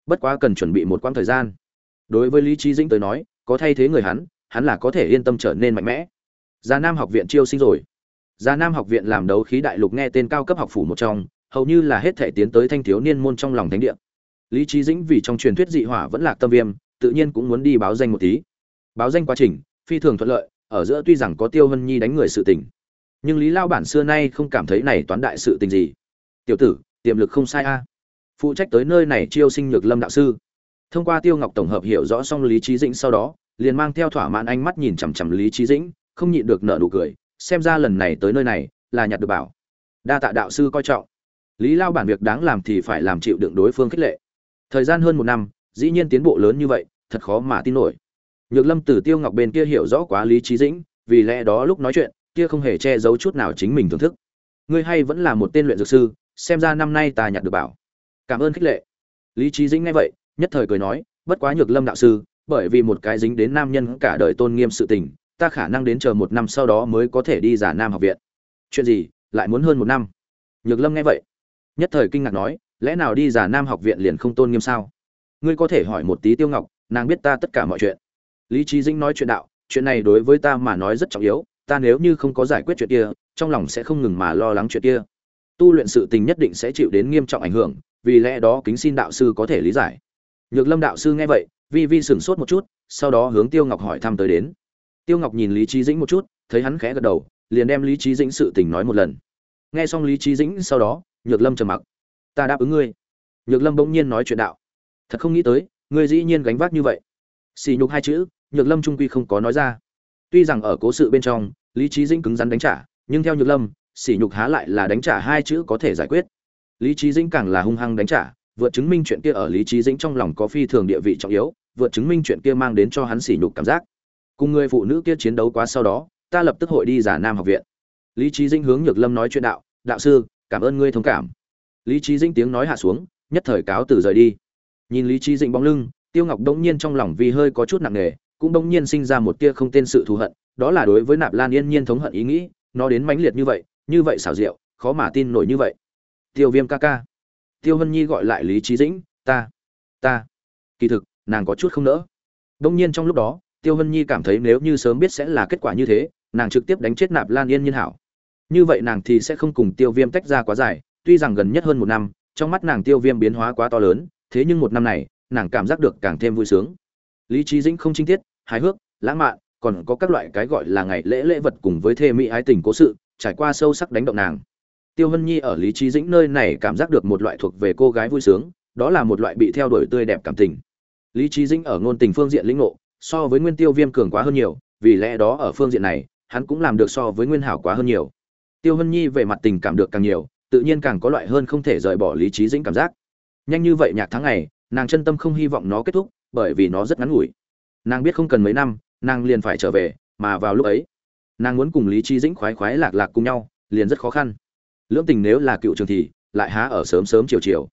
bất quá cần chuẩn bị một quãng thời gian đối với lý trí dĩnh tới nói có thay thế người hắn hắn là có thể yên tâm trở nên mạnh mẽ Già Nam học viện chiêu sinh rồi. Già Nam học viện làm đấu khí đại lục nghe tên cao cấp học phủ một trong, hầu như là hết thể tiến tới thanh thiếu niên môn trong lòng thánh địa. Lý trí Dĩnh vì trong truyền thuyết dị hỏa vẫn lạc tâm viêm, tự nhiên cũng muốn đi báo danh một tí. Báo danh quá trình phi thường thuận lợi, ở giữa tuy rằng có Tiêu Vân Nhi đánh người sự tình, nhưng Lý Lao bản xưa nay không cảm thấy này toán đại sự tình gì. Tiểu tử, tiềm lực không sai a. Phụ trách tới nơi này chiêu sinh Nhược Lâm đạo sư. Thông qua Tiêu Ngọc tổng hợp hiểu rõ xong Lý Chí Dĩnh sau đó, liền mang theo thỏa mãn ánh mắt nhìn chằm chằm Lý Chí Dĩnh, không nhịn được nở nụ cười xem ra lần này tới nơi này là nhặt được bảo đa tạ đạo sư coi trọng lý lao bản việc đáng làm thì phải làm chịu đựng đối phương khích lệ thời gian hơn một năm dĩ nhiên tiến bộ lớn như vậy thật khó mà tin nổi nhược lâm từ tiêu ngọc bên kia hiểu rõ quá lý trí dĩnh vì lẽ đó lúc nói chuyện kia không hề che giấu chút nào chính mình thưởng thức. Ngươi hay vẫn là một tên luyện dược sư, xem ra năm nay ta nhặt được bảo. Cảm ơn khích lệ. Lý trí dĩnh nghe vậy, nhất thời cười nói, bất quá nhược lâm đạo sư, bởi vì một cái dính đến nam nhân cả đời tôn nghiêm sự tình, ta khả năng đến chờ một năm sau đó mới có thể đi giả nam học viện. Chuyện gì, lại muốn hơn một năm? Nhược lâm nghe vậy, nhất thời kinh ngạc nói, lẽ nào đi giả nam học viện liền không tôn nghiêm sao? Ngươi có thể hỏi một tí tiêu ngọc, nàng biết ta tất cả mọi chuyện. Lý trí dĩnh nói chuyện đạo, chuyện này đối với ta mà nói rất trọng yếu ta nếu như không có giải quyết chuyện kia, trong lòng sẽ không ngừng mà lo lắng chuyện kia. Tu luyện sự tình nhất định sẽ chịu đến nghiêm trọng ảnh hưởng, vì lẽ đó kính xin đạo sư có thể lý giải. Nhược lâm đạo sư nghe vậy, vi vi sửng sốt một chút, sau đó hướng tiêu ngọc hỏi thăm tới đến. Tiêu ngọc nhìn lý trí dĩnh một chút, thấy hắn khẽ gật đầu, liền đem lý trí dĩnh sự tình nói một lần. Nghe xong lý trí dĩnh sau đó, nhược lâm trầm mặc. Ta đáp ứng ngươi. Nhược lâm bỗng nhiên nói chuyện đạo. Thật không nghĩ tới, ngươi dĩ nhiên gánh vác như vậy. Xì nhục hai chữ, nhược lâm trung quy không có nói ra. Tuy rằng ở cố sự bên trong lý trí dĩnh cứng rắn đánh trả, nhưng theo nhược lâm, sỉ nhục há lại là đánh trả hai chữ có thể giải quyết. Lý trí dĩnh càng là hung hăng đánh trả, vượt chứng minh chuyện kia ở lý trí dĩnh trong lòng có phi thường địa vị trọng yếu, vượt chứng minh chuyện kia mang đến cho hắn sỉ nhục cảm giác. Cùng người phụ nữ kia chiến đấu quá sau đó, ta lập tức hội đi giả nam học viện. Lý trí dĩnh hướng nhược lâm nói chuyện đạo đạo sư, cảm ơn ngươi thông cảm. Lý trí dĩnh tiếng nói hạ xuống, nhất thời cáo từ rời đi. Nhìn lý trí dĩnh bóng lưng, tiêu ngọc Đông nhiên trong lòng vì hơi có chút nặng nề, cũng Đông nhiên sinh ra một tia không tên sự thù hận đó là đối với nạp lan yên nhiên thống hận ý nghĩ, nó đến mãnh liệt như vậy như vậy xảo diệu, khó mà tin nổi như vậy. Tiêu viêm ca ca. Tiêu hân nhi gọi lại lý trí dĩnh, ta ta. Kỳ thực, nàng có chút không nỡ. Đông nhiên trong lúc đó, tiêu hân nhi cảm thấy nếu như sớm biết sẽ là kết quả như thế, nàng trực tiếp đánh chết nạp lan yên nhiên hảo. Như vậy nàng thì sẽ không cùng tiêu viêm tách ra quá dài, tuy rằng gần nhất hơn một năm, trong mắt nàng tiêu viêm biến hóa quá to lớn, thế nhưng một năm này, nàng cảm giác được càng thêm vui sướng. Lý trí dĩnh không trinh tiết, hài hước, lãng mạn còn có các loại cái gọi là ngày lễ lễ vật cùng với thê mỹ ái tình cố sự, trải qua sâu sắc đánh động nàng. Tiêu hân nhi ở lý trí dĩnh nơi này cảm giác được một loại thuộc về cô gái vui sướng, đó là một loại bị theo đuổi tươi đẹp cảm tình. Lý trí dĩnh ở ngôn tình phương diện lĩnh ngộ, so với nguyên tiêu viêm cường quá hơn nhiều, vì lẽ đó ở phương diện này, hắn cũng làm được so với nguyên hảo quá hơn nhiều. Tiêu hân nhi về mặt tình cảm được càng nhiều, tự nhiên càng có loại hơn không thể rời bỏ lý trí dĩnh cảm giác. Nhanh như vậy nhạc tháng ngày, nàng chân tâm không hy vọng nó kết thúc, bởi vì nó rất ngắn ngủi. Nàng biết không cần mấy năm nàng liền phải trở về, mà vào lúc ấy, nàng muốn cùng lý trí dĩnh khoái khoái lạc lạc cùng nhau, liền rất khó khăn. Lưỡng tình nếu là cựu trường thì, lại há ở sớm sớm chiều chiều.